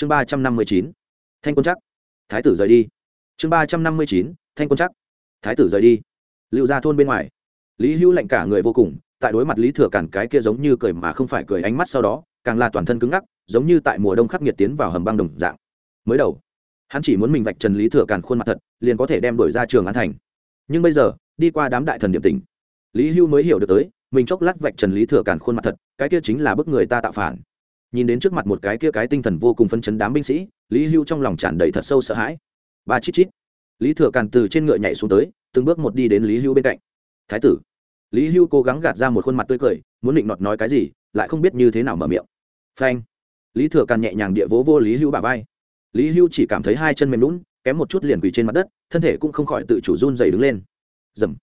chương ba trăm năm mươi chín, thanh quân chắc thái tử rời đi. Chương ba trăm năm mươi chín, thanh quân chắc thái tử rời đi. Lưu ra thôn bên ngoài. Lý hữu lạnh cả người vô cùng, tại đối mặt lý thừa cản cái kia giống như cười mà không phải cười ánh mắt sau đó, càng là toàn thân cứng ngắc, giống như tại mùa đông khắc nghiệt tiến vào hầm băng đồng dạng. Mới đầu, hắn chỉ muốn mình vạch trần lý thừa cản khuôn mặt thật, liền có thể đem đổi ra trường an thành. Nhưng bây giờ, đi qua đám đại thần điểm tỉnh, lý hưu mới hiểu được tới, mình chốc lát vạch trần lý thừa cản khuôn mặt thật, cái kia chính là bức người ta tạo phản nhìn đến trước mặt một cái kia cái tinh thần vô cùng phân chấn đám binh sĩ, lý hưu trong lòng tràn đầy thật sâu sợ hãi. Ba chít chít. Lý thừa càn từ trên ngựa nhảy xuống tới, từng bước một đi đến lý hưu bên cạnh. Thái tử. Lý hưu cố gắng gạt ra một khuôn mặt tươi cười, muốn định nọt nói cái gì, lại không biết như thế nào mở miệng. Phanh. Lý thừa càn nhẹ nhàng địa vỗ vô lý hưu bà vai. Lý hưu chỉ cảm thấy hai chân mềm lún kém một chút liền quỳ trên mặt đất, thân thể cũng không khỏi tự chủ run dày đứng lên. Dầm.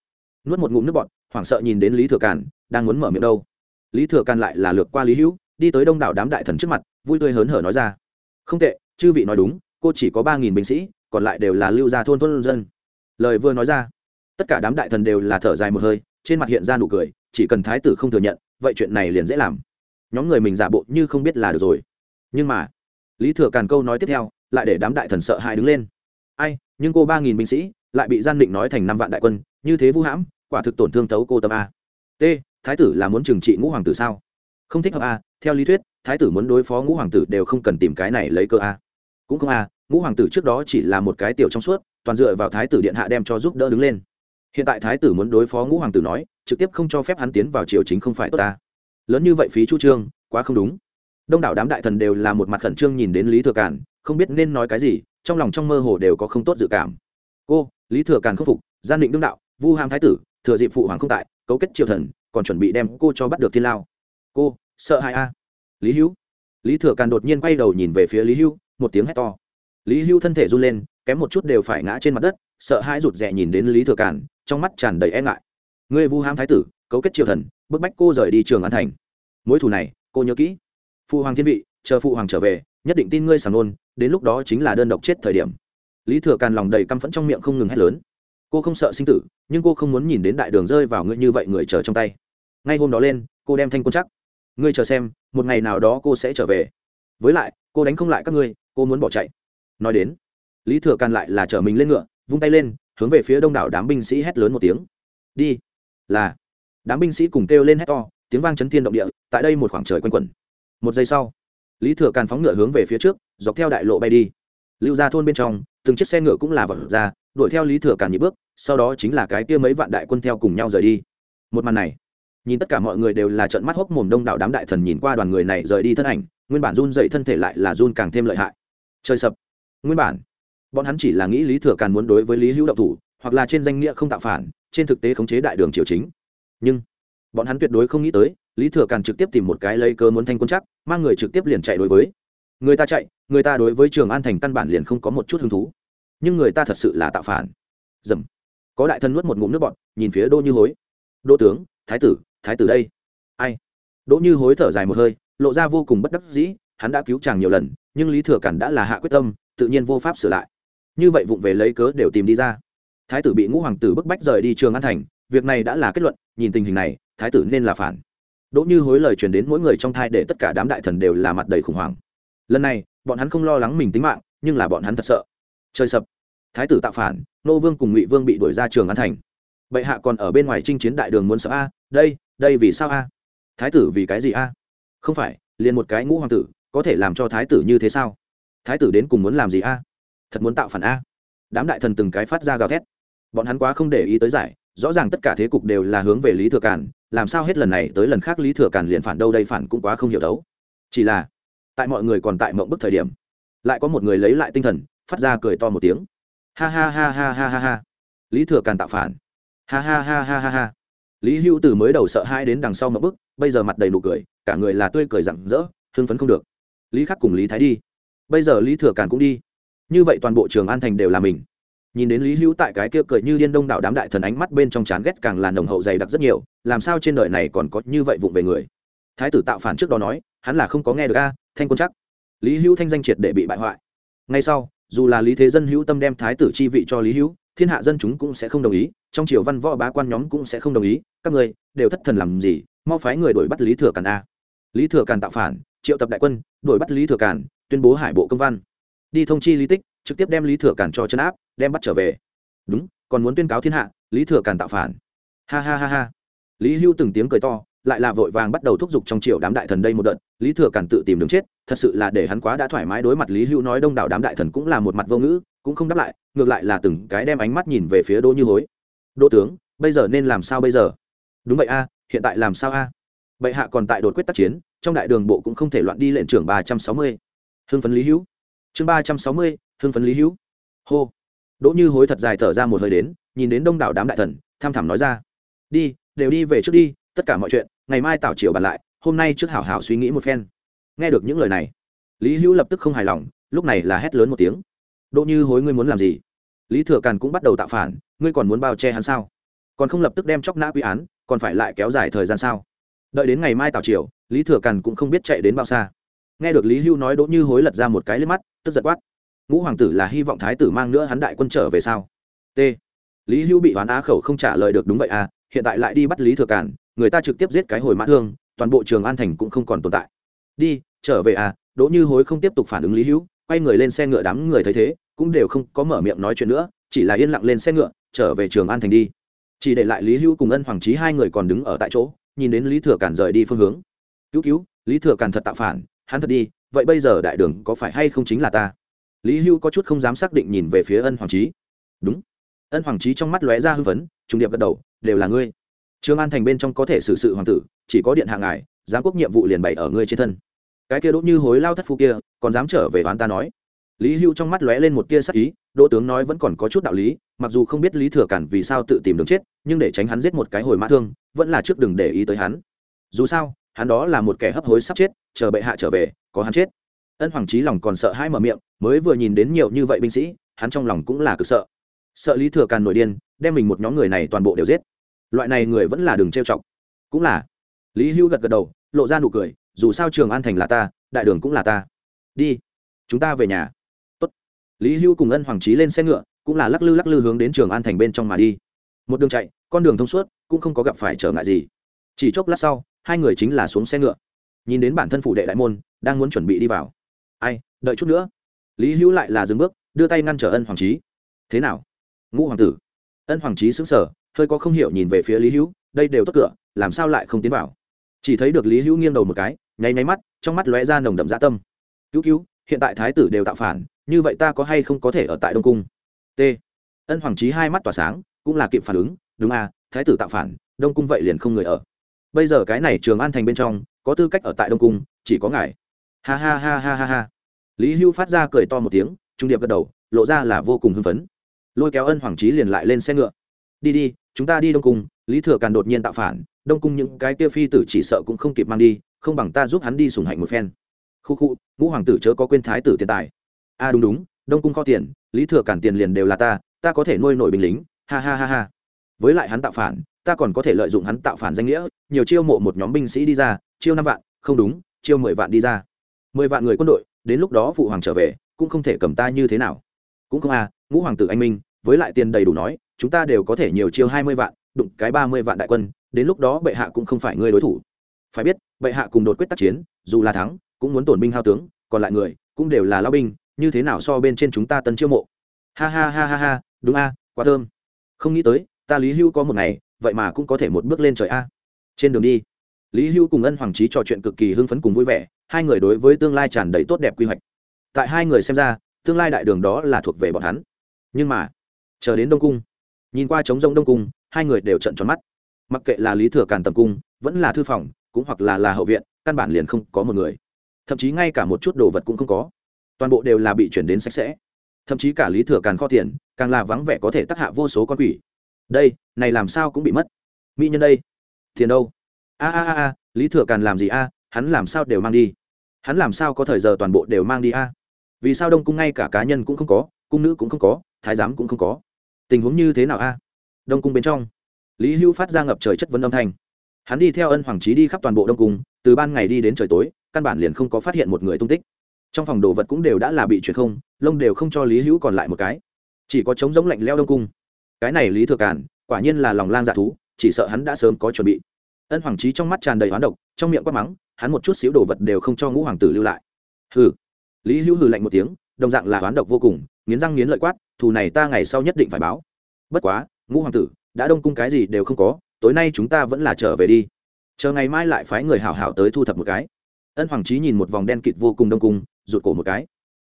Nuốt một ngụm nước bọt, hoảng sợ nhìn đến lý thừa càn, đang muốn mở miệng đâu. Lý thừa càn lại là lược qua lý Hưu đi tới đông đảo đám đại thần trước mặt, vui tươi hớn hở nói ra. Không tệ, chư vị nói đúng, cô chỉ có ba nghìn binh sĩ, còn lại đều là lưu gia thôn thôn dân. Lời vừa nói ra, tất cả đám đại thần đều là thở dài một hơi, trên mặt hiện ra nụ cười, chỉ cần thái tử không thừa nhận, vậy chuyện này liền dễ làm. Nhóm người mình giả bộ như không biết là được rồi. Nhưng mà, lý thừa càn câu nói tiếp theo, lại để đám đại thần sợ hãi đứng lên. Ai, nhưng cô ba nghìn binh sĩ, lại bị gian định nói thành năm vạn đại quân, như thế vu hãm, quả thực tổn thương tấu cô tâm a. T, thái tử là muốn trừng trị ngũ hoàng tử sao? Không thích hợp a theo lý thuyết, thái tử muốn đối phó ngũ hoàng tử đều không cần tìm cái này lấy cơ a. Cũng không a, ngũ hoàng tử trước đó chỉ là một cái tiểu trong suốt, toàn dựa vào thái tử điện hạ đem cho giúp đỡ đứng lên. Hiện tại thái tử muốn đối phó ngũ hoàng tử nói, trực tiếp không cho phép hắn tiến vào triều chính không phải tốt ta. Lớn như vậy phí chu trương, quá không đúng. Đông đảo đám đại thần đều là một mặt khẩn trương nhìn đến lý thừa cản không biết nên nói cái gì, trong lòng trong mơ hồ đều có không tốt dự cảm. Cô, lý thừa Cản khâm phục, gian định đương đạo, vu ham thái tử, thừa dịp phụ hoàng không tại, cấu kết triều thần, còn chuẩn bị đem cô cho bắt được thiên lao. Cô sợ hãi a. Lý hữu. Lý thừa càn đột nhiên quay đầu nhìn về phía lý hữu, một tiếng hét to. Lý hữu thân thể run lên, kém một chút đều phải ngã trên mặt đất, sợ hãi rụt rè nhìn đến lý thừa càn, trong mắt tràn đầy e ngại. Ngươi vu ham thái tử, cấu kết triều thần, bức bách cô rời đi trường an thành. Mối thù này, cô nhớ kỹ. Phụ hoàng thiên vị, chờ phụ hoàng trở về, nhất định tin ngươi sàng nôn, đến lúc đó chính là đơn độc chết thời điểm. Lý thừa càn lòng đầy căm phẫn trong miệng không ngừng hét lớn. Cô không sợ sinh tử, nhưng cô không muốn nhìn đến đại đường rơi vào ngươi như vậy người chờ trong tay. Ngay hôm đó lên, cô đem thanh quân chắc ngươi chờ xem, một ngày nào đó cô sẽ trở về. Với lại, cô đánh không lại các ngươi, cô muốn bỏ chạy. Nói đến, lý thừa càn lại là chở mình lên ngựa, vung tay lên, hướng về phía đông đảo đám binh sĩ hét lớn một tiếng. Đi. Là, đám binh sĩ cùng kêu lên hét to, tiếng vang chấn thiên động địa, tại đây một khoảng trời quanh quẩn. Một giây sau, lý thừa càn phóng ngựa hướng về phía trước, dọc theo đại lộ bay đi. Lưu ra thôn bên trong, từng chiếc xe ngựa cũng là vật ra, đuổi theo lý thừa càn nhị bước, sau đó chính là cái kia mấy vạn đại quân theo cùng nhau rời đi. Một màn này nhìn tất cả mọi người đều là trận mắt hốc mồm đông đảo đám đại thần nhìn qua đoàn người này rời đi thân ảnh, nguyên bản run dậy thân thể lại là run càng thêm lợi hại. Trời sập. Nguyên bản, bọn hắn chỉ là nghĩ lý thừa càn muốn đối với lý hữu động thủ, hoặc là trên danh nghĩa không tạo phản, trên thực tế khống chế đại đường triều chính. Nhưng, bọn hắn tuyệt đối không nghĩ tới, lý thừa càn trực tiếp tìm một cái lấy cơ muốn thanh quân chắc, mang người trực tiếp liền chạy đối với. Người ta chạy, người ta đối với trường an thành căn bản liền không có một chút hứng thú. Nhưng người ta thật sự là tạo phản. Dầm. Có đại thân nuốt một ngụm nước bọt, nhìn phía đô như hối. Đô tướng, thái tử thái tử đây. Ai? Đỗ như hối thở dài một hơi, lộ ra vô cùng bất đắc dĩ, hắn đã cứu chàng nhiều lần, nhưng lý thừa cản đã là hạ quyết tâm, tự nhiên vô pháp sửa lại. Như vậy vụng về lấy cớ đều tìm đi ra. Thái tử bị ngũ hoàng tử bức bách rời đi trường an thành, việc này đã là kết luận, nhìn tình hình này, thái tử nên là phản. Đỗ như hối lời truyền đến mỗi người trong thai để tất cả đám đại thần đều là mặt đầy khủng hoảng. Lần này, bọn hắn không lo lắng mình tính mạng, nhưng là bọn hắn thật sợ. Trời sập. Thái tử tạo phản, nô vương cùng ngụy vương bị đuổi ra trường an thành. Bệ hạ còn ở bên ngoài chinh chiến đại đường muốn sợ a đây đây vì sao a? Thái tử vì cái gì a? Không phải, liền một cái ngũ hoàng tử, có thể làm cho thái tử như thế sao? Thái tử đến cùng muốn làm gì a? Thật muốn tạo phản a? Đám đại thần từng cái phát ra gào thét. Bọn hắn quá không để ý tới giải, rõ ràng tất cả thế cục đều là hướng về lý thừa càn, làm sao hết lần này tới lần khác lý thừa càn liền phản đâu đây phản cũng quá không hiểu đấu. Chỉ là, tại mọi người còn tại mộng bức thời điểm, lại có một người lấy lại tinh thần, phát ra cười to một tiếng. Ha ha ha ha ha ha ha. Lý thừa càn tạo phản. Ha ha ha ha ha ha lý hữu từ mới đầu sợ hai đến đằng sau mộng bức, bây giờ mặt đầy nụ cười, cả người là tươi cười rặng rỡ, hưng phấn không được. Lý khắc cùng lý thái đi. Bây giờ lý thừa càn cũng đi. Như vậy toàn bộ trường an thành đều là mình. Nhìn đến lý hữu tại cái kia cười như điên đông đảo đám đại thần ánh mắt bên trong chán ghét càng là nồng hậu dày đặc rất nhiều, làm sao trên đời này còn có như vậy vụng về người? Thái tử tạo phản trước đó nói, hắn là không có nghe được a, thanh quân chắc. Lý hữu thanh danh triệt để bị bại hoại. Ngay sau, dù là lý thế dân hữu tâm đem thái tử chi vị cho lý hữu, thiên hạ dân chúng cũng sẽ không đồng ý, trong triều văn võ bá quan nhóm cũng sẽ không đồng ý các người đều thất thần làm gì, mau phái người đuổi bắt lý thừa càn a. Lý thừa càn tạo phản, triệu tập đại quân, đuổi bắt lý thừa càn, tuyên bố hải bộ công văn. Đi thông chi lý tích, trực tiếp đem lý thừa cản cho chân áp, đem bắt trở về. Đúng, còn muốn tuyên cáo thiên hạ, lý thừa cản tạo phản. Ha ha ha ha. Lý hưu từng tiếng cười to, lại là vội vàng bắt đầu thúc giục trong triều đám đại thần đây một đợt, lý thừa cản tự tìm đường chết, thật sự là để hắn quá đã thoải mái đối mặt lý hưu nói đông đảo đám đại thần cũng là một mặt vô ngữ, cũng không đáp lại, ngược lại là từng cái đem ánh mắt nhìn về phía đỗ như hối. Đỗ tướng, bây giờ nên làm sao bây giờ? Đúng vậy a, hiện tại làm sao a? Bệ hạ còn tại đột quyết tác chiến, trong đại đường bộ cũng không thể loạn đi lệnh trưởng ba trăm sáu mươi. Hưng phấn lý hữu. Chương ba trăm sáu mươi, hưng phấn lý hữu. Hô. Đỗ như hối thật dài thở ra một hơi đến, nhìn đến đông đảo đám đại thần, tham thảm nói ra. Đi, đều đi về trước đi, tất cả mọi chuyện, ngày mai tảo chiều bàn lại, hôm nay trước hảo hảo suy nghĩ một phen. Nghe được những lời này, lý hữu lập tức không hài lòng, lúc này là hét lớn một tiếng. Đỗ như hối ngươi muốn làm gì? Lý thừa càn cũng bắt đầu tạo phản, ngươi còn muốn bao che hắn sao? Còn không lập tức đem chóc nã quy án còn phải lại kéo dài thời gian sao? Đợi đến ngày mai tảo triều, lý thừa càn cũng không biết chạy đến bao xa. Nghe được lý hưu nói đỗ như hối lật ra một cái lên mắt tức giật quát. Ngũ hoàng tử là hy vọng thái tử mang nữa hắn đại quân trở về sao? T. Lý hưu bị hoán á khẩu không trả lời được đúng vậy à hiện tại lại đi bắt lý thừa càn người ta trực tiếp giết cái hồi mã thương toàn bộ trường an thành cũng không còn tồn tại. Đi trở về à đỗ như hối không tiếp tục phản ứng lý hữu quay người lên xe ngựa đám người thấy thế cũng đều không có mở miệng nói chuyện nữa chỉ là yên lặng lên xe ngựa trở về trường an thành đi chỉ để lại lý hữu cùng ân hoàng trí hai người còn đứng ở tại chỗ, nhìn đến lý thừa cản rời đi phương hướng. Cứu cứu, lý thừa cản thật tạo phản, hắn thật đi, vậy bây giờ đại đường có phải hay không chính là ta? Lý hữu có chút không dám xác định nhìn về phía ân hoàng trí. Đúng. Ân hoàng trí trong mắt lóe ra hưng phấn trung điệp gật đầu, đều là ngươi. Trương an thành bên trong có thể xử sự hoàng tử, chỉ có điện hạ ngài, giám quốc nhiệm vụ liền bày ở ngươi trên thân. Cái kia đốt như hối lao thất phu kia, còn dám trở về oán ta nói lý hưu trong mắt lóe lên một tia sắc ý, đỗ tướng nói vẫn còn có chút đạo lý, mặc dù không biết lý thừa cản vì sao tự tìm đường chết, nhưng để tránh hắn giết một cái hồi mã thương, vẫn là trước đừng để ý tới hắn. Dù sao, hắn đó là một kẻ hấp hối sắp chết, chờ bệ hạ trở về, có hắn chết. Ân hoàng trí lòng còn sợ hai mở miệng, mới vừa nhìn đến nhiều như vậy binh sĩ, hắn trong lòng cũng là cực sợ. Sợ lý thừa càn nổi điên, đem mình một nhóm người này toàn bộ đều giết. Loại này người vẫn là đường trêu chọc. Cũng là. Lý hưu gật gật đầu, lộ ra nụ cười, dù sao trường an thành là ta, đại đường cũng là ta. Đi, chúng ta về nhà lý hưu cùng ân hoàng trí lên xe ngựa, cũng là lắc lư lắc lư hướng đến trường an thành bên trong mà đi. Một đường chạy, con đường thông suốt, cũng không có gặp phải trở ngại gì. Chỉ chốc lát sau, hai người chính là xuống xe ngựa. Nhìn đến bản thân phủ đệ đại môn, đang muốn chuẩn bị đi vào. Ai, đợi chút nữa. Lý hữu lại là dừng bước, đưa tay ngăn trở ân hoàng trí thế nào? Ngũ hoàng tử. Ân hoàng trí xứng sở hơi có không hiểu nhìn về phía lý hữu, đây đều tốt cửa, làm sao lại không tiến vào? Chỉ thấy được lý hữu nghiêng đầu một cái, nháy nháy mắt, trong mắt lóe ra nồng đậm dạ tâm. Cứu cứu, hiện tại thái tử đều tạo phản như vậy ta có hay không có thể ở tại đông cung? T. Ân hoàng trí hai mắt tỏa sáng, cũng là kịp phản ứng, đúng à thái tử tạo phản, đông cung vậy liền không người ở. Bây giờ cái này trường an thành bên trong, có tư cách ở tại đông cung, chỉ có ngài. Ha ha ha ha ha ha. Lý hưu phát ra cười to một tiếng, trung điệp gật đầu, lộ ra là vô cùng hưng phấn. Lôi kéo ân hoàng trí liền lại lên xe ngựa. Đi đi, chúng ta đi đông cung, lý thừa càn đột nhiên tạo phản, đông cung những cái kia phi tử chỉ sợ cũng không kịp mang đi, không bằng ta giúp hắn đi sùng hạnh một phen. Khu khu, ngũ hoàng tử chớ có quên thái tử tiền tài a à đúng đúng, đông cung kho tiền, lý thừa cản tiền liền đều là ta ta có thể nuôi nổi binh lính, ha ha ha ha. Với lại hắn tạo phản, ta còn có thể lợi dụng hắn tạo phản danh nghĩa, nhiều chiêu mộ một nhóm binh sĩ đi ra, chiêu năm vạn, không đúng, chiêu mười vạn đi ra. Mười vạn người quân đội, đến lúc đó phụ hoàng trở về, cũng không thể cầm ta như thế nào. Cũng không à ngũ hoàng tử anh minh, với lại tiền đầy đủ nói, chúng ta đều có thể nhiều chiêu hai mươi vạn, đụng cái ba mươi vạn đại quân, đến lúc đó bệ hạ cũng không phải người đối thủ. Phải biết, bệ hạ cùng đột quyết tác chiến, dù là thắng, cũng muốn tổn binh hao tướng, còn lại người, cũng đều là lao binh như thế nào so bên trên chúng ta tân chiêu mộ? Ha ha ha ha ha, đúng a, quá thơm. Không nghĩ tới, ta lý hưu có một ngày, vậy mà cũng có thể một bước lên trời a. Trên đường đi, lý hưu cùng ân hoàng trí trò chuyện cực kỳ hưng phấn cùng vui vẻ, hai người đối với tương lai tràn đầy tốt đẹp quy hoạch. Tại hai người xem ra, tương lai đại đường đó là thuộc về bọn hắn. Nhưng mà, chờ đến đông cung, nhìn qua trống rông đông cung, hai người đều trận tròn mắt. Mặc kệ là lý thừa càn tầm cung, vẫn là thư phòng, cũng hoặc là là hậu viện, căn bản liền không có một người. Thậm chí ngay cả một chút đồ vật cũng không có toàn bộ đều là bị chuyển đến sạch sẽ. Thậm chí cả lý thừa càn kho tiền, càng là vắng vẻ có thể tác hạ vô số con quỷ. Đây, này làm sao cũng bị mất. Mỹ nhân đây, tiền đâu? A a a a, lý thừa càn làm gì a? Hắn làm sao đều mang đi. Hắn làm sao có thời giờ toàn bộ đều mang đi a? Vì sao đông cung ngay cả cá nhân cũng không có, cung nữ cũng không có, thái giám cũng không có? Tình huống như thế nào a? Đông cung bên trong, lý Hưu phát ra ngập trời chất vấn âm thanh. Hắn đi theo ân hoàng trí đi khắp toàn bộ đông cung, từ ban ngày đi đến trời tối, căn bản liền không có phát hiện một người tung tích trong phòng đồ vật cũng đều đã là bị chuyển không, lông đều không cho lý hữu còn lại một cái. Chỉ có trống giống lạnh leo đông cung. Cái này lý thừa cản quả nhiên là lòng lang dạ thú, chỉ sợ hắn đã sớm có chuẩn bị. Ân hoàng trí trong mắt tràn đầy hoán độc, trong miệng quát mắng, hắn một chút xíu đồ vật đều không cho ngũ hoàng tử lưu lại. Hừ. Lý hữu hừ lạnh một tiếng, đồng dạng là oán độc vô cùng, nghiến răng nghiến lợi quát, thù này ta ngày sau nhất định phải báo. Bất quá, ngũ hoàng tử, đã đông cung cái gì đều không có, tối nay chúng ta vẫn là trở về đi. Chờ ngày mai lại phái người hảo hảo tới thu thập một cái ân hoàng trí nhìn một vòng đen kịt vô cùng đông cung, rụt cổ một cái.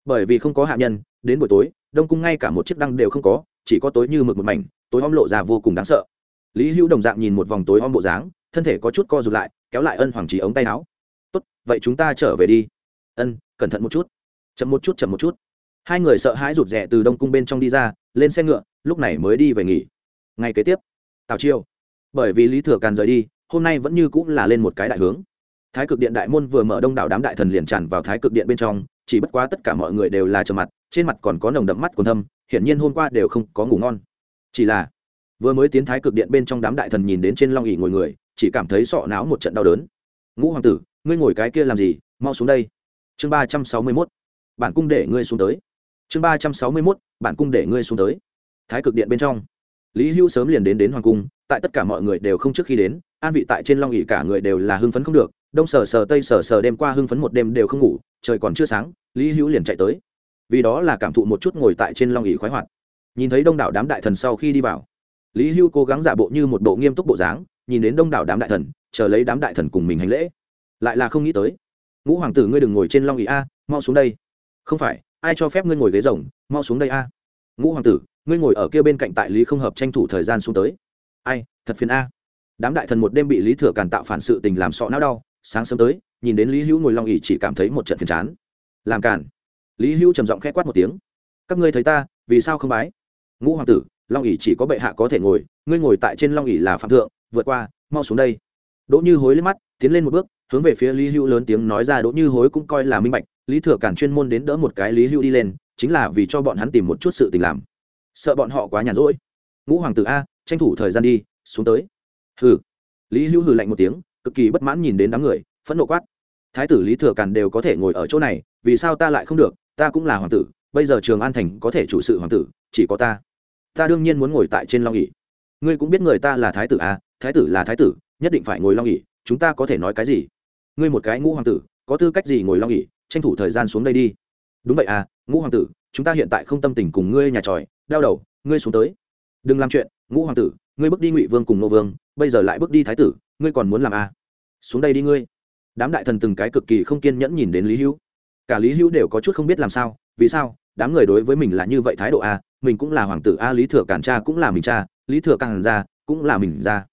Bởi vì không có hạ nhân, đến buổi tối, đông cung ngay cả một chiếc đăng đều không có, chỉ có tối như mực một mảnh, tối om lộ ra vô cùng đáng sợ. Lý hữu đồng dạng nhìn một vòng tối om bộ dáng, thân thể có chút co rụt lại, kéo lại ân hoàng trí ống tay áo. Tốt, vậy chúng ta trở về đi. Ân, cẩn thận một chút. Chậm một chút, chậm một chút. Hai người sợ hãi rụt rè từ đông cung bên trong đi ra, lên xe ngựa, lúc này mới đi về nghỉ. Ngày kế tiếp, tào chiêu. Bởi vì lý thừa càn rời đi, hôm nay vẫn như cũng là lên một cái đại hướng thái cực điện đại môn vừa mở đông đảo đám đại thần liền tràn vào thái cực điện bên trong, chỉ bất quá tất cả mọi người đều là trầm mặt, trên mặt còn có nồng đậm mắt còn thâm, hiển nhiên hôm qua đều không có ngủ ngon. Chỉ là, vừa mới tiến thái cực điện bên trong đám đại thần nhìn đến trên long ỉ ngồi người, chỉ cảm thấy sọ não một trận đau đớn. Ngũ hoàng tử, ngươi ngồi cái kia làm gì? Mau xuống đây. Chương ba trăm sáu mươi mốt. Bản cung để ngươi xuống tới. Chương ba trăm sáu mươi mốt. Bản cung để ngươi xuống tới. Thái cực điện bên trong. Lý hưu sớm liền đến đến hoàng cung, tại tất cả mọi người đều không trước khi đến, an vị tại trên long ỉ cả người đều là hưng phấn không được đông sờ sờ tây sờ sờ đêm qua hưng phấn một đêm đều không ngủ, trời còn chưa sáng, lý hữu liền chạy tới. Vì đó là cảm thụ một chút ngồi tại trên long ỉ khoái hoạt. Nhìn thấy đông đảo đám đại thần sau khi đi vào, lý hữu cố gắng giả bộ như một bộ nghiêm túc bộ dáng, nhìn đến đông đảo đám đại thần, chờ lấy đám đại thần cùng mình hành lễ. Lại là không nghĩ tới, ngũ hoàng tử ngươi đừng ngồi trên long ỉ a, mau xuống đây. Không phải, ai cho phép ngươi ngồi ghế rồng, mau xuống đây a? Ngũ hoàng tử, ngươi ngồi ở kia bên cạnh tại lý không hợp tranh thủ thời gian xuống tới. Ai, thật phiền a. Đám đại thần một đêm bị lý thừa càn tạo phản sự tình làm sọ não đau sáng sớm tới, nhìn đến lý hữu ngồi long ỉ chỉ cảm thấy một trận phiền chán. Làm cản lý hữu trầm giọng k h ẽ quát một tiếng. Các ngươi thấy ta, vì sao không bái? Ngũ hoàng tử, long ỉ chỉ có bệ hạ có thể ngồi, ngươi ngồi tại trên long ỉ là phạm thượng, vượt qua, mau xuống đây. Đỗ như hối lên mắt, tiến lên một bước, hướng về phía lý hữu lớn tiếng nói ra, đỗ như hối cũng coi là minh bạch, lý thừa cản chuyên môn đến đỡ một cái lý hữu đi lên, chính là vì cho bọn hắn tìm một chút sự tình làm. Sợ bọn họ quá nhàn rỗi. Ngũ hoàng tử a, tranh thủ thời gian đi, xuống tới. Hừ. Lý hữu hừ lạnh một tiếng cực kỳ bất mãn nhìn đến đám người, phẫn nộ quát. Thái tử lý thừa càn đều có thể ngồi ở chỗ này, vì sao ta lại không được? Ta cũng là hoàng tử, bây giờ trường an thành có thể chủ sự hoàng tử, chỉ có ta. Ta đương nhiên muốn ngồi tại trên long ỉ ngươi cũng biết người ta là thái tử à? Thái tử là thái tử, nhất định phải ngồi long ỉ chúng ta có thể nói cái gì? Ngươi một cái ngũ hoàng tử, có tư cách gì ngồi long ỉ tranh thủ thời gian xuống đây đi. Đúng vậy à ngũ hoàng tử, chúng ta hiện tại không tâm tình cùng ngươi nhà tròi, đau đầu, ngươi xuống tới. Đừng làm chuyện, ngũ hoàng tử, ngươi bước đi ngụy vương cùng nô vương, bây giờ lại bước đi thái tử ngươi còn muốn làm à? xuống đây đi ngươi. Đám đại thần từng cái cực kỳ không kiên nhẫn nhìn đến lý hữu. Cả lý hữu đều có chút không biết làm sao, vì sao, đám người đối với mình là như vậy thái độ a mình cũng là hoàng tử a lý thừa càn cha cũng là mình cha, lý thừa càn ra cũng là mình ra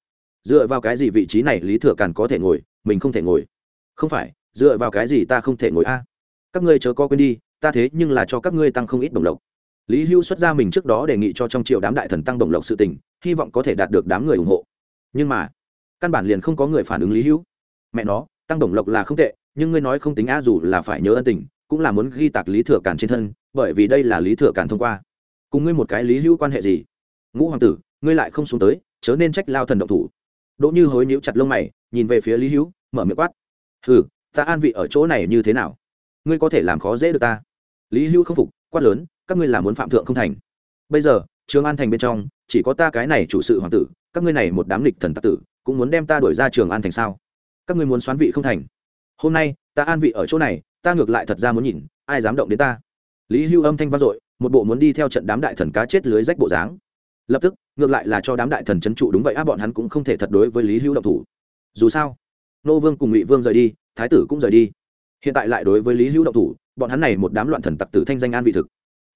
dựa vào cái gì vị trí này lý thừa càn có thể ngồi, mình không thể ngồi? Không phải, dựa vào cái gì ta không thể ngồi a các ngươi chớ có quên đi, ta thế nhưng là cho các ngươi tăng không ít đồng lộc. Lý hưu xuất ra mình trước đó đề nghị cho trong triệu đám đại thần tăng đồng lộc sự tình, hy vọng có thể đạt được đám người ủng hộ. Nhưng mà căn bản liền không có người phản ứng lý hữu. Mẹ nó, tăng đồng lộc là không tệ, nhưng ngươi nói không tính a dù là phải nhớ ân tình, cũng là muốn ghi tạc lý thừa cản trên thân, bởi vì đây là lý thừa cản thông qua. Cùng ngươi một cái lý hữu quan hệ gì? Ngũ hoàng tử, ngươi lại không xuống tới, chớ nên trách lao thần động thủ. Đỗ như hối níu chặt lông mày, nhìn về phía lý hữu, mở miệng quát. Hừ, ta an vị ở chỗ này như thế nào? Ngươi có thể làm khó dễ được ta. Lý hữu không phục, quát lớn, các ngươi là muốn phạm thượng không thành. Bây giờ, trường an thành bên trong, chỉ có ta cái này chủ sự hoàng tử, các ngươi này một đám lịch thần tặc tử cũng muốn đem ta đuổi ra trường an thành sao? Các ngươi muốn xoán vị không thành. Hôm nay, ta an vị ở chỗ này, ta ngược lại thật ra muốn nhìn, ai dám động đến ta? Lý hưu âm thanh vang dội, một bộ muốn đi theo trận đám đại thần cá chết lưới rách bộ dáng. Lập tức, ngược lại là cho đám đại thần c h ấ n trụ đúng vậy, á, bọn hắn cũng không thể thật đối với lý hưu động thủ. Dù sao, nô vương cùng ngụy vương rời đi, thái tử cũng rời đi. Hiện tại lại đối với lý hưu động thủ, bọn hắn này một đám loạn thần tặc tử thanh danh an vị thực.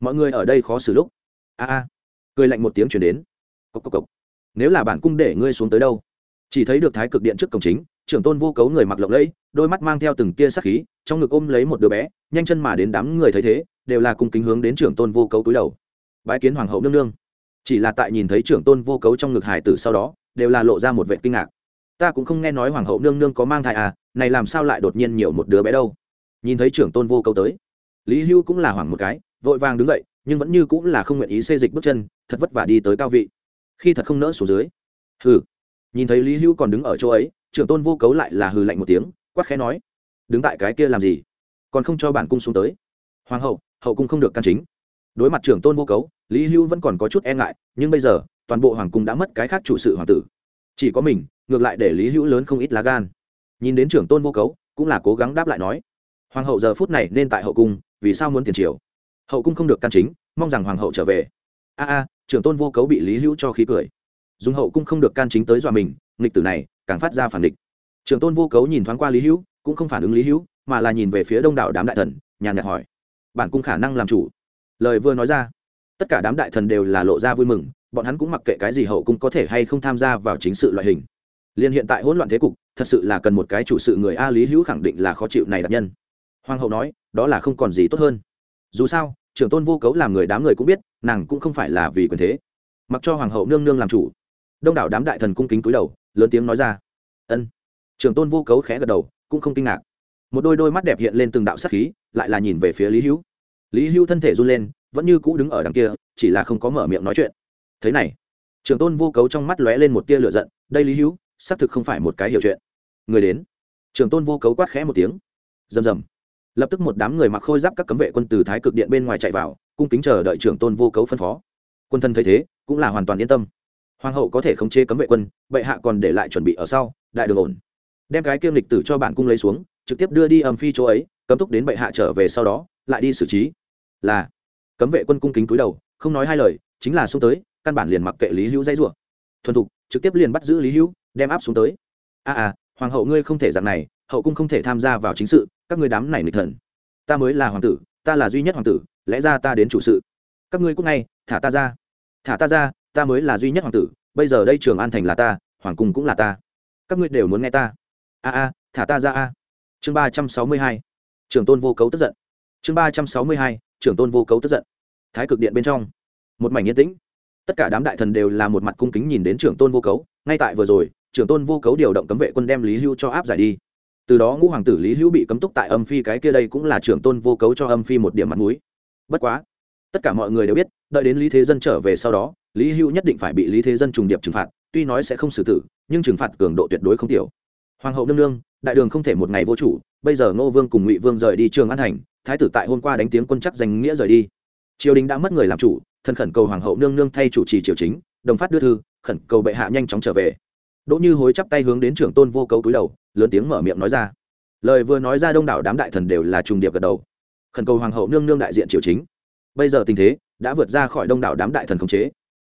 Mọi người ở đây khó xử lúc. A a. Cười lạnh một tiếng chuyển đến. Cốc cốc cốc. nếu là bản cung để ngươi xuống tới đâu? Chỉ thấy được thái cực điện trước cổng chính, trưởng tôn vô cấu người mặc lộng lẫy, đôi mắt mang theo từng tia sắc khí, trong ngực ôm lấy một đứa bé, nhanh chân mà đến đám người thấy thế, đều là cùng kính hướng đến trưởng tôn vô cấu túi đầu. Bãi kiến hoàng hậu nương nương. Chỉ là tại nhìn thấy trưởng tôn vô cấu trong ngực hải tử sau đó, đều là lộ ra một vệ kinh ngạc. Ta cũng không nghe nói hoàng hậu nương nương có mang thai à này làm sao lại đột nhiên nhiều một đứa bé đâu? Nhìn thấy trưởng tôn vô cấu tới, lý hưu cũng là hoảng một cái, vội vàng đứng dậy, nhưng vẫn như cũng là không nguyện ý xê dịch bước chân, thật vất vả đi tới cao vị. Khi thật không nỡ xuống dưới. Hừ nhìn thấy lý hưu còn đứng ở chỗ ấy, trưởng tôn vô cấu lại là hừ lạnh một tiếng, quát khẽ nói, đứng tại cái kia làm gì? Còn không cho bản cung xuống tới. Hoàng hậu hậu cung không được căn chính. Đối mặt trưởng tôn vô cấu, lý hưu vẫn còn có chút e ngại, nhưng bây giờ, toàn bộ hoàng cung đã mất cái khác chủ sự hoàng tử. Chỉ có mình, ngược lại để lý hữu lớn không ít lá gan. Nhìn đến trưởng tôn vô cấu, cũng là cố gắng đáp lại nói, hoàng hậu giờ phút này nên tại hậu cung, vì sao muốn tiền triều? Hậu cung không được can chính, mong rằng hoàng hậu trở về. A a, trưởng tôn vô cấu bị lý hữu cho khí cười dùng hậu cung không được can chính tới dọa mình, nghịch tử này, càng phát ra phản địch Trường tôn vô cấu nhìn thoáng qua lý hữu, cũng không phản ứng lý hữu, mà là nhìn về phía đông đảo đám đại thần, nhàn nhạt hỏi, bản cung khả năng làm chủ? Lời vừa nói ra, tất cả đám đại thần đều là lộ ra vui mừng, bọn hắn cũng mặc kệ cái gì hậu cung có thể hay không tham gia vào chính sự loại hình. Liên hiện tại hỗn loạn thế cục, thật sự là cần một cái chủ sự người a lý hữu khẳng định là khó chịu này đặc nhân. Hoàng hậu nói, đó là không còn gì tốt hơn. Dù sao trưởng tôn vô cấu làm người đám người cũng biết, nàng cũng không phải là vì quyền thế. Mặc cho hoàng hậu nương nương làm chủ đông đảo đám đại thần cung kính cúi đầu, lớn tiếng nói ra. Ân. Trưởng tôn vô cấu khẽ gật đầu, cũng không kinh ngạc. Một đôi đôi mắt đẹp hiện lên từng đạo sắc khí, lại là nhìn về phía lý hữu. Lý hữu thân thể run lên, vẫn như cũ đứng ở đằng kia, chỉ là không có mở miệng nói chuyện. Thế này, trưởng tôn vô cấu trong mắt lóe lên một tia lửa giận, đây lý hữu, xác thực không phải một cái hiểu chuyện. Người đến. Trưởng tôn vô cấu quát khẽ một tiếng. Rầm rầm. Lập tức một đám người mặc khôi giáp các cấm vệ quân từ thái cực điện bên ngoài chạy vào, cung kính chờ đợi trưởng tôn vô cấu phân phó. Quân thân thấy thế, cũng là hoàn toàn yên tâm hoàng hậu có thể khống chế cấm vệ quân bệ hạ còn để lại chuẩn bị ở sau đại đường ổn. Đem cái kiêm lịch tử cho bản cung lấy xuống trực tiếp đưa đi âm phi chỗ ấy cấm túc đến bệ hạ trở về sau đó lại đi xử trí. Là. Cấm vệ quân cung kính cúi đầu không nói hai lời chính là xuống tới căn bản liền mặc kệ lý hữu dãy rủa. Thuần thục trực tiếp liền bắt giữ lý hữu đem áp xuống tới. A à, hoàng hậu ngươi không thể dạng này hậu cung không thể tham gia vào chính sự các ngươi đám này nịch thần. Ta mới là hoàng tử ta là duy nhất hoàng tử lẽ ra ta đến chủ sự. Các ngươi cũng ngay thả ta ra. Thả ta ra ta mới là duy nhất hoàng tử, bây giờ đây trường an thành là ta, hoàng cung cũng là ta. Các ngươi đều muốn nghe ta. A a, thả ta ra a. Chương ba trăm sáu mươi hai. Trưởng tôn vô cấu tức giận. Chương ba trăm sáu mươi hai trưởng tôn vô cấu tức giận. Thái cực điện bên trong, một mảnh yên tĩnh. Tất cả đám đại thần đều là một mặt cung kính nhìn đến trưởng tôn vô cấu. Ngay tại vừa rồi trưởng tôn vô cấu điều động cấm vệ quân đem lý hưu cho áp giải đi. Từ đó ngũ hoàng tử lý hữu bị cấm túc tại âm phi cái kia đây cũng là trưởng tôn vô cấu cho âm phi một điểm mặt mũi. Bất quá, tất cả mọi người đều biết, đợi đến lý thế dân trở về sau đó lý hữu nhất định phải bị lý thế dân trùng điệp trừng phạt, tuy nói sẽ không xử tử, nhưng trừng phạt cường độ tuyệt đối không tiểu. Hoàng hậu nương nương, đại đường không thể một ngày vô chủ, bây giờ ngô vương cùng ngụy vương rời đi trường an thành, thái tử tại hôm qua đánh tiếng quân chắc danh nghĩa rời đi. Triều đình đã mất người làm chủ thân khẩn cầu hoàng hậu nương nương thay chủ trì triều chính, đồng phát đưa thư, khẩn cầu bệ hạ nhanh chóng trở về. Đỗ như hối chắp tay hướng đến trưởng tôn vô cấu túi đầu, lớn tiếng mở miệng nói ra. Lời vừa nói ra đông đảo đám đại thần đều là trùng điệp gật đầu. Khẩn cầu hoàng hậu nương nương đại diện triều chính. Bây giờ tình thế, đã vượt ra khỏi đông đảo đám đại thần khống chế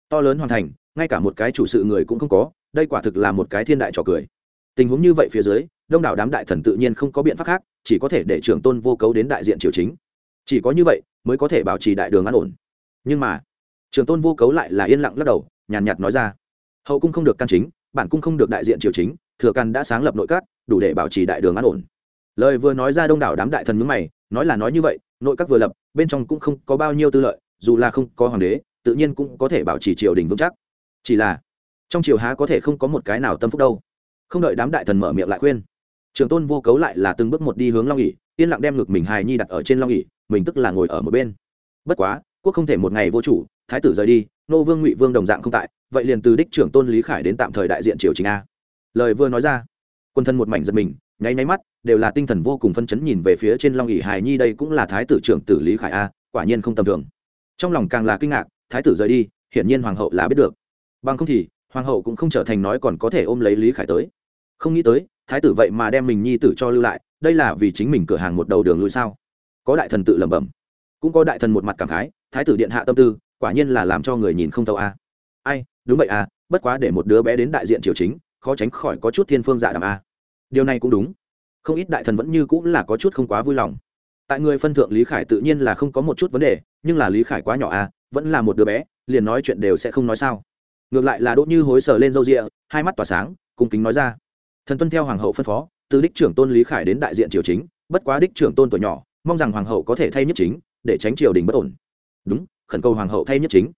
to lớn hoàn thành, ngay cả một cái chủ sự người cũng không có, đây quả thực là một cái thiên đại trò cười. Tình huống như vậy phía dưới, đông đảo đám đại thần tự nhiên không có biện pháp khác, chỉ có thể để trưởng tôn vô cấu đến đại diện triều chính. Chỉ có như vậy, mới có thể bảo trì đại đường an ổn. Nhưng mà, trưởng tôn vô cấu lại là yên lặng lắc đầu, nhàn nhạt nói ra, hậu cung không được can chính, bản cung không được đại diện triều chính, thừa căn đã sáng lập nội các, đủ để bảo trì đại đường an ổn. Lời vừa nói ra đông đảo đám đại thần nhướng mày, nói là nói như vậy, nội các vừa lập, bên trong cũng không có bao nhiêu tư lợi, dù là không có hoàng đế tự nhiên cũng có thể bảo trì triều đình vững chắc. Chỉ là, trong triều há có thể không có một cái nào tâm phúc đâu. Không đợi đám đại thần mở miệng lại khuyên, trường tôn vô cấu lại là từng bước một đi hướng long ỉ yên lặng đem ngực mình hài nhi đặt ở trên long ỉ mình tức là ngồi ở một bên. Bất quá, quốc không thể một ngày vô chủ, thái tử rời đi, nô vương ngụy vương đồng dạng không tại, vậy liền từ đích trưởng tôn lý khải đến tạm thời đại diện triều chính a. Lời vừa nói ra, quân thân một mảnh giật mình, nháy nháy mắt, đều là tinh thần vô cùng phân chấn nhìn về phía trên long ỉ hài nhi đây cũng là thái tử trưởng tử lý khải a, quả nhiên không tầm thường. Trong lòng càng là kinh ngạc thái tử rời đi, hiển nhiên hoàng hậu là biết được. Bằng không thì, hoàng hậu cũng không trở thành nói còn có thể ôm lấy lý khải tới. Không nghĩ tới, thái tử vậy mà đem mình nhi tử cho lưu lại, đây là vì chính mình cửa hàng một đầu đường lui sao? Có đại thần tự lẩm bẩm. Cũng có đại thần một mặt cảm khái, thái tử điện hạ tâm tư, quả nhiên là làm cho người nhìn không thấu a. Ai, đúng vậy à bất quá để một đứa bé đến đại diện triều chính, khó tránh khỏi có chút thiên phương dạ đàm a. Điều này cũng đúng. Không ít đại thần vẫn như cũng là có chút không quá vui lòng. Tại người phân thượng lý khải tự nhiên là không có một chút vấn đề, nhưng là lý khải quá nhỏ a vẫn là một đứa bé, liền nói chuyện đều sẽ không nói sao. Ngược lại là đỗ như hối sờ lên râu rịa, hai mắt tỏa sáng, cung kính nói ra. Thần tuân theo hoàng hậu phân phó, từ đích trưởng tôn lý khải đến đại diện triều chính, bất quá đích trưởng tôn tuổi nhỏ, mong rằng hoàng hậu có thể thay nhất chính, để tránh triều đình bất ổn. Đúng, khẩn cầu hoàng hậu thay nhất chính.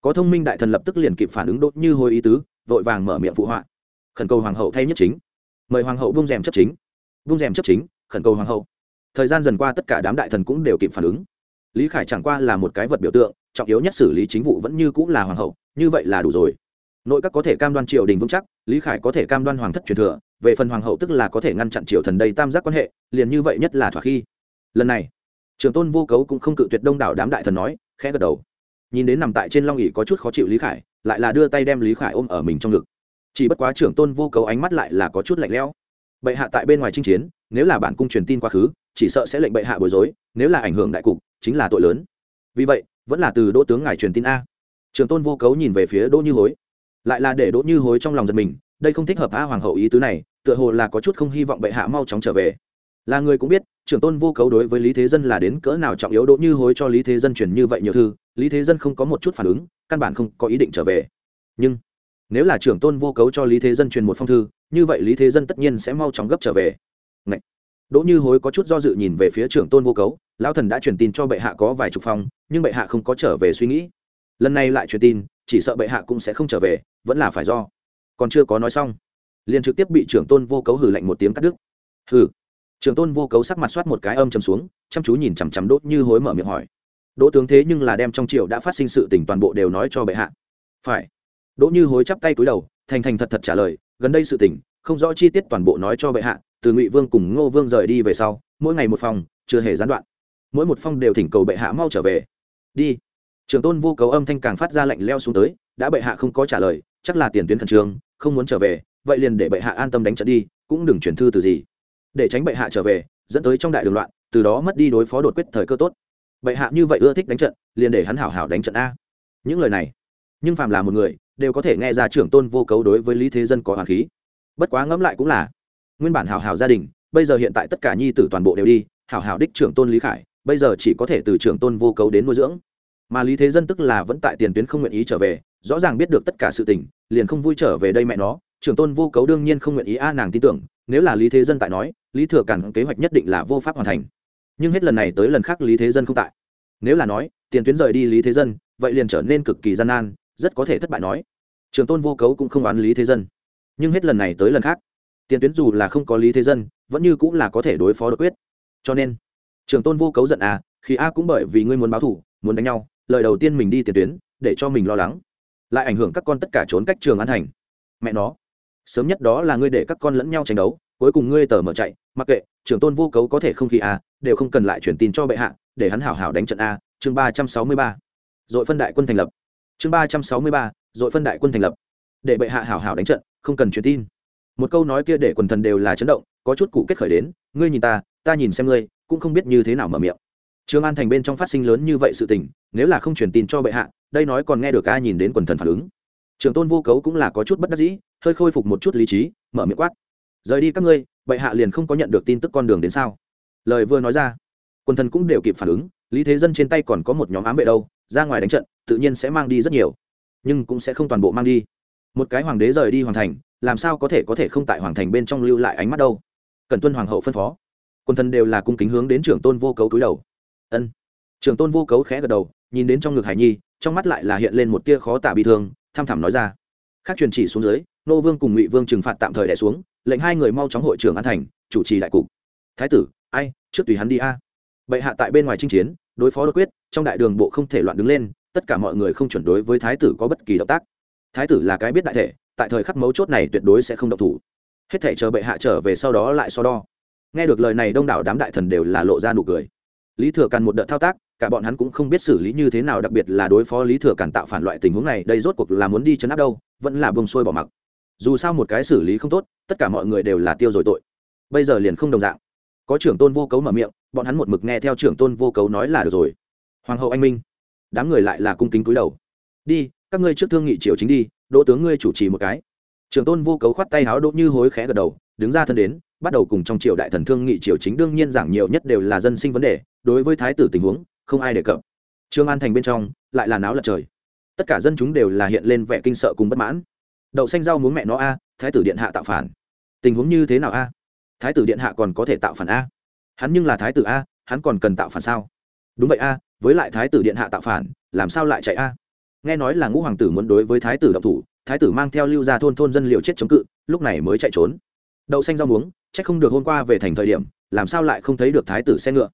Có thông minh đại thần lập tức liền kịp phản ứng đốt như hồi ý tứ, vội vàng mở miệng phụ họa. Khẩn cầu hoàng hậu thay nhất chính. Mời hoàng hậu vung rèm chấp chính. Vung rèm chấp chính, khẩn cầu hoàng hậu. Thời gian dần qua tất cả đám đại thần cũng đều kịp phản ứng. Lý khải chẳng qua là một cái vật biểu tượng trọng yếu nhất xử lý chính vụ vẫn như cũng là hoàng hậu, như vậy là đủ rồi. Nội các có thể cam đoan triều đình vững chắc, lý khải có thể cam đoan hoàng thất truyền thừa, về phần hoàng hậu tức là có thể ngăn chặn triều thần đây tam giác quan hệ, liền như vậy nhất là thỏa khi. Lần này trường tôn vô cấu cũng không cự tuyệt đông đảo đám đại thần nói, khẽ gật đầu. Nhìn đến nằm tại trên long ỉ có chút khó chịu lý khải, lại là đưa tay đem lý khải ôm ở mình trong ngực. Chỉ bất quá trưởng tôn vô cấu ánh mắt lại là có chút lạnh lẽo. Bệ hạ tại bên ngoài chinh chiến, nếu là bản cung truyền tin quá khứ, chỉ sợ sẽ lệnh bệ hạ bối rối, nếu là ảnh hưởng đại cục, chính là tội lớn. Vì vậy vẫn là từ đỗ tướng ngài truyền tin a. Trường tôn vô cấu nhìn về phía đỗ như hối. Lại là để đỗ như hối trong lòng giật mình, đây không thích hợp a hoàng hậu ý tứ này, tựa hồ là có chút không hy vọng bệ hạ mau chóng trở về. Là người cũng biết trưởng tôn vô cấu đối với lý thế dân là đến cỡ nào trọng yếu, đỗ như hối cho lý thế dân truyền như vậy nhiều thư, lý thế dân không có một chút phản ứng, căn bản không có ý định trở về. Nhưng, nếu là trưởng tôn vô cấu cho lý thế dân truyền một phong thư, như vậy lý thế dân tất nhiên sẽ mau chóng gấp trở về. Ngậy! Đỗ như hối có chút do dự nhìn về phía trưởng tôn vô cấu, lão thần đã truyền tin cho bệ hạ có vài chục phong, nhưng bệ hạ không có trở về suy nghĩ. Lần này lại truyền tin, chỉ sợ bệ hạ cũng sẽ không trở về, vẫn là phải do. Còn chưa có nói xong, liền trực tiếp bị trưởng tôn vô cấu hử lạnh một tiếng cắt đứt. Hử trưởng tôn vô cấu sắc mặt soát một cái âm chầm xuống, chăm chú nhìn chằm chằm đốt như hối mở miệng hỏi. Đỗ tướng thế nhưng là đem trong triều đã phát sinh sự tình toàn bộ đều nói cho bệ hạ. Phải. Đỗ như hối chắp tay cúi đầu, thành thành thật thật trả lời, gần đây sự tình, không rõ chi tiết toàn bộ nói cho bệ hạ từ ngụy vương cùng ngô vương rời đi về sau, mỗi ngày một phòng, chưa hề gián đoạn. Mỗi một phong đều thỉnh cầu bệ hạ mau trở về. Đi. Trường tôn vô cấu âm thanh càng phát ra lạnh leo xuống tới, đã bệ hạ không có trả lời, chắc là tiền tuyến khẩn trương, không muốn trở về, vậy liền để bệ hạ an tâm đánh trận đi, cũng đừng chuyển thư từ gì. Để tránh bệ hạ trở về, dẫn tới trong đại đường loạn, từ đó mất đi đối phó đột quyết thời cơ tốt. Bệ hạ như vậy ưa thích đánh trận, liền để hắn hảo hảo đánh trận a. Những lời này, nhưng phàm là một người, đều có thể nghe ra trưởng tôn vô cấu đối với lý thế dân có hoàng khí. Bất quá ngẫm lại cũng là nguyên bản hảo hảo gia đình, bây giờ hiện tại tất cả nhi tử toàn bộ đều đi, hảo hảo đích trưởng tôn lý khải, bây giờ chỉ có thể từ trưởng tôn vô cấu đến nuôi dưỡng. Mà lý thế dân tức là vẫn tại tiền tuyến không nguyện ý trở về, rõ ràng biết được tất cả sự tình, liền không vui trở về đây mẹ nó. Trưởng tôn vô cấu đương nhiên không nguyện ý a, nàng tin tưởng, nếu là lý thế dân tại nói, lý thừa cản kế hoạch nhất định là vô pháp hoàn thành. Nhưng hết lần này tới lần khác lý thế dân không tại. Nếu là nói, tiền tuyến rời đi lý thế dân, vậy liền trở nên cực kỳ gian nan, rất có thể thất bại nói. Trường tôn vô cấu cũng không oán lý thế dân. Nhưng hết lần này tới lần khác tiền tuyến dù là không có lý thế dân, vẫn như cũng là có thể đối phó đột quyết. Cho nên trường tôn vô cấu giận à khi a cũng bởi vì ngươi muốn báo thủ, muốn đánh nhau, lời đầu tiên mình đi tiền tuyến, để cho mình lo lắng. Lại ảnh hưởng các con tất cả trốn cách trường an thành. Mẹ nó, sớm nhất đó là ngươi để các con lẫn nhau tranh đấu, cuối cùng ngươi tờ mở chạy, mặc kệ, trưởng tôn vô cấu có thể không khi a, đều không cần lại truyền tin cho bệ hạ, để hắn hảo hảo đánh trận a, chương ba trăm sáu mươi ba. Dội phân đại quân thành lập. Chương ba trăm sáu mươi ba dội phân đại quân thành lập. Để bệ hạ hảo hảo đánh trận, không cần truyền tin một câu nói kia để quần thần đều là chấn động, có chút cụ kết khởi đến, ngươi nhìn ta ta nhìn xem ngươi, cũng không biết như thế nào mở miệng. Trương an thành bên trong phát sinh lớn như vậy sự tình, nếu là không truyền tin cho bệ hạ, đây nói còn nghe được ai nhìn đến quần thần phản ứng. Trường tôn vô cấu cũng là có chút bất đắc dĩ, hơi khôi phục một chút lý trí, mở miệng quát. Rời đi các ngươi, bệ hạ liền không có nhận được tin tức con đường đến sao? Lời vừa nói ra, quần thần cũng đều kịp phản ứng, lý thế dân trên tay còn có một nhóm ám vệ đâu, ra ngoài đánh trận, tự nhiên sẽ mang đi rất nhiều, nhưng cũng sẽ không toàn bộ mang đi. Một cái hoàng đế rời đi hoàng thành làm sao có thể có thể không tại hoàng thành bên trong lưu lại ánh mắt đâu? Cần tuân hoàng hậu phân phó. Quần thần đều là cung kính hướng đến trưởng tôn vô cấu túi đầu. Ân. Trưởng tôn vô cấu khẽ gật đầu, nhìn đến trong ngực hải nhi, trong mắt lại là hiện lên một tia khó tả bị thương, tham thảm nói ra. Khác truyền chỉ xuống dưới, nô vương cùng ngụy vương trừng phạt tạm thời đẻ xuống, lệnh hai người mau chóng hội trưởng an thành, chủ trì đại cục. Thái tử, ai, trước tùy hắn đi a. Bệ hạ tại bên ngoài chinh chiến, đối phó đột quyết, trong đại đường bộ không thể loạn đứng lên, tất cả mọi người không chuẩn đối với thái tử có bất kỳ động tác. Thái tử là cái biết đại thể tại thời khắc mấu chốt này tuyệt đối sẽ không động thủ. Hết thể chờ bệ hạ trở về sau đó lại so đo. Nghe được lời này đông đảo đám đại thần đều là lộ ra nụ cười. Lý thừa càn một đợt thao tác, cả bọn hắn cũng không biết xử lý như thế nào, đặc biệt là đối phó lý thừa càn tạo phản loại tình huống này, đây rốt cuộc là muốn đi chấn áp đâu, vẫn là bông xuôi bỏ mặc. Dù sao một cái xử lý không tốt, tất cả mọi người đều là tiêu rồi tội. Bây giờ liền không đồng dạng. Có trưởng tôn vô cấu mở miệng, bọn hắn một mực nghe theo trưởng tôn vô cấu nói là được rồi. Hoàng hậu anh minh, đám người lại là cung kính cúi đầu. Đi, các ngươi trước thương nghị triều chính đi đỗ tướng ngươi chủ trì một cái. Trường tôn vô cấu khoát tay háo đỗ như hối khẽ gật đầu, đứng ra thân đến, bắt đầu cùng trong triều đại thần thương nghị triều chính đương nhiên giảng nhiều nhất đều là dân sinh vấn đề, đối với thái tử tình huống, không ai đề cập. Trương an thành bên trong, lại là náo lật trời. Tất cả dân chúng đều là hiện lên vẻ kinh sợ cùng bất mãn. Đậu xanh rau muốn mẹ nó a, thái tử điện hạ tạo phản. Tình huống như thế nào a? Thái tử điện hạ còn có thể tạo phản a? Hắn nhưng là thái tử a, hắn còn cần tạo phản sao? Đúng vậy a, với lại thái tử điện hạ tạo phản, làm sao lại chạy a? Nghe nói là ngũ hoàng tử muốn đối với thái tử động thủ, thái tử mang theo lưu ra thôn thôn dân liệu chết chống cự, lúc này mới chạy trốn. Đậu xanh rau muống c h ắ c không được hôm qua về thành thời điểm, làm sao lại không thấy được thái tử xe ngựa?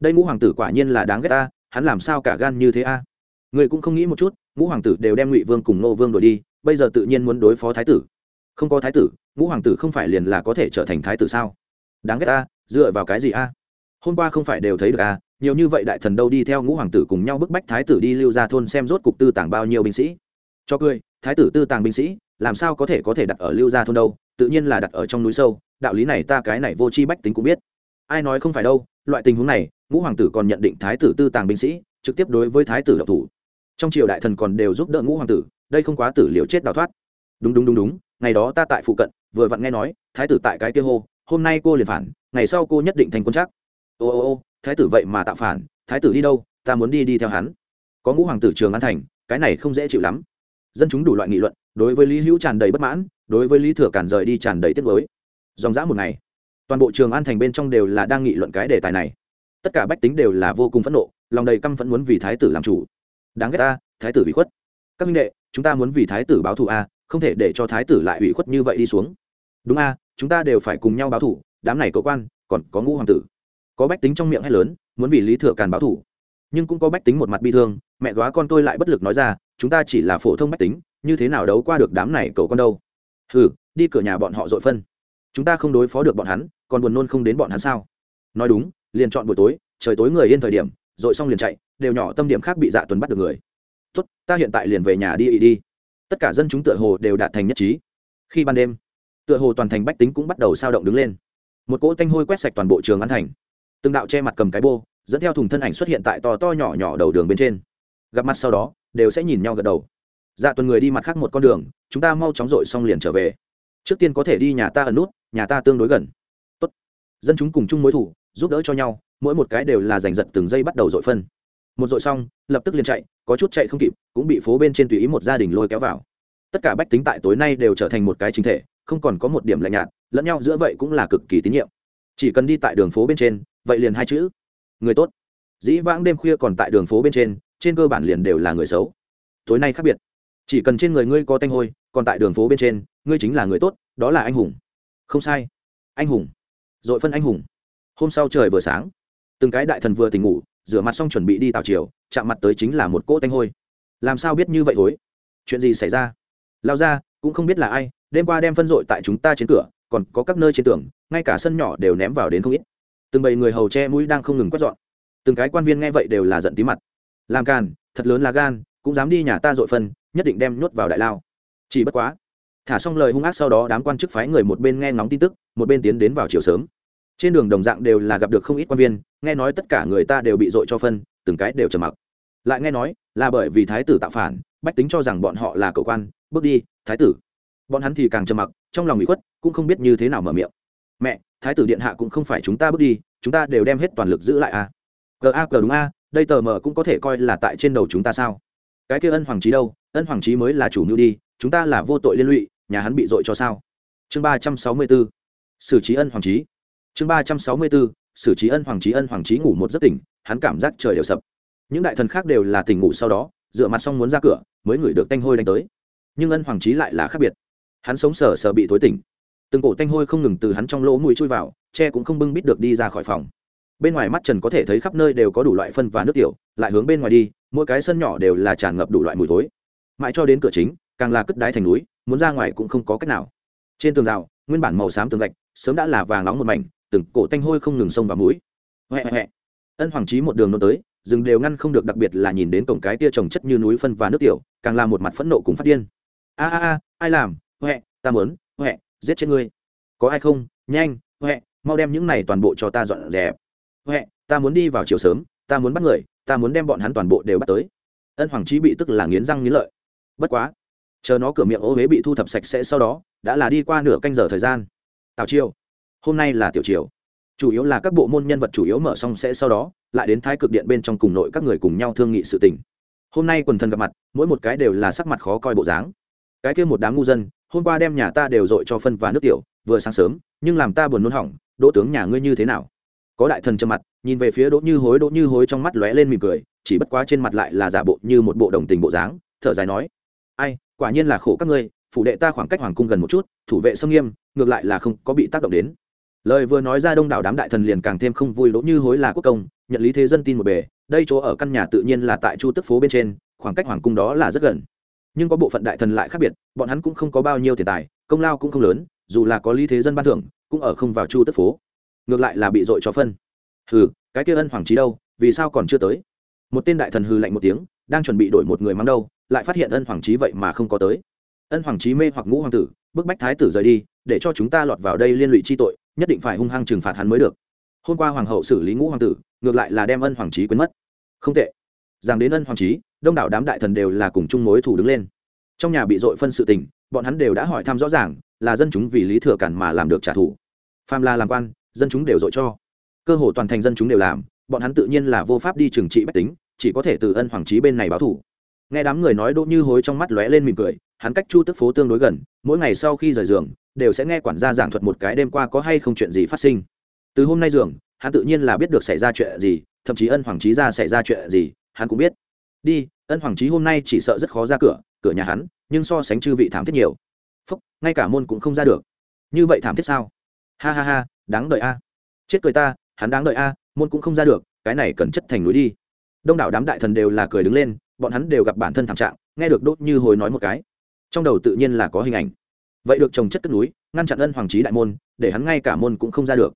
Đây ngũ hoàng tử quả nhiên là đáng ghét ta hắn làm sao cả gan như thế a? Người cũng không nghĩ một chút, ngũ hoàng tử đều đem ngụy vương cùng nô vương đổi đi, bây giờ tự nhiên muốn đối phó thái tử. Không có thái tử, ngũ hoàng tử không phải liền là có thể trở thành thái tử sao? Đáng ghét ta dựa vào cái gì a? Hôm qua không phải đều thấy được a nhiều như vậy đại thần đâu đi theo ngũ hoàng tử cùng nhau bức bách thái tử đi lưu ra thôn xem rốt cục tư tàng bao nhiêu binh sĩ. Cho cười, thái tử tư tàng binh sĩ, làm sao có thể có thể đặt ở lưu gia thôn đâu, tự nhiên là đặt ở trong núi sâu, đạo lý này ta cái này vô chi bách tính cũng biết. Ai nói không phải đâu, loại tình huống này, ngũ hoàng tử còn nhận định thái tử tư tàng binh sĩ, trực tiếp đối với thái tử độc thủ. Trong triều đại thần còn đều giúp đỡ ngũ hoàng tử, đây không quá tử liều chết đào thoát. Đúng đúng đúng đúng, ngày đó ta tại phụ cận, vừa vặn nghe nói, thái tử tại cái kia hô, hôm nay cô liền phản, ngày sau cô nhất định thành quân chắc ô ô ô, thái tử vậy mà tạo phản, thái tử đi đâu, ta muốn đi đi theo hắn. Có ngũ hoàng tử trường an thành, cái này không dễ chịu lắm. Dân chúng đủ loại nghị luận, đối với lý hữu tràn đầy bất mãn, đối với lý thừa cản rời đi tràn đầy tiếc mới dòng dã một ngày, toàn bộ trường an thành bên trong đều là đang nghị luận cái đề tài này. Tất cả bách tính đều là vô cùng phẫn nộ, lòng đầy căm phẫn muốn vì thái tử làm chủ. Đáng ghét ta, thái tử bị khuất. Các minh đệ, chúng ta muốn vì thái tử báo thù a không thể để cho thái tử lại ủy khuất như vậy đi xuống. Đúng a chúng ta đều phải cùng nhau báo thù, đám này cầu quan, còn có ngũ hoàng tử có bách tính trong miệng hay lớn, muốn vì lý thừa càn báo thủ nhưng cũng có bách tính một mặt bi thương, mẹ góa con tôi lại bất lực nói ra, chúng ta chỉ là phổ thông bách tính, như thế nào đấu qua được đám này cầu con đâu? Hừ, đi cửa nhà bọn họ dội phân. Chúng ta không đối phó được bọn hắn, còn buồn nôn không đến bọn hắn sao? Nói đúng, liền chọn buổi tối, trời tối người yên thời điểm, dội xong liền chạy, đều nhỏ tâm điểm khác bị dạ tuần bắt được người. Tốt, ta hiện tại liền về nhà đi ý đi. Tất cả dân chúng tựa hồ đều đạt thành nhất trí. Khi ban đêm, tựa hồ toàn thành bách tính cũng bắt đầu sao động đứng lên. Một cỗ tanh hôi quét sạch toàn bộ trường an thành từng đạo che mặt cầm cái bô, dẫn theo thùng thân ảnh xuất hiện tại to to nhỏ nhỏ đầu đường bên trên. Gặp mặt sau đó, đều sẽ nhìn nhau gật đầu. Dạ tuần người đi mặt khác một con đường, chúng ta mau chóng dội xong liền trở về. Trước tiên có thể đi nhà ta ở nút, nhà ta tương đối gần. Tốt. dân chúng cùng chung mối thủ, giúp đỡ cho nhau, mỗi một cái đều là giành giật từng giây bắt đầu dội phân. Một dội xong, lập tức liền chạy, có chút chạy không kịp, cũng bị phố bên trên tùy ý một gia đình lôi kéo vào. Tất cả bách tính tại tối nay đều trở thành một cái chính thể, không còn có một điểm lạnh nhạt, lẫn nhau giữa vậy cũng là cực kỳ tín nhiệm. Chỉ cần đi tại đường phố bên trên vậy liền hai chữ. Người tốt. Dĩ vãng đêm khuya còn tại đường phố bên trên trên cơ bản liền đều là người xấu. Tối nay khác biệt. Chỉ cần trên người ngươi có tanh hôi, còn tại đường phố bên trên, ngươi chính là người tốt, đó là anh hùng. Không sai. Anh hùng. Dội phân anh hùng. Hôm sau trời vừa sáng, từng cái đại thần vừa tỉnh ngủ, rửa mặt xong chuẩn bị đi tào chiều, chạm mặt tới chính là một cỗ tanh hôi. Làm sao biết như vậy thối? Chuyện gì xảy ra? Lao ra, cũng không biết là ai, đêm qua đem phân dội tại chúng ta trên cửa, còn có các nơi trên tường, ngay cả sân nhỏ đều ném vào đến không ít từng bầy người hầu che mũi đang không ngừng quét dọn. Từng cái quan viên nghe vậy đều là giận tí mặt. Làm càn, thật lớn là gan, cũng dám đi nhà ta dội phân, nhất định đem nhốt vào đại lao. Chỉ bất quá, thả xong lời hung ác sau đó đám quan chức phái người một bên nghe ngóng tin tức, một bên tiến đến vào chiều sớm. Trên đường đồng dạng đều là gặp được không ít quan viên, nghe nói tất cả người ta đều bị dội cho phân, từng cái đều trầm mặc. Lại nghe nói là bởi vì thái tử tạo phản, bách tính cho rằng bọn họ là cầu quan, bước đi, thái tử. Bọn hắn thì càng trầm mặc, trong lòng bị khuất, cũng không biết như thế nào mở miệng. Mẹ thái tử điện hạ cũng không phải chúng ta bước đi, chúng ta đều đem hết toàn lực giữ lại a g a, g đúng a, đây tờ mờ cũng có thể coi là tại trên đầu chúng ta sao? Cái kia ân hoàng trí đâu? Ân hoàng trí mới là chủ mưu đi, chúng ta là vô tội liên lụy, nhà hắn bị dội cho sao? Chương ba trăm sáu mươi b ố xử trí ân hoàng trí. Chương ba trăm sáu mươi b ố xử trí ân hoàng trí, ân hoàng trí ngủ một giấc tỉnh, hắn cảm giác trời đều sập. Những đại thần khác đều là tỉnh ngủ sau đó, dựa mặt xong muốn ra cửa, mới ngửi được tanh hôi đánh tới. Nhưng ân hoàng trí lại là khác biệt. Hắn sống sờ sờ bị thối tỉnh từng cổ tanh hôi không ngừng từ hắn trong lỗ mũi chui vào, che cũng không bưng bít được đi ra khỏi phòng. Bên ngoài mắt trần có thể thấy khắp nơi đều có đủ loại phân và nước tiểu, lại hướng bên ngoài đi, mỗi cái sân nhỏ đều là tràn ngập đủ loại mùi thối. Mãi cho đến cửa chính, càng là cất đái thành núi, muốn ra ngoài cũng không có cách nào. Trên tường rào, nguyên bản màu xám tường gạch, sớm đã là vàng nóng một mảnh, từng cổ tanh hôi không ngừng xông vào mũi. Huệ huệ ân hoàng trí một đường nôn tới, rừng đều ngăn không được, đặc biệt là nhìn đến cổng cái tia trồng chất như núi phân và nước tiểu, càng là một mặt phẫn nộ cùng phát điên. A a a, ai làm? Huệ ta mớn huệ giết chết ngươi. Có ai không? Nhanh, huệ, mau đem những này toàn bộ cho ta dọn dẹp. Huệ, ta muốn đi vào chiều sớm, ta muốn bắt người, ta muốn đem bọn hắn toàn bộ đều bắt tới. Ân hoàng trí bị tức là nghiến răng nghiến lợi. Bất quá, chờ nó cửa miệng ô huế bị thu thập sạch sẽ sau đó, đã là đi qua nửa canh giờ thời gian. Tào chiêu hôm nay là tiểu triều. Chủ yếu là các bộ môn nhân vật chủ yếu mở xong sẽ sau đó, lại đến thái cực điện bên trong cùng nội các người cùng nhau thương nghị sự tình. Hôm nay quần thần gặp mặt, mỗi một cái đều là sắc mặt khó coi bộ dáng. Cái kia một đám ngu dân hôm qua đem nhà ta đều dội cho phân và nước tiểu, vừa sáng sớm, nhưng làm ta buồn nôn hỏng, đỗ tướng nhà ngươi như thế nào? Có đại thần trầm mặt, nhìn về phía đỗ như hối, đỗ như hối trong mắt lóe lên mỉm cười, chỉ bất quá trên mặt lại là giả bộ như một bộ đồng tình bộ dáng, thở dài nói, ai, quả nhiên là khổ các ngươi, phủ đệ ta khoảng cách hoàng cung gần một chút, thủ vệ sông nghiêm, ngược lại là không có bị tác động đến. Lời vừa nói ra đông đảo đám đại thần liền càng thêm không vui, đỗ như hối là quốc công, nhận lý thế dân tin một bề, đây chỗ ở căn nhà tự nhiên là tại chu tức phố bên trên, khoảng cách hoàng cung đó là rất gần nhưng có bộ phận đại thần lại khác biệt, bọn hắn cũng không có bao nhiêu tiền tài, công lao cũng không lớn, dù là có lý thế dân ban thưởng, cũng ở không vào chu tức phố. Ngược lại là bị dội cho phân. Hừ, cái kia ân hoàng trí đâu, vì sao còn chưa tới? Một tên đại thần hừ lạnh một tiếng, đang chuẩn bị đổi một người mắng đâu, lại phát hiện ân hoàng trí vậy mà không có tới. Ân hoàng trí mê hoặc ngũ hoàng tử, bức bách thái tử rời đi, để cho chúng ta lọt vào đây liên lụy chi tội, nhất định phải hung hăng trừng phạt hắn mới được. Hôm qua hoàng hậu xử lý ngũ hoàng tử, ngược lại là đem ân hoàng trí quên mất. Không tệ. Rằng đến ân hoàng trí đông đảo đám đại thần đều là cùng chung mối thủ đứng lên. Trong nhà bị dội phân sự tình, bọn hắn đều đã hỏi thăm rõ ràng, là dân chúng vì lý thừa cản mà làm được trả thù. Phàm là làm quan, dân chúng đều dội cho. Cơ hồ toàn thành dân chúng đều làm, bọn hắn tự nhiên là vô pháp đi trừng trị bách tính, chỉ có thể từ ân hoàng trí bên này báo thủ. Nghe đám người nói đỗ như hối trong mắt lóe lên mỉm cười, hắn cách chu tức phố tương đối gần, mỗi ngày sau khi rời giường, đều sẽ nghe quản gia giảng thuật một cái đêm qua có hay không chuyện gì phát sinh. Từ hôm nay giường, hắn tự nhiên là biết được xảy ra chuyện gì, thậm chí ân hoàng trí ra xảy ra chuyện gì, hắn cũng biết đi, ân hoàng trí hôm nay chỉ sợ rất khó ra cửa cửa nhà hắn, nhưng so sánh chư vị thảm thiết nhiều. Phúc, ngay cả môn cũng không ra được. Như vậy thảm thiết sao? Ha ha ha, đáng đợi a. Chết cười ta, hắn đáng đợi a, môn cũng không ra được, cái này cần chất thành núi đi. Đông đảo đám đại thần đều là cười đứng lên, bọn hắn đều gặp bản thân thảm trạng, nghe được đốt như hồi nói một cái. Trong đầu tự nhiên là có hình ảnh. Vậy được trồng chất cất núi, ngăn chặn ân hoàng trí đại môn, để hắn ngay cả môn cũng không ra được.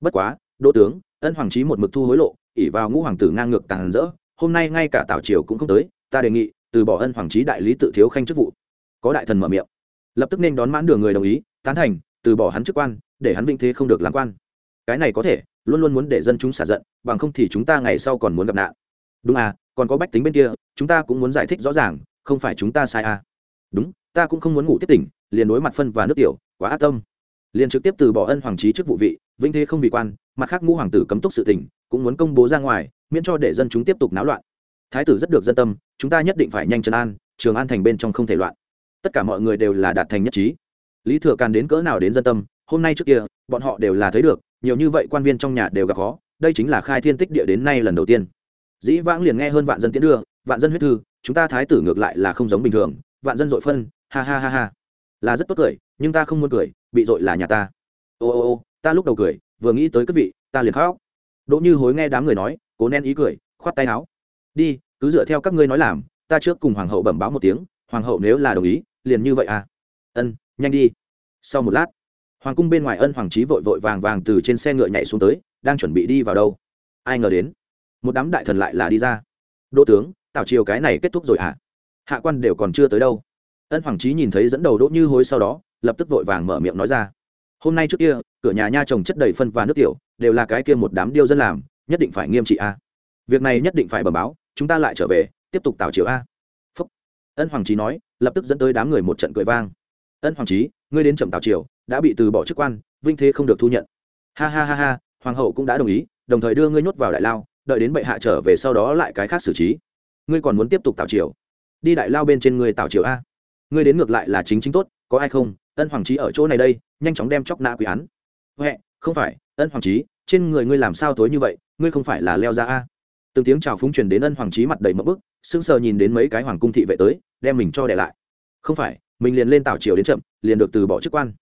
Bất quá, đỗ tướng, ân hoàng trí một mực thu hối lộ ỉ vào ngũ hoàng tử ngang ngược càng rỡ hôm nay ngay cả tào triều cũng không tới, ta đề nghị, từ bỏ ân hoàng trí đại lý tự thiếu khanh chức vụ. Có đại thần mở miệng. Lập tức nên đón mãn đường người đồng ý, tán thành, từ bỏ hắn chức quan, để hắn vinh thế không được làm quan. Cái này có thể, luôn luôn muốn để dân chúng xả giận, bằng không thì chúng ta ngày sau còn muốn gặp nạn. Đúng à còn có bách tính bên kia, chúng ta cũng muốn giải thích rõ ràng, không phải chúng ta sai à. Đúng, ta cũng không muốn ngủ tiếp tỉnh, liền đối mặt phân và nước tiểu, quá ác tâm. Liền trực tiếp từ bỏ ân hoàng trí chức vụ vị vinh thế không vì quan, mặt khác ngũ hoàng tử cấm túc sự tỉnh, cũng muốn công bố ra ngoài miễn cho để dân chúng tiếp tục náo loạn. Thái tử rất được dân tâm, chúng ta nhất định phải nhanh trấn an, trường an thành bên trong không thể loạn. Tất cả mọi người đều là đạt thành nhất trí. Lý thừa càn đến cỡ nào đến dân tâm, hôm nay trước kia, bọn họ đều là thấy được, nhiều như vậy quan viên trong nhà đều gặp khó, đây chính là khai thiên tích địa đến nay lần đầu tiên. Dĩ vãng liền nghe hơn vạn dân tiến đưa, vạn dân huyết thư, chúng ta thái tử ngược lại là không giống bình thường, vạn dân dội phân, ha ha ha ha. Là rất tốt cười, nhưng ta không muốn cười, bị dội là nhà ta. Ô ô ô, ta lúc đầu cười, vừa nghĩ tới các vị, ta liền khóc. Đỗ như hối nghe đám người nói cố nén ý cười, khoát tay áo. Đi, cứ dựa theo các ngươi nói làm, ta trước cùng hoàng hậu bẩm báo một tiếng, hoàng hậu nếu là đồng ý, liền như vậy à? Ân, nhanh đi. Sau một lát, hoàng cung bên ngoài ân hoàng trí vội vội vàng vàng từ trên xe ngựa nhảy xuống tới, đang chuẩn bị đi vào đâu. Ai ngờ đến, một đám đại thần lại là đi ra. Đỗ tướng, tảo triều cái này kết thúc rồi à hạ quan đều còn chưa tới đâu. Ân hoàng trí nhìn thấy dẫn đầu đỗ như hối sau đó, lập tức vội vàng mở miệng nói ra. Hôm nay trước kia, cửa nhà nha trồng chất đầy phân và nước tiểu, đều là cái kia một đám điêu dân làm nhất định phải nghiêm trị a. Việc này nhất định phải bẩm báo, chúng ta lại trở về, tiếp tục tạo chiều a. Phúc. Ân hoàng trí nói, lập tức dẫn tới đám người một trận cười vang. Ân hoàng trí ngươi đến trầm tạo triều, đã bị từ bỏ chức quan, vinh thế không được thu nhận. Ha ha ha ha, hoàng hậu cũng đã đồng ý, đồng thời đưa ngươi nhốt vào đại lao, đợi đến bệ hạ trở về sau đó lại cái khác xử trí. Ngươi còn muốn tiếp tục tạo triều? Đi đại lao bên trên ngươi tạo triều a. Ngươi đến ngược lại là chính chính tốt, có ai không? Ân hoàng trí ở chỗ này đây, nhanh chóng đem chóc nã quý án. Huệ, không phải, ân hoàng trí trên người ngươi làm sao tối như vậy, ngươi không phải là leo ra a? Từng tiếng chào phúng truyền đến ân hoàng trí mặt đầy mỡ bức, sững sờ nhìn đến mấy cái hoàng cung thị vệ tới, đem mình cho để lại. Không phải, mình liền lên tảo triều đến chậm, liền được từ bỏ chức quan.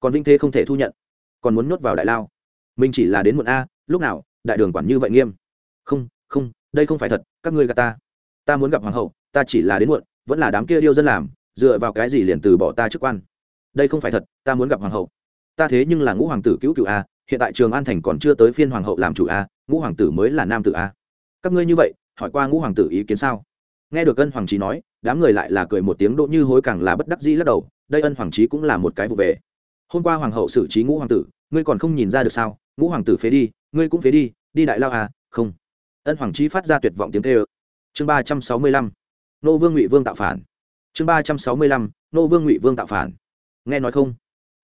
Còn vinh thế không thể thu nhận, còn muốn nhốt vào đại lao. Mình chỉ là đến muộn a, lúc nào, đại đường quản như vậy nghiêm. Không không, đây không phải thật, các ngươi gạt ta. Ta muốn gặp hoàng hậu, ta chỉ là đến muộn, vẫn là đám kia điêu dân làm, dựa vào cái gì liền từ bỏ ta chức quan? Đây không phải thật, ta muốn gặp hoàng hậu. Ta thế nhưng là ngũ hoàng tử cứu cựu a hiện tại trường an thành còn chưa tới phiên hoàng hậu làm chủ a, ngũ hoàng tử mới là nam tử a. Các ngươi như vậy, hỏi qua ngũ hoàng tử ý kiến sao? Nghe được ân hoàng trí nói, đám người lại là cười một tiếng đỗ như hối càng là bất đắc dĩ lắc đầu, đây ân hoàng trí cũng là một cái vụ về. Hôm qua hoàng hậu xử trí ngũ hoàng tử, ngươi còn không nhìn ra được sao? Ngũ hoàng tử phế đi, ngươi cũng phế đi đi đại lao à không. Ân hoàng trí phát ra tuyệt vọng tiếng tê ơ chương ba trăm sáu mươi lăm. Nô vương ngụy vương tạo phản. Chương ba trăm sáu mươi lăm. Nô vương ngụy vương tạo phản. Nghe nói không?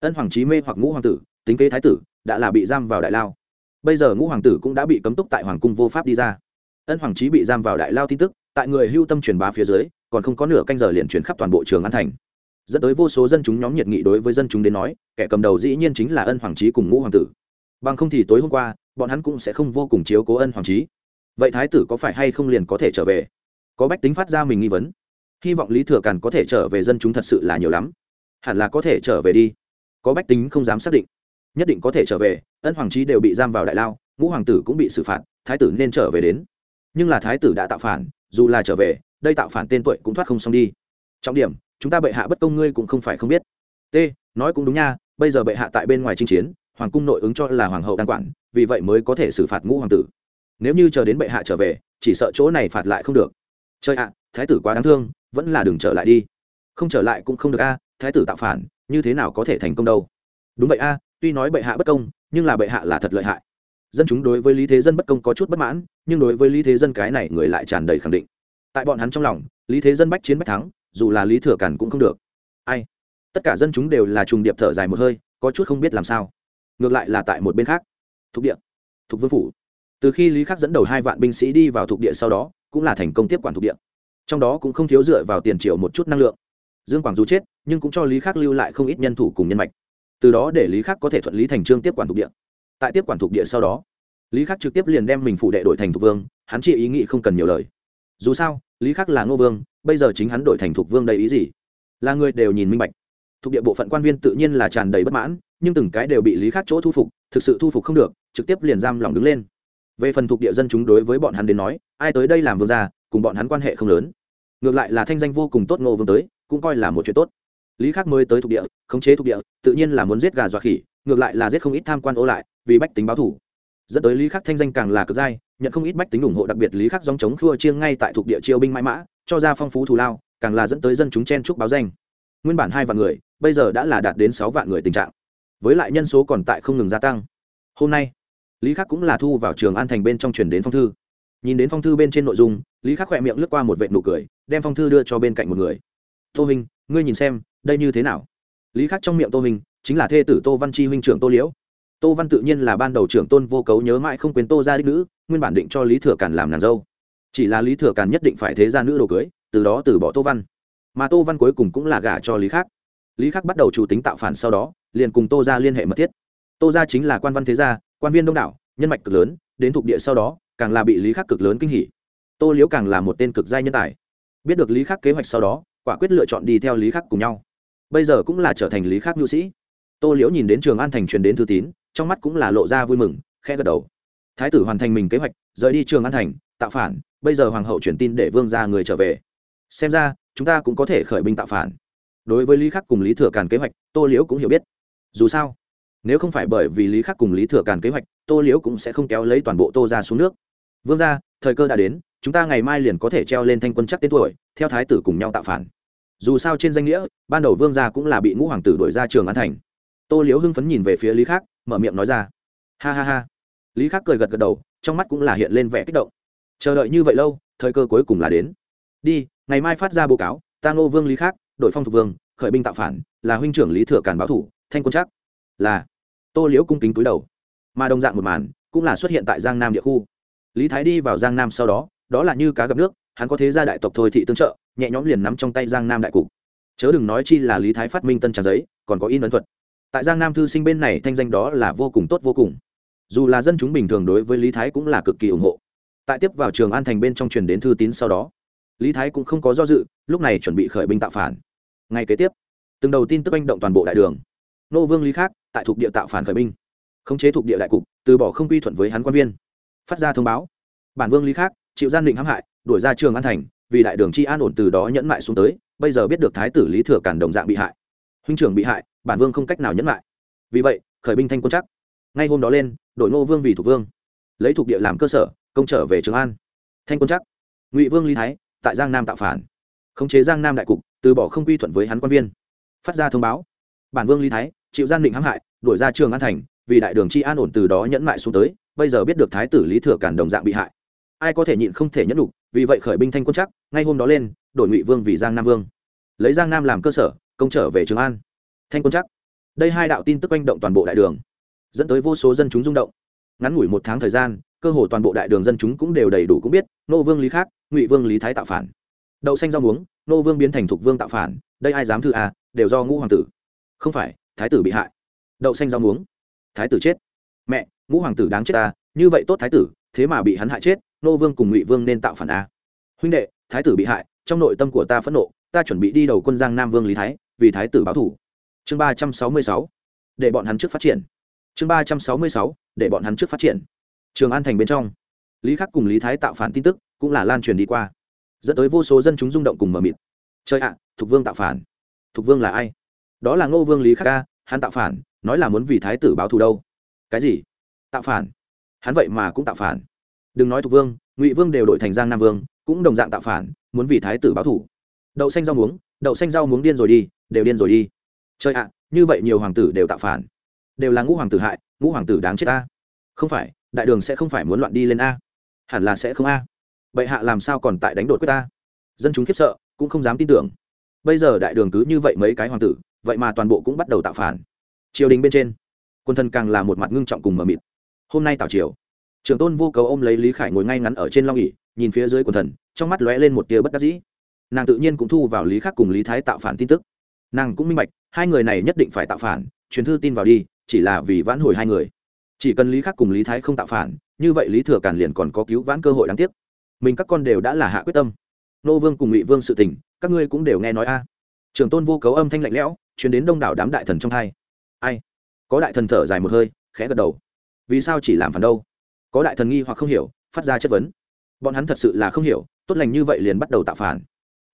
Ân hoàng trí mê hoặc ngũ hoàng tử, tính kế thái tử đã là bị giam vào đại lao. Bây giờ ngũ hoàng tử cũng đã bị cấm túc tại hoàng cung vô pháp đi ra. Ân hoàng trí bị giam vào đại lao tin tức, tại người hưu tâm truyền bá phía dưới, còn không có nửa canh giờ liền truyền khắp toàn bộ trường an thành. Dẫn tới vô số dân chúng nhóm nhiệt nghị đối với dân chúng đến nói, kẻ cầm đầu dĩ nhiên chính là ân hoàng trí cùng ngũ hoàng tử. Bằng không thì tối hôm qua, bọn hắn cũng sẽ không vô cùng chiếu cố ân hoàng trí vậy thái tử có phải hay không liền có thể trở về? Có bách tính phát ra mình nghi vấn. Hy vọng lý thừa càn có thể trở về dân chúng thật sự là nhiều lắm. Hẳn là có thể trở về đi. Có bách tính không dám xác định nhất định có thể trở về, ân hoàng trí đều bị giam vào đại lao, ngũ hoàng tử cũng bị xử phạt, thái tử nên trở về đến. Nhưng là thái tử đã tạo phản, dù là trở về, đây tạo phản tên tuổi cũng thoát không xong đi. Trọng điểm, chúng ta bệ hạ bất công ngươi cũng không phải không biết. T, nói cũng đúng nha, bây giờ bệ hạ tại bên ngoài chinh chiến, hoàng cung nội ứng cho là hoàng hậu đang quản, vì vậy mới có thể xử phạt ngũ hoàng tử. Nếu như chờ đến bệ hạ trở về, chỉ sợ chỗ này phạt lại không được. Chơi ạ, thái tử quá đáng thương, vẫn là đừng trở lại đi. Không trở lại cũng không được a, thái tử tạo phản, như thế nào có thể thành công đâu? Đúng vậy a tuy nói bệ hạ bất công, nhưng là bệ hạ là thật lợi hại. Dân chúng đối với lý thế dân bất công có chút bất mãn, nhưng đối với lý thế dân cái này người lại tràn đầy khẳng định. Tại bọn hắn trong lòng, lý thế dân bách chiến bách thắng, dù là lý thừa cản cũng không được. Ai? Tất cả dân chúng đều là trùng điệp thở dài một hơi, có chút không biết làm sao. Ngược lại là tại một bên khác. Thuộc địa. Thuộc vương phủ. Từ khi lý khắc dẫn đầu hai vạn binh sĩ đi vào thuộc địa sau đó, cũng là thành công tiếp quản thuộc địa. Trong đó cũng không thiếu dựa vào tiền triệu một chút năng lượng. Dương quảng dù chết, nhưng cũng cho lý khắc lưu lại không ít nhân thủ cùng nhân mạch từ đó để lý khắc có thể thuận lý thành trương tiếp quản thuộc địa tại tiếp quản thuộc địa sau đó lý khắc trực tiếp liền đem mình phụ đệ đổi thành thuộc vương hắn chỉ ý nghĩ không cần nhiều lời dù sao lý khắc là ngô vương bây giờ chính hắn đổi thành thuộc vương đầy ý gì là người đều nhìn minh bạch thuộc địa bộ phận quan viên tự nhiên là tràn đầy bất mãn nhưng từng cái đều bị lý khắc chỗ thu phục thực sự thu phục không được trực tiếp liền giam lòng đứng lên về phần thuộc địa dân chúng đối với bọn hắn đến nói ai tới đây làm vương gia cùng bọn hắn quan hệ không lớn ngược lại là thanh danh vô cùng tốt ngô vương tới cũng coi là một chuyện tốt lý khắc mới tới thuộc địa, khống chế thuộc địa, tự nhiên là muốn giết gà dọa khỉ, ngược lại là giết không ít tham quan ô lại, vì bách tính báo thủ. Dẫn tới lý khắc thanh danh càng là cực dai, nhận không ít bách tính ủng hộ, đặc biệt lý khắc dòng chống khua chiêng ngay tại thuộc địa chiêu binh mãi mã, cho ra phong phú thù lao, càng là dẫn tới dân chúng chen trúc báo danh. Nguyên bản hai vạn người, bây giờ đã là đạt đến sáu vạn người tình trạng. Với lại nhân số còn tại không ngừng gia tăng. Hôm nay, lý khắc cũng là thu vào trường an thành bên trong truyền đến phong thư. Nhìn đến phong thư bên trên nội dung, lý khắc khỏe miệng lướt qua một vệ nụ cười, đem phong thư đưa cho bên cạnh một người. Tô minh, ngươi nhìn xem đây như thế nào? Lý khắc trong miệng tô hình chính là thê tử tô văn chi huynh trưởng tô liễu. Tô văn tự nhiên là ban đầu trưởng tôn vô cấu nhớ mãi không quên tô gia đích nữ, nguyên bản định cho lý thừa càn làm nàng dâu. Chỉ là lý thừa càn nhất định phải thế ra nữ đồ cưới, từ đó từ bỏ tô văn. Mà tô văn cuối cùng cũng là gả cho lý khắc. Lý khắc bắt đầu chủ tính tạo phản sau đó, liền cùng tô ra liên hệ mật thiết. Tô ra chính là quan văn thế gia, quan viên đông đảo, nhân mạch cực lớn, đến thuộc địa sau đó, càng là bị lý khắc cực lớn kinh hỉ. Tô liễu càng là một tên cực giai nhân tài. Biết được lý khắc kế hoạch sau đó, quả quyết lựa chọn đi theo lý khắc cùng nhau bây giờ cũng là trở thành lý khắc nhu sĩ. Tô liễu nhìn đến trường an thành truyền đến thư tín, trong mắt cũng là lộ ra vui mừng khe gật đầu. Thái tử hoàn thành mình kế hoạch, rời đi trường an thành, tạo phản, bây giờ hoàng hậu truyền tin để vương ra người trở về. Xem ra, chúng ta cũng có thể khởi binh tạo phản. Đối với lý khắc cùng lý thừa càn kế hoạch, tô liễu cũng hiểu biết. Dù sao, nếu không phải bởi vì lý khắc cùng lý thừa càn kế hoạch, tô liễu cũng sẽ không kéo lấy toàn bộ tô ra xuống nước. Vương ra thời cơ đã đến, chúng ta ngày mai liền có thể treo lên thanh quân chắc tên tuổi, theo thái tử cùng nhau tạo phản dù sao trên danh nghĩa, ban đầu vương gia cũng là bị ngũ hoàng tử đuổi ra trường an thành. Tô liễu hưng phấn nhìn về phía lý khắc, mở miệng nói ra. Ha ha ha. Lý khắc cười gật gật đầu, trong mắt cũng là hiện lên vẻ kích động. Chờ đợi như vậy lâu, thời cơ cuối cùng là đến. Đi, ngày mai phát ra báo cáo, ta ngô vương lý khắc, đội phong thuộc vương, khởi binh tạo phản, là huynh trưởng lý thừa càn báo thủ, thanh quân chắc. Là. Tô liễu cung kính túi đầu. Mà đồng dạng một màn, cũng là xuất hiện tại giang nam địa khu. Lý thái đi vào giang nam sau đó đó là như cá gặp nước, hắn có thế gia đại tộc thôi thị tương trợ nhẹ nhõm liền nắm trong tay giang nam đại cục. Chớ đừng nói chi là lý thái phát minh tân tràng giấy, còn có in ấn thuật. Tại giang nam thư sinh bên này thanh danh đó là vô cùng tốt vô cùng. Dù là dân chúng bình thường đối với lý thái cũng là cực kỳ ủng hộ. Tại tiếp vào trường an thành bên trong truyền đến thư tín sau đó, lý thái cũng không có do dự, lúc này chuẩn bị khởi binh tạo phản. Ngay kế tiếp, từng đầu tin tức anh động toàn bộ đại đường. Nô vương lý khác, tại thuộc địa tạo phản khởi binh. Khống chế thuộc địa đại cục, từ bỏ không quy thuận với hắn quan viên. Phát ra thông báo. Bản vương lý khác, chịu gian định hãm hại, đuổi ra trường an thành vì đại đường chi an ổn từ đó nhẫn mại xuống tới, bây giờ biết được thái tử lý thừa cản đồng dạng bị hại. Huynh trưởng bị hại, bản vương không cách nào nhẫn mại. Vì vậy, khởi binh thanh quân chắc. Ngay hôm đó lên, đội ngô vương vì thuộc vương. Lấy thuộc địa làm cơ sở, công trở về trường an. Thanh quân chắc. Ngụy vương lý thái, tại giang nam tạo phản. Khống chế giang nam đại cục, từ bỏ không quy thuận với hắn quan viên. Phát ra thông báo. Bản vương lý thái, chịu gian định hãm hại, đuổi ra trường an thành, vì đại đường chi an ổn từ đó nhẫn mại xuống tới, bây giờ biết được thái tử lý thừa cản đồng dạng bị hại. Ai có thể nhịn không thể nhẫn đủ vì vậy khởi binh thanh quân chắc, ngay hôm đó lên, đổi ngụy vương vì giang nam vương. Lấy giang nam làm cơ sở, công trở về trường an. Thanh quân chắc. Đây hai đạo tin tức quanh động toàn bộ đại đường, dẫn tới vô số dân chúng rung động. Ngắn ngủi một tháng thời gian, cơ hồ toàn bộ đại đường dân chúng cũng đều đầy đủ cũng biết, nô vương lý khác, ngụy vương lý thái tạo phản. Đậu xanh rau muống, nô vương biến thành thục vương tạo phản, đây ai dám thư à đều do ngũ hoàng tử. Không phải, thái tử bị hại. Đậu xanh rau muống. Thái tử chết. Mẹ, ngũ hoàng tử đáng chết ta, như vậy tốt thái tử, thế mà bị hắn hại chết nô vương cùng ngụy vương nên tạo phản a. Huynh đệ, thái tử bị hại, trong nội tâm của ta phẫn nộ, ta chuẩn bị đi đầu quân giang nam vương lý thái, vì thái tử báo thủ. Chương ba trăm sáu mươi sáu, để bọn hắn trước phát triển. Chương ba trăm sáu mươi sáu, để bọn hắn trước phát triển. Trường an thành bên trong, lý khắc cùng lý thái tạo phản tin tức, cũng là lan truyền đi qua. Dẫn tới vô số dân chúng rung động cùng mờ mịt. Chơi ạ, thục vương tạo phản. Thục vương là ai? Đó là ngô vương lý khắc ca hắn tạo phản, nói là muốn vì thái tử báo thù đâu. Cái gì? Tạo phản. Hắn vậy mà cũng tạo phản đừng nói thục vương, ngụy vương đều đổi thành giang nam vương, cũng đồng dạng tạo phản, muốn vì thái tử báo thù đậu xanh rau muống, đậu xanh rau muống điên rồi đi, đều điên rồi đi. Chơi ạ, như vậy nhiều hoàng tử đều tạo phản. Đều là ngũ hoàng tử hại, ngũ hoàng tử đáng chết ta. Không phải, đại đường sẽ không phải muốn loạn đi lên a. Hẳn là sẽ không a. Bệ hạ làm sao còn tại đánh đột quyết ta? Dân chúng khiếp sợ, cũng không dám tin tưởng. Bây giờ đại đường cứ như vậy mấy cái hoàng tử, vậy mà toàn bộ cũng bắt đầu tạo phản. Triều đình bên trên, quân thân càng là một mặt ngưng trọng cùng mờ mịt. Hôm nay tào triều trường tôn vô cầu ôm lấy lý khải ngồi ngay ngắn ở trên long ỉ nhìn phía dưới quần thần, trong mắt lóe lên một tia bất đắc dĩ. Nàng tự nhiên cũng thu vào lý khắc cùng lý thái tạo phản tin tức. Nàng cũng minh bạch, hai người này nhất định phải tạo phản, truyền thư tin vào đi, chỉ là vì vãn hồi hai người. Chỉ cần lý khắc cùng lý thái không tạo phản, như vậy lý thừa càn liền còn có cứu vãn cơ hội đáng tiếc. Mình các con đều đã là hạ quyết tâm. Nô vương cùng ngụy vương sự tình, các ngươi cũng đều nghe nói a. Trường tôn vô cấu âm thanh lạnh lẽo chuyển đến đông đảo đám đại thần trong thai ai? Có đại thần thở dài một hơi, khẽ gật đầu. Vì sao chỉ làm phản đâu? Có đại thần nghi hoặc không hiểu, phát ra chất vấn. Bọn hắn thật sự là không hiểu, tốt lành như vậy liền bắt đầu tạo phản.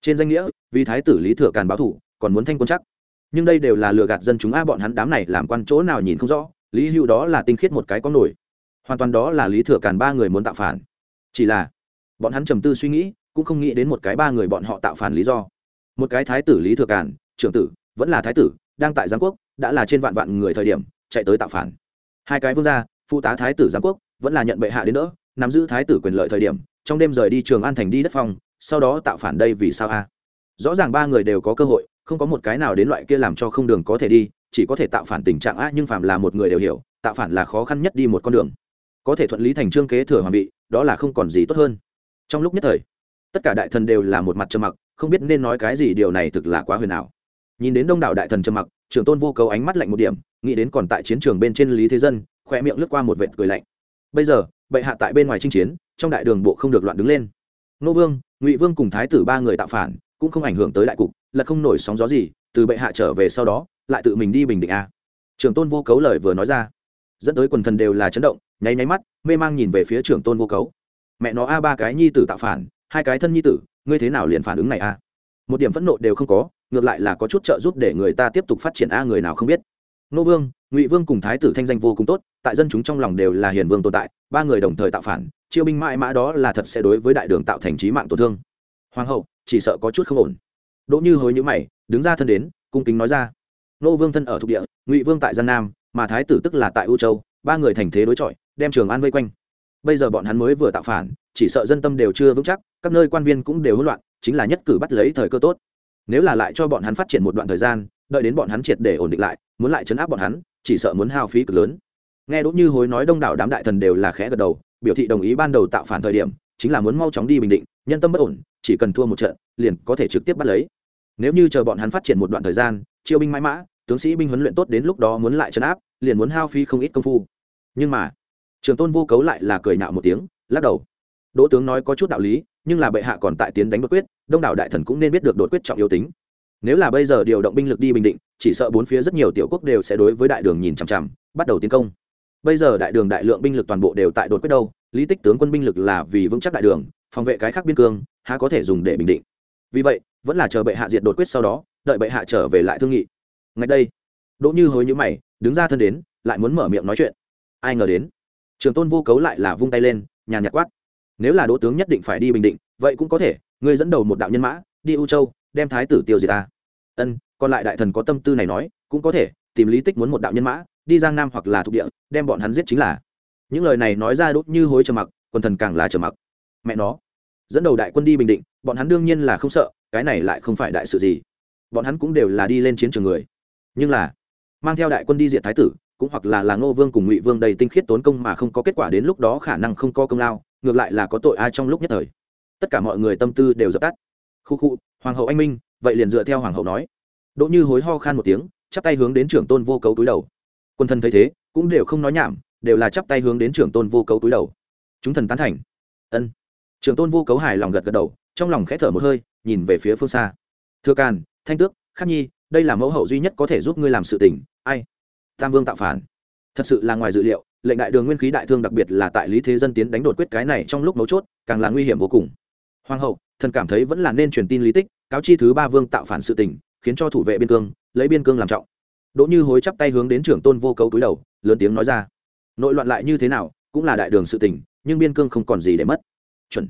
Trên danh nghĩa, vì thái tử lý thừa càn báo thủ, còn muốn thanh quân chắc. Nhưng đây đều là lừa gạt dân chúng a, bọn hắn đám này làm quan chỗ nào nhìn không rõ, lý Hưu đó là tinh khiết một cái có nổi. Hoàn toàn đó là lý thừa càn ba người muốn tạo phản. Chỉ là, bọn hắn trầm tư suy nghĩ, cũng không nghĩ đến một cái ba người bọn họ tạo phản lý do. Một cái thái tử lý thừa càn, trưởng tử, vẫn là thái tử, đang tại giáng quốc, đã là trên vạn vạn người thời điểm, chạy tới tạo phản. Hai cái vương gia, phụ tá thái tử giáng quốc vẫn là nhận bệ hạ đến đỡ, nắm giữ thái tử quyền lợi thời điểm, trong đêm rời đi trường an thành đi đất phong, sau đó tạo phản đây vì sao a? Rõ ràng ba người đều có cơ hội, không có một cái nào đến loại kia làm cho không đường có thể đi, chỉ có thể tạo phản tình trạng a, nhưng phàm là một người đều hiểu, tạo phản là khó khăn nhất đi một con đường. Có thể thuận lý thành trương kế thừa hoàng vị, đó là không còn gì tốt hơn. Trong lúc nhất thời, tất cả đại thần đều là một mặt trầm mặc, không biết nên nói cái gì, điều này thực là quá huyền ảo. Nhìn đến đông đảo đại thần trầm mặc, trưởng tôn vô cấu ánh mắt lạnh một điểm, nghĩ đến còn tại chiến trường bên trên lý thế dân, khoe miệng lướt qua một vệt cười lạnh bây giờ, bệ hạ tại bên ngoài chinh chiến, trong đại đường bộ không được loạn đứng lên. Nô vương, ngụy vương cùng thái tử ba người tạo phản, cũng không ảnh hưởng tới đại cục là không nổi sóng gió gì, từ bệ hạ trở về sau đó, lại tự mình đi bình định a. Trưởng tôn vô cấu lời vừa nói ra, dẫn tới quần thần đều là chấn động, nháy nháy mắt, mê mang nhìn về phía trưởng tôn vô cấu. Mẹ nó a, ba cái nhi tử tạo phản, hai cái thân nhi tử, ngươi thế nào liền phản ứng này a? Một điểm phẫn nộ đều không có, ngược lại là có chút trợ giúp để người ta tiếp tục phát triển a, người nào không biết. Nô vương ngụy vương cùng thái tử thanh danh vô cùng tốt tại dân chúng trong lòng đều là hiền vương tồn tại ba người đồng thời tạo phản chiêu binh mãi mã đó là thật sẽ đối với đại đường tạo thành trí mạng tổn thương hoàng hậu chỉ sợ có chút không ổn đỗ như hối nhữ mày đứng ra thân đến cung kính nói ra nô vương thân ở thuộc địa ngụy vương tại gian nam mà thái tử tức là tại u châu ba người thành thế đối chọi đem trường an vây quanh bây giờ bọn hắn mới vừa tạo phản chỉ sợ dân tâm đều chưa vững chắc các nơi quan viên cũng đều hỗn loạn chính là nhất cử bắt lấy thời cơ tốt nếu là lại cho bọn hắn phát triển một đoạn thời gian đợi đến bọn hắn triệt để ổn định lại muốn lại chấn áp bọn hắn chỉ sợ muốn hao phí cực lớn. Nghe đỗ như hối nói đông đảo đám đại thần đều là khẽ gật đầu, biểu thị đồng ý ban đầu tạo phản thời điểm, chính là muốn mau chóng đi bình định, nhân tâm bất ổn, chỉ cần thua một trận, liền có thể trực tiếp bắt lấy. Nếu như chờ bọn hắn phát triển một đoạn thời gian, chiêu binh mãi mã, tướng sĩ binh huấn luyện tốt đến lúc đó muốn lại chấn áp, liền muốn hao phí không ít công phu. Nhưng mà, trường tôn vô cấu lại là cười nhạo một tiếng, lắc đầu. Đỗ tướng nói có chút đạo lý, nhưng là bệ hạ còn tại tiến đánh đột quyết, đông đảo đại thần cũng nên biết được đột quyết trọng yếu tính nếu là bây giờ điều động binh lực đi bình định, chỉ sợ bốn phía rất nhiều tiểu quốc đều sẽ đối với đại đường nhìn chằm chằm, bắt đầu tiến công. Bây giờ đại đường đại lượng binh lực toàn bộ đều tại đột quyết đâu, lý tích tướng quân binh lực là vì vững chắc đại đường, phòng vệ cái khác biên cương, há có thể dùng để bình định. Vì vậy, vẫn là chờ bệ hạ diệt đột quyết sau đó, đợi bệ hạ trở về lại thương nghị. Ngay đây, đỗ như hối nhữ mày, đứng ra thân đến, lại muốn mở miệng nói chuyện. Ai ngờ đến, trường tôn vô cấu lại là vung tay lên, nhàn nhạt quát. Nếu là đỗ tướng nhất định phải đi bình định, vậy cũng có thể, ngươi dẫn đầu một đạo nhân mã, đi u châu đem thái tử tiêu diệt ta. Ân, còn lại đại thần có tâm tư này nói, cũng có thể, tìm lý tích muốn một đạo nhân mã, đi giang nam hoặc là thuộc địa, đem bọn hắn giết chính là. Những lời này nói ra đốt như hối trầm mặc, quần thần càng là trầm mặc. Mẹ nó, dẫn đầu đại quân đi bình định, bọn hắn đương nhiên là không sợ, cái này lại không phải đại sự gì. Bọn hắn cũng đều là đi lên chiến trường người. Nhưng là, mang theo đại quân đi diện thái tử, cũng hoặc là là ngô vương cùng ngụy vương đầy tinh khiết tốn công mà không có kết quả đến lúc đó khả năng không có công lao, ngược lại là có tội ai trong lúc nhất thời. Tất cả mọi người tâm tư đều dập tắt. Khu khu hoàng hậu anh minh, vậy liền dựa theo hoàng hậu nói. Đỗ như hối ho khan một tiếng, chắp tay hướng đến trưởng tôn vô cấu túi đầu. Quân thần thấy thế, cũng đều không nói nhảm, đều là chắp tay hướng đến trưởng tôn vô cấu túi đầu. Chúng thần tán thành. Ân. Trưởng tôn vô cấu hài lòng gật gật đầu, trong lòng khẽ thở một hơi, nhìn về phía phương xa. Thưa càn, thanh tước, khắc nhi, đây là mẫu hậu duy nhất có thể giúp ngươi làm sự tình, ai? Tam vương tạo phản. Thật sự là ngoài dự liệu, lệnh đại đường nguyên khí đại thương đặc biệt là tại lý thế dân tiến đánh đột quyết cái này trong lúc mấu chốt, càng là nguy hiểm vô cùng hoàng hậu, thần cảm thấy vẫn là nên truyền tin lý tích, cáo chi thứ ba vương tạo phản sự tình, khiến cho thủ vệ biên cương, lấy biên cương làm trọng. Đỗ như hối chắp tay hướng đến trưởng tôn vô cấu túi đầu, lớn tiếng nói ra, nội loạn lại như thế nào, cũng là đại đường sự tình, nhưng biên cương không còn gì để mất. Chuẩn.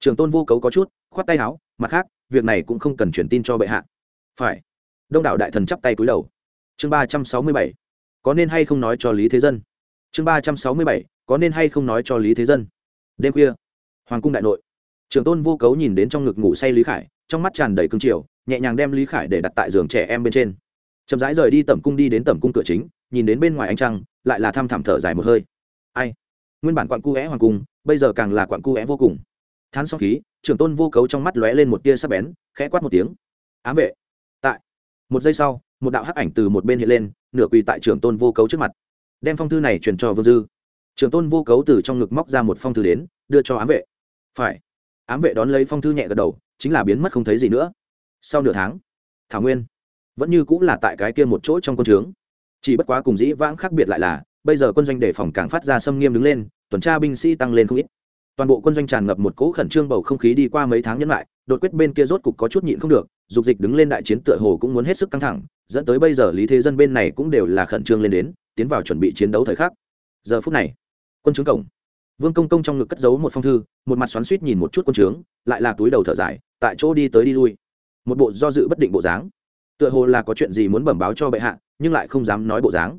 Trưởng tôn vô cấu có chút, khoát tay áo, mặt khác, việc này cũng không cần truyền tin cho bệ hạ. Phải. Đông đảo đại thần chắp tay cúi đầu. Chương ba trăm sáu mươi bảy. Có nên hay không nói cho lý thế dân? Chương ba trăm sáu mươi bảy. Có nên hay không nói cho lý thế dân? Đêm khuya, hoàng cung đại nội trường tôn vô cấu nhìn đến trong ngực ngủ say lý khải, trong mắt tràn đầy cương triều, nhẹ nhàng đem lý khải để đặt tại giường trẻ em bên trên. Chậm rãi rời đi tẩm cung đi đến tẩm cung cửa chính, nhìn đến bên ngoài ánh trăng, lại là thăm thẳm thở dài một hơi. Ai? Nguyên bản quặn cu é hoàng cung, bây giờ càng là quặn cu é vô cùng. Thán sau khí trưởng tôn vô cấu trong mắt lóe lên một tia sắc bén, khẽ quát một tiếng. Ám vệ. Tại. Một giây sau, một đạo hắc ảnh từ một bên hiện lên, nửa quỳ tại trưởng tôn vô cấu trước mặt. Đem phong thư này truyền cho vương dư. Trưởng tôn vô cấu từ trong ngực móc ra một phong thư đến, đưa cho ám vệ. Phải ám vệ đón lấy phong thư nhẹ gật đầu, chính là biến mất không thấy gì nữa. Sau nửa tháng, thảo nguyên vẫn như cũng là tại cái kia một chỗ trong quân trướng. Chỉ bất quá cùng dĩ vãng khác biệt lại là, bây giờ quân doanh đề phòng càng phát ra xâm nghiêm đứng lên, tuần tra binh sĩ tăng lên không ít. Toàn bộ quân doanh tràn ngập một cỗ khẩn trương bầu không khí đi qua mấy tháng nhân lại, đột quyết bên kia rốt cục có chút nhịn không được, dục dịch đứng lên đại chiến tựa hồ cũng muốn hết sức căng thẳng, dẫn tới bây giờ lý thế dân bên này cũng đều là khẩn trương lên đến, tiến vào chuẩn bị chiến đấu thời khắc. Giờ phút này, quân trướng cổng vương công công trong ngực cất giấu một phong thư, một mặt xoắn suýt nhìn một chút quân trướng, lại là túi đầu thở dài, tại chỗ đi tới đi lui. Một bộ do dự bất định bộ dáng. Tựa hồ là có chuyện gì muốn bẩm báo cho bệ hạ, nhưng lại không dám nói bộ dáng.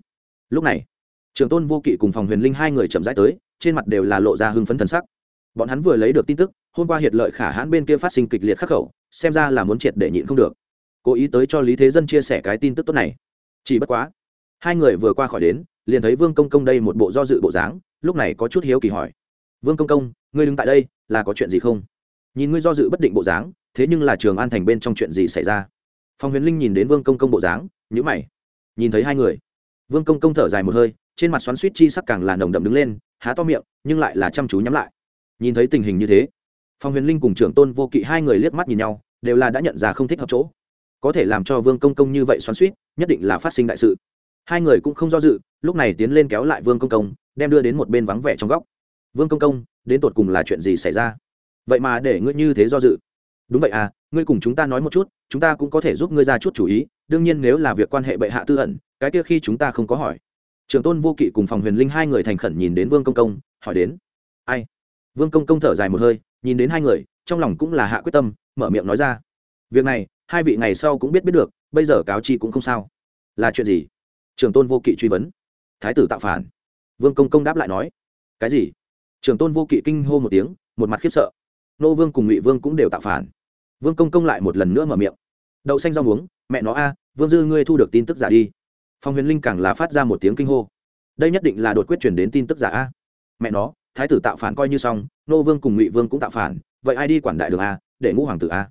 Lúc này, trường tôn vô kỵ cùng phòng huyền linh hai người chậm rãi tới, trên mặt đều là lộ ra hưng phấn thần sắc. Bọn hắn vừa lấy được tin tức, hôm qua hiệt lợi khả hãn bên kia phát sinh kịch liệt khắc khẩu, xem ra là muốn triệt để nhịn không được. Cố ý tới cho lý thế dân chia sẻ cái tin tức tốt này. Chỉ bất quá, hai người vừa qua khỏi đến, liền thấy vương công công đây một bộ do dự bộ dáng lúc này có chút hiếu kỳ hỏi. Vương công công, ngươi đứng tại đây, là có chuyện gì không? Nhìn ngươi do dự bất định bộ dáng, thế nhưng là trường an thành bên trong chuyện gì xảy ra? Phong huyền linh nhìn đến vương công công bộ dáng nhữ mày. Nhìn thấy hai người. Vương công công thở dài một hơi, trên mặt xoắn suýt chi sắc càng là nồng đậm đứng lên, há to miệng, nhưng lại là chăm chú nhắm lại. Nhìn thấy tình hình như thế, phong huyền linh cùng trưởng tôn vô kỵ hai người liếc mắt nhìn nhau, đều là đã nhận ra không thích hợp chỗ. Có thể làm cho vương công công như vậy xoắn suýt nhất định là phát sinh đại sự. Hai người cũng không do dự, lúc này tiến lên kéo lại vương công công đem đưa đến một bên vắng vẻ trong góc. Vương công công, đến tột cùng là chuyện gì xảy ra? Vậy mà để ngươi như thế do dự. Đúng vậy à ngươi cùng chúng ta nói một chút, chúng ta cũng có thể giúp ngươi ra chút chủ ý, đương nhiên nếu là việc quan hệ bệ hạ tư ẩn, cái kia khi chúng ta không có hỏi. Trường tôn vô kỵ cùng phòng huyền linh hai người thành khẩn nhìn đến vương công công, hỏi đến. Ai? Vương công công thở dài một hơi, nhìn đến hai người, trong lòng cũng là hạ quyết tâm, mở miệng nói ra. Việc này, hai vị ngày sau cũng biết biết được, bây giờ cáo chi cũng không sao. Là chuyện gì? Trường tôn vô kỵ truy vấn. Thái tử tạo phản vương công công đáp lại nói, cái gì? Trường tôn vô kỵ kinh hô một tiếng, một mặt khiếp sợ. Nô vương cùng ngụy vương cũng đều tạo phản. Vương công công lại một lần nữa mở miệng, đậu xanh rau muống, mẹ nó a, vương dư ngươi thu được tin tức giả đi. Phong huyền linh càng là phát ra một tiếng kinh hô, đây nhất định là đột quyết chuyển đến tin tức giả a. Mẹ nó, thái tử tạo phản coi như xong, nô vương cùng ngụy vương cũng tạo phản, vậy ai đi quản đại đường a, để ngũ hoàng tử a?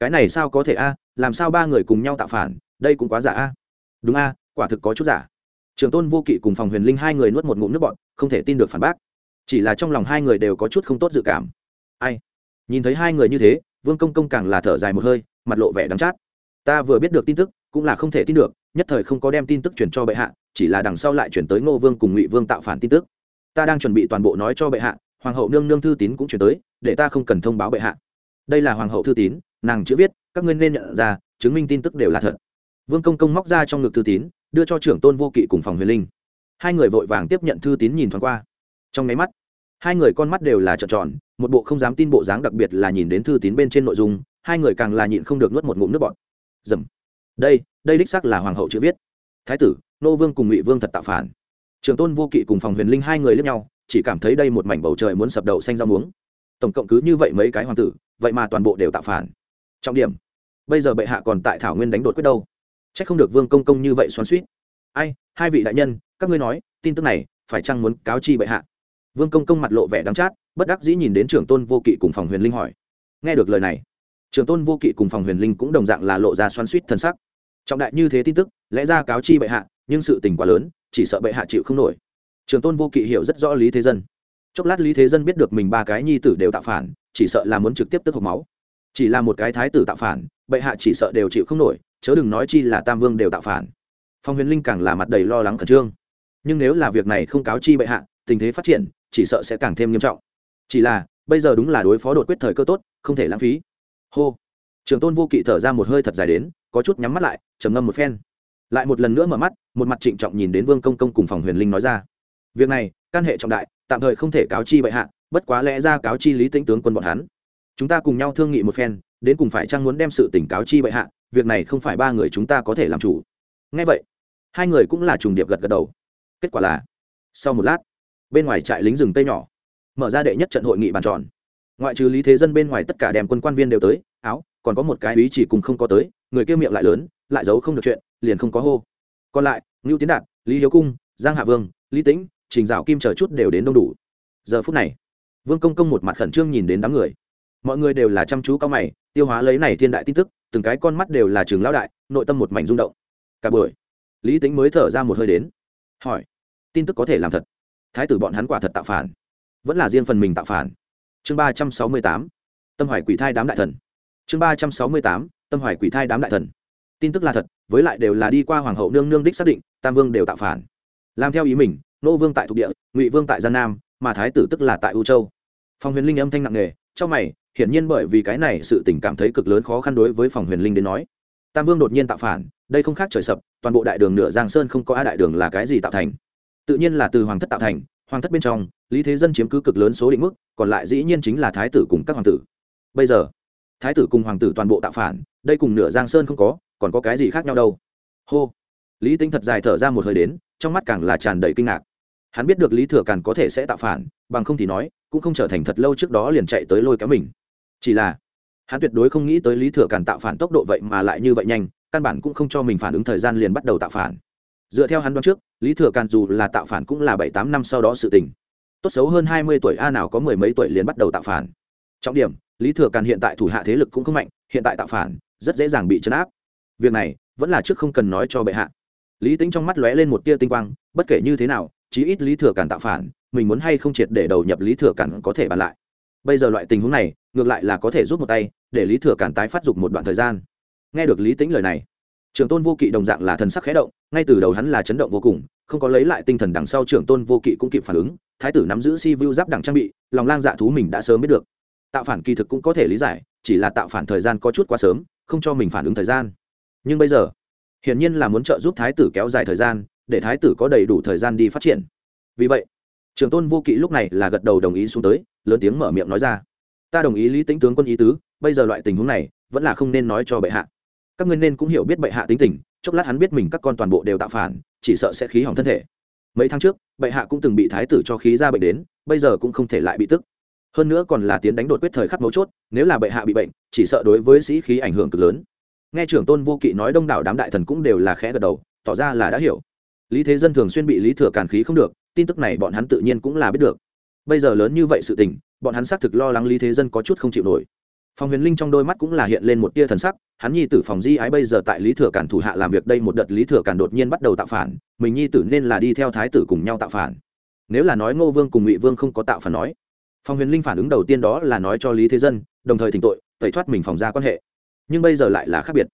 Cái này sao có thể a, làm sao ba người cùng nhau tạo phản, đây cũng quá giả a. Đúng a, quả thực có chút giả trường tôn vô kỵ cùng phòng huyền linh hai người nuốt một ngụm nước bọn không thể tin được phản bác. Chỉ là trong lòng hai người đều có chút không tốt dự cảm. Ai? Nhìn thấy hai người như thế, vương công công càng là thở dài một hơi, mặt lộ vẻ đắng chát. Ta vừa biết được tin tức, cũng là không thể tin được, nhất thời không có đem tin tức truyền cho bệ hạ, chỉ là đằng sau lại chuyển tới ngô vương cùng ngụy vương tạo phản tin tức. Ta đang chuẩn bị toàn bộ nói cho bệ hạ, hoàng hậu nương nương thư tín cũng chuyển tới, để ta không cần thông báo bệ hạ. Đây là hoàng hậu thư tín, nàng chữ viết, các ngươi nên nhận ra, chứng minh tin tức đều là thật. Vương công công móc ra trong ngực thư tín đưa cho trưởng tôn vô kỵ cùng phòng huyền linh. Hai người vội vàng tiếp nhận thư tín nhìn thoáng qua. Trong máy mắt, hai người con mắt đều là trợn tròn, một bộ không dám tin bộ dáng đặc biệt là nhìn đến thư tín bên trên nội dung, hai người càng là nhịn không được nuốt một ngụm nước bọt. Dầm. Đây đây đích xác là hoàng hậu chữ viết. Thái tử, nô vương cùng ngụy vương thật tạo phản. Trường tôn vô kỵ cùng phòng huyền linh hai người lướt nhau, chỉ cảm thấy đây một mảnh bầu trời muốn sập đậu xanh rau muống. Tổng cộng cứ như vậy mấy cái hoàng tử, vậy mà toàn bộ đều tạo phản. Trọng điểm. Bây giờ bệ hạ còn tại thảo nguyên đánh đột quyết đâu? C h ắ c không được vương công công như vậy xoắn suýt. Ai, hai vị đại nhân, các ngươi nói, tin tức này, phải chăng muốn cáo chi bệ hạ? Vương công công mặt lộ vẻ đắng chát, bất đắc dĩ nhìn đến trưởng tôn vô kỵ cùng phòng huyền linh hỏi. Nghe được lời này, trưởng tôn vô kỵ cùng phòng huyền linh cũng đồng dạng là lộ ra xoắn suýt thân sắc. Trọng đại như thế tin tức, lẽ ra cáo chi bệ hạ, nhưng sự tình quá lớn, chỉ sợ bệ hạ chịu không nổi. Trường tôn vô kỵ hiểu rất rõ lý thế dân. Chốc lát lý thế dân biết được mình ba cái nhi tử đều tạo phản, chỉ sợ là muốn trực tiếp tức hộc máu. Chỉ là một cái thái tử tạo phản, bệ hạ chỉ sợ đều chịu không nổi chớ đừng nói chi là tam vương đều tạo phản. Phong huyền linh càng là mặt đầy lo lắng khẩn trương. Nhưng nếu là việc này không cáo chi bệ hạ, tình thế phát triển, chỉ sợ sẽ càng thêm nghiêm trọng. Chỉ là, bây giờ đúng là đối phó đột quyết thời cơ tốt, không thể lãng phí. Hô. Trường tôn vô kỵ thở ra một hơi thật dài đến, có chút nhắm mắt lại, trầm ngâm một phen. Lại một lần nữa mở mắt, một mặt trịnh trọng nhìn đến vương công công cùng phòng huyền linh nói ra. Việc này căn hệ trọng đại, tạm thời không thể cáo chi bệ hạ, bất quá lẽ ra cáo chi lý tĩnh tướng quân bọn hắn. Chúng ta cùng nhau thương nghị một phen đến cùng phải chăng muốn đem sự tỉnh cáo chi bệ hạ, việc này không phải ba người chúng ta có thể làm chủ. Ngay vậy, hai người cũng là trùng điệp gật gật đầu. Kết quả là, sau một lát, bên ngoài trại lính rừng tây nhỏ, mở ra đệ nhất trận hội nghị bàn tròn. Ngoại trừ lý thế dân bên ngoài tất cả đem quân quan viên đều tới, áo, còn có một cái ý chỉ cùng không có tới, người kia miệng lại lớn, lại giấu không được chuyện, liền không có hô. Còn lại, ngưu tiến đạt, lý hiếu cung, giang hạ vương, lý tĩnh, trình dạo kim chờ chút đều đến đông đủ. Giờ phút này, vương công công một mặt khẩn trương nhìn đến đám người mọi người đều là chăm chú cao mày, tiêu hóa lấy này thiên đại tin tức, từng cái con mắt đều là trường lão đại, nội tâm một mảnh rung động. Cả buổi, lý tính mới thở ra một hơi đến, hỏi, tin tức có thể làm thật. Thái tử bọn hắn quả thật tạo phản, vẫn là riêng phần mình tạo phản. Chương ba trăm sáu mươi tám, tâm hoài quỷ thai đám đại thần. Chương ba trăm sáu mươi tám, tâm hoài quỷ thai đám đại thần. Tin tức là thật, với lại đều là đi qua hoàng hậu nương nương đích xác định, tam vương đều tạo phản. Làm theo ý mình, nô vương tại thuộc địa, ngụy vương tại gian nam, mà thái tử tức là tại u châu. Phong huyền linh âm thanh nặng nề trong mày hiển nhiên bởi vì cái này sự tình cảm thấy cực lớn khó khăn đối với phòng huyền linh đến nói. Tam vương đột nhiên tạo phản, đây không khác trời sập, toàn bộ đại đường nửa giang sơn không có a đại đường là cái gì tạo thành. Tự nhiên là từ hoàng thất tạo thành, hoàng thất bên trong, lý thế dân chiếm cứ cực lớn số định mức, còn lại dĩ nhiên chính là thái tử cùng các hoàng tử. Bây giờ, thái tử cùng hoàng tử toàn bộ tạo phản, đây cùng nửa giang sơn không có, còn có cái gì khác nhau đâu? Hô. Lý tính thật dài thở ra một hơi đến, trong mắt càng là tràn đầy kinh ngạc. Hắn biết được lý thừa càn có thể sẽ tạo phản, bằng không thì nói, cũng không trở thành thật lâu trước đó liền chạy tới lôi kéo mình chỉ là, hắn tuyệt đối không nghĩ tới lý thừa càn tạo phản tốc độ vậy mà lại như vậy nhanh, căn bản cũng không cho mình phản ứng thời gian liền bắt đầu tạo phản. Dựa theo hắn đoán trước, lý thừa càn dù là tạo phản cũng là bảy tám năm sau đó sự tình. Tốt xấu hơn hai mươi tuổi a nào có mười mấy tuổi liền bắt đầu tạo phản. Trọng điểm, lý thừa càn hiện tại thủ hạ thế lực cũng không mạnh, hiện tại tạo phản, rất dễ dàng bị chấn áp. Việc này, vẫn là trước không cần nói cho bệ hạ. Lý tính trong mắt lóe lên một tia tinh quang, bất kể như thế nào, chí ít lý thừa càn tạo phản, mình muốn hay không triệt để đầu nhập lý thừa càn có thể bàn lại bây giờ loại tình huống này, ngược lại là có thể rút một tay, để lý thừa cản tái phát dục một đoạn thời gian. Nghe được lý tính lời này, trưởng tôn vô kỵ đồng dạng là thần sắc khẽ động, ngay từ đầu hắn là chấn động vô cùng, không có lấy lại tinh thần đằng sau trưởng tôn vô kỵ cũng kịp phản ứng, thái tử nắm giữ si vu giáp đẳng trang bị, lòng lang dạ thú mình đã sớm biết được. Tạo phản kỳ thực cũng có thể lý giải, chỉ là tạo phản thời gian có chút quá sớm, không cho mình phản ứng thời gian. Nhưng bây giờ, hiển nhiên là muốn trợ giúp thái tử kéo dài thời gian, để thái tử có đầy đủ thời gian đi phát triển. Vì vậy, trưởng tôn vô kỵ lúc này là gật đầu đồng ý xuống tới lớn tiếng mở miệng nói ra. Ta đồng ý lý tính tướng quân ý tứ, bây giờ loại tình huống này, vẫn là không nên nói cho bệ hạ. Các ngươi nên cũng hiểu biết bệ hạ tính tình, chốc lát hắn biết mình các con toàn bộ đều tạo phản, chỉ sợ sẽ khí hỏng thân thể. Mấy tháng trước, bệ hạ cũng từng bị thái tử cho khí ra bệnh đến, bây giờ cũng không thể lại bị tức. Hơn nữa còn là tiến đánh đột quyết thời khắc mấu chốt, nếu là bệ hạ bị bệnh, chỉ sợ đối với sĩ khí ảnh hưởng cực lớn. Nghe trưởng tôn vô kỵ nói đông đảo đám đại thần cũng đều là khẽ gật đầu, tỏ ra là đã hiểu. Lý thế dân thường xuyên bị lý thừa càn khí không được, tin tức này bọn hắn tự nhiên cũng là biết được bây giờ lớn như vậy sự tình, bọn hắn xác thực lo lắng lý thế dân có chút không chịu nổi. Phòng huyền linh trong đôi mắt cũng là hiện lên một tia thần sắc, hắn nhi tử phòng di ái bây giờ tại lý thừa cản thủ hạ làm việc đây một đợt lý thừa cản đột nhiên bắt đầu tạo phản, mình nhi tử nên là đi theo thái tử cùng nhau tạo phản. Nếu là nói ngô vương cùng ngụy vương không có tạo phản nói phòng huyền linh phản ứng đầu tiên đó là nói cho lý thế dân, đồng thời thỉnh tội, tẩy thoát mình phòng ra quan hệ. Nhưng bây giờ lại là khác biệt.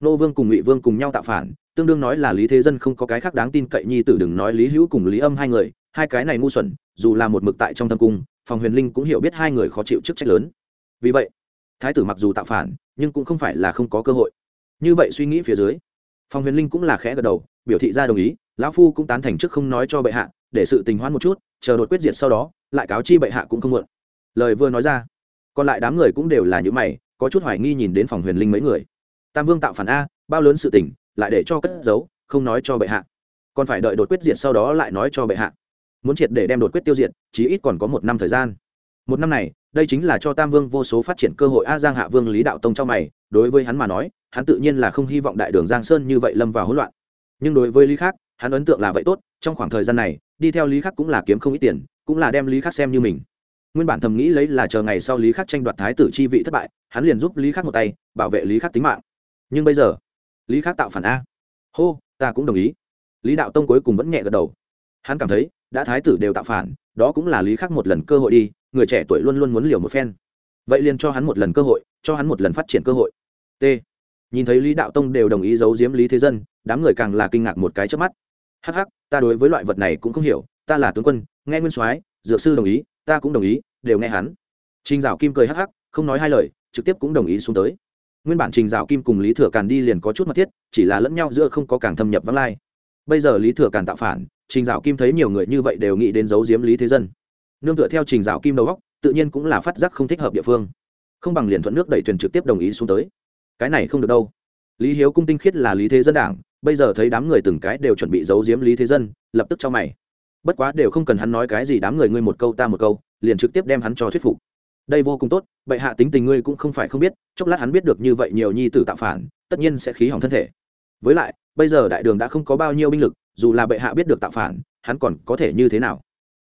Ngô vương cùng ngụy vương cùng nhau tạo phản, tương đương nói là lý thế dân không có cái khác đáng tin cậy nhi tử đừng nói lý hữu cùng lý âm hai người hai cái này ngu xuẩn, dù là một mực tại trong thâm cung, phòng huyền linh cũng hiểu biết hai người khó chịu chức trách lớn. Vì vậy, thái tử mặc dù tạo phản, nhưng cũng không phải là không có cơ hội. Như vậy suy nghĩ phía dưới, phòng huyền linh cũng là khẽ gật đầu, biểu thị ra đồng ý, lão phu cũng tán thành trước không nói cho bệ hạ, để sự tình hoãn một chút, chờ đột quyết diệt sau đó, lại cáo chi bệ hạ cũng không muộn. Lời vừa nói ra, còn lại đám người cũng đều là những mày, có chút hoài nghi nhìn đến phòng huyền linh mấy người. Tam vương tạo phản a, bao lớn sự tình, lại để cho cất giấu, không nói cho bệ hạ. Còn phải đợi đột quyết diệt sau đó lại nói cho bệ hạ muốn triệt để đem đột quyết tiêu diệt, chí ít còn có một năm thời gian. Một năm này, đây chính là cho tam vương vô số phát triển cơ hội a giang hạ vương lý đạo tông trong mày, đối với hắn mà nói, hắn tự nhiên là không hy vọng đại đường giang sơn như vậy lâm vào hỗn loạn. Nhưng đối với lý khác hắn ấn tượng là vậy tốt, trong khoảng thời gian này, đi theo lý khắc cũng là kiếm không ít tiền, cũng là đem lý khắc xem như mình. Nguyên bản thầm nghĩ lấy là chờ ngày sau lý khắc tranh đoạt thái tử chi vị thất bại, hắn liền giúp lý khắc một tay, bảo vệ lý khắc tính mạng. Nhưng bây giờ, lý khắc tạo phản a. Hô, ta cũng đồng ý. Lý đạo tông cuối cùng vẫn nhẹ gật đầu. Hắn cảm thấy đã thái tử đều tạo phản, đó cũng là lý khắc một lần cơ hội đi, người trẻ tuổi luôn luôn muốn liều một phen. Vậy liền cho hắn một lần cơ hội, cho hắn một lần phát triển cơ hội. T. Nhìn thấy lý đạo tông đều đồng ý giấu giếm lý thế dân, đám người càng là kinh ngạc một cái trước mắt. Hh ta đối với loại vật này cũng không hiểu, ta là tướng quân, nghe nguyên soái, dược sư đồng ý, ta cũng đồng ý, đều nghe hắn. Trình dạo kim cười hh không nói hai lời, trực tiếp cũng đồng ý xuống tới. Nguyên bản trình dạo kim cùng lý thừa càn đi liền có chút mật thiết, chỉ là lẫn nhau giữa không có càng thâm nhập vắng lai bây giờ lý thừa càn tạo phản, trình dạo kim thấy nhiều người như vậy đều nghĩ đến giấu giếm lý thế dân. Nương tựa theo trình dạo kim đầu góc tự nhiên cũng là phát giác không thích hợp địa phương. Không bằng liền thuận nước đẩy thuyền trực tiếp đồng ý xuống tới. Cái này không được đâu. Lý hiếu cung tinh khiết là lý thế dân đảng, bây giờ thấy đám người từng cái đều chuẩn bị giấu giếm lý thế dân, lập tức cho mày. Bất quá đều không cần hắn nói cái gì đám người ngươi một câu ta một câu, liền trực tiếp đem hắn cho thuyết phục. Đây vô cùng tốt, bệ hạ tính tình ngươi cũng không phải không biết, chốc lát hắn biết được như vậy nhiều nhi tử tạo phản, tất nhiên sẽ khí hỏng thân thể. Với lại bây giờ đại đường đã không có bao nhiêu binh lực, dù là bệ hạ biết được tạo phản, hắn còn có thể như thế nào?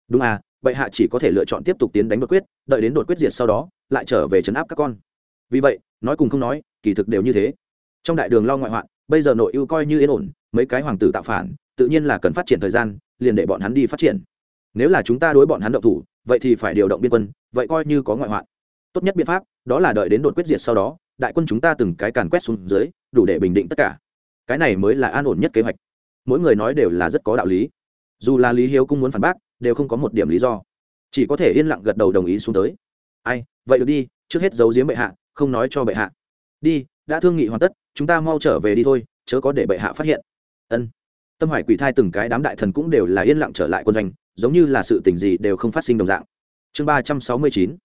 Đúng à bệ hạ chỉ có thể lựa chọn tiếp tục tiến đánh đột quyết, đợi đến đột quyết diệt sau đó, lại trở về chấn áp các con. Vì vậy, nói cùng không nói, kỳ thực đều như thế. Trong đại đường lo ngoại hoạn, bây giờ nội ưu coi như yên ổn, mấy cái hoàng tử tạo phản, tự nhiên là cần phát triển thời gian, liền để bọn hắn đi phát triển. Nếu là chúng ta đối bọn hắn động thủ, vậy thì phải điều động biên quân, vậy coi như có ngoại hoạn. Tốt nhất biện pháp, đó là đợi đến đột quyết diệt sau đó, đại quân chúng ta từng cái càn quét xuống dưới, đủ để bình định tất cả cái này mới là an ổn nhất kế hoạch. Mỗi người nói đều là rất có đạo lý. Dù là lý hiếu cũng muốn phản bác, đều không có một điểm lý do. Chỉ có thể yên lặng gật đầu đồng ý xuống tới. Ai, vậy được đi, trước hết giấu giếm bệ hạ, không nói cho bệ hạ. Đi, đã thương nghị hoàn tất, chúng ta mau trở về đi thôi, chớ có để bệ hạ phát hiện. Ân. Tâm hoài quỷ thai từng cái đám đại thần cũng đều là yên lặng trở lại quân doanh, giống như là sự tình gì đều không phát sinh đồng dạng. Chương ba trăm sáu mươi chín,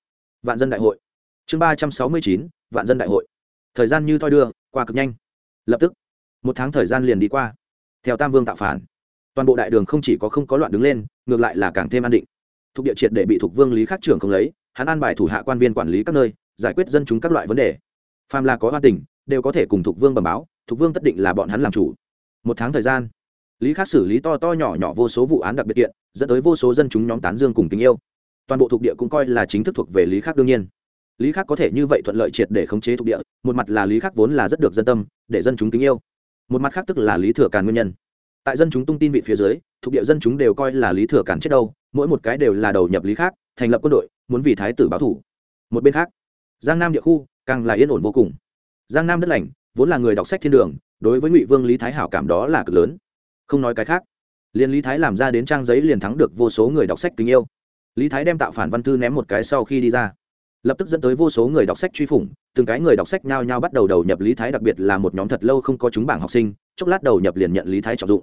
vạn dân đại hội. Chương ba trăm sáu mươi chín, vạn dân đại hội. Thời gian như thoi đưa, qua cực nhanh. Lập tức một tháng thời gian liền đi qua. Theo tam vương tạo phản, toàn bộ đại đường không chỉ có không có loạn đứng lên, ngược lại là càng thêm an định. Thuộc địa triệt để bị thuộc vương lý khắc trưởng không lấy, hắn an bài thủ hạ quan viên quản lý các nơi, giải quyết dân chúng các loại vấn đề. Phàm là có hoa tình, đều có thể cùng thuộc vương bẩm báo, thuộc vương tất định là bọn hắn làm chủ. Một tháng thời gian, lý khắc xử lý to to nhỏ nhỏ vô số vụ án đặc biệt kiện, dẫn tới vô số dân chúng nhóm tán dương cùng tình yêu. Toàn bộ thuộc địa cũng coi là chính thức thuộc về lý khắc đương nhiên. Lý khắc có thể như vậy thuận lợi triệt để khống chế thuộc địa, một mặt là lý khắc vốn là rất được dân tâm, để dân chúng kính yêu một mặt khác tức là lý thừa càn nguyên nhân. Tại dân chúng tung tin vị phía dưới, thuộc địa dân chúng đều coi là lý thừa càn chết đâu, mỗi một cái đều là đầu nhập lý khác, thành lập quân đội, muốn vì thái tử báo thủ. Một bên khác, giang nam địa khu càng là yên ổn vô cùng. Giang nam đất lành, vốn là người đọc sách thiên đường, đối với ngụy vương lý thái hảo cảm đó là cực lớn. Không nói cái khác, liền lý thái làm ra đến trang giấy liền thắng được vô số người đọc sách kính yêu. Lý thái đem tạo phản văn thư ném một cái sau khi đi ra lập tức dẫn tới vô số người đọc sách truy phủng, từng cái người đọc sách nhao nhao bắt đầu đầu nhập lý thái, đặc biệt là một nhóm thật lâu không có chúng bảng học sinh, chốc lát đầu nhập liền nhận lý thái trọng dụng.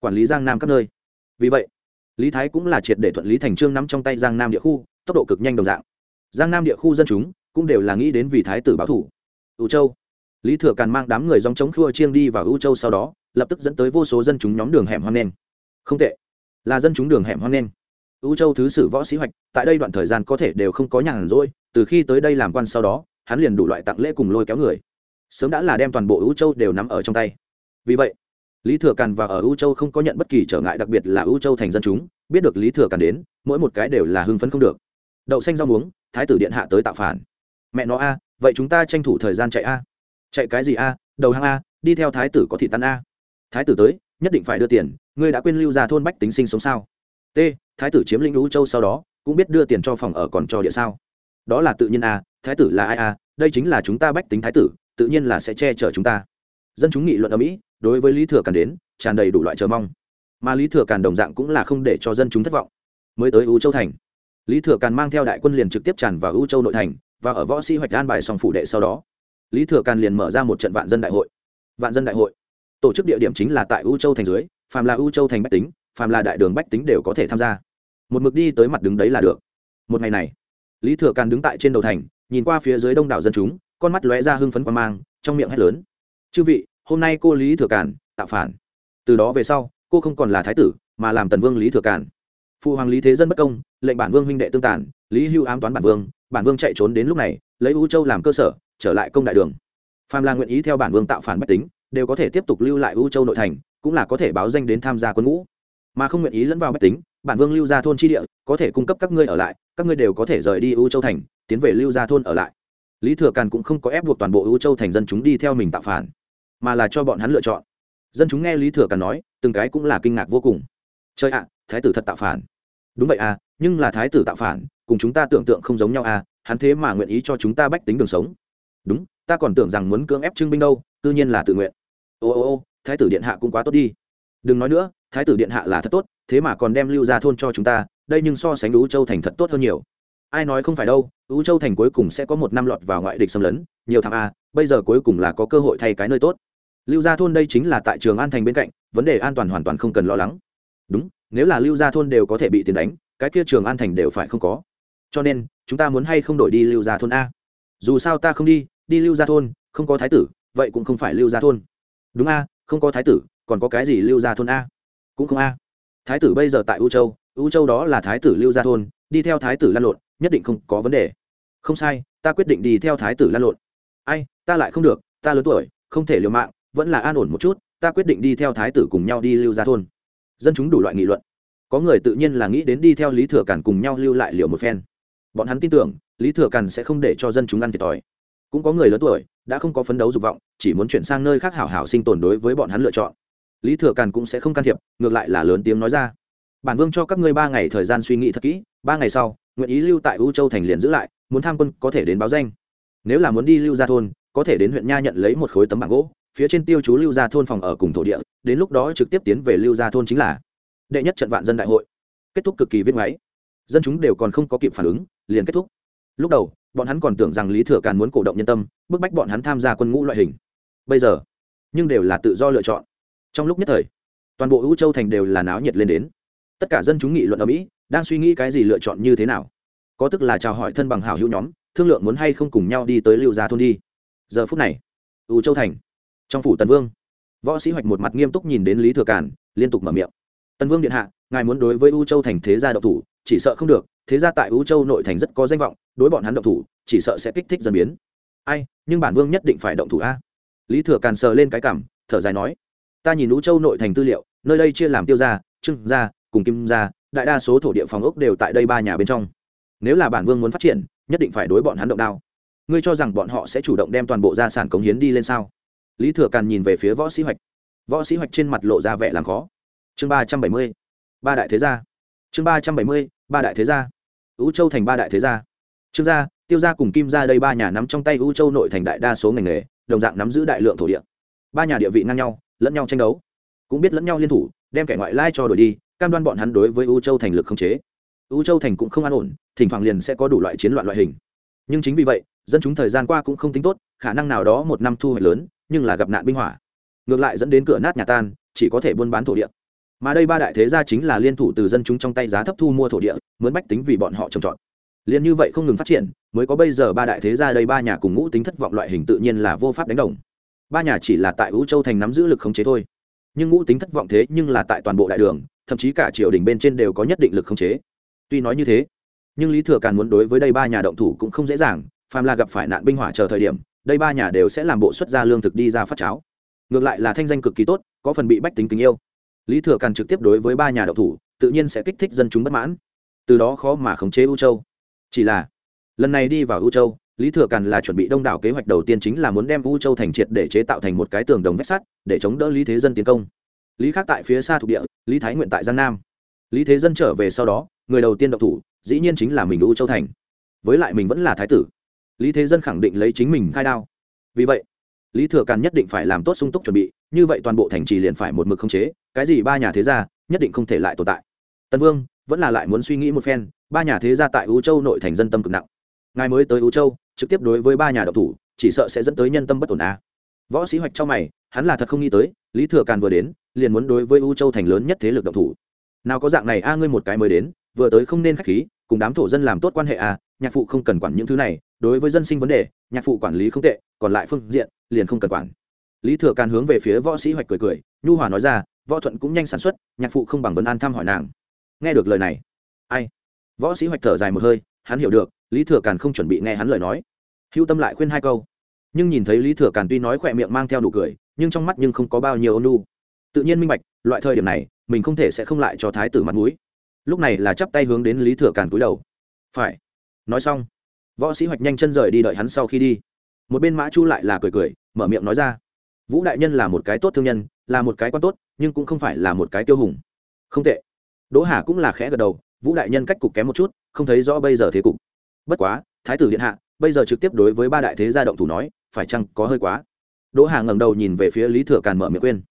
Quản lý giang nam các nơi. Vì vậy, lý thái cũng là triệt để thuận lý thành trương nắm trong tay giang nam địa khu, tốc độ cực nhanh đồng dạng. Giang nam địa khu dân chúng cũng đều là nghĩ đến vì thái tử báo thủ. Ưu châu. Lý thừa càn mang đám người dòng chống khua chiêng đi vào ưu châu sau đó, lập tức dẫn tới vô số dân chúng nhóm đường hẻm hoang nen không tệ. Là dân chúng đường hẻm hoang nen U châu thứ sử võ sĩ hoạch, tại đây đoạn thời gian có thể đều không có nhàn rỗi, từ khi tới đây làm quan sau đó, hắn liền đủ loại tặng lễ cùng lôi kéo người. Sớm đã là đem toàn bộ U châu đều nắm ở trong tay. Vì vậy, lý thừa càn và ở U châu không có nhận bất kỳ trở ngại đặc biệt là U châu thành dân chúng, biết được lý thừa càn đến, mỗi một cái đều là hưng phấn không được. Đậu xanh rau muống, thái tử điện hạ tới tạo phản. Mẹ nó a, vậy chúng ta tranh thủ thời gian chạy a. Chạy cái gì a, đầu hàng a, đi theo thái tử có thị tân a. Thái tử tới, nhất định phải đưa tiền, ngươi đã quên lưu ra thôn bách tính sinh sống sao? T, thái tử chiếm lĩnh lũ châu sau đó, cũng biết đưa tiền cho phòng ở còn cho địa sao. Đó là tự nhiên a thái tử là ai a đây chính là chúng ta bách tính thái tử, tự nhiên là sẽ che chở chúng ta. Dân chúng nghị luận ở mỹ, đối với lý thừa càn đến, tràn đầy đủ loại chờ mong. Mà lý thừa càn đồng dạng cũng là không để cho dân chúng thất vọng. Mới tới ưu châu thành, lý thừa càn mang theo đại quân liền trực tiếp tràn vào ưu châu nội thành, và ở võ sĩ hoạch an bài song phủ đệ sau đó, lý thừa càn liền mở ra một trận vạn dân đại hội. Vạn dân đại hội, tổ chức địa điểm chính là tại ưu châu thành dưới, phàm là ưu châu thành bách tính phàm là đại đường bách tính đều có thể tham gia. Một mực đi tới mặt đứng đấy là được. Một ngày này, lý thừa càn đứng tại trên đầu thành, nhìn qua phía dưới đông đảo dân chúng, con mắt lóe ra hưng phấn quan mang, trong miệng hét lớn. Chư vị, hôm nay cô lý thừa càn, tạo phản. Từ đó về sau, cô không còn là thái tử, mà làm tần vương lý thừa càn. Phụ hoàng lý thế dân bất công, lệnh bản vương huynh đệ tương tàn, lý hưu ám toán bản vương bản vương chạy trốn đến lúc này, lấy u châu làm cơ sở, trở lại công đại đường. Phàm là nguyện ý theo bản vương tạo phản bách tính, đều có thể tiếp tục lưu lại u châu nội thành, cũng là có thể báo danh đến tham gia quân ngũ mà không nguyện ý lẫn vào bách tính, bản vương lưu gia thôn tri địa, có thể cung cấp các ngươi ở lại, các ngươi đều có thể rời đi u châu thành, tiến về lưu gia thôn ở lại. Lý thừa càn cũng không có ép buộc toàn bộ u châu thành dân chúng đi theo mình tạo phản, mà là cho bọn hắn lựa chọn. Dân chúng nghe lý thừa càn nói, từng cái cũng là kinh ngạc vô cùng. Chơi ạ, thái tử thật tạo phản. Đúng vậy à nhưng là thái tử tạo phản, cùng chúng ta tưởng tượng không giống nhau à hắn thế mà nguyện ý cho chúng ta bách tính đường sống. Đúng, ta còn tưởng rằng muốn cưỡng ép trưng binh đâu, tự nhiên là tự nguyện. Ô ô ô, thái tử điện hạ cũng quá tốt đi. Đừng nói nữa thái tử điện hạ là thật tốt, thế mà còn đem lưu ra thôn cho chúng ta, đây nhưng so sánh ú châu thành thật tốt hơn nhiều. Ai nói không phải đâu, ú châu thành cuối cùng sẽ có một năm lọt vào ngoại địch xâm lấn, nhiều thằng a, bây giờ cuối cùng là có cơ hội thay cái nơi tốt. Lưu gia thôn đây chính là tại trường an thành bên cạnh, vấn đề an toàn hoàn toàn không cần lo lắng. Đúng, nếu là lưu gia thôn đều có thể bị tiền đánh, cái kia trường an thành đều phải không có. Cho nên, chúng ta muốn hay không đổi đi lưu gia thôn a? Dù sao ta không đi đi lưu gia thôn, không có thái tử, vậy cũng không phải lưu gia thôn. Đúng a, không có thái tử, còn có cái gì lưu gia thôn a? Cũng không a. Thái tử bây giờ tại u châu u châu đó là thái tử lưu gia thôn, đi theo thái tử lan lộn, nhất định không có vấn đề. Không sai, ta quyết định đi theo thái tử lan lộn. Ai, ta lại không được, ta lớn tuổi, không thể liều mạng, vẫn là an ổn một chút, ta quyết định đi theo thái tử cùng nhau đi lưu gia thôn. Dân chúng đủ loại nghị luận. Có người tự nhiên là nghĩ đến đi theo lý thừa cản cùng nhau lưu lại liều một phen. Bọn hắn tin tưởng, lý thừa cản sẽ không để cho dân chúng ăn thiệt thòi. Cũng có người lớn tuổi, đã không có phấn đấu dục vọng, chỉ muốn chuyển sang nơi khác hảo hảo sinh tồn đối với bọn hắn lựa chọn lý thừa càn cũng sẽ không can thiệp, ngược lại là lớn tiếng nói ra. Bản vương cho các ngươi ba ngày thời gian suy nghĩ thật kỹ, ba ngày sau, nguyện ý lưu tại u châu thành liền giữ lại, muốn tham quân có thể đến báo danh. Nếu là muốn đi lưu ra thôn, có thể đến huyện nha nhận lấy một khối tấm bảng gỗ, phía trên tiêu chú lưu ra thôn phòng ở cùng thổ địa, đến lúc đó trực tiếp tiến về lưu ra thôn chính là đệ nhất trận vạn dân đại hội. Kết thúc cực kỳ viết máy dân chúng đều còn không có kịp phản ứng, liền kết thúc. Lúc đầu, bọn hắn còn tưởng rằng lý thừa càn muốn cổ động nhân tâm, bức bách bọn hắn tham gia quân ngũ loại hình. Bây giờ, nhưng đều là tự do lựa chọn trong lúc nhất thời, toàn bộ ưu châu thành đều là náo nhiệt lên đến. Tất cả dân chúng nghị luận ở mỹ, đang suy nghĩ cái gì lựa chọn như thế nào. Có tức là chào hỏi thân bằng hảo hữu nhóm, thương lượng muốn hay không cùng nhau đi tới lưu gia thôn đi. Giờ phút này ưu châu thành, trong phủ tần vương, võ sĩ hoạch một mặt nghiêm túc nhìn đến lý thừa cản liên tục mở miệng. Tần vương điện hạ, ngài muốn đối với ưu châu thành thế gia độc thủ, chỉ sợ không được, thế gia tại ưu châu nội thành rất có danh vọng, đối bọn hắn động thủ, chỉ sợ sẽ kích thích dân biến. Ai, nhưng bản vương nhất định phải động thủ a. Lý thừa càn sờ lên cái cảm thở dài nói ta nhìn lũ châu nội thành tư liệu, nơi đây chia làm tiêu gia trưng gia, cùng kim gia, đại đa số thổ địa phòng ốc đều tại đây ba nhà bên trong. Nếu là bản vương muốn phát triển, nhất định phải đối bọn hắn động đao. Ngươi cho rằng bọn họ sẽ chủ động đem toàn bộ gia sản cống hiến đi lên sao? Lý thừa càn nhìn về phía võ sĩ hoạch. Võ sĩ hoạch trên mặt lộ ra vẻ làm khó. Chương ba trăm bảy mươi, ba đại thế gia. Chương ba trăm bảy mươi, ba đại thế gia. Ưu châu thành ba đại thế gia. Trương gia, tiêu gia cùng kim gia đây ba nhà nắm trong tay ưu châu nội thành đại đa số ngành nghề, đồng dạng nắm giữ đại lượng thổ địa ba nhà địa vị ngang nhau, lẫn nhau tranh đấu. Cũng biết lẫn nhau liên thủ, đem kẻ ngoại lai cho đổi đi, cam đoan bọn hắn đối với U châu thành lực không chế. U châu thành cũng không an ổn, thỉnh thoảng liền sẽ có đủ loại chiến loạn loại hình. Nhưng chính vì vậy, dân chúng thời gian qua cũng không tính tốt, khả năng nào đó một năm thu hoạch lớn, nhưng là gặp nạn binh hỏa. Ngược lại dẫn đến cửa nát nhà tan, chỉ có thể buôn bán thổ địa. Mà đây ba đại thế gia chính là liên thủ từ dân chúng trong tay giá thấp thu mua thổ địa, mướn bách tính vì bọn họ trồng trọt. Liền như vậy không ngừng phát triển, mới có bây giờ ba đại thế gia đây ba nhà cùng ngũ tính thất vọng loại hình tự nhiên là vô pháp đánh đồng ba nhà chỉ là tại vũ châu thành nắm giữ lực khống chế thôi. Nhưng ngũ tính thất vọng thế nhưng là tại toàn bộ đại đường, thậm chí cả triều đình bên trên đều có nhất định lực khống chế. Tuy nói như thế, nhưng lý thừa càn muốn đối với đây ba nhà động thủ cũng không dễ dàng, phàm là gặp phải nạn binh hỏa chờ thời điểm, đây ba nhà đều sẽ làm bộ xuất ra lương thực đi ra phát cháo. Ngược lại là thanh danh cực kỳ tốt, có phần bị bách tính kính yêu. Lý thừa càn trực tiếp đối với ba nhà động thủ, tự nhiên sẽ kích thích dân chúng bất mãn. Từ đó khó mà khống chế u châu. Chỉ là lần này đi vào u châu lý thừa càn là chuẩn bị đông đảo kế hoạch đầu tiên chính là muốn đem u châu thành triệt để chế tạo thành một cái tường đồng vách sắt, để chống đỡ lý thế dân tiến công. Lý khác tại phía xa thuộc địa, lý thái nguyện tại giang nam. Lý thế dân trở về sau đó, người đầu tiên độc thủ, dĩ nhiên chính là mình u châu thành. Với lại mình vẫn là thái tử. Lý thế dân khẳng định lấy chính mình khai đao. Vì vậy, lý thừa càn nhất định phải làm tốt sung túc chuẩn bị, như vậy toàn bộ thành trì liền phải một mực không chế, cái gì ba nhà thế gia, nhất định không thể lại tồn tại. Tân vương vẫn là lại muốn suy nghĩ một phen, ba nhà thế gia tại U châu nội thành dân tâm cực nặng. Ngài mới tới U châu trực tiếp đối với ba nhà độc thủ, chỉ sợ sẽ dẫn tới nhân tâm bất ổn a. Võ sĩ hoạch trong mày, hắn là thật không nghĩ tới, lý thừa càn vừa đến, liền muốn đối với u châu thành lớn nhất thế lực độc thủ. Nào có dạng này, a, ngươi một cái mới đến, vừa tới không nên khách khí, cùng đám thổ dân làm tốt quan hệ a, nhạc phụ không cần quản những thứ này, đối với dân sinh vấn đề, nhạc phụ quản lý không tệ, còn lại phương diện, liền không cần quản. Lý thừa càn hướng về phía võ sĩ hoạch cười cười, nhu hòa nói ra, võ thuận cũng nhanh sản xuất, nhạc phụ không bằng vấn an thăm hỏi nàng. Nghe được lời này, ai? Võ sĩ hoạch thở dài một hơi, hắn hiểu được lý thừa càn không chuẩn bị nghe hắn lời nói. Hữu tâm lại khuyên hai câu. Nhưng nhìn thấy lý thừa càn tuy nói khỏe miệng mang theo nụ cười, nhưng trong mắt nhưng không có bao nhiêu ôn tự nhiên minh bạch, loại thời điểm này, mình không thể sẽ không lại cho thái tử mặt mũi. Lúc này là chắp tay hướng đến lý thừa càn túi đầu. Phải. Nói xong, võ sĩ hoạch nhanh chân rời đi đợi hắn sau khi đi. Một bên mã chu lại là cười cười, mở miệng nói ra. Vũ đại nhân là một cái tốt thương nhân, là một cái quan tốt, nhưng cũng không phải là một cái tiêu hùng. Không tệ. Đỗ hà cũng là khẽ gật đầu, vũ đại nhân cách cục kém một chút, không thấy rõ bây giờ thế cục bất quá, thái tử điện hạ, bây giờ trực tiếp đối với ba đại thế gia động thủ nói, phải chăng có hơi quá? Đỗ hà ngẩng đầu nhìn về phía lý thừa càn mở miệng khuyên.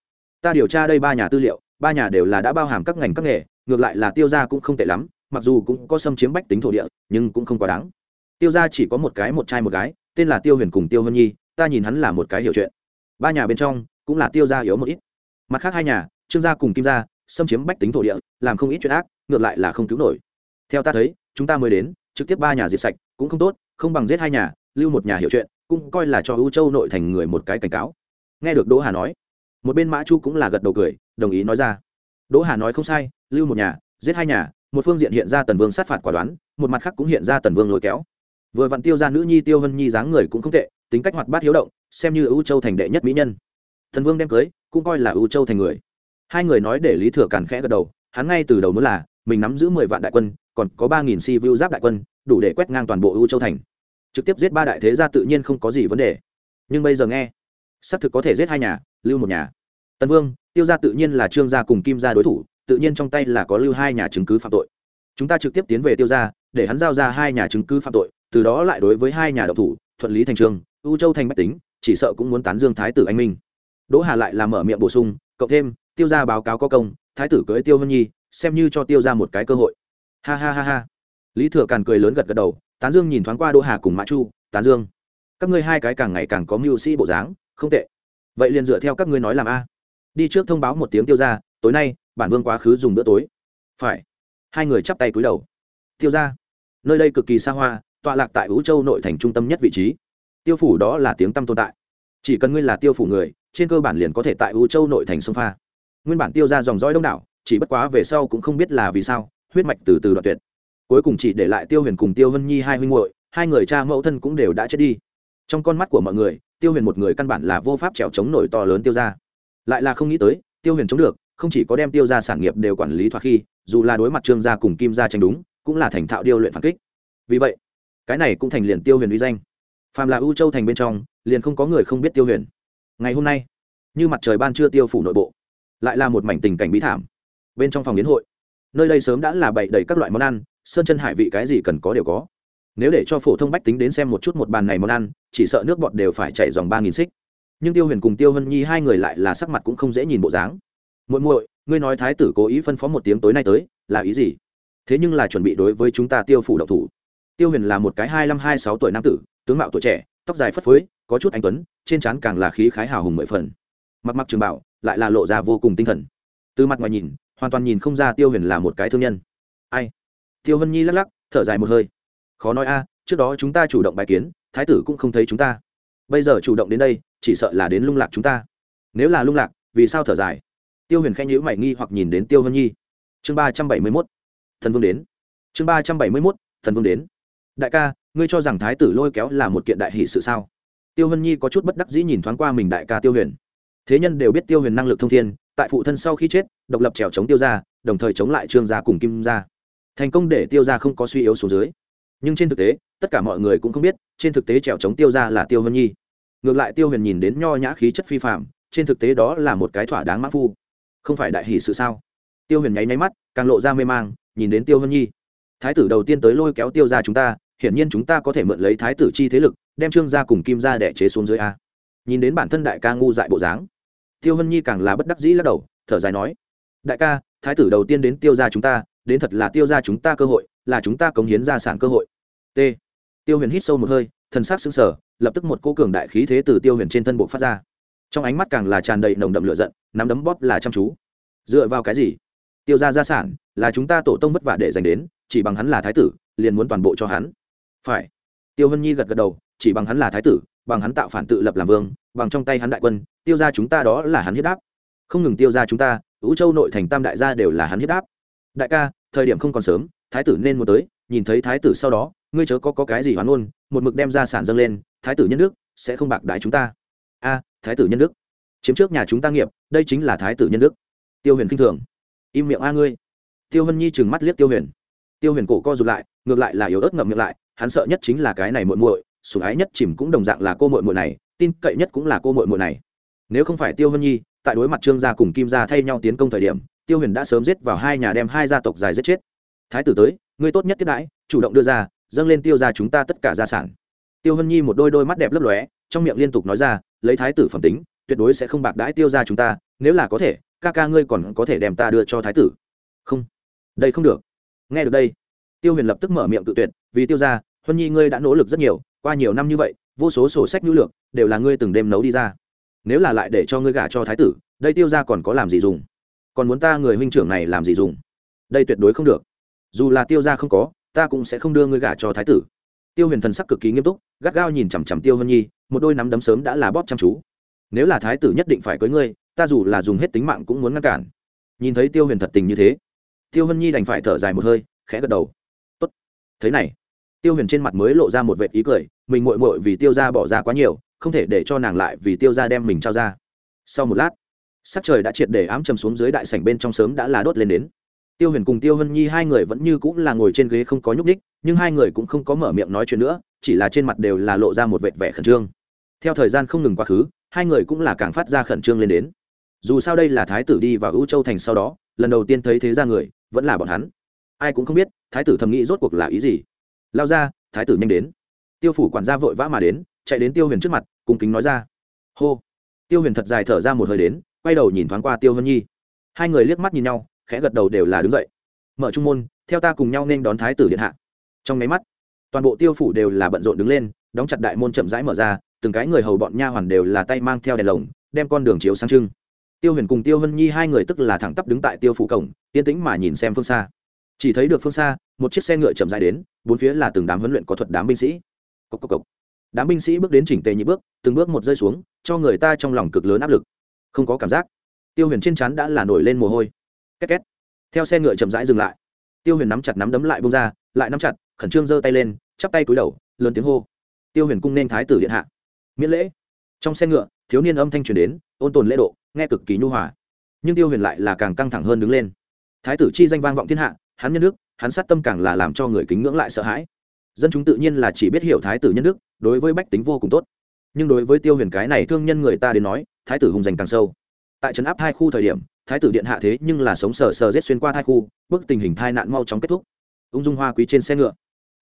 Ta điều tra đây ba nhà tư liệu, ba nhà đều là đã bao hàm các ngành các nghề, ngược lại là tiêu gia cũng không tệ lắm, mặc dù cũng có xâm chiếm bách tính thổ địa, nhưng cũng không quá đáng. Tiêu gia chỉ có một cái một trai một gái, tên là tiêu huyền cùng tiêu hân nhi, ta nhìn hắn là một cái hiểu chuyện. Ba nhà bên trong, cũng là tiêu gia yếu một ít. Mặt khác hai nhà, trương gia cùng kim gia, xâm chiếm bách tính thổ địa, làm không ít chuyện ác, ngược lại là không cứu nổi. Theo ta thấy, chúng ta mới đến trực tiếp ba nhà diệt sạch, cũng không tốt, không bằng giết hai nhà, lưu một nhà hiểu chuyện, cũng coi là cho ưu châu nội thành người một cái cảnh cáo. Nghe được đỗ hà nói, một bên mã chu cũng là gật đầu cười, đồng ý nói ra. Đỗ hà nói không sai, lưu một nhà, giết hai nhà, một phương diện hiện ra tần vương sát phạt quả đoán, một mặt khác cũng hiện ra tần vương lôi kéo. Vừa vặn tiêu ra nữ nhi tiêu hân nhi dáng người cũng không tệ, tính cách hoạt bát hiếu động, xem như ưu châu thành đệ nhất mỹ nhân. Thần vương đem cưới, cũng coi là ưu châu thành người. Hai người nói để lý thừa càn khẽ gật đầu, hắn ngay từ đầu muốn là mình nắm giữ mười vạn đại quân, còn có ba nghìn si vu giáp đại quân, đủ để quét ngang toàn bộ ưu châu thành. Trực tiếp giết ba đại thế gia tự nhiên không có gì vấn đề. Nhưng bây giờ nghe, xác thực có thể giết hai nhà, lưu một nhà. Tân vương, tiêu gia tự nhiên là trương gia cùng kim gia đối thủ, tự nhiên trong tay là có lưu hai nhà chứng cứ phạm tội. Chúng ta trực tiếp tiến về tiêu gia, để hắn giao ra hai nhà chứng cứ phạm tội, từ đó lại đối với hai nhà độc thủ, thuận lý thành trường, u châu thành bách tính, chỉ sợ cũng muốn tán dương thái tử anh minh. Đỗ hà lại làm mở miệng bổ sung cộng thêm, tiêu gia báo cáo có công, thái tử cưới tiêu hân nhi xem như cho tiêu ra một cái cơ hội. Ha ha ha ha. Lý thừa càn cười lớn gật gật đầu, tán dương nhìn thoáng qua đỗ hà cùng mã chu, tán dương, các ngươi hai cái càng ngày càng có mưu sĩ bộ dáng, không tệ. Vậy liền dựa theo các ngươi nói làm a. Đi trước thông báo một tiếng tiêu ra, tối nay, bản vương quá khứ dùng bữa tối. Phải. Hai người chắp tay cúi đầu. Tiêu ra, nơi đây cực kỳ xa hoa, tọa lạc tại vũ châu nội thành trung tâm nhất vị trí. Tiêu phủ đó là tiếng tăm tồn tại. Chỉ cần ngươi là tiêu phủ người, trên cơ bản liền có thể tại vũ châu nội thành sông pha. Nguyên bản tiêu ra dòng dõi đông đảo chỉ bất quá về sau cũng không biết là vì sao, huyết mạch từ từ đoạn tuyệt. Cuối cùng chỉ để lại tiêu huyền cùng tiêu hân nhi hai huynh muội, hai người cha mẫu thân cũng đều đã chết đi. Trong con mắt của mọi người, tiêu huyền một người căn bản là vô pháp trèo chống nổi to lớn tiêu ra lại là không nghĩ tới, tiêu huyền chống được, không chỉ có đem tiêu ra sản nghiệp đều quản lý thoạt khi, dù là đối mặt trương gia cùng kim gia tranh đúng, cũng là thành thạo điêu luyện phản kích. Vì vậy, cái này cũng thành liền tiêu huyền uy danh. Phàm là ưu châu thành bên trong, liền không có người không biết tiêu huyền. Ngày hôm nay, như mặt trời ban trưa tiêu phủ nội bộ, lại là một mảnh tình cảnh bí thảm bên trong phòng biến hội. Nơi đây sớm đã là bày đầy các loại món ăn, sơn chân hải vị cái gì cần có đều có. Nếu để cho phổ thông bách tính đến xem một chút một bàn này món ăn, chỉ sợ nước bọt đều phải chảy dòng ba nghìn xích. Nhưng tiêu huyền cùng tiêu hân nhi hai người lại là sắc mặt cũng không dễ nhìn bộ dáng. Muội muội, ngươi nói thái tử cố ý phân phó một tiếng tối nay tới, là ý gì? Thế nhưng là chuẩn bị đối với chúng ta tiêu phủ độc thủ. Tiêu huyền là một cái hai năm hai sáu tuổi nam tử, tướng mạo tuổi trẻ, tóc dài phất phới, có chút anh tuấn, trên trán càng là khí khái hào hùng mười phần. Mặc mặc trường bảo, lại là lộ ra vô cùng tinh thần. Từ mặt ngoài nhìn hoàn toàn nhìn không ra tiêu huyền là một cái thương nhân. Ai? Tiêu hân nhi lắc lắc, thở dài một hơi. Khó nói a, trước đó chúng ta chủ động bài kiến, thái tử cũng không thấy chúng ta. Bây giờ chủ động đến đây, chỉ sợ là đến lung lạc chúng ta. Nếu là lung lạc, vì sao thở dài? Tiêu huyền khen nhữ mày nghi hoặc nhìn đến tiêu hân nhi. Chương ba trăm bảy mươi mốt. Thần vương đến. Chương ba trăm bảy mươi mốt, thần vương đến. Đại ca, ngươi cho rằng thái tử lôi kéo là một kiện đại hỷ sự sao? Tiêu hân nhi có chút bất đắc dĩ nhìn thoáng qua mình đại ca tiêu huyền. Thế nhân đều biết tiêu huyền năng lực thông thiên tại phụ thân sau khi chết, độc lập trèo chống tiêu gia, đồng thời chống lại trương gia cùng kim gia. Thành công để tiêu gia không có suy yếu số dưới. Nhưng trên thực tế, tất cả mọi người cũng không biết, trên thực tế trèo chống tiêu gia là tiêu hân nhi. Ngược lại tiêu huyền nhìn đến nho nhã khí chất phi phạm trên thực tế đó là một cái thỏa đáng mã phu. Không phải đại hỷ sự sao? Tiêu huyền nháy nháy mắt, càng lộ ra mê mang, nhìn đến tiêu hân nhi. Thái tử đầu tiên tới lôi kéo tiêu ra chúng ta, hiển nhiên chúng ta có thể mượn lấy thái tử chi thế lực, đem trương gia cùng kim gia đẻ chế xuống dưới a. Nhìn đến bản thân đại ca ngu dại bộ dáng tiêu hân nhi càng là bất đắc dĩ lắc đầu, thở dài nói, đại ca, thái tử đầu tiên đến tiêu ra chúng ta, đến thật là tiêu ra chúng ta cơ hội, là chúng ta cống hiến gia sản cơ hội. T. Tiêu huyền hít sâu một hơi, thần sắc xứng sở lập tức một cô cường đại khí thế từ tiêu huyền trên thân bộ phát ra. Trong ánh mắt càng là tràn đầy nồng đậm lửa giận, nắm đấm bóp là chăm chú. Dựa vào cái gì? Tiêu ra gia sản là chúng ta tổ tông vất vả để dành đến, chỉ bằng hắn là thái tử, liền muốn toàn bộ cho hắn. Phải. Tiêu hân nhi gật gật đầu, chỉ bằng hắn là thái tử, bằng hắn tạo phản tự lập làm vương bằng trong tay hắn đại quân tiêu ra chúng ta đó là hắn hiếp đáp. Không ngừng tiêu ra chúng ta ứ châu nội thành tam đại gia đều là hắn hiếp đáp. Đại ca thời điểm không còn sớm thái tử nên muốn tới nhìn thấy thái tử sau đó ngươi chớ có, có cái gì hoán ôn một mực đem ra sản dâng lên thái tử nhân đức sẽ không bạc đái chúng ta. A thái tử nhân đức. Chiếm trước nhà chúng ta nghiệp đây chính là thái tử nhân đức. Tiêu huyền k i n h thường. Im miệng a ngươi. Tiêu hân nhi chừng mắt liếc tiêu huyền. Tiêu huyền cổ co rụt lại ngược lại là yếu ớt ngậm miệng lại hắn sợ nhất chính là cái này muội muội sủng ái nhất chìm cũng đồng dạng là cô muội muội này tin cậy nhất cũng là cô muội muội này. Nếu không phải tiêu hân nhi, tại đối mặt trương gia cùng kim gia thay nhau tiến công thời điểm, tiêu huyền đã sớm giết vào hai nhà đem hai gia tộc dài giết chết. Thái tử tới, ngươi tốt nhất tiếp đãi, chủ động đưa ra, dâng lên tiêu ra chúng ta tất cả gia sản. Tiêu hân nhi một đôi đôi mắt đẹp lấp lóe, trong miệng liên tục nói ra, lấy thái tử phẩm tính, tuyệt đối sẽ không bạc đãi tiêu ra chúng ta, nếu là có thể, ca ca ngươi còn có thể đem ta đưa cho thái tử. Không. Đây không được. Nghe được đây, tiêu huyền lập tức mở miệng tự tuyệt, vì tiêu ra huân nhi ngươi đã nỗ lực rất nhiều, qua nhiều năm như vậy vô số sổ sách nhu lược đều là ngươi từng đêm nấu đi ra. Nếu là lại để cho ngươi gả cho thái tử, đây tiêu ra còn có làm gì dùng? Còn muốn ta người huynh trưởng này làm gì dùng? Đây tuyệt đối không được. Dù là tiêu ra không có, ta cũng sẽ không đưa ngươi gả cho thái tử. Tiêu huyền thần sắc cực kỳ nghiêm túc, gắt gao nhìn chằm chằm tiêu hân nhi, một đôi nắm đấm sớm đã là bóp chăm chú. Nếu là thái tử nhất định phải cưới ngươi, ta dù là dùng hết tính mạng cũng muốn ngăn cản. Nhìn thấy tiêu huyền thật tình như thế, tiêu hân nhi đành phải thở dài một hơi, khẽ gật đầu. Tốt. Thế này tiêu huyền trên mặt mới lộ ra một vệ ý cười, mình mội mội vì tiêu ra bỏ ra quá nhiều, không thể để cho nàng lại vì tiêu ra đem mình trao ra. Sau một lát, sắc trời đã triệt để ám chầm xuống dưới đại sảnh bên trong sớm đã là đốt lên đến. Tiêu huyền cùng tiêu hân nhi hai người vẫn như cũng là ngồi trên ghế không có nhúc ních nhưng hai người cũng không có mở miệng nói chuyện nữa, chỉ là trên mặt đều là lộ ra một vệt vẻ khẩn trương. Theo thời gian không ngừng quá khứ, hai người cũng là càng phát ra khẩn trương lên đến. Dù sao đây là thái tử đi vào ưu châu thành sau đó, lần đầu tiên thấy thế ra người, vẫn là bọn hắn. Ai cũng không biết, thái tử thầm nghĩ rốt cuộc là ý gì lao ra, thái tử nhanh đến. Tiêu phủ quản gia vội vã mà đến, chạy đến tiêu huyền trước mặt, cung kính nói ra. Hô. Tiêu huyền thật dài thở ra một hơi đến, quay đầu nhìn thoáng qua tiêu hân nhi. Hai người liếc mắt nhìn nhau, khẽ gật đầu đều là đứng dậy. Mở trung môn, theo ta cùng nhau nên đón thái tử điện hạ. Trong máy mắt, toàn bộ tiêu phủ đều là bận rộn đứng lên, đóng chặt đại môn chậm rãi mở ra, từng cái người hầu bọn nha hoàn đều là tay mang theo đèn lồng, đem con đường chiếu sang trưng. Tiêu huyền cùng tiêu hân nhi hai người tức là thẳng tắp đứng tại tiêu phủ cổng, yên tĩnh mà nhìn xem phương xa chỉ thấy được phương xa, một chiếc xe ngựa chậm dài đến, bốn phía là từng đám huấn luyện có thuật đám binh sĩ. Cốc cốc cốc. đám binh sĩ bước đến chỉnh tề nhị bước, từng bước một rơi xuống, cho người ta trong lòng cực lớn áp lực. Không có cảm giác. Tiêu huyền trên chắn đã là nổi lên mồ hôi. Két két. Theo xe ngựa chậm rãi dừng lại. Tiêu huyền nắm chặt nắm đấm lại bông ra, lại nắm chặt, khẩn trương giơ tay lên, chắp tay cúi đầu, lớn tiếng hô. Tiêu huyền cung nên thái tử điện hạ. Miễn lễ. Trong xe ngựa, thiếu niên âm thanh truyền đến, ôn tồn lễ độ, nghe cực kỳ nhu hòa. Nhưng tiêu huyền lại là càng căng thẳng hơn đứng lên. Thái tử chi danh vang vọng thiên hạ hắn nhân đức, hắn sát tâm càng là làm cho người kính ngưỡng lại sợ hãi. Dân chúng tự nhiên là chỉ biết hiểu thái tử nhân đức, đối với bách tính vô cùng tốt. Nhưng đối với tiêu huyền cái này thương nhân người ta đến nói, thái tử hùng dành càng sâu. Tại trấn áp hai khu thời điểm, thái tử điện hạ thế nhưng là sống sờ sờ rết xuyên qua hai khu, bức tình hình thai nạn mau chóng kết thúc. Ung dung hoa quý trên xe ngựa.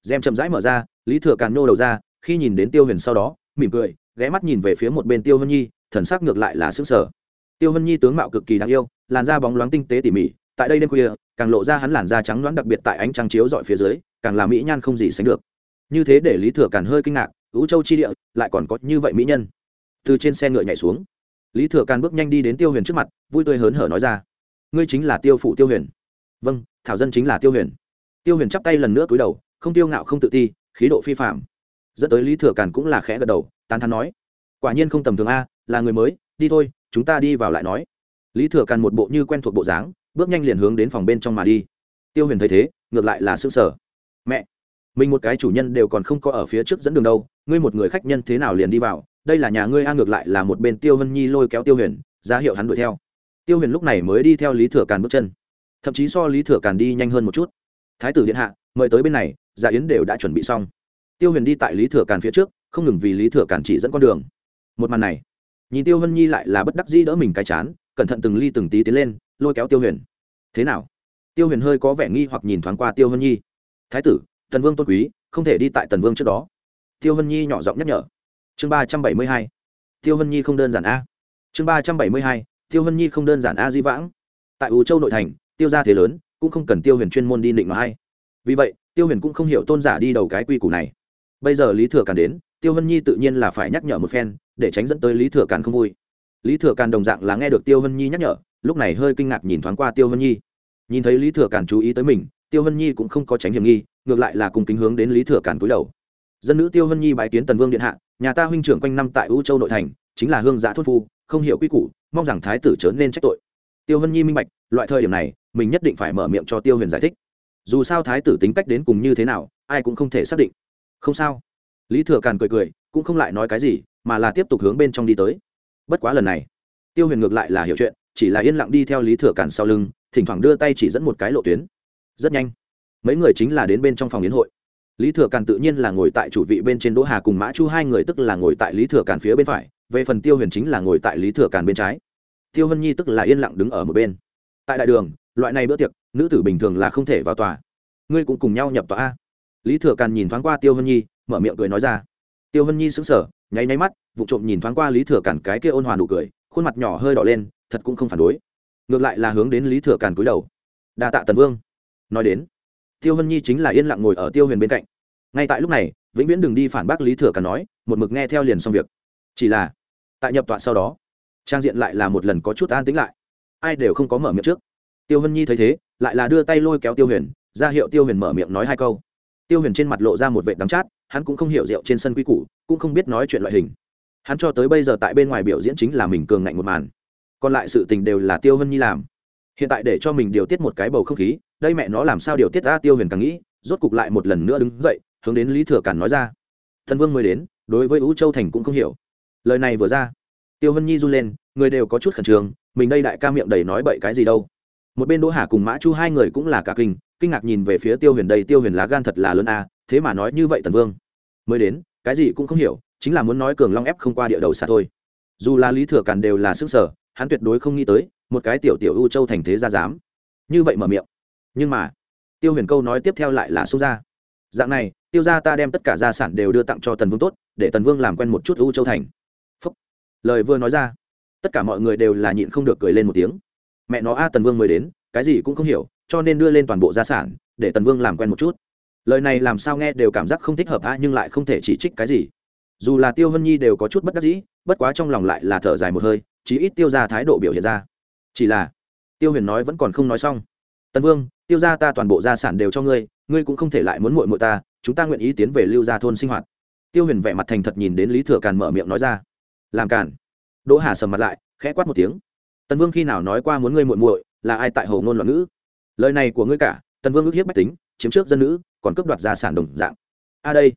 Gem chậm rãi mở ra, lý thừa càn nô đầu ra, khi nhìn đến tiêu huyền sau đó, mỉm cười, ghé mắt nhìn về phía một bên tiêu hân nhi, thần sắc ngược lại là xứng sở tiêu hân nhi tướng mạo cực kỳ đáng yêu, làn da bóng loáng tinh tế tỉ mỉ tại đây đêm khuya, càng lộ ra hắn làn da trắng loáng đặc biệt tại ánh trăng chiếu dọi phía dưới, càng là mỹ nhan không gì sánh được. Như thế để lý thừa càn hơi kinh ngạc ứ châu chi địa, lại còn có như vậy mỹ nhân. Từ trên xe ngựa nhảy xuống, lý thừa càn bước nhanh đi đến tiêu huyền trước mặt, vui tươi hớn hở nói ra, ngươi chính là tiêu phụ tiêu huyền. Vâng thảo dân chính là tiêu huyền. Tiêu huyền chắp tay lần nữa cúi đầu, không tiêu ngạo không tự ti, khí độ phi phạm dẫn tới lý thừa càn cũng là khẽ gật đầu, tán thắn nói, quả nhiên không tầm thường a, là người mới, đi thôi, chúng ta đi vào lại nói. Lý thừa càn một bộ như quen thuộc bộ dáng bước nhanh liền hướng đến phòng bên trong mà đi. Tiêu huyền thấy thế, ngược lại là s ư n g sở mẹ, mình một cái chủ nhân đều còn không có ở phía trước dẫn đường đâu, ngươi một người khách nhân thế nào liền đi vào? Đây là nhà ngươi a, ngược lại là một bên tiêu hân nhi lôi kéo tiêu huyền, ra hiệu hắn đuổi theo. Tiêu huyền lúc này mới đi theo lý thừa càn bước chân. Thậm chí so lý thừa càn đi nhanh hơn một chút. Thái tử điện hạ, mời tới bên này dạ yến đều đã chuẩn bị xong. Tiêu huyền đi tại lý thừa càn phía trước, không ngừng vì lý thừa càn chỉ dẫn con đường. Một màn này, nhìn tiêu hân nhi lại là bất đắc dĩ đỡ mình cái chán cẩn thận từng ly từng tí tiến lên, lôi kéo tiêu huyền. Thế nào? Tiêu huyền hơi có vẻ nghi hoặc nhìn thoáng qua tiêu hân nhi. Thái tử, tần vương tôn quý, không thể đi tại tần vương trước đó. Tiêu hân nhi nhỏ giọng nhắc nhở. Chương ba trăm bảy mươi hai, tiêu hân nhi không đơn giản a. Chương ba trăm bảy mươi hai, tiêu hân nhi không đơn giản a di vãng. Tại ủ châu nội thành, tiêu ra thế lớn, cũng không cần tiêu huyền chuyên môn đi định nó hay. Vì vậy, tiêu huyền cũng không hiểu tôn giả đi đầu cái quy củ này. Bây giờ lý thừa càn đến, tiêu hân nhi tự nhiên là phải nhắc nhở một phen, để tránh dẫn tới lý thừa càn không vui lý thừa càn đồng dạng là nghe được tiêu hân nhi nhắc nhở, lúc này hơi kinh ngạc nhìn thoáng qua tiêu hân nhi. Nhìn thấy lý thừa càn chú ý tới mình, tiêu hân nhi cũng không có tránh hiểm nghi, ngược lại là cùng kính hướng đến lý thừa càn cúi đầu. Dân nữ tiêu hân nhi bái kiến tần vương điện hạ, nhà ta huynh trưởng quanh năm tại u châu nội thành, chính là hương giã thốt phu, không hiểu quy củ, mong rằng thái tử chớ nên trách tội. Tiêu hân nhi minh bạch, loại thời điểm này, mình nhất định phải mở miệng cho tiêu huyền giải thích. Dù sao thái tử tính cách đến cùng như thế nào, ai cũng không thể xác định. Không sao. Lý thừa càn cười cười, cũng không lại nói cái gì, mà là tiếp tục hướng bên trong đi tới bất quá lần này, tiêu huyền ngược lại là hiểu chuyện, chỉ là yên lặng đi theo lý thừa càn sau lưng, thỉnh thoảng đưa tay chỉ dẫn một cái lộ tuyến. Rất nhanh, mấy người chính là đến bên trong phòng yến hội. Lý thừa càn tự nhiên là ngồi tại chủ vị bên trên đỗ hà cùng mã chu, hai người tức là ngồi tại lý thừa càn phía bên phải, về phần tiêu huyền chính là ngồi tại lý thừa càn bên trái. Tiêu hân nhi tức là yên lặng đứng ở một bên. Tại đại đường, loại này bữa tiệc, nữ tử bình thường là không thể vào tòa. Ngươi cũng cùng nhau nhập tòa a. Lý thừa càn nhìn thoáng qua tiêu hân nhi, mở miệng cười nói ra. Tiêu hân nhi sững sờ nháy nháy mắt, vụ trộm nhìn thoáng qua lý thừa Cản cái kia ôn hòa nụ cười, khuôn mặt nhỏ hơi đỏ lên, thật cũng không phản đối. Ngược lại là hướng đến lý thừa Cản cúi đầu. Đa tạ tần vương. Nói đến, tiêu hân nhi chính là yên lặng ngồi ở tiêu huyền bên cạnh. Ngay tại lúc này, vĩnh viễn đừng đi phản bác lý thừa Cản nói, một mực nghe theo liền xong việc. Chỉ là, tại nhập tọa sau đó, trang diện lại là một lần có chút an tĩnh lại. Ai đều không có mở miệng trước. Tiêu hân nhi thấy thế, lại là đưa tay lôi kéo tiêu huyền, ra hiệu tiêu huyền mở miệng nói hai câu. Tiêu huyền trên mặt lộ ra một vệ đắng chát hắn cũng không hiểu rượu trên sân quy củ, cũng không biết nói chuyện loại hình. Hắn cho tới bây giờ tại bên ngoài biểu diễn chính là mình cường ngạnh một màn. Còn lại sự tình đều là tiêu hân nhi làm. Hiện tại để cho mình điều tiết một cái bầu không khí, đây mẹ nó làm sao điều tiết ra tiêu huyền càng nghĩ, rốt cục lại một lần nữa đứng dậy, hướng đến lý thừa càn nói ra. Thần vương mới đến, đối với ú châu thành cũng không hiểu. Lời này vừa ra, tiêu hân nhi run lên, người đều có chút khẩn trương, mình đây đại ca miệng đầy nói bậy cái gì đâu. Một bên đỗ hà cùng mã chu hai người cũng là cả kinh kinh ngạc nhìn về phía tiêu huyền đây, tiêu huyền lá gan thật là lớn a, thế mà nói như vậy tần vương mới đến, cái gì cũng không hiểu, chính là muốn nói cường long ép không qua địa đầu xa thôi. Dù là lý thừa càn đều là sức sở, hắn tuyệt đối không nghĩ tới, một cái tiểu tiểu ưu châu thành thế ra dám. Như vậy mở miệng. Nhưng mà, tiêu huyền câu nói tiếp theo lại là xông ra. Dạng này, tiêu ra ta đem tất cả gia sản đều đưa tặng cho tần vương tốt, để tần vương làm quen một chút ưu châu thành. Phúc. lời vừa nói ra, tất cả mọi người đều là nhịn không được cười lên một tiếng. Mẹ nó a, tần vương mới đến, cái gì cũng không hiểu, cho nên đưa lên toàn bộ gia sản, để tần vương làm quen một chút lời này làm sao nghe đều cảm giác không thích hợp a nhưng lại không thể chỉ trích cái gì. Dù là tiêu hân nhi đều có chút bất đắc dĩ, bất quá trong lòng lại là thở dài một hơi, chí ít tiêu ra thái độ biểu hiện ra. Chỉ là, tiêu huyền nói vẫn còn không nói xong. Tần vương, tiêu ra ta toàn bộ gia sản đều cho ngươi ngươi cũng không thể lại muốn muội muội ta, chúng ta nguyện ý tiến về lưu gia thôn sinh hoạt. Tiêu huyền vẻ mặt thành thật nhìn đến lý thừa càn mở miệng nói ra. Làm càn. Đỗ hà sầm mặt lại, khẽ quát một tiếng. Tần vương khi nào nói qua muốn ngươi muội muội, là ai tại hồ ngôn loạn ngữ? Lời này của ngươi cả, tần vương ước hiếp bách tính, chiếm trước dân nữ còn cướp đoạt gia sản đồng dạng. A đây,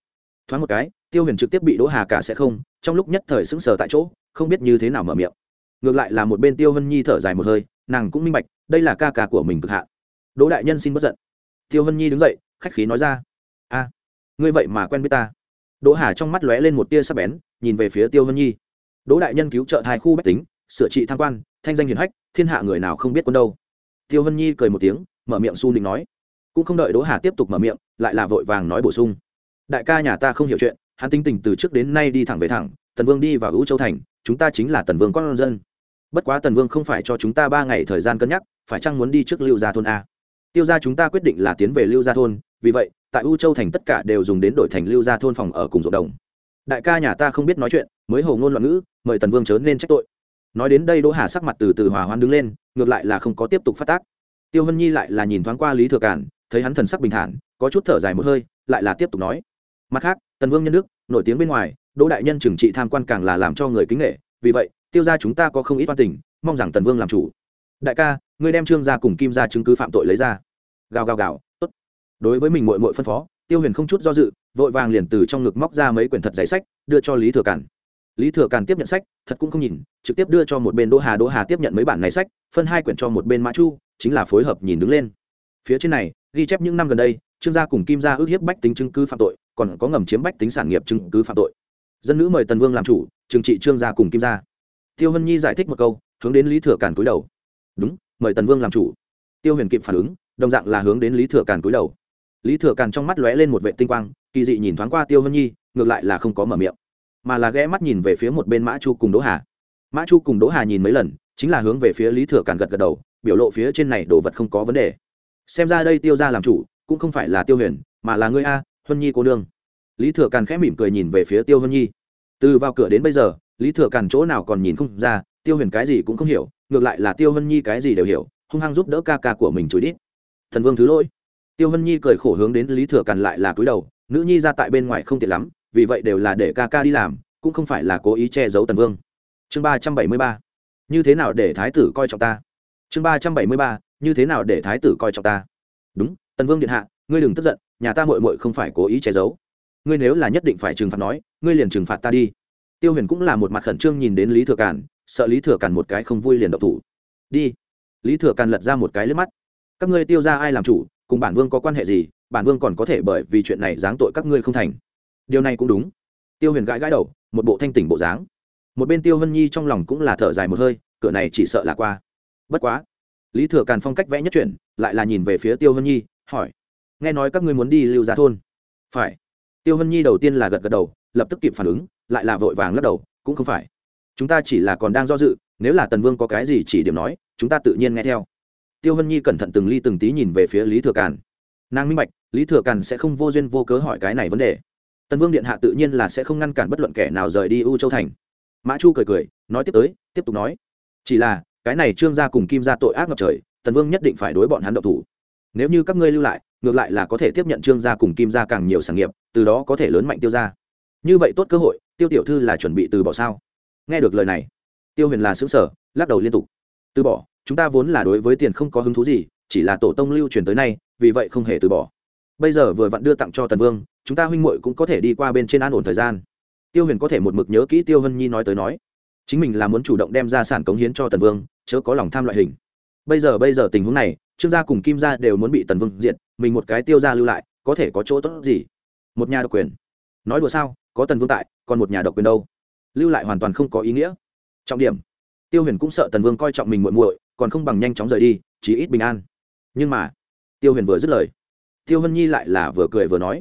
thoáng một cái, tiêu huyền trực tiếp bị đỗ hà cả sẽ không, trong lúc nhất thời sững sờ tại chỗ, không biết như thế nào mở miệng. Ngược lại là một bên tiêu hân nhi thở dài một hơi, nàng cũng minh bạch, đây là ca ca của mình cực hạ đỗ đại nhân xin bất giận. Tiêu hân nhi đứng dậy, khách khí nói ra. A, ngươi vậy mà quen biết ta. Đỗ hà trong mắt lóe lên một tia sắc bén, nhìn về phía tiêu hân nhi. Đỗ đại nhân cứu trợ hai khu bách tính, sửa trị tham quan, thanh danh hiền hách, thiên hạ người nào không biết quân đâu. Tiêu hân nhi cười một tiếng, mở miệng su nịnh nói. Cũng không đợi đỗ hà tiếp tục mở miệng lại là vội vàng nói bổ sung. Đại ca nhà ta không hiểu chuyện, hắn tinh tình từ trước đến nay đi thẳng về thẳng, tần vương đi vào hữu châu thành, chúng ta chính là tần vương con dân. Bất quá tần vương không phải cho chúng ta ba ngày thời gian cân nhắc, phải chăng muốn đi trước lưu gia thôn a? Tiêu gia chúng ta quyết định là tiến về lưu gia thôn, vì vậy, tại u châu thành tất cả đều dùng đến đổi thành lưu gia thôn phòng ở cùng ruộng đồng. Đại ca nhà ta không biết nói chuyện, mới hồ ngôn loạn ngữ, mời tần vương chớ nên trách tội. Nói đến đây đỗ hà sắc mặt từ từ hòa hoan đứng lên, ngược lại là không có tiếp tục phát tác. Tiêu hân nhi lại là nhìn thoáng qua lý thừa cản thấy hắn thần sắc bình thản, có chút thở dài một hơi, lại là tiếp tục nói. Mặt khác, tần vương nhân đức, nổi tiếng bên ngoài, đỗ đại nhân trừng trị tham quan càng là làm cho người kính nghệ vì vậy, tiêu ra chúng ta có không ít toan tình, mong rằng tần vương làm chủ. Đại ca, ngươi đem trương gia cùng kim gia chứng cứ phạm tội lấy ra. Gào gào gào, tốt. Đối với mình mội mội phân phó, tiêu huyền không chút do dự, vội vàng liền từ trong ngực móc ra mấy quyển thật giấy sách, đưa cho lý thừa cản lý thừa càn tiếp nhận sách, thật cũng không nhìn, trực tiếp đưa cho một bên đỗ hà. Đỗ hà tiếp nhận mấy bản này sách, phân hai quyển cho một bên mã chu, chính là phối hợp nhìn đứng lên phía trên này, ghi chép những năm gần đây, trương gia cùng kim gia ước hiếp bách tính chứng cứ phạm tội, còn có ngầm chiếm bách tính sản nghiệp chứng cứ phạm tội. Dân nữ mời tần vương làm chủ, trừng trị trương gia cùng kim gia. Tiêu hân nhi giải thích một câu, hướng đến lý thừa càn cúi đầu. Đúng, mời tần vương làm chủ. Tiêu huyền kịp phản ứng, đồng dạng là hướng đến lý thừa càn cúi đầu. Lý thừa càn trong mắt lóe lên một vệ tinh quang, kỳ dị nhìn thoáng qua tiêu hân nhi, ngược lại là không có mở miệng, mà là ghé mắt nhìn về phía một bên mã chu cùng đỗ hà. Mã chu cùng đỗ hà nhìn mấy lần, chính là hướng về phía lý thừa càn gật gật đầu, biểu lộ phía trên này đồ vật không có vấn đề xem ra đây tiêu ra làm chủ, cũng không phải là tiêu huyền, mà là ngươi a, huân nhi cô nương. Lý thừa càn khẽ mỉm cười nhìn về phía tiêu huân nhi. Từ vào cửa đến bây giờ, lý thừa càn chỗ nào còn nhìn không ra, tiêu huyền cái gì cũng không hiểu, ngược lại là tiêu huân nhi cái gì đều hiểu, hung hăng giúp đỡ ca ca của mình chửi đít. Thần vương thứ lỗi. Tiêu huân nhi cười khổ hướng đến lý thừa càn lại là cúi đầu, nữ nhi ra tại bên ngoài không tiện lắm, vì vậy đều là để ca ca đi làm, cũng không phải là cố ý che giấu tần vương. Chương ba trăm bảy mươi ba. Như thế nào để thái tử coi trọng ta? Chương ba trăm bảy mươi ba như thế nào để thái tử coi trọng ta? Đúng, tần vương điện hạ, ngươi đừng tức giận, nhà ta mội mội không phải cố ý che giấu. Ngươi nếu là nhất định phải trừng phạt nói, ngươi liền trừng phạt ta đi. Tiêu huyền cũng là một mặt khẩn trương nhìn đến lý thừa càn, sợ lý thừa càn một cái không vui liền độc thủ. Đi. Lý thừa càn lật ra một cái lướp mắt. Các ngươi tiêu ra ai làm chủ, cùng bản vương có quan hệ gì, bản vương còn có thể bởi vì chuyện này giáng tội các ngươi không thành. Điều này cũng đúng. Tiêu huyền gãi gãi đầu, một bộ thanh tỉnh bộ dáng. Một bên tiêu hân nhi trong lòng cũng là thở dài một hơi, cửa này chỉ sợ là qua. Bất quá lý thừa càn phong cách vẽ nhất chuyển lại là nhìn về phía tiêu hân nhi, hỏi, nghe nói các ngươi muốn đi lưu giá thôn? Phải. Tiêu hân nhi đầu tiên là gật gật đầu, lập tức kịp phản ứng, lại là vội vàng lắc đầu, cũng không phải. Chúng ta chỉ là còn đang do dự, nếu là tần vương có cái gì chỉ điểm nói, chúng ta tự nhiên nghe theo. Tiêu hân nhi cẩn thận từng ly từng tí nhìn về phía lý thừa càn. Nàng minh bạch, lý thừa càn sẽ không vô duyên vô cớ hỏi cái này vấn đề. Tần vương điện hạ tự nhiên là sẽ không ngăn cản bất luận kẻ nào rời đi u châu thành. Mã chu cười cười, nói tiếp tới, tiếp tục nói, chỉ là cái này trương gia cùng kim gia tội ác ngập trời, tần vương nhất định phải đối bọn hắn độc thủ. Nếu như các ngươi lưu lại, ngược lại là có thể tiếp nhận trương gia cùng kim gia càng nhiều sản nghiệp, từ đó có thể lớn mạnh tiêu gia. Như vậy tốt cơ hội, tiêu tiểu thư là chuẩn bị từ bỏ sao? Nghe được lời này, tiêu huyền là xứng sở lắc đầu liên tục. Từ bỏ, chúng ta vốn là đối với tiền không có hứng thú gì, chỉ là tổ tông lưu truyền tới nay, vì vậy không hề từ bỏ. Bây giờ vừa vặn đưa tặng cho tần vương, chúng ta huynh muội cũng có thể đi qua bên trên an ổn thời gian. Tiêu huyền có thể một mực nhớ kỹ tiêu hân nhi nói tới nói. Chính mình là muốn chủ động đem ra sản cống hiến cho tần vương chớ có lòng tham loại hình. Bây giờ bây giờ tình huống này, trương gia cùng kim gia đều muốn bị tần vương diệt, mình một cái tiêu gia lưu lại, có thể có chỗ tốt gì? Một nhà độc quyền. Nói đùa sao, có tần vương tại, còn một nhà độc quyền đâu? Lưu lại hoàn toàn không có ý nghĩa. Trọng điểm. Tiêu huyền cũng sợ tần vương coi trọng mình muội muội, còn không bằng nhanh chóng rời đi, chí ít bình an. Nhưng mà, tiêu huyền vừa dứt lời, tiêu hân nhi lại là vừa cười vừa nói,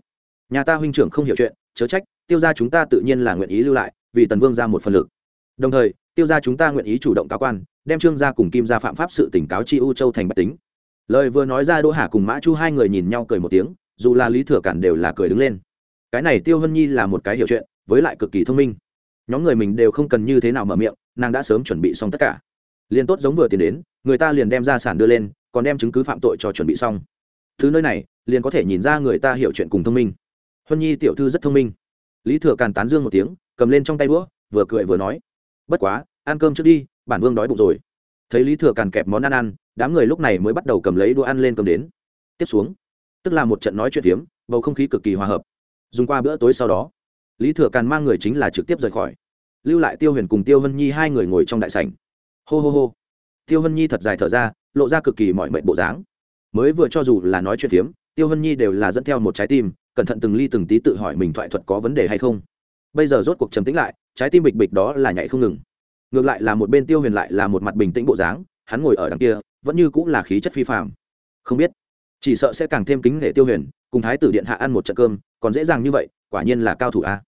nhà ta huynh trưởng không hiểu chuyện, chớ trách, tiêu gia chúng ta tự nhiên là nguyện ý lưu lại, vì tần vương ra một phần lực. Đồng thời, tiêu gia chúng ta nguyện ý chủ động cáo quan đem trương gia cùng kim gia phạm pháp sự tỉnh cáo chi u châu thành bạch tính. Lời vừa nói ra đỗ hà cùng mã chu hai người nhìn nhau cười một tiếng, dù là lý thừa cản đều là cười đứng lên. Cái này tiêu hân nhi là một cái hiểu chuyện, với lại cực kỳ thông minh. Nhóm người mình đều không cần như thế nào mở miệng, nàng đã sớm chuẩn bị xong tất cả. Liền tốt giống vừa tiền đến, người ta liền đem ra sản đưa lên, còn đem chứng cứ phạm tội cho chuẩn bị xong. Thứ nơi này, liền có thể nhìn ra người ta hiểu chuyện cùng thông minh. Huân nhi tiểu thư rất thông minh. Lý thừa càn tán dương một tiếng, cầm lên trong tay đũa, vừa cười vừa nói, bất quá, ăn cơm trước đi bản vương đói bụng rồi. Thấy lý thừa càn kẹp món ăn ăn, đám người lúc này mới bắt đầu cầm lấy đũa ăn lên cầm đến. Tiếp xuống, tức là một trận nói chuyện phiếm, bầu không khí cực kỳ hòa hợp. Dùng qua bữa tối sau đó, lý thừa càn mang người chính là trực tiếp rời khỏi. Lưu lại tiêu huyền cùng tiêu hân nhi hai người ngồi trong đại sảnh. Hô hô hô. Tiêu hân nhi thật dài thở ra, lộ ra cực kỳ mọi mệnh bộ dáng. Mới vừa cho dù là nói chuyện phiếm, tiêu hân nhi đều là dẫn theo một trái tim, cẩn thận từng ly từng tí tự hỏi mình thoại thuật có vấn đề hay không. Bây giờ rốt cuộc trầm tĩnh lại, trái tim bịch bịch đó là nhảy không ngừng ngược lại là một bên tiêu huyền lại là một mặt bình tĩnh bộ dáng, hắn ngồi ở đằng kia, vẫn như cũng là khí chất phi phạm không biết, chỉ sợ sẽ càng thêm kính nể tiêu huyền, cùng thái tử điện hạ ăn một trận cơm, còn dễ dàng như vậy, quả nhiên là cao thủ a.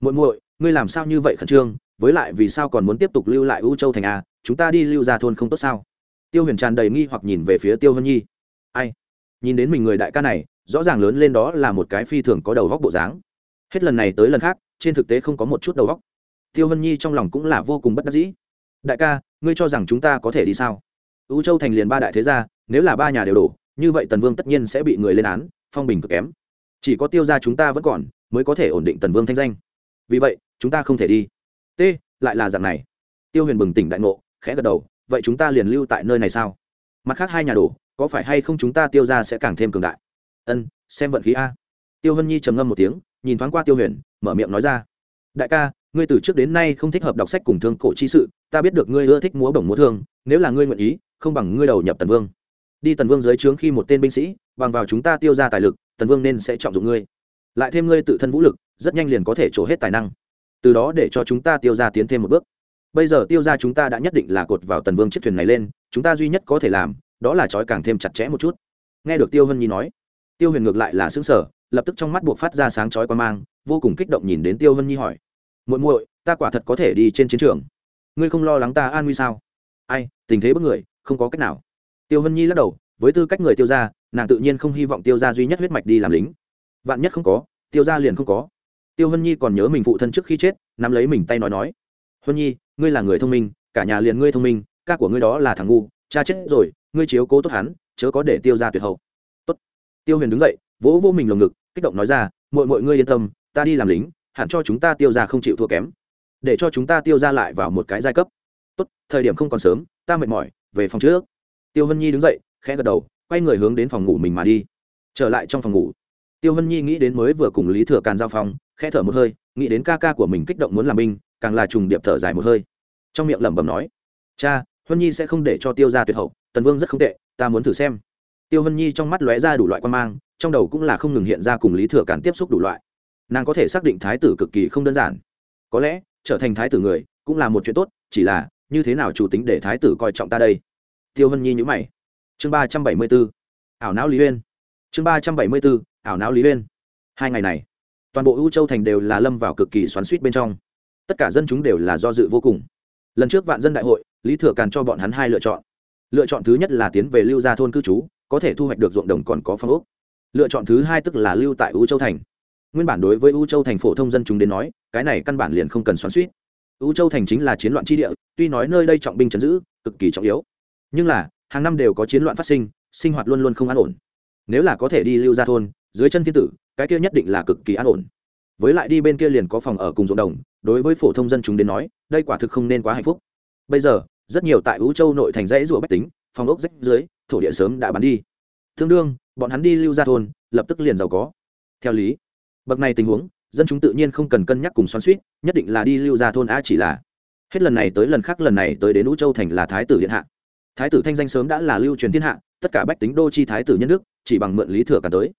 Muội muội, ngươi làm sao như vậy khẩn trương, với lại vì sao còn muốn tiếp tục lưu lại u châu thành a, chúng ta đi lưu ra thôn không tốt sao? Tiêu huyền tràn đầy nghi hoặc nhìn về phía tiêu hân nhi. Ai? Nhìn đến mình người đại ca này, rõ ràng lớn lên đó là một cái phi thường có đầu góc bộ dáng. Hết lần này tới lần khác, trên thực tế không có một chút đầu góc tiêu hân nhi trong lòng cũng là vô cùng bất đắc dĩ. Đại ca, ngươi cho rằng chúng ta có thể đi sao? U châu thành liền ba đại thế gia, nếu là ba nhà đều đổ, như vậy tần vương tất nhiên sẽ bị người lên án, phong bình cực kém. Chỉ có tiêu gia chúng ta vẫn còn, mới có thể ổn định tần vương thanh danh. Vì vậy, chúng ta không thể đi. T, lại là dạng này. Tiêu huyền bừng tỉnh đại ngộ, khẽ gật đầu, vậy chúng ta liền lưu tại nơi này sao? Mặt khác hai nhà đổ, có phải hay không chúng ta tiêu ra sẽ càng thêm cường đại? Ân, xem vận khí a. Tiêu hân nhi trầm ngâm một tiếng, nhìn thoáng qua tiêu huyền, mở miệng nói ra. Đại ca ngươi từ trước đến nay không thích hợp đọc sách cùng thương cổ chi sự, ta biết được ngươi ưa thích múa bổng múa thương, nếu là ngươi nguyện ý, không bằng ngươi đầu nhập tần vương. Đi tần vương dưới trướng khi một tên binh sĩ, bằng vào chúng ta tiêu ra tài lực, tần vương nên sẽ trọng dụng ngươi. Lại thêm ngươi tự thân vũ lực, rất nhanh liền có thể trổ hết tài năng. Từ đó để cho chúng ta tiêu ra tiến thêm một bước. Bây giờ tiêu ra chúng ta đã nhất định là cột vào tần vương chiếc thuyền này lên, chúng ta duy nhất có thể làm, đó là trói càng thêm chặt chẽ một chút. Nghe được tiêu hân nhi nói, tiêu huyền ngược lại là xứng sở lập tức trong mắt buộc phát ra sáng chói qua mang, vô cùng kích động nhìn đến tiêu hân nhi hỏi muội muội, ta quả thật có thể đi trên chiến trường. Ngươi không lo lắng ta an nguy sao? Ai, tình thế bất người, không có cách nào. Tiêu hân nhi lắc đầu, với tư cách người tiêu ra nàng tự nhiên không hy vọng tiêu ra duy nhất huyết mạch đi làm lính. Vạn nhất không có, tiêu ra liền không có. Tiêu hân nhi còn nhớ mình phụ thân trước khi chết, nắm lấy mình tay nói nói. Hân nhi, ngươi là người thông minh, cả nhà liền ngươi thông minh, ca của ngươi đó là thằng ngu, cha chết rồi, ngươi chiếu cố tốt hắn, chớ có để tiêu ra tuyệt hậu. Tốt. Tiêu huyền đứng dậy, vỗ vô mình lồng ngực, kích động nói ra mọi mọi ngươi yên tâm, ta đi làm lính hẳn cho chúng ta tiêu ra không chịu thua kém. Để cho chúng ta tiêu ra lại vào một cái giai cấp. Tốt, thời điểm không còn sớm, ta mệt mỏi, về phòng trước. Tiêu hân nhi đứng dậy, khẽ gật đầu, quay người hướng đến phòng ngủ mình mà đi. Trở lại trong phòng ngủ. Tiêu hân nhi nghĩ đến mới vừa cùng lý thừa càn giao phòng, khẽ thở một hơi, nghĩ đến ca ca của mình kích động muốn làm binh, càng là trùng điệp thở dài một hơi. Trong miệng lẩm bẩm nói, cha, hân nhi sẽ không để cho tiêu ra tuyệt hậu, tần vương rất không tệ, ta muốn thử xem. Tiêu hân nhi trong mắt lóe ra đủ loại quan mang, trong đầu cũng là không ngừng hiện ra cùng lý thừa Càn tiếp xúc đủ loại nàng có thể xác định thái tử cực kỳ không đơn giản. Có lẽ, trở thành thái tử người cũng là một chuyện tốt, chỉ là, như thế nào chủ tính để thái tử coi trọng ta đây? Tiêu hân nhi nhữ mày. Chương ba trăm bảy mươi b ố ảo não lý uyên. Chương ba trăm bảy mươi b ố ảo não lý uyên. Hai ngày này, toàn bộ ưu châu thành đều là lâm vào cực kỳ xoắn suýt bên trong. Tất cả dân chúng đều là do dự vô cùng. Lần trước vạn dân đại hội, lý thừa càn cho bọn hắn hai lựa chọn. Lựa chọn thứ nhất là tiến về lưu gia thôn cư trú, có thể thu hoạch được ruộng đồng còn có phong ốc. Lựa chọn thứ hai tức là lưu tại u châu thành nguyên bản đối với u châu thành phổ thông dân chúng đến nói, cái này căn bản liền không cần xoắn suýt. U châu thành chính là chiến loạn tri địa, tuy nói nơi đây trọng binh chấn giữ, cực kỳ trọng yếu. Nhưng là, hàng năm đều có chiến loạn phát sinh sinh hoạt luôn luôn không an ổn. Nếu là có thể đi lưu gia thôn, dưới chân thiên tử, cái kia nhất định là cực kỳ an ổn. Với lại đi bên kia liền có phòng ở cùng ruộng đồng, đối với phổ thông dân chúng đến nói, đây quả thực không nên quá hạnh phúc. Bây giờ, rất nhiều tại ú châu nội thành dãy rùa bách tính, phòng ốc rách dưới, thổ địa sớm đã bán đi. Tương đương, bọn hắn đi lưu ra thôn, lập tức liền giàu có. Theo lý bậc này tình huống, dân chúng tự nhiên không cần cân nhắc cùng xoắn suýt nhất định là đi lưu ra thôn a chỉ là. Hết lần này tới lần khác, lần này tới đến ú châu thành là thái tử điện hạ. Thái tử thanh danh sớm đã là lưu truyền thiên hạ, tất cả bách tính đô chi thái tử nhân đức, chỉ bằng mượn lý thừa cả tới.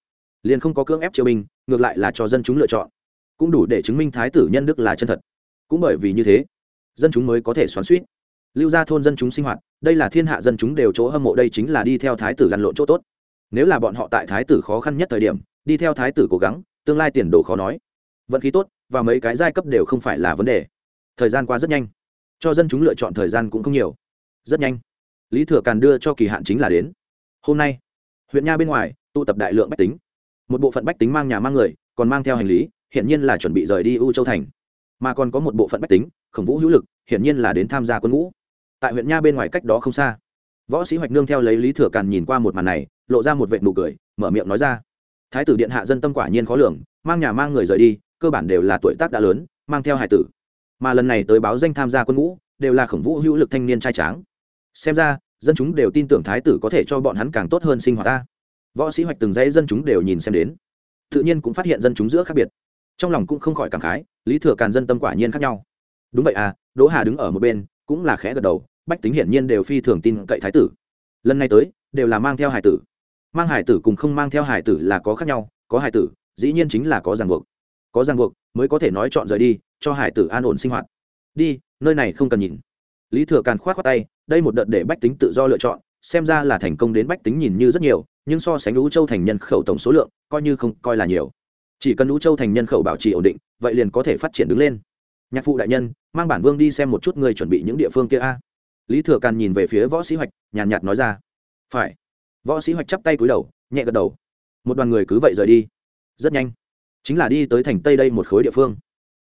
Liền không có cưỡng ép triều binh, ngược lại là cho dân chúng lựa chọn. Cũng đủ để chứng minh thái tử nhân đức là chân thật. Cũng bởi vì như thế, dân chúng mới có thể xoắn suýt lưu ra thôn dân chúng sinh hoạt, đây là thiên hạ dân chúng đều chỗ hâm mộ, đây chính là đi theo thái tử lăn lộn chỗ tốt. Nếu là bọn họ tại thái tử khó khăn nhất thời điểm, đi theo thái tử cố gắng tương lai tiền đồ khó nói. Vận khí tốt, và mấy cái giai cấp đều không phải là vấn đề. Thời gian qua rất nhanh. Cho dân chúng lựa chọn thời gian cũng không nhiều. Rất nhanh. Lý thừa càn đưa cho kỳ hạn chính là đến. Hôm nay, huyện nha bên ngoài, tụ tập đại lượng bách tính. Một bộ phận bách tính mang nhà mang người, còn mang theo hành lý hiện nhiên là chuẩn bị rời đi u châu thành. Mà còn có một bộ phận bách tính, khổng vũ hữu lực hiện nhiên là đến tham gia quân ngũ. Tại huyện nha bên ngoài cách đó không xa, võ sĩ hoạch nương theo lấy lý thừa càn nhìn qua một màn này, lộ ra một vệ nụ cười, mở miệng nói ra thái tử điện hạ dân tâm quả nhiên khó lường, mang nhà mang người rời đi, cơ bản đều là tuổi tác đã lớn, mang theo hải tử. Mà lần này tới báo danh tham gia quân ngũ, đều là khổng vũ hữu lực thanh niên trai tráng. Xem ra, dân chúng đều tin tưởng thái tử có thể cho bọn hắn càng tốt hơn sinh hoạt ta. Võ sĩ hoạch từng dãy dân chúng đều nhìn xem đến. Tự nhiên cũng phát hiện dân chúng giữa khác biệt. Trong lòng cũng không khỏi cảm khái, lý thừa càn dân tâm quả nhiên khác nhau. Đúng vậy à đỗ hà đứng ở một bên, cũng là khẽ gật đầu, bách tính hiển nhiên đều phi thường tin cậy thái tử. Lần này tới, đều là mang theo hải tử mang hải tử cùng không mang theo hải tử là có khác nhau có hải tử dĩ nhiên chính là có ràng buộc. Có ràng buộc mới có thể nói chọn rời đi cho hải tử an ổn sinh hoạt. Đi nơi này không cần nhìn. Lý thừa càn k h o á t khoác tay đây một đợt để bách tính tự do lựa chọn xem ra là thành công đến bách tính nhìn như rất nhiều nhưng so sánh lũ châu thành nhân khẩu tổng số lượng coi như không coi là nhiều. Chỉ cần lũ châu thành nhân khẩu bảo trì ổn định vậy liền có thể phát triển đứng lên. Nhạc phụ đại nhân mang bản vương đi xem một chút người chuẩn bị những địa phương kia a. Lý thừa càn nhìn về phía võ sĩ hoạch nhàn nhạt, nhạt nói ra. Phải võ sĩ hoạch chắp tay cúi đầu, nhẹ gật đầu. Một đoàn người cứ vậy rời đi. Rất nhanh, chính là đi tới thành tây đây một khối địa phương.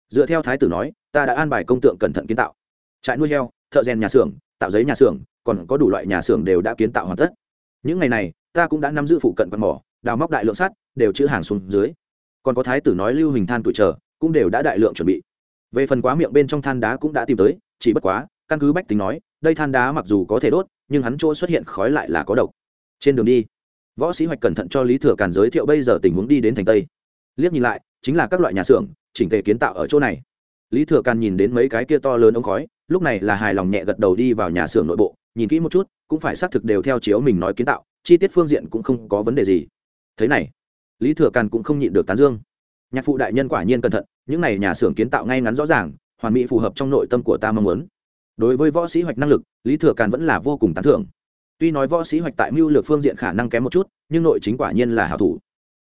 Dựa theo thái tử nói, ta đã an bài công tượng cẩn thận kiến tạo. Trại nuôi heo, thợ rèn nhà xưởng, tạo giấy nhà xưởng, còn có đủ loại nhà xưởng đều đã kiến tạo hoàn tất. Những ngày này, ta cũng đã nắm giữ phụ cận quạt mỏ, đào móc đại lượng sắt, đều chữ hàng xuống dưới. Còn có thái tử nói lưu hình than tuổi chờ, cũng đều đã đại lượng chuẩn bị. Về phần quá miệng bên trong than đá cũng đã tìm tới, chỉ bất quá, căn cứ bách tính nói, đây than đá mặc dù có thể đốt, nhưng hắn chỗ xuất hiện khói lại là có độc trên đường đi. Võ sĩ hoạch cẩn thận cho lý thừa càn giới thiệu bây giờ tình huống đi đến thành tây. Liếc nhìn lại, chính là các loại nhà xưởng, chỉnh tề kiến tạo ở chỗ này. Lý thừa càn nhìn đến mấy cái kia to lớn ống khói, lúc này là hài lòng nhẹ gật đầu đi vào nhà xưởng nội bộ, nhìn kỹ một chút, cũng phải xác thực đều theo chiếu mình nói kiến tạo, chi tiết phương diện cũng không có vấn đề gì. Thế này, lý thừa càn cũng không nhịn được tán dương. Nhạc phụ đại nhân quả nhiên cẩn thận, những này nhà xưởng kiến tạo ngay ngắn rõ ràng, hoàn mỹ phù hợp trong nội tâm của ta mong muốn. Đối với võ sĩ hoạch năng lực, lý thừa càn vẫn là vô cùng tán thưởng tuy nói võ sĩ hoạch tại mưu lược phương diện khả năng kém một chút nhưng nội chính quả nhiên là hảo thủ.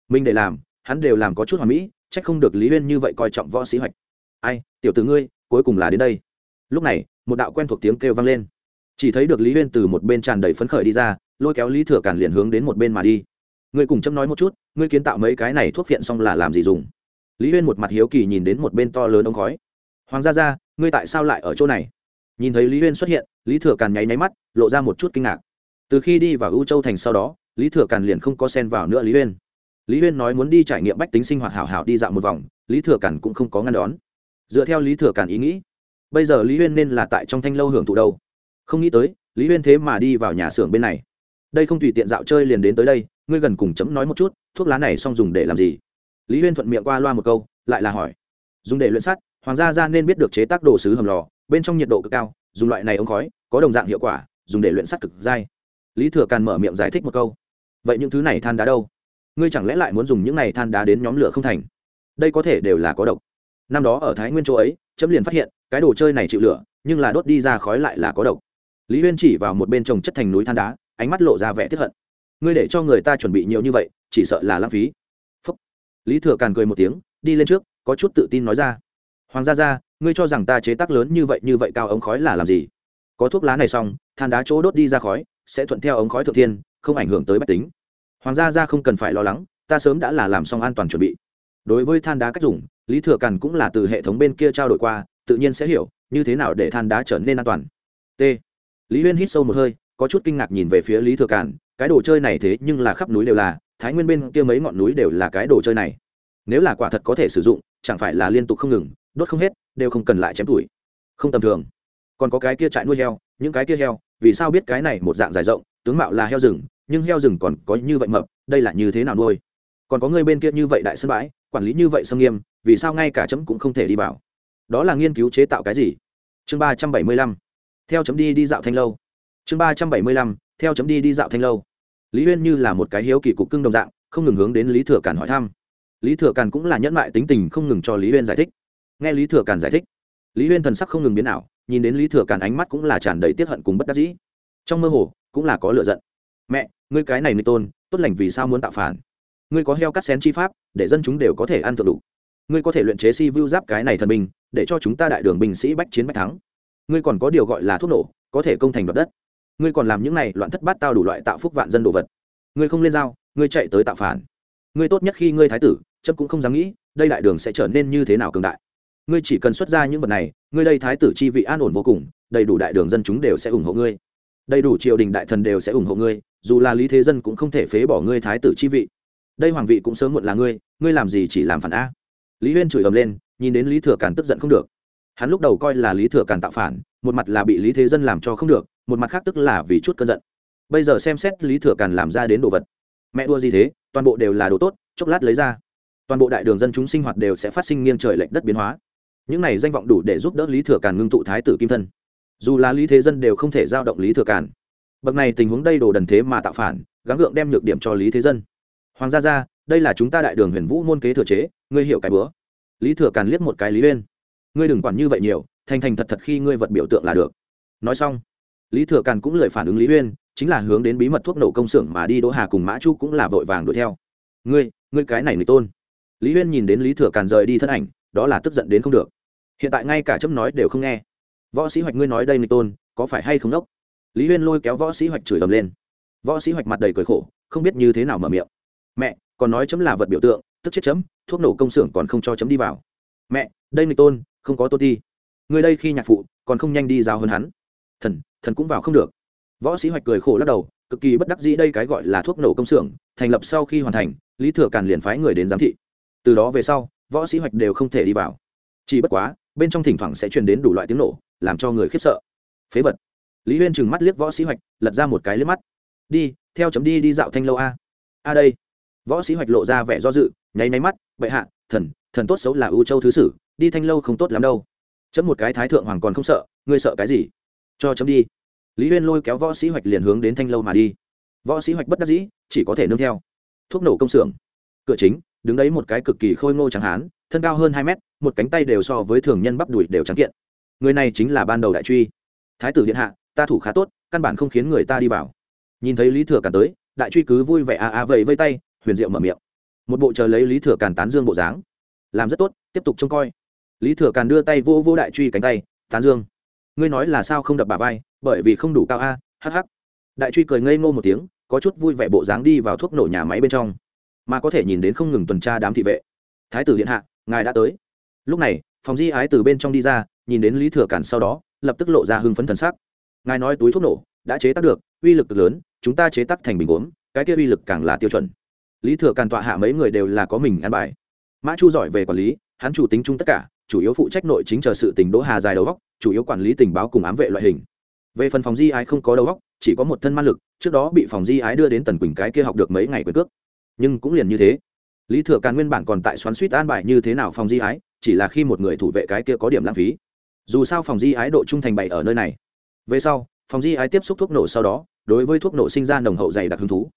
Mình để làm hắn đều làm có chút hoàn mỹ c h ắ c không được lý huyên như vậy coi trọng võ sĩ hoạch. Ai tiểu t ử ngươi cuối cùng là đến đây. Lúc này một đạo quen thuộc tiếng kêu vang lên. Chỉ thấy được lý huyên từ một bên tràn đầy phấn khởi đi ra lôi kéo lý thừa càn liền hướng đến một bên mà đi. Ngươi cùng châm nói một chút ngươi kiến tạo mấy cái này thuốc phiện xong là làm gì dùng? Lý huyên một mặt hiếu kỳ nhìn đến một bên to lớn ống khói. Hoàng gia Gia, ngươi tại sao lại ở chỗ này? Nhìn thấy lý huyên xuất hiện lý thừa càn nháy nháy mắt lộ ra một chút kinh ngạc từ khi đi vào ưu châu thành sau đó, lý thừa càn liền không có sen vào nữa lý huyên. Lý huyên nói muốn đi trải nghiệm bách tính sinh hoạt hảo hảo đi dạo một vòng, lý thừa càn cũng không có ngăn đón. Dựa theo lý thừa càn ý nghĩ, bây giờ lý huyên nên là tại trong thanh lâu hưởng thụ đâu? Không nghĩ tới, lý huyên thế mà đi vào nhà xưởng bên này. Đây không tùy tiện dạo chơi liền đến tới đây, ngươi gần cùng chấm nói một chút, thuốc lá này xong dùng để làm gì? Lý huyên thuận miệng qua loa một câu, lại là hỏi. Dùng để luyện sắt, hoàng gia ra nên biết được chế tác đồ sứ hầm lò, bên trong nhiệt độ cực cao, dùng loại này ống khói, có đồng dạng hiệu quả, dùng để luyện sắt cực dai lý thừa càn mở miệng giải thích một câu. Vậy những thứ này than đá đâu? Ngươi chẳng lẽ lại muốn dùng những này than đá đến nhóm lửa không thành? Đây có thể đều là có độc. Năm đó ở thái nguyên chỗ ấy, chấm liền phát hiện, cái đồ chơi này chịu lửa, nhưng là đốt đi ra khói lại là có độc. Lý huyên chỉ vào một bên trồng chất thành núi than đá, ánh mắt lộ ra vẻ tiếp hận. Ngươi để cho người ta chuẩn bị nhiều như vậy, chỉ sợ là lãng phí. Phúc. lý thừa càn cười một tiếng, đi lên trước, có chút tự tin nói ra. Hoàng gia gia, ngươi cho rằng ta chế tác lớn như vậy như vậy cao ống khói là làm gì? Có thuốc lá này xong, than đá chỗ đốt đi ra khói sẽ thuận theo ống khói thượng thiên, không ảnh hưởng tới bách tính. Hoàng gia gia không cần phải lo lắng, ta sớm đã là làm xong an toàn chuẩn bị. Đối với than đá cách dùng, lý thừa càn cũng là từ hệ thống bên kia trao đổi qua, tự nhiên sẽ hiểu, như thế nào để than đá trở nên an toàn. T. Lý huyên hít sâu một hơi, có chút kinh ngạc nhìn về phía lý thừa càn, cái đồ chơi này thế nhưng là khắp núi đều là, thái nguyên bên kia mấy ngọn núi đều là cái đồ chơi này. Nếu là quả thật có thể sử dụng, chẳng phải là liên tục không ngừng, đốt không hết, đều không cần lại chém tuổi. Không tầm thường. Còn có cái kia trại nuôi heo những cái kia heo, vì sao biết cái này một dạng dài rộng, tướng mạo là heo rừng, nhưng heo rừng còn có như vậy mập, đây là như thế nào nuôi? Còn có người bên kia như vậy đại sân bãi, quản lý như vậy sâm nghiêm, vì sao ngay cả chấm cũng không thể đi vào? Đó là nghiên cứu chế tạo cái gì? Chương ba trăm bảy mươi lăm. Theo chấm đi đi dạo thanh lâu. Chương ba trăm bảy mươi lăm, theo chấm đi đi dạo thanh lâu. Lý huyên như là một cái hiếu kỳ cục cưng đồng dạng, không ngừng hướng đến lý thừa càn hỏi thăm. Lý thừa càn cũng là nhẫn mại tính tình không ngừng cho lý huyên giải thích. Nghe lý thừa càn giải thích, lý huyên thần sắc không ngừng biến ảo nhìn đến lý thừa càn ánh mắt cũng là tràn đầy tiết hận cùng bất đắc dĩ. Trong mơ hồ, cũng là có lựa giận. Mẹ, ngươi cái này ngươi tôn, tốt lành vì sao muốn tạo phản? Ngươi có heo cắt xén chi pháp, để dân chúng đều có thể ăn thượng đủ ngươi có thể luyện chế si vu giáp cái này thần binh, để cho chúng ta đại đường binh sĩ bách chiến bách thắng. Ngươi còn có điều gọi là thuốc nổ, có thể công thành đoạt đất. Ngươi còn làm những này loạn thất bát tao đủ loại tạo phúc vạn dân đồ vật. Ngươi không lên dao ngươi chạy tới tạo phản. Ngươi tốt nhất khi ngươi thái tử chấp cũng không dám nghĩ, đây đại đường sẽ trở nên như thế nào cường đại ngươi chỉ cần xuất ra những vật này, ngươi đây thái tử chi vị an ổn vô cùng, đầy đủ đại đường dân chúng đều sẽ ủng hộ ngươi. Đầy đủ triều đình đại thần đều sẽ ủng hộ ngươi, dù là lý thế dân cũng không thể phế bỏ ngươi thái tử chi vị. Đây hoàng vị cũng sớm muộn là ngươi ngươi làm gì chỉ làm phản a? Lý huyên chửi ầm lên, nhìn đến lý thừa càn tức giận không được. Hắn lúc đầu coi là lý thừa càn tạo phản, một mặt là bị lý thế dân làm cho không được, một mặt khác tức là vì chút cơn giận. Bây giờ xem xét lý thừa càn làm ra đến đồ vật. Mẹ đua gì thế, toàn bộ đều là đồ tốt, chốc lát lấy ra. Toàn bộ đại đường dân chúng sinh hoạt đều sẽ phát sinh nghiêng trời lệch đất biến hóa những này danh vọng đủ để giúp đỡ lý thừa càn ngưng tụ thái tử kim thân. Dù là lý thế dân đều không thể giao động lý thừa càn. Bậc này tình huống đây đồ đần thế mà tạo phản, gắng gượng đem nhược điểm cho lý thế dân. Hoàng gia gia, đây là chúng ta đại đường huyền vũ môn kế thừa chế, ngươi hiểu cái bữa. Lý thừa càn liếc một cái lý uyên. Ngươi đừng quản như vậy nhiều, thành thành thật thật khi ngươi vật biểu tượng là được. Nói xong, lý thừa càn cũng lời phản ứng lý uyên, chính là hướng đến bí mật thuốc nổ công xưởng mà đi, đỗ hà cùng mã chu cũng là vội vàng đuổi theo. Ngươi ngươi cái này người tôn. Lý uyên nhìn đến lý thừa càn rời đi thân ảnh đó là tức giận đến không được. Hiện tại ngay cả chấm nói đều không nghe. Võ sĩ hoạch ngươi nói đây nghịch tôn, có phải hay không đốc? Lý huyên lôi kéo võ sĩ hoạch chửi ầm lên. Võ sĩ hoạch mặt đầy cười khổ, không biết như thế nào mở miệng. Mẹ, còn nói chấm là vật biểu tượng, tức chết chấm, thuốc nổ công xưởng còn không cho chấm đi vào. Mẹ, đây nghịch tôn, không có tôn ti người đây khi nhạc phụ, còn không nhanh đi giao hơn hắn. Thần thần cũng vào không được. Võ sĩ hoạch cười khổ lắc đầu, cực kỳ bất đắc dĩ đây cái gọi là thuốc nổ công xưởng, thành lập sau khi hoàn thành, lý thừa càn liền phái người đến giám thị. Từ đó về sau võ sĩ hoạch đều không thể đi vào. Chỉ bất quá, bên trong thỉnh thoảng sẽ truyền đến đủ loại tiếng nổ, làm cho người khiếp sợ. Phế vật. Lý huyên trừng mắt liếc võ sĩ hoạch, lật ra một cái liếc mắt. Đi, theo chấm đi đi dạo thanh lâu a. A đây. Võ sĩ hoạch lộ ra vẻ do dự, nháy máy mắt, bệ hạ, thần thần tốt xấu là ưu châu thứ sử, đi thanh lâu không tốt lắm đâu. Chấm một cái thái thượng hoàng còn không sợ, ngươi sợ cái gì? Cho chấm đi. Lý huyên lôi kéo võ sĩ hoạch liền hướng đến thanh lâu mà đi. Võ sĩ hoạch bất đắc dĩ, chỉ có thể nương theo. Thuốc nổ công xưởng. Cửa chính đứng đấy một cái cực kỳ khôi ngô trắng hán, thân cao hơn hai mét, một cánh tay đều so với thường nhân bắp đùi đều trắng kiện. Người này chính là ban đầu đại truy. Thái tử điện hạ, ta thủ khá tốt, căn bản không khiến người ta đi vào. Nhìn thấy lý thừa càn tới, đại truy cứ vui vẻ à à vẫy vây tay, huyền diệu mở miệng. Một bộ chờ lấy lý thừa càn tán dương bộ dáng. Làm rất tốt, tiếp tục trông coi. Lý thừa càn đưa tay vô vô đại truy cánh tay, tán dương. Ngươi nói là sao không đập bà vai, bởi vì không đủ cao a hh đại truy cười ngây ngô một tiếng, có chút vui vẻ bộ dáng đi vào thuốc nổ nhà máy bên trong mà có thể nhìn đến không ngừng tuần tra đám thị vệ. Thái tử điện hạ, ngài đã tới. Lúc này, phòng di ái từ bên trong đi ra, nhìn đến lý thừa cản sau đó, lập tức lộ ra hưng phấn thần sắc. Ngài nói túi thuốc nổ, đã chế tác được, uy lực cực lớn, chúng ta chế tác thành bình gốm, cái kia uy lực càng là tiêu chuẩn. Lý thừa càn tọa hạ mấy người đều là có mình ăn bài. Mã chu giỏi về quản lý, hắn chủ tính chung tất cả, chủ yếu phụ trách nội chính chờ sự tình đỗ hà dài đầu góc, chủ yếu quản lý tình báo cùng ám vệ loại hình. Về phần phòng di ái không có đầu góc, chỉ có một thân ma lực, trước đó bị phòng di ái đưa đến tần quỳnh cái kia học được mấy ngày quyền cước nhưng cũng liền như thế. Lý thừa càn nguyên bản còn tại xoắn suýt an bài như thế nào phòng di ái, chỉ là khi một người thủ vệ cái kia có điểm lãng phí. Dù sao phòng di ái độ trung thành bày ở nơi này. Về sau, phòng di ái tiếp xúc thuốc nổ sau đó, đối với thuốc nổ sinh ra nồng hậu dày đặc hứng thú.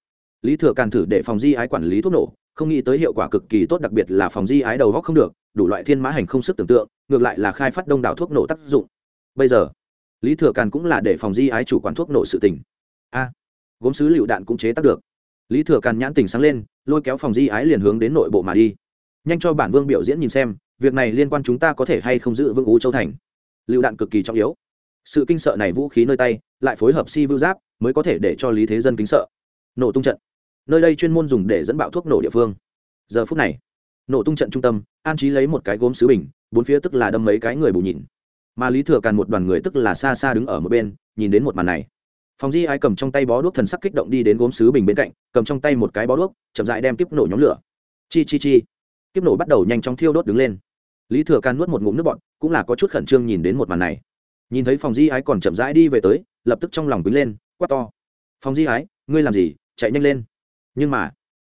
Lý thừa càn thử để phòng di ái quản lý thuốc nổ, không nghĩ tới hiệu quả cực kỳ tốt, đặc biệt là phòng di ái đầu góc không được, đủ loại thiên mã hành không sức tưởng tượng, ngược lại là khai phát đông đảo thuốc nổ tác dụng. Bây giờ, lý thừa càn cũng là để phòng di ái chủ quản thuốc nổ sự tình. A, gốm sứ lựu đạn cũng chế tác được lý thừa càn nhãn tỉnh sáng lên, lôi kéo phòng di ái liền hướng đến nội bộ mà đi. Nhanh cho bản vương biểu diễn nhìn xem, việc này liên quan chúng ta có thể hay không giữ vững ú châu thành. Lựu đạn cực kỳ trọng yếu. Sự kinh sợ này vũ khí nơi tay, lại phối hợp si vưu giáp, mới có thể để cho lý thế dân kính sợ. Nổ tung trận. Nơi đây chuyên môn dùng để dẫn bạo thuốc nổ địa phương. Giờ phút này, nổ tung trận trung tâm, an trí lấy một cái gốm sứ bình, bốn phía tức là đâm mấy cái người bù nhìn. Mà lý thừa càn một đoàn người tức là xa xa đứng ở một bên, nhìn đến một màn này phòng di ai cầm trong tay bó đuốc thần sắc kích động đi đến gốm sứ bình bên cạnh, cầm trong tay một cái bó đuốc, chậm dại đem kiếp nổ nhóm lửa. Chi chi chi. Kiếp nổ bắt đầu nhanh chóng thiêu đốt đứng lên. Lý thừa can nuốt một ngụm nước bọn cũng là có chút khẩn trương nhìn đến một màn này. Nhìn thấy phòng di ái còn chậm rãi đi về tới, lập tức trong lòng quý lên, quát to. Phòng di ái ngươi làm gì? Chạy nhanh lên. Nhưng mà,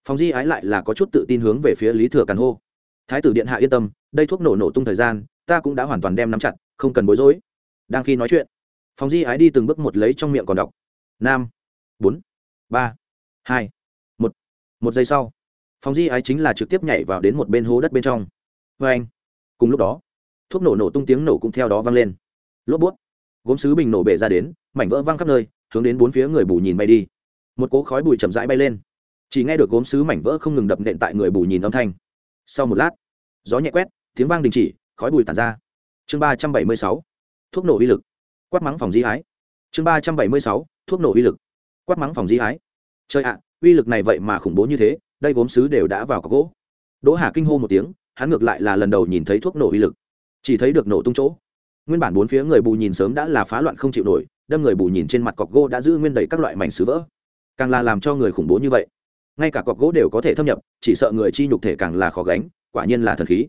phòng di ái lại là có chút tự tin hướng về phía lý thừa càn hô. Thái tử điện hạ yên tâm, đây thuốc nổ nổ tung thời gian, ta cũng đã hoàn toàn đem nắm chặt, không cần bối rối. Đang khi nói chuyện phòng di ái đi từng bước một lấy trong miệng còn đọc. Năm bốn. Ba. Hai. Một. Một giây sau phòng di ái chính là trực tiếp nhảy vào đến một bên hố đất bên trong. Vê anh, cùng lúc đó, thuốc nổ nổ tung tiếng nổ cũng theo đó vang lên. Lốp bút. Gốm sứ bình nổ bể ra đến, mảnh vỡ văng khắp nơi, hướng đến bốn phía người bù nhìn bay đi. Một cỗ khói bụi chậm rãi bay lên. Chỉ nghe được gốm sứ mảnh vỡ không ngừng đập nện tại người bù nhìn âm thanh. Sau một lát, gió nhẹ quét, tiếng vang đình chỉ, khói bụi tàn ra. Chương ba trăm bảy mươi sáu, thuốc nổ uy lực quát mắng phòng di ái chương ba trăm bảy mươi sáu, thuốc nổ uy lực. Quát mắng phòng di ái trời ạ, uy lực này vậy mà khủng bố như thế, đây gốm sứ đều đã vào có gỗ. Đỗ hà kinh hô một tiếng, hắn ngược lại là lần đầu nhìn thấy thuốc nổ uy lực. Chỉ thấy được nổ tung chỗ. Nguyên bản bốn phía người bù nhìn sớm đã là phá loạn không chịu nổi, đâm người bù nhìn trên mặt cọc gỗ đã giữ nguyên đầy các loại mảnh sứ vỡ. Càng là làm cho người khủng bố như vậy. Ngay cả cọc gỗ đều có thể thâm nhập, chỉ sợ người chi nhục thể càng là khó gánh, quả nhiên là thần khí.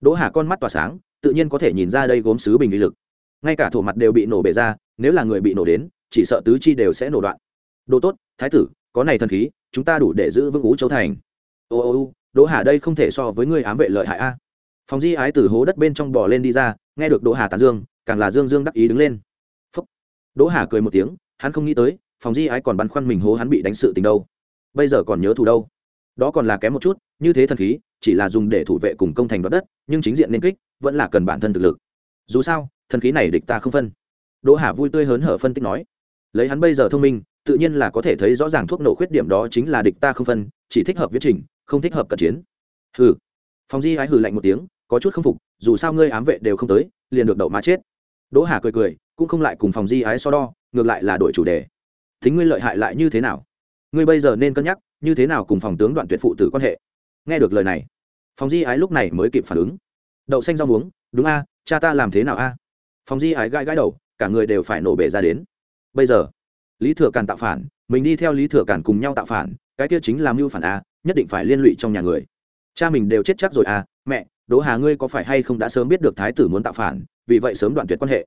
Đỗ hà con mắt tỏa sáng, tự nhiên có thể nhìn ra đây gốm sứ bình uy lực ngay cả thổ mặt đều bị nổ bể ra, nếu là người bị nổ đến, chỉ sợ tứ chi đều sẽ nổ đoạn. Đồ tốt, thái tử, có này thần khí, chúng ta đủ để giữ vững ú châu thành. Ô ô ô, đỗ hà đây không thể so với người ám vệ lợi hại a. Phòng di ái từ hố đất bên trong bò lên đi ra, nghe được đỗ hà tàn dương, càng là dương dương đắc ý đứng lên. Phúc. đỗ hà cười một tiếng, hắn không nghĩ tới, phòng di ái còn băn khoăn mình hố hắn bị đánh sự tình đâu. Bây giờ còn nhớ thù đâu. Đó còn là kém một chút, như thế thần khí, chỉ là dùng để thủ vệ cùng công thành đoạt đất, nhưng chính diện nên kích, vẫn là cần bản thân thực lực. Dù sao thần khí này địch ta không phân. Đỗ hà vui tươi hớn hở phân tích nói, lấy hắn bây giờ thông minh, tự nhiên là có thể thấy rõ ràng thuốc nổ khuyết điểm đó chính là địch ta không phân, chỉ thích hợp viết trình, không thích hợp cận chiến. Hừ. Phòng di ái hừ lạnh một tiếng, có chút không phục, dù sao ngươi ám vệ đều không tới, liền được đậu má chết. Đỗ hà cười cười, cũng không lại cùng phòng di ái so đo, ngược lại là đổi chủ đề. Thính ngươi lợi hại lại như thế nào? Ngươi bây giờ nên cân nhắc, như thế nào cùng phòng tướng đoạn tuyệt phụ tử quan hệ? Nghe được lời này phòng di ái lúc này mới kịp phản ứng. Đậu xanh rau muống, đúng a, cha ta làm thế nào a? Phòng di ái gãi gãi đầu, cả người đều phải nổ bể ra đến. Bây giờ, lý thừa càn tạo phản, mình đi theo lý thừa càn cùng nhau tạo phản, cái kia chính làm mưu phản a, nhất định phải liên lụy trong nhà người. Cha mình đều chết chắc rồi à mẹ, đỗ hà ngươi có phải hay không đã sớm biết được thái tử muốn tạo phản, vì vậy sớm đoạn tuyệt quan hệ.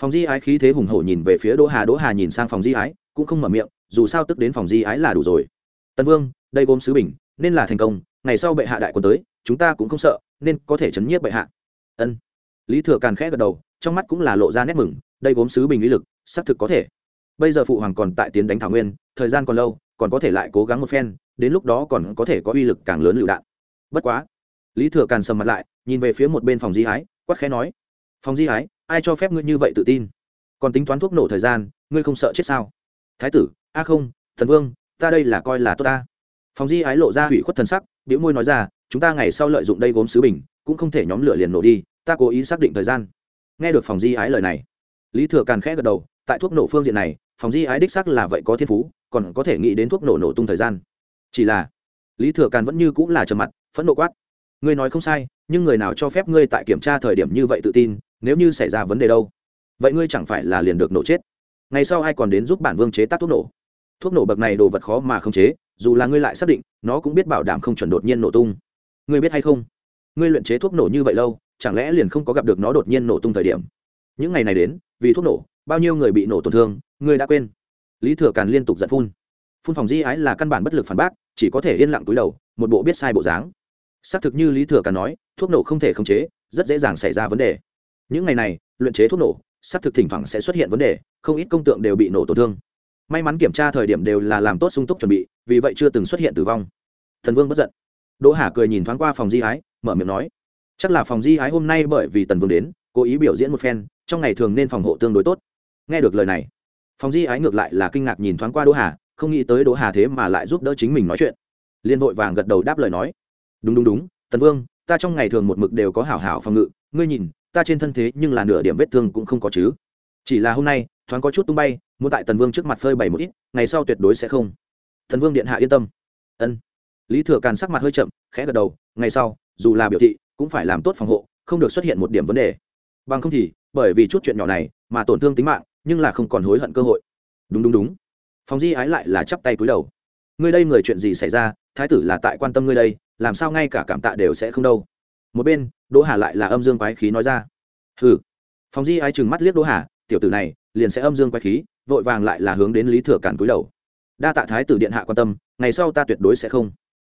Phòng di ái khí thế hùng hổ nhìn về phía đỗ hà đỗ hà nhìn sang phòng di ái cũng không mở miệng, dù sao tức đến phòng di ái là đủ rồi. Tân vương, đây gồm sứ bình, nên là thành công, ngày sau bệ hạ đại quân tới, chúng ta cũng không sợ, nên có thể chấn nhiếp bệ hạ. Ân lý thừa càn khẽ gật đầu, trong mắt cũng là lộ ra nét mừng, đây gốm sứ bình lý lực, xác thực có thể. Bây giờ phụ hoàng còn tại tiến đánh thảo nguyên, thời gian còn lâu, còn có thể lại cố gắng một phen, đến lúc đó còn có thể có uy lực càng lớn lựu đạn. Bất quá, lý thừa càn sầm mặt lại, nhìn về phía một bên phòng di ái quát khẽ nói, phòng di ái ai cho phép ngươi như vậy tự tin? Còn tính toán thuốc nổ thời gian, ngươi không sợ chết sao? Thái tử, a không, thần vương, ta đây là coi là tốt ta. Phòng di ái lộ ra hủy khuất thần sắc biểu môi nói ra, chúng ta ngày sau lợi dụng đây gốm sứ bình, cũng không thể nhóm lửa liền nổ đi ta cố ý xác định thời gian. Nghe được phòng di ái lời này, lý thừa càn khẽ gật đầu, tại thuốc nổ phương diện này, phòng di ái đích xác là vậy có thiên phú, còn có thể nghĩ đến thuốc nổ nổ tung thời gian. Chỉ là, lý thừa càn vẫn như cũng là trầm mặt, phẫn nộ quát. Ngươi nói không sai, nhưng người nào cho phép ngươi tại kiểm tra thời điểm như vậy tự tin, nếu như xảy ra vấn đề đâu? Vậy ngươi chẳng phải là liền được nổ chết? Ngày sau ai còn đến giúp bản vương chế tác thuốc nổ? Thuốc nổ bậc này đồ vật khó mà không chế, dù là ngươi lại xác định, nó cũng biết bảo đảm không chuẩn đột nhiên nổ tung. Ngươi biết hay không? Ngươi luyện chế thuốc nổ như vậy lâu chẳng lẽ liền không có gặp được nó đột nhiên nổ tung thời điểm? Những ngày này đến, vì thuốc nổ, bao nhiêu người bị nổ tổn thương, người đã quên. Lý thừa càn liên tục giận phun. Phun phòng di ái là căn bản bất lực phản bác, chỉ có thể yên lặng túi đầu, một bộ biết sai bộ dáng. Xác thực như lý thừa càn nói, thuốc nổ không thể khống chế, rất dễ dàng xảy ra vấn đề. Những ngày này, luyện chế thuốc nổ, xác thực thỉnh thoảng sẽ xuất hiện vấn đề, không ít công tượng đều bị nổ tổn thương. May mắn kiểm tra thời điểm đều là làm tốt sung túc chuẩn bị, vì vậy chưa từng xuất hiện tử vong. Thần vương bất giận. Đỗ hà cười nhìn thoáng qua phòng di ái, mở miệng nói chắc là phòng di ái hôm nay bởi vì tần vương đến, cố ý biểu diễn một phen, trong ngày thường nên phòng hộ tương đối tốt. Nghe được lời này, phòng di ái ngược lại là kinh ngạc nhìn thoáng qua đỗ hà, không nghĩ tới đỗ hà thế mà lại giúp đỡ chính mình nói chuyện. Liên vội vàng gật đầu đáp lời nói. Đúng đúng đúng, tần vương, ta trong ngày thường một mực đều có hảo hảo phòng ngự, ngươi nhìn, ta trên thân thế nhưng là nửa điểm vết thương cũng không có chứ. Chỉ là hôm nay, thoáng có chút tung bay, muốn tại tần vương trước mặt phơi bày một ít, ngày sau tuyệt đối sẽ không. Thần vương điện hạ yên tâm. Ân. Lý thừa càn sắc mặt hơi chậm, khẽ gật đầu, ngày sau, dù là biểu thị cũng phải làm tốt phòng hộ, không được xuất hiện một điểm vấn đề. Bằng không thì, bởi vì chút chuyện nhỏ này mà tổn thương tính mạng, nhưng là không còn hối hận cơ hội. Đúng đúng đúng. Phòng di ái lại là chắp tay cúi đầu. Ngươi đây người chuyện gì xảy ra? Thái tử là tại quan tâm ngươi đây, làm sao ngay cả cảm tạ đều sẽ không đâu. Một bên, đỗ hà lại là âm dương quái khí nói ra. Hừ. Phòng di ái chừng mắt liếc đỗ hà, tiểu tử này liền sẽ âm dương quái khí, vội vàng lại là hướng đến lý thừa cản cúi đầu. Đa tạ thái tử điện hạ quan tâm, ngày sau ta tuyệt đối sẽ không.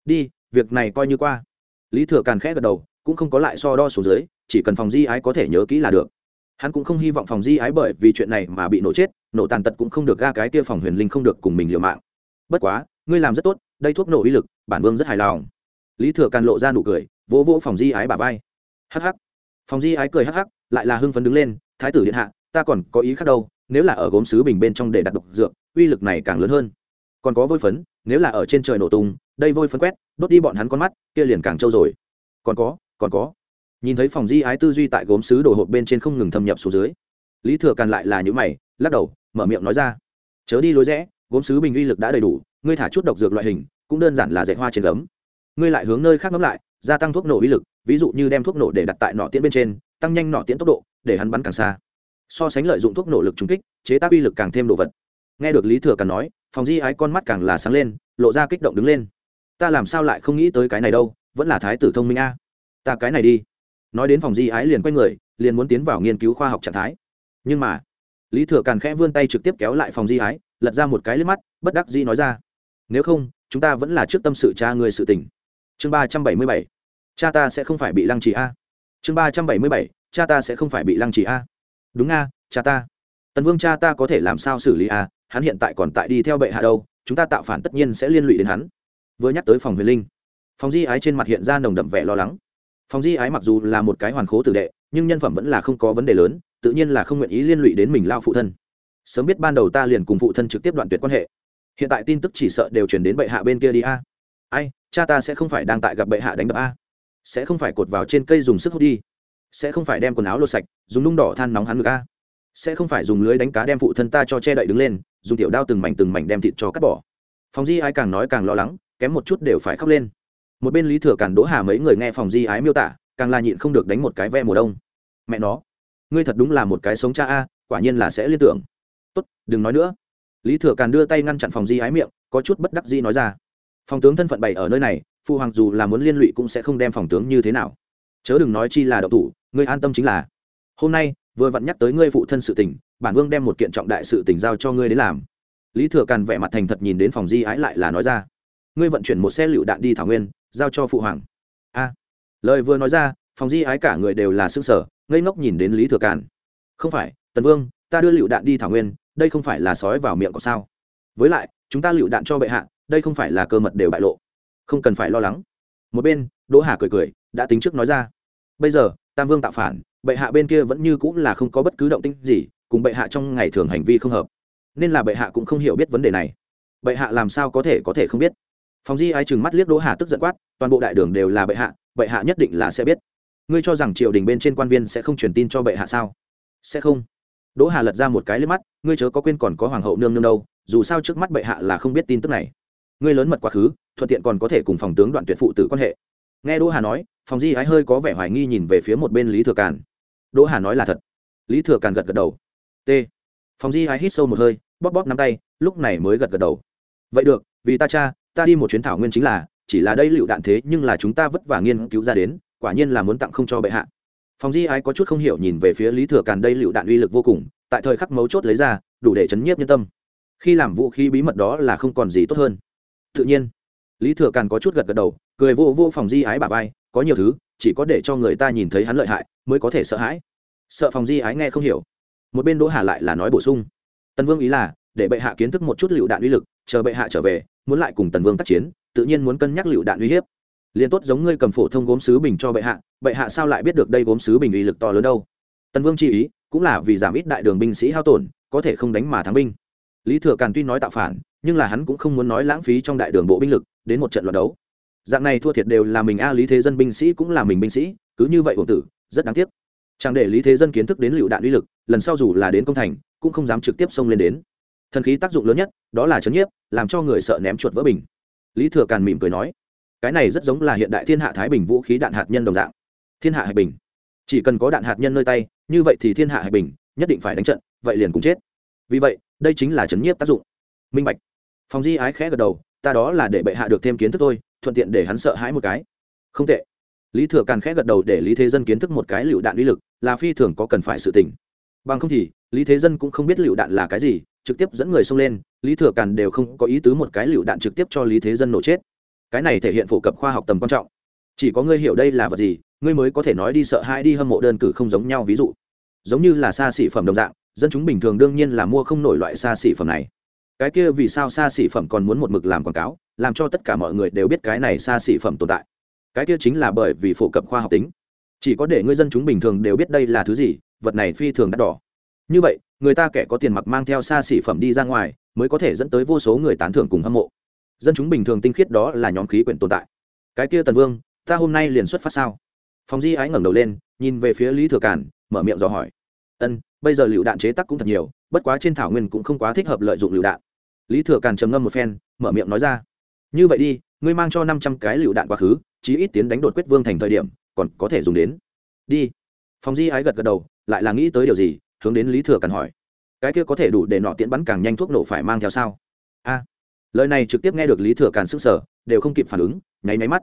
Đi, việc này coi như qua. Lý thừa càn khẽ gật đầu cũng không có lại so đo xuống dưới, chỉ cần phòng di ái có thể nhớ kỹ là được. Hắn cũng không hy vọng phòng di ái bởi vì chuyện này mà bị nổ chết, nổ tàn tật cũng không được ga cái kia phòng huyền linh không được cùng mình liều mạng. Bất quá, ngươi làm rất tốt, đây thuốc nổ uy lực, bản vương rất hài lòng. Lý thừa càn lộ ra nụ cười, vỗ vỗ phòng di ái bà vai. Hắc hắc. Phòng di ái cười hắc hắc, lại là hưng phấn đứng lên, thái tử điện hạ, ta còn có ý khác đâu, nếu là ở gốm sứ bình bên trong để đặt độc dược, uy lực này càng lớn hơn. Còn có vôi phấn, nếu là ở trên trời nổ tung, đây vôi phấn quét, đốt đi bọn hắn con mắt, kia liền càng trâu rồi. Còn có? Còn có. Nhìn thấy phòng di ái tư duy tại gốm sứ đồ hộp bên trên không ngừng thâm nhập xuống dưới, lý thừa càn lại là những mày, lắc đầu, mở miệng nói ra. Chớ đi lối rẽ, gốm sứ bình uy lực đã đầy đủ, ngươi thả chút độc dược loại hình, cũng đơn giản là dạy hoa trên gấm. Ngươi lại hướng nơi khác ngấm lại, gia tăng thuốc nổ uy lực, ví dụ như đem thuốc nổ để đặt tại nọ tiễn bên trên, tăng nhanh nọ tiễn tốc độ, để hắn bắn càng xa. So sánh lợi dụng thuốc nổ lực trung kích, chế tác uy lực càng thêm đồ vật. Nghe được lý thừa càn nói, phòng di ái con mắt càng là sáng lên, lộ ra kích động đứng lên. Ta làm sao lại không nghĩ tới cái này đâu, vẫn là thái tử thông minh a ta cái này đi. Nói đến phòng di ái liền quay người, liền muốn tiến vào nghiên cứu khoa học trạng thái. Nhưng mà, lý thừa càn khẽ vươn tay trực tiếp kéo lại phòng di ái, lật ra một cái lên mắt, bất đắc dĩ nói ra, nếu không, chúng ta vẫn là trước tâm sự cha người sự tỉnh. chương ba trăm bảy mươi bảy, cha ta sẽ không phải bị lăng trì a. Chương ba trăm bảy mươi bảy, cha ta sẽ không phải bị lăng trì a. Đúng a, cha ta. Tần vương cha ta có thể làm sao xử lý a? Hắn hiện tại còn tại đi theo bệ hạ đâu, chúng ta tạo phản tất nhiên sẽ liên lụy đến hắn. Vừa nhắc tới phòng huyền linh, phòng di ái trên mặt hiện ra nồng đậm vẻ lo lắng phòng di ái mặc dù là một cái hoàn khố tử đệ, nhưng nhân phẩm vẫn là không có vấn đề lớn, tự nhiên là không nguyện ý liên lụy đến mình lao phụ thân. Sớm biết ban đầu ta liền cùng phụ thân trực tiếp đoạn tuyệt quan hệ. Hiện tại tin tức chỉ sợ đều chuyển đến bệ hạ bên kia đi a. Ai, cha ta sẽ không phải đang tại gặp bệ hạ đánh đập a. Sẽ không phải cột vào trên cây dùng sức hút đi. Sẽ không phải đem quần áo lột sạch, dùng nung đỏ than nóng hắn ngực a. Sẽ không phải dùng lưới đánh cá đem phụ thân ta cho che đậy đứng lên, dùng tiểu đao từng mảnh từng mảnh đem thịt cho cắt bỏ. Phòng di ái càng nói càng lo lắng, kém một chút đều phải khóc lên một bên lý thừa càn đỗ hà mấy người nghe phòng di ái miêu tả, càng là nhịn không được đánh một cái ve mùa đông. Mẹ nó, ngươi thật đúng là một cái sống cha a, quả nhiên là sẽ liên tưởng. Tốt, đừng nói nữa. Lý thừa càn đưa tay ngăn chặn phòng di ái miệng, có chút bất đắc di nói ra. Phòng tướng thân phận bày ở nơi này phụ hoàng dù là muốn liên lụy cũng sẽ không đem phòng tướng như thế nào. Chớ đừng nói chi là đậu thủ, ngươi an tâm chính là. Hôm nay, vừa vặn nhắc tới ngươi phụ thân sự tình, bản vương đem một kiện trọng đại sự tình giao cho ngươi đến làm. Lý thừa càn vẻ mặt thành thật nhìn đến phòng di ái lại là nói ra. Ngươi vận chuyển một xe lựu đạn đi thảo nguyên giao cho phụ hoàng. A, lời vừa nói ra, phòng di ái cả người đều là xương sở ngây ngốc nhìn đến lý thừa càn. Không phải, tần vương, ta đưa lựu đạn đi thảo nguyên, đây không phải là sói vào miệng có sao? Với lại, chúng ta lựu đạn cho bệ hạ, đây không phải là cơ mật đều bại lộ. Không cần phải lo lắng. Một bên, đỗ hà cười cười, đã tính trước nói ra. Bây giờ, tam vương tạo phản, bệ hạ bên kia vẫn như cũng là không có bất cứ động tĩnh gì, cùng bệ hạ trong ngày thường hành vi không hợp. Nên là bệ hạ cũng không hiểu biết vấn đề này. Bệ hạ làm sao có thể có thể không biết? Phòng di ái chừng mắt liếc đỗ hà tức giận quát, toàn bộ đại đường đều là bệ hạ bệ hạ nhất định là sẽ biết. Ngươi cho rằng triều đình bên trên quan viên sẽ không truyền tin cho bệ hạ sao? Sẽ không. Đỗ hà lật ra một cái lên mắt, ngươi chớ có quên còn có hoàng hậu nương nương đâu, dù sao trước mắt bệ hạ là không biết tin tức này. Ngươi lớn mật quá khứ, thuận tiện còn có thể cùng phòng tướng đoạn tuyệt phụ tử quan hệ. Nghe đỗ hà nói phòng di ái hơi có vẻ hoài nghi nhìn về phía một bên lý thừa càn. Đỗ hà nói là thật. Lý thừa càn gật gật đầu. T. Phòng di ái hít sâu một hơi, bóp bóp nắm tay, lúc này mới gật gật đầu. Vậy được, vì ta cha ta đi một chuyến thảo nguyên chính là, chỉ là đây lựu đạn thế nhưng là chúng ta vất vả nghiên cứu ra đến, quả nhiên là muốn tặng không cho bệ hạ. Phòng di ái có chút không hiểu nhìn về phía lý thừa càn đây lựu đạn uy lực vô cùng, tại thời khắc mấu chốt lấy ra, đủ để chấn nhiếp nhân tâm. Khi làm vũ khí bí mật đó là không còn gì tốt hơn. Tự nhiên, lý thừa càn có chút gật gật đầu, cười vô vô phòng di ái bà vai, có nhiều thứ, chỉ có để cho người ta nhìn thấy hắn lợi hại, mới có thể sợ hãi. Sợ phòng di ái nghe không hiểu. Một bên đỗ hà lại là nói bổ sung. Tần vương ý là để bệ hạ kiến thức một chút lựu đạn uy lực, chờ bệ hạ trở về, muốn lại cùng tần vương tác chiến, tự nhiên muốn cân nhắc lựu đạn uy hiếp. Liền tốt giống ngươi cầm phổ thông gốm sứ bình cho bệ hạ bệ hạ sao lại biết được đây gốm sứ bình uy lực to lớn đâu? Tần vương chi ý, cũng là vì giảm ít đại đường binh sĩ hao tổn, có thể không đánh mà thắng binh. Lý thừa càn tuy nói tạo phản, nhưng là hắn cũng không muốn nói lãng phí trong đại đường bộ binh lực, đến một trận loạt đấu. Dạng này thua thiệt đều là mình a, lý thế dân binh sĩ cũng là mình binh sĩ, cứ như vậy hồn tử, rất đáng tiếc. Chẳng để lý thế dân kiến thức đến lựu đạn uy lực, lần sau dù là đến công thành, cũng không dám trực tiếp xông lên đến thần khí tác dụng lớn nhất, đó là chấn nhiếp, làm cho người sợ ném chuột vỡ bình. Lý thừa càn mỉm cười nói, cái này rất giống là hiện đại thiên hạ thái bình vũ khí đạn hạt nhân đồng dạng. Thiên hạ hải bình. Chỉ cần có đạn hạt nhân nơi tay, như vậy thì thiên hạ hải bình nhất định phải đánh trận, vậy liền cùng chết. Vì vậy, đây chính là chấn nhiếp tác dụng. Minh bạch. Phòng di ái khẽ gật đầu, ta đó là để bệ hạ được thêm kiến thức thôi, thuận tiện để hắn sợ hãi một cái. Không tệ. Lý thừa càn khẽ gật đầu để lý thế dân kiến thức một cái lựu đạn uy lực, là phi thường có cần phải sự tỉnh bằng không thì, lý thế dân cũng không biết lựu đạn là cái gì trực tiếp dẫn người xông lên, lý thừa càn đều không có ý tứ một cái lựu đạn trực tiếp cho lý thế dân nổ chết. Cái này thể hiện phổ cập khoa học tầm quan trọng. Chỉ có ngươi hiểu đây là vật gì, ngươi mới có thể nói đi sợ hãi đi hâm mộ đơn cử không giống nhau ví dụ. Giống như là xa xỉ phẩm đồng dạng, dân chúng bình thường đương nhiên là mua không nổi loại xa xỉ phẩm này. Cái kia vì sao xa xỉ phẩm còn muốn một mực làm quảng cáo, làm cho tất cả mọi người đều biết cái này xa xỉ phẩm tồn tại. Cái kia chính là bởi vì phổ cập khoa học tính. Chỉ có để người dân chúng bình thường đều biết đây là thứ gì, vật này phi thường đắt đỏ. Như vậy người ta kẻ có tiền mặc mang theo xa xỉ phẩm đi ra ngoài, mới có thể dẫn tới vô số người tán thưởng cùng hâm mộ. Dân chúng bình thường tinh khiết đó là nhóm khí quyển tồn tại. Cái kia tần vương, ta hôm nay liền xuất phát sao? Phòng di ái ngẩng đầu lên, nhìn về phía lý thừa cản mở miệng dò hỏi. Ân, bây giờ lựu đạn chế tắc cũng thật nhiều, bất quá trên thảo nguyên cũng không quá thích hợp lợi dụng lựu đạn. Lý thừa càn trầm ngâm một phen, mở miệng nói ra. Như vậy đi, ngươi mang cho năm trăm cái lựu đạn quá khứ, chí ít tiến đánh đột quyết vương thành thời điểm, còn có thể dùng đến. Đi. Phòng di ái gật gật đầu, lại là nghĩ tới điều gì? Hướng đến lý thừa càn hỏi, cái kia có thể đủ để nọ tiễn bắn càng nhanh thuốc nổ phải mang theo sao? A. Lời này trực tiếp nghe được lý thừa càn sức sở đều không kịp phản ứng, nháy máy mắt.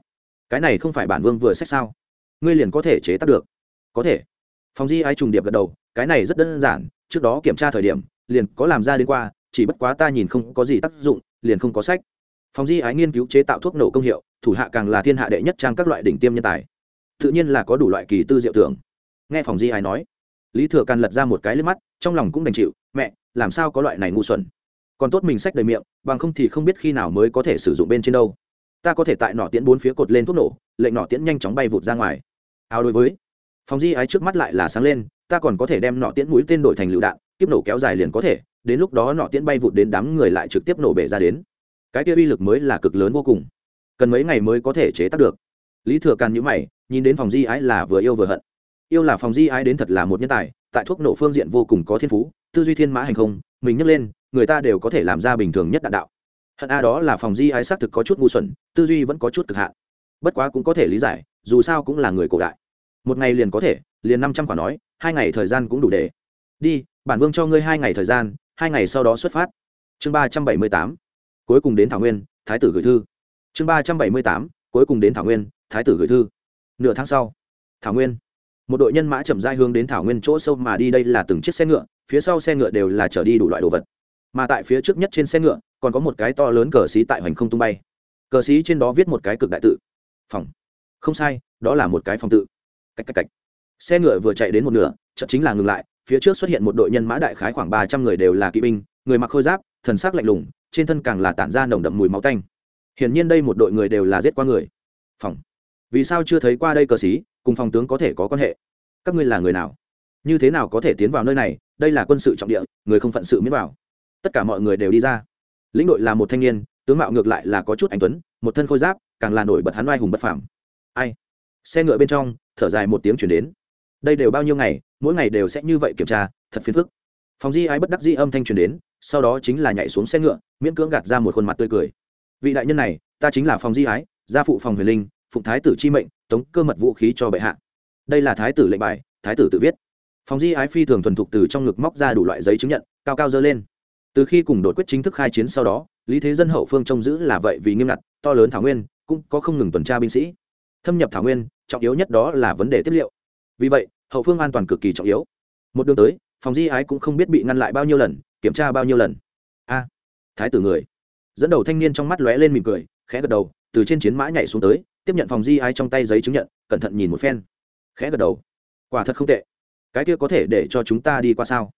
Cái này không phải bản vương vừa sách sao? Ngươi liền có thể chế tác được. Có thể. Phòng di ái trùng điệp gật đầu, cái này rất đơn giản, trước đó kiểm tra thời điểm, liền có làm ra đến qua, chỉ bất quá ta nhìn không có gì tác dụng, liền không có sách. Phòng di ái nghiên cứu chế tạo thuốc nổ công hiệu, thủ hạ càng là thiên hạ đệ nhất trang các loại đỉnh tiêm nhân tài. Tự nhiên là có đủ loại kỳ tư diệu tưởng. Nghe phòng di ái nói lý thừa càn lật ra một cái lên mắt, trong lòng cũng đành chịu, mẹ, làm sao có loại này ngu xuẩn? Còn tốt mình sách đầy miệng, bằng không thì không biết khi nào mới có thể sử dụng bên trên đâu. Ta có thể tại nỏ tiễn bốn phía cột lên thuốc nổ, lệnh nỏ tiễn nhanh chóng bay vụt ra ngoài. Áo đối với, phòng di ái trước mắt lại là sáng lên, ta còn có thể đem nọ tiễn mũi tên đổi thành lựu đạn tiếp nổ kéo dài liền có thể, đến lúc đó nọ tiễn bay vụt đến đám người lại trực tiếp nổ bể ra đến. Cái kia uy lực mới là cực lớn vô cùng. Cần mấy ngày mới có thể chế tác được. Lý thừa càn nhữ mày, nhìn đến phòng di ái là vừa yêu vừa hận yêu là phòng di ái đến thật là một nhân tài, tại thuốc nổ phương diện vô cùng có thiên phú, tư duy thiên mã hành không, mình nhấc lên, người ta đều có thể làm ra bình thường nhất đạn đạo. Hận a đó là phòng di ái xác thực có chút ngu xuẩn, tư duy vẫn có chút cực hạn. Bất quá cũng có thể lý giải, dù sao cũng là người cổ đại. Một ngày liền có thể, liền năm trăm quả nói, hai ngày thời gian cũng đủ để. Đi, bản vương cho ngươi hai ngày thời gian, hai ngày sau đó xuất phát. Chương ba trăm bảy mươi tám, cuối cùng đến thảo nguyên, thái tử gửi thư. Chương ba trăm bảy mươi tám, cuối cùng đến thảo nguyên, thái tử gửi thư. Nửa tháng sau, thảo nguyên một đội nhân mã chậm rãi hướng đến thảo nguyên chỗ sâu mà đi, đây là từng chiếc xe ngựa, phía sau xe ngựa đều là chở đi đủ loại đồ vật. Mà tại phía trước nhất trên xe ngựa, còn có một cái to lớn cờ xí tại hoành không tung bay. Cờ xí trên đó viết một cái cực đại tự. Phòng. Không sai, đó là một cái phòng tự. Cách cách cách. Xe ngựa vừa chạy đến một nửa, chợt chính là ngừng lại, phía trước xuất hiện một đội nhân mã đại khái khoảng ba trăm người đều là kỵ binh, người mặc khôi giáp, thần sắc lạnh lùng, trên thân càng là tản ra nồng đậm mùi máu tanh. Hiển nhiên đây một đội người đều là giết qua người. Phòng vì sao chưa thấy qua đây cờ xí, cùng phòng tướng có thể có quan hệ? Các ngươi là người nào? Như thế nào có thể tiến vào nơi này? Đây là quân sự trọng địa, người không phận sự miễn vào. Tất cả mọi người đều đi ra. Lĩnh đội là một thanh niên, tướng mạo ngược lại là có chút anh tuấn, một thân khôi giáp, càng là nổi bật hắn oai hùng bất phàm. Ai? Xe ngựa bên trong, thở dài một tiếng chuyển đến. Đây đều bao nhiêu ngày, mỗi ngày đều sẽ như vậy kiểm tra, thật phiền phức. Phòng di ái bất đắc di âm thanh truyền đến, sau đó chính là nhảy xuống xe ngựa, miễn cưỡng gạt ra một khuôn mặt tươi cười. Vị đại nhân này, ta chính là phòng di ái, gia phụ phòng huyền linh phụng thái tử chi mệnh, tống cơ mật vũ khí cho bệ hạ. Đây là thái tử lệnh bài, thái tử tự viết. Phòng di ái phi thường thuần thục từ trong ngực móc ra đủ loại giấy chứng nhận, cao cao dơ lên. Từ khi cùng đột quyết chính thức khai chiến sau đó, lý thế dân hậu phương trông giữ là vậy vì nghiêm ngặt, to lớn thảo nguyên, cũng có không ngừng tuần tra binh sĩ. Thâm nhập thảo nguyên, trọng yếu nhất đó là vấn đề tiếp liệu. Vì vậy, hậu phương an toàn cực kỳ trọng yếu. Một đường tới phòng di ái cũng không biết bị ngăn lại bao nhiêu lần, kiểm tra bao nhiêu lần. A, thái tử người. Dẫn đầu thanh niên trong mắt lóe lên mỉm cười, khẽ gật đầu, từ trên chiến mã nhảy xuống tới tiếp nhận phòng di ái trong tay giấy chứng nhận cẩn thận nhìn một phen. Khẽ gật đầu. Quả thật không tệ. Cái kia có thể để cho chúng ta đi qua sao?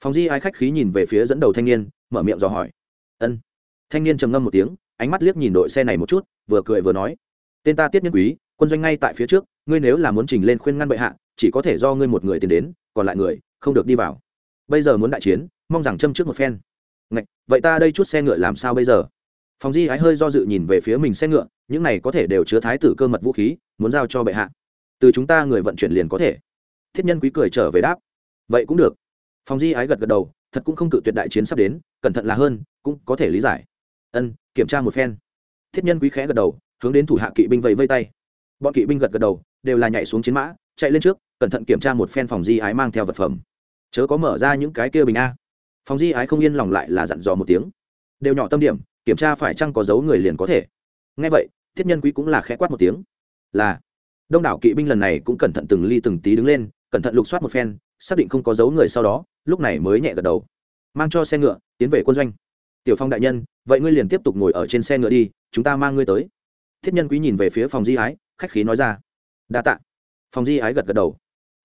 Phòng di ái khách khí nhìn về phía dẫn đầu thanh niên mở miệng dò hỏi. Ân. Thanh niên trầm ngâm một tiếng ánh mắt liếc nhìn đội xe này một chút vừa cười vừa nói. Tên ta tiết nhân quý quân doanh ngay tại phía trước ngươi nếu là muốn trình lên khuyên ngăn bệ hạ chỉ có thể do ngươi một người tiến đến còn lại người không được đi vào. Bây giờ muốn đại chiến mong rằng châm trước một phen. Ngạch, vậy ta đây chút xe ngựa làm sao bây giờ? Phòng di ái hơi do dự nhìn về phía mình xe ngựa những này có thể đều chứa thái tử cơ mật vũ khí, muốn giao cho bệ hạ. Từ chúng ta người vận chuyển liền có thể. Thiết nhân quý cười trở về đáp. Vậy cũng được. Phòng di ái gật gật đầu, thật cũng không cự tuyệt đại chiến sắp đến, cẩn thận là hơn, cũng có thể lý giải. Ân, kiểm tra một phen. Thiết nhân quý khẽ gật đầu, hướng đến thủ hạ kỵ binh vẫy vây tay. Bọn kỵ binh gật gật đầu, đều là nhảy xuống chiến mã, chạy lên trước, cẩn thận kiểm tra một phen phòng di ái mang theo vật phẩm. Chớ có mở ra những cái kia bình a. Phòng di ái không yên lòng lại là dặn dò một tiếng. Đều nhỏ tâm điểm, kiểm tra phải chăng có dấu người liền có thể. Ngay vậy thiết nhân quý cũng là khẽ quát một tiếng. Là. Đông đảo kỵ binh lần này cũng cẩn thận từng ly từng tí đứng lên, cẩn thận lục soát một phen, xác định không có dấu người sau đó, lúc này mới nhẹ gật đầu. Mang cho xe ngựa, tiến về quân doanh. Tiểu phong đại nhân, vậy ngươi liền tiếp tục ngồi ở trên xe ngựa đi, chúng ta mang ngươi tới. Thiết nhân quý nhìn về phía phòng di ái, khách khí nói ra. Đa tạ. Phòng di ái gật gật đầu.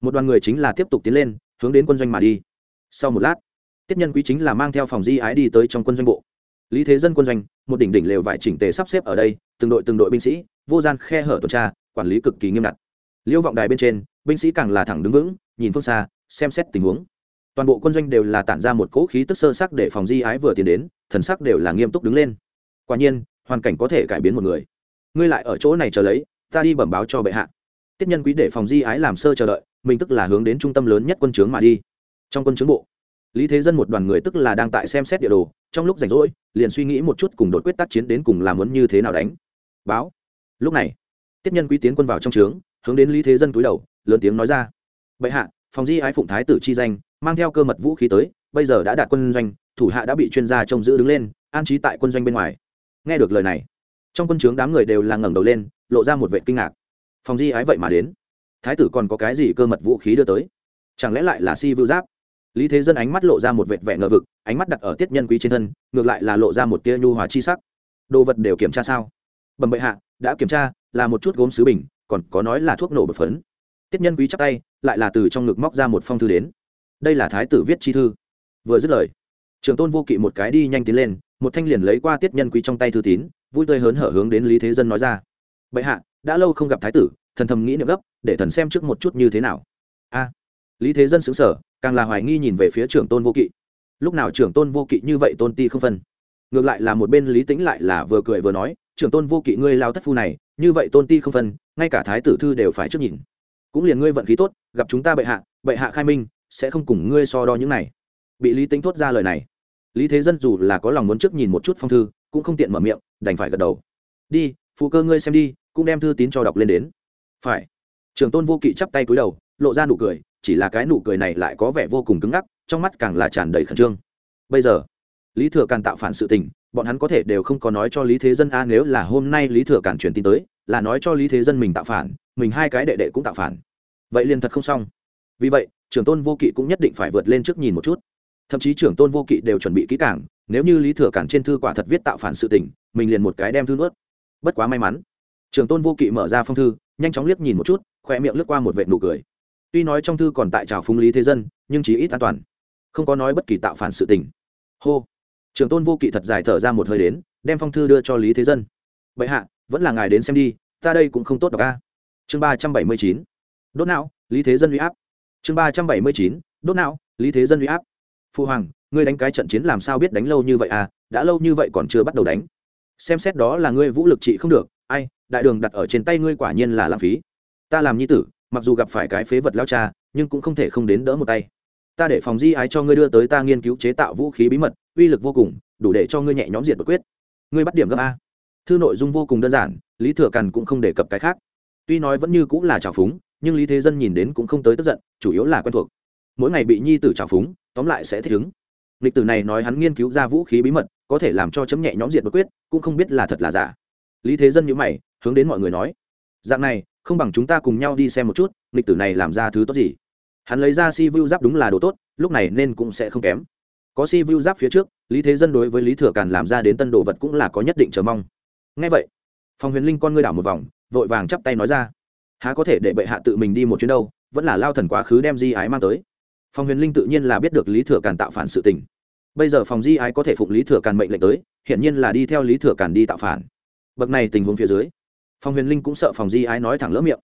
Một đoàn người chính là tiếp tục tiến lên, hướng đến quân doanh mà đi. Sau một lát tiết nhân quý chính là mang theo phòng di ái đi tới trong quân doanh bộ. Lý thế dân quân doanh, một đỉnh đỉnh lều vải chỉnh tề sắp xếp ở đây từng đội từng đội binh sĩ, vô gian khe hở tuần tra, quản lý cực kỳ nghiêm ngặt. Liêu vọng đài bên trên, binh sĩ càng là thẳng đứng vững, nhìn phương xa, xem xét tình huống. Toàn bộ quân doanh đều là tản ra một cỗ khí tức sơ sắc để phòng di ái vừa tiến đến, thần sắc đều là nghiêm túc đứng lên. Quả nhiên, hoàn cảnh có thể cải biến một người. Ngươi lại ở chỗ này chờ lấy, ta đi bẩm báo cho bệ hạ. Tiếp nhân quý để phòng di ái làm sơ chờ đợi, mình tức là hướng đến trung tâm lớn nhất quân trướng mà đi. Trong quân trướng bộ, lý thế dân một đoàn người tức là đang tại xem xét địa đồ, trong lúc rảnh rỗi, liền suy nghĩ một chút cùng đột quyết tác chiến đến cùng làm muốn như thế nào đánh báo. Lúc này, tiếp nhân quý tiến quân vào trong trướng, hướng đến lý thế dân túi đầu, lớn tiếng nói ra. Bệ hạ, phòng di ái phụng thái tử chi danh, mang theo cơ mật vũ khí tới, bây giờ đã đạt quân doanh, thủ hạ đã bị chuyên gia trông giữ đứng lên, an trí tại quân doanh bên ngoài. Nghe được lời này, trong quân trướng đám người đều là ngẩng đầu lên, lộ ra một vệ kinh ngạc. Phòng di ái vậy mà đến? Thái tử còn có cái gì cơ mật vũ khí đưa tới? Chẳng lẽ lại là si vưu giáp? Lý thế dân ánh mắt lộ ra một vệt vẻ ngờ vực, ánh mắt đặt ở tiết nhân quý trên thân, ngược lại là lộ ra một tia nhu hòa chi sắc. Đồ vật đều kiểm tra sao? Bẩm bệ hạ, đã kiểm tra, là một chút gốm sứ bình, còn có nói là thuốc nổ bột phấn. Tiết nhân quý chắc tay, lại là từ trong ngực móc ra một phong thư đến. Đây là thái tử viết chi thư. Vừa dứt lời, trường tôn vô kỵ một cái đi nhanh tiến lên, một thanh liền lấy qua tiết nhân quý trong tay thư tín, vui tươi hớn hở hướng đến lý thế dân nói ra. Bệ hạ, đã lâu không gặp thái tử, thần thầm nghĩ niệm gấp, để thần xem trước một chút như thế nào. A, lý thế dân xứng sở càng là hoài nghi nhìn về phía trưởng tôn vô kỵ. Lúc nào trưởng tôn vô kỵ như vậy tôn ti không phân? Ngược lại là một bên lý tĩnh lại là vừa cười vừa nói trưởng tôn vô kỵ ngươi lao thất phu này, như vậy tôn ti không phân, ngay cả thái tử thư đều phải trước nhìn. Cũng liền ngươi vận khí tốt, gặp chúng ta bệ hạ bệ hạ khai minh, sẽ không cùng ngươi so đo những này. Bị lý tính thốt ra lời này. Lý thế dân dù là có lòng muốn trước nhìn một chút phong thư, cũng không tiện mở miệng, đành phải gật đầu. Đi phụ cơ ngươi xem đi, cũng đem thư tín cho đọc lên đến. Phải. Trường tôn vô kỵ chắp tay cúi đầu, lộ ra nụ cười, chỉ là cái nụ cười này lại có vẻ vô cùng cứng ngắc, trong mắt càng là tràn đầy khẩn trương. Bây giờ, lý thừa càng tạo phản sự tình bọn hắn có thể đều không có nói cho lý thế dân, a, nếu là hôm nay lý thừa cản truyền tin tới, là nói cho lý thế dân mình tạo phản, mình hai cái đệ đệ cũng tạo phản. Vậy liền thật không xong. Vì vậy, trưởng tôn vô kỵ cũng nhất định phải vượt lên trước nhìn một chút. Thậm chí trưởng tôn vô kỵ đều chuẩn bị kỹ cảng nếu như lý thừa cản trên thư quả thật viết tạo phản sự tình, mình liền một cái đem thư nuốt. Bất quá may mắn, trưởng tôn vô kỵ mở ra phong thư, nhanh chóng liếc nhìn một chút, khoe miệng lướt qua một vệ nụ cười. Tuy nói trong thư còn tại trào phúng lý thế dân, nhưng chỉ ít an toàn, không có nói bất kỳ tạo phản sự tình. Hô. Trường tôn vô kỵ thật dài thở ra một hơi đến, đem phong thư đưa cho lý thế dân. Bệ hạ, vẫn là ngài đến xem đi, ta đây cũng không tốt đọc ca chương ba trăm bảy mươi chín. Đốt não, lý thế dân uy áp. Chương ba trăm bảy mươi chín. Đốt não, lý thế dân uy áp. Phu hoàng, ngươi đánh cái trận chiến làm sao biết đánh lâu như vậy à? Đã lâu như vậy còn chưa bắt đầu đánh. Xem xét đó là ngươi vũ lực trị không được, ai, đại đường đặt ở trên tay ngươi quả nhiên là lãng phí. Ta làm nhi tử, mặc dù gặp phải cái phế vật lao cha, nhưng cũng không thể không đến đỡ một tay ta để phòng di ái cho ngươi đưa tới ta nghiên cứu chế tạo vũ khí bí mật, uy lực vô cùng, đủ để cho ngươi nhẹ nhóm diệt bất quyết. Ngươi bắt điểm gấp a. Thư nội dung vô cùng đơn giản, lý thừa càn cũng không đề cập cái khác. Tuy nói vẫn như cũng là trào phúng, nhưng lý thế dân nhìn đến cũng không tới tức giận, chủ yếu là quen thuộc. Mỗi ngày bị nhi tử trào phúng, tóm lại sẽ thích ứng. Lịch tử này nói hắn nghiên cứu ra vũ khí bí mật, có thể làm cho chấm nhẹ nhóm diệt bất quyết, cũng không biết là thật là giả. Lý thế dân nhữ mày, hướng đến mọi người nói, dạng này, không bằng chúng ta cùng nhau đi xem một chút, lịch tử này làm ra thứ tốt gì? Hắn lấy ra si vu giáp đúng là đồ tốt, lúc này nên cũng sẽ không kém. Có si vu giáp phía trước, lý thế dân đối với lý thừa càn làm ra đến tân đồ vật cũng là có nhất định chờ mong. Ngay vậy phòng huyền linh con ngươi đảo một vòng, vội vàng chắp tay nói ra. Há có thể để bệ hạ tự mình đi một chuyến đâu, vẫn là lao thần quá khứ đem di ái mang tới. Phòng huyền linh tự nhiên là biết được lý thừa càn tạo phản sự tình. Bây giờ phòng di ái có thể phụng lý thừa càn mệnh lệnh tới hiện nhiên là đi theo lý thừa càn đi tạo phản. Bậc này tình huống phía dưới phòng huyền linh cũng sợ phòng di ái nói thẳng lỡ miệng.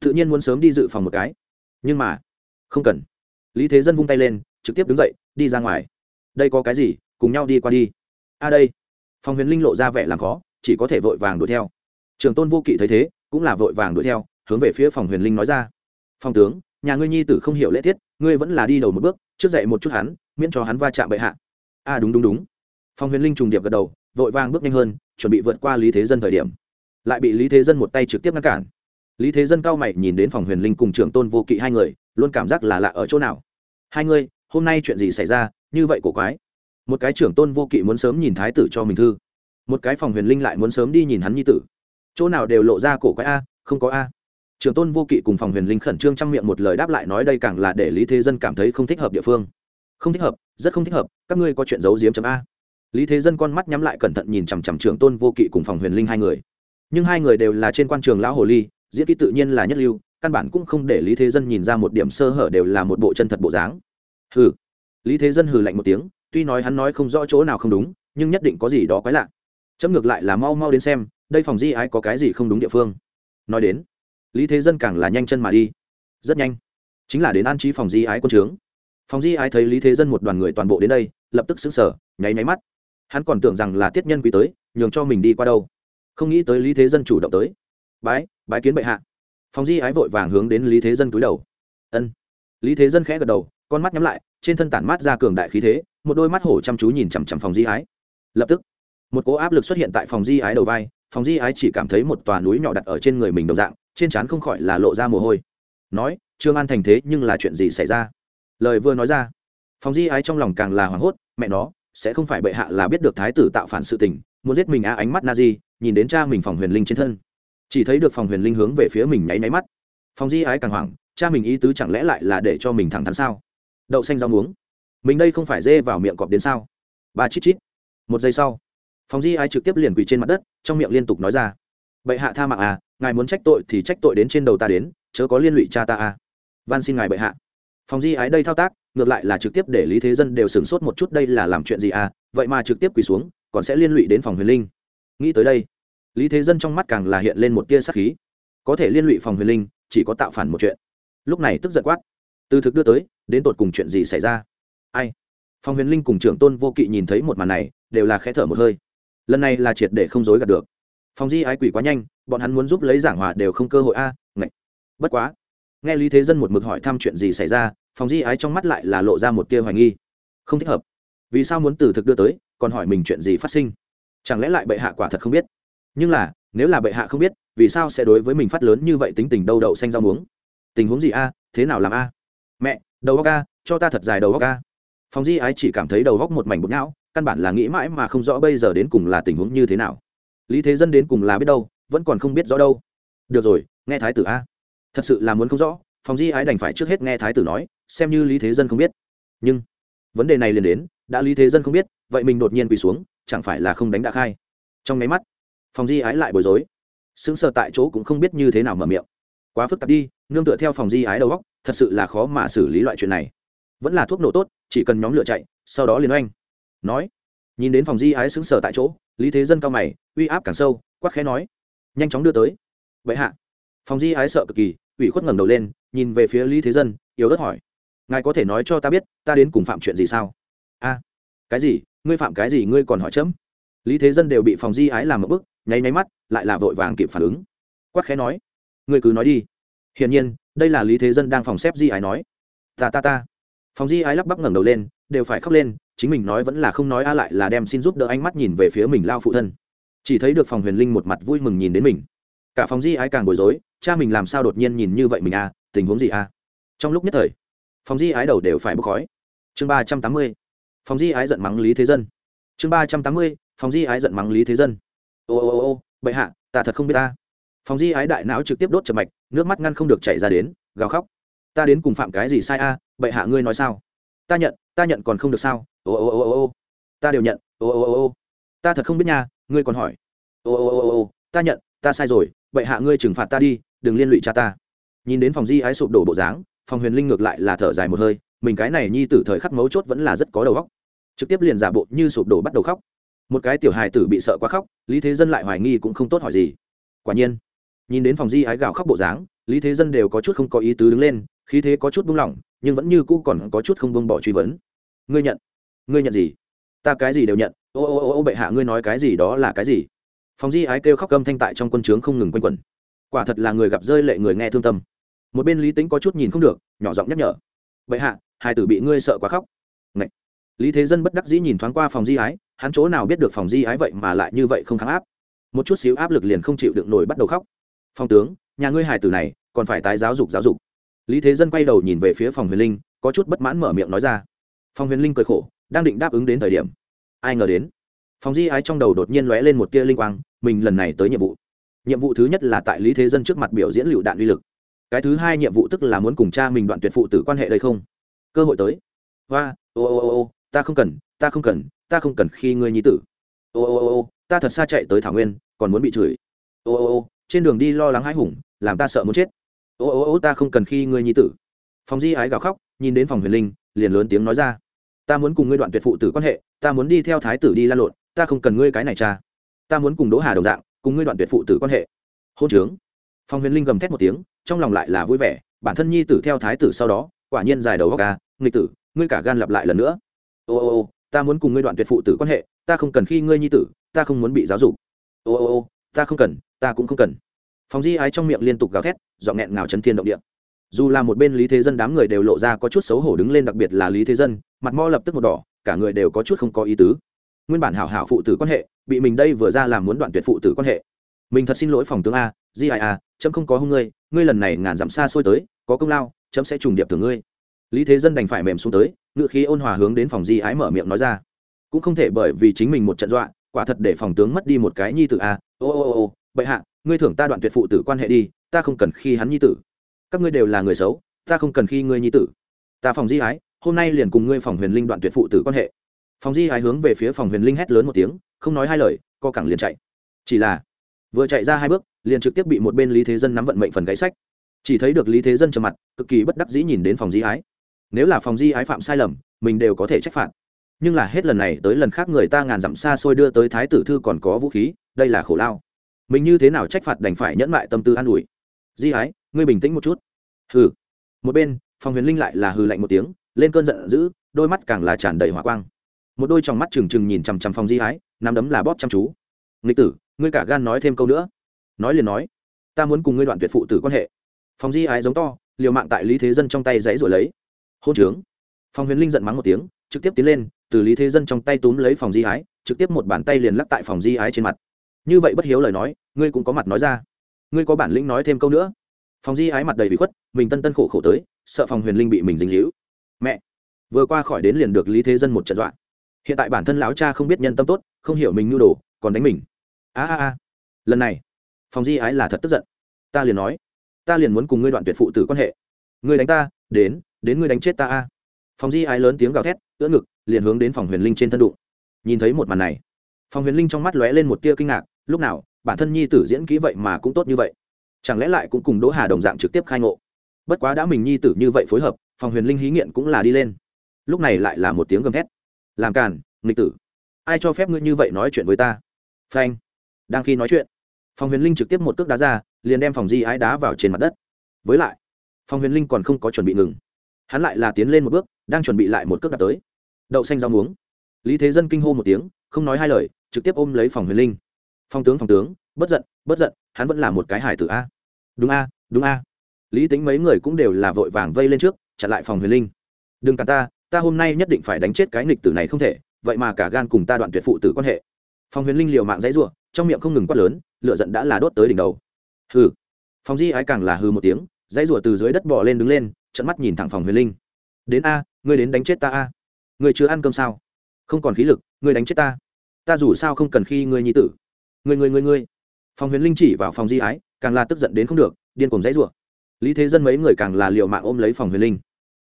Tự nhiên muốn sớm đi dự phòng một cái. Nhưng mà không cần. Lý thế dân vung tay lên, trực tiếp đứng dậy, đi ra ngoài. Đây có cái gì, cùng nhau đi qua đi. A đây. Phòng huyền linh lộ ra vẻ làm khó, chỉ có thể vội vàng đuổi theo. Trường tôn vô kỵ thấy thế, cũng là vội vàng đuổi theo, hướng về phía phòng huyền linh nói ra. Phòng tướng, nhà ngươi nhi tử không hiểu lễ tiết, ngươi vẫn là đi đầu một bước, trước dậy một chút hắn, miễn cho hắn va chạm bệ hạ. A, đúng đúng đúng. Phòng huyền linh trùng điệp gật đầu, vội vàng bước nhanh hơn, chuẩn bị vượt qua lý thế dân thời điểm. Lại bị lý thế dân một tay trực tiếp ngăn cản lý thế dân cao mày nhìn đến phòng huyền linh cùng trưởng tôn vô kỵ hai người, luôn cảm giác là lạ ở chỗ nào. Hai ngươi hôm nay chuyện gì xảy ra, như vậy cổ quái. Một cái trưởng tôn vô kỵ muốn sớm nhìn thái tử cho mình thư. Một cái phòng huyền linh lại muốn sớm đi nhìn hắn nhi tử. Chỗ nào đều lộ ra cổ quái a, không có a. Trưởng tôn vô kỵ cùng phòng huyền linh khẩn trương chăm miệng một lời đáp lại nói đây càng là để lý thế dân cảm thấy không thích hợp địa phương. Không thích hợp, rất không thích hợp, các ngươi có chuyện giấu giếm chấm a. Lý thế dân con mắt nhắm lại cẩn thận nhìn chằm chằm trưởng tôn vô kỵ cùng phòng huyền linh hai người. Nhưng hai người đều là trên quan trường lão hồ ly diễn kỹ tự nhiên là nhất lưu, căn bản cũng không để lý thế dân nhìn ra một điểm sơ hở đều là một bộ chân thật bộ dáng. Hừ. Lý thế dân hừ lạnh một tiếng, tuy nói hắn nói không rõ chỗ nào không đúng, nhưng nhất định có gì đó quái lạ. Chấm ngược lại là mau mau đến xem, đây phòng di ái có cái gì không đúng địa phương. Nói đến, lý thế dân càng là nhanh chân mà đi. Rất nhanh. Chính là đến an trí phòng di ái quân trướng phòng di ái thấy lý thế dân một đoàn người toàn bộ đến đây, lập tức xứng sở nháy nháy mắt. Hắn còn tưởng rằng là tiết nhân quý tới, nhường cho mình đi qua đâu. Không nghĩ tới lý thế dân chủ động tới bái bái kiến bệ hạ. Phòng di ái vội vàng hướng đến lý thế dân túi đầu. Ân. Lý thế dân khẽ gật đầu, con mắt nhắm lại, trên thân tản mát ra cường đại khí thế, một đôi mắt hổ chăm chú nhìn chằm chằm phòng di ái. Lập tức, một cỗ áp lực xuất hiện tại phòng di ái đầu vai phòng di ái chỉ cảm thấy một tòa núi nhỏ đặt ở trên người mình đồng dạng, trên trán không khỏi là lộ ra mồ hôi. Nói, trương an thành thế, nhưng là chuyện gì xảy ra? Lời vừa nói ra phòng di ái trong lòng càng là hoảng hốt, mẹ nó, sẽ không phải bệ hạ là biết được thái tử tạo phản sự tình, muốn giết mình á ánh mắt na di, nhìn đến cha mình phòng huyền linh trên thân chỉ thấy được phòng huyền linh hướng về phía mình nháy nháy mắt. Phòng di ái càng hoảng, cha mình ý tứ chẳng lẽ lại là để cho mình thẳng thắn sao? Đậu xanh rau muống. Mình đây không phải dê vào miệng cọp đến sao? Ba chít chít. Một giây sau, phòng di ái trực tiếp liền quỳ trên mặt đất, trong miệng liên tục nói ra. Bệ hạ tha mạng à ngài muốn trách tội thì trách tội đến trên đầu ta đến, chớ có liên lụy cha ta à. Van xin ngài bệ hạ. Phòng di ái đây thao tác, ngược lại là trực tiếp để lý thế dân đều sửng sốt một chút đây là làm chuyện gì à vậy mà trực tiếp quỳ xuống, còn sẽ liên lụy đến phòng huyền linh. Nghĩ tới đây lý thế dân trong mắt càng là hiện lên một tia sắc khí. Có thể liên lụy phòng huyền linh chỉ có tạo phản một chuyện. Lúc này tức giận quát. Từ thực đưa tới đến tột cùng chuyện gì xảy ra? Ai? Phòng huyền linh cùng trưởng tôn vô kỵ nhìn thấy một màn này đều là khẽ thở một hơi. Lần này là triệt để không dối gạt được. Phòng di ái quỷ quá nhanh bọn hắn muốn giúp lấy giảng hòa đều không cơ hội a à, bất quá. Nghe lý thế dân một mực hỏi thăm chuyện gì xảy ra phòng di ái trong mắt lại là lộ ra một tia hoài nghi. Không thích hợp. Vì sao muốn từ thực đưa tới còn hỏi mình chuyện gì phát sinh? Chẳng lẽ lại bệ hạ quả thật không biết? Nhưng là, nếu là bệ hạ không biết, vì sao sẽ đối với mình phát lớn như vậy tính tình đâu đậu xanh rau muống? Tình huống gì a? Thế nào làm a? Mẹ, đầu góc a, cho ta thật dài đầu góc a. Phòng di ái chỉ cảm thấy đầu góc một mảnh bột não căn bản là nghĩ mãi mà không rõ bây giờ đến cùng là tình huống như thế nào. Lý thế dân đến cùng là biết đâu, vẫn còn không biết rõ đâu. Được rồi, nghe thái tử a. Thật sự là muốn không rõ phòng di ái đành phải trước hết nghe thái tử nói, xem như lý thế dân không biết. Nhưng, vấn đề này liền đến, đã lý thế dân không biết, vậy mình đột nhiên quỳ xuống, chẳng phải là không đánh đã khai. Trong nháy mắt phòng di ái lại bối rối. Sững sờ tại chỗ cũng không biết như thế nào mở miệng. Quá phức tạp đi, nương tựa theo phòng di ái đầu góc thật sự là khó mà xử lý loại chuyện này. Vẫn là thuốc nổ tốt, chỉ cần nhóm lửa chạy, sau đó liền oanh. Nói, nhìn đến phòng di ái sững sờ tại chỗ, lý thế dân cao mày, uy áp càng sâu quắc khẽ nói, nhanh chóng đưa tới. Vậy hạ. Phòng di ái sợ cực kỳ, ủy khuất ngẩng đầu lên, nhìn về phía lý thế dân, yếu ớt hỏi, ngài có thể nói cho ta biết, ta đến cùng phạm chuyện gì sao? A, cái gì? Ngươi phạm cái gì? Ngươi còn hỏi chấm? Lý thế dân đều bị phòng di ái làm một bức, nháy nháy mắt, lại là vội vàng kịp phản ứng. Quắc khẽ nói người cứ nói đi. Hiển nhiên, đây là lý thế dân đang phòng xếp di ái nói. Ta ta ta. Phòng di ái lắp bắp ngẩng đầu lên, đều phải khóc lên, chính mình nói vẫn là không nói, a lại là đem xin giúp đỡ ánh mắt nhìn về phía mình lao phụ thân. Chỉ thấy được phòng huyền linh một mặt vui mừng nhìn đến mình. Cả phòng di ái càng bối rối, cha mình làm sao đột nhiên nhìn như vậy mình a, tình huống gì a? Trong lúc nhất thời, phòng di ái đầu đều phải bốc khói. Chương ba trăm tám mươi, phòng di ái giận mắng lý thế dân. Chương ba trăm tám mươi phòng di ái giận mắng lý thế dân. Ô ô ô ô, bệ hạ, ta thật không biết ta. Phòng di ái đại não trực tiếp đốt chập mạch, nước mắt ngăn không được chảy ra đến, gào khóc. Ta đến cùng phạm cái gì sai a? Bệ hạ ngươi nói sao? Ta nhận ta nhận còn không được sao? Ô ô ô ô ô. Ta đều nhận, ô ô ô ô. Ta thật không biết nha, ngươi còn hỏi. Ô ô ô ô ta nhận, ta sai rồi. Bệ hạ ngươi trừng phạt ta đi, đừng liên lụy cha ta. Nhìn đến phòng di ái sụp đổ bộ dáng phòng huyền linh ngược lại là thở dài một hơi, mình cái này nhi tử thời khắc mấu chốt vẫn là rất có đầu óc. Trực tiếp liền giả bộ như sụp đổ bắt đầu khóc một cái tiểu hài tử bị sợ quá khóc, lý thế dân lại hoài nghi cũng không tốt hỏi gì. Quả nhiên, nhìn đến phòng di ái gào khóc bộ dáng, lý thế dân đều có chút không có ý tứ đứng lên, khí thế có chút buông lỏng, nhưng vẫn như cũ còn có chút không buông bỏ truy vấn. Ngươi nhận ngươi nhận gì? Ta cái gì đều nhận. Ô ô ô ô bệ hạ, ngươi nói cái gì đó là cái gì? Phòng di ái kêu khóc câm thanh tại trong quân trướng không ngừng quanh quẩn. Quả thật là người gặp rơi lệ người nghe thương tâm. Một bên lý tính có chút nhìn không được, nhỏ giọng nhắc nhở. Bệ hạ hai tử bị ngươi sợ quá khóc lý thế dân bất đắc dĩ nhìn thoáng qua phòng di ái, hắn chỗ nào biết được phòng di ái vậy mà lại như vậy không kháng áp. Một chút xíu áp lực liền không chịu được nổi bắt đầu khóc. Phong tướng, nhà ngươi hài tử này, còn phải tái giáo dục giáo dục. Lý thế dân quay đầu nhìn về phía phòng huyền linh, có chút bất mãn mở miệng nói ra. Phòng huyền linh cười khổ, đang định đáp ứng đến thời điểm, ai ngờ đến, phòng di ái trong đầu đột nhiên lóe lên một tia linh quang, mình lần này tới nhiệm vụ. Nhiệm vụ thứ nhất là tại lý thế dân trước mặt biểu diễn lựu đạn uy lực. Cái thứ hai nhiệm vụ tức là muốn cùng cha mình đoạn tuyệt phụ tử quan hệ đây không? Cơ hội tới. Và ô ô ô ô ta không cần, ta không cần, ta không cần khi ngươi nhi tử. Ô ô ô ô, ta thật xa chạy tới thảo nguyên, còn muốn bị chửi. Ô ô ô, trên đường đi lo lắng hãi hùng, làm ta sợ muốn chết. Ô ô ô, ta không cần khi ngươi nhi tử. Phòng di ái gào khóc, nhìn đến phòng huyền linh, liền lớn tiếng nói ra. Ta muốn cùng ngươi đoạn tuyệt phụ tử quan hệ, ta muốn đi theo thái tử đi lan lộn, ta không cần ngươi cái này cha. Ta muốn cùng đỗ hà đồng dạng, cùng ngươi đoạn tuyệt phụ tử quan hệ. Hôn trướng. Phòng huyền linh gầm thét một tiếng, trong lòng lại là vui vẻ, bản thân nhi tử theo thái tử sau đó, quả nhiên dài đầu góc ca nghịch tử, ngươi cả gan lặp lại lần nữa ô ô ô, ta muốn cùng ngươi đoạn tuyệt phụ tử quan hệ, ta không cần khi ngươi nhi tử, ta không muốn bị giáo dục. Ô ô ô, ta không cần, ta cũng không cần. Phòng di ái trong miệng liên tục gào thét dọn nghẹn ngào chấn thiên động địa. Dù là một bên lý thế dân đám người đều lộ ra có chút xấu hổ đứng lên đặc biệt là lý thế dân, mặt mo lập tức một đỏ, cả người đều có chút không có ý tứ. Nguyên bản hảo hảo phụ tử quan hệ, bị mình đây vừa ra làm muốn đoạn tuyệt phụ tử quan hệ. Mình thật xin lỗi phòng tướng a, di ai a, chấm không có hung ngươi ngươi lần này ngàn dặm xa xôi tới, có công lao, chấm sẽ trùng điệp từ ngươi lý thế dân đành phải mềm xuống tới, ngựa khí ôn hòa hướng đến phòng di ái mở miệng nói ra. Cũng không thể bởi vì chính mình một trận dọa, quả thật để phòng tướng mất đi một cái nhi tử a ô ô ô ô, bệ hạ, ngươi thưởng ta đoạn tuyệt phụ tử quan hệ đi, ta không cần khi hắn nhi tử. Các ngươi đều là người xấu, ta không cần khi ngươi nhi tử. Ta phòng di ái, hôm nay liền cùng ngươi phòng huyền linh đoạn tuyệt phụ tử quan hệ. Phòng di ái hướng về phía phòng huyền linh hét lớn một tiếng, không nói hai lời, co cẳng liền chạy. Chỉ là, vừa chạy ra hai bước, liền trực tiếp bị một bên lý thế dân nắm vận mệnh phần gãy sách. Chỉ thấy được lý thế dân trầm mặt, cực kỳ bất đắc dĩ nhìn đến phòng di ái nếu là phòng di ái phạm sai lầm, mình đều có thể trách phạt. Nhưng là hết lần này tới lần khác người ta ngàn dặm xa xôi đưa tới thái tử thư còn có vũ khí, đây là khổ lao. Mình như thế nào trách phạt đành phải nhẫn mại tâm tư an ủi. Di ái, ngươi bình tĩnh một chút. Hừ. Một bên, phòng huyền linh lại là hừ lạnh một tiếng, lên cơn giận dữ, đôi mắt càng là tràn đầy hỏa quang. Một đôi trong mắt trừng trừng nhìn chằm chằm phòng di ái, nắm đấm là bóp chăm chú. Nghịch tử, ngươi cả gan nói thêm câu nữa. Nói liền nói. Ta muốn cùng ngươi đoạn tuyệt phụ tử quan hệ. Phòng di ái giống to, liều mạng tại lý thế dân trong tay dãy rồi lấy hôn trướng. Phòng huyền linh giận mắng một tiếng, trực tiếp tiến lên, từ lý thế dân trong tay túm lấy phòng di ái, trực tiếp một bàn tay liền lắc tại phòng di ái trên mặt. Như vậy bất hiếu lời nói, ngươi cũng có mặt nói ra. Ngươi có bản lĩnh nói thêm câu nữa. Phòng di ái mặt đầy bị khuất, mình tân tân khổ khổ tới, sợ phòng huyền linh bị mình dính hữu mẹ! Vừa qua khỏi đến liền được lý thế dân một trận dọa. Hiện tại bản thân lão cha không biết nhân tâm tốt, không hiểu mình nhu đồ, còn đánh mình. A a a! Lần này, phòng di ái là thật tức giận. Ta liền nói, ta liền muốn cùng ngươi đoạn tuyệt phụ tử quan hệ. Ngươi đánh ta, đến đến ngươi đánh chết ta a. Phòng di ái lớn tiếng gào thét, ưỡn ngực, liền hướng đến phòng huyền linh trên thân đụng. Nhìn thấy một màn này, phòng huyền linh trong mắt lóe lên một tia kinh ngạc, lúc nào, bản thân nhi tử diễn kỹ vậy mà cũng tốt như vậy. Chẳng lẽ lại cũng cùng đỗ hà đồng dạng trực tiếp khai ngộ? Bất quá đã mình nhi tử như vậy phối hợp, phòng huyền linh hí nghiện cũng là đi lên. Lúc này lại là một tiếng gầm thét. Làm càn, nghịch tử. Ai cho phép ngươi như vậy nói chuyện với ta? Phanh. Đang khi nói chuyện, phòng huyền linh trực tiếp một cước đá ra, liền đem phòng di ái đá vào trên mặt đất. Với lại, phòng huyền linh còn không có chuẩn bị ngừng hắn lại là tiến lên một bước, đang chuẩn bị lại một cước đạp tới. Đậu xanh rau muống. Lý thế dân kinh hô một tiếng, không nói hai lời, trực tiếp ôm lấy phòng huyền linh. Phong tướng, phòng tướng, bất giận bất giận, hắn vẫn là một cái hải tử a. Đúng a đúng a. Lý tính mấy người cũng đều là vội vàng vây lên trước, chặn lại phòng huyền linh. Đừng cả ta ta hôm nay nhất định phải đánh chết cái nghịch tử này không thể, vậy mà cả gan cùng ta đoạn tuyệt phụ tử quan hệ. Phòng huyền linh liều mạng dãy r u ộ trong miệng không ngừng quát lớn lựa giận đã là đốt tới đỉnh đầu. Hừ. Phòng di ái càng là hư một tiếng, dãy rủa từ dưới đất bỏ lên đứng lên trận mắt nhìn thẳng phòng huyền linh. Đến a, ngươi đến đánh chết ta a. Ngươi chưa ăn cơm sao? Không còn khí lực, ngươi đánh chết ta. Ta dù sao không cần khi ngươi nhi tử. Ngươi ngươi ngươi ngươi. Phòng huyền linh chỉ vào phòng di ái, càng là tức giận đến không được, điên cùng dãy rủa. Lý thế dân mấy người càng là liều mạng ôm lấy phòng huyền linh.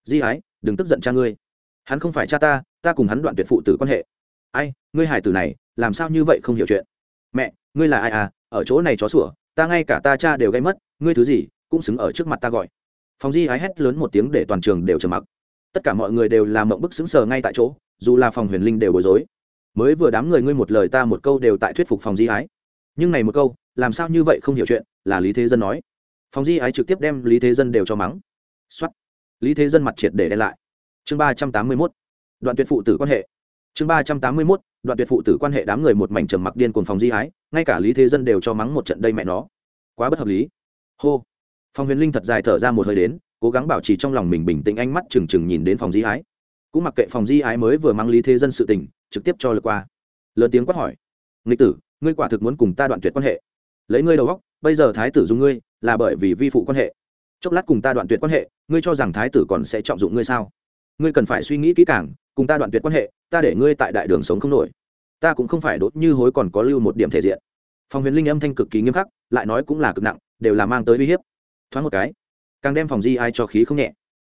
Di ái, đừng tức giận cha ngươi. Hắn không phải cha ta ta cùng hắn đoạn tuyệt phụ tử quan hệ. Ai, ngươi hải tử này, làm sao như vậy không hiểu chuyện? Mẹ, ngươi là ai à? Ở chỗ này chó sủa, ta ngay cả ta cha đều gây mất, ngươi thứ gì cũng xứng ở trước mặt ta gọi phòng di ái hét lớn một tiếng để toàn trường đều trầm mặc. Tất cả mọi người đều làm mộng bức xứng sờ ngay tại chỗ, dù là phòng huyền linh đều bối rối. Mới vừa đám người ngươi một lời ta một câu đều tại thuyết phục phòng di ái nhưng này một câu, làm sao như vậy không hiểu chuyện, là lý thế dân nói. Phòng di ái trực tiếp đem lý thế dân đều cho mắng. Xuất lý thế dân mặt triệt để đen lại. Chương ba trăm tám mươi mốt. Đoạn tuyệt phụ tử quan hệ. Chương ba trăm tám mươi mốt. Đoạn tuyệt phụ tử quan hệ đám người một mảnh trầm mặc điên cuồng phòng di ái ngay cả lý thế dân đều cho mắng một trận đây mẹ nó. Quá bất hợp lý. Hô phòng huyền linh thật dài thở ra một hơi đến, cố gắng bảo trì trong lòng mình bình tĩnh ánh mắt trừng trừng nhìn đến phòng di ái. Cũng mặc kệ phòng di ái mới vừa mang lý thế dân sự tình, trực tiếp cho lượt qua. Lớn tiếng quát hỏi, nghịch tử, ngươi quả thực muốn cùng ta đoạn tuyệt quan hệ. Lấy ngươi đầu góc bây giờ thái tử dùng ngươi là bởi vì vi phụ quan hệ. Chốc lát cùng ta đoạn tuyệt quan hệ, ngươi cho rằng thái tử còn sẽ trọng dụng ngươi sao? Ngươi cần phải suy nghĩ kỹ càng, cùng ta đoạn tuyệt quan hệ, ta để ngươi tại đại đường sống không nổi. Ta cũng không phải đốt như hối còn có lưu một điểm thể diện. Phòng huyền linh âm thanh cực kỳ nghiêm khắc, lại nói cũng là cực nặng, đều là mang tới uy hiếp thoáng một cái. Càng đem phòng di ai cho khí không nhẹ.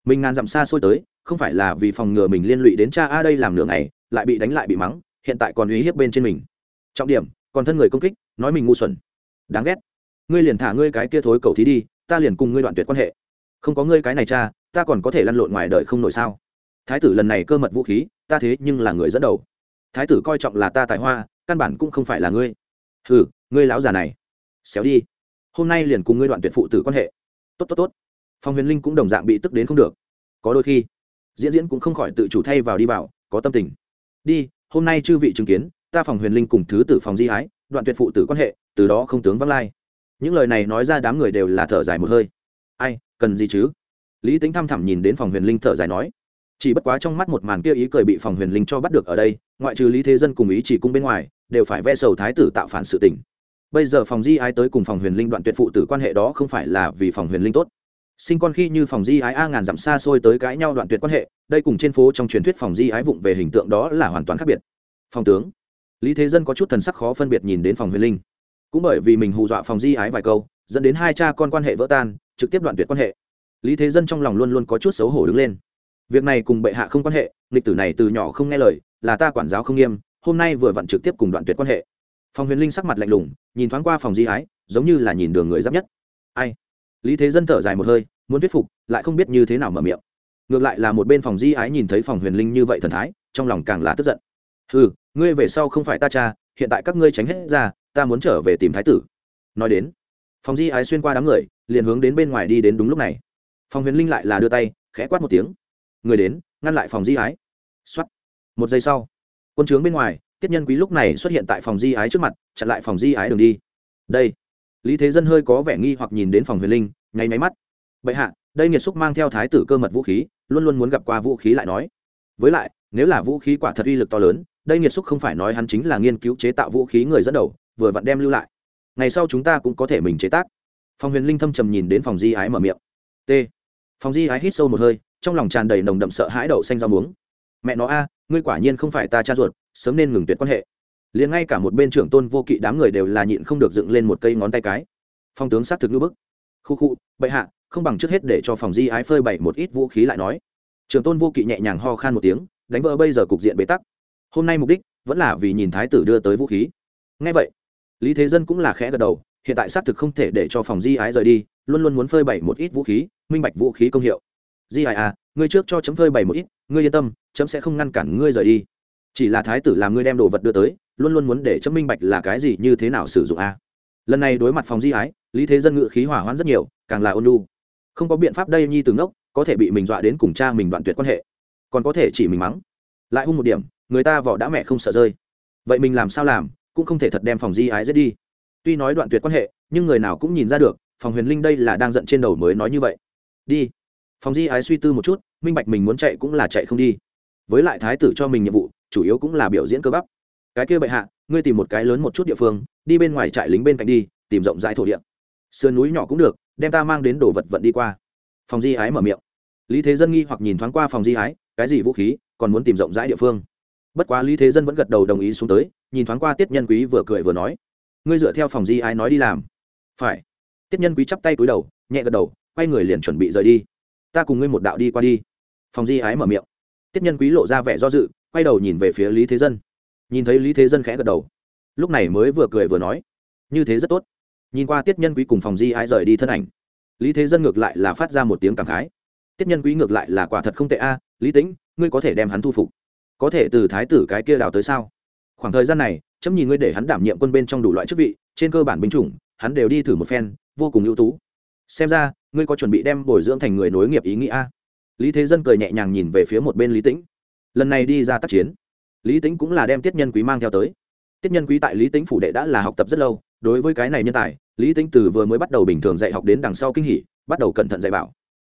Mình ngàn dặm xa xôi tới, không phải là vì phòng ngừa mình liên lụy đến cha a đây làm nửa ngày, lại bị đánh lại bị mắng, hiện tại còn uy hiếp bên trên mình. Trọng điểm, còn thân người công kích, nói mình ngu xuẩn. Đáng ghét. Ngươi liền thả ngươi cái kia thối cầu thí đi, ta liền cùng ngươi đoạn tuyệt quan hệ. Không có ngươi cái này cha, ta còn có thể lăn lộn ngoài đời không nổi sao? Thái tử lần này cơ mật vũ khí, ta thế nhưng là người dẫn đầu. Thái tử coi trọng là ta tài hoa, căn bản cũng không phải là ngươi. Hừ, ngươi lão già này. Xéo đi. Hôm nay liền cùng ngươi đoạn tuyệt phụ tử quan hệ tốt tốt tốt. Phong huyền linh cũng đồng dạng bị tức đến không được. Có đôi khi, diễn diễn cũng không khỏi tự chủ thay vào đi vào, có tâm tình. Đi, hôm nay chư vị chứng kiến, ta phòng huyền linh cùng thứ tử phòng di ái, đoạn tuyệt phụ tử quan hệ, từ đó không tướng vắng lai. Những lời này nói ra đám người đều là thở dài một hơi. Ai, cần gì chứ? Lý tính thăm thẳm nhìn đến phòng huyền linh thở dài nói. Chỉ bất quá trong mắt một màn kia ý cười bị phòng huyền linh cho bắt được ở đây, ngoại trừ lý thế dân cùng ý chỉ cung bên ngoài, đều phải ve sầu thái tử tạo phản sự tình bây giờ phòng di ái tới cùng phòng huyền linh đoạn tuyệt phụ tử quan hệ đó không phải là vì phòng huyền linh tốt. Sinh con khi như phòng di ái a ngàn dặm xa xôi tới cãi nhau đoạn tuyệt quan hệ, đây cùng trên phố trong truyền thuyết phòng di ái vụng về hình tượng đó là hoàn toàn khác biệt. Phòng tướng, lý thế dân có chút thần sắc khó phân biệt nhìn đến phòng huyền linh. Cũng bởi vì mình hù dọa phòng di ái vài câu, dẫn đến hai cha con quan hệ vỡ tan, trực tiếp đoạn tuyệt quan hệ. Lý thế dân trong lòng luôn luôn có chút xấu hổ đứng lên. Việc này cùng bệ hạ không quan hệ lịch tử này từ nhỏ không nghe lời, là ta quản giáo không nghiêm, hôm nay vừa vặn trực tiếp cùng đoạn tuyệt quan hệ phòng huyền linh sắc mặt lạnh lùng, nhìn thoáng qua phòng di ái giống như là nhìn đường người giáp nhất. Ai? Lý thế dân thở dài một hơi, muốn thuyết phục, lại không biết như thế nào mở miệng. Ngược lại là một bên phòng di ái nhìn thấy phòng huyền linh như vậy thần thái, trong lòng càng là tức giận. Ừ ngươi về sau không phải ta cha, hiện tại các ngươi tránh hết ra, ta muốn trở về tìm thái tử. Nói đến, phòng di ái xuyên qua đám người, liền hướng đến bên ngoài đi đến đúng lúc này. Phòng huyền linh lại là đưa tay, khẽ quát một tiếng. Người đến, ngăn lại phòng di ái x một giây sau, quân trướng bên ngoài tiết nhân quý lúc này xuất hiện tại phòng di ái trước mặt, chặn lại phòng di ái đường đi. Đây. Lý thế dân hơi có vẻ nghi hoặc nhìn đến phòng huyền linh, nháy máy mắt. Bệ hạ, đây nghiệt xúc mang theo thái tử cơ mật vũ khí, luôn luôn muốn gặp qua vũ khí lại nói. Với lại, nếu là vũ khí quả thật uy lực to lớn, đây nghiệt xúc không phải nói hắn chính là nghiên cứu chế tạo vũ khí người dẫn đầu, vừa vặn đem lưu lại. Ngày sau chúng ta cũng có thể mình chế tác. Phòng huyền linh thâm trầm nhìn đến phòng di ái mở miệng. T. Phòng di ái hít sâu một hơi, trong lòng tràn đầy nồng đậm sợ hãi đậu xanh rau muống. Mẹ nó a ngươi quả nhiên không phải ta cha ruột, sớm nên ngừng tuyệt quan hệ. Liền ngay cả một bên trưởng tôn vô kỵ đám người đều là nhịn không được dựng lên một cây ngón tay cái. Phong tướng xác thực ngữ bức. Khu khu, bệ hạ, không bằng trước hết để cho phòng di ái phơi bày một ít vũ khí lại nói. Trưởng tôn vô kỵ nhẹ nhàng ho khan một tiếng, đánh vỡ bây giờ cục diện bế tắc. Hôm nay mục đích vẫn là vì nhìn thái tử đưa tới vũ khí. Ngay vậy, lý thế dân cũng là khẽ gật đầu, hiện tại xác thực không thể để cho phòng di ái rời đi, luôn luôn muốn phơi bày một ít vũ khí, minh bạch vũ khí công hiệu. Di ái à ngươi trước cho chấm phơi bày một ít, ngươi yên tâm chấm sẽ không ngăn cản ngươi rời đi. Chỉ là thái tử làm ngươi đem đồ vật đưa tới, luôn luôn muốn để chấm minh bạch là cái gì như thế nào sử dụng a. Lần này đối mặt phòng di ái, lý thế dân ngự khí hỏa hoãn rất nhiều, càng là ôn lu không có biện pháp đây nhi từ ngốc, có thể bị mình dọa đến cùng cha mình đoạn tuyệt quan hệ. Còn có thể chỉ mình mắng. Lại hung một điểm, người ta vỏ đã mẹ không sợ rơi. Vậy mình làm sao làm, cũng không thể thật đem phòng di ái giết đi. Tuy nói đoạn tuyệt quan hệ, nhưng người nào cũng nhìn ra được, phòng huyền linh đây là đang giận trên đầu mới nói như vậy. Đi. Phòng di ái suy tư một chút, minh bạch mình muốn chạy cũng là chạy không đi với lại thái tử cho mình nhiệm vụ, chủ yếu cũng là biểu diễn cơ bắp. Cái kia bệ hạ, ngươi tìm một cái lớn một chút địa phương, đi bên ngoài trại lính bên cạnh đi, tìm rộng rãi thổ địa. Sườn núi nhỏ cũng được, đem ta mang đến đồ vật vận đi qua. Phòng di ái mở miệng. Lý thế dân nghi hoặc nhìn thoáng qua phòng di ái cái gì vũ khí, còn muốn tìm rộng rãi địa phương? Bất quá lý thế dân vẫn gật đầu đồng ý xuống tới, nhìn thoáng qua tiết nhân quý vừa cười vừa nói, ngươi dựa theo phòng di ái nói đi làm. Phải. Tiết nhân quý chắp tay cúi đầu, nhẹ gật đầu, quay người liền chuẩn bị rời đi. Ta cùng ngươi một đạo đi qua đi. Phòng di ái mở miệng tiết nhân quý lộ ra vẻ do dự, quay đầu nhìn về phía lý thế dân. Nhìn thấy lý thế dân khẽ gật đầu. Lúc này mới vừa cười vừa nói, như thế rất tốt. Nhìn qua tiết nhân quý cùng phòng di ái rời đi thân ảnh, lý thế dân ngược lại là phát ra một tiếng cảm khái. Tiết nhân quý ngược lại là quả thật không tệ a, lý tĩnh, ngươi có thể đem hắn thu phục. Có thể từ thái tử cái kia đào tới sao? Khoảng thời gian này, chấm nhìn ngươi để hắn đảm nhiệm quân bên trong đủ loại chức vị, trên cơ bản binh chủng, hắn đều đi thử một phen, vô cùng ưu tú. Xem ra, ngươi có chuẩn bị đem bồi dưỡng thành người nối nghiệp ý nghĩa lý thế dân cười nhẹ nhàng nhìn về phía một bên lý tĩnh. Lần này đi ra tác chiến, lý tĩnh cũng là đem tiết nhân quý mang theo tới. Tiết nhân quý tại lý tĩnh phủ đệ đã là học tập rất lâu, đối với cái này nhân tài, lý tĩnh từ vừa mới bắt đầu bình thường dạy học đến đằng sau kinh hỉ, bắt đầu cẩn thận dạy bảo.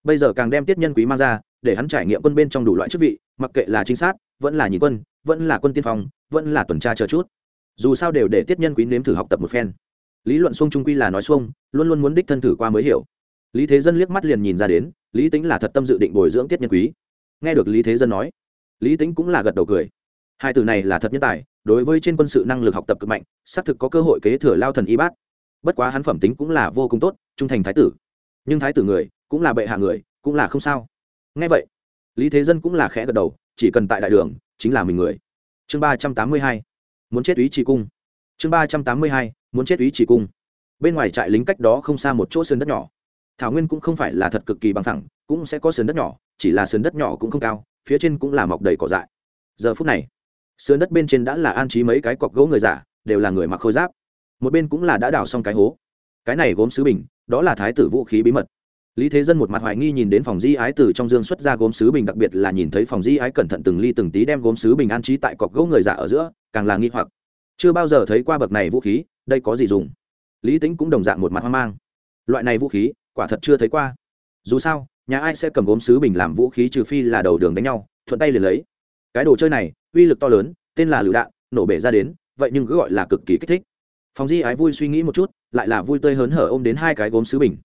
Bây giờ càng đem tiết nhân quý mang ra, để hắn trải nghiệm quân bên trong đủ loại chức vị, mặc kệ là trinh sát, vẫn là nhị quân, vẫn là quân tiên phong, vẫn là tuần tra chờ chút. Dù sao đều để tiết nhân quý nếm thử học tập một phen. Lý luận xuông trung quy là nói xuông, luôn luôn muốn đích thân thử qua mới hiểu. Lý thế dân liếc mắt liền nhìn ra đến lý tính là thật tâm dự định bồi dưỡng tiết nhân quý. Nghe được lý thế dân nói, lý tính cũng là gật đầu cười. Hai từ này là thật nhân tài, đối với trên quân sự năng lực học tập cực mạnh, xác thực có cơ hội kế thừa lao thần y bát. Bất quá hắn phẩm tính cũng là vô cùng tốt, trung thành thái tử. Nhưng thái tử người, cũng là bệ hạ người, cũng là không sao. Nghe vậy, lý thế dân cũng là khẽ gật đầu, chỉ cần tại đại đường, chính là mình người. Chương ba trăm tám mươi hai, muốn chết ý chỉ cung. Chương ba trăm tám mươi hai, muốn chết ý chỉ cung. Bên ngoài trại lính cách đó không xa một chỗ sườn đất nhỏ thảo nguyên cũng không phải là thật cực kỳ bằng thẳng cũng sẽ có sườn đất nhỏ, chỉ là sườn đất nhỏ cũng không cao, phía trên cũng là mọc đầy cỏ dại. Giờ phút này, sườn đất bên trên đã là an trí mấy cái cọc gỗ người giả đều là người mặc khôi giáp. Một bên cũng là đã đào xong cái hố. Cái này gốm sứ bình, đó là thái tử vũ khí bí mật. Lý thế dân một mặt hoài nghi nhìn đến phòng di ái từ trong dương xuất ra gốm sứ bình, đặc biệt là nhìn thấy phòng di ái cẩn thận từng ly từng tí đem gốm sứ bình an trí tại cọc gỗ người giả ở giữa, càng là nghi hoặc. Chưa bao giờ thấy qua bậc này vũ khí, đây có gì dùng? Lý tính cũng đồng dạng một mặt hoang mang. Loại này vũ khí quả thật chưa thấy qua. Dù sao, nhà ai sẽ cầm gốm sứ bình làm vũ khí trừ phi là đầu đường đánh nhau, thuận tay liền lấy. Cái đồ chơi này, uy lực to lớn, tên là lựu đạn, nổ bể ra đến, vậy nhưng cứ gọi là cực kỳ kích thích. Phòng di ái vui suy nghĩ một chút, lại là vui tươi hớn hở ôm đến hai cái gốm sứ bình.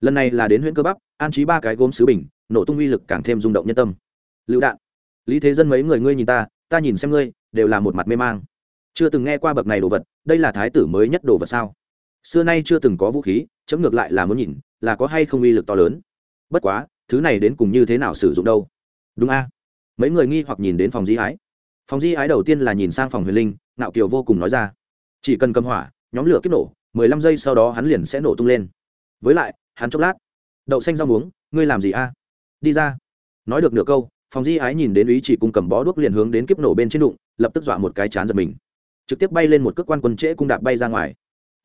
Lần này là đến huyện cơ bắp, an trí ba cái gốm sứ bình, nổ tung uy lực càng thêm rung động nhân tâm. Lựu đạn. Lý thế dân mấy người ngươi nhìn ta ta nhìn xem ngươi, đều là một mặt mê mang. Chưa từng nghe qua bậc này đồ vật, đây là thái tử mới nhất đồ vật sao? Xưa nay chưa từng có vũ khí, chấm ngược lại là muốn nhìn là có hay không uy lực to lớn. Bất quá, thứ này đến cùng như thế nào sử dụng đâu? Đúng a. Mấy người nghi hoặc nhìn đến phòng di ái. Phòng di ái đầu tiên là nhìn sang phòng huyền linh nạo kiều vô cùng nói ra. Chỉ cần cầm hỏa, nhóm lửa kích nổ, mười lăm giây sau đó hắn liền sẽ nổ tung lên. Với lại, hắn chốc lát. Đậu xanh rau muống, ngươi làm gì a? Đi ra. Nói được nửa câu, phòng di ái nhìn đến ý chỉ cung cầm bó đuốc liền hướng đến kiếp nổ bên trên đụng, lập tức dọa một cái chán giật mình. Trực tiếp bay lên một cước quan quân trễ cung đạp bay ra ngoài.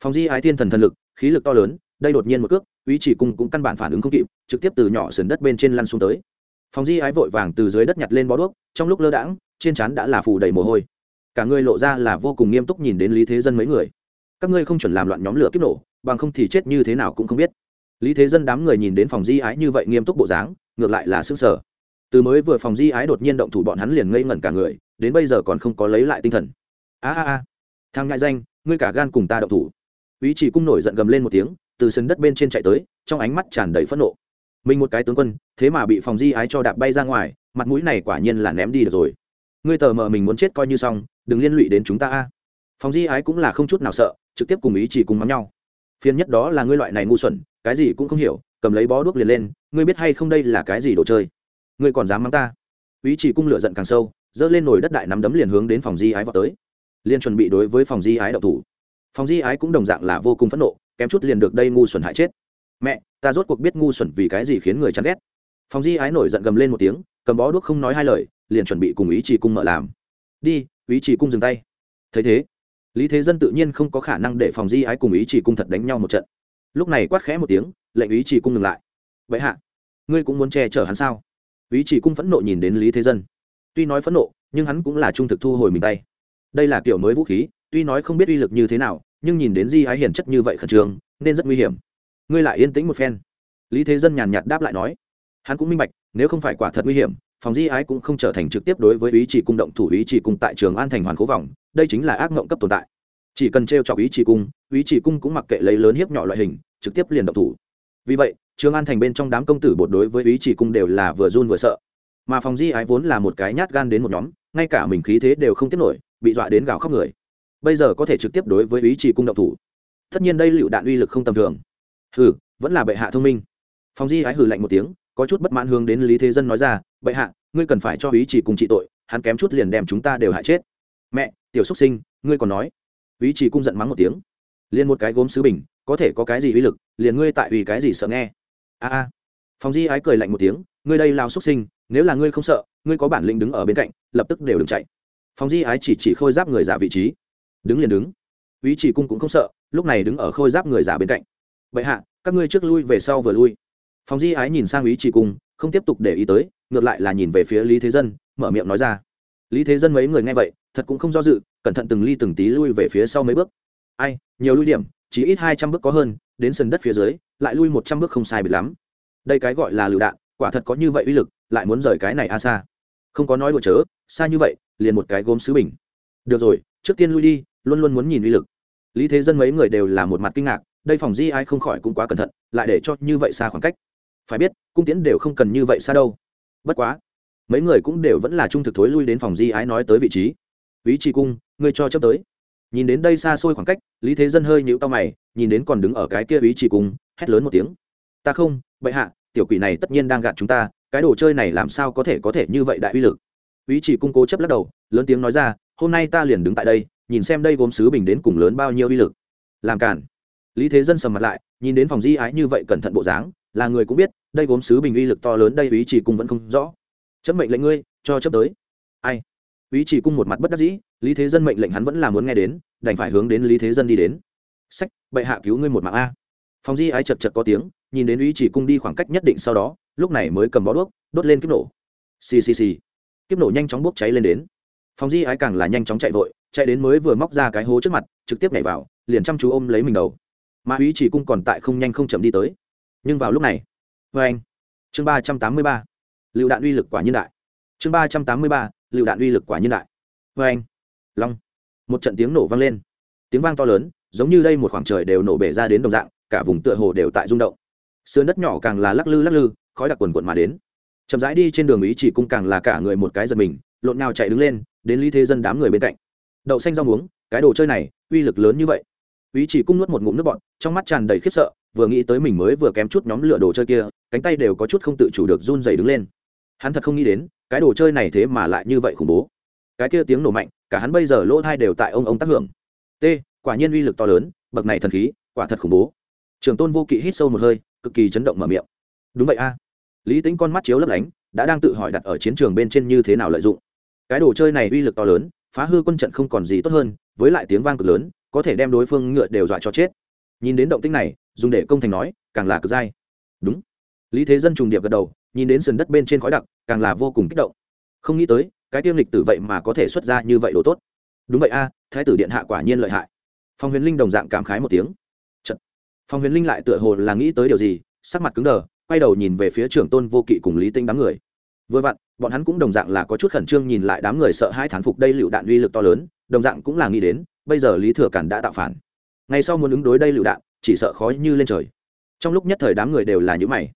Phòng di ái thiên thần thần lực, khí lực to lớn đây đột nhiên một cước, Uy chỉ cung cũng căn bản phản ứng không kịp, trực tiếp từ nhỏ sườn đất bên trên lăn xuống tới. Phòng di ái vội vàng từ dưới đất nhặt lên bó đuốc, trong lúc lơ đãng, trên trán đã là phủ đầy mồ hôi. Cả người lộ ra là vô cùng nghiêm túc nhìn đến lý thế dân mấy người. Các ngươi không chuẩn làm loạn nhóm lửa kiếp nổ, bằng không thì chết như thế nào cũng không biết. Lý thế dân đám người nhìn đến phòng di ái như vậy nghiêm túc bộ dáng, ngược lại là xương sở từ mới vừa phòng di ái đột nhiên động thủ bọn hắn liền ngây ngẩn cả người, đến bây giờ còn không có lấy lại tinh thần. A a a. Thang ngại danh, ngươi cả gan cùng ta động thủ. Ý chỉ cung nổi giận gầm lên một tiếng từ sân đất bên trên chạy tới, trong ánh mắt tràn đầy phẫn nộ. Mình một cái tướng quân, thế mà bị phòng di ái cho đạp bay ra ngoài, mặt mũi này quả nhiên là ném đi được rồi. Ngươi tờ mờ mình muốn chết coi như xong, đừng liên lụy đến chúng ta a. Phòng di ái cũng là không chút nào sợ, trực tiếp cùng ý chỉ cùng mắm nhau. Phiền nhất đó là ngươi loại này ngu xuẩn, cái gì cũng không hiểu, cầm lấy bó đuốc liền lên, ngươi biết hay không đây là cái gì đồ chơi? Ngươi còn dám mắng ta? Ý chỉ cung lửa giận càng sâu dơ lên nồi đất đại nắm đấm liền hướng đến phòng di ái vào tới. Liên chuẩn bị đối với phòng di ái đậu thủ. Phòng di ái cũng đồng dạng là vô cùng phẫn nộ kém chút liền được đây ngu xuẩn hại chết. Mẹ, ta rốt cuộc biết ngu xuẩn vì cái gì khiến người chán ghét. Phòng di ái nổi giận gầm lên một tiếng, cầm bó đuốc không nói hai lời, liền chuẩn bị cùng ý chỉ cung mở làm. Đi, ý chỉ cung dừng tay. Thấy thế, lý thế dân tự nhiên không có khả năng để phòng di ái cùng ý chỉ cung thật đánh nhau một trận. Lúc này quát khẽ một tiếng, lệnh ý chỉ cung ngừng lại. Vậy hạ, ngươi cũng muốn che chở hắn sao? Ý chỉ cung phẫn nộ nhìn đến lý thế dân. Tuy nói phẫn nộ, nhưng hắn cũng là trung thực thu hồi mình tay. Đây là kiểu mới vũ khí, tuy nói không biết uy lực như thế nào nhưng nhìn đến di ái hiền chất như vậy khẩn trương, nên rất nguy hiểm. Ngươi lại yên tĩnh một phen. Lý thế dân nhàn nhạt đáp lại nói, hắn cũng minh bạch, nếu không phải quả thật nguy hiểm, phòng di ái cũng không trở thành trực tiếp đối với ý chỉ cung động thủ, ý chỉ cung tại trường an thành hoàn cố vòng đây chính là ác mộng cấp tồn tại. Chỉ cần t r e o chọc ý chỉ cung, ý chỉ cung cũng mặc kệ lấy lớn hiếp nhỏ loại hình, trực tiếp liền động thủ. Vì vậy, trường an thành bên trong đám công tử bột đối với ý chỉ cung đều là vừa run vừa sợ. Mà phòng di ái vốn là một cái nhát gan đến một nhóm, ngay cả mình khí thế đều không tiếp nổi, bị dọa đến gào khóc người bây giờ có thể trực tiếp đối với ý chỉ cung động thủ. Tất nhiên đây lựu đạn uy lực không tầm thường. Hừ, vẫn là bệ hạ thông minh. Phòng di ái hừ lạnh một tiếng, có chút bất mãn hướng đến lý thế dân nói ra, bệ hạ, ngươi cần phải cho ý chỉ cung trị tội, hắn kém chút liền đem chúng ta đều hại chết. Mẹ, tiểu xúc sinh, ngươi còn nói? Ý chỉ cung giận mắng một tiếng. Liền một cái gốm sứ bình, có thể có cái gì uy lực, liền ngươi tại vì cái gì sợ nghe? A a. Phòng di ái cười lạnh một tiếng, ngươi đây lao xúc sinh, nếu là ngươi không sợ, ngươi có bản lĩnh đứng ở bên cạnh, lập tức đều đừng chạy. Phòng di ái chỉ chỉ khôi giáp người giả vị trí đứng liền đứng. Ý chỉ cung cũng không sợ, lúc này đứng ở khôi giáp người giả bên cạnh. Vậy hạ, các ngươi trước lui về sau vừa lui. Phòng di ái nhìn sang ý chỉ cung, không tiếp tục để ý tới, ngược lại là nhìn về phía lý thế dân, mở miệng nói ra. Lý thế dân mấy người nghe vậy, thật cũng không do dự, cẩn thận từng ly từng tí lui về phía sau mấy bước. Ai, nhiều lui điểm, chỉ ít hai trăm bước có hơn, đến sân đất phía dưới, lại lui một trăm bước không sai biệt lắm. Đây cái gọi là lựu đạn, quả thật có như vậy uy lực, lại muốn rời cái này a xa. Không có nói đùa chớ, xa như vậy, liền một cái gốm sứ bình. Được rồi, trước tiên lui đi luôn luôn muốn nhìn uy lực. Lý thế dân mấy người đều là một mặt kinh ngạc, đây phòng di ai không khỏi cũng quá cẩn thận, lại để cho như vậy xa khoảng cách. Phải biết, cung tiễn đều không cần như vậy xa đâu. Bất quá, mấy người cũng đều vẫn là trung thực thối lui đến phòng di ái nói tới vị trí. Ý trì cung, ngươi cho chấp tới. Nhìn đến đây xa xôi khoảng cách, lý thế dân hơi nhịu tao mày, nhìn đến còn đứng ở cái kia ý trì cung, hét lớn một tiếng. Ta không, bệ hạ, tiểu quỷ này tất nhiên đang gạt chúng ta, cái đồ chơi này làm sao có thể có thể như vậy đại uy lực? Ý chỉ cung cố chấp lắc đầu, lớn tiếng nói ra, hôm nay ta liền đứng tại đây nhìn xem đây gốm sứ bình đến cùng lớn bao nhiêu uy lực. Làm cản lý thế dân sầm mặt lại, nhìn đến phòng di ái như vậy cẩn thận bộ dáng, là người cũng biết, đây gốm sứ bình uy lực to lớn đây ý chỉ cung vẫn không rõ. Chấp mệnh lệnh ngươi, cho chấp tới. Ai? Ý chỉ cung một mặt bất đắc dĩ, lý thế dân mệnh lệnh hắn vẫn là muốn nghe đến, đành phải hướng đến lý thế dân đi đến. Sách, bệ hạ cứu ngươi một mạng a. Phòng di ái chật chật có tiếng, nhìn đến ý chỉ cung đi khoảng cách nhất định sau đó, lúc này mới cầm bó đuốc, đốt lên kiếp nổ. Xì xì xì. Kiếp nổ nhanh chóng bốc cháy lên đến. Phòng di ái càng là nhanh chóng chạy vội chạy đến mới vừa móc ra cái hố trước mặt, trực tiếp nhảy vào, liền chăm chú ôm lấy mình đầu. Ma ý chỉ cung còn tại không nhanh không chậm đi tới. Nhưng vào lúc này vê anh, chương ba trăm tám mươi ba, lựu đạn uy lực quả nhân đại. Chương ba trăm tám mươi ba, lựu đạn uy lực quả nhân đại. Vê anh, long, một trận tiếng nổ vang lên. Tiếng vang to lớn, giống như đây một khoảng trời đều nổ bể ra đến đồng dạng, cả vùng tựa hồ đều tại rung động. Sườn đất nhỏ càng là lắc lư lắc lư, khói đặc quần quận mà đến. Chậm rãi đi trên đường ý chỉ cung càng là cả người một cái giật mình, lộn nào chạy đứng lên, đến lý thế dân đám người bên cạnh đậu xanh rau muống, cái đồ chơi này, uy lực lớn như vậy. Ý chỉ cung nuốt một ngụm nước bọt, trong mắt tràn đầy khiếp sợ, vừa nghĩ tới mình mới vừa kém chút nhóm lửa đồ chơi kia, cánh tay đều có chút không tự chủ được run dày đứng lên. Hắn thật không nghĩ đến, cái đồ chơi này thế mà lại như vậy khủng bố. Cái kia tiếng nổ mạnh, cả hắn bây giờ lỗ thai đều tại ông ông tác hưởng. T, quả nhiên uy lực to lớn, bậc này thần khí, quả thật khủng bố. Trường tôn vô kỵ hít sâu một hơi, cực kỳ chấn động mở miệng. Đúng vậy a. Lý tính con mắt chiếu lấp lánh, đã đang tự hỏi đặt ở chiến trường bên trên như thế nào lợi dụng. Cái đồ chơi này uy lực to lớn phá hư quân trận không còn gì tốt hơn, với lại tiếng vang cực lớn, có thể đem đối phương ngựa đều dọa cho chết. Nhìn đến động tích này, dùng để công thành nói, càng là cực dai. Đúng. Lý thế dân trùng điệp gật đầu, nhìn đến sườn đất bên trên khói đặc, càng là vô cùng kích động. Không nghĩ tới, cái tiêm lịch tử vậy mà có thể xuất ra như vậy đồ tốt. Đúng vậy a, thái tử điện hạ quả nhiên lợi hại. Phong huyền linh đồng dạng cảm khái một tiếng. Chật. phong huyền linh lại tựa hồ là nghĩ tới điều gì, sắc mặt cứng đờ, quay đầu nhìn về phía trưởng tôn vô kỵ cùng lý tinh đám người. Vừa vặn bọn hắn cũng đồng dạng là có chút khẩn trương nhìn lại đám người sợ hai thán phục đây lựu đạn uy lực to lớn, đồng dạng cũng là nghĩ đến, bây giờ lý thừa cản đã tạo phản. Ngay sau muốn ứng đối đây lựu đạn, chỉ sợ khó như lên trời. Trong lúc nhất thời đám người đều là những mày.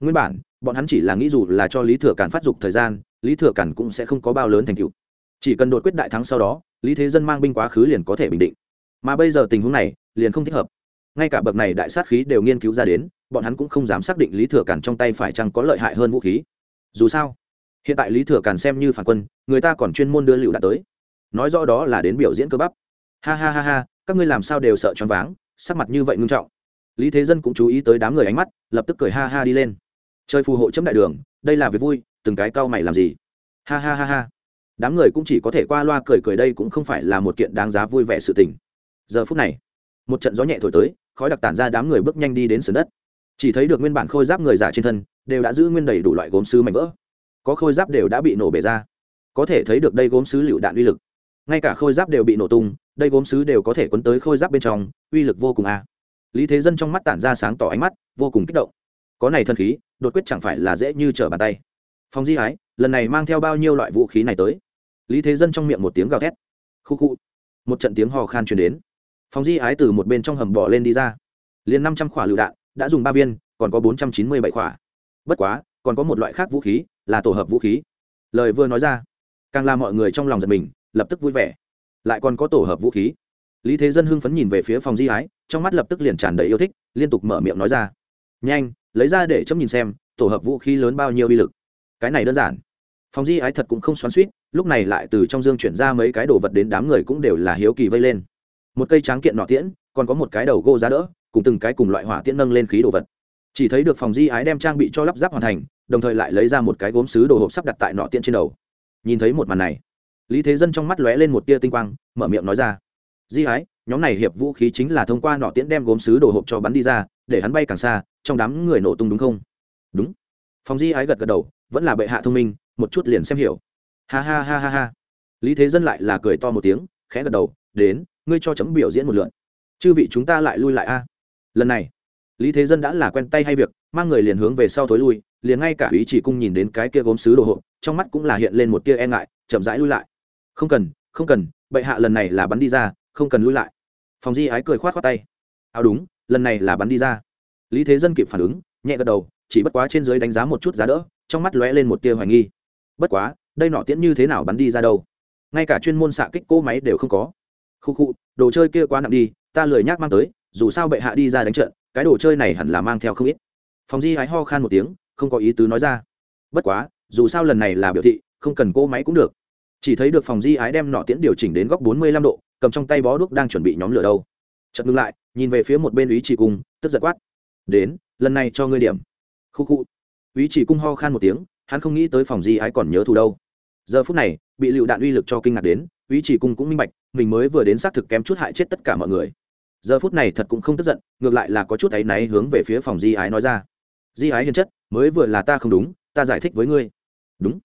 Nguyên bản, bọn hắn chỉ là nghĩ dù là cho lý thừa cản phát dục thời gian, lý thừa cản cũng sẽ không có bao lớn thành tựu. Chỉ cần đột quyết đại thắng sau đó, lý thế dân mang binh quá khứ liền có thể bình định. Mà bây giờ tình huống này, liền không thích hợp. Ngay cả bậc này đại sát khí đều nghiên cứu ra đến, bọn hắn cũng không dám xác định lý thừa cản trong tay phải chăng có lợi hại hơn vũ khí. Dù sao hiện tại lý thừa càn xem như phản quân, người ta còn chuyên môn đưa lựu đạn tới. Nói rõ đó là đến biểu diễn cơ bắp. Ha ha ha ha, các ngươi làm sao đều sợ choáng váng, sắc mặt như vậy ngưng trọng. Lý thế dân cũng chú ý tới đám người ánh mắt, lập tức cười ha ha đi lên. Chơi phù hộ chấm đại đường, đây là việc vui, từng cái cau mày làm gì? Ha ha ha ha. Đám người cũng chỉ có thể qua loa cười cười đây cũng không phải là một kiện đáng giá vui vẻ sự tình. Giờ phút này, một trận gió nhẹ thổi tới, khói đặc tản ra đám người bước nhanh đi đến sườn đất. Chỉ thấy được nguyên bản khôi giáp người giả trên thân, đều đã giữ nguyên đầy đủ loại gốm sứ mảnh vỡ có khôi giáp đều đã bị nổ bể ra. Có thể thấy được đây gốm sứ lựu đạn uy lực. Ngay cả khôi giáp đều bị nổ tung, đây gốm sứ đều có thể quấn tới khôi giáp bên trong, uy lực vô cùng a. À. lý thế dân trong mắt tản ra sáng tỏ ánh mắt, vô cùng kích động. Có này thân khí, đột quyết chẳng phải là dễ như trở bàn tay. Phong di ái, lần này mang theo bao nhiêu loại vũ khí này tới? Lý thế dân trong miệng một tiếng gào thét. Khu khu. Một trận tiếng hò khan truyền đến. Phong di ái từ một bên trong hầm bỏ lên đi ra. Liền năm trăm khỏa lựu đạn, đã dùng ba viên, còn có bốn trăm chín mươi bảy khỏa. Bất quá, còn có một loại khác vũ khí là tổ hợp vũ khí. Lời vừa nói ra, càng làm mọi người trong lòng giật mình, lập tức vui vẻ. Lại còn có tổ hợp vũ khí. Lý thế dân hưng phấn nhìn về phía phòng di ái, trong mắt lập tức liền tràn đầy yêu thích, liên tục mở miệng nói ra. Nhanh, lấy ra để chấm nhìn xem, tổ hợp vũ khí lớn bao nhiêu uy lực. Cái này đơn giản. Phòng di ái thật cũng không xoắn suýt lúc này lại từ trong dương chuyển ra mấy cái đồ vật đến đám người cũng đều là hiếu kỳ vây lên. Một cây tráng kiện nọ tiễn, còn có một cái đầu gô giá đỡ, cùng từng cái cùng loại hỏa tiễn nâng lên khí đồ vật. Chỉ thấy được phòng di ái đem trang bị cho lắp ráp hoàn thành đồng thời lại lấy ra một cái gốm xứ đồ hộp sắp đặt tại nọ tiễn trên đầu. Nhìn thấy một màn này, lý thế dân trong mắt lóe lên một tia tinh quang, mở miệng nói ra, di ái, nhóm này hiệp vũ khí chính là thông qua nọ tiễn đem gốm xứ đồ hộp cho bắn đi ra, để hắn bay càng xa, trong đám người nổ tung đúng không? Đúng. Phòng di ái gật gật đầu, vẫn là bệ hạ thông minh, một chút liền xem hiểu. Ha ha ha ha ha. Lý thế dân lại là cười to một tiếng, khẽ gật đầu, đến, ngươi cho chấm biểu diễn một lượn. Chư vị chúng ta lại lui lại a. Lần này, lý thế dân đã là quen tay hay việc, mang người liền hướng về sau thối lui liền ngay cả ý chỉ cung nhìn đến cái kia gốm sứ đồ hộp, trong mắt cũng là hiện lên một tia e ngại, chậm rãi lui lại. Không cần không cần, bệ hạ lần này là bắn đi ra, không cần lui lại. Phòng di ái cười khoát khoát tay. Áo đúng, lần này là bắn đi ra. Lý thế dân kịp phản ứng, nhẹ gật đầu, chỉ bất quá trên dưới đánh giá một chút giá đỡ, trong mắt lóe lên một tia hoài nghi. Bất quá, đây nọ tiễn như thế nào bắn đi ra đâu? Ngay cả chuyên môn xạ kích cỗ máy đều không có. Khu khu, đồ chơi kia quá nặng đi, ta lười nhác mang tới, dù sao bệ hạ đi ra đánh trận, cái đồ chơi này hẳn là mang theo không ít. Phòng di ái ho khan một tiếng không có ý tứ nói ra. Bất quá, dù sao lần này là biểu thị, không cần cỗ máy cũng được. Chỉ thấy được phòng di ái đem nọ tiễn điều chỉnh đến góc bốn mươi lăm độ, cầm trong tay bó đuốc đang chuẩn bị nhóm lửa đâu. Chật ngưng lại, nhìn về phía một bên ý chỉ cung, tức giật quát. Đến, lần này cho ngươi điểm. Khu khu. Ý chỉ cung ho khan một tiếng, hắn không nghĩ tới phòng di ái còn nhớ thù đâu. Giờ phút này, bị lựu đạn uy lực cho kinh ngạc đến, ý chỉ cung cũng minh bạch, mình mới vừa đến xác thực kém chút hại chết tất cả mọi người. Giờ phút này thật cũng không tức giận, ngược lại là có chút áy náy hướng về phía phòng di ái nói ra di ái hiền chất, mới vừa là ta không đúng, ta giải thích với ngươi. Đúng.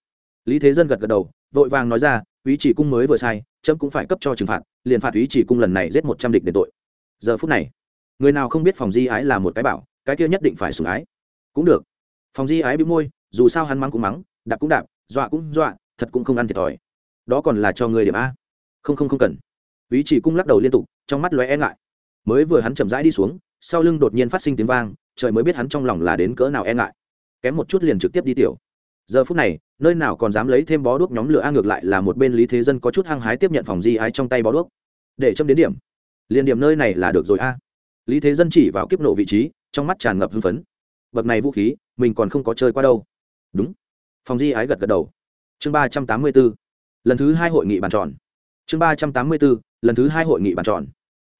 Lý thế dân gật gật đầu, vội vàng nói ra, ý chỉ cung mới vừa sai trẫm cũng phải cấp cho trừng phạt, liền phạt ý chỉ cung lần này giết một trăm địch đền tội. Giờ phút này, người nào không biết phòng di ái là một cái bảo, cái kia nhất định phải sủng ái. Cũng được. Phòng di ái bị môi, dù sao hắn mắng cũng mắng, đạp cũng đạp, dọa cũng dọa, thật cũng không ăn thiệt thòi. Đó còn là cho người điểm a. Không không không cần. Ý chỉ cung lắc đầu liên tục, trong mắt lóe e ngại. Mới vừa hắn chậm rãi đi xuống, sau lưng đột nhiên phát sinh tiếng vang trời mới biết hắn trong lòng là đến cỡ nào e ngại. Kém một chút liền trực tiếp đi tiểu. Giờ phút này, nơi nào còn dám lấy thêm bó đuốc nhóm lửa a ngược lại là một bên lý thế dân có chút hăng hái tiếp nhận phòng di ái trong tay bó đuốc. Để châm đến điểm. Liền điểm nơi này là được rồi a. Lý thế dân chỉ vào kiếp nổ vị trí, trong mắt tràn ngập hưng phấn. Bậc này vũ khí, mình còn không có chơi qua đâu. Đúng. Phòng di ái gật gật đầu. Chương ba trăm tám mươi b ố lần thứ hai hội nghị bàn tròn. Chương ba trăm tám mươi b ố lần thứ hai hội nghị bàn tròn.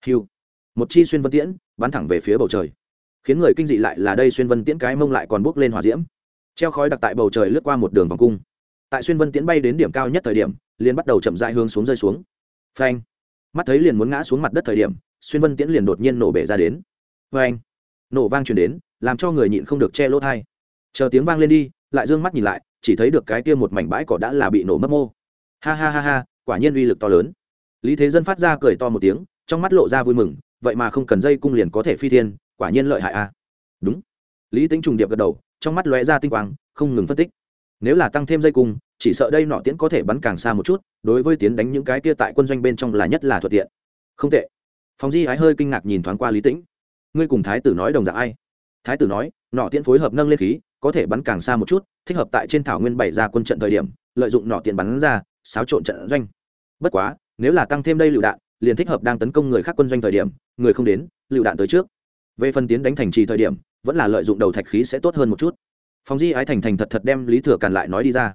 Hiu. Một chi xuyên vân tiễn, bắn thẳng về phía bầu trời khiến người kinh dị lại là đây xuyên vân tiễn cái mông lại còn bốc lên hỏa diễm. Treo khói đặc tại bầu trời lướt qua một đường vòng cung. Tại xuyên vân tiễn bay đến điểm cao nhất thời điểm, liền bắt đầu chậm dại hướng xuống rơi xuống. Phanh! Mắt thấy liền muốn ngã xuống mặt đất thời điểm, xuyên vân tiễn liền đột nhiên nổ bể ra đến. Phanh! Nổ vang truyền đến, làm cho người nhịn không được che lỗ thai chờ tiếng vang lên đi, lại d ư ơ n g mắt nhìn lại, chỉ thấy được cái kia một mảnh bãi cỏ đã là bị nổ mất mô. Ha ha ha ha, quả nhiên uy lực to lớn. Lý thế dân phát ra cười to một tiếng, trong mắt lộ ra vui mừng vậy mà không cần dây cung liền có thể phi thiên, quả nhiên lợi hại a đúng. Lý tính trùng điệp gật đầu, trong mắt lóe ra tinh quang, không ngừng phân tích. Nếu là tăng thêm dây cung, chỉ sợ đây nọ tiễn có thể bắn càng xa một chút, đối với tiến đánh những cái kia tại quân doanh bên trong là nhất là thuận tiện. Không tệ. Phóng di ái hơi kinh ngạc nhìn thoáng qua lý tĩnh. Ngươi cùng thái tử nói đồng dạng ai? Thái tử nói, nọ tiễn phối hợp nâng lên khí, có thể bắn càng xa một chút, thích hợp tại trên thảo nguyên bảy ra quân trận thời điểm, lợi dụng nọ tiễn bắn ra, xáo trộn trận doanh. Bất quá, nếu là tăng thêm đây lựu đạn liền thích hợp đang tấn công người khác quân doanh thời điểm, người không đến, lựu đạn tới trước. Về phần tiến đánh thành trì thời điểm, vẫn là lợi dụng đầu thạch khí sẽ tốt hơn một chút. Phóng di ái thành thành thật thật đem lý thừa càn lại nói đi ra.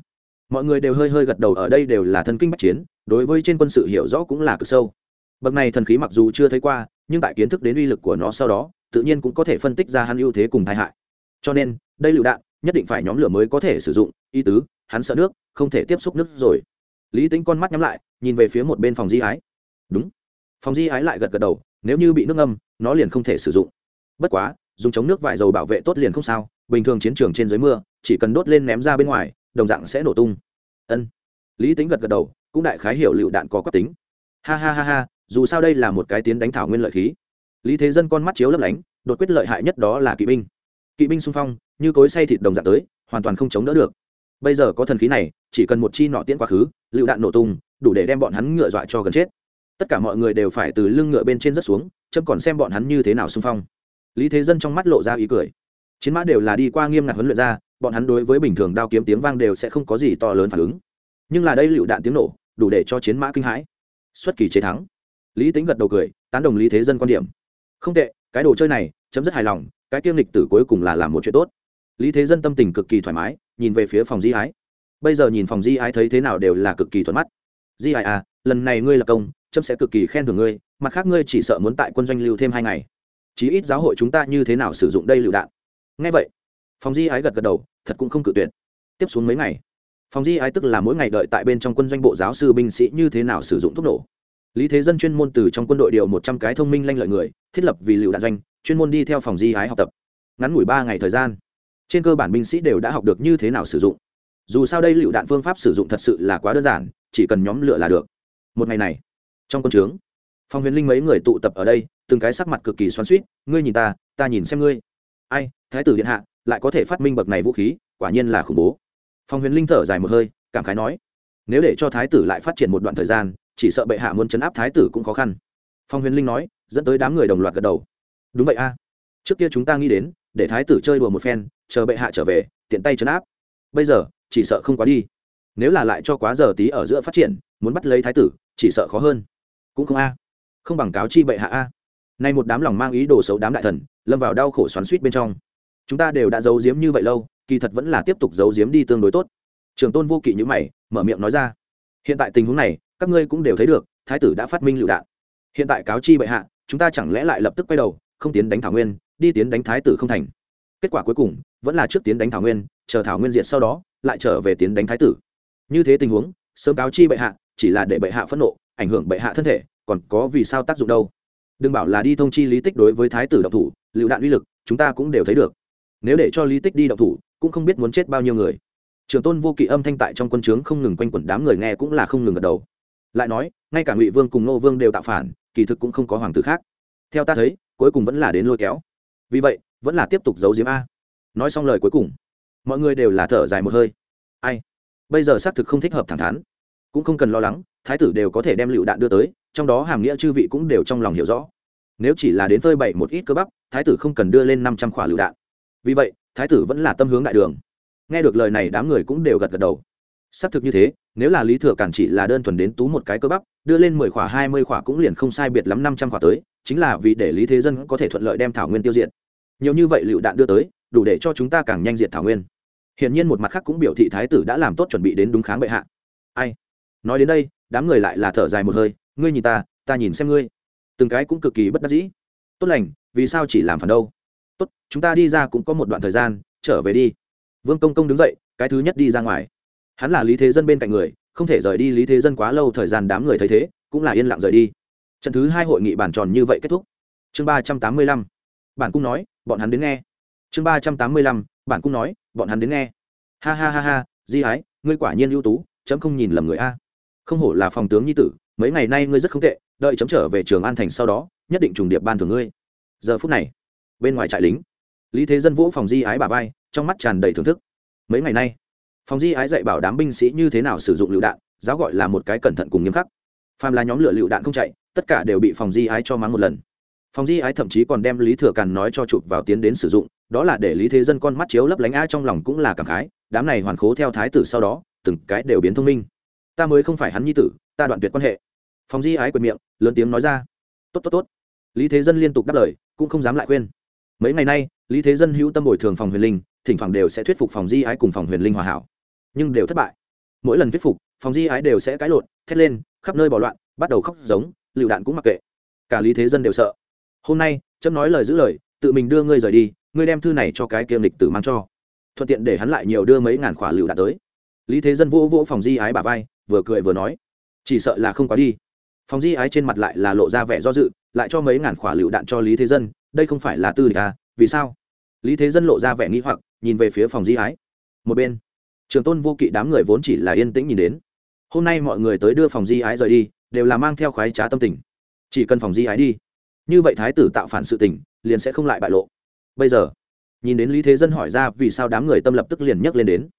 Mọi người đều hơi hơi gật đầu ở đây đều là thân kinh bắc chiến, đối với trên quân sự hiểu rõ cũng là cực sâu. Bậc này thần khí mặc dù chưa thấy qua, nhưng tại kiến thức đến uy lực của nó sau đó, tự nhiên cũng có thể phân tích ra hắn ưu thế cùng tai hại. Cho nên, đây lựu đạn, nhất định phải nhóm lửa mới có thể sử dụng y tứ, hắn sợ nước, không thể tiếp xúc nước rồi. Lý tính con mắt nhắm lại, nhìn về phía một bên phòng di ái. Đúng phòng di ái lại gật gật đầu, nếu như bị nước ngâm, nó liền không thể sử dụng. Bất quá, dùng chống nước vải dầu bảo vệ tốt liền không sao, bình thường chiến trường trên dưới mưa, chỉ cần đốt lên ném ra bên ngoài, đồng dạng sẽ nổ tung. Ân. Lý tính gật gật đầu, cũng đại khái hiểu lựu đạn có quắc tính. Ha ha ha ha, dù sao đây là một cái tiến đánh thảo nguyên lợi khí. Lý thế dân con mắt chiếu lấp lánh, đột quyết lợi hại nhất đó là kỵ binh. Kỵ binh xung phong, như cối say thịt đồng dạng tới, hoàn toàn không chống đỡ được. Bây giờ có thần khí này, chỉ cần một chi nọ tiễn quá khứ, lựu đạn nổ tung, đủ để đem bọn hắn ngựa dọa cho gần chết tất cả mọi người đều phải từ lưng ngựa bên trên rất xuống, chấm còn xem bọn hắn như thế nào xung phong. Lý thế dân trong mắt lộ ra ý cười. Chiến mã đều là đi qua nghiêm ngặt huấn luyện ra, bọn hắn đối với bình thường đao kiếm tiếng vang đều sẽ không có gì to lớn phản ứng. Nhưng là đây lựu đạn tiếng nổ, đủ để cho chiến mã kinh hãi. Xuất kỳ chế thắng. Lý tính gật đầu cười, tán đồng lý thế dân quan điểm. Không tệ, cái đồ chơi này, chấm rất hài lòng, cái tiêm lịch tử cuối cùng là làm một chuyện tốt. Lý thế dân tâm tình cực kỳ thoải mái, nhìn về phía phòng di ái. Bây giờ nhìn phòng di ái thấy thế nào đều là cực kỳ thuận mắt. Di ái à lần này ngươi là công trâm sẽ cực kỳ khen thưởng ngươi, mặt khác ngươi chỉ sợ muốn tại quân doanh lưu thêm hai ngày. Chí ít giáo hội chúng ta như thế nào sử dụng đây lựu đạn? Ngay vậy phòng di ái gật gật đầu, thật cũng không cự tuyệt. Tiếp xuống mấy ngày phòng di ái tức là mỗi ngày đợi tại bên trong quân doanh bộ giáo sư binh sĩ như thế nào sử dụng thuốc nổ. Lý thế dân chuyên môn từ trong quân đội điều một trăm cái thông minh lanh lợi người, thiết lập vì lựu đạn doanh, chuyên môn đi theo phòng di ái học tập. Ngắn ngủi ba ngày thời gian, trên cơ bản binh sĩ đều đã học được như thế nào sử dụng. Dù sao đây lựu đạn phương pháp sử dụng thật sự là quá đơn giản, chỉ cần nhóm lửa là được. Một ngày này trong quân trướng, phong huyền linh mấy người tụ tập ở đây, từng cái sắc mặt cực kỳ xoắn suýt ngươi nhìn ta ta nhìn xem ngươi. Ai, thái tử điện hạ, lại có thể phát minh bậc này vũ khí, quả nhiên là khủng bố. Phong huyền linh thở dài một hơi, cảm khái nói, nếu để cho thái tử lại phát triển một đoạn thời gian, chỉ sợ bệ hạ muốn chấn áp thái tử cũng khó khăn. Phong huyền linh nói, dẫn tới đám người đồng loạt gật đầu. Đúng vậy a. Trước kia chúng ta nghĩ đến, để thái tử chơi đùa một phen, chờ bệ hạ trở về, tiện tay chấn áp. Bây giờ, chỉ sợ không quá đi. Nếu là lại cho quá giờ tí ở giữa phát triển, muốn bắt lấy thái tử, chỉ sợ khó hơn cũng không a. Không bằng cáo chi bệ hạ a. Nay một đám lòng mang ý đồ xấu đám đại thần, lâm vào đau khổ xoắn suýt bên trong. Chúng ta đều đã giấu giếm như vậy lâu, kỳ thật vẫn là tiếp tục giấu giếm đi tương đối tốt. Trường tôn vô kỵ nhữ mày, mở miệng nói ra. Hiện tại tình huống này, các ngươi cũng đều thấy được, thái tử đã phát minh lựu đạn. Hiện tại cáo chi bệ hạ, chúng ta chẳng lẽ lại lập tức quay đầu, không tiến đánh thảo nguyên, đi tiến đánh thái tử không thành. Kết quả cuối cùng, vẫn là trước tiến đánh thảo nguyên, chờ thảo nguyên diệt sau đó, lại trở về tiến đánh thái tử. Như thế tình huống, sớm cáo chi bệ hạ, chỉ là để bệ hạ phẫn nộ ảnh hưởng bệ hạ thân thể, còn có vì sao tác dụng đâu? Đừng bảo là đi thông chi lý tích đối với thái tử động thủ, lựu đạn uy lực, chúng ta cũng đều thấy được. Nếu để cho lý tích đi động thủ, cũng không biết muốn chết bao nhiêu người. Trường tôn vô kỵ âm thanh tại trong quân trướng không ngừng quanh quẩn đám người nghe cũng là không ngừng gật đầu. Lại nói, ngay cả ngụy vương cùng nô vương đều tạo phản, kỳ thực cũng không có hoàng tử khác. Theo ta thấy, cuối cùng vẫn là đến lôi kéo. Vì vậy, vẫn là tiếp tục giấu diếm a. Nói xong lời cuối cùng, mọi người đều là thở dài một hơi. Ai? Bây giờ xác thực không thích hợp thẳng thắn. Cũng không cần lo lắng thái tử đều có thể đem lựu đạn đưa tới, trong đó hàm nghĩa chư vị cũng đều trong lòng hiểu rõ. Nếu chỉ là đến phơi bậy một ít cơ bắp, thái tử không cần đưa lên năm trăm khỏa lựu đạn. Vì vậy, thái tử vẫn là tâm hướng đại đường. Nghe được lời này, đám người cũng đều gật gật đầu. Xác thực như thế, nếu là lý thừa cản chỉ là đơn thuần đến tú một cái cơ bắp, đưa lên mười khỏa, hai mươi khỏa cũng liền không sai biệt lắm năm trăm khỏa tới, chính là vì để lý thế dân có thể thuận lợi đem thảo nguyên tiêu diệt. Nhiều như vậy lựu đạn đưa tới, đủ để cho chúng ta càng nhanh diệt thảo nguyên. Hiển nhiên một mặt khác cũng biểu thị thái tử đã làm tốt chuẩn bị đến đúng kháng bệ hạ. Ai? Nói đến đây đám người lại là thở dài một hơi, ngươi nhìn ta ta nhìn xem ngươi. Từng cái cũng cực kỳ bất đắc dĩ. Tốt lành, vì sao chỉ làm phản đâu? Tốt, chúng ta đi ra cũng có một đoạn thời gian, trở về đi. Vương công công đứng dậy, cái thứ nhất đi ra ngoài. Hắn là lý thế dân bên cạnh người, không thể rời đi lý thế dân quá lâu thời gian đám người thấy thế, cũng là yên lặng rời đi. Trận thứ hai hội nghị bàn tròn như vậy kết thúc. Chương ba trăm tám mươi lăm bản cung nói, bọn hắn đến nghe. Chương ba trăm tám mươi lăm bản cung nói, bọn hắn đến nghe. Ha ha ha ha, di ái, ngươi quả nhiên ưu tú, chấm không nhìn lầm người a không hổ là phòng tướng nhi tử, mấy ngày nay ngươi rất không tệ, đợi chấm trở về trường an thành sau đó, nhất định trùng điệp ban thưởng ngươi. Giờ phút này, bên ngoài trại lính, lý thế dân vũ phòng di ái bà vai, trong mắt tràn đầy thưởng thức. Mấy ngày nay, phòng di ái dạy bảo đám binh sĩ như thế nào sử dụng lựu đạn, giáo gọi là một cái cẩn thận cùng nghiêm khắc. Phàm là nhóm lửa lựu đạn không chạy, tất cả đều bị phòng di ái cho mắng một lần. Phòng di ái thậm chí còn đem lý thừa càn nói cho chụp vào tiến đến sử dụng, đó là để lý thế dân con mắt chiếu lấp lánh ai trong lòng cũng là cảm khái, đám này hoàn khố theo thái tử sau đó, từng cái đều biến thông minh ta mới không phải hắn nhi tử, ta đoạn tuyệt quan hệ. Phòng di ái quyền miệng, lớn tiếng nói ra. Tốt tốt tốt. Lý thế dân liên tục đáp lời, cũng không dám lại khuyên. Mấy ngày nay, lý thế dân hữu tâm bồi thường phòng huyền linh, thỉnh thoảng đều sẽ thuyết phục phòng di ái cùng phòng huyền linh hòa hảo. Nhưng đều thất bại. Mỗi lần thuyết phục phòng di ái đều sẽ cãi lộn, thét lên, khắp nơi bỏ loạn, bắt đầu khóc giống, lựu đạn cũng mặc kệ. Cả lý thế dân đều sợ. Hôm nay trâm nói lời giữ lời, tự mình đưa ngươi rời đi, ngươi đem thư này cho cái kiêm lịch tử mang cho. Thuận tiện để hắn lại nhiều đưa mấy ngàn khỏa lựu đạn tới. Lý thế dân vỗ vỗ phòng di ái bà vai vừa cười vừa nói, chỉ sợ là không quá đi. Phòng di ái trên mặt lại là lộ ra vẻ do dự, lại cho mấy ngàn khỏa lựu đạn cho lý thế dân, đây không phải là tư địch à vì sao? Lý thế dân lộ ra vẻ nghĩ hoặc, nhìn về phía phòng di ái. Một bên, trường tôn vô kỵ đám người vốn chỉ là yên tĩnh nhìn đến. Hôm nay mọi người tới đưa phòng di ái rời đi, đều là mang theo khoái trá tâm tình. Chỉ cần phòng di ái đi, như vậy thái tử tạo phản sự tình, liền sẽ không lại bại lộ. Bây giờ, nhìn đến lý thế dân hỏi ra vì sao đám người tâm lập tức liền nhấc lên đến.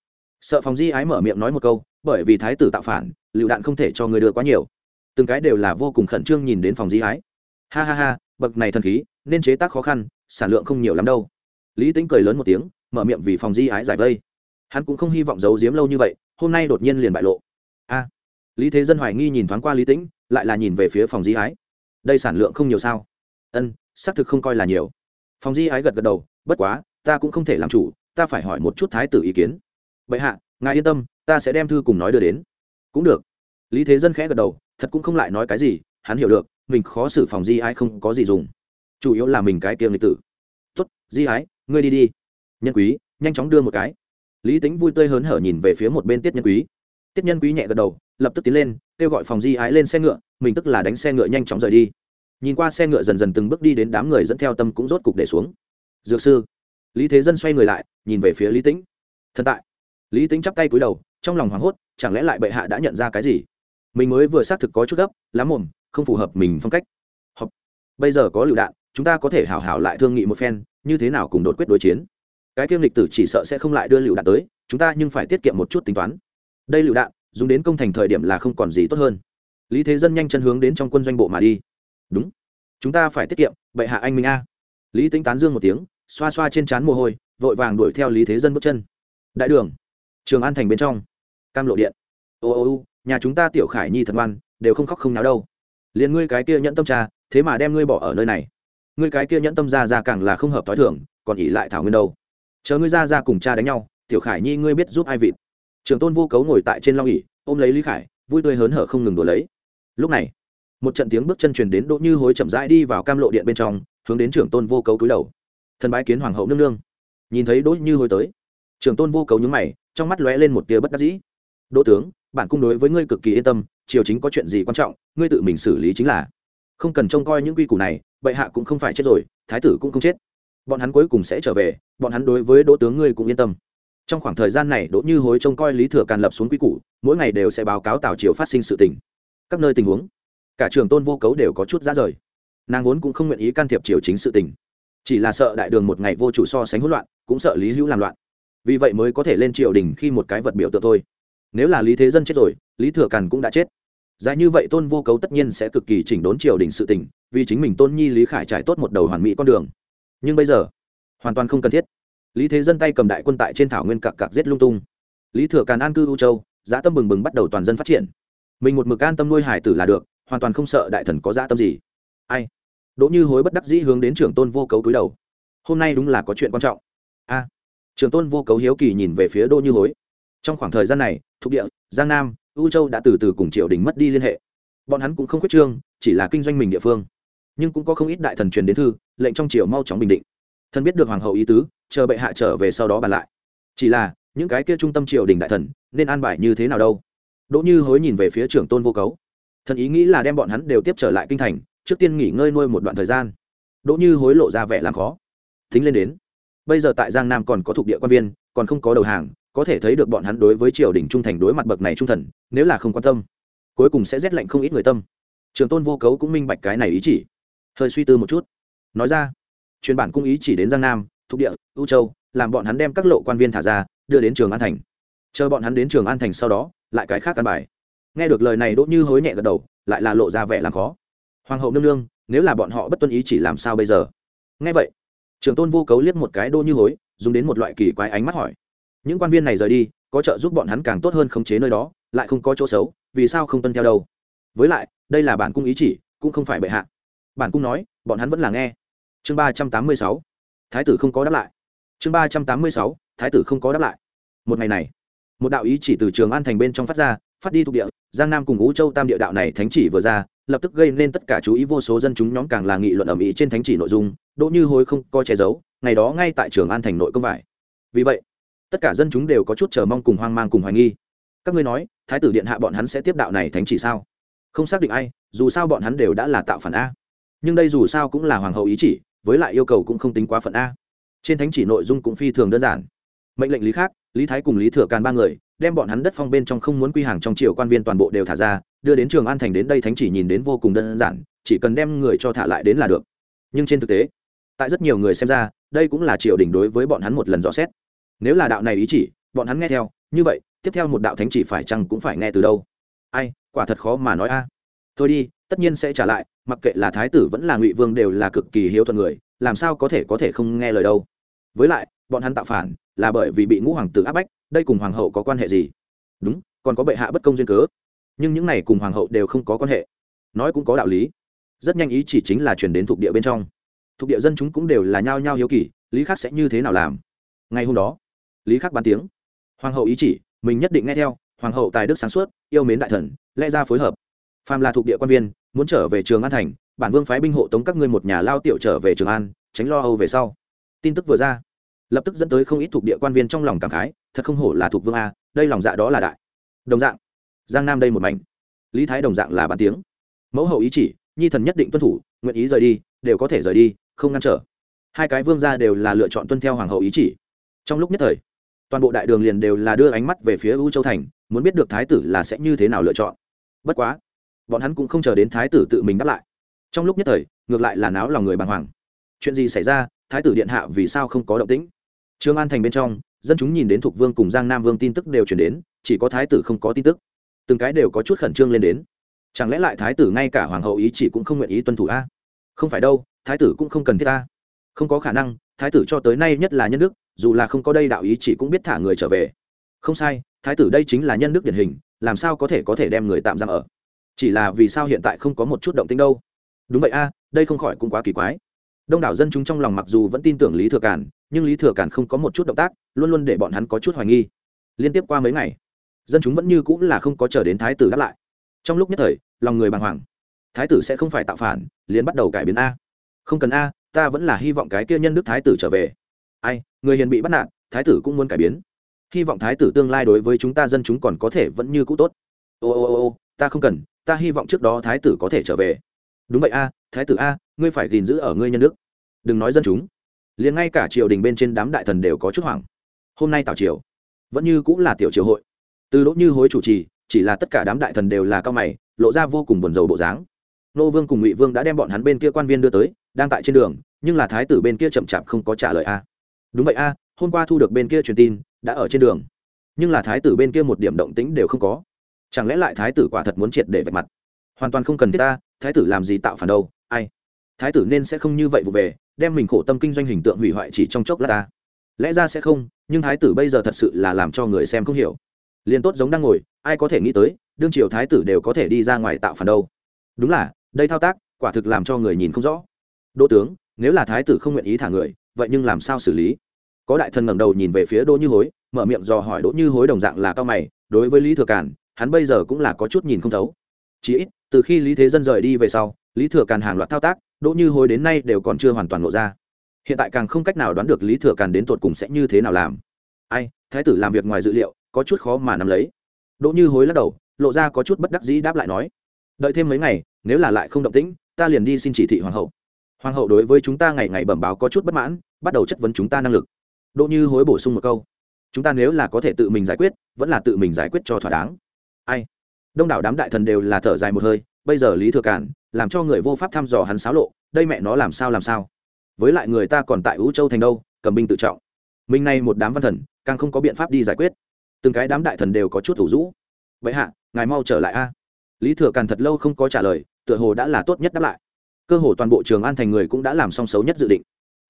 Sợ phòng di ái mở miệng nói một câu bởi vì thái tử tạo phản, lựu đạn không thể cho người đưa quá nhiều. Từng cái đều là vô cùng khẩn trương nhìn đến phòng di ái ha ha ha, bậc này thần khí, nên chế tác khó khăn, sản lượng không nhiều lắm đâu. Lý tính cười lớn một tiếng, mở miệng vì phòng di ái giải vây. Hắn cũng không hy vọng giấu giếm lâu như vậy, hôm nay đột nhiên liền bại lộ. A. Lý thế dân hoài nghi nhìn thoáng qua lý tĩnh, lại là nhìn về phía phòng di ái đây sản lượng không nhiều sao? Ân, xác thực không coi là nhiều. Phòng di ái gật gật đầu, bất quá, ta cũng không thể làm chủ, ta phải hỏi một chút thái tử ý kiến. Bệ hạ ngài yên tâm, ta sẽ đem thư cùng nói đưa đến. Cũng được. Lý thế dân khẽ gật đầu, thật cũng không lại nói cái gì, hắn hiểu được, mình khó xử phòng di ái không có gì dùng. Chủ yếu là mình cái tiêm lịch tử. Tuất di ái, ngươi đi đi. Nhân quý, nhanh chóng đưa một cái. Lý tính vui tươi hớn hở nhìn về phía một bên tiết nhân quý. Tiết nhân quý nhẹ gật đầu, lập tức tiến lên, kêu gọi phòng di ái lên xe ngựa, mình tức là đánh xe ngựa nhanh chóng rời đi. Nhìn qua xe ngựa dần dần từng bước đi đến đám người dẫn theo tâm cũng rốt cục để xuống. Dược sư. Lý thế dân xoay người lại, nhìn về phía lý tĩnh. Thần tại lý tĩnh chắp tay cúi đầu, trong lòng hoảng hốt, chẳng lẽ lại bệ hạ đã nhận ra cái gì? Mình mới vừa xác thực có chút gấp lắm mồm, không phù hợp mình phong cách. Học. bây giờ có lựu đạn, chúng ta có thể hảo hảo lại thương nghị một phen, như thế nào cùng đột quyết đối chiến? Cái kiêm lịch tử chỉ sợ sẽ không lại đưa lựu đạn tới, chúng ta nhưng phải tiết kiệm một chút tính toán. Đây lựu đạn, dùng đến công thành thời điểm là không còn gì tốt hơn. Lý thế dân nhanh chân hướng đến trong quân doanh bộ mà đi. Đúng. Chúng ta phải tiết kiệm, bệ hạ anh minh a. Lý tính tán dương một tiếng, xoa xoa trên trán mồ hôi, vội vàng đuổi theo lý thế dân bước chân. Đại đường trường an thành bên trong. Cam lộ điện. Ô ô ô, nhà chúng ta tiểu khải nhi thật ngoan, đều không khóc không náo đâu. Liền ngươi cái kia nhẫn tâm trà thế mà đem ngươi bỏ ở nơi này. Ngươi cái kia nhẫn tâm ra ra càng là không hợp t h o i thưởng còn ỉ lại thảo nguyên đâu. Chờ ngươi ra ra cùng cha đánh nhau, tiểu khải nhi ngươi biết giúp ai vịt. Trường tôn vô cấu ngồi tại trên long ỉ ôm lấy lý khải, vui tươi hớn hở không ngừng đùa lấy. Lúc này, một trận tiếng bước chân truyền đến đỗ như hối chậm rãi đi vào cam lộ điện bên trong, hướng đến trưởng tôn vô cấu cúi đầu. Thần bái kiến hoàng hậu nương nương. Nhìn thấy đỗ như hối tới trưởng tôn vô cấu nhúng mày trong mắt lóe lên một tia bất đắc dĩ. Đỗ tướng, bản cung đối với ngươi cực kỳ yên tâm, triều chính có chuyện gì quan trọng, ngươi tự mình xử lý chính là. Không cần trông coi những quy củ này, bệ hạ cũng không phải chết rồi, thái tử cũng không chết. Bọn hắn cuối cùng sẽ trở về, bọn hắn đối với đỗ tướng ngươi cũng yên tâm. Trong khoảng thời gian này, đỗ như hối trông coi lý thừa càn lập xuống quy củ, mỗi ngày đều sẽ báo cáo tào triều phát sinh sự tình. Các nơi tình huống, cả trường tôn vô cấu đều có chút ra rời. Nàng vốn cũng không nguyện ý can thiệp triều chính sự tình. Chỉ là sợ đại đường một ngày vô chủ so sánh hỗn loạn, cũng sợ lý hữu làm loạn vì vậy mới có thể lên triều đình khi một cái vật biểu tượng thôi. Nếu là lý thế dân chết rồi, lý thừa càn cũng đã chết. Dài như vậy tôn vô cấu tất nhiên sẽ cực kỳ chỉnh đốn triều đình sự tình, vì chính mình tôn nhi lý khải trải tốt một đầu hoàn mỹ con đường. Nhưng bây giờ, hoàn toàn không cần thiết. Lý thế dân tay cầm đại quân tại trên thảo nguyên cặc cặc giết lung tung. Lý thừa càn an cư u châu giã tâm bừng bừng bắt đầu toàn dân phát triển. Mình một mực an tâm nuôi hải tử là được, hoàn toàn không sợ đại thần có giá tâm gì. Ai? Đỗ như hối bất đắc dĩ hướng đến trưởng tôn vô cấu túi đầu. Hôm nay đúng là có chuyện quan trọng. A. Trường tôn vô cấu hiếu kỳ nhìn về phía đỗ như hối. Trong khoảng thời gian này, thuộc địa, giang nam, u châu đã từ từ cùng triều đình mất đi liên hệ. Bọn hắn cũng không khuyết trương, chỉ là kinh doanh mình địa phương. Nhưng cũng có không ít đại thần truyền đến thư, lệnh trong triều mau chóng bình định. Thần biết được hoàng hậu ý tứ, chờ bệ hạ trở về sau đó bàn lại. Chỉ là, những cái kia trung tâm triều đình đại thần, nên an bài như thế nào đâu? Đỗ như hối nhìn về phía trưởng tôn vô cấu. Thần ý nghĩ là đem bọn hắn đều tiếp trở lại kinh thành, trước tiên nghỉ ngơi nuôi một đoạn thời gian. Đỗ như hối lộ ra vẻ làm khó. Thính lên đến bây giờ tại giang nam còn có thuộc địa quan viên, còn không có đầu hàng, có thể thấy được bọn hắn đối với triều đình trung thành đối mặt bậc này trung thần, nếu là không quan tâm, cuối cùng sẽ rét lạnh không ít người tâm. Trường tôn vô cấu cũng minh bạch cái này ý chỉ. Hơi suy tư một chút, nói ra, truyền bản cung ý chỉ đến giang nam, thuộc địa, u châu, làm bọn hắn đem các lộ quan viên thả ra, đưa đến trường an thành. Chờ bọn hắn đến trường an thành sau đó, lại cái khác căn bài. Nghe được lời này đỗ như hối nhẹ gật đầu, lại là lộ ra vẻ làm khó. Hoàng hậu nương nương, nếu là bọn họ bất tuân ý chỉ làm sao bây giờ? Nghe vậy trường tôn vô cấu liếc một cái đô như hối, dùng đến một loại kỳ quái ánh mắt hỏi. Những quan viên này rời đi, có trợ giúp bọn hắn càng tốt hơn khống chế nơi đó, lại không có chỗ xấu, vì sao không tuân theo đâu? Với lại, đây là bản cung ý chỉ, cũng không phải bệ hạ. Bản cung nói, bọn hắn vẫn là nghe. Chương ba trăm tám mươi sáu. Thái tử không có đáp lại. Chương ba trăm tám mươi sáu. Thái tử không có đáp lại. Một ngày này, một đạo ý chỉ từ trường an thành bên trong phát ra, phát đi thuộc địa, giang nam cùng ngũ châu tam địa đạo này thánh chỉ vừa ra lập tức gây nên tất cả chú ý vô số dân chúng nhóm càng là nghị luận ầm ĩ trên thánh chỉ nội dung, đỗ như hối không có che giấu, ngày đó ngay tại trường an thành nội công vải. Vì vậy, tất cả dân chúng đều có chút chờ mong cùng hoang mang cùng hoài nghi. Các ngươi nói, thái tử điện hạ bọn hắn sẽ tiếp đạo này thánh chỉ sao? Không xác định ai, dù sao bọn hắn đều đã là tạo phản a. Nhưng đây dù sao cũng là hoàng hậu ý chỉ, với lại yêu cầu cũng không tính quá phận a. Trên thánh chỉ nội dung cũng phi thường đơn giản. Mệnh lệnh lý khác, lý thái cùng lý thừa càn ba người, đem bọn hắn đất phong bên trong không muốn quy hàng trong triều quan viên toàn bộ đều thả ra đưa đến trường an thành đến đây thánh chỉ nhìn đến vô cùng đơn giản, chỉ cần đem người cho thả lại đến là được. Nhưng trên thực tế, tại rất nhiều người xem ra, đây cũng là triều đình đối với bọn hắn một lần rõ xét. Nếu là đạo này ý chỉ, bọn hắn nghe theo, như vậy, tiếp theo một đạo thánh chỉ phải chăng cũng phải nghe từ đâu? Ai, quả thật khó mà nói a. Thôi đi, tất nhiên sẽ trả lại, mặc kệ là thái tử vẫn là ngụy vương đều là cực kỳ hiếu thuận người, làm sao có thể có thể không nghe lời đâu? Với lại, bọn hắn tạo phản, là bởi vì bị ngũ hoàng tử áp bách, đây cùng hoàng hậu có quan hệ gì? Đúng, còn có bệ hạ bất công duyên cớ nhưng những này cùng hoàng hậu đều không có quan hệ. Nói cũng có đạo lý. Rất nhanh ý chỉ chính là chuyển đến thuộc địa bên trong. Thuộc địa dân chúng cũng đều là nhao nhao hiếu kỳ, lý khắc sẽ như thế nào làm? Ngày hôm đó, lý khắc bán tiếng. Hoàng hậu ý chỉ, mình nhất định nghe theo, hoàng hậu tài đức sáng suốt, yêu mến đại thần, lẽ ra phối hợp. Phàm là thuộc địa quan viên, muốn trở về trường an thành, bản vương phái binh hộ tống các ngươi một nhà lao tiểu trở về trường an, tránh lo âu về sau. Tin tức vừa ra, lập tức dẫn tới không ít thuộc địa quan viên trong lòng cảm khái, thật không hổ là thuộc vương a, đây lòng dạ đó là đại. Đồng dạng giang nam đây một mảnh. Lý thái đồng dạng là bàn tiếng. Mẫu hậu ý chỉ, nhi thần nhất định tuân thủ, nguyện ý rời đi, đều có thể rời đi, không ngăn trở. Hai cái vương gia đều là lựa chọn tuân theo hoàng hậu ý chỉ. Trong lúc nhất thời, toàn bộ đại đường liền đều là đưa ánh mắt về phía u châu thành, muốn biết được thái tử là sẽ như thế nào lựa chọn. Bất quá, bọn hắn cũng không chờ đến thái tử tự mình đáp lại. Trong lúc nhất thời, ngược lại là náo lòng người bàng hoàng. Chuyện gì xảy ra, thái tử điện hạ vì sao không có động tĩnh? Trương an thành bên trong, dân chúng nhìn đến thục vương cùng giang nam vương tin tức đều chuyển đến, chỉ có thái tử không có tin tức từng cái đều có chút khẩn trương lên đến. Chẳng lẽ lại thái tử ngay cả hoàng hậu ý chỉ cũng không nguyện ý tuân thủ a? Không phải đâu, thái tử cũng không cần thiết ta không có khả năng, thái tử cho tới nay nhất là nhân đức, dù là không có đây đạo ý chỉ cũng biết thả người trở về. Không sai, thái tử đây chính là nhân đức điển hình, làm sao có thể có thể đem người tạm giam ở? Chỉ là vì sao hiện tại không có một chút động tính đâu? Đúng vậy a, đây không khỏi cũng quá kỳ quái. Đông đảo dân chúng trong lòng mặc dù vẫn tin tưởng lý thừa cản nhưng lý thừa cản không có một chút động tác, luôn luôn để bọn hắn có chút hoài nghi. Liên tiếp qua mấy ngày dân chúng vẫn như cũng là không có chờ đến thái tử đáp lại. Trong lúc nhất thời, lòng người bàng hoàng. Thái tử sẽ không phải tạo phản, liền bắt đầu cải biến a. Không cần a, ta vẫn là hy vọng cái kia nhân đức thái tử trở về. Ai, người hiền bị bắt nạt, thái tử cũng muốn cải biến. Hy vọng thái tử tương lai đối với chúng ta dân chúng còn có thể vẫn như cũ tốt. Ô ô ô ô, ta không cần, ta hy vọng trước đó thái tử có thể trở về. Đúng vậy a, thái tử a, ngươi phải gìn giữ ở ngươi nhân đức. Đừng nói dân chúng. Liền ngay cả triều đình bên trên đám đại thần đều có chút hoảng. Hôm nay tào triều, vẫn như cũng là tiểu triều hội từ đỗ như hối chủ trì, chỉ là tất cả đám đại thần đều là cao mày, lộ ra vô cùng buồn rầu bộ dáng. Nô vương cùng ngụy vương đã đem bọn hắn bên kia quan viên đưa tới, đang tại trên đường, nhưng là thái tử bên kia chậm chạp không có trả lời a. Đúng vậy a, hôm qua thu được bên kia truyền tin, đã ở trên đường. Nhưng là thái tử bên kia một điểm động tĩnh đều không có. Chẳng lẽ lại thái tử quả thật muốn triệt để vạch mặt? Hoàn toàn không cần thiết ta thái tử làm gì tạo phản đâu, ai? Thái tử nên sẽ không như vậy vụ về, đem mình khổ tâm kinh doanh hình tượng hủy hoại chỉ trong chốc lát ta lẽ ra sẽ không, nhưng thái tử bây giờ thật sự là làm cho người xem không hiểu liền tốt giống đang ngồi, ai có thể nghĩ tới, đương triều thái tử đều có thể đi ra ngoài tạo phản đâu. Đúng là, đây thao tác, quả thực làm cho người nhìn không rõ. Đỗ tướng, nếu là thái tử không nguyện ý thả người, vậy nhưng làm sao xử lý? Có đại thần ngẩng đầu nhìn về phía đỗ như hối, mở miệng dò hỏi đỗ như hối đồng dạng là cao mày, đối với lý thừa càn, hắn bây giờ cũng là có chút nhìn không thấu. Chỉ ít, từ khi lý thế dân rời đi về sau, lý thừa càn hàng loạt thao tác, đỗ như hối đến nay đều còn chưa hoàn toàn lộ ra. Hiện tại càng không cách nào đoán được lý thừa càn đến tột cùng sẽ như thế nào làm. Ai, thái tử làm việc ngoài dự liệu có chút khó mà nắm lấy. Đỗ như hối lắc đầu, lộ ra có chút bất đắc dĩ đáp lại nói, đợi thêm mấy ngày, nếu là lại không động tĩnh, ta liền đi xin chỉ thị hoàng hậu. Hoàng hậu đối với chúng ta ngày ngày bẩm báo có chút bất mãn, bắt đầu chất vấn chúng ta năng lực. Đỗ như hối bổ sung một câu, chúng ta nếu là có thể tự mình giải quyết, vẫn là tự mình giải quyết cho thỏa đáng. Ai? Đông đảo đám đại thần đều là thở dài một hơi, bây giờ lý thừa cản, làm cho người vô pháp thăm dò hắn xáo lộ, đây mẹ nó làm sao làm sao? Với lại người ta còn tại ú châu thành đâu, cầm binh tự trọng. Mình này một đám văn thần, càng không có biện pháp đi giải quyết từng cái đám đại thần đều có chút thủ rũ. Vậy hạ, ngài mau trở lại a. Lý thừa càn thật lâu không có trả lời, tựa hồ đã là tốt nhất đáp lại. Cơ hồ toàn bộ trường an thành người cũng đã làm xong xấu nhất dự định.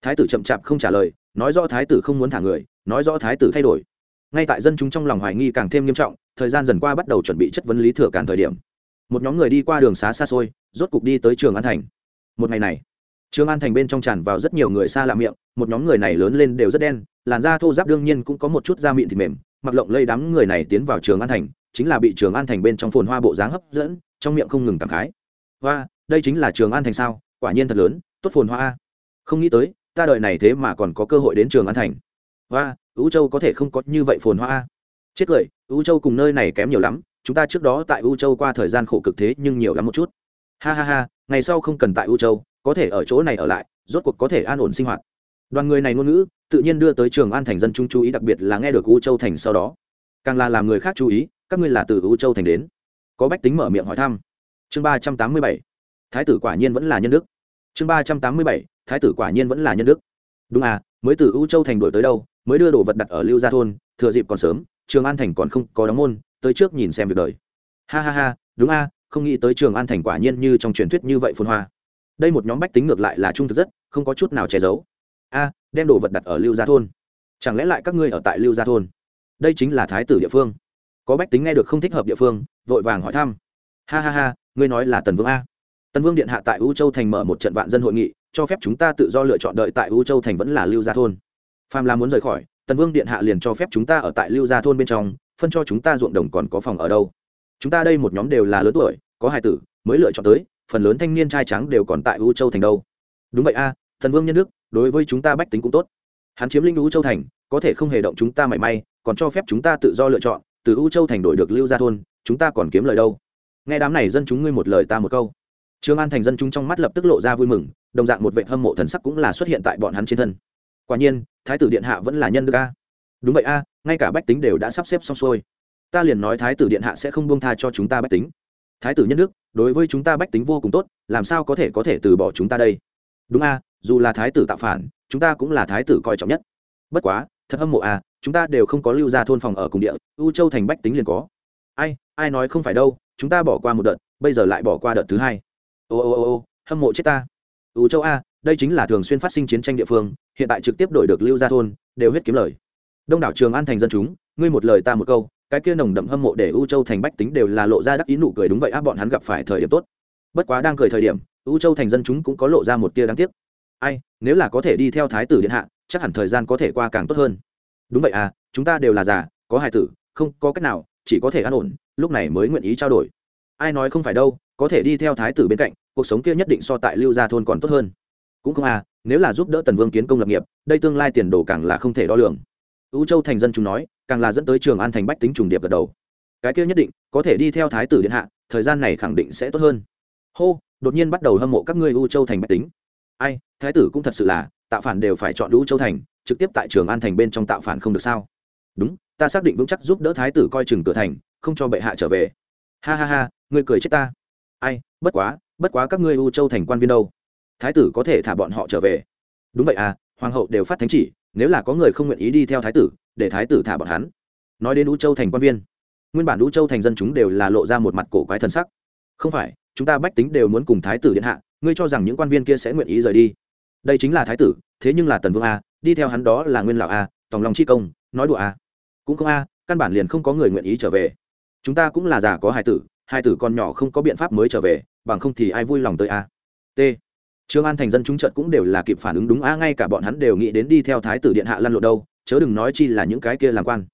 Thái tử chậm chạp không trả lời, nói rõ thái tử không muốn thả người, nói rõ thái tử thay đổi. Ngay tại dân chúng trong lòng hoài nghi càng thêm nghiêm trọng, thời gian dần qua bắt đầu chuẩn bị chất vấn lý thừa càn thời điểm. Một nhóm người đi qua đường xá xa xôi, rốt cục đi tới trường an thành. Một ngày này, trường an thành bên trong tràn vào rất nhiều người xa lạ miệng, một nhóm người này lớn lên đều rất đen, làn da thô giáp đương nhiên cũng có một chút da mịn thịt mềm mặc lộng lây đám người này tiến vào trường an thành, chính là bị trường an thành bên trong phồn hoa bộ dáng hấp dẫn, trong miệng không ngừng cảm khái. Hoa đây chính là trường an thành sao? Quả nhiên thật lớn, tốt phồn hoa không nghĩ tới, ta đợi này thế mà còn có cơ hội đến trường an thành. Hoa ưu châu có thể không có như vậy phồn hoa chết cười ưu châu cùng nơi này kém nhiều lắm, chúng ta trước đó tại ưu châu qua thời gian khổ cực thế nhưng nhiều lắm một chút. Ha ha ha, ngày sau không cần tại ưu châu, có thể ở chỗ này ở lại, rốt cuộc có thể an ổn sinh hoạt đoàn người này ngôn ngữ, tự nhiên đưa tới trường an thành dân trung chú ý, đặc biệt là nghe được U châu thành sau đó. Càng là làm người khác chú ý, các ngươi là từ U châu thành đến. Có bách tính mở miệng hỏi thăm. Chương ba trăm tám mươi bảy. Thái tử quả nhiên vẫn là nhân đức. Chương ba trăm tám mươi bảy. Thái tử quả nhiên vẫn là nhân đức. Đúng à mới từ U châu thành đổi tới đâu, mới đưa đồ vật đặt ở lưu gia thôn, thừa dịp còn sớm, trường an thành còn không có đóng môn, tới trước nhìn xem việc đời. Ha ha ha, đúng a không nghĩ tới trường an thành quả nhiên như trong truyền thuyết như vậy phun hoa. Đây một nhóm bách tính ngược lại là trung thực rất, không có chút nào che giấu a, đem đồ vật đặt ở lưu gia thôn. Chẳng lẽ lại các ngươi ở tại lưu gia thôn? Đây chính là thái tử địa phương. Có bách tính nghe được không thích hợp địa phương, vội vàng hỏi thăm. Ha ha ha, ngươi nói là tần vương a. Tần vương điện hạ tại u châu thành mở một trận vạn dân hội nghị, cho phép chúng ta tự do lựa chọn đợi tại u châu thành vẫn là lưu gia thôn. Phàm là muốn rời khỏi, tần vương điện hạ liền cho phép chúng ta ở tại lưu gia thôn bên trong, phân cho chúng ta ruộng đồng còn có phòng ở đâu. Chúng ta đây một nhóm đều là lớn tuổi, có hai tử, mới lựa chọn tới, phần lớn thanh niên trai trắng đều còn tại u châu thành đâu. Đúng vậy a thần vương nhân đức đối với chúng ta bách tính cũng tốt. Hắn chiếm linh u châu thành, có thể không hề động chúng ta mảy may, còn cho phép chúng ta tự do lựa chọn, từ u châu thành đổi được lưu gia thôn, chúng ta còn kiếm lời đâu? Nghe đám này dân chúng ngươi một lời ta một câu. Trương an thành dân chúng trong mắt lập tức lộ ra vui mừng, đồng dạng một vệ hâm mộ thần sắc cũng là xuất hiện tại bọn hắn trên thân. Quả nhiên, thái tử điện hạ vẫn là nhân đức a. Đúng vậy a, ngay cả bách tính đều đã sắp xếp xong xuôi. Ta liền nói thái tử điện hạ sẽ không buông tha cho chúng ta bách tính. Thái tử nhân đức, đối với chúng ta bách tính vô cùng tốt, làm sao có thể có thể từ bỏ chúng ta đây? Đúng a dù là thái tử tạo phản, chúng ta cũng là thái tử coi trọng nhất. Bất quá, thật hâm mộ a chúng ta đều không có lưu ra thôn phòng ở cùng địa, u châu thành bách tính liền có. Ai ai nói không phải đâu, chúng ta bỏ qua một đợt, bây giờ lại bỏ qua đợt thứ hai. Ô ô ô ô, hâm mộ chết ta. U châu a, đây chính là thường xuyên phát sinh chiến tranh địa phương, hiện tại trực tiếp đổi được lưu ra thôn, đều hết kiếm lời. Đông đảo trường an thành dân chúng, ngươi một lời ta một câu, cái kia nồng đậm hâm mộ để u châu thành bách tính đều là lộ ra đắc ý nụ cười đúng vậy á, bọn hắn gặp phải thời điểm tốt. Bất quá đang cười thời điểm, u châu thành dân chúng cũng có lộ ra một tia đáng tiếc ai, nếu là có thể đi theo thái tử điện hạ, chắc hẳn thời gian có thể qua càng tốt hơn. Đúng vậy à chúng ta đều là già, có hài tử, không có cách nào, chỉ có thể an ổn, lúc này mới nguyện ý trao đổi. Ai nói không phải đâu, có thể đi theo thái tử bên cạnh, cuộc sống kia nhất định so tại lưu gia thôn còn tốt hơn. Cũng không à nếu là giúp đỡ tần vương kiến công lập nghiệp, đây tương lai tiền đồ càng là không thể đo lường. Ưu châu thành dân chúng nói, càng là dẫn tới trường an thành bách tính trùng điệp gật đầu. Cái kia nhất định, có thể đi theo thái tử điện hạ, thời gian này khẳng định sẽ tốt hơn. Hô, đột nhiên bắt đầu hâm mộ các ngươi ưu châu thành bách tính ai, thái tử cũng thật sự là, tạo phản đều phải chọn lũ châu thành, trực tiếp tại trường an thành bên trong tạo phản không được sao? Đúng, ta xác định vững chắc giúp đỡ thái tử coi chừng cửa thành, không cho bệ hạ trở về. Ha ha ha, ngươi cười chết ta. Ai, bất quá bất quá các ngươi u châu thành quan viên đâu? Thái tử có thể thả bọn họ trở về. Đúng vậy à hoàng hậu đều phát thánh chỉ, nếu là có người không nguyện ý đi theo thái tử, để thái tử thả bọn hắn. Nói đến u châu thành quan viên, nguyên bản u châu thành dân chúng đều là lộ ra một mặt cổ quái thần sắc. Không phải, chúng ta bách tính đều muốn cùng thái tử điện hạ ngươi cho rằng những quan viên kia sẽ nguyện ý rời đi. Đây chính là thái tử, thế nhưng là tần vương a, đi theo hắn đó là nguyên lão a, tòng lòng chi công, nói đùa a. Cũng không a, căn bản liền không có người nguyện ý trở về. Chúng ta cũng là già có hai tử hai tử con nhỏ không có biện pháp mới trở về, bằng không thì ai vui lòng tới a. T. Trương an thành dân chúng trận cũng đều là kịp phản ứng đúng a, ngay cả bọn hắn đều nghĩ đến đi theo thái tử điện hạ lăn lộ đâu, chớ đừng nói chi là những cái kia làm quan.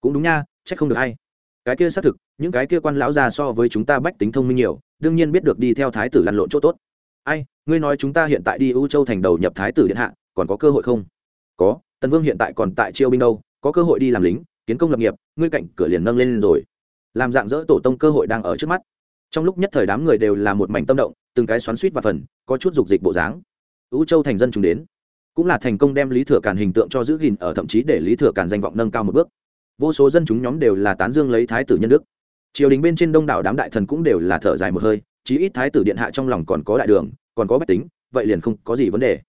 Cũng đúng nha, trách không được hay cái kia xác thực, những cái kia quan lão già so với chúng ta bách tính thông minh nhiều, đương nhiên biết được đi theo thái tử lăn lộn chỗ tốt ai, ngươi nói chúng ta hiện tại đi ưu châu thành đầu nhập thái tử điện hạ, còn có cơ hội không? Có, tần vương hiện tại còn tại chiêu binh đâu, có cơ hội đi làm lính, kiến công lập nghiệp, ngươi cạnh cửa liền nâng lên rồi. Làm dạng dỡ tổ tông cơ hội đang ở trước mắt. Trong lúc nhất thời đám người đều là một mảnh tâm động, từng cái xoắn suýt và phần, có chút dục dịch bộ dáng. U châu thành dân chúng đến. Cũng là thành công đem lý thừa càn hình tượng cho giữ gìn ở thậm chí để lý thừa càn danh vọng nâng cao một bước. Vô số dân chúng nhóm đều là tán dương lấy thái tử nhân đức. Triều đình bên trên đông đảo đám đại thần cũng đều là thở dài một hơi chí ít thái tử điện hạ trong lòng còn có đại đường, còn có bách tính, vậy liền không có gì vấn đề.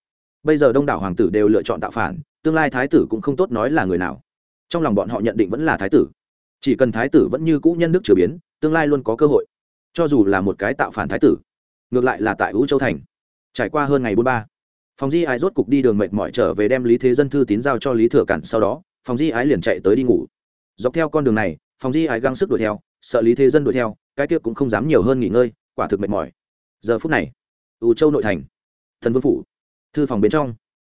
Bây giờ đông đảo hoàng tử đều lựa chọn tạo phản, tương lai thái tử cũng không tốt nói là người nào. Trong lòng bọn họ nhận định vẫn là thái tử. Chỉ cần thái tử vẫn như cũ nhân đức chửa biến, tương lai luôn có cơ hội. Cho dù là một cái tạo phản thái tử, ngược lại là tại vũ châu thành. Trải qua hơn ngày bốn ba phòng di ái rốt cục đi đường mệt mỏi trở về đem lý thế dân thư tín giao cho lý thừa cản sau đó phòng di ái liền chạy tới đi ngủ. Dọc theo con đường này phòng di ái găng sức đuổi theo, sợ lý thế dân đuổi theo, cái kia cũng không dám nhiều hơn nghỉ ngơi quả thực mệt mỏi. Giờ phút này ủ châu nội thành, thần vương phủ, thư phòng bên trong,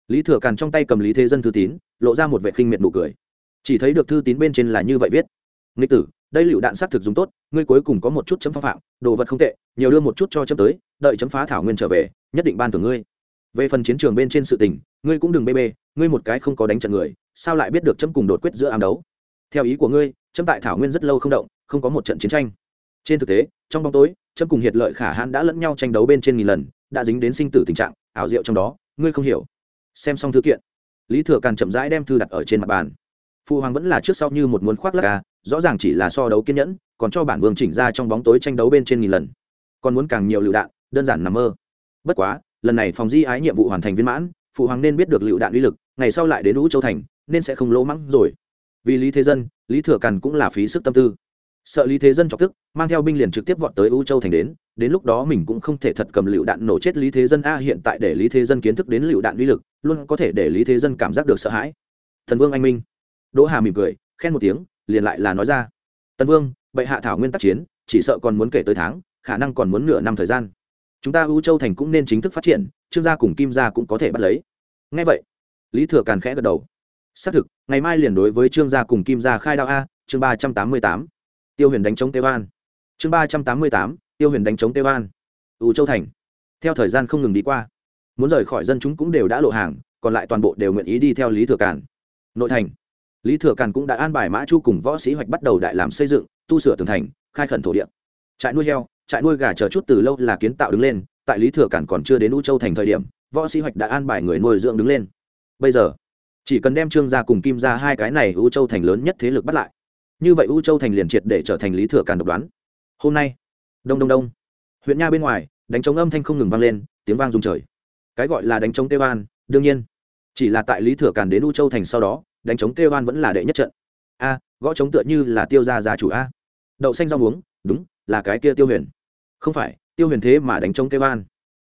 lý thừa càn trong tay cầm lý thế dân thư tín, lộ ra một vệ khinh miệt nụ cười. Chỉ thấy được thư tín bên trên là như vậy viết. Nghịch tử, đây lựu đạn xác thực dùng tốt, ngươi cuối cùng có một chút chấm phá phạm, đồ vật không tệ, nhiều đưa một chút cho chấm tới, đợi chấm phá thảo nguyên trở về, nhất định ban thưởng ngươi. Về phần chiến trường bên trên sự tình, ngươi cũng đừng bê bê, ngươi một cái không có đánh trận người, sao lại biết được chấm cùng đột quyết giữa ám đấu? Theo ý của ngươi, chấm tại thảo nguyên rất lâu không động, không có một trận chiến tranh. Trên thực tế trong bóng tối, trâm cùng hiệt lợi khả hãn đã lẫn nhau tranh đấu bên trên nghìn lần, đã dính đến sinh tử tình trạng, ảo diệu trong đó, ngươi không hiểu. Xem xong thư kiện, lý thừa càn chậm rãi đem thư đặt ở trên mặt bàn. Phụ hoàng vẫn là trước sau như một muốn khoác lắc ca à, rõ ràng chỉ là so đấu kiên nhẫn, còn cho bản vương chỉnh ra trong bóng tối tranh đấu bên trên nghìn lần. Còn muốn càng nhiều lựu đạn, đơn giản nằm mơ. Bất quá, lần này phòng di ái nhiệm vụ hoàn thành viên mãn phụ hoàng nên biết được lựu đạn uy lực, ngày sau lại đến lũ châu thành, nên sẽ không lỗ mắng rồi. Vì lý thế dân, lý thừa càn cũng là phí sức tâm tư sợ lý thế dân chọc tức, mang theo binh liền trực tiếp vọt tới u châu thành đến đến lúc đó mình cũng không thể thật cầm lựu đạn nổ chết lý thế dân a, hiện tại để lý thế dân kiến thức đến lựu đạn uy lực, luôn có thể để lý thế dân cảm giác được sợ hãi. Thần vương anh minh. Đỗ hà mỉm cười, khen một tiếng, liền lại là nói ra. Tần vương, bệ hạ thảo nguyên tác chiến, chỉ sợ còn muốn kể tới tháng, khả năng còn muốn nửa năm thời gian. Chúng ta u châu thành cũng nên chính thức phát triển, trương gia cùng kim gia cũng có thể bắt lấy. Ngay vậy, lý thừa càn khẽ gật đầu. Xác thực, ngày mai liền đối với trương gia cùng kim gia khai đạo a, chương ba trăm tám mươi tám tiêu huyền đánh chống Tê an chương ba trăm tám mươi tám, tiêu huyền đánh chống Tê an u châu thành. Theo thời gian không ngừng đi qua, muốn rời khỏi dân chúng cũng đều đã lộ hàng, còn lại toàn bộ đều nguyện ý đi theo lý thừa càn. Nội thành. Lý thừa càn cũng đã an bài mã chu cùng võ sĩ hoạch bắt đầu đại làm xây dựng, tu sửa tường thành, khai khẩn thổ địa. Trại nuôi heo, trại nuôi gà chờ chút từ lâu là kiến tạo đứng lên, tại lý thừa càn còn chưa đến u châu thành thời điểm, võ sĩ hoạch đã an bài người nuôi dưỡng đứng lên. Bây giờ, chỉ cần đem trương gia cùng kim ra hai cái này u châu thành lớn nhất thế lực bắt lại như vậy u châu thành liền triệt để trở thành lý thừa càn độc đoán. Hôm nay, đông đông đông, huyện nha bên ngoài, đánh trống âm thanh không ngừng vang lên, tiếng vang rung trời. Cái gọi là đánh trống tê van đương nhiên, chỉ là tại lý thừa càn đến u châu thành sau đó, đánh trống tê van vẫn là đệ nhất trận. A, gõ trống tựa như là tiêu gia gia chủ a. Đậu xanh rau muống, đúng, là cái kia tiêu huyền. Không phải, tiêu huyền thế mà đánh trống tê van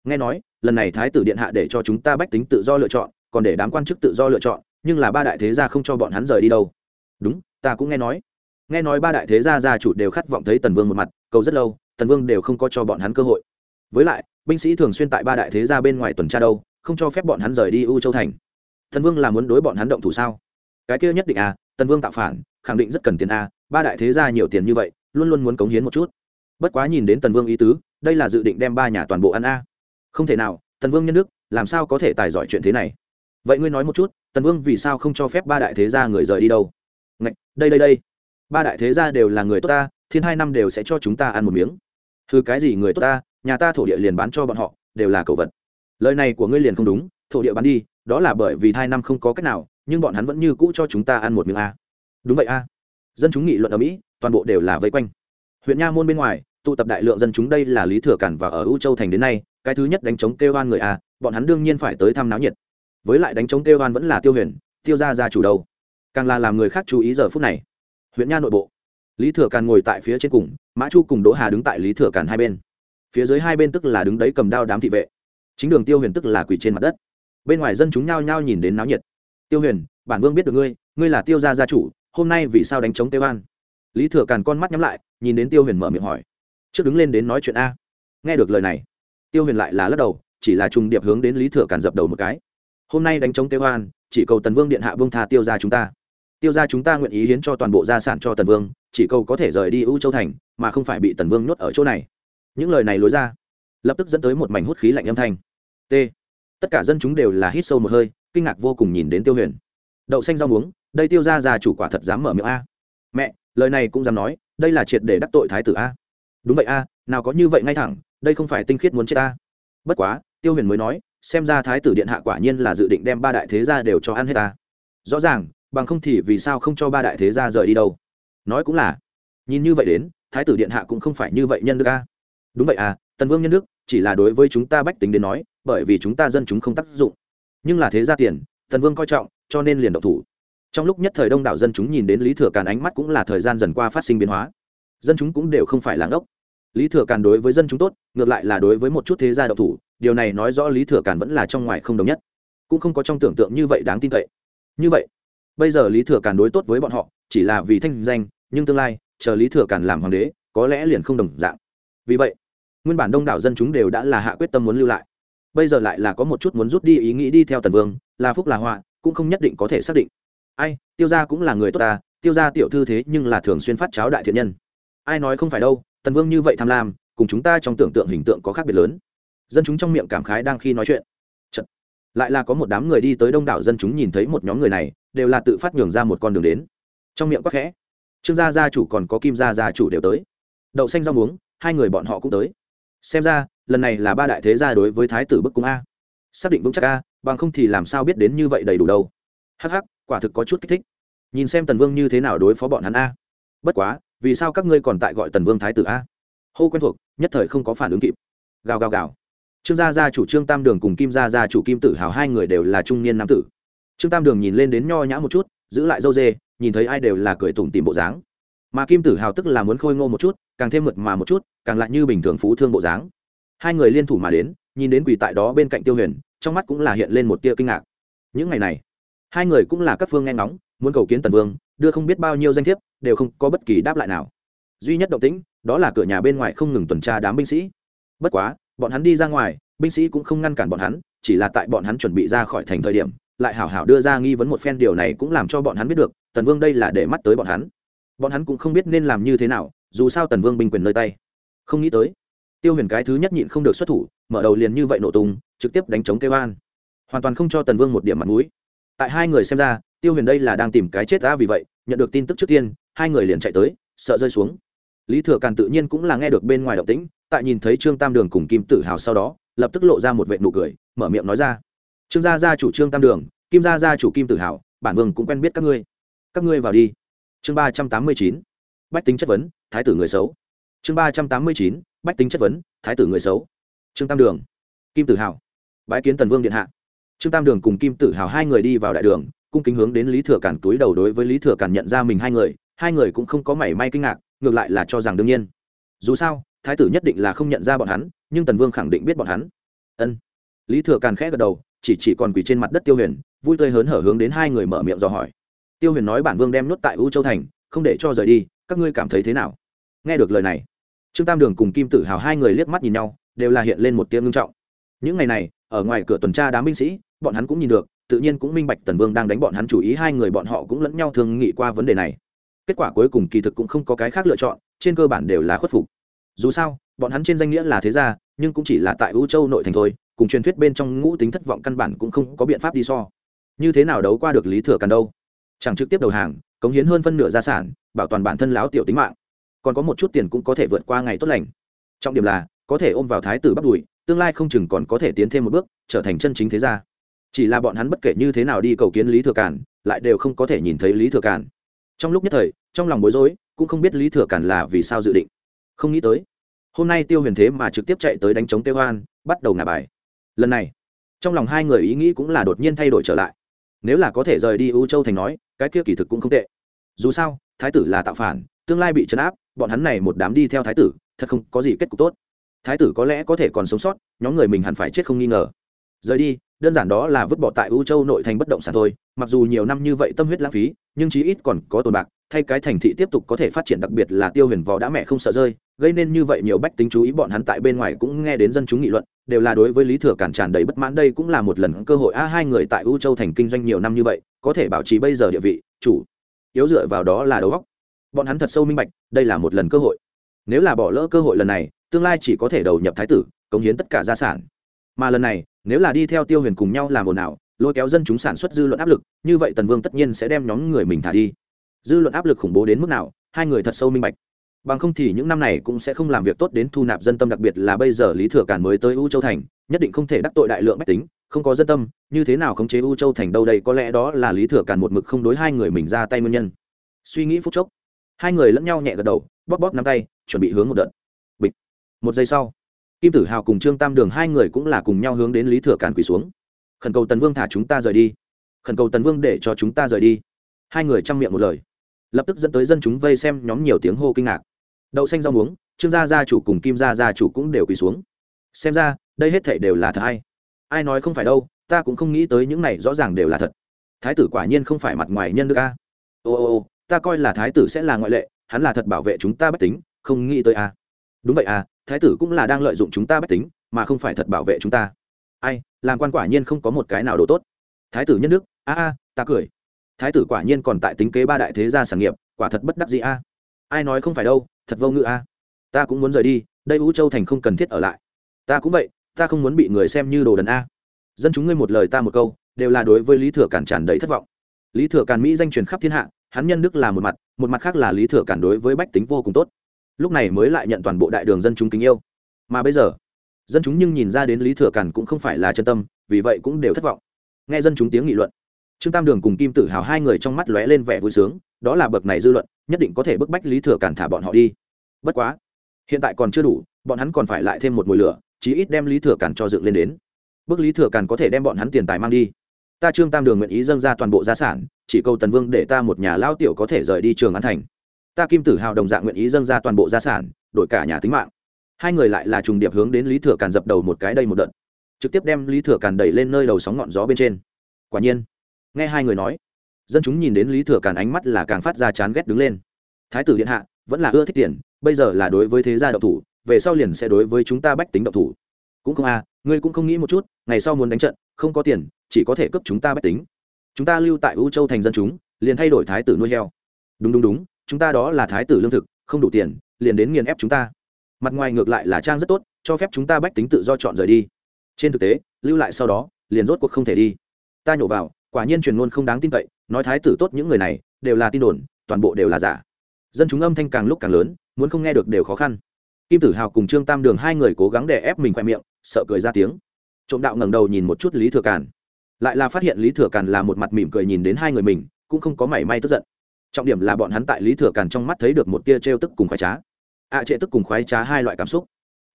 nghe nói, lần này thái tử điện hạ để cho chúng ta bách tính tự do lựa chọn, còn để đám quan chức tự do lựa chọn, nhưng là ba đại thế gia không cho bọn hắn rời đi đâu. Đúng, ta cũng nghe nói nghe nói ba đại thế gia gia chủ đều khát vọng thấy tần vương một mặt cầu rất lâu tần vương đều không có cho bọn hắn cơ hội. Với lại binh sĩ thường xuyên tại ba đại thế gia bên ngoài tuần tra đâu không cho phép bọn hắn rời đi u châu thành. Tần vương là muốn đối bọn hắn động thủ sao? Cái kia nhất định à tần vương tạo phản khẳng định rất cần tiền à ba đại thế gia nhiều tiền như vậy luôn luôn muốn cống hiến một chút. Bất quá nhìn đến tần vương ý tứ đây là dự định đem ba nhà toàn bộ ăn a à. không thể nào tần vương nhân đức làm sao có thể tài giỏi chuyện thế này? Vậy ngươi nói một chút tần vương vì sao không cho phép ba đại thế gia người rời đi đâu? Ngạch, đây đây đây ba đại thế gia đều là người tốt ta, thiên hai năm đều sẽ cho chúng ta ăn một miếng. Thư cái gì người tốt ta, nhà ta thổ địa liền bán cho bọn họ, đều là cầu vật. Lời này của ngươi liền không đúng, thổ địa bán đi, đó là bởi vì hai năm không có cách nào, nhưng bọn hắn vẫn như cũ cho chúng ta ăn một miếng a. Đúng vậy a. Dân chúng nghị luận ở mỹ, toàn bộ đều là vây quanh. Huyện nha môn bên ngoài, tụ tập đại lượng dân chúng đây là lý thừa cản và ở u châu thành đến nay, cái thứ nhất đánh chống kêu oan người a, bọn hắn đương nhiên phải tới thăm náo nhiệt. Với lại đánh chống kêu oan vẫn là tiêu huyền, tiêu ra ra chủ đầu càng là làm người khác chú ý giờ phút này huyện nha nội bộ. Lý thừa càn ngồi tại phía trên cùng, mã chu cùng đỗ hà đứng tại lý thừa càn hai bên. Phía dưới hai bên tức là đứng đấy cầm đao đám thị vệ. Chính đường tiêu huyền tức là quỳ trên mặt đất. Bên ngoài dân chúng nhao nhao nhìn đến náo nhiệt. Tiêu huyền, bản vương biết được ngươi ngươi là tiêu gia gia chủ, hôm nay vì sao đánh chống tây an lý thừa càn con mắt nhắm lại, nhìn đến tiêu huyền mở miệng hỏi. Trước đứng lên đến nói chuyện a. Nghe được lời này, tiêu huyền lại là lắc đầu, chỉ là trùng điệp hướng đến lý thừa càn dập đầu một cái. Hôm nay đánh chống tây an chỉ cầu tần vương điện hạ vương tha tiêu gia chúng ta tiêu gia chúng ta nguyện ý hiến cho toàn bộ gia sản cho tần vương, chỉ cầu có thể rời đi ưu châu thành, mà không phải bị tần vương nhốt ở chỗ này. Những lời này lối ra, lập tức dẫn tới một mảnh hút khí lạnh âm thanh. T. Tất cả dân chúng đều là hít sâu một hơi, kinh ngạc vô cùng nhìn đến tiêu huyền. Đậu xanh rau muống, đây tiêu ra già chủ quả thật dám mở miệng a. Mẹ, lời này cũng dám nói, đây là triệt để đắc tội thái tử a. Đúng vậy a, nào có như vậy ngay thẳng, đây không phải tinh khiết muốn chết a. Bất quá, tiêu huyền mới nói, xem ra thái tử điện hạ quả nhiên là dự định đem ba đại thế gia đều cho ăn hết ta. Rõ ràng bằng không thì vì sao không cho ba đại thế gia rời đi đâu? Nói cũng là, nhìn như vậy đến, thái tử điện hạ cũng không phải như vậy nhân đức a. Đúng vậy à tần vương nhân đức, chỉ là đối với chúng ta bách tính đến nói, bởi vì chúng ta dân chúng không tác dụng. Nhưng là thế gia tiền, tần vương coi trọng, cho nên liền độc thủ. Trong lúc nhất thời đông đảo dân chúng nhìn đến lý thừa càn ánh mắt cũng là thời gian dần qua phát sinh biến hóa. Dân chúng cũng đều không phải làng ốc lý thừa càn đối với dân chúng tốt, ngược lại là đối với một chút thế gia độc thủ, điều này nói rõ lý thừa càn vẫn là trong ngoài không đồng nhất. Cũng không có trong tưởng tượng như vậy đáng tin cậy. Như vậy bây giờ lý thừa càn đối tốt với bọn họ, chỉ là vì thanh danh, nhưng tương lai, chờ lý thừa càn làm hoàng đế, có lẽ liền không đồng dạng. Vì vậy, nguyên bản đông đảo dân chúng đều đã là hạ quyết tâm muốn lưu lại. Bây giờ lại là có một chút muốn rút đi ý nghĩ đi theo tần vương, là phúc là họa, cũng không nhất định có thể xác định. Ai, tiêu gia cũng là người tốt ta, tiêu gia tiểu thư thế nhưng là thường xuyên phát cháo đại thiện nhân. Ai nói không phải đâu, tần vương như vậy tham lam, cùng chúng ta trong tưởng tượng hình tượng có khác biệt lớn. Dân chúng trong miệng cảm khái đang khi nói chuyện. Chật. lại là có một đám người đi tới đông đảo dân chúng nhìn thấy một nhóm người này đều là tự phát nhường ra một con đường đến. Trong miệng quắc khẽ, trương gia gia chủ còn có kim gia gia chủ đều tới. Đậu xanh rau muống, hai người bọn họ cũng tới. Xem ra, lần này là ba đại thế gia đối với thái tử bức cung a. Xác định vững chắc a, bằng không thì làm sao biết đến như vậy đầy đủ đâu. Hh quả thực có chút kích thích. Nhìn xem tần vương như thế nào đối phó bọn hắn a. Bất quá, vì sao các ngươi còn tại gọi tần vương thái tử a? Hô quen thuộc, nhất thời không có phản ứng kịp. Gào gào gào. Trương gia gia chủ trương tam đường cùng kim gia gia chủ kim tử hào hai người đều là trung niên nam tử trương tam đường nhìn lên đến nho nhã một chút, giữ lại dâu dê, nhìn thấy ai đều là cười tủm tìm bộ dáng. Mà kim tử hào tức là muốn khôi ngô một chút, càng thêm mượt mà một chút, càng lại như bình thường phú thương bộ dáng. Hai người liên thủ mà đến, nhìn đến quỳ tại đó bên cạnh tiêu huyền, trong mắt cũng là hiện lên một tia kinh ngạc. Những ngày này, hai người cũng là các phương nghe ngóng, muốn cầu kiến tần vương, đưa không biết bao nhiêu danh thiếp, đều không có bất kỳ đáp lại nào. Duy nhất động tĩnh, đó là cửa nhà bên ngoài không ngừng tuần tra đám binh sĩ. Bất quá, bọn hắn đi ra ngoài, binh sĩ cũng không ngăn cản bọn hắn, chỉ là tại bọn hắn chuẩn bị ra khỏi thành thời điểm lại hảo hảo đưa ra nghi vấn một phen, điều này cũng làm cho bọn hắn biết được, tần vương đây là để mắt tới bọn hắn. Bọn hắn cũng không biết nên làm như thế nào, dù sao tần vương binh quyền nơi tay. Không nghĩ tới, tiêu huyền cái thứ nhất nhịn không được xuất thủ, mở đầu liền như vậy nổ tung, trực tiếp đánh chống kêu an. Hoàn toàn không cho tần vương một điểm mặt mũi. Tại hai người xem ra, tiêu huyền đây là đang tìm cái chết ta vì vậy, nhận được tin tức trước tiên, hai người liền chạy tới, sợ rơi xuống. Lý thừa càn tự nhiên cũng là nghe được bên ngoài động tĩnh, tại nhìn thấy trương tam đường cùng kim tử hào sau đó, lập tức lộ ra một vệ nụ cười, mở miệng nói ra trương gia gia chủ trương tam đường, kim gia gia chủ kim tử hào bản vương cũng quen biết các ngươi. Các ngươi vào đi. Chương ba trăm tám mươi chín, bách tính chất vấn, thái tử người xấu. Chương ba trăm tám mươi chín, bách tính chất vấn, thái tử người xấu. Trương tam đường, kim tử hào bái kiến tần vương điện hạ. Trương tam đường cùng kim tử hào hai người đi vào đại đường, cung kính hướng đến lý thừa cản túi đầu đối với lý thừa cản nhận ra mình hai người hai người cũng không có mảy may kinh ngạc, ngược lại là cho rằng đương nhiên. Dù sao, thái tử nhất định là không nhận ra bọn hắn, nhưng tần vương khẳng định biết bọn hắn. Ân. Lý thừa càn khẽ gật đầu chỉ chỉ còn quỳ trên mặt đất tiêu huyền, vui tươi hớn hở hướng đến hai người mở miệng dò hỏi. Tiêu huyền nói bản vương đem nhốt tại u châu thành, không để cho rời đi, các ngươi cảm thấy thế nào? Nghe được lời này, trương tam đường cùng kim tử hào hai người liếc mắt nhìn nhau, đều là hiện lên một tiếng ngưng trọng. Những ngày này, ở ngoài cửa tuần tra đám binh sĩ, bọn hắn cũng nhìn được, tự nhiên cũng minh bạch tần vương đang đánh bọn hắn chủ ý, hai người bọn họ cũng lẫn nhau thương nghị qua vấn đề này. Kết quả cuối cùng kỳ thực cũng không có cái khác lựa chọn, trên cơ bản đều là khuất phục. Dù sao, bọn hắn trên danh nghĩa là thế gia, nhưng cũng chỉ là tại u châu nội thành thôi cùng truyền thuyết bên trong ngũ tính thất vọng căn bản cũng không có biện pháp đi so. Như thế nào đấu qua được lý thừa càn đâu? Chẳng trực tiếp đầu hàng, cống hiến hơn phân nửa gia sản, bảo toàn bản thân láo tiểu tính mạng. Còn có một chút tiền cũng có thể vượt qua ngày tốt lành. Trọng điểm là, có thể ôm vào thái tử bắt đùi, tương lai không chừng còn có thể tiến thêm một bước, trở thành chân chính thế gia. Chỉ là bọn hắn bất kể như thế nào đi cầu kiến lý thừa cản lại đều không có thể nhìn thấy lý thừa cản trong lúc nhất thời, trong lòng bối rối, cũng không biết lý thừa cản là vì sao dự định. Không nghĩ tới, hôm nay tiêu huyền thế mà trực tiếp chạy tới đánh chống tiêu hoan, bắt đầu ngả bài lần này, trong lòng hai người ý nghĩ cũng là đột nhiên thay đổi trở lại. Nếu là có thể rời đi ưu châu thành nói, cái kia kỳ thực cũng không tệ. Dù sao, thái tử là tạo phản, tương lai bị chấn áp, bọn hắn này một đám đi theo thái tử, thật không có gì kết cục tốt. Thái tử có lẽ có thể còn sống sót, nhóm người mình hẳn phải chết không nghi ngờ. Rời đi, đơn giản đó là vứt bỏ tại ưu châu nội thành bất động sản thôi, mặc dù nhiều năm như vậy tâm huyết lãng phí, nhưng chí ít còn có tồn bạc, thay cái thành thị tiếp tục có thể phát triển đặc biệt là tiêu huyền võ đã mẹ không sợ rơi, gây nên như vậy nhiều bách tính chú ý bọn hắn tại bên ngoài cũng nghe đến dân chúng nghị luận đều là đối với lý thừa cản tràn đầy bất mãn. Đây cũng là một lần cơ hội. A hai người tại U châu thành kinh doanh nhiều năm như vậy, có thể bảo trì bây giờ địa vị, chủ yếu dựa vào đó là đầu góc bọn hắn thật sâu minh bạch, đây là một lần cơ hội. Nếu là bỏ lỡ cơ hội lần này, tương lai chỉ có thể đầu nhập thái tử, cống hiến tất cả gia sản. Mà lần này, nếu là đi theo tiêu huyền cùng nhau làm ồn ào, lôi kéo dân chúng sản xuất dư luận áp lực, như vậy tần vương tất nhiên sẽ đem nhóm người mình thả đi. Dư luận áp lực khủng bố đến mức nào, hai người thật sâu minh bạch bằng không thì những năm này cũng sẽ không làm việc tốt đến thu nạp dân tâm, đặc biệt là bây giờ lý thừa cản mới tới u châu thành, nhất định không thể đắc tội đại lượng bách tính, không có dân tâm, như thế nào khống chế u châu thành đâu đây, có lẽ đó là lý thừa cản một mực không đối hai người mình ra tay nguyên nhân. Suy nghĩ phút chốc, hai người lẫn nhau nhẹ gật đầu, bóp bóp nắm tay, chuẩn bị hướng một đợt. Bịch. Một giây sau, kim tử hào cùng trương tam đường hai người cũng là cùng nhau hướng đến lý thừa cản quỳ xuống. Khẩn cầu tần vương thả chúng ta rời đi. Khẩn cầu tần vương để cho chúng ta rời đi. Hai người chăm miệng một lời, lập tức dẫn tới dân chúng vây xem nhóm nhiều tiếng hô kinh ngạc đậu xanh rau muống, trương gia gia chủ cùng kim gia gia chủ cũng đều quỳ xuống. Xem ra, đây hết thảy đều là thật hay. Ai nói không phải đâu, ta cũng không nghĩ tới những này rõ ràng đều là thật. Thái tử quả nhiên không phải mặt ngoài nhân đức a. Ô ô ô, ta coi là thái tử sẽ là ngoại lệ, hắn là thật bảo vệ chúng ta bách tính, không nghĩ tới a. Đúng vậy à thái tử cũng là đang lợi dụng chúng ta bách tính, mà không phải thật bảo vệ chúng ta. Ai, làm quan quả nhiên không có một cái nào đồ tốt. Thái tử nhân đức, a a, ta cười. Thái tử quả nhiên còn tại tính kế ba đại thế gia sản nghiệp, quả thật bất đắc gì a. Ai nói không phải đâu thật vô ngữ a. Ta cũng muốn rời đi, đây vũ châu thành không cần thiết ở lại. Ta cũng vậy, ta không muốn bị người xem như đồ đần a. Dân chúng ngươi một lời ta một câu, đều là đối với lý thừa cản tràn đầy thất vọng. Lý thừa cản mỹ danh truyền khắp thiên hạ, hắn nhân đức là một mặt một mặt khác là lý thừa cản đối với bách tính vô cùng tốt. Lúc này mới lại nhận toàn bộ đại đường dân chúng kính yêu. Mà bây giờ, dân chúng nhưng nhìn ra đến lý thừa cản cũng không phải là chân tâm, vì vậy cũng đều thất vọng. Nghe dân chúng tiếng nghị luận, trương tam đường cùng kim tử hào hai người trong mắt lóe lên vẻ vui sướng đó là bậc này dư luận, nhất định có thể bức bách lý thừa cản thả bọn họ đi. Bất quá, hiện tại còn chưa đủ, bọn hắn còn phải lại thêm một mùi lửa, chí ít đem lý thừa cản cho dựng lên đến. Bức lý thừa cản có thể đem bọn hắn tiền tài mang đi. Ta trương tam đường nguyện ý dâng ra toàn bộ gia sản, chỉ cầu tần vương để ta một nhà lao tiểu có thể rời đi trường an thành. Ta kim tử hào đồng dạng nguyện ý dâng ra toàn bộ gia sản, đổi cả nhà tính mạng. Hai người lại là trùng điệp hướng đến lý thừa càn dập đầu một cái đây một đợt, trực tiếp đem lý thừa càn đẩy lên nơi đầu sóng ngọn gió bên trên. Quả nhiên, nghe hai người nói dân chúng nhìn đến lý thừa càn ánh mắt là càng phát ra chán ghét đứng lên. Thái tử điện hạ, vẫn là ưa thích tiền, bây giờ là đối với thế gia đậu thủ, về sau liền sẽ đối với chúng ta bách tính đậu thủ. Cũng không à ngươi cũng không nghĩ một chút, ngày sau muốn đánh trận, không có tiền, chỉ có thể cấp chúng ta bách tính. Chúng ta lưu tại u châu thành dân chúng, liền thay đổi thái tử nuôi heo. Đúng đúng đúng, chúng ta đó là thái tử lương thực, không đủ tiền, liền đến nghiền ép chúng ta. Mặt ngoài ngược lại là trang rất tốt, cho phép chúng ta bách tính tự do chọn rời đi. Trên thực tế, lưu lại sau đó, liền rốt cuộc không thể đi. Ta nhổ vào, quả nhiên truyền ngôn không đáng tin cậy nói thái tử tốt những người này đều là tin đồn toàn bộ đều là giả. Dân chúng âm thanh càng lúc càng lớn muốn không nghe được đều khó khăn. Kim tử hào cùng trương tam đường hai người cố gắng đè ép mình khoe miệng sợ cười ra tiếng. Trộm đạo ngẩng đầu nhìn một chút lý thừa càn. Lại là phát hiện lý thừa càn là một mặt mỉm cười nhìn đến hai người mình cũng không có mảy may tức giận. Trọng điểm là bọn hắn tại lý thừa càn trong mắt thấy được một tia trêu tức cùng khoái trá. Ạ à, trệ tức cùng khoái trá hai loại cảm xúc.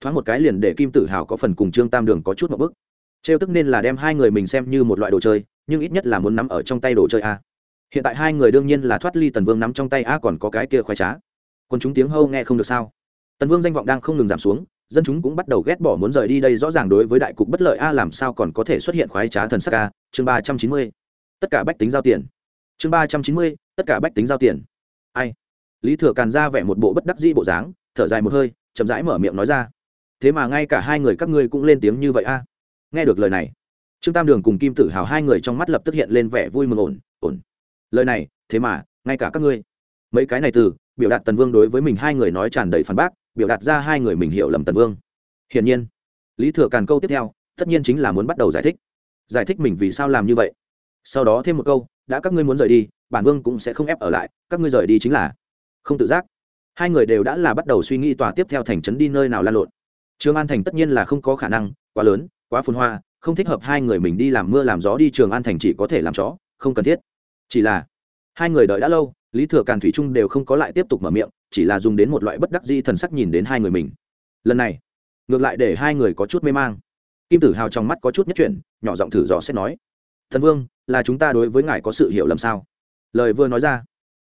Thoáng một cái liền để kim tử hào có phần cùng trương tam đường có chút một bức trêu tức nên là đem hai người mình xem như một loại đồ chơi nhưng ít nhất là muốn nắm ở trong tay đồ chơi a hiện tại hai người đương nhiên là thoát ly tần vương nắm trong tay, a, còn có cái kia khoái trá. Còn chúng tiếng hâu nghe không được sao? Tần vương danh vọng đang không ngừng giảm xuống, dân chúng cũng bắt đầu ghét bỏ muốn rời đi đây, rõ ràng đối với đại cục bất lợi, a, làm sao còn có thể xuất hiện khoái trá thần sắc, a? Chương ba trăm chín mươi, tất cả bách tính giao tiền. Chương ba trăm chín mươi, tất cả bách tính giao tiền. Ai? Lý thừa càn ra vẻ một bộ bất đắc dĩ bộ dáng, thở dài một hơi, chậm rãi mở miệng nói ra. Thế mà ngay cả hai người các ngươi cũng lên tiếng như vậy, a? Nghe được lời này, trương tam đường cùng kim tử hào hai người trong mắt lập tức hiện lên vẻ vui mừng ổn ổn lời này, thế mà, ngay cả các ngươi. Mấy cái này từ, biểu đạt tần vương đối với mình hai người nói tràn đầy phản bác, biểu đạt ra hai người mình hiểu lầm tần vương. Hiển nhiên, lý thừa càn câu tiếp theo, tất nhiên chính là muốn bắt đầu giải thích. Giải thích mình vì sao làm như vậy. Sau đó thêm một câu, đã các ngươi muốn rời đi, bản vương cũng sẽ không ép ở lại, các ngươi rời đi chính là không tự giác. Hai người đều đã là bắt đầu suy nghĩ tòa tiếp theo thành trấn đi nơi nào lan lộn. Trường an thành tất nhiên là không có khả năng, quá lớn, quá phun hoa, không thích hợp hai người mình đi làm mưa làm gió đi, trường an thành chỉ có thể làm chó, không cần thiết chỉ là, hai người đợi đã lâu, lý thừa càn thủy trung đều không có lại tiếp tục mở miệng, chỉ là dùng đến một loại bất đắc di thần sắc nhìn đến hai người mình. Lần này, ngược lại để hai người có chút mê mang. Kim tử hào trong mắt có chút nhất chuyển, nhỏ giọng thử dò xét nói, thần vương, là chúng ta đối với ngài có sự hiểu lầm sao? Lời vừa nói ra,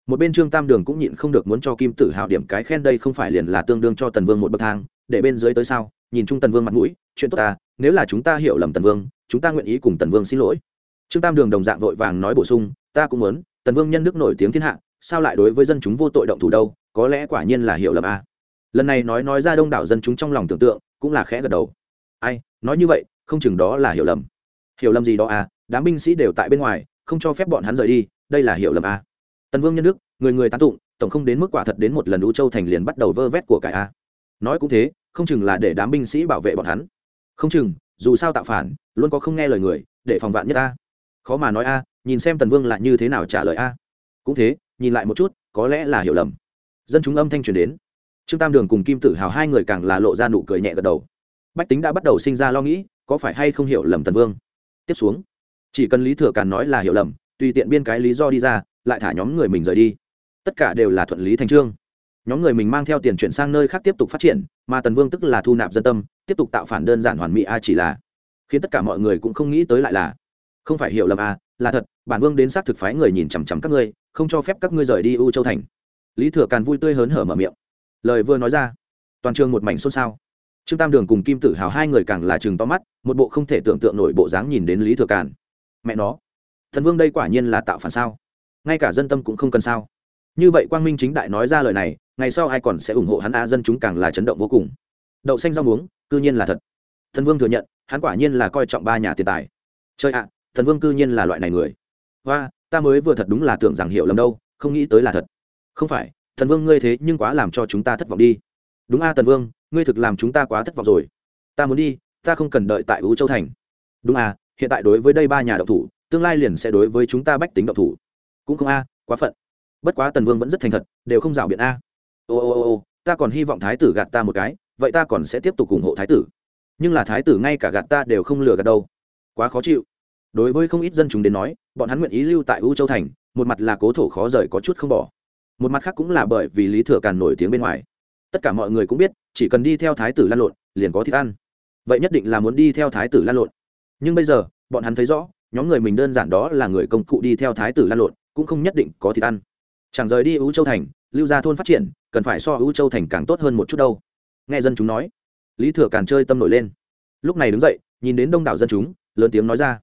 một bên trương tam đường cũng nhịn không được muốn cho kim tử hào điểm cái khen đây không phải liền là tương đương cho tần vương một bậc thang, để bên dưới tới sao, nhìn chung tần vương mặt mũi, chuyện tốt ta nếu là chúng ta hiểu lầm tần vương, chúng ta nguyện ý cùng tần vương xin lỗi trương tam đường đồng dạng vội vàng nói bổ sung, ta cũng muốn, tần vương nhân đức nổi tiếng thiên hạ, sao lại đối với dân chúng vô tội động thủ đâu, có lẽ quả nhiên là hiểu lầm a lần này nói nói ra đông đảo dân chúng trong lòng tưởng tượng, cũng là khẽ gật đầu. Ai, nói như vậy, không chừng đó là hiểu lầm. Hiểu lầm gì đó à đám binh sĩ đều tại bên ngoài, không cho phép bọn hắn rời đi, đây là hiểu lầm à. tần vương nhân đức người người tán tụng, tổng không đến mức quả thật đến một lần U châu thành liền bắt đầu vơ vét của cải à. nói cũng thế, không chừng là để đám binh sĩ bảo vệ bọn hắn. Không chừng, dù sao tạo phản, luôn có không nghe lời người, để phòng vạn nhất ta khó mà nói a, nhìn xem tần vương là như thế nào trả lời a. Cũng thế, nhìn lại một chút, có lẽ là hiểu lầm. Dân chúng âm thanh truyền đến. Trương tam đường cùng kim tử hào hai người càng là lộ ra nụ cười nhẹ gật đầu. Bách tính đã bắt đầu sinh ra lo nghĩ, có phải hay không hiểu lầm tần vương? Tiếp xuống, chỉ cần lý thừa càn nói là hiểu lầm, tùy tiện biên cái lý do đi ra, lại thả nhóm người mình rời đi. Tất cả đều là thuận lý thành trương. Nhóm người mình mang theo tiền chuyển sang nơi khác tiếp tục phát triển, mà tần vương tức là thu nạp dân tâm, tiếp tục tạo phản đơn giản hoàn mỹ a chỉ là. Khiến tất cả mọi người cũng không nghĩ tới lại là không phải hiểu lầm à? là thật, bản vương đến xác thực phái người nhìn chằm chằm các ngươi, không cho phép các ngươi rời đi u châu thành. Lý thừa càn vui tươi hớn hở mở miệng. Lời vừa nói ra, toàn trường một mảnh xôn xao. Trương tam đường cùng kim tử hào hai người càng là chừng to mắt, một bộ không thể tưởng tượng nổi bộ dáng nhìn đến lý thừa càn. Mẹ nó, thần vương đây quả nhiên là tạo phản sao? Ngay cả dân tâm cũng không cần sao? Như vậy quang minh chính đại nói ra lời này, ngày sau ai còn sẽ ủng hộ hắn a, dân chúng càng là chấn động vô cùng. Đậu xanh rau muống, cư nhiên là thật. Thần vương thừa nhận, hắn quả nhiên là coi trọng ba nhà tiền tài. Chơi ạ thần vương cư nhiên là loại này người. Và ta mới vừa thật đúng là tưởng rằng hiểu lầm đâu, không nghĩ tới là thật. Không phải, thần vương ngươi thế nhưng quá làm cho chúng ta thất vọng đi. Đúng a tần vương, ngươi thực làm chúng ta quá thất vọng rồi. Ta muốn đi, ta không cần đợi tại ú châu thành. Đúng à hiện tại đối với đây ba nhà đậu thủ, tương lai liền sẽ đối với chúng ta bách tính đậu thủ. Cũng không a, quá phận. Bất quá tần vương vẫn rất thành thật, đều không rào biện a. Ô ô ô ô, ta còn hy vọng thái tử gạt ta một cái, vậy ta còn sẽ tiếp tục ủng hộ thái tử. Nhưng là thái tử ngay cả gạt ta đều không lừa gạt đâu. Quá khó chịu đối với không ít dân chúng đến nói, bọn hắn nguyện ý lưu tại u châu thành, một mặt là cố thổ khó rời có chút không bỏ. Một mặt khác cũng là bởi vì lý thừa càn nổi tiếng bên ngoài. Tất cả mọi người cũng biết, chỉ cần đi theo thái tử lan lộn, liền có thịt ăn. Vậy nhất định là muốn đi theo thái tử lan lộn. Nhưng bây giờ, bọn hắn thấy rõ, nhóm người mình đơn giản đó là người công cụ đi theo thái tử lan lộn, cũng không nhất định có thịt ăn. Chẳng rời đi ưu châu thành, lưu gia thôn phát triển, cần phải so ưu châu thành càng tốt hơn một chút đâu. Nghe dân chúng nói, lý thừa càn chơi tâm nổi lên. Lúc này đứng dậy, nhìn đến đông đảo dân chúng, lớn tiếng nói ra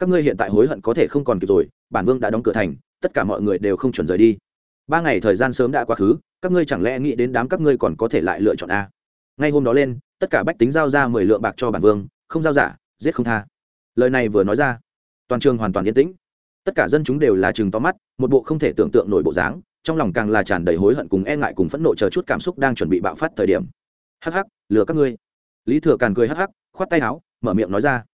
các ngươi hiện tại hối hận có thể không còn kịp rồi, bản vương đã đóng cửa thành, tất cả mọi người đều không chuẩn rời đi. Ba ngày thời gian sớm đã quá khứ, các ngươi chẳng lẽ nghĩ đến đám các ngươi còn có thể lại lựa chọn a? Ngay hôm đó lên, tất cả bách tính giao ra mười lượng bạc cho bản vương, không giao giả, giết không tha. Lời này vừa nói ra, toàn trường hoàn toàn yên tĩnh. Tất cả dân chúng đều là chừng to mắt, một bộ không thể tưởng tượng nổi bộ dáng, trong lòng càng là tràn đầy hối hận cùng e ngại cùng phẫn nộ chờ chút cảm xúc đang chuẩn bị bạo phát thời điểm. Hắc hắc, lừa các ngươi. Lý thừa càn cười hắc hắc, khoát tay áo, mở miệng nói ra.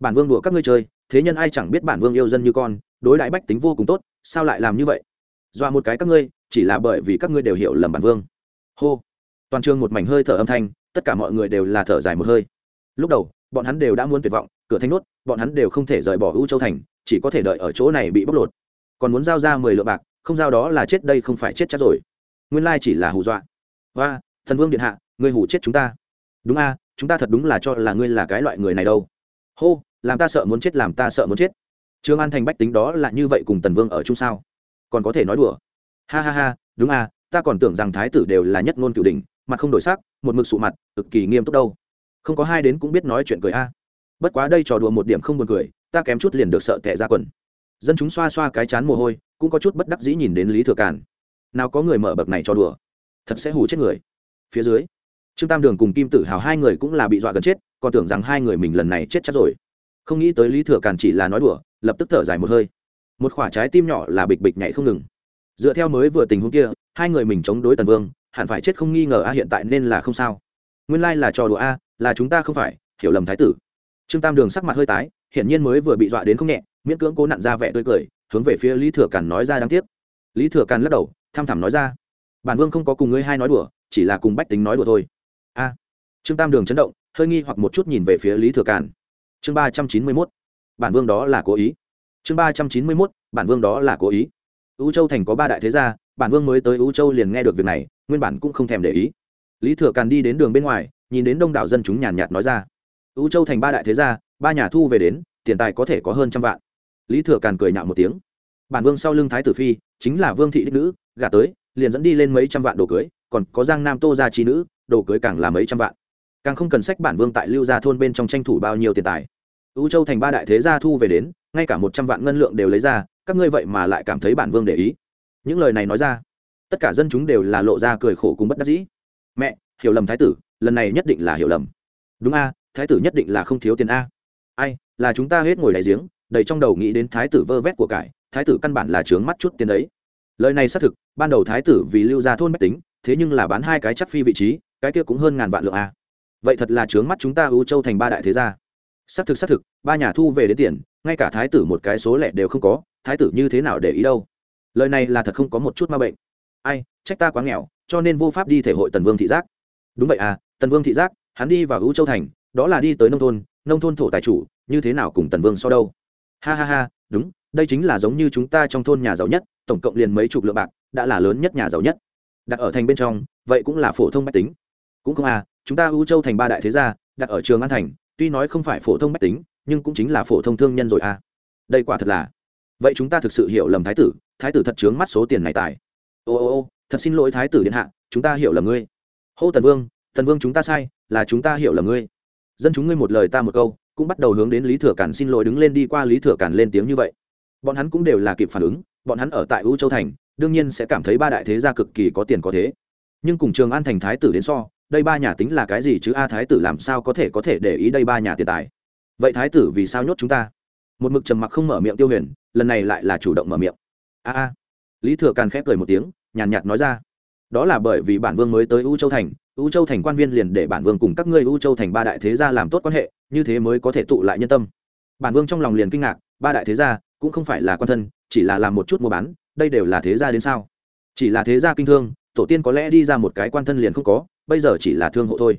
Bản vương đùa các ngươi chơi thế nhân ai chẳng biết bản vương yêu dân như con, đối đãi bách tính vô cùng tốt, sao lại làm như vậy? Dọa một cái các ngươi, chỉ là bởi vì các ngươi đều hiểu lầm bản vương. Hô. Toàn trường một mảnh hơi thở âm thanh, tất cả mọi người đều là thở dài một hơi. Lúc đầu, bọn hắn đều đã muốn tuyệt vọng, cửa thanh nốt, bọn hắn đều không thể rời bỏ ưu châu thành, chỉ có thể đợi ở chỗ này bị bóc lột. Còn muốn giao ra mười lượng bạc, không giao đó là chết đây không phải chết chắc rồi. Nguyên lai chỉ là hù dọa. Và thần vương điện hạ, ngươi hù chết chúng ta. Đúng a, chúng ta thật đúng là cho là ngươi là cái loại người này đâu. Hô làm ta sợ muốn chết, làm ta sợ muốn chết. Trương an thành bách tính đó là như vậy cùng tần vương ở chung sao? Còn có thể nói đùa. Ha ha ha, đúng à? ta còn tưởng rằng thái tử đều là nhất ngôn cửu đình mặt không đổi sắc, một mực sụ mặt, cực kỳ nghiêm túc đâu. Không có hai đến cũng biết nói chuyện cười a. Bất quá đây trò đùa một điểm không buồn cười, ta kém chút liền được sợ tệ ra quần. Dân chúng xoa xoa cái chán mồ hôi, cũng có chút bất đắc dĩ nhìn đến lý thừa càn. Nào có người mở bậc này cho đùa? Thật sẽ hù chết người. Phía dưới, trương tam đường cùng kim tử hào hai người cũng là bị dọa gần chết, còn tưởng rằng hai người mình lần này chết chắc rồi không nghĩ tới lý thừa càn chỉ là nói đùa, lập tức thở dài một hơi. Một khoả trái tim nhỏ là bịch bịch nhảy không ngừng. Dựa theo mới vừa tình huống kia, hai người mình chống đối tần vương, hẳn phải chết không nghi ngờ a, hiện tại nên là không sao. Nguyên lai là trò đùa a, là chúng ta không phải, hiểu lầm thái tử. Trương tam đường sắc mặt hơi tái, hiển nhiên mới vừa bị dọa đến không nhẹ, miễn cưỡng cố nặn ra vẻ tươi cười, hướng về phía lý thừa càn nói ra đáng tiếc. Lý thừa càn lắc đầu, tham thẳm nói ra, bản vương không có cùng ngươi hai nói đùa, chỉ là cùng bách tính nói đùa thôi. A. Trương tam đường chấn động, hơi nghi hoặc một chút nhìn về phía lý thừa càn chương ba trăm chín mươi mốt. Bản vương đó là cố ý. Chương ba trăm chín mươi mốt, bản vương đó là cố ý. Ưu châu thành có ba đại thế gia, bản vương mới tới ưu châu liền nghe được việc này, nguyên bản cũng không thèm để ý. Lý thừa càn đi đến đường bên ngoài, nhìn đến đông đảo dân chúng nhàn nhạt nói ra. Ưu châu thành ba đại thế gia, ba nhà thu về đến, tiền tài có thể có hơn trăm vạn. Lý thừa càn cười nhạo một tiếng. Bản vương sau lưng thái tử phi, chính là vương thị đích nữ, gả tới, liền dẫn đi lên mấy trăm vạn đồ cưới, còn có giang nam tô gia trí nữ, đồ cưới càng là mấy trăm vạn. Càng không cần sách bản vương tại lưu gia thôn bên trong tranh thủ bao nhiêu tiền tài. U châu thành ba đại thế gia thu về đến, ngay cả một trăm vạn ngân lượng đều lấy ra, các ngươi vậy mà lại cảm thấy bản vương để ý. Những lời này nói ra, tất cả dân chúng đều là lộ ra cười khổ cùng bất đắc dĩ. Mẹ, hiểu lầm thái tử, lần này nhất định là hiểu lầm. Đúng a, thái tử nhất định là không thiếu tiền a. Ai, là chúng ta hết ngồi đáy giếng, đầy trong đầu nghĩ đến thái tử vơ vét của cải, thái tử căn bản là trướng mắt chút tiền đấy. Lời này xác thực, ban đầu thái tử vì lưu ra thôn bách tính, thế nhưng là bán hai cái chắc phi vị trí, cái kia cũng hơn ngàn vạn lượng a. Vậy thật là trướng mắt chúng ta ưu châu thành ba đại thế gia xác thực xác thực, ba nhà thu về đến tiền, ngay cả thái tử một cái số lẻ đều không có, thái tử như thế nào để ý đâu? Lời này là thật không có một chút ma bệnh. Ai, trách ta quá nghèo, cho nên vô pháp đi thể hội tần vương thị giác. Đúng vậy à tần vương thị giác, hắn đi vào u châu thành, đó là đi tới nông thôn nông thôn thổ tài chủ, như thế nào cùng tần vương so đâu? Ha ha ha, đúng, đây chính là giống như chúng ta trong thôn nhà giàu nhất, tổng cộng liền mấy chục lượng bạc, đã là lớn nhất nhà giàu nhất. Đặt ở thành bên trong, vậy cũng là phổ thông mách tính. Cũng không à chúng ta u châu thành ba đại thế gia, đặt ở trường an thành tuy nói không phải phổ thông bách tính, nhưng cũng chính là phổ thông thương nhân rồi à. Đây quả thật là. Vậy chúng ta thực sự hiểu lầm thái tử thái tử thật chướng mắt số tiền này tài. Ô ô ô, thật xin lỗi thái tử điện hạ, chúng ta hiểu lầm ngươi. Hô tần vương tần vương chúng ta sai, là chúng ta hiểu lầm ngươi. Dân chúng ngươi một lời ta một câu, cũng bắt đầu hướng đến lý thừa cản xin lỗi đứng lên đi qua lý thừa cản lên tiếng như vậy. Bọn hắn cũng đều là kịp phản ứng, bọn hắn ở tại u châu thành, đương nhiên sẽ cảm thấy ba đại thế gia cực kỳ có tiền có thế. Nhưng cùng trường an thành thái tử đến so đây ba nhà tính là cái gì chứ? A thái tử làm sao có thể có thể để ý đây ba nhà tiền tài? Vậy thái tử vì sao nhốt chúng ta? Một mực trầm mặc không mở miệng tiêu huyền, lần này lại là chủ động mở miệng. A a. Lý thừa càn khép cười một tiếng, nhàn nhạt nói ra. Đó là bởi vì bản vương mới tới u châu thành, u châu thành quan viên liền để bản vương cùng các ngươi u châu thành ba đại thế gia làm tốt quan hệ, như thế mới có thể tụ lại nhân tâm. Bản vương trong lòng liền kinh ngạc, ba đại thế gia cũng không phải là quan thân, chỉ là làm một chút mua bán, đây đều là thế gia đến sao? Chỉ là thế gia kinh thương, tổ tiên có lẽ đi ra một cái quan thân liền không có bây giờ chỉ là thương hộ thôi.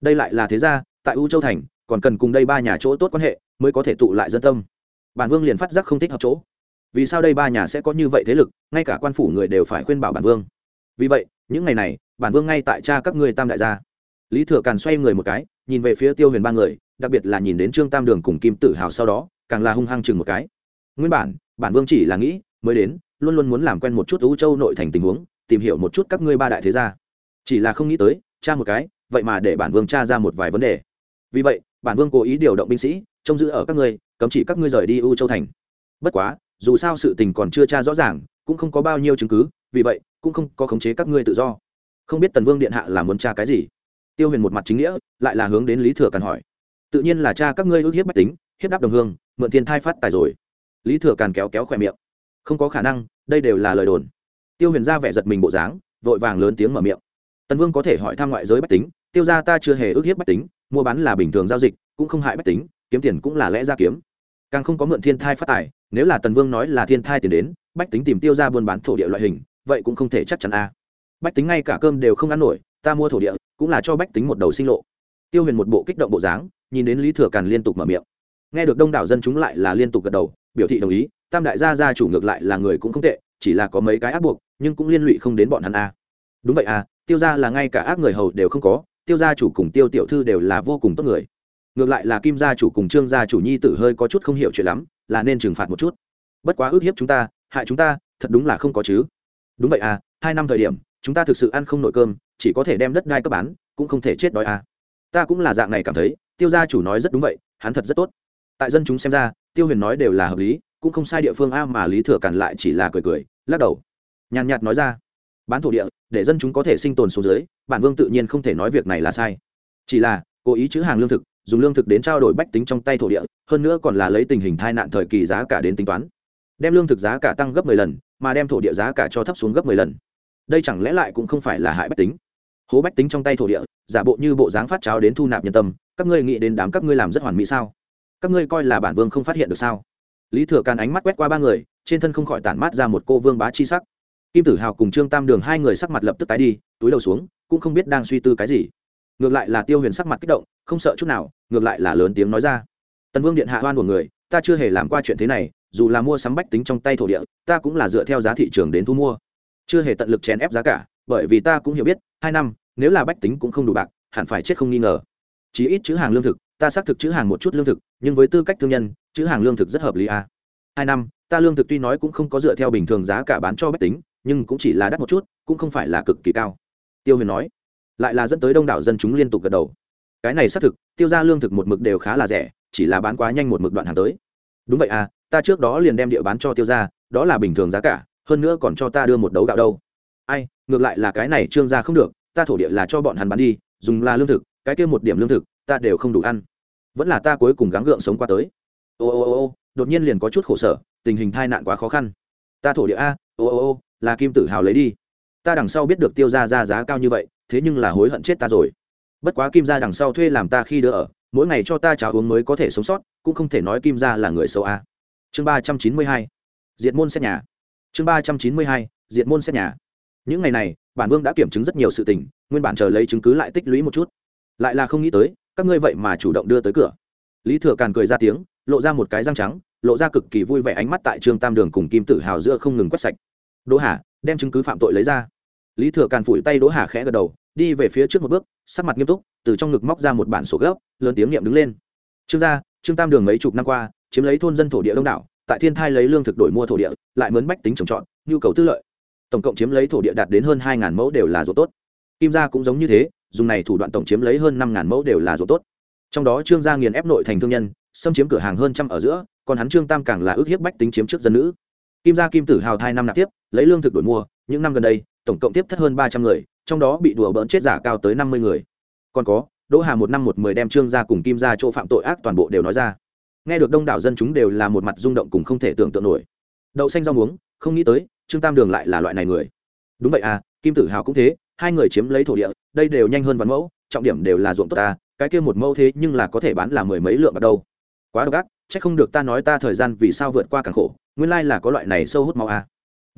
Đây lại là thế gia, tại u châu thành, còn cần cùng đây ba nhà chỗ tốt quan hệ, mới có thể tụ lại dân tâm. Bản vương liền phát giác không thích hợp chỗ. Vì sao đây ba nhà sẽ có như vậy thế lực, ngay cả quan phủ người đều phải khuyên bảo bản vương. Vì vậy, những ngày này, bản vương ngay tại cha các ngươi tam đại gia. Lý thừa càn xoay người một cái, nhìn về phía tiêu huyền ba người, đặc biệt là nhìn đến trương tam đường cùng kim tử hào sau đó, càng là hung hăng chừng một cái. Nguyên bản bản vương chỉ là nghĩ, mới đến, luôn luôn muốn làm quen một chút ưu châu nội thành tình huống, tìm hiểu một chút các ngươi ba đại thế gia. Chỉ là không nghĩ tới cha một cái, vậy mà để bản vương tra ra một vài vấn đề. Vì vậy, bản vương cố ý điều động binh sĩ, trông giữ ở các ngươi, cấm chỉ các ngươi rời đi U châu thành. Bất quá, dù sao sự tình còn chưa tra rõ ràng, cũng không có bao nhiêu chứng cứ, vì vậy, cũng không có khống chế các ngươi tự do. Không biết tần vương điện hạ là muốn tra cái gì? Tiêu huyền một mặt chính nghĩa, lại là hướng đến lý thừa càn hỏi. Tự nhiên là cha các ngươi ước hiếp bách tính, hiếp đáp đồng hương, mượn tiền thai phát tài rồi. Lý thừa càn kéo kéo khỏe miệng. Không có khả năng, đây đều là lời đồn. Tiêu huyền ra vẻ giật mình bộ dáng, vội vàng lớn tiếng mở miệng tần vương có thể hỏi thăm ngoại giới bách tính, tiêu ra ta chưa hề ước hiếp bách tính, mua bán là bình thường giao dịch, cũng không hại bách tính, kiếm tiền cũng là lẽ ra kiếm. Càng không có mượn thiên thai phát tài, nếu là tần vương nói là thiên thai tiền đến, bách tính tìm tiêu ra buôn bán thổ địa loại hình, vậy cũng không thể chắc chắn a. Bách tính ngay cả cơm đều không ăn nổi, ta mua thổ địa, cũng là cho bách tính một đầu sinh lộ. Tiêu huyền một bộ kích động bộ dáng, nhìn đến lý thừa càn liên tục mở miệng. Nghe được đông đảo dân chúng lại là liên tục gật đầu, biểu thị đồng ý, tam đại gia gia chủ ngược lại là người cũng không tệ, chỉ là có mấy cái áp buộc, nhưng cũng liên lụy không đến bọn hắn a. Đúng vậy à tiêu gia là ngay cả ác người hầu đều không có, tiêu gia chủ cùng tiêu tiểu thư đều là vô cùng tốt người. Ngược lại là kim gia chủ cùng trương gia chủ nhi tử hơi có chút không hiểu chuyện lắm, là nên trừng phạt một chút. Bất quá ước hiếp chúng ta, hại chúng ta, thật đúng là không có chứ. Đúng vậy à hai năm thời điểm, chúng ta thực sự ăn không nổi cơm, chỉ có thể đem đất đai cấp bán, cũng không thể chết đói à. Ta cũng là dạng này cảm thấy, tiêu gia chủ nói rất đúng vậy, hắn thật rất tốt. Tại dân chúng xem ra, tiêu huyền nói đều là hợp lý, cũng không sai địa phương a mà lý thừa cản lại chỉ là cười cười, lắc đầu. Nhàn nhạt nói ra bán thổ địa, để dân chúng có thể sinh tồn xuống dưới, bản vương tự nhiên không thể nói việc này là sai. Chỉ là, cố ý chữ hàng lương thực, dùng lương thực đến trao đổi bách tính trong tay thổ địa, hơn nữa còn là lấy tình hình tai nạn thời kỳ giá cả đến tính toán. Đem lương thực giá cả tăng gấp 10 lần, mà đem thổ địa giá cả cho thấp xuống gấp 10 lần. Đây chẳng lẽ lại cũng không phải là hại bách tính? Hố bách tính trong tay thổ địa, giả bộ như bộ dáng phát cháo đến thu nạp nhân tâm, các ngươi nghĩ đến đám các ngươi làm rất hoàn mỹ sao? Các ngươi coi là bản vương không phát hiện được sao? Lý thừa càn ánh mắt quét qua ba người, trên thân không khỏi tản mát ra một cô vương bá chi sắc kim tử hào cùng trương tam đường hai người sắc mặt lập tức tái đi, túi đầu xuống, cũng không biết đang suy tư cái gì. Ngược lại là tiêu huyền sắc mặt kích động, không sợ chút nào, ngược lại là lớn tiếng nói ra. Tần vương điện hạ hoan của người, ta chưa hề làm qua chuyện thế này, dù là mua sắm bách tính trong tay thổ địa, ta cũng là dựa theo giá thị trường đến thu mua. Chưa hề tận lực chèn ép giá cả, bởi vì ta cũng hiểu biết, hai năm, nếu là bách tính cũng không đủ bạc, hẳn phải chết không nghi ngờ. Chỉ ít chữ hàng lương thực, ta xác thực chữ hàng một chút lương thực, nhưng với tư cách thương nhân, chữ hàng lương thực rất hợp lý à. hai năm, ta lương thực tuy nói cũng không có dựa theo bình thường giá cả bán cho bách tính nhưng cũng chỉ là đắt một chút, cũng không phải là cực kỳ cao. Tiêu huyền nói, lại là dẫn tới đông đảo dân chúng liên tục gật đầu. Cái này xác thực, tiêu ra lương thực một mực đều khá là rẻ, chỉ là bán quá nhanh một mực đoạn hàng tới. Đúng vậy à ta trước đó liền đem địa bán cho tiêu ra đó là bình thường giá cả, hơn nữa còn cho ta đưa một đấu gạo đâu. Ai, ngược lại là cái này trương ra không được, ta thổ địa là cho bọn hắn bán đi, dùng là lương thực, cái kia một điểm lương thực, ta đều không đủ ăn. Vẫn là ta cuối cùng gắng gượng sống qua tới. Ô ô ô ô, đột nhiên liền có chút khổ sở, tình hình tai nạn quá khó khăn. Ta thổ địa a, ô ô ô là kim tử hào lấy đi. Ta đằng sau biết được tiêu ra ra giá cao như vậy, thế nhưng là hối hận chết ta rồi. Bất quá kim ra đằng sau thuê làm ta khi đỡ ở, mỗi ngày cho ta cháo uống mới có thể sống sót, cũng không thể nói kim ra là người xấu a. Chương ba trăm chín mươi hai, diệt môn xét nhà. Chương ba trăm chín mươi hai, diệt môn xét nhà. Những ngày này, bản vương đã kiểm chứng rất nhiều sự tình, nguyên bản chờ lấy chứng cứ lại tích lũy một chút. Lại là không nghĩ tới, các ngươi vậy mà chủ động đưa tới cửa. Lý thừa càn cười ra tiếng, lộ ra một cái răng trắng, lộ ra cực kỳ vui vẻ ánh mắt tại trương tam đường cùng kim tử hào giữa không ngừng quét sạch đỗ hà, đem chứng cứ phạm tội lấy ra. Lý thừa càn phủi tay đỗ hà khẽ gật đầu, đi về phía trước một bước, sắc mặt nghiêm túc, từ trong ngực móc ra một bản sổ gấp, lớn tiếng niệm đứng lên. Trương gia, trương tam đường mấy chục năm qua, chiếm lấy thôn dân thổ địa đông đảo, tại thiên thai lấy lương thực đổi mua thổ địa, lại mướn bách tính trồng trọt, nhu cầu tư lợi. Tổng cộng chiếm lấy thổ địa đạt đến hơn hai mẫu đều là ruộng tốt. Kim gia cũng giống như thế, dùng này thủ đoạn tổng chiếm lấy hơn năm mẫu đều là ruộng tốt. Trong đó trương gia nghiền ép nội thành thương nhân, xâm chiếm cửa hàng hơn trăm ở giữa, còn hắn trương tam càng là ước hiếp bách tính chiếm trước dân nữ. Kim gia kim tử hào thai năm nạp tiếp lấy lương thực đổi mua, những năm gần đây, tổng cộng tiếp thất hơn ba trăm người, trong đó bị đùa bỡn chết giả cao tới năm mươi người. Còn có, đỗ hà một năm một mười đem trương gia cùng kim gia chỗ phạm tội ác toàn bộ đều nói ra. Nghe được đông đảo dân chúng đều là một mặt rung động cùng không thể tưởng tượng nổi. Đậu xanh rau muống, không nghĩ tới, trương tam đường lại là loại này người. Đúng vậy à kim tử hào cũng thế, hai người chiếm lấy thổ địa, đây đều nhanh hơn vạn mẫu, trọng điểm đều là ruộng tốt ta, cái kia một mẫu thế nhưng là có thể bán là mười mấy lượng ở đâu. Quá độc ác, chắc không được ta nói ta thời gian vì sao vượt qua càng khổ, nguyên lai là có loại này sâu hút máu à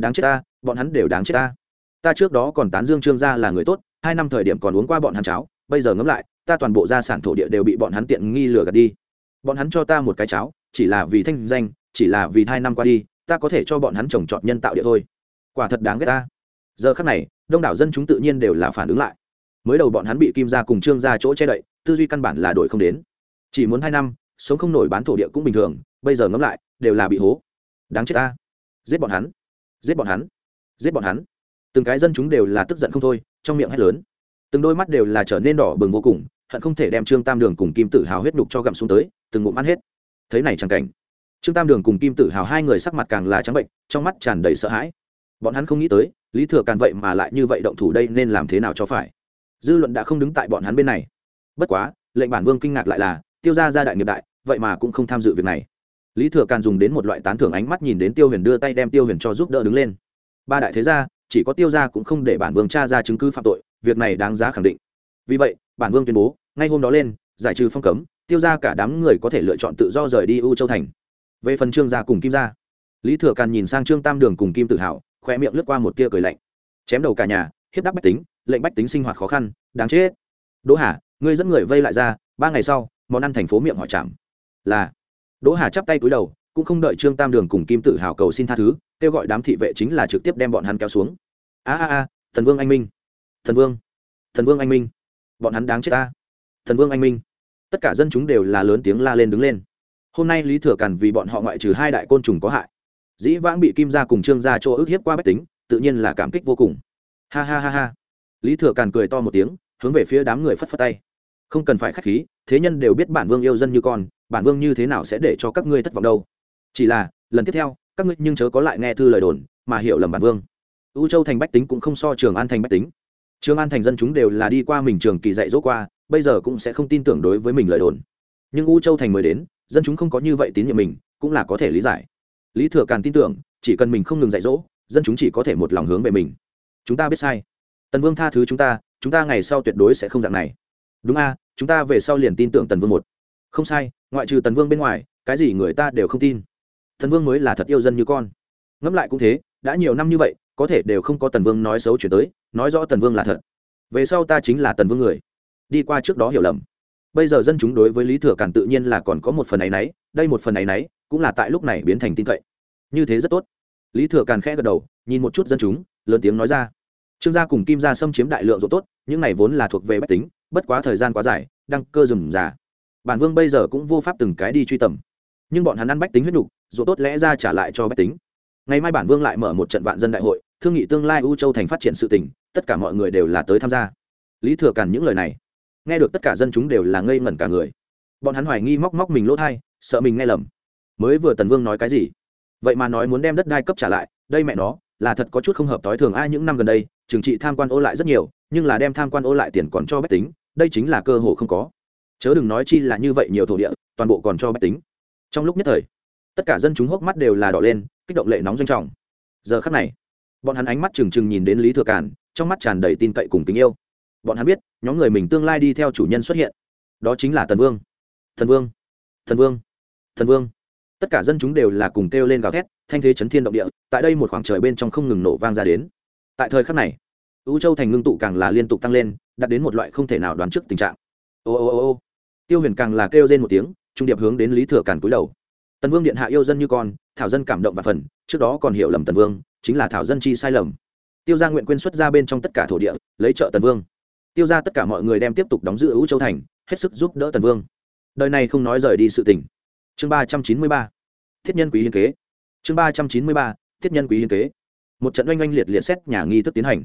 đáng chết ta, bọn hắn đều đáng chết ta. Ta trước đó còn tán dương trương gia là người tốt, hai năm thời điểm còn uống qua bọn hắn cháo, bây giờ ngẫm lại, ta toàn bộ gia sản thổ địa đều bị bọn hắn tiện nghi lừa gạt đi. Bọn hắn cho ta một cái cháo, chỉ là vì thanh danh, chỉ là vì hai năm qua đi, ta có thể cho bọn hắn trồng trọt nhân tạo địa thôi. Quả thật đáng ghét ta. Giờ khắc này, đông đảo dân chúng tự nhiên đều là phản ứng lại. Mới đầu bọn hắn bị kim gia cùng trương gia chỗ che đậy, tư duy căn bản là đổi không đến. Chỉ muốn hai năm, sống không nổi bán thổ địa cũng bình thường, bây giờ ngẫm lại, đều là bị hố. Đáng chết ta. Giết bọn hắn giết bọn hắn. Giết bọn hắn. Từng cái dân chúng đều là tức giận không thôi, trong miệng hét lớn. Từng đôi mắt đều là trở nên đỏ bừng vô cùng, hận không thể đem trương tam đường cùng kim tử hào huyết đục cho gặm xuống tới, từng ngụm ăn hết. Thấy này chẳng cảnh. Trương tam đường cùng kim tử hào hai người sắc mặt càng là trắng bệnh, trong mắt tràn đầy sợ hãi. Bọn hắn không nghĩ tới, lý thừa càn vậy mà lại như vậy động thủ đây nên làm thế nào cho phải? Dư luận đã không đứng tại bọn hắn bên này. Bất quá, lệnh bản vương kinh ngạc lại là, tiêu gia gia đại nghiệp đại, vậy mà cũng không tham dự việc này lý thừa càn dùng đến một loại tán thưởng ánh mắt nhìn đến tiêu huyền đưa tay đem tiêu huyền cho giúp đỡ đứng lên. Ba đại thế gia, chỉ có tiêu gia cũng không để bản vương cha ra chứng cứ phạm tội, việc này đáng giá khẳng định. Vì vậy, bản vương tuyên bố, ngay hôm đó lên, giải trừ phong cấm, tiêu gia cả đám người có thể lựa chọn tự do rời đi u châu thành. Về phần trương gia cùng kim gia, lý thừa càn nhìn sang trương tam đường cùng kim tự hào khoe miệng lướt qua một tia cười lạnh. Chém đầu cả nhà, hiếp đáp bách tính, lệnh bách tính sinh hoạt khó khăn, đáng chết. Đỗ hà, ngươi dẫn người vây lại ra, ba ngày sau, món ăn thành phố miệng hỏi chạm là đỗ hà chắp tay cúi đầu, cũng không đợi trương tam đường cùng kim Tử hào cầu xin tha thứ, kêu gọi đám thị vệ chính là trực tiếp đem bọn hắn kéo xuống. A a a, thần vương anh minh. Thần vương. Thần vương anh minh. Bọn hắn đáng chết ta. Thần vương anh minh. Tất cả dân chúng đều là lớn tiếng la lên đứng lên. Hôm nay lý thừa càn vì bọn họ ngoại trừ hai đại côn trùng có hại. Dĩ vãng bị kim gia cùng trương gia chỗ ức hiếp qua bách tính, tự nhiên là cảm kích vô cùng. Ha ha ha ha. Lý thừa càn cười to một tiếng, hướng về phía đám người phất phất tay. Không cần phải k h á c h khí, thế nhân đều biết bản vương yêu dân như con bản vương như thế nào sẽ để cho các ngươi thất vọng đâu? Chỉ là, lần tiếp theo, các ngươi nhưng chớ có lại nghe thư lời đồn, mà hiểu lầm bản vương. U châu thành bách tính cũng không so trường an thành bách tính. Trường an thành dân chúng đều là đi qua mình trường kỳ dạy dỗ qua, bây giờ cũng sẽ không tin tưởng đối với mình lời đồn. Nhưng u châu thành mới đến, dân chúng không có như vậy tín nhiệm mình, cũng là có thể lý giải. Lý thừa càn tin tưởng, chỉ cần mình không ngừng dạy dỗ, dân chúng chỉ có thể một lòng hướng về mình. Chúng ta biết sai. Tần vương tha thứ chúng ta chúng ta ngày sau tuyệt đối sẽ không dạng này. Đúng a, chúng ta về sau liền tin tưởng tần vương một không sai, ngoại trừ tần vương bên ngoài, cái gì người ta đều không tin. Tần vương mới là thật yêu dân như con. Ngẫm lại cũng thế, đã nhiều năm như vậy, có thể đều không có tần vương nói xấu chuyển tới, nói rõ tần vương là thật. Về sau ta chính là tần vương người. Đi qua trước đó hiểu lầm. Bây giờ dân chúng đối với lý thừa càn tự nhiên là còn có một phần ấ y n ấ y đây một phần ấ y n ấ y cũng là tại lúc này biến thành tin cậy. Như thế rất tốt. Lý thừa càn khẽ gật đầu, nhìn một chút dân chúng, lớn tiếng nói ra. Trương gia cùng kim gia xâm chiếm đại lượng ruộng tốt, những này vốn là thuộc về bách tính, bất quá thời gian quá dài, đăng cơ rừng già bản vương bây giờ cũng vô pháp từng cái đi truy tầm. Nhưng bọn hắn ăn bách tính huyết nhục, dù tốt lẽ ra trả lại cho bách tính. Ngày mai bản vương lại mở một trận vạn dân đại hội, thương nghị tương lai u châu thành phát triển sự tỉnh tất cả mọi người đều là tới tham gia. Lý thừa càn những lời này, nghe được tất cả dân chúng đều là ngây ngẩn cả người. Bọn hắn hoài nghi móc móc mình lỗ thai, sợ mình nghe lầm. Mới vừa tần vương nói cái gì? Vậy mà nói muốn đem đất đai cấp trả lại, đây mẹ nó, là thật có chút không hợp t ố i thường. Ai những năm gần đây, trừng trị tham quan ô lại rất nhiều, nhưng là đem tham quan ô lại tiền còn cho bách tính, đây chính là cơ hội không có chớ đừng nói chi là như vậy nhiều thổ địa toàn bộ còn cho bách tính. Trong lúc nhất thời tất cả dân chúng hốc mắt đều là đỏ lên kích động lệ nóng doanh trọng. Giờ khắc này bọn hắn ánh mắt trừng trừng nhìn đến lý thừa Cản, trong mắt tràn đầy tin cậy cùng tình yêu. Bọn hắn biết nhóm người mình tương lai đi theo chủ nhân xuất hiện. Đó chính là tần vương. Thần vương. Thần vương. Thần vương. Tất cả dân chúng đều là cùng kêu lên gào thét thanh thế chấn thiên động địa tại đây một khoảng trời bên trong không ngừng nổ vang ra đến. Tại thời khắc này ưu châu thành ngưng tụ càng là liên tục tăng lên đạt đến một loại không thể nào đoán trước tình trạng. Ô ô ô ô tiêu huyền càng là kêu lên một tiếng, trung điệp hướng đến lý thừa càn cúi đầu. Tần vương điện hạ yêu dân như con, thảo dân cảm động và phần, trước đó còn hiểu lầm tần vương, chính là thảo dân chi sai lầm. Tiêu gia nguyện quyên xuất ra bên trong tất cả thổ địa, lấy trợ tần vương. Tiêu ra tất cả mọi người đem tiếp tục đóng giữ ưu châu thành, hết sức giúp đỡ tần vương. Đời này không nói rời đi sự tình. Chương ba trăm chín mươi ba. Thiết nhân quý hiến kế. Chương ba trăm chín mươi ba. Thiết nhân quý hiến kế. Một trận oanh oanh liệt liệt xét nhà nghi thức tiến hành.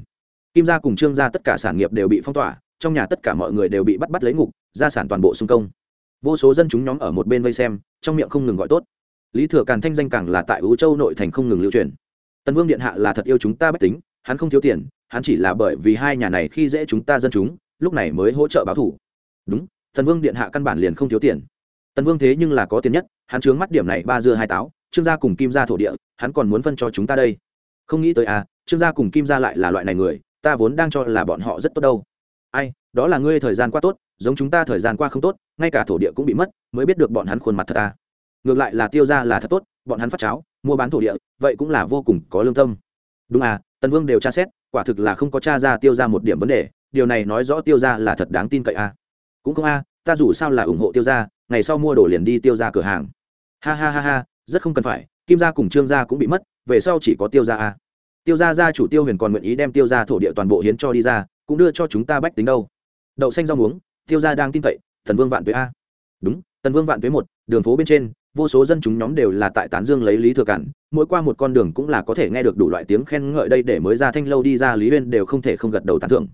Kim gia cùng trương gia tất cả sản nghiệp đều bị phong tỏa, trong nhà tất cả mọi người đều bị bắt bắt lấy ngục gia sản toàn bộ xung công. Vô số dân chúng nhóm ở một bên vây xem, trong miệng không ngừng gọi tốt. Lý thừa càn thanh danh càng là tại ưu châu nội thành không ngừng lưu truyền. Tần vương điện hạ là thật yêu chúng ta bách tính, hắn không thiếu tiền, hắn chỉ là bởi vì hai nhà này khi dễ chúng ta dân chúng, lúc này mới hỗ trợ báo thủ. Đúng, tần vương điện hạ căn bản liền không thiếu tiền. Tần vương thế nhưng là có tiền nhất, hắn chướng mắt điểm này ba dưa hai táo, trương gia cùng kim gia thổ địa, hắn còn muốn phân cho chúng ta đây. Không nghĩ tới à trương gia cùng kim gia lại là loại này người, ta vốn đang cho là bọn họ rất tốt đâu ai đó là ngươi thời gian qua tốt giống chúng ta thời gian qua không tốt ngay cả thổ địa cũng bị mất mới biết được bọn hắn khuôn mặt thật ta ngược lại là tiêu ra là thật tốt bọn hắn phát cháo mua bán thổ địa vậy cũng là vô cùng có lương tâm đúng à tần vương đều tra xét quả thực là không có tra ra tiêu ra một điểm vấn đề điều này nói rõ tiêu ra là thật đáng tin cậy à. cũng không à, ta dù sao là ủng hộ tiêu ra ngày sau mua đồ liền đi tiêu ra cửa hàng ha ha ha ha rất không cần phải kim gia cùng trương gia cũng bị mất về sau chỉ có tiêu gia à. tiêu gia gia chủ tiêu huyền còn nguyện ý đem tiêu gia thổ địa toàn bộ hiến cho đi ra cũng đưa cho chúng ta bách tính đâu. Đậu xanh rau muống, tiêu gia đang tin cậy, thần vương vạn tuế a. Đúng tần vương vạn tuế một, đường phố bên trên, vô số dân chúng nhóm đều là tại tán dương lấy lý thừa cản, mỗi qua một con đường cũng là có thể nghe được đủ loại tiếng khen ngợi đây để mới ra thanh lâu đi ra lý huyên đều không thể không gật đầu tán thưởng.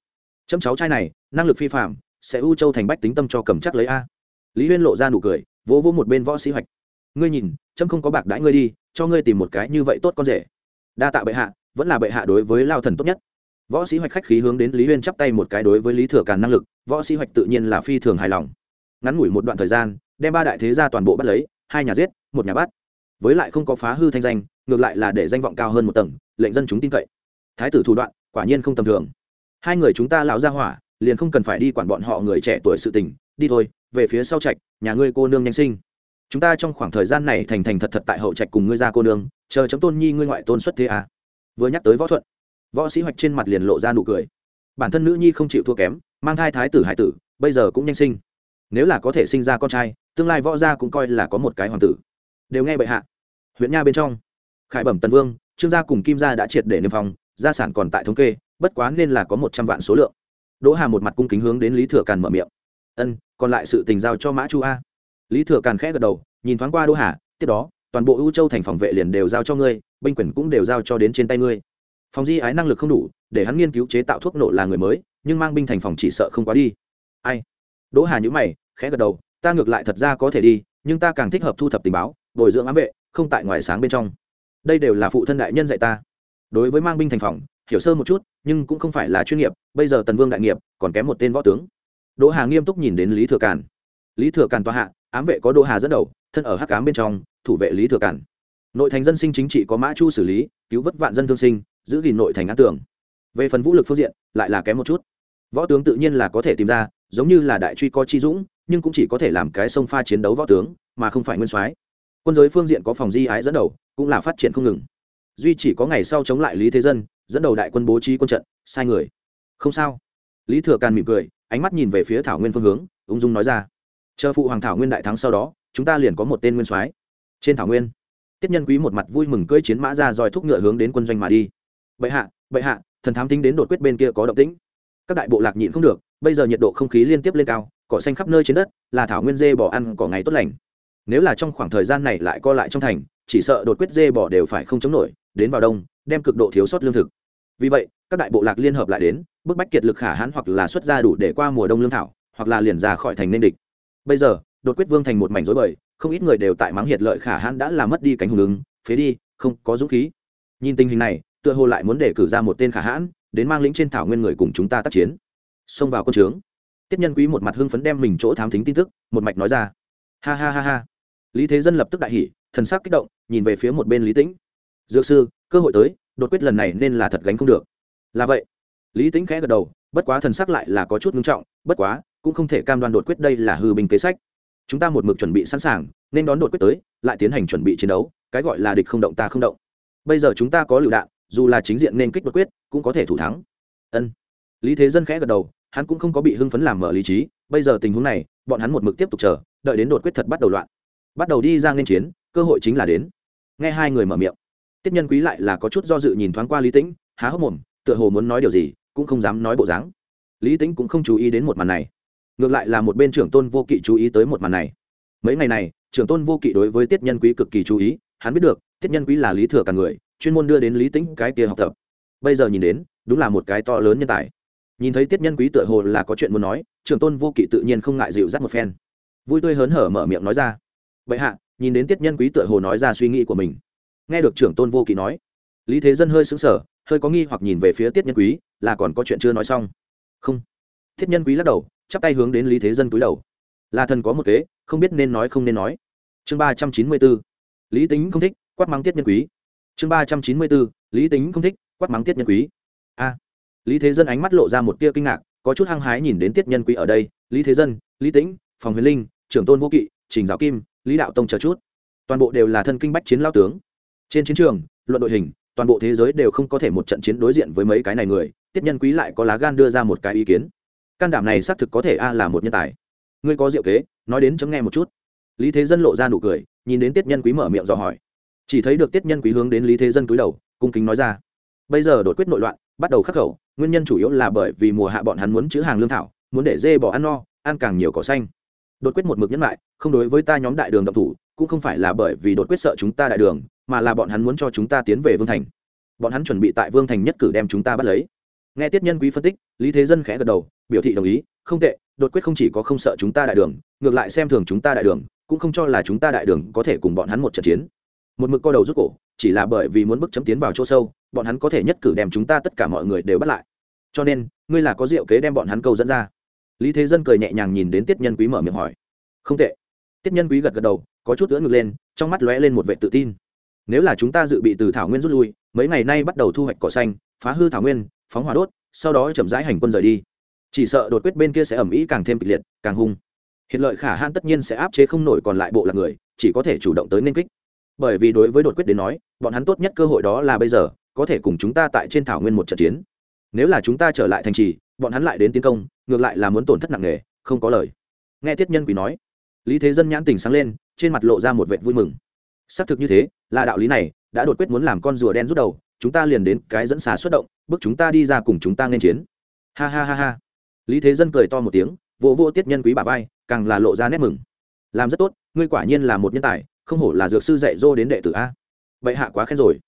Chấm cháu trai này, năng lực phi phạm sẽ ưu châu thành bách tính tâm cho cầm chắc lấy a. Lý huyên lộ ra nụ cười, vỗ vỗ một bên võ sĩ hoạch. Ngươi nhìn, chấm không có bạc đãi ngươi đi, cho ngươi tìm một cái như vậy tốt con rể. Đa tạ bệ hạ, vẫn là bệ hạ đối với lao thần tốt nhất võ sĩ hoạch khách khí hướng đến lý huyên chắp tay một cái đối với lý thừa càn năng lực, võ sĩ hoạch tự nhiên là phi thường hài lòng. Ngắn ngủi một đoạn thời gian, đem ba đại thế gia toàn bộ bắt lấy, hai nhà giết, một nhà bắt. Với lại không có phá hư thanh danh, ngược lại là để danh vọng cao hơn một tầng, lệnh dân chúng tin cậy. Thái tử thủ đoạn, quả nhiên không tầm thường. Hai người chúng ta lão ra hỏa, liền không cần phải đi quản bọn họ người trẻ tuổi sự tình, đi thôi, về phía sau trạch, nhà ngươi cô nương nhanh sinh. Chúng ta trong khoảng thời gian này thành thành thật thật tại hậu trạch cùng ngươi ra cô nương, chờ chấm tôn nhi ngươi ngoại tôn xuất thế à. vừa nhắc tới võ thuận võ sĩ hoạch trên mặt liền lộ ra nụ cười. Bản thân nữ nhi không chịu thua kém, mang thai thái tử hải tử, bây giờ cũng nhanh sinh. Nếu là có thể sinh ra con trai, tương lai võ gia cũng coi là có một cái hoàng tử. Đều nghe bệ hạ. Huyện nha bên trong. Khải bẩm tần vương, trương gia cùng kim gia đã triệt để niêm phong, gia sản còn tại thống kê, bất quá nên là có một trăm vạn số lượng. Đỗ hà một mặt cung kính hướng đến lý thừa càn mở miệng. Ân, còn lại sự tình giao cho mã chu a. Lý thừa càn khẽ gật đầu, nhìn thoáng qua đỗ hà, tiếp đó, toàn bộ ưu châu thành phòng vệ liền đều giao cho ngươi, binh quyền cũng đều giao cho đến trên tay ngươi phòng di ái năng lực không đủ, để hắn nghiên cứu chế tạo thuốc nổ là người mới, nhưng mang binh thành phòng chỉ sợ không quá đi. Ai? Đỗ hà nhữ mày, khẽ gật đầu, ta ngược lại thật ra có thể đi, nhưng ta càng thích hợp thu thập tình báo, bồi dưỡng ám vệ, không tại ngoài sáng bên trong. Đây đều là phụ thân đại nhân dạy ta. Đối với mang binh thành phòng, hiểu sơ một chút, nhưng cũng không phải là chuyên nghiệp, bây giờ tần vương đại nghiệp, còn kém một tên võ tướng. Đỗ hà nghiêm túc nhìn đến lý thừa càn. Lý thừa càn tòa hạ, ám vệ có Đỗ hà dẫn đầu, thân ở hắc cám bên trong, thủ vệ lý thừa càn. Nội thành dân sinh chính trị có mã chu xử lý, cứu vớt vạn dân thương sinh giữ gìn nội thành an tưởng về phần vũ lực phương diện, lại là kém một chút. Võ tướng tự nhiên là có thể tìm ra, giống như là đại truy co chi dũng, nhưng cũng chỉ có thể làm cái sông pha chiến đấu võ tướng, mà không phải nguyên soái. Quân giới phương diện có phòng di ái dẫn đầu, cũng là phát triển không ngừng. Duy chỉ có ngày sau chống lại lý thế dân, dẫn đầu đại quân bố trí quân trận, sai người. Không sao. Lý thừa càn mỉm cười, ánh mắt nhìn về phía thảo nguyên phương hướng, ung dung nói ra. Chờ phụ hoàng thảo nguyên đại thắng sau đó, chúng ta liền có một tên nguyên soái. Trên thảo nguyên tiết nhân quý một mặt vui mừng cưỡi chiến mã ra rồi thúc ngựa hướng đến quân doanh mà đi bệ hạ bệ hạ, thần thám tính đến đột quyết bên kia có động tĩnh. Các đại bộ lạc nhịn không được, bây giờ nhiệt độ không khí liên tiếp lên cao, cỏ xanh khắp nơi trên đất, là thảo nguyên dê bỏ ăn cỏ ngày tốt lành. Nếu là trong khoảng thời gian này lại co lại trong thành, chỉ sợ đột quyết dê bỏ đều phải không chống nổi, đến vào đông, đem cực độ thiếu sót lương thực. Vì vậy, các đại bộ lạc liên hợp lại đến, bức bách kiệt lực khả hãn hoặc là xuất ra đủ để qua mùa đông lương thảo, hoặc là liền ra khỏi thành nên địch. Bây giờ, đột quyết vương thành một mảnh rối bời, không ít người đều tại mắng hiệt lợi khả hãn đã làm mất đi cánh hùng ứng, phế đi, không có dũng khí. Nhìn tình hình này tựa hồ lại muốn để cử ra một tên khả hãn, đến mang lĩnh trên thảo nguyên người cùng chúng ta tác chiến. Xông vào quân trướng. Tiết nhân quý một mặt hưng phấn đem mình chỗ thám thính tin tức, một mạch nói ra. Ha ha ha ha. Lý thế dân lập tức đại hỉ, thần sắc kích động, nhìn về phía một bên lý tĩnh. Dược sư, cơ hội tới, đột quyết lần này nên là thật gánh không được. Là vậy. Lý tĩnh khẽ gật đầu, bất quá thần sắc lại là có chút ngưng trọng, bất quá, cũng không thể cam đoan đột quyết đây là hư bình kế sách. Chúng ta một mực chuẩn bị sẵn sàng, nên đón đột quyết tới, lại tiến hành chuẩn bị chiến đấu, cái gọi là địch không động ta không động. Bây giờ chúng ta có lựu đạn dù là chính diện nên kích đột quyết, cũng có thể thủ thắng. Ân. Lý thế dân khẽ gật đầu, hắn cũng không có bị hưng phấn làm mở lý trí, bây giờ tình huống này, bọn hắn một mực tiếp tục chờ, đợi đến đột quyết thật bắt đầu loạn. Bắt đầu đi ra nên chiến, cơ hội chính là đến. Nghe hai người mở miệng tiếp nhân quý lại là có chút do dự nhìn thoáng qua lý tĩnh, há hốc mồm, tựa hồ muốn nói điều gì, cũng không dám nói bộ dáng. Lý tĩnh cũng không chú ý đến một màn này. Ngược lại là một bên trưởng tôn vô kỵ chú ý tới một màn này. Mấy ngày này, trưởng tôn vô kỵ đối với tiết nhân quý cực kỳ chú ý, hắn biết được, tiết nhân quý là lý thừa cả người chuyên môn đưa đến lý tĩnh cái kia học tập. Bây giờ nhìn đến, đúng là một cái to lớn nhân tài. Nhìn thấy tiết nhân quý tựa hồ là có chuyện muốn nói, trưởng tôn vô kỵ tự nhiên không ngại dịu dắt một phen. Vui tươi hớn hở mở miệng nói ra. Vậy hạ, nhìn đến tiết nhân quý tựa hồ nói ra suy nghĩ của mình. Nghe được trưởng tôn vô kỵ nói, lý thế dân hơi sững sờ, hơi có nghi hoặc nhìn về phía tiết nhân quý, là còn có chuyện chưa nói xong? Không. Tiết nhân quý lắc đầu, chắp tay hướng đến lý thế dân cúi đầu. Là thần có một kế, không biết nên nói không nên nói. Chương ba trăm chín mươi b ố lý tính không thích, quát mắng tiết nhân quý chương ba trăm chín mươi bốn, lý tính không thích quát mắng tiết nhân quý. A. Lý thế dân ánh mắt lộ ra một tia kinh ngạc có chút hăng hái nhìn đến tiết nhân quý ở đây. Lý thế dân lý tĩnh phòng huyền linh trưởng tôn vô kỵ trình giáo kim lý đạo tông chờ chút. Toàn bộ đều là thân kinh bách chiến lao tướng. Trên chiến trường luận đội hình toàn bộ thế giới đều không có thể một trận chiến đối diện với mấy cái này người. Tiết nhân quý lại có lá gan đưa ra một cái ý kiến. Can đảm này xác thực có thể a là một nhân tài. Ngươi có diệu kế nói đến chấm nghe một chút. Lý thế dân lộ ra nụ cười nhìn đến tiết nhân quý mở miệng dò hỏi chỉ thấy được tiết nhân quý hướng đến lý thế dân cúi đầu, cung kính nói ra. Bây giờ đột quyết nội loạn, bắt đầu khắc khẩu, nguyên nhân chủ yếu là bởi vì mùa hạ bọn hắn muốn chữ hàng lương thảo, muốn để dê bỏ ăn no, ăn càng nhiều cỏ xanh. Đột quyết một mực nhẫn lại, không đối với ta nhóm đại đường động thủ, cũng không phải là bởi vì đột quyết sợ chúng ta đại đường, mà là bọn hắn muốn cho chúng ta tiến về vương thành. Bọn hắn chuẩn bị tại vương thành nhất cử đem chúng ta bắt lấy. Nghe tiết nhân quý phân tích, lý thế dân khẽ gật đầu, biểu thị đồng ý, không tệ, đột quyết không chỉ có không sợ chúng ta đại đường, ngược lại xem thường chúng ta đại đường, cũng không cho là chúng ta đại đường có thể cùng bọn hắn một trận chiến một mực co đầu rút cổ, chỉ là bởi vì muốn bước chấm tiến vào chỗ sâu, bọn hắn có thể nhất cử đem chúng ta tất cả mọi người đều bắt lại. Cho nên, ngươi là có diệu kế đem bọn hắn câu dẫn ra. Lý thế dân cười nhẹ nhàng nhìn đến tiết nhân quý mở miệng hỏi. Không tệ. Tiết nhân quý gật gật đầu, có chút ưỡn ngực lên, trong mắt lóe lên một vệ tự tin. Nếu là chúng ta dự bị từ thảo nguyên rút lui, mấy ngày nay bắt đầu thu hoạch cỏ xanh, phá hư thảo nguyên, phóng hỏa đốt, sau đó chậm rãi hành quân rời đi. Chỉ sợ đột quyết bên kia sẽ ẩm ý càng thêm kịch liệt, càng hung. Hiện lợi khả hãn tất nhiên sẽ áp chế không nổi còn lại bộ là người, chỉ có thể chủ động tới nên kích bởi vì đối với đột quyết đến nói, bọn hắn tốt nhất cơ hội đó là bây giờ, có thể cùng chúng ta tại trên thảo nguyên một trận chiến. Nếu là chúng ta trở lại thành trì, bọn hắn lại đến tiến công, ngược lại là muốn tổn thất nặng nề, không có lời. Nghe tiết nhân quỷ nói, lý thế dân nhãn tình sáng lên, trên mặt lộ ra một vệ vui mừng. Xác thực như thế, là đạo lý này, đã đột quyết muốn làm con rùa đen rút đầu, chúng ta liền đến cái dẫn xà xuất động, bước chúng ta đi ra cùng chúng ta nên chiến. Ha ha ha ha. Lý thế dân cười to một tiếng, vỗ vỗ tiết nhân quý bà vai, càng là lộ ra nét mừng. Làm rất tốt, ngươi quả nhiên là một nhân tài không hổ là dược sư dạy dô đến đệ tử a. Bệ hạ quá khen rồi.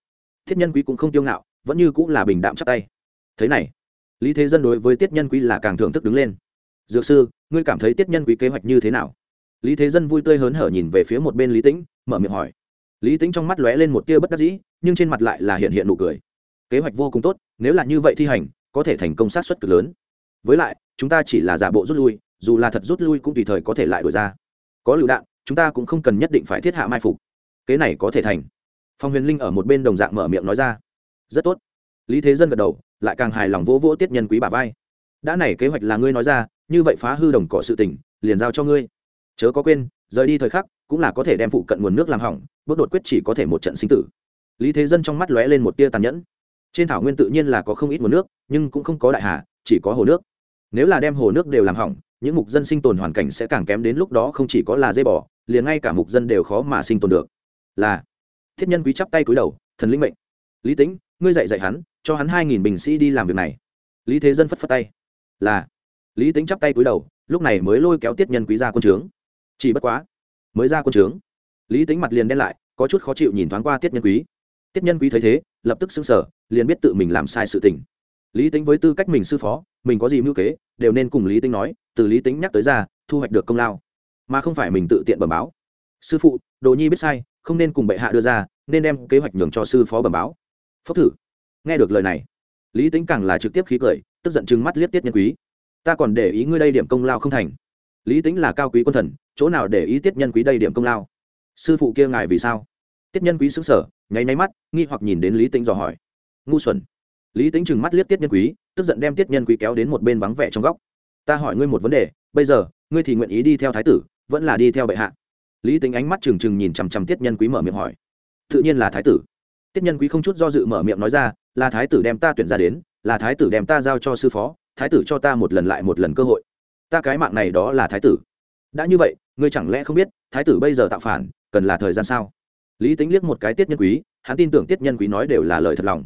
Thiết nhân quý cũng không tiêu ngạo, vẫn như cũng là bình đạm chắc tay. Thế này, lý thế dân đối với tiết nhân quý là càng thưởng thức đứng lên. Dược sư, ngươi cảm thấy tiết nhân quý kế hoạch như thế nào? Lý thế dân vui tươi hớn hở nhìn về phía một bên lý tĩnh, mở miệng hỏi. Lý Tĩnh trong mắt lóe lên một tia bất đắc dĩ, nhưng trên mặt lại là hiện hiện nụ cười. Kế hoạch vô cùng tốt, nếu là như vậy thi hành, có thể thành công sát xuất cực lớn. Với lại, chúng ta chỉ là giả bộ rút lui, dù là thật rút lui cũng tùy thời có thể lại đổi ra. Có lựu đạn chúng ta cũng không cần nhất định phải thiết hạ mai phục. Kế này có thể thành. Phong huyền linh ở một bên đồng dạng mở miệng nói ra. Rất tốt. Lý thế dân gật đầu, lại càng hài lòng vỗ vỗ tiết nhân quý bà vai. Đã này kế hoạch là ngươi nói ra, như vậy phá hư đồng cỏ sự tỉnh liền giao cho ngươi. Chớ có quên, rời đi thời khắc, cũng là có thể đem phụ cận nguồn nước làm hỏng, bước đột quyết chỉ có thể một trận sinh tử. Lý thế dân trong mắt lóe lên một tia tàn nhẫn. Trên thảo nguyên tự nhiên là có không ít nguồn nước, nhưng cũng không có đại hà, chỉ có hồ nước. Nếu là đem hồ nước đều làm hỏng, những mục dân sinh tồn hoàn cảnh sẽ càng kém đến lúc đó không chỉ có là dây bò liền ngay cả mục dân đều khó mà sinh tồn được. Là, thiết nhân quý chắp tay cúi đầu, thần linh mệnh. Lý tính ngươi dạy dạy hắn, cho hắn hai nghìn bình sĩ đi làm việc này. Lý thế dân phất phất tay. Là, lý tính chắp tay cúi đầu, lúc này mới lôi kéo tiết nhân quý ra quân trướng. Chỉ bất quá, mới ra quân trướng. Lý tính mặt liền đen lại, có chút khó chịu nhìn thoáng qua tiết nhân quý. Tiết nhân quý thấy thế, lập tức xứng sở liền biết tự mình làm sai sự tình. Lý tính với tư cách mình sư phó, mình có gì mưu kế, đều nên cùng lý tính nói, từ lý tính nhắc tới ra, thu hoạch được công lao mà không phải mình tự tiện bẩm báo. Sư phụ, đồ nhi biết sai, không nên cùng bệ hạ đưa ra, nên đem kế hoạch nhường cho sư phó bẩm báo. Phốc thử. Nghe được lời này, lý tính càng là trực tiếp khí cười, tức giận chừng mắt liếc tiết nhân quý. Ta còn để ý ngươi đây điểm công lao không thành. Lý tính là cao quý quân thần, chỗ nào để ý tiết nhân quý đây điểm công lao? Sư phụ kia ngài vì sao? Tiết nhân quý xứng sở nháy nháy mắt, nghi hoặc nhìn đến lý tính dò hỏi. Ngu xuẩn. Lý tính chừng mắt liếc tiết nhân quý, tức giận đem tiết nhân quý kéo đến một bên vắng vẻ trong góc. Ta hỏi ngươi một vấn đề, bây giờ, ngươi thì nguyện ý đi theo thái tử vẫn là đi theo bệ hạ. Lý tính ánh mắt trừng trừng nhìn chằm chằm tiết nhân quý mở miệng hỏi. Tự nhiên là thái tử. Tiết nhân quý không chút do dự mở miệng nói ra, là thái tử đem ta tuyển ra đến, là thái tử đem ta giao cho sư phó, thái tử cho ta một lần lại một lần cơ hội. Ta cái mạng này đó là thái tử. Đã như vậy, ngươi chẳng lẽ không biết, thái tử bây giờ tạo phản, cần là thời gian sao? Lý tính liếc một cái tiết nhân quý, hắn tin tưởng tiết nhân quý nói đều là lời thật lòng.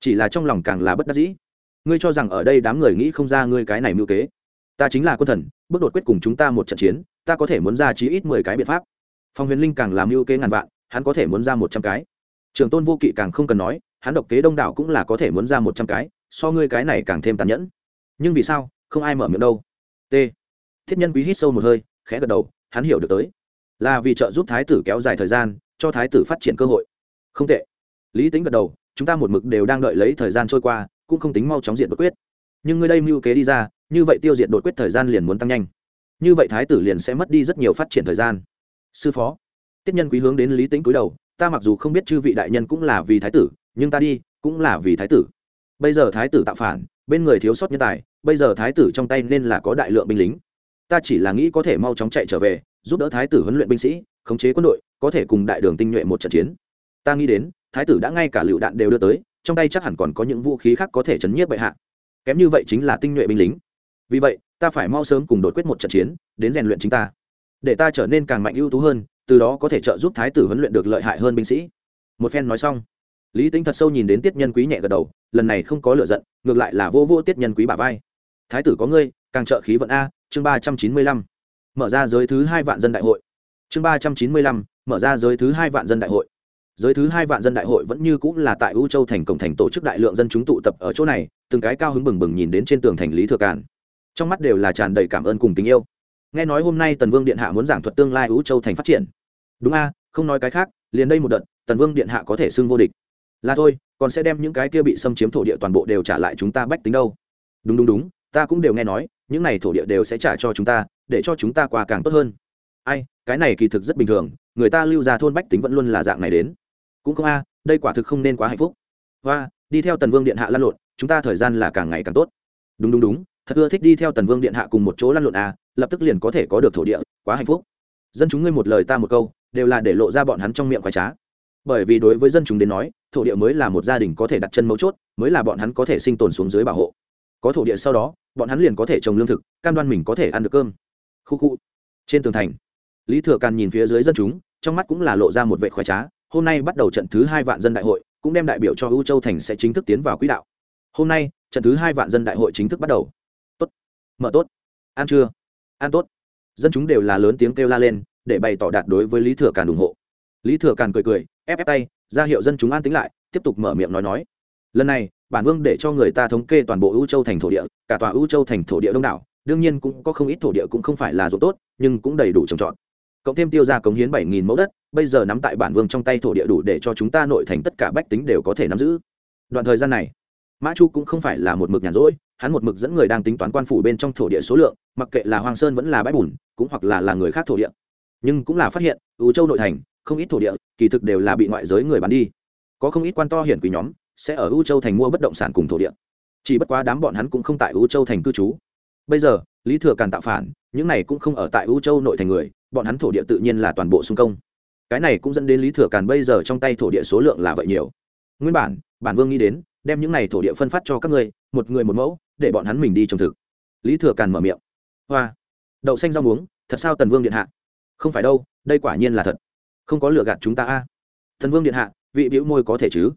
Chỉ là trong lòng càng là bất đắc dĩ. Ngươi cho rằng ở đây đám người nghĩ không ra ngươi cái này mưu kế. Ta chính là quân thần, bước đột quyết cùng chúng ta một trận chiến ta có thể muốn ra chí ít mười cái biện pháp. Phong huyền linh càng làm ưu kế ngàn vạn, hắn có thể muốn ra một trăm cái. Trường tôn vô kỵ càng không cần nói, hắn độc kế đông đảo cũng là có thể muốn ra một trăm cái, so ngươi cái này càng thêm tàn nhẫn. Nhưng vì sao, không ai mở miệng đâu? T. Thiết nhân quý hít sâu một hơi, khẽ gật đầu, hắn hiểu được tới. Là vì trợ giúp thái tử kéo dài thời gian, cho thái tử phát triển cơ hội. Không tệ. Lý tính gật đầu, chúng ta một mực đều đang đợi lấy thời gian trôi qua, cũng không tính mau chóng diện đột quyết. Nhưng ngươi đây mưu kế đi ra, như vậy tiêu diệt đột quyết thời gian liền muốn tăng nhanh như vậy thái tử liền sẽ mất đi rất nhiều phát triển thời gian. Sư phó, tiết nhân quý hướng đến lý tính cúi đầu, ta mặc dù không biết chư vị đại nhân cũng là vì thái tử, nhưng ta đi cũng là vì thái tử. Bây giờ thái tử tạo phản, bên người thiếu sót nhân tài, bây giờ thái tử trong tay nên là có đại lượng binh lính. Ta chỉ là nghĩ có thể mau chóng chạy trở về, giúp đỡ thái tử huấn luyện binh sĩ, khống chế quân đội, có thể cùng đại đường tinh nhuệ một trận chiến. Ta nghĩ đến, thái tử đã ngay cả lựu đạn đều đưa tới, trong tay chắc hẳn còn có những vũ khí khác có thể chấn nhiếp bệ hạ. Kém như vậy chính là tinh nhuệ binh lính. Vì vậy ta phải mau sớm cùng đột quyết một trận chiến, đến rèn luyện chính ta. Để ta trở nên càng mạnh ưu tú hơn, từ đó có thể trợ giúp thái tử huấn luyện được lợi hại hơn binh sĩ. Một phen nói xong, lý tính thật sâu nhìn đến tiết nhân quý nhẹ gật đầu, lần này không có lựa giận, ngược lại là vô vô tiết nhân quý bà vai. Thái tử có ngươi, càng trợ khí vận a, chương ba trăm chín mươi lăm, mở ra giới thứ hai vạn dân đại hội. Chương ba trăm chín mươi lăm, mở ra giới thứ hai vạn dân đại hội. Giới thứ hai vạn dân đại hội vẫn như cũng là tại u châu thành cổng thành tổ chức đại lượng dân chúng tụ tập ở chỗ này, từng cái cao hứng bừng bừng nhìn đến trên tường thành lý thừa cản trong mắt đều là tràn đầy cảm ơn cùng tình yêu. Nghe nói hôm nay tần vương điện hạ muốn giảng thuật tương lai u châu thành phát triển. Đúng a, không nói cái khác, liền đây một đợt, tần vương điện hạ có thể xưng vô địch. Là thôi, còn sẽ đem những cái kia bị xâm chiếm thổ địa toàn bộ đều trả lại chúng ta bách tính đâu. Đúng đúng đúng, ta cũng đều nghe nói, những này thổ địa đều sẽ trả cho chúng ta, để cho chúng ta qua càng tốt hơn. Ai, cái này kỳ thực rất bình thường, người ta lưu ra thôn bách tính vẫn luôn là dạng này đến. Cũng không a, đây quả thực không nên quá hạnh phúc. Và đi theo tần vương điện hạ lăn lộn, chúng ta thời gian là càng ngày càng tốt. Đúng đúng đúng thật ưa thích đi theo tần vương điện hạ cùng một chỗ lăn lộn à, lập tức liền có thể có được thổ địa quá hạnh phúc. Dân chúng ngươi một lời ta một câu đều là để lộ ra bọn hắn trong miệng khoái trá. Bởi vì đối với dân chúng đến nói thổ địa mới là một gia đình có thể đặt chân mấu chốt mới là bọn hắn có thể sinh tồn xuống dưới bảo hộ. Có thổ địa sau đó bọn hắn liền có thể trồng lương thực cam đoan mình có thể ăn được cơm. Khu khu. Trên tường thành lý thừa càn nhìn phía dưới dân chúng trong mắt cũng là lộ ra một vệ khoái trá. Hôm nay bắt đầu trận thứ hai vạn dân đại hội cũng đem đại biểu cho ưu châu thành sẽ chính thức tiến vào quỹ đạo. Hôm nay trận thứ hai vạn dân đại hội chính thức bắt đầu mở tốt. Ăn chưa? Ăn tốt. Dân chúng đều là lớn tiếng kêu la lên, để bày tỏ đạt đối với lý thừa càn ủng hộ. Lý thừa càn cười cười, ép ép tay, ra hiệu dân chúng an tính lại, tiếp tục mở miệng nói nói. Lần này, bản vương để cho người ta thống kê toàn bộ ưu châu thành thổ địa, cả tòa ưu châu thành thổ địa đông đảo, đương nhiên cũng có không ít thổ địa cũng không phải là ruộng tốt, nhưng cũng đầy đủ trồng trọt. Cộng thêm tiêu ra cống hiến bảy nghìn mẫu đất, bây giờ nắm tại bản vương trong tay thổ địa đủ để cho chúng ta nội thành tất cả bách tính đều có thể nắm giữ. Đoạn thời gian này, mã chu cũng không phải là một mực nhàn rỗi hắn một mực dẫn người đang tính toán quan phủ bên trong thổ địa số lượng, mặc kệ là hoàng sơn vẫn là bãi bùn, cũng hoặc là là người khác thổ địa. Nhưng cũng là phát hiện ưu châu nội thành, không ít thổ địa, kỳ thực đều là bị ngoại giới người bán đi. Có không ít quan to hiển quý nhóm, sẽ ở ưu châu thành mua bất động sản cùng thổ địa. Chỉ bất quá đám bọn hắn cũng không tại ưu châu thành cư trú. Bây giờ, lý thừa càn tạo phản, những này cũng không ở tại ưu châu nội thành người, bọn hắn thổ địa tự nhiên là toàn bộ xung công. Cái này cũng dẫn đến lý thừa càn bây giờ trong tay thổ địa số lượng là vậy nhiều. Nguyên bản bản vương nghĩ đến, đem những này thổ địa phân phát cho các ngươi, một người một mẫu để bọn hắn mình đi trồng thực. Lý thừa càn mở miệng. Hoa, đậu xanh rau muống, thật sao tần vương điện hạ? Không phải đâu, đây quả nhiên là thật. Không có lựa gạt chúng ta a. Thần vương điện hạ, vị biểu môi có thể chứ?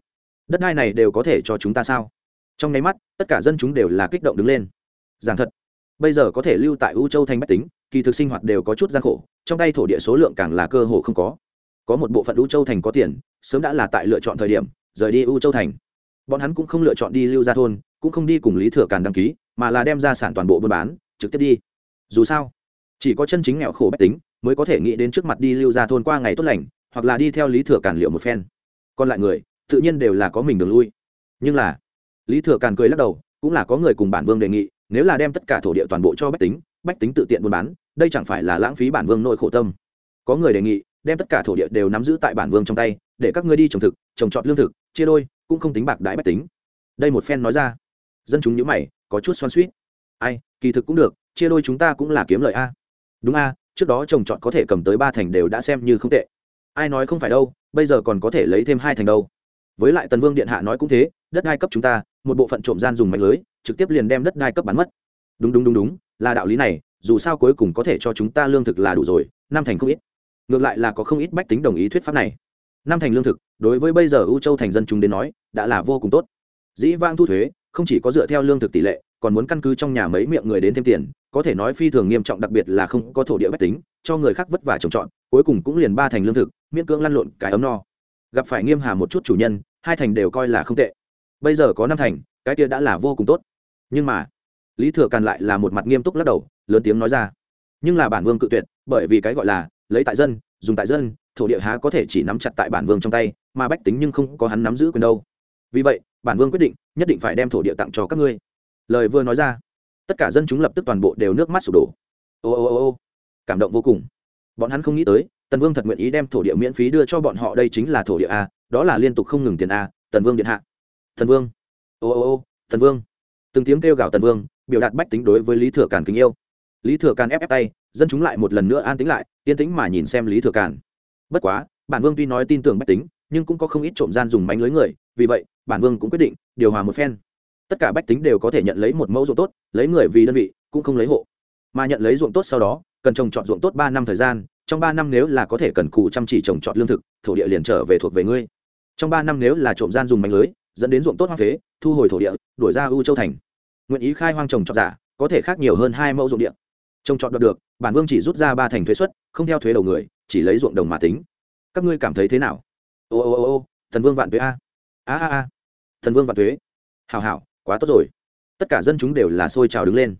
Đất đai này đều có thể cho chúng ta sao? Trong nháy mắt, tất cả dân chúng đều là kích động đứng lên. Giảng thật, bây giờ có thể lưu tại u châu thanh bách tính, kỳ thực sinh hoạt đều có chút gian khổ, trong tay thổ địa số lượng càng là cơ hồ không có. Có một bộ phận u châu thành có tiền, sớm đã là tại lựa chọn thời điểm, rời đi u châu thành. Bọn hắn cũng không lựa chọn đi lưu ra thôn cũng không đi cùng lý thừa càn đăng ký, mà là đem ra sản toàn bộ buôn bán, trực tiếp đi. Dù sao, chỉ có chân chính nghèo khổ bách tính mới có thể nghĩ đến trước mặt đi lưu ra thôn qua ngày tốt lành, hoặc là đi theo lý thừa càn liệu một phen. Còn lại người, tự nhiên đều là có mình đường lui. Nhưng là, lý thừa càn cười lắc đầu, cũng là có người cùng bản vương đề nghị, nếu là đem tất cả thổ địa toàn bộ cho bách tính bách tính tự tiện buôn bán, đây chẳng phải là lãng phí bản vương nội khổ tâm. Có người đề nghị, đem tất cả thổ địa đều nắm giữ tại bản vương trong tay, để các ngươi đi trồng thực, trồng trọt lương thực, chia đôi, cũng không tính bạc đãi bách tính. Đây một phen nói ra dân chúng nhữ mày, có chút xoan suýt ai, kỳ thực cũng được, chia đôi chúng ta cũng là kiếm lợi a. Đúng a, trước đó trồng trọt có thể cầm tới ba thành đều đã xem như không tệ. Ai nói không phải đâu, bây giờ còn có thể lấy thêm hai thành đâu. Với lại tần vương điện hạ nói cũng thế, đất đai cấp chúng ta, một bộ phận trộm gian dùng mạnh lưới, trực tiếp liền đem đất đai cấp bán mất. Đúng đúng đúng đúng, là đạo lý này, dù sao cuối cùng có thể cho chúng ta lương thực là đủ rồi, năm thành không ít. Ngược lại là có không ít bách tính đồng ý thuyết pháp này. Năm thành lương thực, đối với bây giờ ưu châu thành dân chúng đến nói, đã là vô cùng tốt. Dĩ vang thu thuế không chỉ có dựa theo lương thực tỷ lệ, còn muốn căn cứ trong nhà mấy miệng người đến thêm tiền, có thể nói phi thường nghiêm trọng, đặc biệt là không có thổ địa bách tính, cho người khác vất vả trồng trọt, cuối cùng cũng liền ba thành lương thực, miễn cưỡng lăn lộn cái ấm no. Gặp phải nghiêm hà một chút chủ nhân, hai thành đều coi là không tệ. Bây giờ có năm thành, cái kia đã là vô cùng tốt. Nhưng mà, lý thừa càn lại là một mặt nghiêm túc lắc đầu, lớn tiếng nói ra. Nhưng là bản vương cự tuyệt, bởi vì cái gọi là, lấy tại dân, dùng tại dân, thổ địa há có thể chỉ nắm chặt tại bản vương trong tay, mà bách tính nhưng không có hắn nắm giữ quyền đâu. Vì vậy bản vương quyết định, nhất định phải đem thổ địa tặng cho các ngươi. Lời vừa nói ra, tất cả dân chúng lập tức toàn bộ đều nước mắt sụp đổ. Ô ô ô ô, cảm động vô cùng. Bọn hắn không nghĩ tới, tần vương thật nguyện ý đem thổ địa miễn phí đưa cho bọn họ, đây chính là thổ địa a, đó là liên tục không ngừng tiền a, tần vương điện hạ. Tần vương. Ô ô ô, tần vương. Từng tiếng kêu gào tần vương, biểu đạt bách tính đối với lý thừa càn kính yêu. Lý thừa càn ép ép tay, dân chúng lại một lần nữa an tính lại, yên tĩnh mà nhìn xem lý thừa càn. Bất quá, bản vương tuy nói tin tưởng bách tính nhưng cũng có không ít trộm gian dùng bánh lưới người, vì vậy, bản vương cũng quyết định điều hòa một phen. Tất cả bách tính đều có thể nhận lấy một mẫu ruộng tốt, lấy người vì đơn vị, cũng không lấy hộ. Mà nhận lấy ruộng tốt sau đó, cần trồng trọt ruộng tốt ba năm thời gian, trong ba năm nếu là có thể cần cù chăm chỉ trồng trọt lương thực, thổ địa liền trở về thuộc về ngươi. Trong ba năm nếu là trộm gian dùng bánh lưới, dẫn đến ruộng tốt hoang phế, thu hồi thổ địa, đuổi ra ưu châu thành. Nguyện ý khai hoang trồng trọt giả, có thể khác nhiều hơn hai mẫu ruộng địa. Trồng trọt đoạt được, bản vương chỉ rút ra ba thành thuế xuất, không theo thuế đầu người, chỉ lấy ruộng đồng mà tính. Các ngươi cảm thấy thế nào? Ô ô ô ô, thần vương vạn tuế a. A a a. Thần vương vạn tuế. Hào hào quá tốt rồi. Tất cả dân chúng đều là xôi trào đứng lên.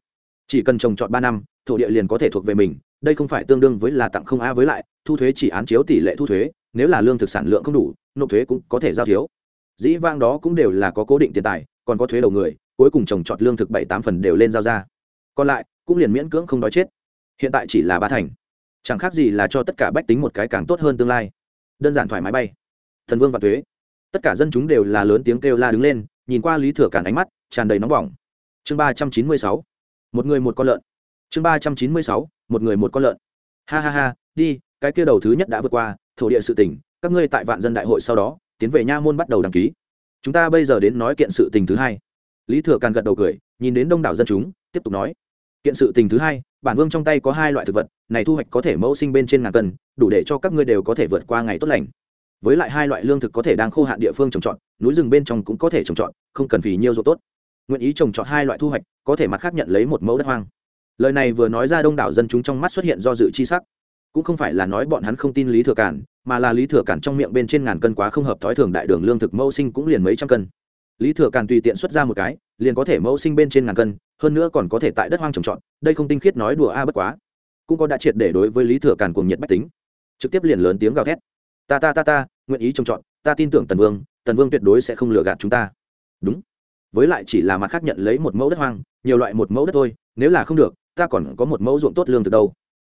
Chỉ cần trồng trọt ba năm, thổ địa liền có thể thuộc về mình. Đây không phải tương đương với là tặng không a với lại, thu thuế chỉ án chiếu tỷ lệ thu thuế, nếu là lương thực sản lượng không đủ, nộp thuế cũng có thể giao thiếu. Dĩ vang đó cũng đều là có cố định tiền tài, còn có thuế đầu người, cuối cùng trồng trọt lương thực bảy, tám phần đều lên giao ra. Còn lại, cũng liền miễn cưỡng không đói chết. Hiện tại chỉ là ba thành. Chẳng khác gì là cho tất cả bách tính một cái càng tốt hơn tương lai. Đơn giản thoải mái bay thần vương và thuế tất cả dân chúng đều là lớn tiếng kêu la đứng lên, nhìn qua lý thừa cản ánh mắt, tràn đầy nóng bỏng. Chương ba trăm chín mươi sáu. Một người một con lợn. Chương ba trăm chín mươi sáu. Một người một con lợn. Ha ha ha, đi, cái kia đầu thứ nhất đã vượt qua, thổ địa sự tỉnh, các ngươi tại vạn dân đại hội sau đó, tiến về nha môn bắt đầu đăng ký. Chúng ta bây giờ đến nói kiện sự tình thứ hai. Lý thừa càn gật đầu cười, nhìn đến đông đảo dân chúng, tiếp tục nói. Kiện sự tình thứ hai, bản vương trong tay có hai loại thực vật, này thu hoạch có thể mẫu sinh bên trên ngàn cân, đủ để cho các ngươi đều có thể vượt qua ngày tốt lành với lại hai loại lương thực có thể đang khô hạn địa phương trồng trọt, núi rừng bên trong cũng có thể trồng trọt, không cần vì nhiều ruộng tốt. Nguyện ý trồng trọt hai loại thu hoạch, có thể mặt khác nhận lấy một mẫu đất hoang. Lời này vừa nói ra đông đảo dân chúng trong mắt xuất hiện do dự chi sắc. Cũng không phải là nói bọn hắn không tin lý thừa cản mà là lý thừa cản trong miệng bên trên ngàn cân quá không hợp thói thường đại đường lương thực mẫu sinh cũng liền mấy trăm cân. Lý thừa cản tùy tiện xuất ra một cái, liền có thể mẫu sinh bên trên ngàn cân, hơn nữa còn có thể tại đất hoang trồng trọt, đây không tinh khiết nói đùa a à bất quá. Cũng có đã triệt để đối với lý thừa cản cuồng nhiệt bách tính. Trực tiếp liền lớn tiếng gào thét ta ta ta ta, nguyện ý trồng trọt, ta tin tưởng tần vương tần vương tuyệt đối sẽ không lừa gạt chúng ta. Đúng. Với lại chỉ là mặt khác nhận lấy một mẫu đất hoang, nhiều loại một mẫu đất thôi, nếu là không được, ta còn có một mẫu ruộng tốt lương từ đâu?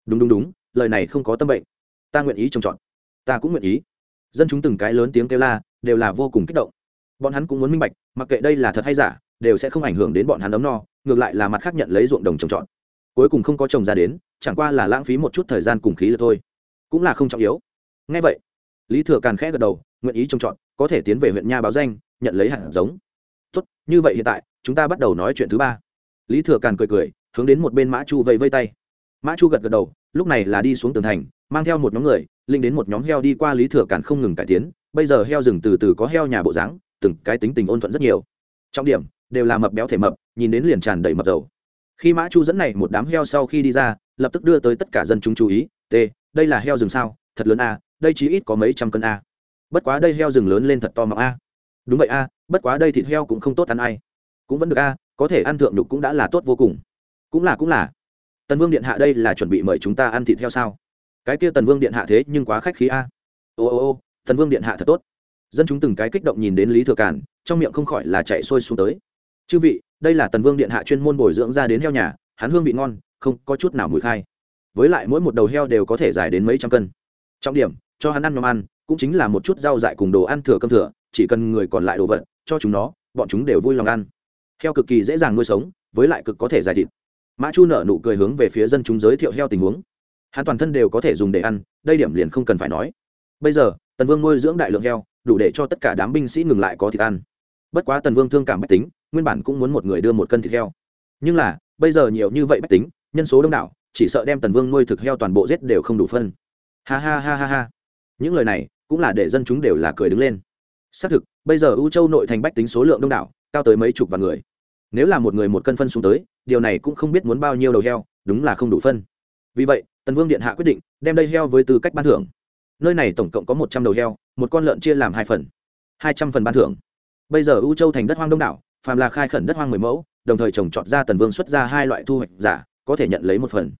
Đúng đúng đúng, lời này không có tâm bệnh. Ta nguyện ý trồng trọt. Ta cũng nguyện ý. Dân chúng từng cái lớn tiếng kêu la, đều là vô cùng kích động. Bọn hắn cũng muốn minh bạch, mặc kệ đây là thật hay giả, đều sẽ không ảnh hưởng đến bọn hắn ấm no, ngược lại là mặt khác nhận lấy ruộng đồng trồng trọt. Cuối cùng không có trồng ra đến, chẳng qua là lãng phí một chút thời gian cùng khí lực thôi. Cũng là không trọng yếu. Ngay vậy lý thừa càn khẽ gật đầu, nguyện ý trồng trọt, có thể tiến về huyện nha báo danh, nhận lấy hạt giống. Tốt, như vậy hiện tại, chúng ta bắt đầu nói chuyện thứ ba. Lý thừa càn cười cười, hướng đến một bên mã chu vẫy vây tay. Mã chu gật gật đầu, lúc này là đi xuống tường thành, mang theo một nhóm người linh đến một nhóm heo đi qua lý thừa càn không ngừng cải tiến, bây giờ heo rừng từ từ có heo nhà bộ dáng, từng cái tính tình ôn thuận rất nhiều. Trọng điểm, đều là mập béo thể mập, nhìn đến liền tràn đầy mập dầu. Khi mã chu dẫn này một đám heo sau khi đi ra, lập tức đưa tới tất cả dân chúng chú ý t đây là heo rừng sao? Thật lớn a đây chỉ ít có mấy trăm cân a. Bất quá đây heo rừng lớn lên thật to mọng a. Đúng vậy a, bất quá đây thịt heo cũng không tốt ăn ai. Cũng vẫn được a, có thể ăn thượng đục cũng đã là tốt vô cùng. Cũng là cũng là. Tần vương điện hạ đây là chuẩn bị mời chúng ta ăn thịt heo sao? Cái kia tần vương điện hạ thế nhưng quá khách khí a. Ô ô ô, tần vương điện hạ thật tốt. Dân chúng từng cái kích động nhìn đến lý thừa cản trong miệng không khỏi là chạy sôi xuống tới. Chư vị, đây là tần vương điện hạ chuyên môn bồi dưỡng ra đến heo nhà, hắn hương vị ngon, không có chút nào mùi khai. Với lại mỗi một đầu heo đều có thể dài đến mấy trăm cân. Trọng điểm cho hắn ăn nhóm ăn, cũng chính là một chút rau dại cùng đồ ăn thừa cơm thừa, chỉ cần người còn lại đồ vật, cho chúng nó, bọn chúng đều vui lòng ăn. Heo cực kỳ dễ dàng nuôi sống, với lại cực có thể giải thịt. Mã chu nở nụ cười hướng về phía dân chúng giới thiệu heo tình huống. Hắn toàn thân đều có thể dùng để ăn, đây điểm liền không cần phải nói. Bây giờ, tần vương nuôi dưỡng đại lượng heo, đủ để cho tất cả đám binh sĩ ngừng lại có thịt ăn. Bất quá tần vương thương cảm bách tính, nguyên bản cũng muốn một người đưa một cân thịt heo. Nhưng là, bây giờ nhiều như vậy bách tính, nhân số đông đảo, chỉ sợ đem tần vương nuôi thực heo toàn bộ giết đều không đủ phân. Ha ha ha ha ha những lời này cũng là để dân chúng đều là cười đứng lên. Xác thực, bây giờ ưu châu nội thành bách tính số lượng đông đảo, cao tới mấy chục vạn người. Nếu là một người một cân phân xuống tới, điều này cũng không biết muốn bao nhiêu đầu heo, đúng là không đủ phân. Vì vậy, tần vương điện hạ quyết định đem đây heo với tư cách ban thưởng. Nơi này tổng cộng có một trăm đầu heo, một con lợn chia làm hai phần. Hai trăm phần ban thưởng. Bây giờ ưu châu thành đất hoang đông đảo, phàm là khai khẩn đất hoang mười mẫu, đồng thời trồng trọt ra tần vương xuất ra hai loại thu hoạch giả, có thể nhận lấy một phần.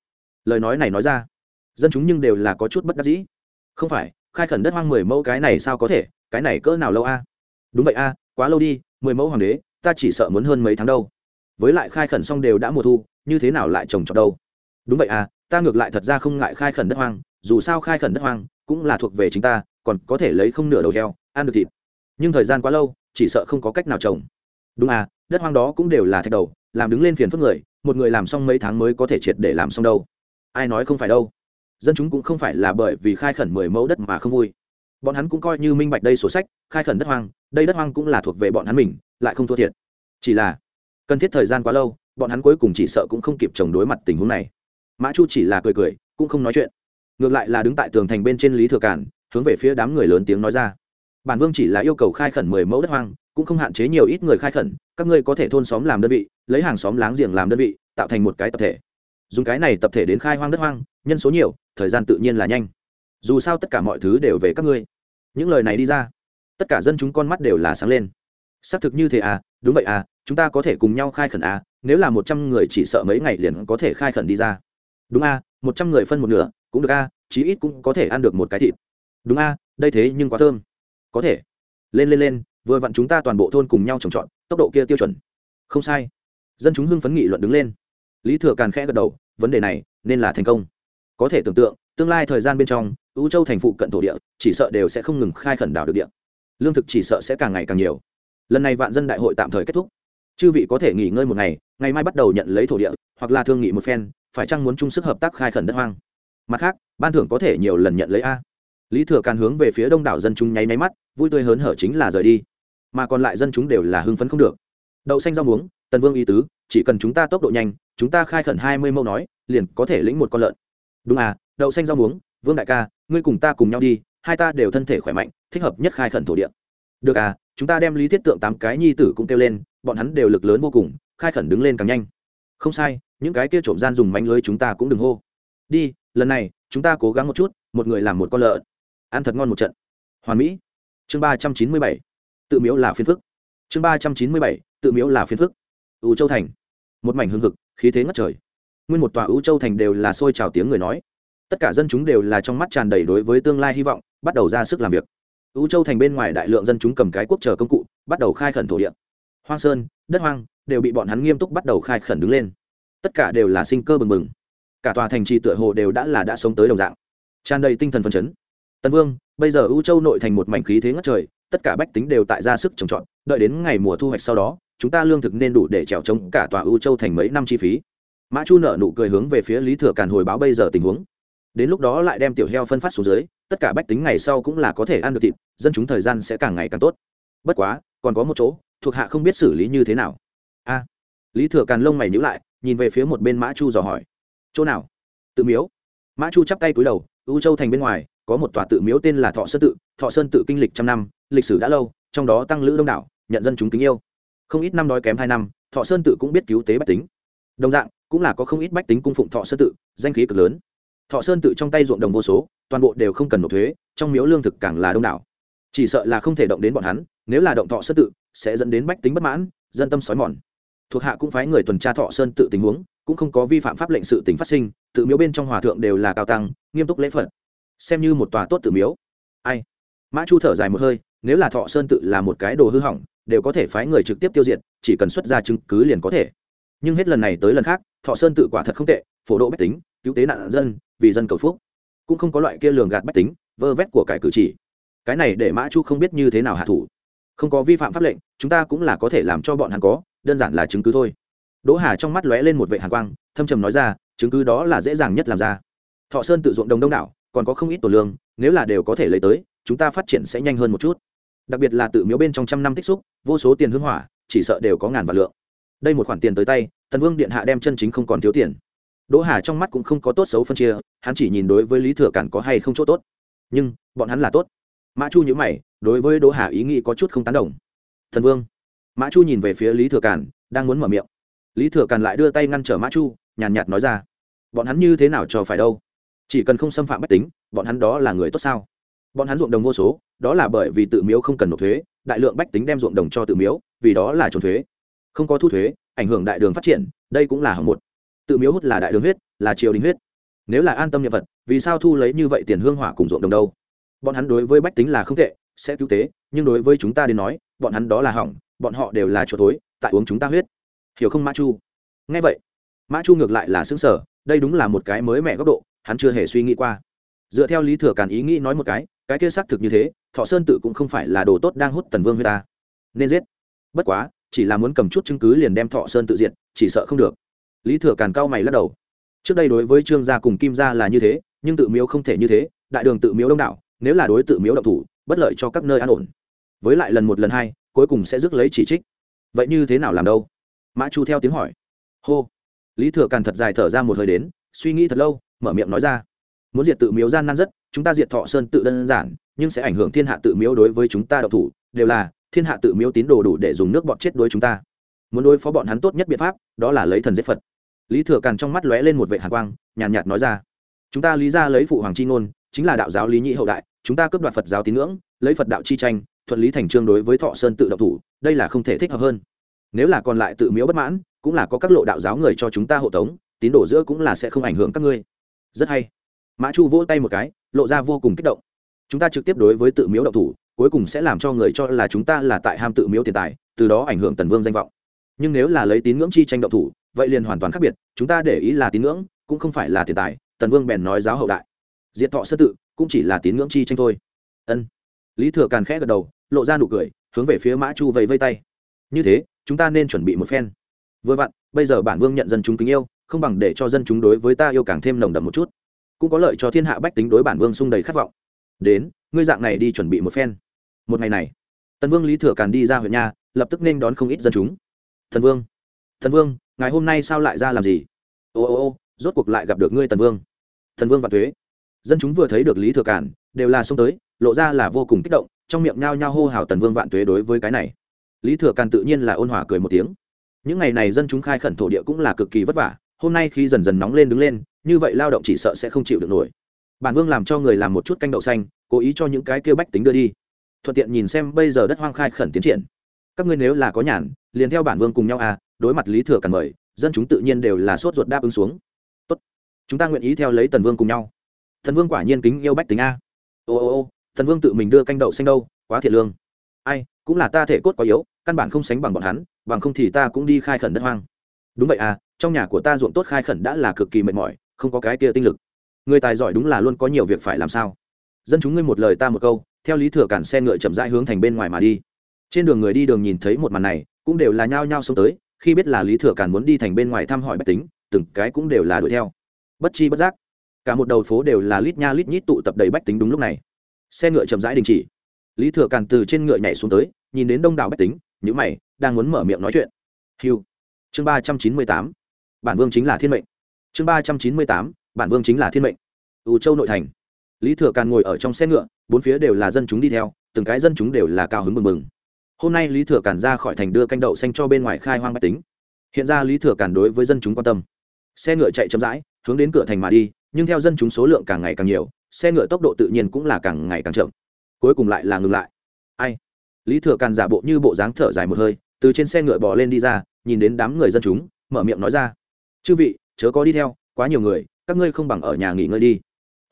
Lời nói này nói ra, dân chúng nhưng đều là có chút bất đắc dĩ. Không phải khai khẩn đất hoang mười mẫu cái này sao có thể, cái này cỡ nào lâu a? Đúng vậy a, quá lâu đi, mười mẫu hoàng đế, ta chỉ sợ muốn hơn mấy tháng đâu. Với lại khai khẩn xong đều đã mùa thu, như thế nào lại trồng trọt đâu? Đúng vậy à ta ngược lại thật ra không ngại khai khẩn đất hoang, dù sao khai khẩn đất hoang cũng là thuộc về chính ta, còn có thể lấy không nửa đầu heo, ăn được thịt. Nhưng thời gian quá lâu, chỉ sợ không có cách nào trồng. Đúng à đất hoang đó cũng đều là thạch đầu, làm đứng lên phiền phức người, một người làm xong mấy tháng mới có thể triệt để làm xong đâu. Ai nói không phải đâu dân chúng cũng không phải là bởi vì khai khẩn mười mẫu đất mà không vui. Bọn hắn cũng coi như minh bạch đây sổ sách, khai khẩn đất hoang, đây đất hoang cũng là thuộc về bọn hắn mình, lại không thua thiệt. Chỉ là, cần thiết thời gian quá lâu, bọn hắn cuối cùng chỉ sợ cũng không kịp chống đối mặt tình huống này. Mã chu chỉ là cười cười, cũng không nói chuyện. Ngược lại là đứng tại tường thành bên trên lý thừa cản, hướng về phía đám người lớn tiếng nói ra. Bản vương chỉ là yêu cầu khai khẩn mười mẫu đất hoang, cũng không hạn chế nhiều ít người khai khẩn, các ngươi có thể thôn xóm làm đơn vị, lấy hàng xóm láng giềng làm đơn vị, tạo thành một cái tập thể. Dùng cái này tập thể đến khai hoang đất hoang nhân số nhiều, thời gian tự nhiên là nhanh. Dù sao tất cả mọi thứ đều về các ngươi. Những lời này đi ra, tất cả dân chúng con mắt đều là sáng lên. Xác thực như thế à đúng vậy à chúng ta có thể cùng nhau khai khẩn à nếu là một trăm người chỉ sợ mấy ngày liền có thể khai khẩn đi ra. Đúng à một trăm người phân một nửa, cũng được à chí ít cũng có thể ăn được một cái thịt. Đúng à đây thế nhưng quá thơm. Có thể. Lên lên lên, vừa vặn chúng ta toàn bộ thôn cùng nhau trồng trọt, tốc độ kia tiêu chuẩn. Không sai. Dân chúng hưng phấn nghị luận đứng lên. Lý thừa càn khẽ gật đầu, vấn đề này nên là thành công có thể tưởng tượng, tương lai thời gian bên trong ưu châu thành phụ cận thổ địa, chỉ sợ đều sẽ không ngừng khai khẩn đảo được địa. Lương thực chỉ sợ sẽ càng ngày càng nhiều. Lần này vạn dân đại hội tạm thời kết thúc. Chư vị có thể nghỉ ngơi một ngày ngày mai bắt đầu nhận lấy thổ địa, hoặc là thương nghị một phen, phải chăng muốn chung sức hợp tác khai khẩn đất hoang? Mặt khác, ban thưởng có thể nhiều lần nhận lấy a. Lý thừa càn hướng về phía đông đảo dân chúng nháy máy mắt, vui tươi hớn hở chính là rời đi. Mà còn lại dân chúng đều là hưng phấn không được. Đậu xanh rau muống, tần vương y tứ, chỉ cần chúng ta tốc độ nhanh, chúng ta khai khẩn hai mươi mẫu nói, liền có thể lĩnh một con lợn đúng à đậu xanh rau muống, vương đại ca, ngươi cùng ta cùng nhau đi, hai ta đều thân thể khỏe mạnh, thích hợp nhất khai khẩn thổ địa. Được à chúng ta đem lý thiết tượng tám cái nhi tử cũng kêu lên, bọn hắn đều lực lớn vô cùng, khai khẩn đứng lên càng nhanh. Không sai, những cái kia trộm gian dùng mánh lưới chúng ta cũng đừng hô. Đi, lần này, chúng ta cố gắng một chút, một người làm một con lợn. Ăn thật ngon một trận. Hoàn mỹ. Chương ba trăm chín mươi bảy. Tự miếu là phiên phức. Chương ba trăm chín mươi bảy. Tự miếu là phiên phức. Ưu châu thành. Một mảnh hương thực khí thế ngất trời nguyên một tòa ưu châu thành đều là sôi trào tiếng người nói. Tất cả dân chúng đều là trong mắt tràn đầy đối với tương lai hy vọng, bắt đầu ra sức làm việc. Ưu châu thành bên ngoài đại lượng dân chúng cầm cái quốc chờ công cụ, bắt đầu khai khẩn thổ địa. Hoang sơn, đất hoang đều bị bọn hắn nghiêm túc bắt đầu khai khẩn đứng lên. Tất cả đều là sinh cơ bừng bừng. Cả tòa thành trì tựa hồ đều đã là đã sống tới đồng dạng. Tràn đầy tinh thần phấn chấn. Tân vương, bây giờ ưu châu nội thành một mảnh khí thế ngất trời, tất cả bách tính đều tại ra sức trồng trọt, đợi đến ngày mùa thu hoạch sau đó, chúng ta lương thực nên đủ để trèo trống cả tòa ưu châu thành mấy năm chi phí mã chu nợ nụ cười hướng về phía lý thừa càn hồi báo bây giờ tình huống. Đến lúc đó lại đem tiểu heo phân phát xuống dưới, tất cả bách tính ngày sau cũng là có thể ăn được thịt, dân chúng thời gian sẽ càng ngày càng tốt. Bất quá, còn có một chỗ, thuộc hạ không biết xử lý như thế nào. A. Lý thừa càn lông mày nhữ lại, nhìn về phía một bên mã chu dò hỏi. Chỗ nào? Tự miếu. Mã chu chắp tay cúi đầu ưu châu thành bên ngoài, có một tòa tự miếu tên là thọ sơn tự. Thọ sơn tự kinh lịch trăm năm, lịch sử đã lâu, trong đó tăng lữ đông đảo, nhận dân chúng kính yêu. Không ít năm đói kém hai năm, thọ sơn tự cũng biết cứu tế bách tính đồng dạng, cũng là có không ít bách tính cung phụng thọ sơn tự, danh khí cực lớn. Thọ sơn tự trong tay ruộng đồng vô số, toàn bộ đều không cần nộp thuế, trong miếu lương thực càng là đông đảo. Chỉ sợ là không thể động đến bọn hắn, nếu là động thọ sơn tự, sẽ dẫn đến bách tính bất mãn, dân tâm sói mòn. Thuộc hạ cũng phái người tuần tra thọ sơn tự tình huống, cũng không có vi phạm pháp lệnh sự tình phát sinh, tự miếu bên trong hòa thượng đều là cao tăng, nghiêm túc lễ phật. Xem như một tòa tốt tự miếu. Ai? Mã chu thở dài một hơi, nếu là thọ sơn tự là một cái đồ hư hỏng, đều có thể phái người trực tiếp tiêu diệt, chỉ cần xuất ra chứng cứ liền có thể nhưng hết lần này tới lần khác, thọ sơn tự quả thật không tệ, phổ độ bách tính, cứu tế nạn dân, vì dân cầu phúc. Cũng không có loại kia lường gạt bách tính, vơ vét của cải cử chỉ. Cái này để mã chu không biết như thế nào hạ thủ. Không có vi phạm pháp lệnh, chúng ta cũng là có thể làm cho bọn hắn có, đơn giản là chứng cứ thôi. Đỗ hà trong mắt lóe lên một vệ hàn quang, thâm trầm nói ra, chứng cứ đó là dễ dàng nhất làm ra. Thọ sơn tự dụng đồng đông đảo, còn có không ít tổ lương, nếu là đều có thể lấy tới, chúng ta phát triển sẽ nhanh hơn một chút. Đặc biệt là tự miếu bên trong trăm năm tích xúc, vô số tiền hưng hỏa, chỉ sợ đều có ngàn vạn lượng đây một khoản tiền tới tay, tần vương điện hạ đem chân chính không còn thiếu tiền. Đỗ hà trong mắt cũng không có tốt xấu phân chia, hắn chỉ nhìn đối với lý thừa cản có hay không chỗ tốt. Nhưng, bọn hắn là tốt. Mã chu nhữ mày, đối với đỗ hà ý nghĩ có chút không tán đồng. Thần vương. Mã chu nhìn về phía lý thừa cản, đang muốn mở miệng. Lý thừa cản lại đưa tay ngăn trở mã chu, nhàn nhạt nói ra, bọn hắn như thế nào cho phải đâu? Chỉ cần không xâm phạm bách tính, bọn hắn đó là người tốt sao? Bọn hắn ruộng đồng vô số, đó là bởi vì tự miếu không cần nộp thuế, đại lượng bách tính đem ruộng đồng cho tự miếu, vì đó là trốn thuế không có thu thuế, ảnh hưởng đại đường phát triển, đây cũng là hạng một. Tự miếu hút là đại đường huyết, là triều đình huyết. Nếu là an tâm nhân vật vì sao thu lấy như vậy tiền hương hỏa cùng ruộng đồng đâu? Bọn hắn đối với bách tính là không tệ, sẽ cứu tế, nhưng đối với chúng ta đến nói, bọn hắn đó là hỏng, bọn họ đều là chỗ tối, tại uống chúng ta huyết. Hiểu không, mã chu? Nghe vậy, mã chu ngược lại là xứng sở đây đúng là một cái mới mẹ góc độ, hắn chưa hề suy nghĩ qua. Dựa theo lý thừa càn ý nghĩ nói một cái cái kia xác thực như thế, thọ sơn tự cũng không phải là đồ tốt đang hút tần vương huyết ta. Nên giết. Bất quá chỉ là muốn cầm chút chứng cứ liền đem thọ sơn tự diện chỉ sợ không được. Lý thừa càn cao mày lắc đầu. Trước đây đối với trương gia cùng kim gia là như thế, nhưng tự miếu không thể như thế, đại đường tự miếu đông đảo, nếu là đối tự miếu động thủ, bất lợi cho các nơi an ổn. Với lại lần một lần hai, cuối cùng sẽ rước lấy chỉ trích. Vậy như thế nào làm đâu? Mã chu theo tiếng hỏi. Hô. Lý thừa càn thật dài thở ra một hơi đến, suy nghĩ thật lâu, mở miệng nói ra. Muốn diệt tự miếu gian nan rất, chúng ta diệt thọ sơn tự đơn giản, nhưng sẽ ảnh hưởng thiên hạ tự miếu đối với chúng ta độc thủ, đều là thiên hạ tự miếu tín đồ đủ để dùng nước bọt chết đối chúng ta. Muốn đối phó bọn hắn tốt nhất biện pháp đó là lấy thần giết phật. Lý thừa càn trong mắt lóe lên một vệ hàn quang nhàn nhạt, nói ra chúng ta lý ra lấy phụ hoàng c h i ngôn chính là đạo giáo lý nhị hậu đại chúng ta cướp đoạt phật giáo tín ngưỡng lấy phật đạo chi tranh thuận lý thành trương đối với thọ sơn tự độc thủ đây là không thể thích hợp hơn. Nếu là còn lại tự miếu bất mãn cũng là có các lộ đạo giáo người cho chúng ta hộ tống tín đồ giữa cũng là sẽ không ảnh hưởng các ngươi. Rất hay. Mã chu vỗ tay một cái lộ ra vô cùng kích động. Chúng ta trực tiếp đối với tự miếu độc thủ cuối cùng sẽ làm cho người cho là chúng ta là tại ham tự miếu tiền tài, từ đó ảnh hưởng tần vương danh vọng. Nhưng nếu là lấy tín ngưỡng chi tranh động thủ, vậy liền hoàn toàn khác biệt, chúng ta để ý là tín ngưỡng, cũng không phải là tiền tài, tần vương bèn nói giáo hậu đại. Diệt thọ sơ tự, cũng chỉ là tín ngưỡng chi tranh thôi. Ân. Lý thừa càn khẽ gật đầu, lộ ra nụ cười, hướng về phía mã chu vẫy vây tay. Như thế, chúng ta nên chuẩn bị một phen. Vừa vặn, bây giờ bản vương nhận dân chúng kính yêu, không bằng để cho dân chúng đối với ta yêu càng thêm nồng đậm một chút. Cũng có lợi cho thiên hạ bách tính đối bản vương sung đầy khát vọng. Đến, ngươi dạng này đi chuẩn bị một phen một ngày này, tần vương lý thừa càn đi ra huyện nhà, lập tức nên đón không ít dân chúng. Thần vương thần vương ngày hôm nay sao lại ra làm gì? Ô ô ô, rốt cuộc lại gặp được ngươi tần vương. Thần vương và thuế dân chúng vừa thấy được lý thừa cản đều là xông tới, lộ ra là vô cùng kích động, trong miệng nhao nhao hô hào tần vương vạn tuế đối với cái này. Lý thừa càn tự nhiên là ôn hòa cười một tiếng. Những ngày này dân chúng khai khẩn thổ địa cũng là cực kỳ vất vả, hôm nay khi dần dần nóng lên đứng lên, như vậy lao động chỉ sợ sẽ không chịu được nổi. Bản vương làm cho người làm một chút canh đậu xanh, cố ý cho những cái kêu bách tính đưa đi thuận tiện nhìn xem bây giờ đất hoang khai khẩn tiến triển. Các ngươi nếu là có nhàn, liền theo bản vương cùng nhau à đối mặt lý thừa cản mời, dân chúng tự nhiên đều là sốt ruột đáp ứng xuống. Tốt, chúng ta nguyện ý theo lấy tần vương cùng nhau. Thần vương quả nhiên kính yêu bách tính a. Ô ô ô thần vương tự mình đưa canh đậu xanh đâu, quá thiệt lương. Ai, cũng là ta thể cốt quá yếu, căn bản không sánh bằng bọn hắn, bằng không thì ta cũng đi khai khẩn đất hoang. Đúng vậy à trong nhà của ta ruộng tốt khai khẩn đã là cực kỳ mệt mỏi, không có cái kia tinh lực. Người tài giỏi đúng là luôn có nhiều việc phải làm sao. Dân chúng ngươi một lời ta một câu theo lý thừa cản xe ngựa chậm rãi hướng thành bên ngoài mà đi. Trên đường người đi đường nhìn thấy một màn này, cũng đều là nhao nhao xông tới, khi biết là lý thừa cản muốn đi thành bên ngoài thăm hỏi bách tính, từng cái cũng đều là đuổi theo. Bất chi bất giác, cả một đầu phố đều là lít nha lít nhít tụ tập đầy bách tính đúng lúc này. Xe ngựa chậm rãi đình chỉ. Lý thừa càn từ trên ngựa nhảy xuống tới, nhìn đến đông đảo bách tính nhữ mày, đang muốn mở miệng nói chuyện. Hiu chương ba trăm chín mươi tám. Bản vương chính là thiên mệnh. Chương ba trăm chín mươi tám. Bản vương chính là thiên mệnh. Ủ châu nội thành lý thừa càn ngồi ở trong xe ngựa, bốn phía đều là dân chúng đi theo, từng cái dân chúng đều là cao hứng mừng mừng. Hôm nay lý thừa càn ra khỏi thành đưa canh đậu xanh cho bên ngoài khai hoang bách tính. Hiện ra lý thừa càn đối với dân chúng quan tâm. Xe ngựa chạy chậm rãi, hướng đến cửa thành mà đi, nhưng theo dân chúng số lượng càng ngày càng nhiều, xe ngựa tốc độ tự nhiên cũng là càng ngày càng chậm. Cuối cùng lại là ngừng lại. Ai? Lý thừa càn giả bộ như bộ dáng thở dài một hơi, từ trên xe ngựa bò lên đi ra, nhìn đến đám người dân chúng, mở miệng nói ra. Chư vị, chớ có đi theo, quá nhiều người, các ngươi không bằng ở nhà nghỉ ngơi đi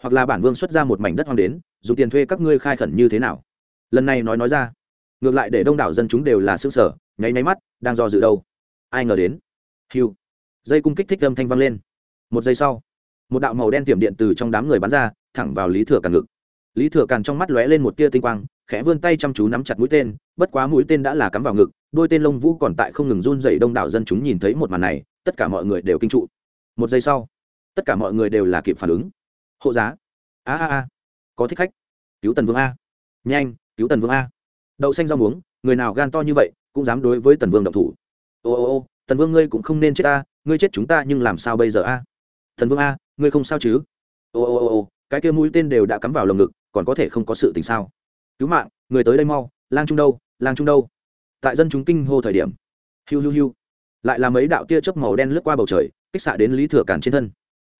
hoặc là bản vương xuất ra một mảnh đất hoang đến, dùng tiền thuê các ngươi khai khẩn như thế nào? Lần này nói nói ra. Ngược lại để đông đảo dân chúng đều là xương sở nháy nháy mắt, đang do dự đâu. Ai ngờ đến? Hiu dây cung kích thích âm thanh vang lên. Một giây sau, một đạo màu đen tiệm điện từ trong đám người bắn ra, thẳng vào lý thừa càn ngực. Lý thừa càn trong mắt lóe lên một tia tinh quang, khẽ vươn tay chăm chú nắm chặt mũi tên, bất quá mũi tên đã là cắm vào ngực, đôi tên lông vũ còn tại không ngừng run dậy đông đảo dân chúng nhìn thấy một màn này, tất cả mọi người đều kinh trụ. Một giây sau, tất cả mọi người đều là kịp phản ứng hộ giá. A a a. Có thích khách. Cứu tần vương a. Nhanh, cứu tần vương a. Đậu xanh rau muống, người nào gan to như vậy, cũng dám đối với tần vương động thủ. Ô ô ô, tần vương ngươi cũng không nên chết ta, ngươi chết chúng ta nhưng làm sao bây giờ a? Thần vương a, ngươi không sao chứ? Ô ô ô ô, cái kia mũi tên đều đã cắm vào lồng ngực, còn có thể không có sự tình sao? Cứu mạng, người tới đây mau, lang trung đâu, lang trung đâu? Tại dân chúng kinh hô thời điểm. Hiu hiu hiu. Lại là mấy đạo tia chớp màu đen lướt qua bầu trời, kích xạ đến lý thừa cản trên thân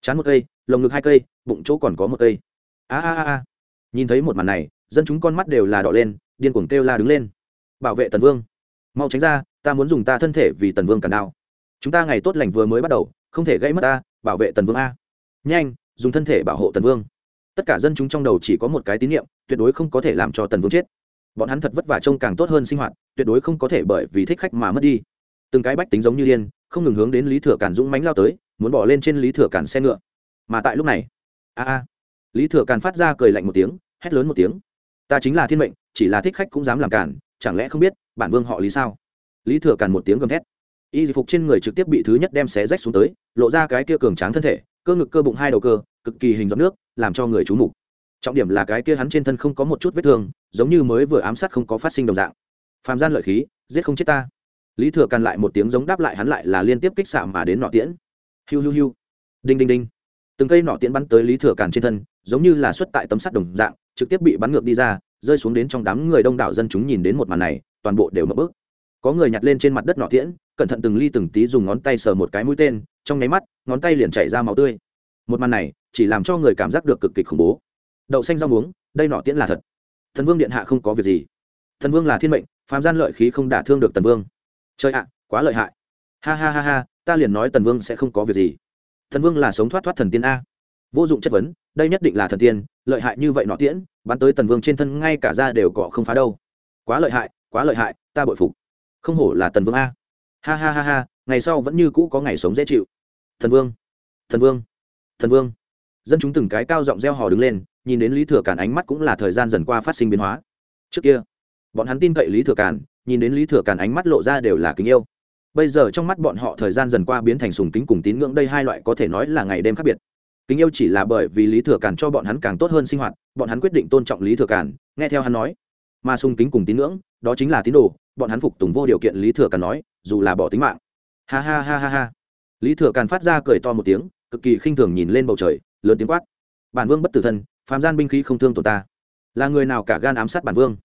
chán một cây, lồng ngực hai cây, bụng chỗ còn có một cây. A a a a. Nhìn thấy một màn này, dân chúng con mắt đều là đỏ lên, điên cuồng kêu la đứng lên. Bảo vệ tần vương. Mau tránh ra, ta muốn dùng ta thân thể vì tần vương cản đao. Chúng ta ngày tốt lành vừa mới bắt đầu, không thể gây mất ta, bảo vệ tần vương a. Nhanh, dùng thân thể bảo hộ tần vương. Tất cả dân chúng trong đầu chỉ có một cái tín nhiệm tuyệt đối không có thể làm cho tần vương chết. Bọn hắn thật vất vả trông càng tốt hơn sinh hoạt, tuyệt đối không có thể bởi vì thích khách mà mất đi. Từng cái bách tính giống như điên không ngừng hướng đến lý thừa càn dũng mánh lao tới, muốn bỏ lên trên lý thừa càn xe ngựa. Mà tại lúc này, a a, lý thừa càn phát ra cười lạnh một tiếng, hét lớn một tiếng. Ta chính là thiên mệnh, chỉ là thích khách cũng dám làm cản chẳng lẽ không biết, bản vương họ lý sao? Lý thừa càn một tiếng gầm thét. Y phục trên người trực tiếp bị thứ nhất đem xé rách xuống tới, lộ ra cái kia cường tráng thân thể, cơ ngực cơ bụng hai đầu cơ, cực kỳ hình giọt nước, làm cho người trú mục. Trọng điểm là cái kia hắn trên thân không có một chút vết thương, giống như mới vừa ám sát không có phát sinh đồng dạng. Phàm gian lợi khí, giết không chết ta lý thừa càn lại một tiếng giống đáp lại hắn lại là liên tiếp kích xạ mà đến nọ tiễn. Hiu hiu hiu. Đinh đinh đinh. Từng cây nọ tiễn bắn tới lý thừa càn trên thân, giống như là xuất tại tấm sắt đồng dạng, trực tiếp bị bắn ngược đi ra, rơi xuống đến trong đám người đông đảo dân chúng nhìn đến một màn này, toàn bộ đều mập bước. Có người nhặt lên trên mặt đất nọ tiễn, cẩn thận từng ly từng tí dùng ngón tay sờ một cái mũi tên, trong nháy mắt, ngón tay liền chảy ra máu tươi. Một màn này, chỉ làm cho người cảm giác được cực kịch khủng bố. Đậu xanh rau muống, đây nọ tiễn là thật. Thần vương điện hạ không có việc gì. Thần vương là thiên mệnh, phàm gian lợi khí không đả thương được tần vương chơi ạ, quá lợi hại. Ha ha ha ha, ta liền nói tần vương sẽ không có việc gì. Thần vương là sống thoát thoát thần tiên a. Vô dụng chất vấn, đây nhất định là thần tiên, lợi hại như vậy nọ tiễn, bắn tới tần vương trên thân ngay cả ra đều cọ không phá đâu. Quá lợi hại, quá lợi hại, ta bội phục. Không hổ là tần vương a. Ha ha ha ha, ngày sau vẫn như cũ có ngày sống dễ chịu. Thần vương thần vương thần vương. Dân chúng từng cái cao giọng reo hò đứng lên, nhìn đến lý thừa cản ánh mắt cũng là thời gian dần qua phát sinh biến hóa. Trước kia, bọn hắn tin cậy lý thừa cản nhìn đến lý thừa càn ánh mắt lộ ra đều là kính yêu. Bây giờ trong mắt bọn họ thời gian dần qua biến thành sùng kính cùng tín ngưỡng đây hai loại có thể nói là ngày đêm khác biệt. Kính yêu chỉ là bởi vì lý thừa càn cho bọn hắn càng tốt hơn sinh hoạt, bọn hắn quyết định tôn trọng lý thừa càn, nghe theo hắn nói. Mà sùng kính cùng tín ngưỡng, đó chính là tín đồ, bọn hắn phục tùng vô điều kiện lý thừa càn nói, dù là bỏ tính mạng. Ha ha ha ha ha. Lý thừa càn phát ra cười to một tiếng, cực kỳ khinh thường nhìn lên bầu trời, lớn tiếng quát. Bản vương bất tử thân, phàm gian binh khí không thương tổn ta. Là người nào cả gan ám sát bản vương?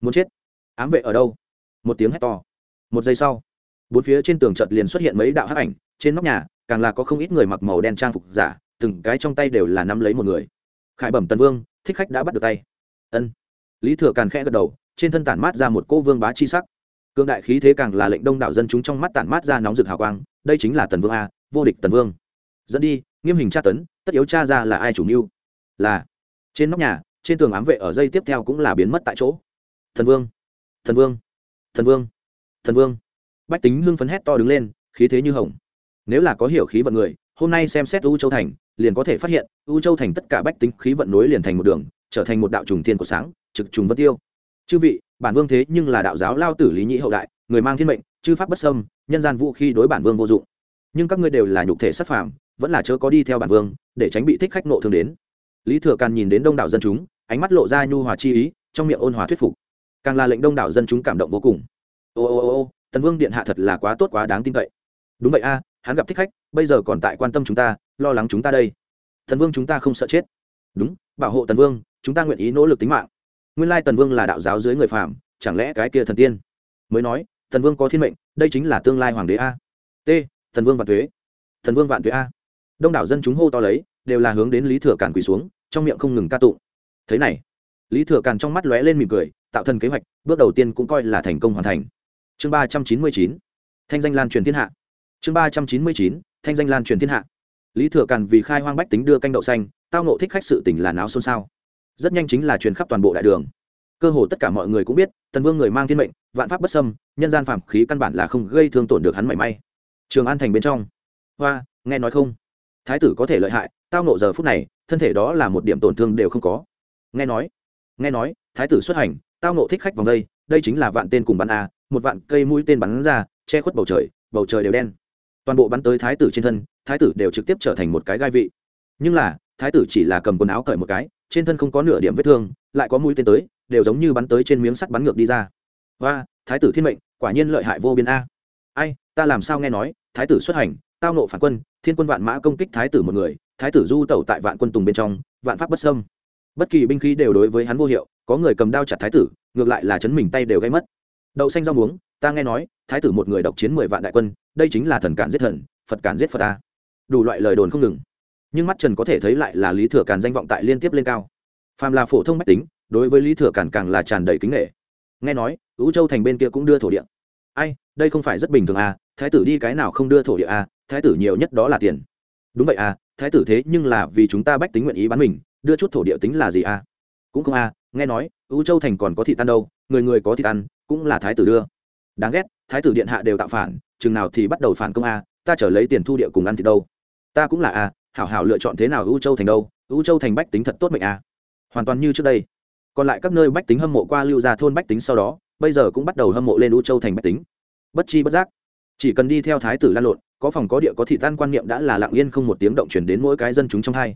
Muốn chết? Ám vệ ở đâu? Một tiếng hét to. Một giây sau, bốn phía trên tường chợt liền xuất hiện mấy đạo hắc ảnh, trên nóc nhà, càng là có không ít người mặc màu đen trang phục giả, từng cái trong tay đều là nắm lấy một người. Khải bẩm tần vương, thích khách đã bắt được tay. Ân. Lý thừa càn khẽ gật đầu, trên thân tản mát ra một cô vương bá chi sắc. Cương đại khí thế càng là lệnh đông đảo dân chúng trong mắt tản mát ra nóng rực hào quang, đây chính là tần vương a, vô địch tần vương. Dẫn đi, nghiêm hình tra tấn, tất yếu tra ra là ai chủ mưu? Là, trên nóc nhà, trên tường ám vệ ở dây tiếp theo cũng là biến mất tại chỗ. Thần vương thần vương thần vương thần vương. Bách tính hưng phấn hét to đứng lên, khí thế như hồng. Nếu là có hiểu khí vận người, hôm nay xem xét u châu thành, liền có thể phát hiện, u châu thành tất cả bách tính khí vận nối liền thành một đường, trở thành một đạo trùng thiên của sáng, trực trùng vân tiêu. Chư vị, bản vương thế nhưng là đạo giáo lao tử lý nhĩ hậu đại, người mang thiên mệnh, chư pháp bất sâm nhân gian vũ khi đối bản vương vô dụng. Nhưng các ngươi đều là nhục thể sát phàm, vẫn là chớ có đi theo bản vương, để tránh bị thích khách nộ thương đến. Lý thừa càn nhìn đến đông đảo dân chúng, ánh mắt lộ ra nhu hòa chi ý, trong miệng ôn hòa thuyết phục càng là lệnh đông đảo dân chúng cảm động vô cùng. Ô ô ô ô, tần vương điện hạ thật là quá tốt quá đáng tin cậy. Đúng vậy a, hắn gặp thích khách, bây giờ còn tại quan tâm chúng ta, lo lắng chúng ta đây. Tần vương chúng ta không sợ chết. Đúng, bảo hộ tần vương, chúng ta nguyện ý nỗ lực tính mạng. Nguyên lai tần vương là đạo giáo dưới người phàm, chẳng lẽ cái kia thần tiên? Mới nói, tần vương có thiên mệnh, đây chính là tương lai hoàng đế a. T, tần vương vạn thuế thần vương vạn thuế a. Đông đảo dân chúng hô to lấy, đều là hướng đến lý thừa càn quỳ xuống, trong miệng không ngừng ca tụng. Thế này, lý thừa càn trong mắt lóe lên mỉm cười tạo thần kế hoạch, bước đầu tiên cũng coi là thành công hoàn thành. Chương ba trăm chín mươi chín, thanh danh lan truyền thiên hạ. Chương ba trăm chín mươi chín, thanh danh lan truyền thiên hạ. Lý thừa càn vì khai hoang bách tính đưa canh đậu xanh, tao nộ thích khách sự tỉnh là náo xôn xao. Rất nhanh chính là truyền khắp toàn bộ đại đường. Cơ hồ tất cả mọi người cũng biết, tần vương người mang thiên mệnh, vạn pháp bất sâm nhân gian phạm khí căn bản là không gây thương tổn được hắn mảy may. Trường an thành bên trong. Hoa, nghe nói không? Thái tử có thể lợi hại, tao nộ giờ phút này, thân thể đó là một điểm tổn thương đều không có. Nghe nói nghe nói, thái tử xuất hành tao nộ thích khách vòng đây đây chính là vạn tên cùng bắn a, một vạn cây mũi tên bắn ra, che khuất bầu trời bầu trời đều đen. Toàn bộ bắn tới thái tử trên thân, thái tử đều trực tiếp trở thành một cái gai vị. Nhưng là, thái tử chỉ là cầm quần áo cởi một cái, trên thân không có nửa điểm vết thương, lại có mũi tên tới, đều giống như bắn tới trên miếng sắt bắn ngược đi ra. Và thái tử thiên mệnh, quả nhiên lợi hại vô biên a. Ai, ta làm sao nghe nói, thái tử xuất hành, tao nộ phản quân, thiên quân vạn mã công kích thái tử một người, thái tử du tẩu tại vạn quân tùng bên trong, vạn pháp bất sâm bất kỳ binh khí đều đối với hắn vô hiệu có người cầm đao chặt thái tử, ngược lại là chấn mình tay đều gây mất. Đậu xanh rau muống, ta nghe nói, thái tử một người độc chiến mười vạn đại quân, đây chính là thần cản giết thần, phật cản giết phật ta. Đủ loại lời đồn không ngừng. Nhưng mắt trần có thể thấy lại là lý thừa càn danh vọng tại liên tiếp lên cao. Phàm là phổ thông mách tính, đối với lý thừa càn càng là tràn đầy kính nghệ nghe nói ứ châu thành bên kia cũng đưa thổ địa. Ai, đây không phải rất bình thường à thái tử đi cái nào không đưa thổ địa à thái tử nhiều nhất đó là tiền. Đúng vậy à thái tử thế nhưng là vì chúng ta bách tính nguyện ý bán mình, đưa chút thổ địa tính là gì à? Cũng không à nghe nói ưu châu thành còn có thị tan đâu, người người có thị ăn, cũng là thái tử đưa. Đáng ghét, thái tử điện hạ đều tạo phản, chừng nào thì bắt đầu phản công à ta trở lấy tiền thu địa cùng ăn thì đâu. Ta cũng là à hảo hảo lựa chọn thế nào ưu châu thành đâu ưu châu thành bách tính thật tốt mệnh à hoàn toàn như trước đây. Còn lại các nơi bách tính hâm mộ qua lưu ra thôn bách tính sau đó, bây giờ cũng bắt đầu hâm mộ lên ưu châu thành bách tính. Bất chi bất giác. Chỉ cần đi theo thái tử lan lộn, có phòng có địa có thị tan quan niệm đã là lặng yên không một tiếng động chuyển đến mỗi cái dân chúng trong hai.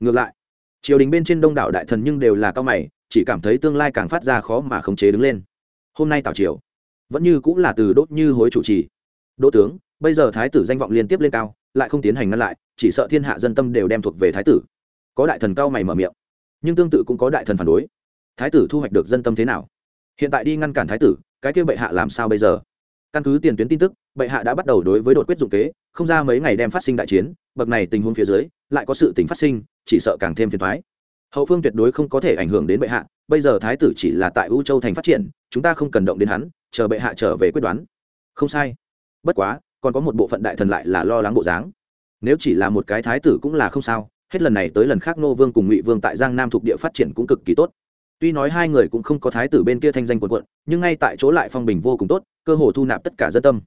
Ngược lại triều đình bên trên đông đảo đại thần nhưng đều là cao mày, chỉ cảm thấy tương lai càng phát ra khó mà khống chế đứng lên. Hôm nay tào triều, vẫn như cũng là từ đốt như hối chủ trì. Đỗ tướng, bây giờ thái tử danh vọng liên tiếp lên cao, lại không tiến hành ngăn lại, chỉ sợ thiên hạ dân tâm đều đem thuộc về thái tử. Có đại thần cao mày mở miệng, nhưng tương tự cũng có đại thần phản đối. Thái tử thu hoạch được dân tâm thế nào? Hiện tại đi ngăn cản thái tử, cái kia bệ hạ làm sao bây giờ? Căn cứ tiền tuyến tin tức, bệ hạ đã bắt đầu đối với đột quyết dụng kế, không ra mấy ngày đem phát sinh đại chiến, bậc này tình huống phía dưới, lại có sự tình phát sinh, chỉ sợ càng thêm phiền thoái hậu phương tuyệt đối không có thể ảnh hưởng đến bệ hạ, bây giờ thái tử chỉ là tại u châu thành phát triển, chúng ta không cần động đến hắn, chờ bệ hạ trở về quyết đoán. Không sai. Bất quá, còn có một bộ phận đại thần lại là lo lắng bộ dáng. Nếu chỉ là một cái thái tử cũng là không sao, hết lần này tới lần khác nô vương cùng ngụy vương tại giang nam thuộc địa phát triển cũng cực kỳ tốt tuy nói hai người cũng không có thái tử bên kia thanh danh quần quận, nhưng ngay tại chỗ lại phong bình vô cùng tốt, cơ hồ thu nạp tất cả dân tâm.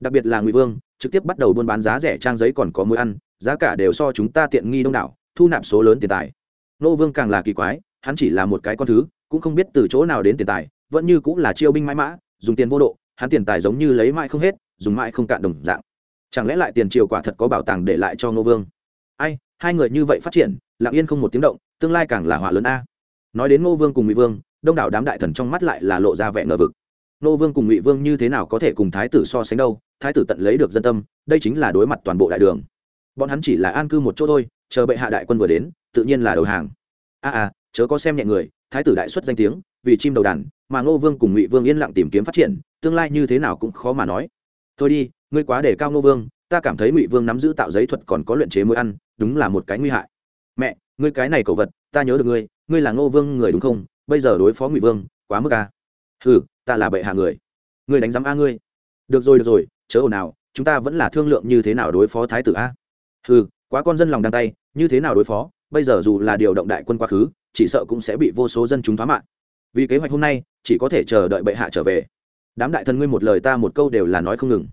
Đặc biệt là ngụy vương, trực tiếp bắt đầu buôn bán giá rẻ trang giấy còn có mối ăn, giá cả đều so chúng ta tiện nghi đông đảo, thu nạp số lớn tiền tài. Nô vương càng là kỳ quái, hắn chỉ là một cái con thứ, cũng không biết từ chỗ nào đến tiền tài, vẫn như cũng là chiêu binh mãi mã, dùng tiền vô độ, hắn tiền tài giống như lấy mãi không hết, dùng mãi không cạn đồng dạng. Chẳng lẽ lại tiền triều quả thật có bảo tàng để lại cho nô vương? Ai, hai người như vậy phát triển, lặng yên không một tiếng động, tương lai càng là họa lớn a nói đến ngô vương cùng ngụy vương, đông đảo đám đại thần trong mắt lại là lộ ra vẻ ngờ vực. Ngô vương cùng ngụy vương như thế nào có thể cùng thái tử so sánh đâu, thái tử tận lấy được dân tâm, đây chính là đối mặt toàn bộ đại đường. Bọn hắn chỉ là an cư một chỗ thôi, chờ bệ hạ đại quân vừa đến, tự nhiên là đầu hàng. A a, chớ có xem nhẹ người, thái tử đại xuất danh tiếng, vì chim đầu đàn, mà ngô vương cùng ngụy vương yên lặng tìm kiếm phát triển, tương lai như thế nào cũng khó mà nói. Thôi đi, ngươi quá để cao ngô vương, ta cảm thấy ngụy vương nắm giữ tạo giấy thuật còn có luyện chế mối ăn, đúng là một cái nguy hại. Mẹ, ngươi cái này cầu vật, ta nhớ được ngươi ngươi là ngô vương người đúng không? Bây giờ đối phó ngụy vương, quá mức à? ừ ta là bệ hạ người. Ngươi đánh giám a ngươi. Được rồi được rồi, chớ ồn nào chúng ta vẫn là thương lượng như thế nào đối phó thái tử a. Ừ quá con dân lòng đăng tay, như thế nào đối phó? Bây giờ dù là điều động đại quân quá khứ, chỉ sợ cũng sẽ bị vô số dân chúng thoá mạng vì kế hoạch hôm nay, chỉ có thể chờ đợi bệ hạ trở về. Đám đại thần ngươi một lời ta một câu đều là nói không ngừng.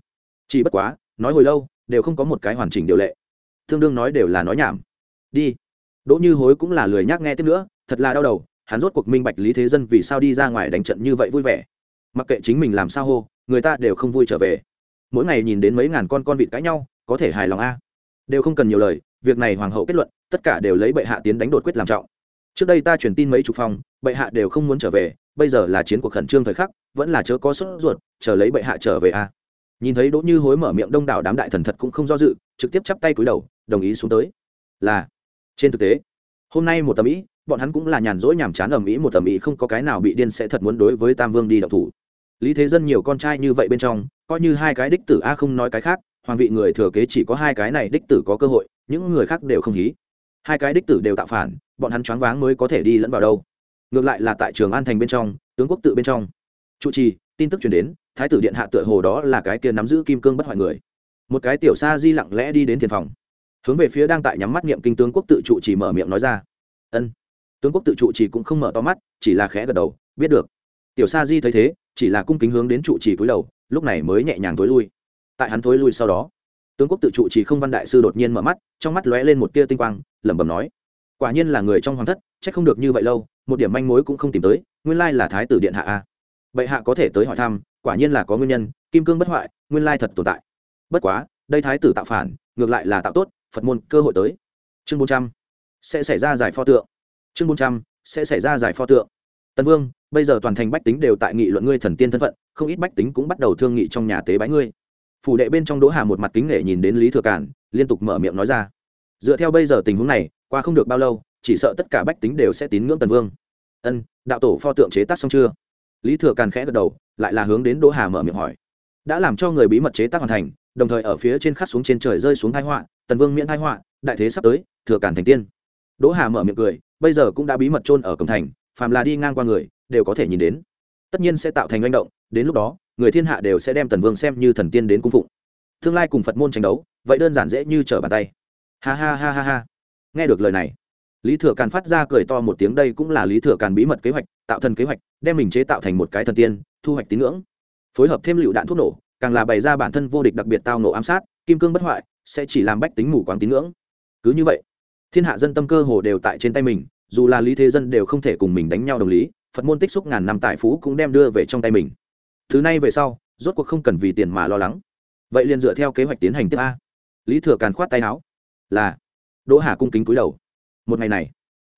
Chỉ bất quá, nói hồi lâu, đều không có một cái hoàn chỉnh điều lệ. Tương đương nói đều là nói nhảm. Đi. Đỗ như hối cũng là lười nhác nghe tiếp nữa thật là đau đầu, hắn rốt cuộc minh bạch lý thế dân vì sao đi ra ngoài đánh trận như vậy vui vẻ. Mặc kệ chính mình làm sao hô, người ta đều không vui trở về. Mỗi ngày nhìn đến mấy ngàn con con vịt cãi nhau, có thể hài lòng a. Đều không cần nhiều lời, việc này hoàng hậu kết luận, tất cả đều lấy bệ hạ tiến đánh đột quyết làm trọng. Trước đây ta truyền tin mấy chục phòng, bệ hạ đều không muốn trở về, bây giờ là chiến cuộc khẩn trương thời khắc, vẫn là chớ có sốt ruột, chờ lấy bệ hạ trở về a. Nhìn thấy đỗ như hối mở miệng đông đảo đám đại thần thật cũng không do dự, trực tiếp chắp tay cúi đầu, đồng ý xuống tới. Là, trên thực tế, hôm nay một tầm ý bọn hắn cũng là nhàn rỗi nhàm chán ầm ĩ một tầm ĩ, không có cái nào bị điên sẽ thật muốn đối với tam vương đi đậu thủ. Lý thế dân nhiều con trai như vậy bên trong, coi như hai cái đích tử a không nói cái khác, hoàng vị người thừa kế chỉ có hai cái này đích tử có cơ hội, những người khác đều không hí. Hai cái đích tử đều tạo phản, bọn hắn choáng váng mới có thể đi lẫn vào đâu. Ngược lại là tại trường an thành bên trong, tướng quốc tự bên trong. Trụ trì, tin tức chuyển đến, thái tử điện hạ tựa hồ đó là cái kia nắm giữ kim cương bất hoại người. Một cái tiểu sa di lặng lẽ đi đến thiền phòng. Hướng về phía đang tại nhắm mắt niệm kinh tướng quốc tự trụ trì mở miệng nói ra. Ân tướng quốc tự trụ trì cũng không mở to mắt, chỉ là khẽ gật đầu, biết được. Tiểu sa di thấy thế, chỉ là cung kính hướng đến trụ trì cúi đầu, lúc này mới nhẹ nhàng thối lui. Tại hắn thối lui sau đó, tướng quốc tự trụ trì không văn đại sư đột nhiên mở mắt, trong mắt lóe lên một tia tinh quang, lẩm bẩm nói, quả nhiên là người trong hoàng thất trách không được như vậy lâu, một điểm manh mối cũng không tìm tới, nguyên lai là thái tử điện hạ a. Bệ hạ có thể tới hỏi thăm, quả nhiên là có nguyên nhân, kim cương bất hoại, nguyên lai thật tồn tại. Bất quá, đây thái tử tạo phản, ngược lại là tạo tốt, phật môn cơ hội tới. Chương bốn trăm, sẽ xảy ra giải pho tượng chương bốn trăm, sẽ xảy ra giải pho tượng. Tân vương, bây giờ toàn thành bách tính đều tại nghị luận ngươi thần tiên thân phận, không ít bách tính cũng bắt đầu thương nghị trong nhà tế bái ngươi. Phủ đệ bên trong đỗ hà một mặt kính nể nhìn đến lý thừa cản, liên tục mở miệng nói ra. Dựa theo bây giờ tình huống này, qua không được bao lâu, chỉ sợ tất cả bách tính đều sẽ tín ngưỡng tần vương. Ân, đạo tổ pho tượng chế tác xong chưa? Lý thừa càn khẽ gật đầu, lại là hướng đến đỗ hà mở miệng hỏi. Đã làm cho người bí mật chế tác hoàn thành, đồng thời ở phía trên khắc xuống trên trời rơi xuống thái họa, tần vương miễn thái họa, đại thế sắp tới, thừa càn thành tiên. Đỗ hà mở miệng cười bây giờ cũng đã bí mật trôn ở cổng thành, phàm là đi ngang qua người, đều có thể nhìn đến. Tất nhiên sẽ tạo thành manh động, đến lúc đó, người thiên hạ đều sẽ đem tần vương xem như thần tiên đến cung phụng. Tương lai cùng phật môn tranh đấu, vậy đơn giản dễ như trở bàn tay. Ha ha ha ha ha. Nghe được lời này, lý thừa càn phát ra cười to một tiếng, đây cũng là lý thừa càn bí mật kế hoạch, tạo thần kế hoạch, đem mình chế tạo thành một cái thần tiên, thu hoạch tín ngưỡng. Phối hợp thêm lựu đạn thuốc nổ, càng là bày ra bản thân vô địch đặc biệt tao nổ ám sát, kim cương bất hoại, sẽ chỉ làm bách tính mù quáng tín ngưỡng. Cứ như vậy, thiên hạ dân tâm cơ hồ đều tại trên tay mình dù là lý thế dân đều không thể cùng mình đánh nhau đồng lý, phật môn tích xúc ngàn năm tài phú cũng đem đưa về trong tay mình. Thứ này về sau, rốt cuộc không cần vì tiền mà lo lắng. Vậy liền dựa theo kế hoạch tiến hành tiếp a. Lý thừa càn khoát tay áo. Là. Đỗ hà cung kính cúi đầu. Một ngày này,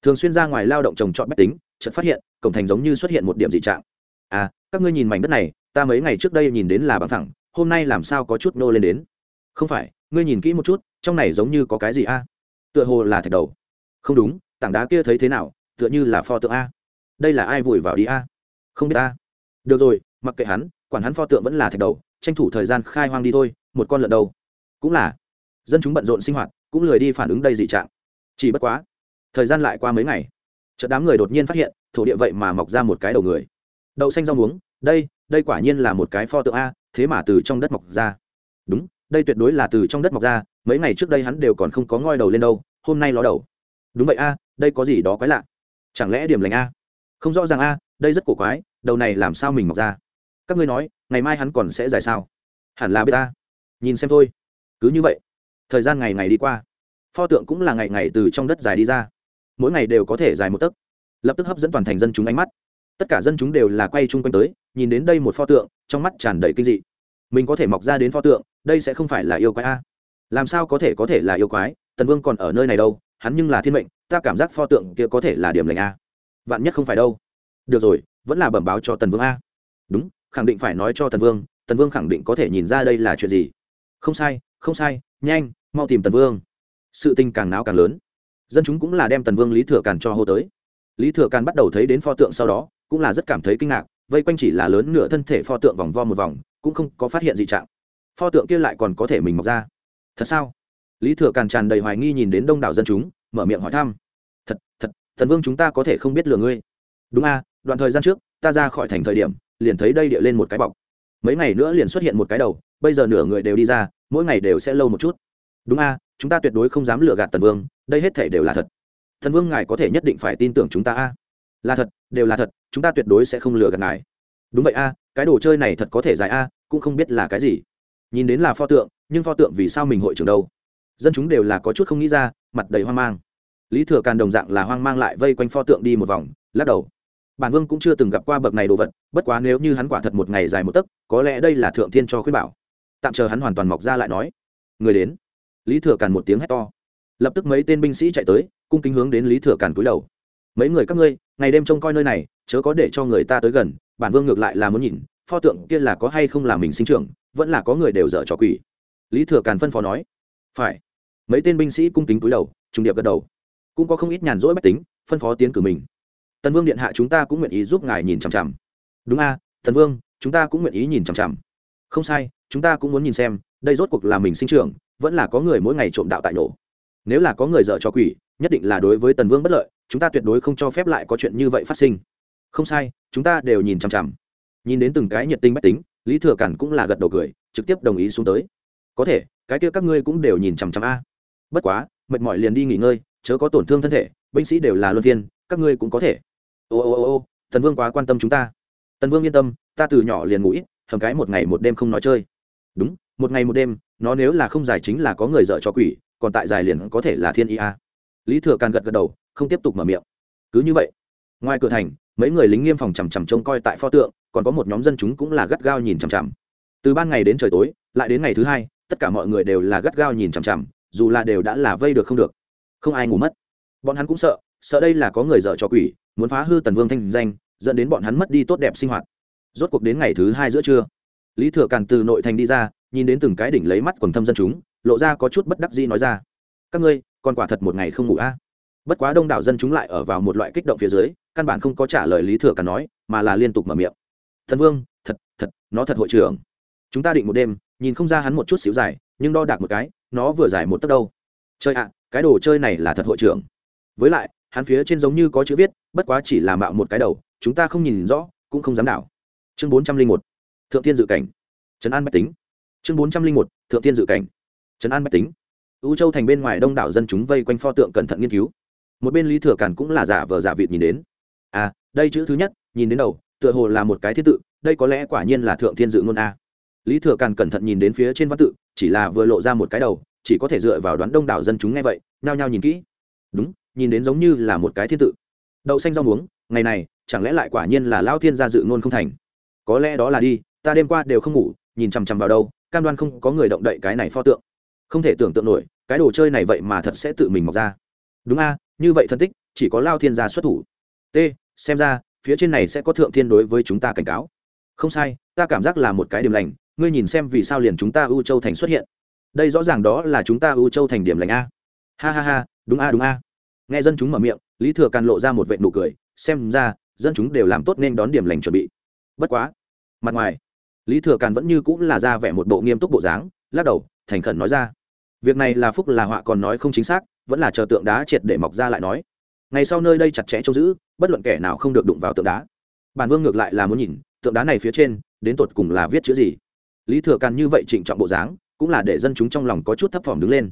thường xuyên ra ngoài lao động trồng trọt bách tính, chợt phát hiện, cổng thành giống như xuất hiện một điểm dị trạng. À các ngươi nhìn mảnh đất này, ta mấy ngày trước đây nhìn đến là bằng thẳng hôm nay làm sao có chút nô lên đến? Không phải, ngươi nhìn kỹ một chút, trong này giống như có cái gì a? Tựa hồ là thạch đầu. Không đúng tảng đá kia thấy thế nào, tựa như là pho tượng a. Đây là ai vùi vào đi a? Không biết a. Được rồi, mặc kệ hắn, quản hắn pho tượng vẫn là thạch đầu, tranh thủ thời gian khai hoang đi thôi, một con lợn đầu. Cũng là. Dân chúng bận rộn sinh hoạt, cũng lười đi phản ứng đây dị trạng. Chỉ bất quá, thời gian lại qua mấy ngày, chợt đám người đột nhiên phát hiện, thổ địa vậy mà mọc ra một cái đầu người. Đậu xanh rau muống, đây đây quả nhiên là một cái pho tượng a, thế mà từ trong đất mọc ra. Đúng, đây tuyệt đối là từ trong đất mọc ra, mấy ngày trước đây hắn đều còn không có ngoi đầu lên đâu, hôm nay ló đầu. Đúng vậy a đây có gì đó quái lạ? Chẳng lẽ điểm lành a? Không rõ ràng a, đây rất cổ quái, đầu này làm sao mình mọc ra? Các ngươi nói, ngày mai hắn còn sẽ dài sao? Hẳn là biết ta. Nhìn xem thôi. Cứ như vậy, thời gian ngày ngày đi qua. Pho tượng cũng là ngày ngày từ trong đất dài đi ra. Mỗi ngày đều có thể dài một tấc. Lập tức hấp dẫn toàn thành dân chúng ánh mắt. Tất cả dân chúng đều là quay chung quanh tới, nhìn đến đây một pho tượng, trong mắt tràn đầy kinh dị. Mình có thể mọc ra đến pho tượng, đây sẽ không phải là yêu quái a. Làm sao có thể có thể là yêu quái? Tần vương còn ở nơi này đâu? Hắn nhưng là thiên mệnh ta cảm giác pho tượng kia có thể là điểm lành a. Vạn nhất không phải đâu. Được rồi, vẫn là bẩm báo cho tần vương a. Đúng, khẳng định phải nói cho tần vương tần vương khẳng định có thể nhìn ra đây là chuyện gì. Không sai không sai, nhanh, mau tìm tần vương. Sự tình càng náo càng lớn. Dân chúng cũng là đem tần vương lý thừa càn cho hô tới. Lý thừa càn bắt đầu thấy đến pho tượng sau đó, cũng là rất cảm thấy kinh ngạc, vây quanh chỉ là lớn nửa thân thể pho tượng vòng vo một vòng, cũng không có phát hiện gì trạng. Pho tượng kia lại còn có thể mình mọc ra. Thật sao? Lý thừa càn tràn đầy hoài nghi nhìn đến đông đảo dân chúng mở miệng hỏi thăm. Thật thật, thần vương chúng ta có thể không biết lừa ngươi. Đúng a, đoạn thời gian trước, ta ra khỏi thành thời điểm, liền thấy đây địa lên một cái bọc. Mấy ngày nữa liền xuất hiện một cái đầu, bây giờ nửa người đều đi ra, mỗi ngày đều sẽ lâu một chút. Đúng a, chúng ta tuyệt đối không dám lừa gạt tần vương, đây hết thể đều là thật. Thần vương ngài có thể nhất định phải tin tưởng chúng ta a. Là thật, đều là thật, chúng ta tuyệt đối sẽ không lừa gạt ngài. Đúng vậy a, cái đồ chơi này thật có thể dài a, cũng không biết là cái gì. Nhìn đến là pho tượng, nhưng pho tượng vì sao mình hội trưởng đâu? Dân chúng đều là có chút không nghĩ ra mặt đầy hoang mang. Lý thừa càn đồng dạng là hoang mang lại vây quanh pho tượng đi một vòng, lắc đầu. Bản vương cũng chưa từng gặp qua bậc này đồ vật, bất quá nếu như hắn quả thật một ngày dài một tấc, có lẽ đây là thượng thiên cho khuyết bảo. Tạm chờ hắn hoàn toàn mọc ra lại nói. Người đến. Lý thừa càn một tiếng hét to. Lập tức mấy tên binh sĩ chạy tới, cung kính hướng đến lý thừa càn cúi đầu. Mấy người các ngươi, ngày đêm trông coi nơi này, chớ có để cho người ta tới gần, bản vương ngược lại là muốn nhìn, pho tượng kia là có hay không là mình sinh trưởng, vẫn là có người đều dở trò quỷ. Lý thừa càn phân phó nói. Phải mấy tên binh sĩ cung kính cúi đầu, trùng điệp gật đầu. Cũng có không ít nhàn rỗi bách tính, phân phó tiến cử mình. Tần vương điện hạ chúng ta cũng nguyện ý giúp ngài nhìn chằm chằm. Đúng a, tần vương, chúng ta cũng nguyện ý nhìn chằm chằm. Không sai, chúng ta cũng muốn nhìn xem, đây rốt cuộc là mình sinh trưởng, vẫn là có người mỗi ngày trộm đạo tại nổ. Nếu là có người dở cho quỷ, nhất định là đối với tần vương bất lợi, chúng ta tuyệt đối không cho phép lại có chuyện như vậy phát sinh. Không sai, chúng ta đều nhìn chằm chằm. Nhìn đến từng cái nhiệt tinh bách tính, lý thừa cản cũng là gật đầu cười, trực tiếp đồng ý xuống tới. Có thể, cái kia các ngươi cũng đều nhìn chằm chằm a bất quá, mệt mỏi liền đi nghỉ ngơi, chớ có tổn thương thân thể, binh sĩ đều là luân phiên, các ngươi cũng có thể. Ô ô ô ô tần vương quá quan tâm chúng ta. Tần vương yên tâm, ta từ nhỏ liền ngủ ít, hầm cái một ngày một đêm không nói chơi. Đúng, một ngày một đêm, nó nếu là không giải chính là có người dợ cho quỷ, còn tại giải liền có thể là thiên ia. a. Lý thừa càng gật gật đầu, không tiếp tục mở miệng. Cứ như vậy, ngoài cửa thành, mấy người lính nghiêm phòng chằm chằm trông coi tại pho tượng, còn có một nhóm dân chúng cũng là gắt gao nhìn chằm chằm. Từ ban ngày đến trời tối, lại đến ngày thứ hai, tất cả mọi người đều là gắt gao nhìn chằm chằm dù là đều đã là vây được không được. Không ai ngủ mất. Bọn hắn cũng sợ sợ đây là có người dở cho quỷ, muốn phá hư tần vương thanh danh, dẫn đến bọn hắn mất đi tốt đẹp sinh hoạt. Rốt cuộc đến ngày thứ hai giữa trưa, lý thừa càn từ nội thành đi ra, nhìn đến từng cái đỉnh lấy mắt quần thâm dân chúng, lộ ra có chút bất đắc dĩ nói ra, các ngươi, còn quả thật một ngày không ngủ a? À? bất quá đông đảo dân chúng lại ở vào một loại kích động phía dưới, căn bản không có trả lời lý thừa càn nói, mà là liên tục mở miệng, thần vương, thật thật, nó thật hội trưởng. Chúng ta định một đêm, nhìn không ra hắn một chút xíu dài, nhưng đo đạc một cái nó vừa dài một tấc đâu. Chơi ạ, cái đồ chơi này là thật hội trưởng. Với lại, hắn phía trên giống như có chữ viết, bất quá chỉ là mạo một cái đầu, chúng ta không nhìn rõ, cũng không dám đảo. Chương bốn trăm linh một, thượng tiên dự cảnh. Trấn an bách tính. Chương bốn trăm linh một, thượng tiên dự cảnh. Trấn an bách tính. Ưu châu thành bên ngoài đông đảo dân chúng vây quanh pho tượng cẩn thận nghiên cứu. Một bên lý thừa càn cũng là giả vờ giả vịt nhìn đến. À đây chữ thứ nhất, nhìn đến đầu, tựa hồ là một cái thiết tự, đây có lẽ quả nhiên là thượng thiên dự ngôn a lý thừa càn cẩn thận nhìn đến phía trên văn tự, chỉ là vừa lộ ra một cái đầu, chỉ có thể dựa vào đoán đông đảo dân chúng nghe vậy, nhao nhao nhìn kỹ. Đúng, nhìn đến giống như là một cái thiên tự. Đậu xanh rau muống, ngày này, chẳng lẽ lại quả nhiên là lao thiên gia dự ngôn không thành? Có lẽ đó là đi, ta đêm qua đều không ngủ, nhìn chằm chằm vào đâu, cam đoan không có người động đậy cái này pho tượng. Không thể tưởng tượng nổi, cái đồ chơi này vậy mà thật sẽ tự mình mọc ra. Đúng a, như vậy thân tích, chỉ có lao thiên gia xuất thủ. T, xem ra, phía trên này sẽ có thượng thiên đối với chúng ta cảnh cáo. Không sai, ta cảm giác là một cái điểm lành ngươi nhìn xem vì sao liền chúng ta ưu châu thành xuất hiện. Đây rõ ràng đó là chúng ta ưu châu thành điểm lành a. Ha ha ha, đúng a đúng a. Nghe dân chúng mở miệng, lý thừa càn lộ ra một vệ nụ cười, xem ra, dân chúng đều làm tốt nên đón điểm lành chuẩn bị. Bất quá, mặt ngoài, lý thừa càn vẫn như cũng là ra vẻ một bộ nghiêm túc bộ dáng, lắc đầu, thành khẩn nói ra. Việc này là phúc là họa còn nói không chính xác, vẫn là chờ tượng đá triệt để mọc ra lại nói. Ngày sau nơi đây chặt chẽ trông giữ, bất luận kẻ nào không được đụng vào tượng đá. Bản vương ngược lại là muốn nhìn, tượng đá này phía trên, đến tột cùng là viết chữ gì? Lý thừa càn như vậy trịnh trọng bộ dáng, cũng là để dân chúng trong lòng có chút thấp thỏm đứng lên.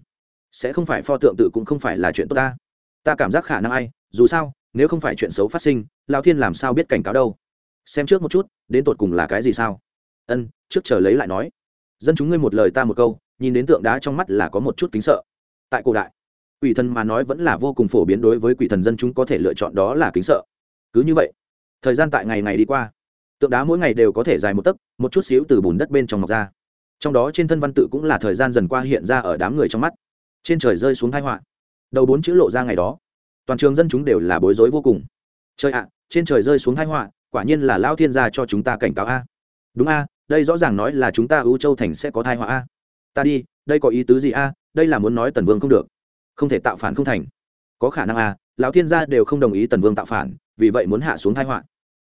Sẽ không phải pho tượng tự cũng không phải là chuyện tốt ta. Ta cảm giác khả năng ai, dù sao, nếu không phải chuyện xấu phát sinh lao thiên làm sao biết cảnh cáo đâu? Xem trước một chút, đến tột cùng là cái gì sao? Ân, trước chờ lấy lại nói. Dân chúng ngươi một lời ta một câu, nhìn đến tượng đá trong mắt là có một chút kính sợ. Tại cổ đại, quỷ thần mà nói vẫn là vô cùng phổ biến đối với quỷ thần dân chúng có thể lựa chọn đó là kính sợ. Cứ như vậy, thời gian tại ngày ngày đi qua tượng đá mỗi ngày đều có thể dài một tấc, một chút xíu từ bùn đất bên trong mọc ra. Trong đó trên thân văn tự cũng là thời gian dần qua hiện ra ở đám người trong mắt. Trên trời rơi xuống thái họa. Đầu bốn chữ lộ ra ngày đó. Toàn trường dân chúng đều là bối rối vô cùng. Trời ạ, trên trời rơi xuống thái họa, quả nhiên là lao thiên gia cho chúng ta cảnh cáo a. Đúng a, đây rõ ràng nói là chúng ta ưu châu thành sẽ có thai họa a. Ta đi, đây có ý tứ gì a? Đây là muốn nói tần vương không được. Không thể tạo phản không thành. Có khả năng a, lão thiên gia đều không đồng ý tần vương tạo phản, vì vậy muốn hạ xuống thai họa.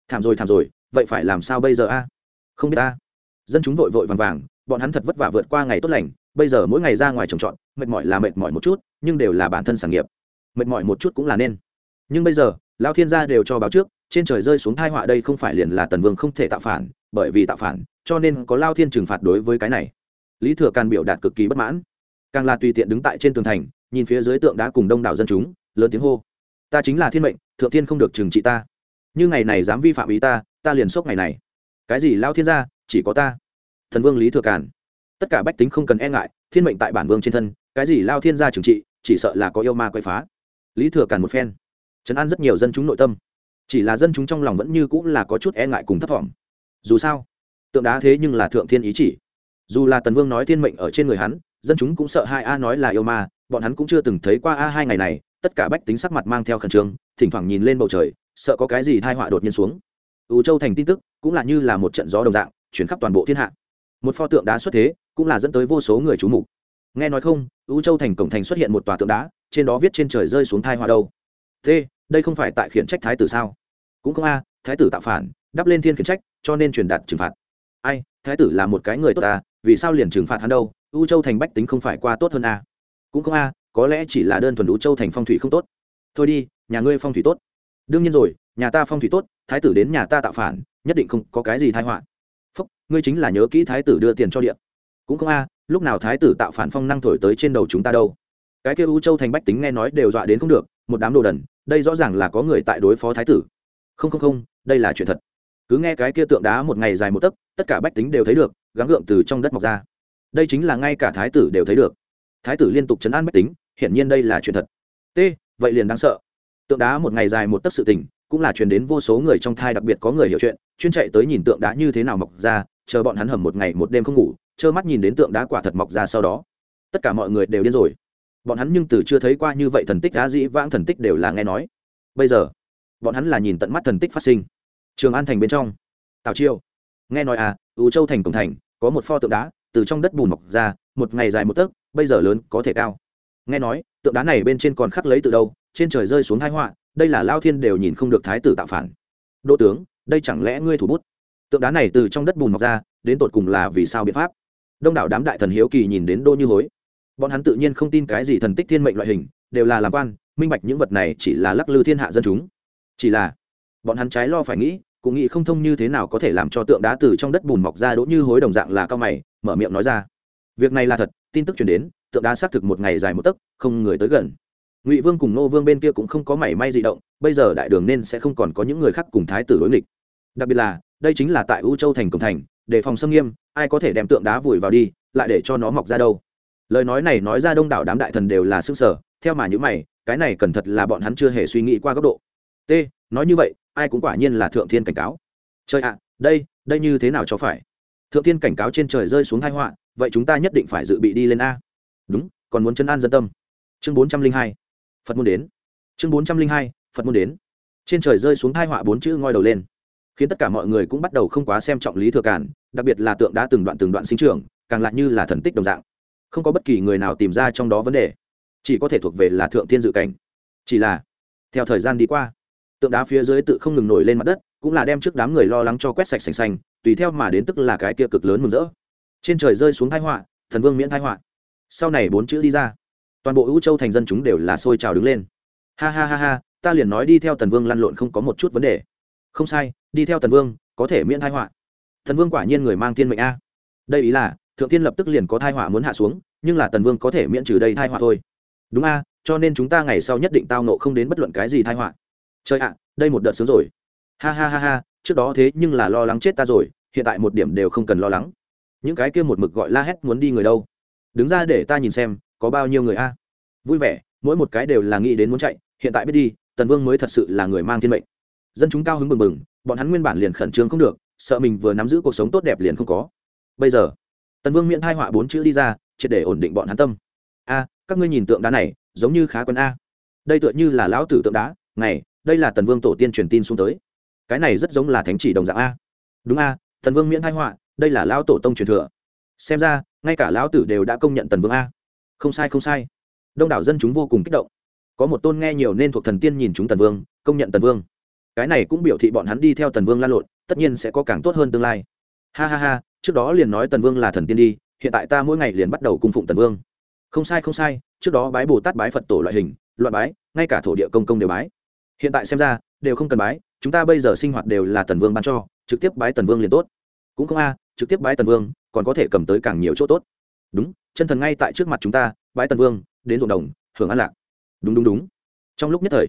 Thảm rồi thảm rồi vậy phải làm sao bây giờ a? Không biết a. Dân chúng vội vội vàng vàng, bọn hắn thật vất vả vượt qua ngày tốt lành, bây giờ mỗi ngày ra ngoài trồng trọt, mệt mỏi là mệt mỏi một chút, nhưng đều là bản thân sản nghiệp. Mệt mỏi một chút cũng là nên. Nhưng bây giờ lao thiên gia đều cho báo trước, trên trời rơi xuống thai họa đây không phải liền là tần vương không thể tạo phản, bởi vì tạo phản, cho nên có lao thiên trừng phạt đối với cái này. Lý thừa càn biểu đạt cực kỳ bất mãn. Càng là tùy tiện đứng tại trên tường thành, nhìn phía dưới tượng đá cùng đông đảo dân chúng, lớn tiếng hô. Ta chính là thiên mệnh, thượng thiên không được trừng trị ta. Như ngày này dám vi phạm ý ta ta liền sốc ngày này. Cái gì lao thiên gia, chỉ có ta. Thần vương lý thừa càn. Tất cả bách tính không cần e ngại, thiên mệnh tại bản vương trên thân, cái gì lao thiên gia trừng trị, chỉ sợ là có yêu ma quay phá. Lý thừa càn một phen. Trấn an rất nhiều dân chúng nội tâm. Chỉ là dân chúng trong lòng vẫn như cũng là có chút e ngại cùng thấp vọng. dù sao, tượng đá thế nhưng là thượng thiên ý chỉ. Dù là tần vương nói thiên mệnh ở trên người hắn, dân chúng cũng sợ hai a nói là yêu ma, bọn hắn cũng chưa từng thấy qua a hai ngày này, tất cả bách tính sắc mặt mang theo khẩn trương, thỉnh thoảng nhìn lên bầu trời, sợ có cái gì thai họa đột nhiên xuống. U châu thành tin tức cũng là như là một trận gió đồng dạng, chuyển khắp toàn bộ thiên hạ. Một pho tượng đá xuất thế cũng là dẫn tới vô số người chú mục. Nghe nói không, U châu thành cổng thành xuất hiện một tòa tượng đá, trên đó viết trên trời rơi xuống thai hoa đâu. Thế, đây không phải tại khiển trách thái tử sao? Cũng không a, thái tử tạo phản, đắp lên thiên khiển trách, cho nên truyền đạt trừng phạt. Ai, thái tử là một cái người tốt à vì sao liền trừng phạt hắn đâu? U châu thành bách tính không phải qua tốt hơn a. Cũng không a, có lẽ chỉ là đơn thuần u châu thành phong thủy không tốt. Thôi đi, nhà ngươi phong thủy tốt. Đương nhiên rồi nhà ta phong thủy tốt, thái tử đến nhà ta tạo phản, nhất định không có cái gì thái họa. Phúc, ngươi chính là nhớ kỹ thái tử đưa tiền cho điện cũng không a, lúc nào thái tử tạo phản phong năng thổi tới trên đầu chúng ta đâu. Cái kêu u châu thành bách tính nghe nói đều dọa đến không được, một đám đồ đần, đây rõ ràng là có người tại đối phó thái tử. Không không không, đây là chuyện thật. Cứ nghe cái kia tượng đá một ngày dài một tấc, tất cả bách tính đều thấy được, gắng gượng từ trong đất mọc ra. Đây chính là ngay cả thái tử đều thấy được. Thái tử liên tục chấn an bách tính, hiển nhiên đây là chuyện thật. T, vậy liền đáng sợ. Tượng đá một ngày dài một tấc sự tình cũng là truyền đến vô số người trong thai đặc biệt có người hiểu chuyện, chuyên chạy tới nhìn tượng đá như thế nào mọc ra, chờ bọn hắn hầm một ngày một đêm không ngủ, trơ mắt nhìn đến tượng đá quả thật mọc ra sau đó. Tất cả mọi người đều điên rồi. Bọn hắn nhưng từ chưa thấy qua như vậy thần tích đá dĩ vãng thần tích đều là nghe nói. Bây giờ, bọn hắn là nhìn tận mắt thần tích phát sinh. Trường an thành bên trong. Tào chiêu. Nghe nói à ủ châu thành cổng thành, có một pho tượng đá, từ trong đất bùn mọc ra, một ngày dài một tấc, bây giờ lớn, có thể cao. Nghe nói, tượng đá này bên trên còn khắc lấy từ đâu trên trời rơi xuống thái họa, đây là lao thiên đều nhìn không được thái tử tạo phản. Đỗ tướng, đây chẳng lẽ ngươi thủ bút? Tượng đá này từ trong đất bùn mọc ra, đến tột cùng là vì sao biện pháp? Đông đảo đám đại thần hiếu kỳ nhìn đến đô như hối. Bọn hắn tự nhiên không tin cái gì thần tích thiên mệnh loại hình, đều là làm quan, minh bạch những vật này chỉ là lắc lư thiên hạ dân chúng. Chỉ là, bọn hắn trái lo phải nghĩ, cũng nghĩ không thông như thế nào có thể làm cho tượng đá từ trong đất bùn mọc ra đỗ như hối đồng dạng là cao mày, mở miệng nói ra. Việc này là thật, tin tức chuyển đến, tượng đá xác thực một ngày dài một tấc, không người tới gần ngụy vương cùng nô vương bên kia cũng không có mảy may di động, bây giờ đại đường nên sẽ không còn có những người khác cùng thái tử đối nghịch. Đặc biệt là, đây chính là tại u châu thành cổng thành, đề phòng xâm nghiêm, ai có thể đem tượng đá vùi vào đi, lại để cho nó mọc ra đâu. Lời nói này nói ra đông đảo đám đại thần đều là sức sở, theo mà những mày, cái này cần thật là bọn hắn chưa hề suy nghĩ qua góc độ. T, nói như vậy, ai cũng quả nhiên là thượng thiên cảnh cáo. Trời ạ, đây đây như thế nào cho phải? Thượng thiên cảnh cáo trên trời rơi xuống thái họa, vậy chúng ta nhất định phải dự bị đi lên a. Đúng, còn muốn chân an dân tâm. Chương bốn trăm linh hai phật môn đến. Chương bốn trăm linh hai, phật môn đến. Trên trời rơi xuống thai họa bốn chữ ngoi đầu lên, khiến tất cả mọi người cũng bắt đầu không quá xem trọng lý thừa cản đặc biệt là tượng đã từng đoạn từng đoạn sinh trưởng, càng lại như là thần tích đồng dạng. Không có bất kỳ người nào tìm ra trong đó vấn đề, chỉ có thể thuộc về là thượng thiên dự cảnh. Chỉ là, theo thời gian đi qua, tượng đá phía dưới tự không ngừng nổi lên mặt đất, cũng là đem trước đám người lo lắng cho quét sạch sành xanh tùy theo mà đến tức là cái kia cực lớn mừng rỡ. Trên trời rơi xuống thái họa, thần vương miễn thái họa. Sau này bốn chữ đi ra toàn bộ ưu châu thành dân chúng đều là sôi trào đứng lên. Ha ha ha ha, ta liền nói đi theo tần vương lăn lộn không có một chút vấn đề. Không sai, đi theo tần vương, có thể miễn thai họa. Thần vương quả nhiên người mang thiên mệnh a. Đây ý là, thượng tiên lập tức liền có thai họa muốn hạ xuống, nhưng là tần vương có thể miễn trừ đây thai họa thôi. Đúng a, cho nên chúng ta ngày sau nhất định tao nộ không đến bất luận cái gì thai họa. Trời ạ, đây một đợt sướng rồi. Ha ha ha ha, trước đó thế nhưng là lo lắng chết ta rồi, hiện tại một điểm đều không cần lo lắng. Những cái kia một mực gọi la hét muốn đi người đâu. Đứng ra để ta nhìn xem có bao nhiêu người a? Vui vẻ, mỗi một cái đều là nghĩ đến muốn chạy, hiện tại biết đi, tần vương mới thật sự là người mang thiên mệnh. Dân chúng cao hứng bừng bừng, bọn hắn nguyên bản liền khẩn trương không được, sợ mình vừa nắm giữ cuộc sống tốt đẹp liền không có. Bây giờ, tần vương miễn hai họa bốn chữ đi ra, triệt để ổn định bọn hắn tâm. A, các ngươi nhìn tượng đá này, giống như khá quân a. Đây tựa như là lão tử tượng đá, này, đây là tần vương tổ tiên truyền tin xuống tới. Cái này rất giống là thánh chỉ đồng dạng a. Đúng a, tần vương miễn hai họa, đây là lão tổ tông truyền thừa. Xem ra, ngay cả lão tử đều đã công nhận tần vương a không sai không sai. Đông đảo dân chúng vô cùng kích động. Có một tôn nghe nhiều nên thuộc thần tiên nhìn chúng tần vương, công nhận tần vương. Cái này cũng biểu thị bọn hắn đi theo tần vương lan lộn, tất nhiên sẽ có càng tốt hơn tương lai. Ha ha ha, trước đó liền nói tần vương là thần tiên đi, hiện tại ta mỗi ngày liền bắt đầu cung phụng tần vương. Không sai không sai, trước đó bái bồ tát, bái phật tổ loại hình loại bái, ngay cả thổ địa công công đều bái. Hiện tại xem ra, đều không cần bái, chúng ta bây giờ sinh hoạt đều là tần vương ban cho, trực tiếp bái tần vương liền tốt. Cũng không a, trực tiếp bái tần vương, còn có thể cầm tới càng nhiều chỗ tốt. Đúng chân thần ngay tại trước mặt chúng ta, bái tần vương, đến ruộng đồng, hưởng an lạc. Đúng đúng đúng. Trong lúc nhất thời,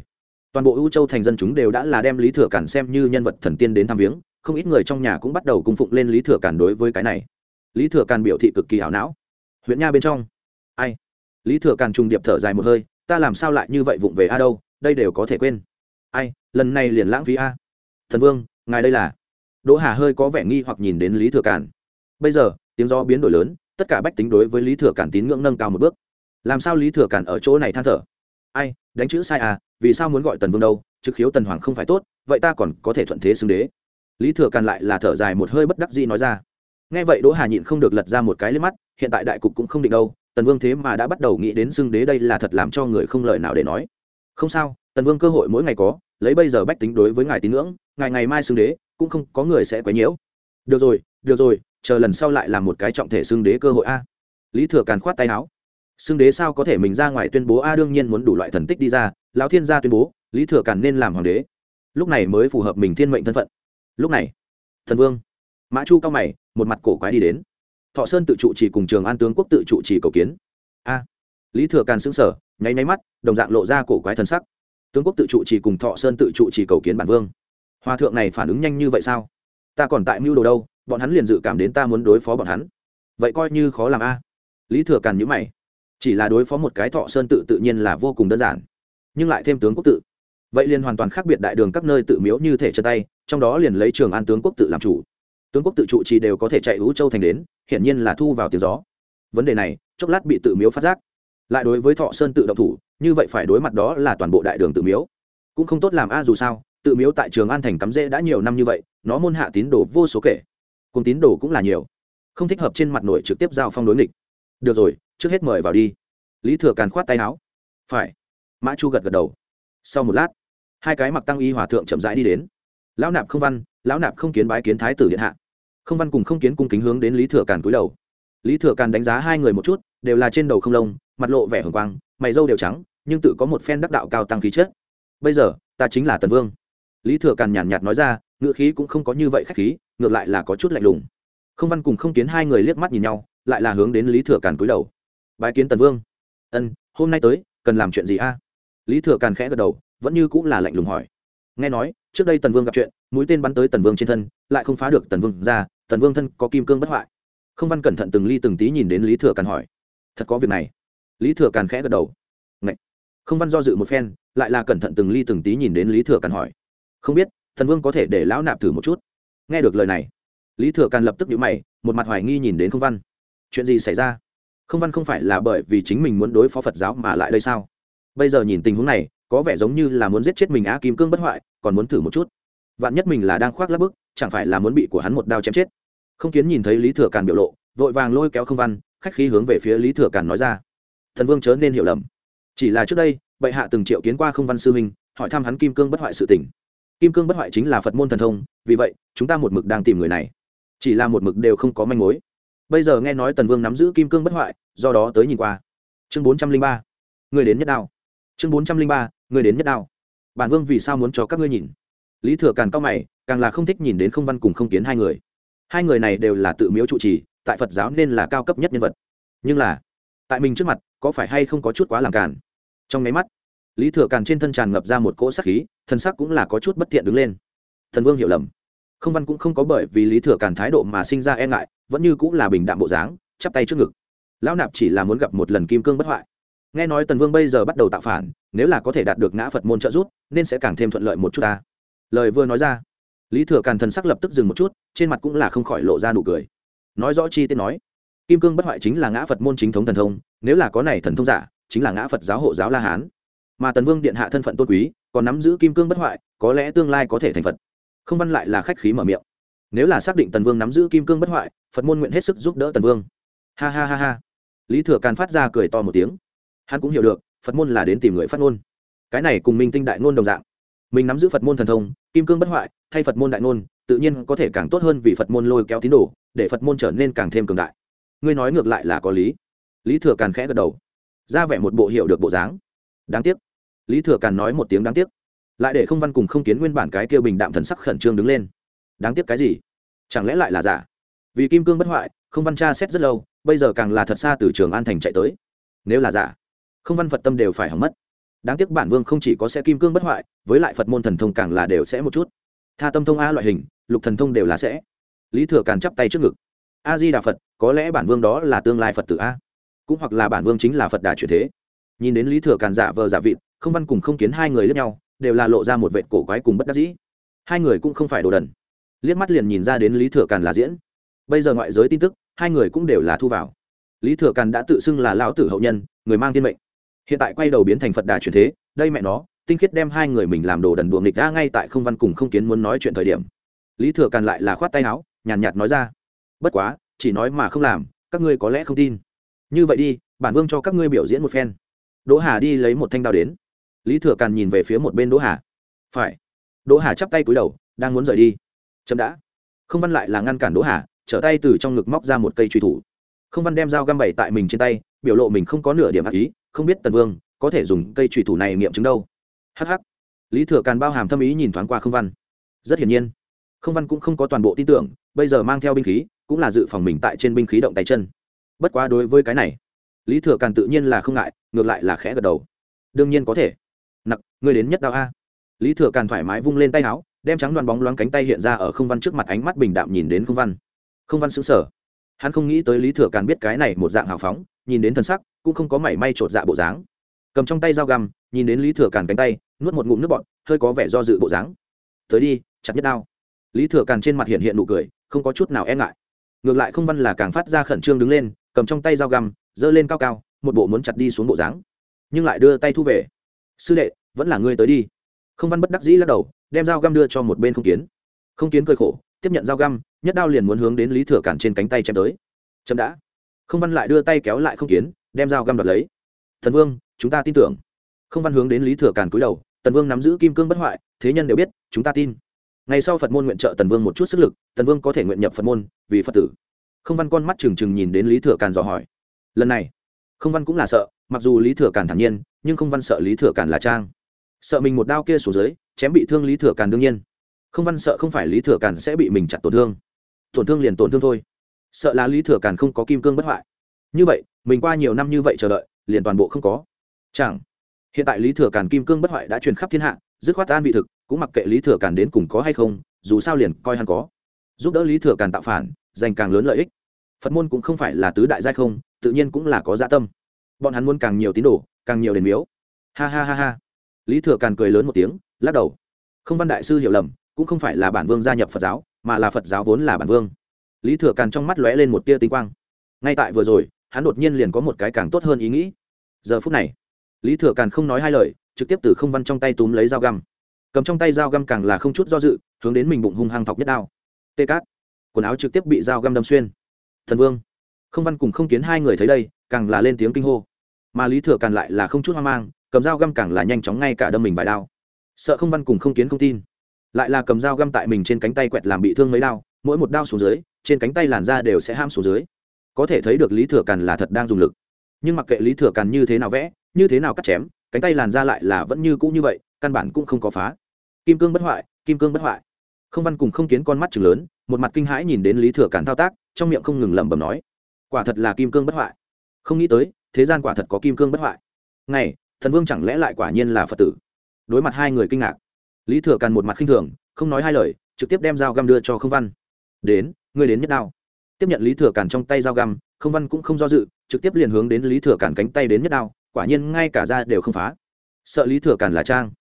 toàn bộ ưu châu thành dân chúng đều đã là đem lý thừa cản xem như nhân vật thần tiên đến thăm viếng, không ít người trong nhà cũng bắt đầu cung phụng lên lý thừa cản đối với cái này. Lý thừa cản biểu thị cực kỳ hảo não. Huyện nha bên trong. Ai? Lý thừa cản trùng điệp thở dài một hơi, ta làm sao lại như vậy vụng về a đâu, đây đều có thể quên. Ai? Lần này liền lãng phí a. Thần vương, ngài đây là. Đỗ hà hơi có vẻ nghi hoặc nhìn đến lý thừa cản. Bây giờ, tiếng gió biến đổi lớn tất cả bách tính đối với lý thừa cản tín ngưỡng nâng cao một bước. Làm sao lý thừa cản ở chỗ này than thở? Ai, đánh chữ sai à vì sao muốn gọi tần vương đâu, trực khiếu tần hoàng không phải tốt, vậy ta còn có thể thuận thế xưng đế. Lý thừa cản lại là thở dài một hơi bất đắc dĩ nói ra. Nghe vậy đỗ hà nhịn không được lật ra một cái lên mắt, hiện tại đại cục cũng không định đâu, tần vương thế mà đã bắt đầu nghĩ đến xưng đế đây là thật làm cho người không lời nào để nói. Không sao, tần vương cơ hội mỗi ngày có, lấy bây giờ bách tính đối với ngài tín ngưỡng ngài ngày mai xưng đế, cũng không có người sẽ quấy nhiễu. Được rồi được rồi chờ lần sau lại làm một cái trọng thể xưng đế cơ hội a. Lý thừa càn khoát tay áo. Xưng đế sao có thể mình ra ngoài tuyên bố a, đương nhiên muốn đủ loại thần tích đi ra, lão thiên gia tuyên bố, lý thừa càn nên làm hoàng đế. Lúc này mới phù hợp mình thiên mệnh thân phận. Lúc này, thần vương, mã chu cao mày, một mặt cổ quái đi đến. Thọ sơn tự trụ chỉ cùng trường an tướng quốc tự trụ chỉ cầu kiến. A, lý thừa càn xứng sở nháy nháy mắt, đồng dạng lộ ra cổ quái thân sắc. Tướng quốc tự trụ chỉ cùng thọ sơn tự trụ chỉ cầu kiến bản vương. Hòa thượng này phản ứng nhanh như vậy sao? Ta còn tại mưu đồ đâu? Bọn hắn liền dự cảm đến ta muốn đối phó bọn hắn. Vậy coi như khó làm a. Lý thừa càn nhữ mày. Chỉ là đối phó một cái thọ sơn tự tự nhiên là vô cùng đơn giản, nhưng lại thêm tướng quốc tự. Vậy liền hoàn toàn khác biệt đại đường các nơi tự miếu như thể chân tay, trong đó liền lấy trường an tướng quốc tự làm chủ. Tướng quốc tự trụ chỉ đều có thể chạy hữu châu thành đến, hiển nhiên là thu vào tiếng gió. Vấn đề này, chốc lát bị tự miếu phát giác. Lại đối với thọ sơn tự động thủ, như vậy phải đối mặt đó là toàn bộ đại đường tự miếu. Cũng không tốt làm a dù sao, tự miếu tại trường an thành cắm rễ đã nhiều năm như vậy, nó môn hạ tín đồ vô số kể cùng tín đồ cũng là nhiều. Không thích hợp trên mặt nội trực tiếp giao phong đối nghịch. Được rồi, trước hết mời vào đi. Lý thừa càn khoát tay áo. Phải. Mã chu gật gật đầu. Sau một lát, hai cái mặc tăng y hòa thượng chậm rãi đi đến. Lão nạp không văn, lão nạp không kiến bái kiến thái tử điện hạ. Không văn cùng không kiến cung kính hướng đến lý thừa càn cúi đầu. Lý thừa càn đánh giá hai người một chút, đều là trên đầu không lông, mặt lộ vẻ hồng quang, mày râu đều trắng, nhưng tự có một phen đắc đạo cao tăng khí chất. Bây giờ, ta chính là tần vương. Lý thừa càn nhàn nhạt nói ra ngựa khí cũng không có như vậy khách khí ngược lại là có chút lạnh lùng. Không văn cùng không kiến hai người liếc mắt nhìn nhau, lại là hướng đến lý thừa càn cúi đầu. Bái kiến tần vương. Ân, hôm nay tới, cần làm chuyện gì a? Lý thừa càn khẽ gật đầu, vẫn như cũng là lạnh lùng hỏi. Nghe nói, trước đây tần vương gặp chuyện, mũi tên bắn tới tần vương trên thân, lại không phá được tần vương ra, tần vương thân có kim cương bất hoại. Không văn cẩn thận từng ly từng tí nhìn đến lý thừa càn hỏi. Thật có việc này? Lý thừa càn khẽ gật đầu. Ngậy. không văn do dự một phen, lại là cẩn thận từng ly từng tí nhìn đến lý thừa càn hỏi. Không biết thần vương có thể để lão nạp thử một chút? Nghe được lời này, lý thừa càn lập tức nhíu mày, một mặt hoài nghi nhìn đến không văn. Chuyện gì xảy ra? Không văn không phải là bởi vì chính mình muốn đối phó phật giáo mà lại đây sao? Bây giờ nhìn tình huống này, có vẻ giống như là muốn giết chết mình á kim cương bất hoại, còn muốn thử một chút. Vạn nhất mình là đang khoác lắp bức, chẳng phải là muốn bị của hắn một đao chém chết? Không kiến nhìn thấy lý thừa càn biểu lộ, vội vàng lôi kéo không văn, khách khí hướng về phía lý thừa càn nói ra. Thần vương chớ nên hiểu lầm. Chỉ là trước đây, bệ hạ từng triệu kiến qua không văn sư minh hỏi thăm hắn kim cương bất hoại sự tình kim cương bất hoại chính là phật môn thần thông, vì vậy, chúng ta một mực đang tìm người này. Chỉ là một mực đều không có manh mối. Bây giờ nghe nói tần vương nắm giữ kim cương bất hoại, do đó tới nhìn qua. Chương bốn trăm linh ba. Người đến nhất đao. Chương bốn trăm linh ba, người đến nhất đao. Bản vương vì sao muốn cho các ngươi nhìn? Lý thừa càng cao mày, càng là không thích nhìn đến không văn cùng không kiến hai người. Hai người này đều là tự miếu trụ trì, tại phật giáo nên là cao cấp nhất nhân vật. Nhưng là, tại mình trước mặt, có phải hay không có chút quá làm càn? Trong nháy mắt, lý thừa càn trên thân tràn ngập ra một cỗ sắc khí thân sắc cũng là có chút bất thiện đứng lên. Thần vương hiểu lầm. Không văn cũng không có bởi vì lý thừa càn thái độ mà sinh ra e ngại, vẫn như cũng là bình đạm bộ dáng, chắp tay trước ngực. Lão nạp chỉ là muốn gặp một lần kim cương bất hoại. Nghe nói tần vương bây giờ bắt đầu tạo phản, nếu là có thể đạt được ngã phật môn trợ giúp, nên sẽ càng thêm thuận lợi một chút ta. Lời vừa nói ra, lý thừa càn thần sắc lập tức dừng một chút, trên mặt cũng là không khỏi lộ ra nụ cười. Nói rõ chi tiết nói, kim cương bất hoại chính là ngã phật môn chính thống thần thông, nếu là có này thần thông giả, chính là ngã phật giáo hộ giáo la hán mà tần vương điện hạ thân phận tôn quý, còn nắm giữ kim cương bất hoại, có lẽ tương lai có thể thành phật. Không văn lại là khách khí mở miệng. Nếu là xác định tần vương nắm giữ kim cương bất hoại, phật môn nguyện hết sức giúp đỡ tần vương. Ha ha ha ha. Lý thừa càn phát ra cười to một tiếng. Hắn cũng hiểu được, phật môn là đến tìm người phát ngôn. Cái này cùng minh tinh đại ngôn đồng dạng. Mình nắm giữ phật môn thần thông, kim cương bất hoại, thay phật môn đại ngôn, tự nhiên có thể càng tốt hơn vì phật môn lôi kéo tín đồ, để phật môn trở nên càng thêm cường đại. Ngươi nói ngược lại là có lý. Lý thừa càn khẽ gật đầu, ra vẻ một bộ hiệu được bộ dáng. Đáng tiếc lý thừa càn nói một tiếng đáng tiếc. Lại để không văn cùng không kiến nguyên bản cái kia bình đạm thần sắc khẩn trương đứng lên. Đáng tiếc cái gì? Chẳng lẽ lại là giả? Vì kim cương bất hoại, không văn tra xét rất lâu, bây giờ càng là thật xa từ trường an thành chạy tới. Nếu là giả, không văn phật tâm đều phải hỏng mất. Đáng tiếc bản vương không chỉ có sẽ kim cương bất hoại, với lại phật môn thần thông càng là đều sẽ một chút. Tha tâm thông a loại hình, lục thần thông đều là sẽ. Lý thừa càn chắp tay trước ngực. A di đà phật, có lẽ bản vương đó là tương lai phật tử a. Cũng hoặc là bản vương chính là phật đà chuyển thế nhìn đến lý thừa càn giả vờ giả vịt, không văn cùng không kiến hai người lướt nhau, đều là lộ ra một vệt cổ quái cùng bất đắc dĩ. Hai người cũng không phải đồ đần. Liếc mắt liền nhìn ra đến lý thừa càn là diễn. Bây giờ ngoại giới tin tức, hai người cũng đều là thu vào. Lý thừa càn đã tự xưng là lão tử hậu nhân, người mang thiên mệnh. Hiện tại quay đầu biến thành phật đà truyền thế, đây mẹ nó, tinh khiết đem hai người mình làm đồ đần đùa nghịch ra ngay tại không văn cùng không kiến muốn nói chuyện thời điểm. Lý thừa càn lại là khoát tay áo, nhàn nhạt nói ra. Bất quá, chỉ nói mà không làm, các ngươi có lẽ không tin. Như vậy đi, bản vương cho các ngươi biểu diễn một phen đỗ hà đi lấy một thanh đao đến. Lý thừa càn nhìn về phía một bên đỗ hà. Phải. Đỗ hà chắp tay cúi đầu, đang muốn rời đi. Chậm đã. Không văn lại là ngăn cản đỗ hà, trở tay từ trong ngực móc ra một cây truy thủ. Không văn đem dao găm bày tại mình trên tay, biểu lộ mình không có nửa điểm ác ý, không biết tần vương có thể dùng cây truy thủ này nghiệm chứng đâu. Hh lý thừa càn bao hàm thâm ý nhìn thoáng qua không văn. Rất hiển nhiên, không văn cũng không có toàn bộ tin tưởng, bây giờ mang theo binh khí, cũng là dự phòng mình tại trên binh khí động tay chân. Bất quá đối với cái này, lý thừa càn tự nhiên là không ngại ngược lại là khẽ gật đầu. Đương nhiên có thể. Nặc người đến nhất đạo a. Lý thừa càn thoải mái vung lên tay áo, đem trắng đoàn bóng loáng cánh tay hiện ra ở không văn trước mặt ánh mắt bình đạm nhìn đến không văn. Không văn xứng sở hắn không nghĩ tới lý thừa càn biết cái này một dạng hào phóng, nhìn đến thân sắc, cũng không có mảy may chột dạ bộ dáng. Cầm trong tay dao găm, nhìn đến lý thừa càn cánh tay, nuốt một ngụm nước bọt, hơi có vẻ do dự bộ dáng. Tới đi, chặt nhất đao. Lý thừa càn trên mặt hiện hiện nụ cười, không có chút nào e ngại. Ngược lại không văn là càng phát ra khẩn trương đứng lên, cầm trong tay dao găm, giơ lên cao cao một bộ muốn chặt đi xuống bộ dáng, nhưng lại đưa tay thu về. Sư đệ, vẫn là ngươi tới đi. Không văn bất đắc dĩ lắc đầu, đem dao găm đưa cho một bên không kiến. Không kiến cơi khổ, tiếp nhận dao găm, nhất đao liền muốn hướng đến lý thừa cản trên cánh tay chém tới. Chậm đã. Không văn lại đưa tay kéo lại không kiến, đem dao găm đoạt lấy. Thần vương, chúng ta tin tưởng. Không văn hướng đến lý thừa cản cúi đầu tần vương nắm giữ kim cương bất hoại, thế nhân đều biết, chúng ta tin. Ngày sau phật môn nguyện trợ tần vương một chút sức lực, tần vương có thể nguyện nhập phật môn, vì phật tử. Không văn con mắt trừng trừng nhìn đến lý thừa càn dò hỏi. Lần này không văn cũng là sợ, mặc dù lý thừa càn thản nhiên, nhưng không văn sợ lý thừa càn là trang. Sợ mình một đao kia xuống dưới, chém bị thương lý thừa càn đương nhiên. Không văn sợ không phải lý thừa càn sẽ bị mình chặt tổn thương. Tổn thương liền tổn thương thôi. Sợ là lý thừa càn không có kim cương bất hoại. Như vậy, mình qua nhiều năm như vậy chờ đợi, liền toàn bộ không có. Chẳng, hiện tại lý thừa càn kim cương bất hoại đã truyền khắp thiên hạ, dứt khoát an vị thực, cũng mặc kệ lý thừa càn đến cùng có hay không, dù sao liền coi hắn có. Giúp đỡ lý thừa càn tạo phản, giành càng lớn lợi ích. Phật môn cũng không phải là tứ đại giai không tự nhiên cũng là có dạ tâm. Bọn hắn muốn càng nhiều tín đồ, càng nhiều đền miếu. Ha ha ha ha. Lý thừa càn cười lớn một tiếng, lắc đầu. Không văn đại sư hiểu lầm, cũng không phải là bản vương gia nhập phật giáo, mà là phật giáo vốn là bản vương. Lý thừa càn trong mắt lóe lên một tia tinh quang. Ngay tại vừa rồi, hắn đột nhiên liền có một cái càng tốt hơn ý nghĩ. Giờ phút này, lý thừa càn không nói hai lời, trực tiếp từ không văn trong tay túm lấy dao găm. Cầm trong tay dao găm càng là không chút do dự, hướng đến mình bụng hung hăng thọc nhất đao. Tê cát. Quần áo trực tiếp bị dao găm đâm xuyên. Thần vương không văn cùng không kiến hai người thấy đây, càng là lên tiếng kinh hô. Mà lý thừa càn lại là không chút hoang mang, cầm dao găm càng là nhanh chóng ngay cả đâm mình vài đao. Sợ không văn cùng không kiến không tin. Lại là cầm dao găm tại mình trên cánh tay quẹt làm bị thương mấy đao, mỗi một đao xuống dưới, trên cánh tay làn da đều sẽ ham xuống dưới. Có thể thấy được lý thừa càn là thật đang dùng lực. Nhưng mặc kệ lý thừa càn như thế nào vẽ, như thế nào cắt chém, cánh tay làn da lại là vẫn như cũ như vậy, căn bản cũng không có phá. Kim cương bất hoại, kim cương bất hoại. Không văn cùng không kiến con mắt chừng lớn, một mặt kinh hãi nhìn đến lý thừa càn thao tác, trong miệng không ngừng lẩm bẩm nói quả thật là kim cương bất hoại. Không nghĩ tới, thế gian quả thật có kim cương bất hoại. Này thần vương chẳng lẽ lại quả nhiên là phật tử? Đối mặt hai người kinh ngạc, lý thừa càn một mặt khinh thường, không nói hai lời, trực tiếp đem dao găm đưa cho không văn. Đến, ngươi đến nhất đao. Tiếp nhận lý thừa càn trong tay dao găm không văn cũng không do dự, trực tiếp liền hướng đến lý thừa càn cánh tay đến nhất đao, quả nhiên ngay cả ra đều không phá. Sợ lý thừa càn là trang.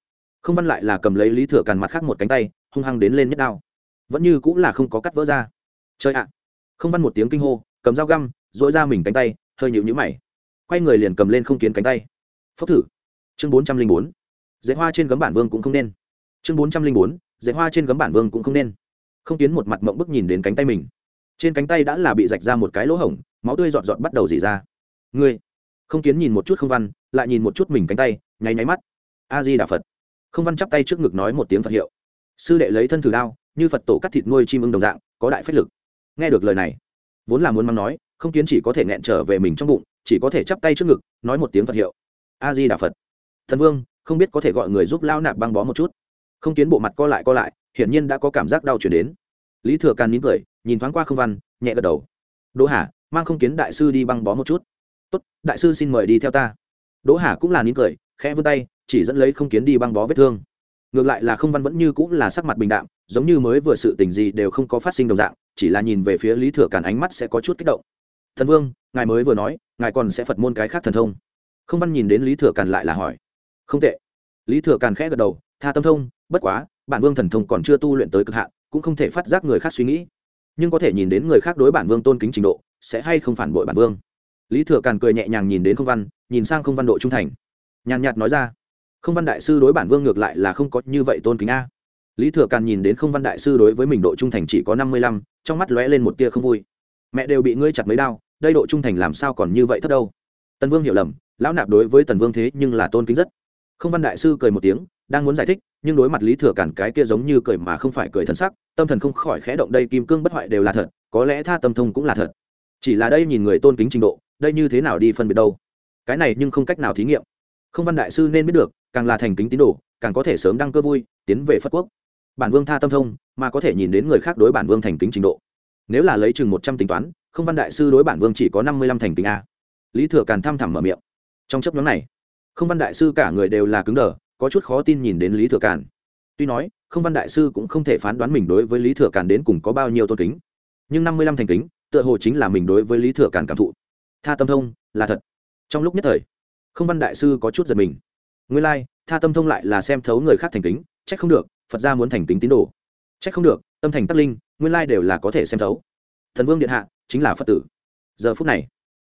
Không văn lại là cầm lấy lý thừa càn mặt khác một cánh tay, hung hăng đến lên nhất đao. Vẫn như cũng là không có cắt vỡ ra chơi ạ! Không văn một tiếng kinh hô, cầm dao găm dỗi ra mình cánh tay, hơi nhịu nhữ mày. Quay người liền cầm lên không kiến cánh tay. Phốc thử. Chương bốn trăm linh bốn. Dạy hoa trên gấm bản vương cũng không nên. Chương bốn trăm linh bốn. Dạy hoa trên gấm bản vương cũng không nên. Không kiến một mặt mộng bức nhìn đến cánh tay mình. Trên cánh tay đã là bị rạch ra một cái lỗ hổng, máu tươi giọt giọt bắt đầu dỉ ra. Ngươi, không kiến nhìn một chút không văn, lại nhìn một chút mình cánh tay, nháy nháy mắt. A di đà phật. Không văn chắp tay trước ngực nói một tiếng phật hiệu. Sư đệ lấy thân thử đao, như phật tổ cắt thịt nuôi chim ưng đồng dạng, có đại phách lực. Nghe được lời này, vốn là muốn mắng nói không kiến chỉ có thể nghẹn trở về mình trong bụng, chỉ có thể chắp tay trước ngực, nói một tiếng phật hiệu. A di đà phật. Thần vương, không biết có thể gọi người giúp lao nạp băng bó một chút. Không kiến bộ mặt co lại co lại, hiển nhiên đã có cảm giác đau chuyển đến. Lý thừa càn nín cười, nhìn thoáng qua không văn, nhẹ gật đầu. Đỗ hà, mang không kiến đại sư đi băng bó một chút. Tốt, đại sư xin mời đi theo ta. Đỗ hà cũng là nín cười, khẽ vươn tay, chỉ dẫn lấy không kiến đi băng bó vết thương. Ngược lại là không văn vẫn như cũng là sắc mặt bình đạm, giống như mới vừa sự tình gì đều không có phát sinh đồng dạng, chỉ là nhìn về phía lý thừa càn ánh mắt sẽ có chút kích động thần vương, ngài mới vừa nói, ngài còn sẽ phật môn cái khác thần thông. Không văn nhìn đến lý thừa càn lại là hỏi. Không tệ. Lý thừa càn khẽ gật đầu, tha tâm thông, bất quá, bản vương thần thông còn chưa tu luyện tới cực hạn, cũng không thể phát giác người khác suy nghĩ. Nhưng có thể nhìn đến người khác đối bản vương tôn kính trình độ, sẽ hay không phản bội bản vương? Lý thừa càn cười nhẹ nhàng nhìn đến không văn, nhìn sang không văn độ trung thành. Nhàn nhạt nói ra, không văn đại sư đối bản vương ngược lại là không có như vậy tôn kính a. Lý thừa càn nhìn đến không văn đại sư đối với mình độ trung thành chỉ có năm mươi lăm, trong mắt lóe lên một tia không vui. Mẹ đều bị ngươi chặt mấy đao đây độ trung thành làm sao còn như vậy thấp đâu? Tần vương hiểu lầm, lão nạp đối với tần vương thế nhưng là tôn kính rất. Không văn đại sư cười một tiếng, đang muốn giải thích, nhưng đối mặt lý thừa cản cái kia giống như cười mà không phải cười thân sắc, tâm thần không khỏi khẽ động, đây kim cương bất hoại đều là thật, có lẽ tha tâm thông cũng là thật. Chỉ là đây nhìn người tôn kính trình độ, đây như thế nào đi phân biệt đâu? Cái này nhưng không cách nào thí nghiệm. Không văn đại sư nên biết được, càng là thành kính tín đồ, càng có thể sớm đăng cơ vui, tiến về phật quốc. Bản vương tha tâm thông, mà có thể nhìn đến người khác đối bản vương thành kính trình độ nếu là lấy chừng một trăm tính toán không văn đại sư đối bản vương chỉ có năm mươi lăm thành tính a. Lý thừa càn thăm thẳm mở miệng. Trong chấp nhóm này không văn đại sư cả người đều là cứng đờ có chút khó tin nhìn đến lý thừa càn. Tuy nói không văn đại sư cũng không thể phán đoán mình đối với lý thừa càn đến cùng có bao nhiêu tôn kính. Nhưng năm mươi lăm thành kính tựa hồ chính là mình đối với lý thừa càn cảm thụ. Tha tâm thông là thật. Trong lúc nhất thời không văn đại sư có chút giật mình. Nguyên lai、like, tha tâm thông lại là xem thấu người khác thành kính c h ắ c không được phật ra muốn thành kính tín đồ. C h ắ c không được tâm thành tắc linh nguyên lai đều là có thể xem thấu. Thần vương điện hạ, chính là phật tử. Giờ phút này,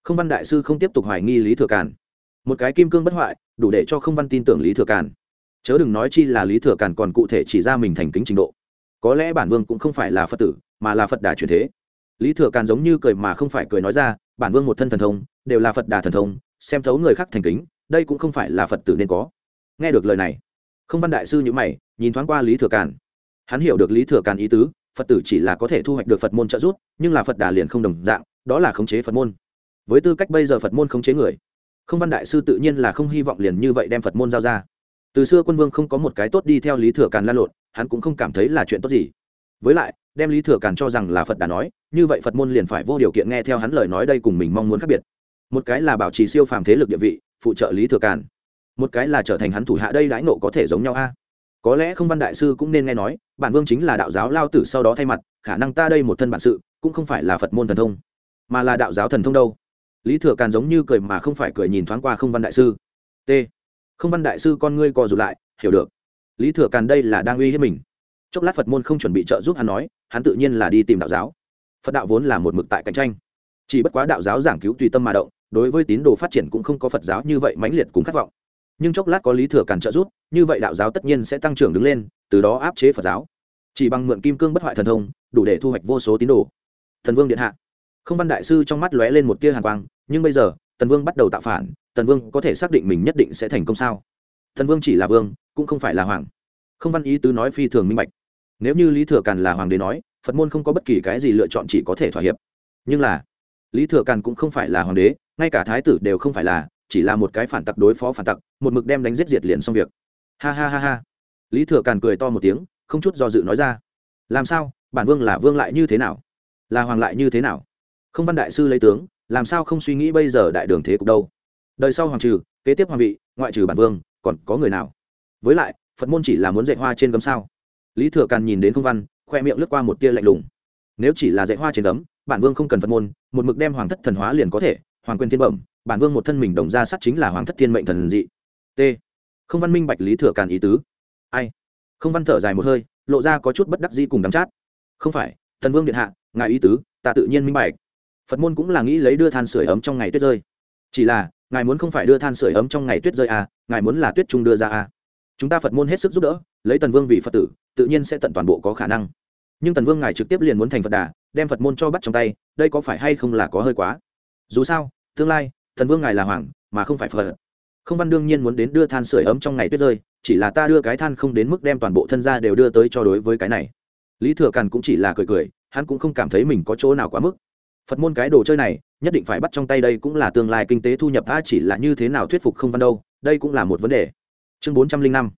không văn đại sư không tiếp tục hoài nghi lý thừa càn. Một cái kim cương bất hoại, đủ để cho không văn tin tưởng lý thừa càn. Chớ đừng nói chi là lý thừa càn còn cụ thể chỉ ra mình thành kính trình độ. Có lẽ bản vương cũng không phải là phật tử, mà là phật đà truyền thế. Lý thừa càn giống như cười mà không phải cười nói ra, bản vương một thân thần thông, đều là phật đà thần thông, xem thấu người khác thành kính, đây cũng không phải là phật tử nên có. Nghe được lời này, không văn đại sư nhữ mày, nhìn thoáng qua lý thừa càn. Hắn hiểu được lý thừa càn ý tứ phật tử chỉ là có thể thu hoạch được phật môn trợ giúp, nhưng là phật đà liền không đồng dạng, đó là khống chế phật môn. Với tư cách bây giờ phật môn khống chế người, không văn đại sư tự nhiên là không hy vọng liền như vậy đem phật môn giao ra. Từ xưa quân vương không có một cái tốt đi theo lý thừa càn lan lộn, hắn cũng không cảm thấy là chuyện tốt gì. Với lại, đem lý thừa càn cho rằng là phật đã nói, như vậy phật môn liền phải vô điều kiện nghe theo hắn lời nói đây cùng mình mong muốn khác biệt. Một cái là bảo trì siêu phàm thế lực địa vị, phụ trợ lý thừa càn. Một cái là trở thành hắn thủ hạ đây đãi nộ có thể giống nhau a có lẽ không văn đại sư cũng nên nghe nói, bản vương chính là đạo giáo lao tử sau đó thay mặt, khả năng ta đây một thân bản sự, cũng không phải là phật môn thần thông, mà là đạo giáo thần thông đâu. Lý thừa càn giống như cười mà không phải cười nhìn thoáng qua không văn đại sư. T. Không văn đại sư con ngươi co rụt lại, hiểu được. Lý thừa càn đây là đang uy hiếp mình. Chốc lát phật môn không chuẩn bị trợ giúp hắn nói, hắn tự nhiên là đi tìm đạo giáo. Phật đạo vốn là một mực tại cạnh tranh. Chỉ bất quá đạo giáo giảng cứu tùy tâm mà động, đối với tín đồ phát triển cũng không có phật giáo như vậy mãnh liệt cùng khát vọng nhưng chốc lát có lý thừa càn trợ giúp, như vậy đạo giáo tất nhiên sẽ tăng trưởng đứng lên, từ đó áp chế phật giáo. Chỉ bằng mượn kim cương bất hoại thần thông, đủ để thu hoạch vô số tín đồ. Thần vương điện hạ. Không văn đại sư trong mắt lóe lên một tia hàn quang, nhưng bây giờ, tần vương bắt đầu tạo phản, tần vương có thể xác định mình nhất định sẽ thành công sao? Thần vương chỉ là vương, cũng không phải là hoàng. Không văn ý tứ nói phi thường minh bạch. Nếu như lý thừa càn là hoàng đế nói, phật môn không có bất kỳ cái gì lựa chọn chỉ có thể thỏa hiệp. Nhưng là, lý thừa càn cũng không phải là hoàng đế, ngay cả thái tử đều không phải là, chỉ là một cái phản tặc đối phó phản tặc một mực đem đánh giết diệt liền xong việc. Ha ha ha ha. Lý thừa càn cười to một tiếng, không chút do dự nói ra. Làm sao? Bản vương là vương lại như thế nào? Là hoàng lại như thế nào? Không văn đại sư lấy tướng, làm sao không suy nghĩ bây giờ đại đường thế cục đâu? Đời sau hoàng trừ, kế tiếp hoàng vị, ngoại trừ bản vương, còn có người nào? Với lại, phật môn chỉ là muốn dạy hoa trên gấm sao? Lý thừa càn nhìn đến không văn, khoe miệng lướt qua một tia lạnh lùng. Nếu chỉ là dạy hoa trên gấm, bản vương không cần phật môn, một mực đem hoàng thất thần hóa liền có thể, hoàng quyền thiên bẩm, bản vương một thân mình đồng ra sắt chính là hoàng thất thiên mệnh thần dị t. Không văn minh bạch lý thừa càn ý tứ. Ai? Không văn thở dài một hơi, lộ ra có chút bất đắc dĩ cùng đắm chát. Không phải, thần vương điện hạ, ngài ý tứ, ta tự nhiên minh bạch. Phật môn cũng là nghĩ lấy đưa than sửa ấm trong ngày tuyết rơi. Chỉ là, ngài muốn không phải đưa than sửa ấm trong ngày tuyết rơi à ngài muốn là tuyết trung đưa ra à. Chúng ta phật môn hết sức giúp đỡ, lấy tần vương vì phật tử, tự nhiên sẽ tận toàn bộ có khả năng. Nhưng tần vương ngài trực tiếp liền muốn thành phật đà, đem phật môn cho bắt trong tay, đây có phải hay không là có hơi quá? Dù sao, tương lai thần vương ngài là hoàng, mà không phải phật không văn đương nhiên muốn đến đưa than sửa ấm trong ngày tuyết rơi, chỉ là ta đưa cái than không đến mức đem toàn bộ thân gia đều đưa tới cho đối với cái này. Lý thừa càn cũng chỉ là cười cười, hắn cũng không cảm thấy mình có chỗ nào quá mức. Phật môn cái đồ chơi này, nhất định phải bắt trong tay đây cũng là tương lai kinh tế thu nhập, ta chỉ là như thế nào thuyết phục không văn đâu, đây cũng là một vấn đề. Chương bốn trăm linh năm,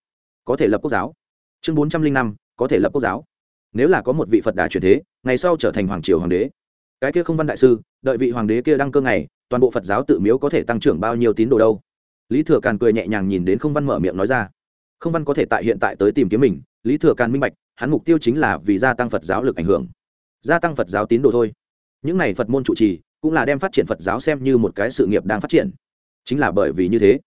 có thể lập quốc giáo. Chương bốn trăm linh năm, có thể lập quốc giáo. Nếu là có một vị phật đà truyền thế, ngày sau trở thành hoàng triều hoàng đế. Cái kia không văn đại sư, đợi vị hoàng đế kia đăng cơ ngày, toàn bộ phật giáo tự miếu có thể tăng trưởng bao nhiêu tín đồ đâu? Lý thừa càn cười nhẹ nhàng nhìn đến không văn mở miệng nói ra. Không văn có thể tại hiện tại tới tìm kiếm mình, lý thừa càn minh bạch, hắn mục tiêu chính là vì gia tăng phật giáo lực ảnh hưởng. Gia tăng phật giáo tín đồ thôi. Những này phật môn trụ trì, cũng là đem phát triển phật giáo xem như một cái sự nghiệp đang phát triển. Chính là bởi vì như thế,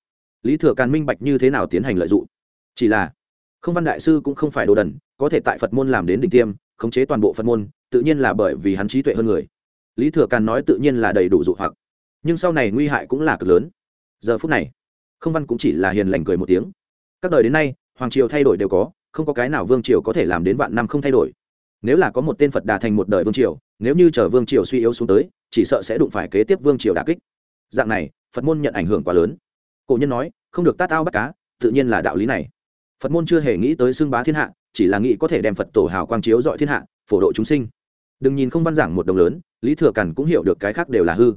lý thừa càn minh bạch như thế nào tiến hành lợi dụng. Chỉ là, không văn đại sư cũng không phải đồ đần, có thể tại phật môn làm đến đỉnh tiêm, khống chế toàn bộ phật môn, tự nhiên là bởi vì hắn trí tuệ hơn người. Lý thừa càn nói tự nhiên là đầy đủ dụ hoặc. Nhưng sau này nguy hại cũng là cực lớn. Giờ phút này không văn cũng chỉ là hiền lành cười một tiếng. Các đời đến nay, hoàng triều thay đổi đều có, không có cái nào vương triều có thể làm đến vạn năm không thay đổi. Nếu là có một tên phật đà thành một đời vương triều, nếu như chờ vương triều suy yếu xuống tới, chỉ sợ sẽ đụng phải kế tiếp vương triều đà kích. Dạng này, phật môn nhận ảnh hưởng quá lớn. Cổ nhân nói, không được tát ao bắt cá, tự nhiên là đạo lý này. Phật môn chưa hề nghĩ tới xưng bá thiên hạ, chỉ là nghĩ có thể đem phật tổ hào quang chiếu dọi thiên hạ, phổ độ chúng sinh. Đừng nhìn không văn giảng một đồng lớn, lý thừa cằn cũng hiểu được cái khác đều là hư.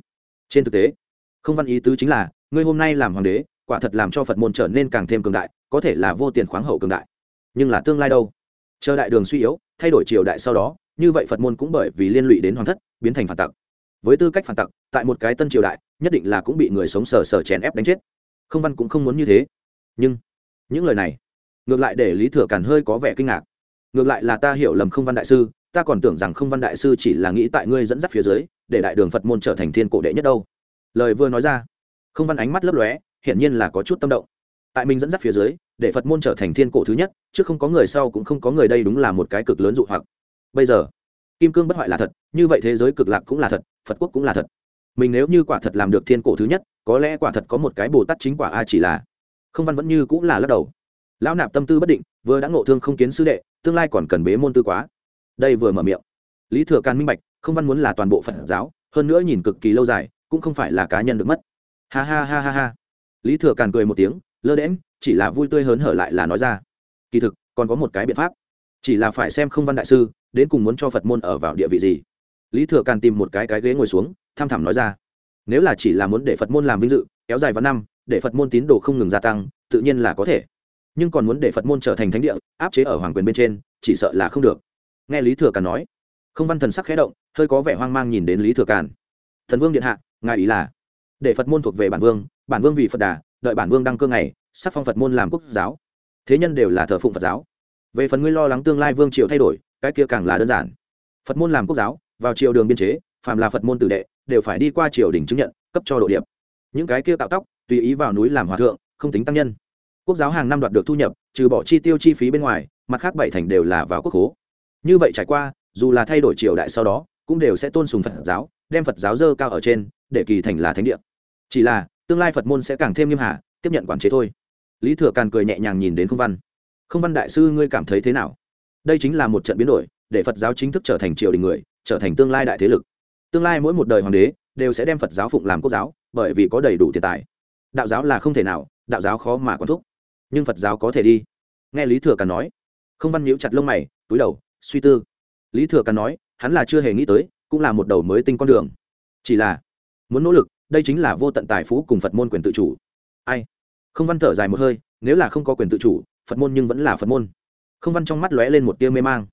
Trên thực tế, không văn ý tứ chính là, ngươi hôm nay làm hoàng đế quả thật làm cho phật môn trở nên càng thêm cường đại, có thể là vô tiền khoáng hậu cường đại. Nhưng là tương lai đâu? Chờ đại đường suy yếu, thay đổi triều đại sau đó, như vậy phật môn cũng bởi vì liên lụy đến hoàng thất, biến thành phản tặc. Với tư cách phản tặc, tại một cái tân triều đại, nhất định là cũng bị người sống sờ sờ chèn ép đánh chết. Không văn cũng không muốn như thế. Nhưng, những lời này, ngược lại để lý thừa càn hơi có vẻ kinh ngạc. Ngược lại là ta hiểu lầm không văn đại sư, ta còn tưởng rằng không văn đại sư chỉ là nghĩ tại ngươi dẫn dắt phía dưới, để đại đường phật môn trở thành thiên cổ đệ nhất đâu. Lời vừa nói ra, không văn ánh mắt lấp lóe hiển nhiên là có chút tâm động. Tại mình dẫn dắt phía dưới, để phật môn trở thành thiên cổ thứ nhất, chứ không có người sau cũng không có người đây đúng là một cái cực lớn dụ hoặc. Bây giờ, kim cương bất hoại là thật, như vậy thế giới cực lạc cũng là thật, phật quốc cũng là thật. Mình nếu như quả thật làm được thiên cổ thứ nhất, có lẽ quả thật có một cái bồ tát chính quả a chỉ là. Không văn vẫn như cũng là lắc đầu. Lão nạp tâm tư bất định, vừa đã ngộ thương không kiến sư đệ, tương lai còn cần bế môn tư quá. Đây vừa mở miệng. Lý thừa can minh bạch, không văn muốn là toàn bộ phật giáo, hơn nữa nhìn cực kỳ lâu dài, cũng không phải là cá nhân được mất. Ha ha ha ha ha lý thừa càn cười một tiếng, lơ đễm chỉ là vui tươi hớn hở lại là nói ra. Kỳ thực, còn có một cái biện pháp. Chỉ là phải xem không văn đại sư, đến cùng muốn cho phật môn ở vào địa vị gì. Lý thừa càn tìm một cái cái ghế ngồi xuống, tham thảm nói ra. Nếu là chỉ là muốn để phật môn làm vinh dự, kéo dài vào năm, để phật môn tín đồ không ngừng gia tăng, tự nhiên là có thể. Nhưng còn muốn để phật môn trở thành thánh địa, áp chế ở hoàng quyền bên trên, chỉ sợ là không được. Nghe lý thừa càn nói, không văn thần sắc khẽ động, hơi có vẻ hoang mang nhìn đến lý thừa càn. Thần vương điện hạ, ngài ý là để phật môn thuộc về bản vương bản vương vì phật đà, đợi bản vương đăng cơ ngày sắc phong phật môn làm quốc giáo. Thế nhân đều là thờ phụng phật giáo. Về phần ngươi lo lắng tương lai vương triều thay đổi, cái kia càng là đơn giản. Phật môn làm quốc giáo, vào triều đường biên chế, phàm là phật môn tử đệ, đều phải đi qua triều đình chứng nhận, cấp cho độ điệp. Những cái kia tạo tóc, tùy ý vào núi làm hòa thượng, không tính tăng nhân. Quốc giáo hàng năm đoạt được thu nhập, trừ bỏ chi tiêu chi phí bên ngoài, mặt khác bảy thành đều là vào quốc hố như vậy trải qua, dù là thay đổi triều đại sau đó, cũng đều sẽ tôn sùng phật giáo, đem phật giáo dơ cao ở trên, để kỳ thành là thánh địa. Chỉ là tương lai phật môn sẽ càng thêm nghiêm hà, tiếp nhận quản chế thôi. Lý thừa càn cười nhẹ nhàng nhìn đến không văn. Không văn đại sư ngươi cảm thấy thế nào? Đây chính là một trận biến đổi, để phật giáo chính thức trở thành triều đình người, trở thành tương lai đại thế lực. Tương lai mỗi một đời hoàng đế đều sẽ đem phật giáo phụng làm quốc giáo, bởi vì có đầy đủ tiền tài. Đạo giáo là không thể nào, đạo giáo khó mà quản thúc. Nhưng phật giáo có thể đi. Nghe lý thừa càn nói, không văn nhíu chặt lông mày, túi đầu, suy tư. Lý thừa càn nói, hắn là chưa hề nghĩ tới, cũng là một đầu mới tinh con đường. Chỉ là, muốn nỗ lực đây chính là vô tận tài phú cùng phật môn quyền tự chủ. Ai? Không văn thở dài một hơi, nếu là không có quyền tự chủ, phật môn nhưng vẫn là phật môn. Không văn trong mắt lóe lên một tia mê mang.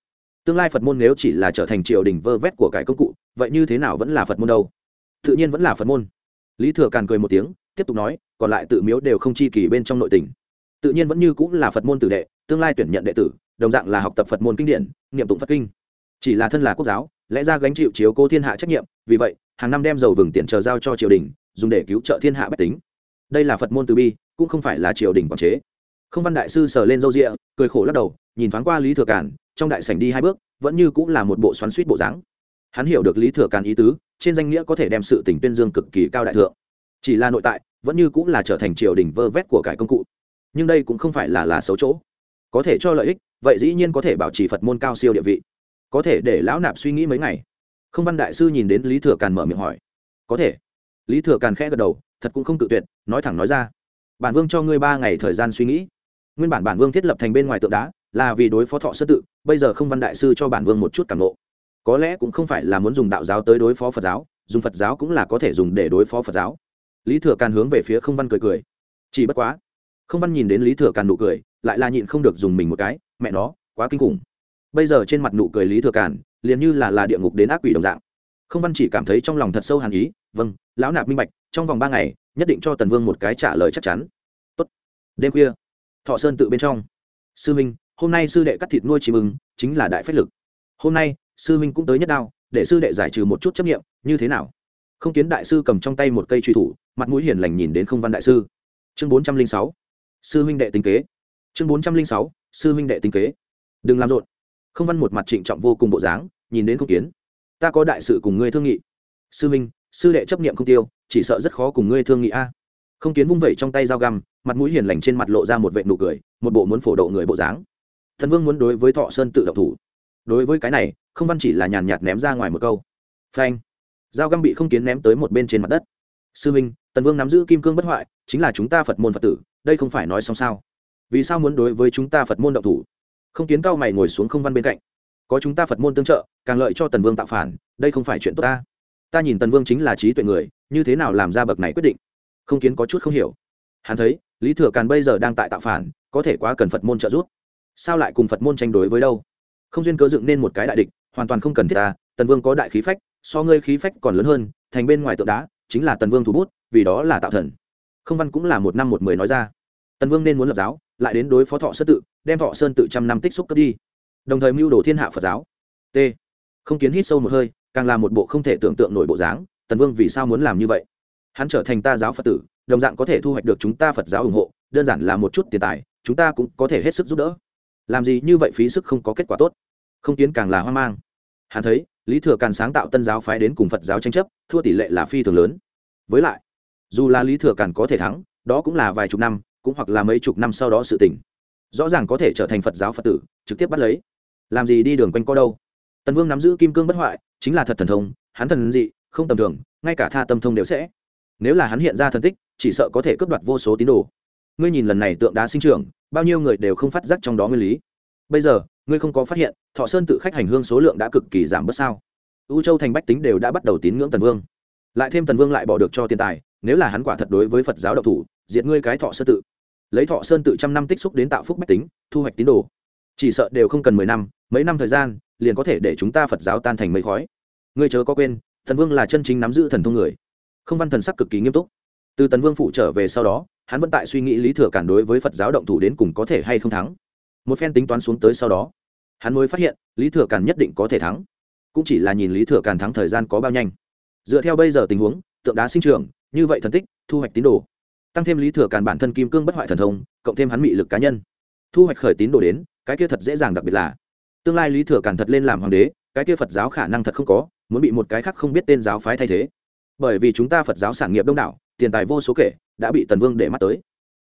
Tương lai phật môn nếu chỉ là trở thành triều đình vơ vét của cải công cụ, vậy như thế nào vẫn là phật môn đâu? Tự nhiên vẫn là phật môn. Lý thừa càn cười một tiếng, tiếp tục nói, còn lại tự miếu đều không chi kỳ bên trong nội tình. Tự nhiên vẫn như cũng là phật môn tử đệ, tương lai tuyển nhận đệ tử, đồng dạng là học tập phật môn kinh điển, niệm tụng phật kinh. Chỉ là thân là quốc giáo, lẽ ra gánh chịu chiếu cố thiên hạ trách nhiệm, vì vậy hàng năm đem dầu vừng tiền chờ giao cho triều đình, dùng để cứu trợ thiên hạ bách tính. Đây là phật môn từ bi, cũng không phải là triều đình quản chế. Không văn đại sư sờ lên râu rịa cười khổ lắc đầu, nhìn thoáng qua lý thừa cản trong đại sảnh đi hai bước, vẫn như cũng là một bộ xoắn suýt bộ dáng. Hắn hiểu được lý thừa cản ý tứ, trên danh nghĩa có thể đem sự tình tuyên dương cực kỳ cao đại thượng. Chỉ là nội tại, vẫn như cũng là trở thành triều đình vơ vét của cải công cụ. Nhưng đây cũng không phải là là xấu chỗ. Có thể cho lợi ích, vậy dĩ nhiên có thể bảo trì phật môn cao siêu địa vị. Có thể để lão nạp suy nghĩ mấy ngày không văn đại sư nhìn đến lý thừa càn mở miệng hỏi. Có thể. Lý thừa càn khẽ gật đầu, thật cũng không tự tuyệt, nói thẳng nói ra. Bản vương cho ngươi ba ngày thời gian suy nghĩ. Nguyên bản bản vương thiết lập thành bên ngoài tượng đá, là vì đối phó thọ sơ tự, bây giờ không văn đại sư cho bản vương một chút cảm nộ có lẽ cũng không phải là muốn dùng đạo giáo tới đối phó phật giáo, dùng phật giáo cũng là có thể dùng để đối phó phật giáo. Lý thừa càn hướng về phía không văn cười cười. Chỉ bất quá, không văn nhìn đến lý thừa càn nụ cười, lại là nhịn không được dùng mình một cái, mẹ nó, quá kinh khủng bây giờ trên mặt nụ cười lý thừa cản liền như là là địa ngục đến ác quỷ đồng dạng. Không văn chỉ cảm thấy trong lòng thật sâu hàn ý vâng lão nạp minh bạch, trong vòng ba ngày, nhất định cho tần vương một cái trả lời chắc chắn. Tốt. Đêm khuya, thọ sơn tự bên trong. Sư minh, hôm nay sư đệ cắt thịt nuôi chim ưng, chính là đại phách lực. Hôm nay, sư minh cũng tới nhất đao, để sư đệ giải trừ một chút chấp nghiệm như thế nào? Không kiến đại sư cầm trong tay một cây truy thủ, mặt mũi hiền lành nhìn đến không văn đại sư. Chương bốn trăm linh sáu, sư huynh đệ tính kế. Chương bốn trăm linh sáu, sư huynh đệ tính kế. Đừng làm rộn không văn một mặt trịnh trọng vô cùng bộ dáng nhìn đến không kiến. Ta có đại sự cùng ngươi thương nghị. Sư Minh, sư đệ chấp niệm không tiêu chỉ sợ rất khó cùng ngươi thương nghị a. Không kiến vung vẩy trong tay dao găm mặt mũi hiền lành trên mặt lộ ra một vệ nụ cười một bộ muốn phổ độ người bộ dáng. Thần vương muốn đối với thọ sơn tự động thủ. Đối với cái này không văn chỉ là nhàn nhạt ném ra ngoài một câu. Phanh. Dao găm bị không kiến ném tới một bên trên mặt đất. Sư minh tần vương nắm giữ kim cương bất hoại chính là chúng ta phật môn phật tử đây không phải nói xong sao? Vì sao muốn đối với chúng ta phật môn động thủ? Không kiến cao mày ngồi xuống không văn bên cạnh. Có chúng ta phật môn tương trợ, càng lợi cho tần vương tạo phản, đây không phải chuyện tốt ta. Ta nhìn tần vương chính là trí tuệ người, như thế nào làm ra bậc này quyết định? Không kiến có chút không hiểu. Hắn thấy, lý thừa càn bây giờ đang tại tạo phản, có thể quá cần phật môn trợ giúp. Sao lại cùng phật môn tranh đối với đâu? Không duyên cớ dựng nên một cái đại địch, hoàn toàn không cần thiết ta, tần vương có đại khí phách, so ngươi khí phách còn lớn hơn, thành bên ngoài tượng đá, chính là tần vương thủ bút, vì đó là tạo thần. Không văn cũng là một năm một mười nói ra. Tần vương nên muốn lập giáo lại đến đối phó thọ sơn tự, đem thọ sơn tự trăm năm tích xúc cướp đi. Đồng thời mưu đồ thiên hạ phật giáo. T. Không kiến hít sâu một hơi, càng là một bộ không thể tưởng tượng nổi bộ dáng, tần vương vì sao muốn làm như vậy? Hắn trở thành ta giáo phật tử, đồng dạng có thể thu hoạch được chúng ta phật giáo ủng hộ, đơn giản là một chút tiền tài, chúng ta cũng có thể hết sức giúp đỡ. Làm gì như vậy phí sức không có kết quả tốt. Không kiến càng là hoang mang. Hắn thấy, lý thừa càn sáng tạo tân giáo phái đến cùng phật giáo tranh chấp, thua tỷ lệ là phi thường lớn. Với lại, dù là lý thừa càn có thể thắng, đó cũng là vài chục năm cũng hoặc là mấy chục năm sau đó sự tỉnh rõ ràng có thể trở thành phật giáo phật tử, trực tiếp bắt lấy. Làm gì đi đường quanh co đâu? Tần vương nắm giữ kim cương bất hoại, chính là thật thần thông, hắn thần dị, không tầm thường, ngay cả tha tâm thông đều sẽ. Nếu là hắn hiện ra thần tích, chỉ sợ có thể cướp đoạt vô số tín đồ. Ngươi nhìn lần này tượng đá sinh trưởng, bao nhiêu người đều không phát giác trong đó nguyên lý. Bây giờ, ngươi không có phát hiện, thọ sơn tự khách hành hương số lượng đã cực kỳ giảm bớt sao? U châu thành bách tính đều đã bắt đầu tín ngưỡng tần vương. Lại thêm tần vương lại bỏ được cho tiền tài nếu là hắn quả thật đối với phật giáo độc thủ, diệt ngươi cái thọ sơn tự. Lấy thọ sơn tự trăm năm tích xúc đến tạo phúc bách tính, thu hoạch tín đồ. Chỉ sợ đều không cần mười năm, mấy năm thời gian, liền có thể để chúng ta phật giáo tan thành mây khói. Ngươi chớ có quên, thần vương là chân chính nắm giữ thần thông người. Không văn thần sắc cực kỳ nghiêm túc. Từ tần vương phụ trở về sau đó, hắn vẫn tại suy nghĩ lý thừa cản đối với phật giáo động thủ đến cùng có thể hay không thắng. Một phen tính toán xuống tới sau đó, hắn mới phát hiện, lý thừa cản nhất định có thể thắng. Cũng chỉ là nhìn lý thừa cản thắng thời gian có bao nhanh. Dựa theo bây giờ tình huống, tượng đá sinh trưởng như vậy thần tích, thu hoạch tín đồ. Tăng thêm lý thừa càn bản thân kim cương bất hoại thần thông, cộng thêm hắn mị lực cá nhân. Thu hoạch khởi tín đồ đến, cái kia thật dễ dàng đặc biệt là, tương lai lý thừa càn thật lên làm hoàng đế, cái kia phật giáo khả năng thật không có, muốn bị một cái khác không biết tên giáo phái thay thế. Bởi vì chúng ta phật giáo sản nghiệp đông đảo, tiền tài vô số kể, đã bị tần vương để mắt tới.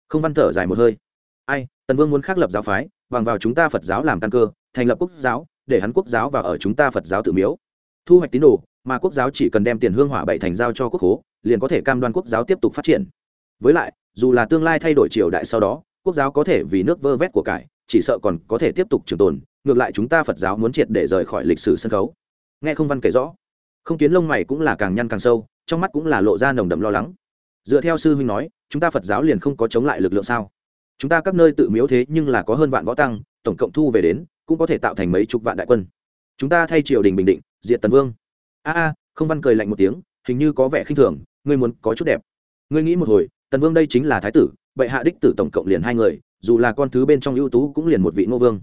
Không văn thở dài một hơi. Ai, tần vương muốn khác lập giáo phái, bằng vào chúng ta phật giáo làm căn cơ, thành lập quốc giáo, để hắn quốc giáo vào ở chúng ta phật giáo tự miếu. Thu hoạch tín đồ, mà quốc giáo chỉ cần đem tiền hương hỏa bảy thành giao cho quốc hố liền có thể cam đoan quốc giáo tiếp tục phát triển. Với lại, dù là tương lai thay đổi triều đại sau đó, quốc giáo có thể vì nước vơ vét của cải, chỉ sợ còn có thể tiếp tục trường tồn, ngược lại chúng ta phật giáo muốn triệt để rời khỏi lịch sử sân khấu. Nghe không văn kể rõ. Không kiến lông mày cũng là càng nhăn càng sâu, trong mắt cũng là lộ ra nồng đậm lo lắng. Dựa theo sư huynh nói, chúng ta phật giáo liền không có chống lại lực lượng sao? Chúng ta các nơi tự miếu thế nhưng là có hơn vạn võ tăng, tổng cộng thu về đến, cũng có thể tạo thành mấy chục vạn đại quân. Chúng ta thay triều đình bình định, diệt tần vương. A a, không văn cười lạnh một tiếng, hình như có vẻ khinh thường ngươi muốn có chút đẹp. Ngươi nghĩ một hồi, tần vương đây chính là thái tử, bệ hạ đích tử tổng cộng liền hai người, dù là con thứ bên trong ưu tú cũng liền một vị ngô vương.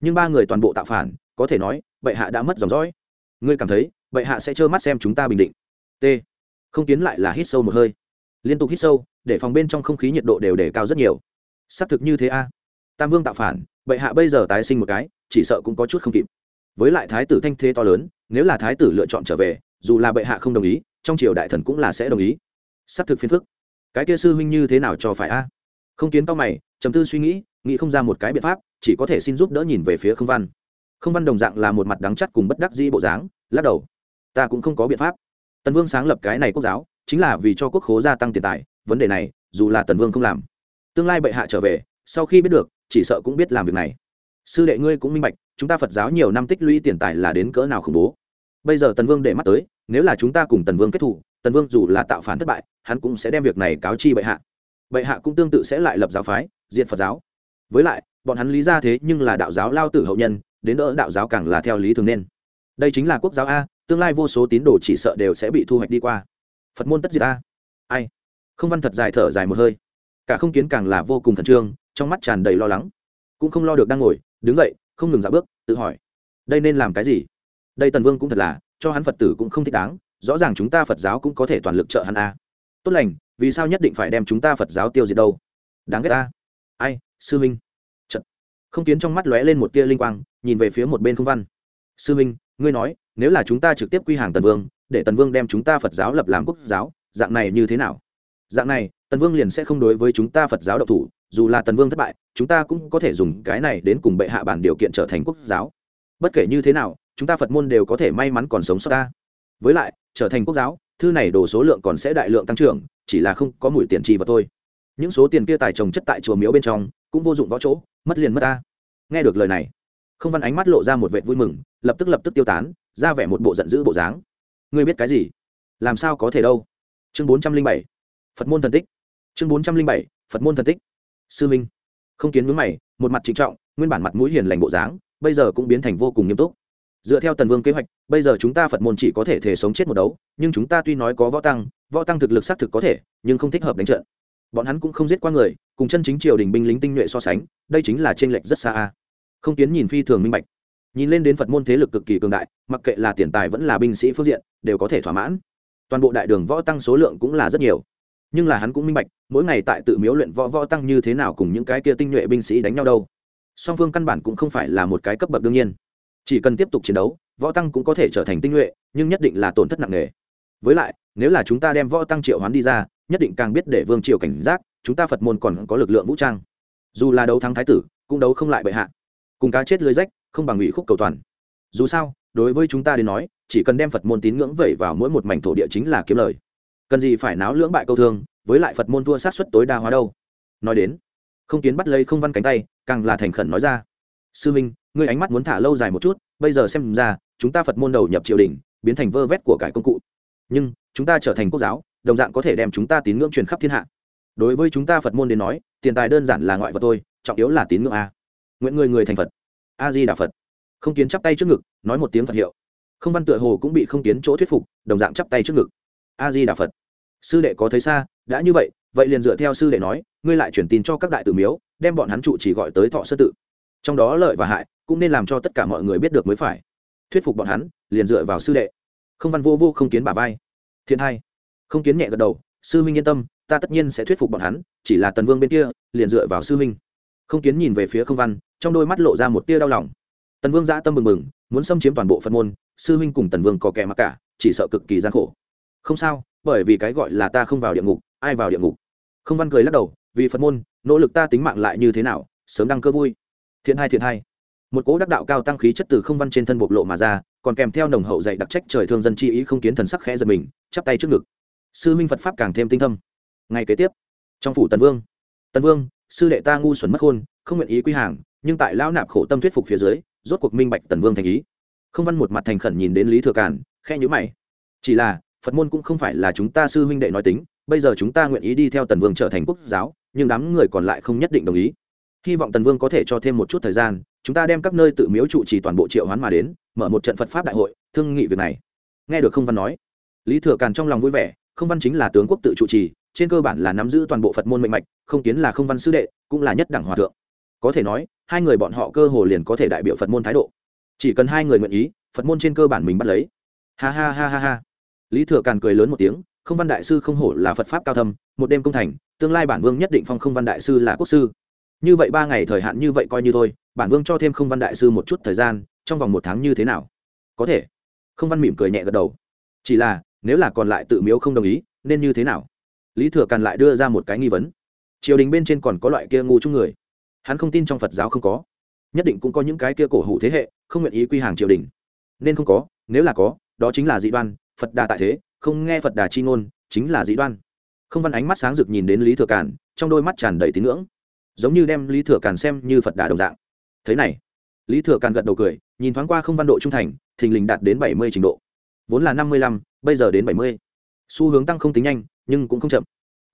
Nhưng ba người toàn bộ tạo phản, có thể nói, bệ hạ đã mất dòng dõi. Ngươi cảm thấy, bệ hạ sẽ trơ mắt xem chúng ta bình định. T. Không tiến lại là hít sâu một hơi. Liên tục hít sâu, để phòng bên trong không khí nhiệt độ đều để cao rất nhiều. Xác thực như thế a. Tam vương tạo phản, bệ hạ bây giờ tái sinh một cái, chỉ sợ cũng có chút không kịp. Với lại thái tử thanh thế to lớn, nếu là thái tử lựa chọn trở về, dù là bệ hạ không đồng ý trong triều đại thần cũng là sẽ đồng ý. Xác thực phiền phức. Cái kia sư huynh như thế nào cho phải a? Không kiến tao mày chấm tư suy nghĩ nghĩ không ra một cái biện pháp, chỉ có thể xin giúp đỡ nhìn về phía không văn. Không văn đồng dạng là một mặt đắng chắt cùng bất đắc dĩ bộ dáng, lắc đầu. Ta cũng không có biện pháp. Tần vương sáng lập cái này quốc giáo, chính là vì cho quốc khố gia tăng tiền tài, vấn đề này, dù là tần vương không làm, tương lai bệ hạ trở về, sau khi biết được, chỉ sợ cũng biết làm việc này. Sư đệ ngươi cũng minh bạch, chúng ta phật giáo nhiều năm tích lũy tiền tài là đến cỡ nào khủng bố bây giờ tần vương để mắt tới, nếu là chúng ta cùng tần vương kết thủ tần vương dù là tạo phản thất bại, hắn cũng sẽ đem việc này cáo chi bệ hạ. Bệ hạ cũng tương tự sẽ lại lập giáo phái diện phật giáo. Với lại, bọn hắn lý ra thế nhưng là đạo giáo lao tử hậu nhân, đến đỡ đạo giáo càng là theo lý thường nên. Đây chính là quốc giáo a, tương lai vô số tín đồ chỉ sợ đều sẽ bị thu hoạch đi qua. Phật môn tất diệt a. Ai? Không văn thật dài thở dài một hơi. Cả không kiến càng là vô cùng khẩn trương, trong mắt tràn đầy lo lắng. Cũng không lo được đang ngồi, đứng dậy, không ngừng dạo bước, tự hỏi. Đây nên làm cái gì? Đây tần vương cũng thật là, cho hắn phật tử cũng không thích đáng, rõ ràng chúng ta phật giáo cũng có thể toàn lực trợ hắn a. Tốt lành, vì sao nhất định phải đem chúng ta phật giáo tiêu diệt đâu? Đáng ghét ta. Ai, sư minh Chật. không kiến trong mắt lóe lên một tia linh quang, nhìn về phía một bên không văn. Sư minh ngươi nói, nếu là chúng ta trực tiếp quy hàng tần vương, để tần vương đem chúng ta phật giáo lập làm quốc giáo, dạng này như thế nào? Dạng này, tần vương liền sẽ không đối với chúng ta phật giáo độc thủ, dù là tần vương thất bại, chúng ta cũng có thể dùng cái này đến cùng bệ hạ bản điều kiện trở thành quốc giáo. Bất kể như thế nào chúng ta phật môn đều có thể may mắn còn sống sót ta. Với lại, trở thành quốc giáo, thư này đồ số lượng còn sẽ đại lượng tăng trưởng, chỉ là không có mùi tiền trì vật thôi. Những số tiền kia tài trồng chất tại chùa miếu bên trong, cũng vô dụng võ chỗ, mất liền mất ta. Nghe được lời này, không văn ánh mắt lộ ra một vệ vui mừng, lập tức lập tức tiêu tán, ra vẻ một bộ giận dữ bộ dáng. Ngươi biết cái gì? Làm sao có thể đâu? Chương bốn trăm linh bảy, phật môn thần tích. Chương bốn trăm linh bảy, phật môn thần tích. Sư minh. Không kiến mướn mày, một mặt trịnh trọng, nguyên bản mặt mũi hiền lành bộ dáng, bây giờ cũng biến thành vô cùng nghiêm túc dựa theo tần vương kế hoạch, bây giờ chúng ta phật môn chỉ có thể thể sống chết một đấu, nhưng chúng ta tuy nói có võ tăng võ tăng thực lực xác thực có thể, nhưng không thích hợp đánh trận. Bọn hắn cũng không giết qua người, cùng chân chính triều đình binh lính tinh nhuệ so sánh, đây chính là t r ê n lệch rất xa a. Không kiến nhìn phi thường minh bạch. Nhìn lên đến phật môn thế lực cực kỳ cường đại, mặc kệ là tiền tài vẫn là binh sĩ phương diện, đều có thể thỏa mãn. Toàn bộ đại đường võ tăng số lượng cũng là rất nhiều. Nhưng là hắn cũng minh bạch, mỗi ngày tại tự miếu luyện võ võ tăng như thế nào cùng những cái kia tinh nhuệ binh sĩ đánh nhau đâu. Song phương căn bản cũng không phải là một cái cấp bậc đương nhiên chỉ cần tiếp tục chiến đấu, võ tăng cũng có thể trở thành tinh nhuệ, nhưng nhất định là tổn thất nặng nề. Với lại, nếu là chúng ta đem võ tăng triệu hoán đi ra, nhất định càng biết để vương triều cảnh giác, chúng ta phật môn còn có lực lượng vũ trang. Dù là đấu thắng thái tử, cũng đấu không lại bệ hạ. Cùng cá chết lưới rách, không bằng ủy khúc cầu toàn. Dù sao, đối với chúng ta đến nói, chỉ cần đem phật môn tín ngưỡng vẩy vào mỗi một mảnh thổ địa chính là kiếm lời. Cần gì phải náo lưỡng bại câu thương, với lại phật môn thua sát xuất tối đa hóa đâu. Nói đến, không kiến bắt lấy không văn cánh tay, càng là thành khẩn nói ra. Sư minh ngươi ánh mắt muốn thả lâu dài một chút, bây giờ xem ra, chúng ta phật môn đầu nhập triều đình, biến thành vơ vét của cải công cụ. Nhưng, chúng ta trở thành quốc giáo, đồng dạng có thể đem chúng ta tín ngưỡng truyền khắp thiên hạ. Đối với chúng ta phật môn đến nói, tiền tài đơn giản là ngoại vật thôi, trọng yếu là tín ngưỡng a. Nguyện người người thành phật. A di đà phật. Không kiến chắp tay trước ngực, nói một tiếng phật hiệu. Không văn tựa hồ cũng bị không kiến chỗ thuyết phục, đồng dạng chắp tay trước ngực. A di đà phật. Sư đệ có thấy xa, đã như vậy vậy liền dựa theo sư đệ nói, ngươi lại chuyển tin cho các đại tử miếu, đem bọn hắn trụ chỉ gọi tới thọ sơ tự trong đó lợi và hại cũng nên làm cho tất cả mọi người biết được mới phải. Thuyết phục bọn hắn, liền dựa vào sư đệ. Không văn vô vô không kiến bà vai. Thiên hai, không kiến nhẹ gật đầu, sư minh yên tâm, ta tất nhiên sẽ thuyết phục bọn hắn, chỉ là tần vương bên kia, liền dựa vào sư minh không kiến nhìn về phía không văn, trong đôi mắt lộ ra một tia đau lòng. Tần vương dã tâm mừng mừng muốn xâm chiếm toàn bộ phật môn, sư minh cùng tần vương có kẻ mặc cả, chỉ sợ cực kỳ gian khổ. Không sao, bởi vì cái gọi là ta không vào địa ngục, ai vào địa ngục? Không văn cười lắc đầu, vì phật môn, nỗ lực ta tính mạng lại như thế nào, sớm đăng cơ vui thiện hai thiện hai. Một cố đắc đạo cao tăng khí chất từ không văn trên thân bộc lộ mà ra, còn kèm theo nồng hậu dạy đặc trách trời thương dân chi ý không kiến thần sắc khẽ giật mình, chắp tay trước ngực. Sư minh phật pháp càng thêm tinh thâm. Ngay kế tiếp, trong phủ tần vương. Tần vương, sư đệ ta ngu xuẩn mất hôn không nguyện ý quy hàng, nhưng tại lão nạp khổ tâm thuyết phục phía dưới, rốt cuộc minh bạch tần vương thành ý. Không văn một mặt thành khẩn nhìn đến lý thừa cản khe nhữ mày. Chỉ là, phật môn cũng không phải là chúng ta sư huynh đệ nói tính, bây giờ chúng ta nguyện ý đi theo tần vương trở thành quốc giáo, nhưng đám người còn lại không nhất định đồng ý hy vọng tần vương có thể cho thêm một chút thời gian, chúng ta đem các nơi tự miếu trụ trì toàn bộ triệu hoán mà đến, mở một trận phật pháp đại hội, thương nghị việc này. Nghe được không văn nói, lý thừa càn trong lòng vui vẻ không văn chính là tướng quốc tự trụ trì, trên cơ bản là nắm giữ toàn bộ phật môn mệnh mạch, không kiến là không văn sư đệ, cũng là nhất đẳng hòa thượng. Có thể nói, hai người bọn họ cơ hồ liền có thể đại biểu phật môn thái độ. Chỉ cần hai người nguyện ý, phật môn trên cơ bản mình bắt lấy. Ha ha ha ha ha. Lý thừa càn cười lớn một tiếng không văn đại sư không hổ là phật pháp cao thâm, một đêm công thành, tương lai bản vương nhất định phong không văn đại sư là quốc sư như vậy ba ngày thời hạn như vậy coi như thôi, bản vương cho thêm không văn đại sư một chút thời gian, trong vòng một tháng như thế nào? Có thể. Không văn mỉm cười nhẹ gật đầu. Chỉ là, nếu là còn lại tự miếu không đồng ý, nên như thế nào? Lý thừa càn lại đưa ra một cái nghi vấn. Triều đình bên trên còn có loại kia ngu chung người. Hắn không tin trong phật giáo không có. Nhất định cũng có những cái kia cổ hủ thế hệ, không nguyện ý quy hàng triều đình. Nên không có, nếu là có, đó chính là dị đoan, phật đà tại thế, không nghe phật đà chi ngôn, chính là dị đoan. Không văn ánh mắt sáng rực nhìn đến lý thừa càn, trong đôi mắt tràn đầy tín ngưỡng giống như đem lý thừa càn xem như phật đà đồng dạng. Thế này, lý thừa càn gật đầu cười, nhìn thoáng qua không văn độ trung thành, thình lình đạt đến bảy mươi trình độ. Vốn là năm mươi lăm, bây giờ đến bảy mươi. Xu hướng tăng không tính nhanh, nhưng cũng không chậm.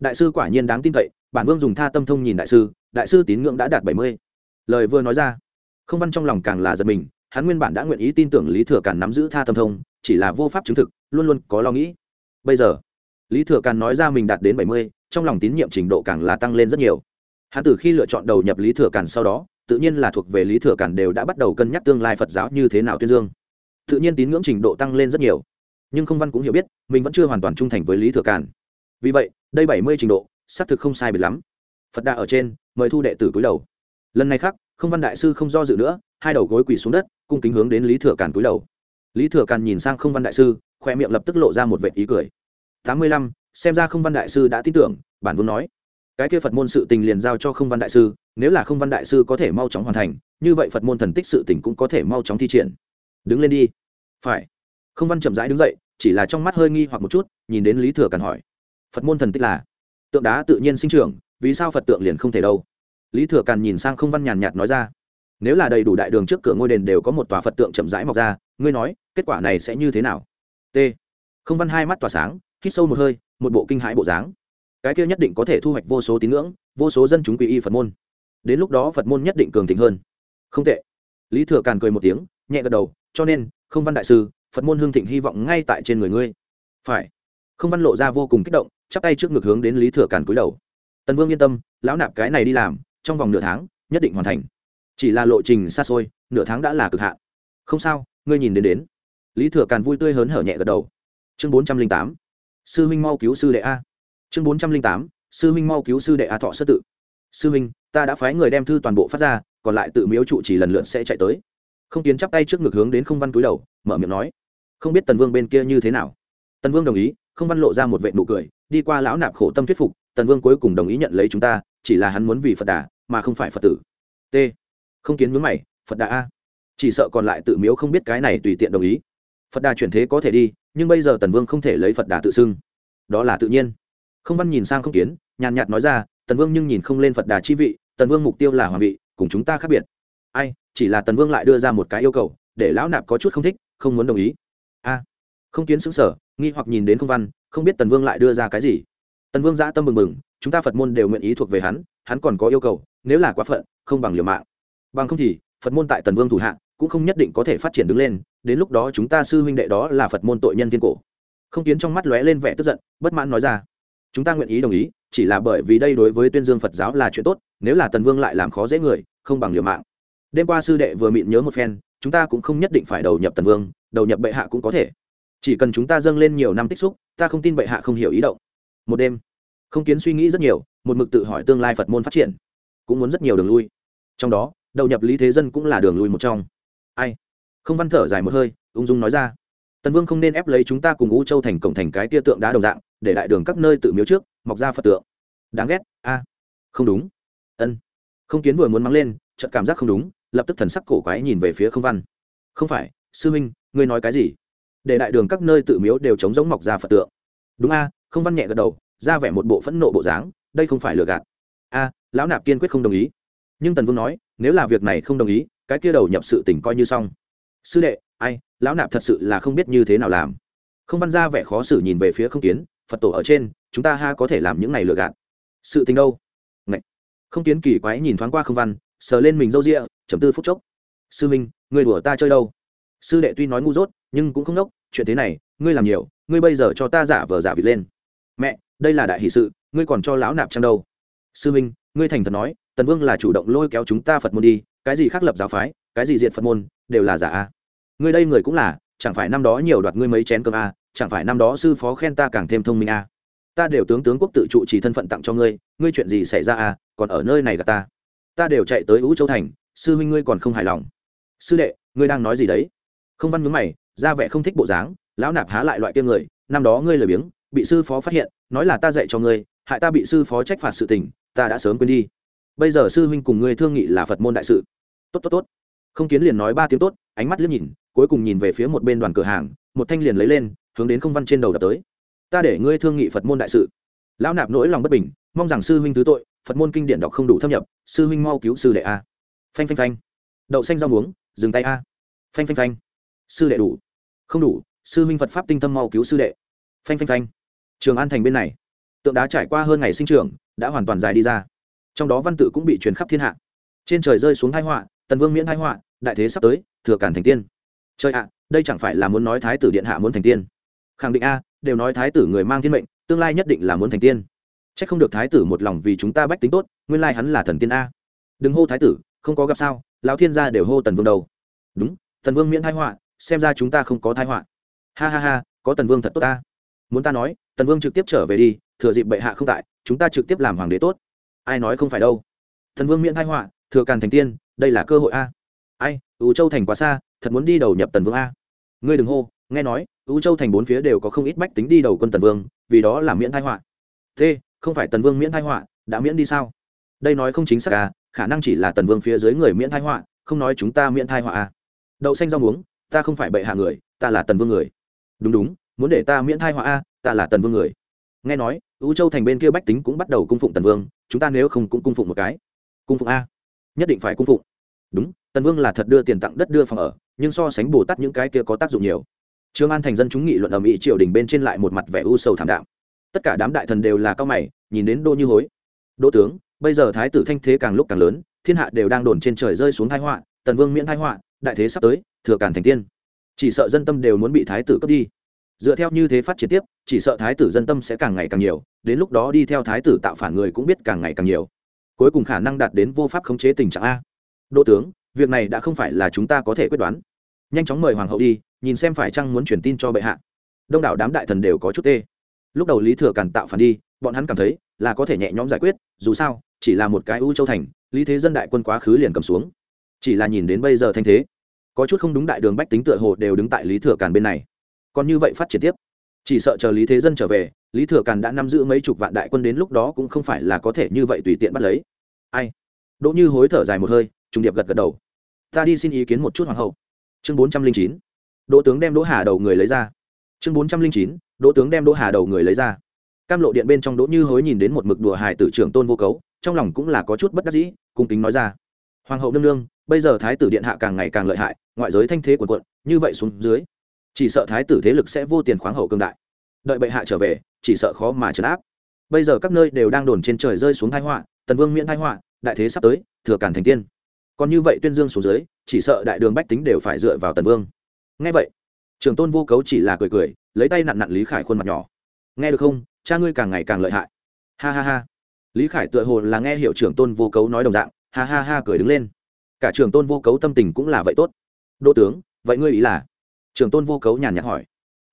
Đại sư quả nhiên đáng tin cậy, bản vương dùng tha tâm thông nhìn đại sư đại sư tín ngưỡng đã đạt bảy mươi. Lời vừa nói ra, không văn trong lòng càng là giật mình, hắn nguyên bản đã nguyện ý tin tưởng lý thừa càn nắm giữ tha tâm thông, chỉ là vô pháp chứng thực, luôn luôn có lo nghĩ. Bây giờ, lý thừa càn nói ra mình đạt đến bảy mươi, trong lòng tín nhiệm trình độ càng là tăng lên rất nhiều hắn từ khi lựa chọn đầu nhập lý thừa càn sau đó, tự nhiên là thuộc về lý thừa càn đều đã bắt đầu cân nhắc tương lai phật giáo như thế nào tuyên dương. Tự nhiên tín ngưỡng trình độ tăng lên rất nhiều. Nhưng không văn cũng hiểu biết, mình vẫn chưa hoàn toàn trung thành với lý thừa càn. Vì vậy, đây bảy mươi trình độ, xác thực không sai biệt lắm. Phật đà ở trên, mời thu đệ tử cúi đầu. Lần này khác, không văn đại sư không do dự nữa, hai đầu gối quỳ xuống đất, cung kính hướng đến lý thừa càn cúi đầu. Lý thừa càn nhìn sang không văn đại sư khoe miệng lập tức lộ ra một vệ ý cười. Tám mươi lăm, xem ra không văn đại sư đã tin tưởng, bản vương nói cái kia phật môn sự tình liền giao cho không văn đại sư, nếu là không văn đại sư có thể mau chóng hoàn thành, như vậy phật môn thần tích sự tình cũng có thể mau chóng thi triển. Đứng lên đi. Phải. Không văn chậm rãi đứng dậy, chỉ là trong mắt hơi nghi hoặc một chút, nhìn đến lý thừa càn hỏi. Phật môn thần tích là? Tượng đá tự nhiên sinh trưởng, vì sao phật tượng liền không thể đâu? Lý thừa càn nhìn sang không văn nhàn nhạt nói ra. Nếu là đầy đủ đại đường trước cửa ngôi đền đều có một tòa phật tượng chậm rãi mọc ra, ngươi nói, kết quả này sẽ như thế nào? T. Không văn hai mắt tỏa sáng, hít sâu một hơi, một bộ kinh hãi bộ dáng cái kia nhất định có thể thu hoạch vô số tín ngưỡng, vô số dân chúng quy y phật môn. Đến lúc đó phật môn nhất định cường thịnh hơn. Không tệ. Lý thừa càn cười một tiếng, nhẹ gật đầu, cho nên, không văn đại sư, phật môn hương thịnh hy vọng ngay tại trên người ngươi. Phải. Không văn lộ ra vô cùng kích động, chắp tay trước ngực hướng đến lý thừa càn cúi đầu. Tần vương yên tâm, lão nạp cái này đi làm, trong vòng nửa tháng, nhất định hoàn thành. Chỉ là lộ trình xa xôi, nửa tháng đã là cực hạn. Không sao, ngươi nhìn đến đến. Lý thừa càn vui tươi hớn hở nhẹ gật đầu. Chương bốn trăm linh tám. Sư huynh mau cứu sư đệ a chương bốn trăm linh tám, sư huynh mau cứu sư đệ a thọ sơ tự. Sư huynh, ta đã phái người đem thư toàn bộ phát ra, còn lại tự miếu trụ chỉ lần lượt sẽ chạy tới. Không tiến chắp tay trước ngực hướng đến không văn cúi đầu, mở miệng nói. Không biết tần vương bên kia như thế nào? Tần vương đồng ý, không văn lộ ra một vệ nụ cười, đi qua lão nạp khổ tâm thuyết phục, tần vương cuối cùng đồng ý nhận lấy chúng ta, chỉ là hắn muốn vì phật đà, mà không phải phật tử. T. Không kiến mướn mày, phật đà a. Chỉ sợ còn lại tự miếu không biết cái này tùy tiện đồng ý. Phật đà chuyển thế có thể đi, nhưng bây giờ tần vương không thể lấy phật đà tự xưng. Đó là tự nhiên không văn nhìn sang không kiến, nhàn nhạt nói ra, tần vương nhưng nhìn không lên phật đà chi vị, tần vương mục tiêu là hoàng vị, cùng chúng ta khác biệt. Ai, chỉ là tần vương lại đưa ra một cái yêu cầu, để lão nạp có chút không thích, không muốn đồng ý. A. Không kiến xứng sở nghi hoặc nhìn đến không văn, không biết tần vương lại đưa ra cái gì. Tần vương dã tâm mừng mừng chúng ta phật môn đều nguyện ý thuộc về hắn hắn còn có yêu cầu, nếu là quá phận, không bằng liều mạng. Bằng không thì, phật môn tại tần vương thủ hạ, cũng không nhất định có thể phát triển đứng lên, đến lúc đó chúng ta sư huynh đệ đó là phật môn tội nhân thiên cổ. Không kiến trong mắt lóe lên vẻ tức giận, bất mãn nói ra chúng ta nguyện ý đồng ý, chỉ là bởi vì đây đối với tuyên dương phật giáo là chuyện tốt, nếu là tần vương lại làm khó dễ người, không bằng liều mạng. Đêm qua sư đệ vừa mịn nhớ một phen, chúng ta cũng không nhất định phải đầu nhập tần vương, đầu nhập bệ hạ cũng có thể. Chỉ cần chúng ta dâng lên nhiều năm tích xúc, ta không tin bệ hạ không hiểu ý động. Một đêm, không kiến suy nghĩ rất nhiều, một mực tự hỏi tương lai phật môn phát triển, cũng muốn rất nhiều đường lui. Trong đó, đầu nhập lý thế dân cũng là đường lui một trong. Ai? Không văn thở dài một hơi, ung dung nói ra tần vương không nên ép lấy chúng ta cùng u châu thành cổng thành cái tia tượng đá đồng dạng, để đại đường các nơi tự miếu trước, mọc ra phật tượng. Đáng ghét, a. À, không đúng. Ân. Không kiến vừa muốn mắng lên, chợt cảm giác không đúng, lập tức thần sắc cổ quái nhìn về phía không văn. Không phải, sư minh ngươi nói cái gì? Để đại đường các nơi tự miếu đều chống giống mọc ra phật tượng. Đúng a, không văn nhẹ gật đầu, ra vẻ một bộ phẫn nộ bộ dáng, đây không phải lừa gạt. A, lão nạp kiên quyết không đồng ý. Nhưng tần vương nói, nếu là việc này không đồng ý, cái kia đầu nhập sự tỉnh coi như xong. Sư đệ ai, lão nạp thật sự là không biết như thế nào làm. Không văn ra vẻ khó xử nhìn về phía không kiến, phật tổ ở trên, chúng ta ha có thể làm những này lừa gạt. Sự tình đâu? Ngậy. không kiến kỳ quái nhìn thoáng qua không văn, sờ lên mình râu rịa chấm tư phút chốc. Sư minh người đùa ta chơi đâu? Sư đệ tuy nói ngu dốt, nhưng cũng không nốc, chuyện thế này, ngươi làm nhiều, ngươi bây giờ cho ta giả vờ giả vịt lên. Mẹ, đây là đại hỷ sự, ngươi còn cho lão nạp chăng đâu? Sư minh, ngươi thành thật nói, tần vương là chủ động lôi kéo chúng ta phật môn đi, cái gì khác lập giáo phái, cái gì diện phật môn, đều là giả a ngươi đây người cũng là, chẳng phải năm đó nhiều đoạt ngươi mấy chén cơm a chẳng phải năm đó sư phó khen ta càng thêm thông minh a ta đều tướng tướng quốc tự trụ chỉ thân phận tặng cho ngươi ngươi chuyện gì xảy ra a còn ở nơi này gặp ta. Ta đều chạy tới ú châu thành, sư huynh ngươi còn không hài lòng. Sư đệ, ngươi đang nói gì đấy? Không văn mướn mày, ra vẻ không thích bộ dáng, lão nạp há lại loại kia người, năm đó ngươi lười biếng, bị sư phó phát hiện, nói là ta dạy cho ngươi, hại ta bị sư phó trách phạt sự tình, ta đã sớm quên đi. Bây giờ sư huynh cùng ngươi thương nghị là phật môn đại sự. Tốt tốt tốt. Không kiến liền nói ba tiếng tốt, ánh mắt liếc nhìn cuối cùng nhìn về phía một bên đoàn cửa hàng, một thanh liền lấy lên, hướng đến không văn trên đầu đập tới. Ta để ngươi thương nghị phật môn đại sự. Lão nạp nỗi lòng bất bình, mong rằng sư huynh thứ tội, phật môn kinh điển đọc không đủ thâm nhập, sư huynh mau cứu sư đệ a. Phanh phanh phanh. Đậu xanh rau muống, dừng tay a. Phanh phanh phanh. Sư đệ đủ. Không đủ, sư huynh phật pháp tinh tâm mau cứu sư đệ. Phanh phanh phanh. Trường an thành bên này. Tượng đá trải qua hơn ngày sinh trường đã hoàn toàn dài đi ra. Trong đó văn tự cũng bị truyền khắp thiên hạ. Trên trời rơi xuống thái họa, tần vương miễn thái họa, đại thế sắp tới, thừa cản thành tiên trời ạ, đây chẳng phải là muốn nói thái tử điện hạ muốn thành tiên. Khẳng định a, đều nói thái tử người mang thiên mệnh, tương lai nhất định là muốn thành tiên. C không được thái tử một lòng vì chúng ta bách tính tốt, nguyên lai hắn là thần tiên a. Đừng hô thái tử, không có gặp sao, lão thiên gia đều hô tần vương đầu. đúng, tần vương miễn thái họa, xem ra chúng ta không có thái họa. Ha ha ha, có tần vương thật tốt ta muốn ta nói, tần vương trực tiếp trở về đi, thừa dịp bệ hạ không tại, chúng ta trực tiếp làm hoàng đế tốt. Ai nói không phải đâu. Thần vương miễn thái họa, thừa càn thành tiên, đây là cơ hội a. Ai ưu châu thành quá xa thật muốn đi đầu nhập tần vương a. Ngươi đừng hô, nghe nói ưu châu thành bốn phía đều có không ít bách tính đi đầu quân tần vương, vì đó là miễn thái họa. T không phải tần vương miễn thái họa, đã miễn đi sao? Đây nói không chính xác à khả năng chỉ là tần vương phía dưới người miễn thái họa, không nói chúng ta miễn thái họa à. Đậu xanh rau muống, ta không phải bệ hạ người, ta là tần vương người. Đúng đúng, muốn để ta miễn thai họa a ta là tần vương người. Nghe nói ưu châu thành bên kia bách tính cũng bắt đầu cung phụng tần vương, chúng ta nếu không cũng cung phụng một cái. Cung phụng a. Nhất định phải cung phụng. Đúng, tần vương là thật đưa tiền tặng đất đưa phòng ở nhưng so sánh bồ tát những cái kia có tác dụng nhiều trương an thành dân chúng nghị luận ầm ĩ triều đình bên trên lại một mặt vẻ u sầu thảm đạm tất cả đám đại thần đều là cao mày nhìn đến đô như hối đỗ tướng bây giờ thái tử thanh thế càng lúc càng lớn thiên hạ đều đang đồn trên trời rơi xuống thái họa tần vương miễn thái họa đại thế sắp tới thừa càn thành tiên chỉ sợ dân tâm đều muốn bị thái tử cướp đi dựa theo như thế phát triển tiếp chỉ sợ thái tử dân tâm sẽ càng ngày càng nhiều đến lúc đó đi theo thái tử tạo phản người cũng biết càng ngày càng nhiều cuối cùng khả năng đạt đến vô pháp khống chế tình trạng a đỗ tướng việc này đã không phải là chúng ta có thể quyết đoán. Nhanh chóng mời hoàng hậu đi, nhìn xem phải chăng muốn truyền tin cho bệ hạ. Đông đảo đám đại thần đều có chút tê. Lúc đầu lý thừa càn tạo phản đi, bọn hắn cảm thấy là có thể nhẹ nhõm giải quyết, dù sao, chỉ là một cái u châu thành, lý thế dân đại quân quá khứ liền cầm xuống. Chỉ là nhìn đến bây giờ thanh thế, có chút không đúng đại đường bách tính tựa hồ đều đứng tại lý thừa càn bên này. Còn như vậy phát triển tiếp. Chỉ sợ chờ lý thế dân trở về, lý thừa càn đã nắm giữ mấy chục vạn đại quân đến lúc đó cũng không phải là có thể như vậy tùy tiện bắt lấy. Ai? Đỗ như hối thở dài một hơi trùng điệp gật gật đầu. Ta đi xin ý kiến một chút hoàng hậu. Chương bốn trăm linh chín. Đỗ tướng đem đỗ hà đầu người lấy ra. Chương bốn trăm linh chín. Đỗ tướng đem đỗ hà đầu người lấy ra. Cam lộ điện bên trong đỗ như hối nhìn đến một mực đùa hài tử trưởng tôn vô cấu, trong lòng cũng là có chút bất đắc dĩ, cung kính nói ra. Hoàng hậu nương nương, bây giờ thái tử điện hạ càng ngày càng lợi hại, ngoại giới thanh thế quần quận như vậy xuống dưới, chỉ sợ thái tử thế lực sẽ vô tiền khoáng hậu cương đại. Đợi bệ hạ trở về, chỉ sợ khó mà trấn áp. Bây giờ các nơi đều đang đồn trên trời rơi xuống thái họa, tần vương miễn thái họa, đại thế sắp tới, thừa cản thành tiên còn như vậy tuyên dương xuống dưới, chỉ sợ đại đường bách tính đều phải dựa vào tần vương. Nghe vậy trường tôn vô cấu chỉ là cười cười, lấy tay nặn nặn lý khải khuôn mặt nhỏ. Nghe được không? Cha ngươi càng ngày càng lợi hại. Ha ha ha. Lý khải tựa hồ là nghe hiệu trưởng tôn vô cấu nói đồng dạng, ha ha ha cười đứng lên. Cả trường tôn vô cấu tâm tình cũng là vậy tốt. Đô tướng, vậy ngươi ý là? Trường tôn vô cấu nhàn nhạt hỏi.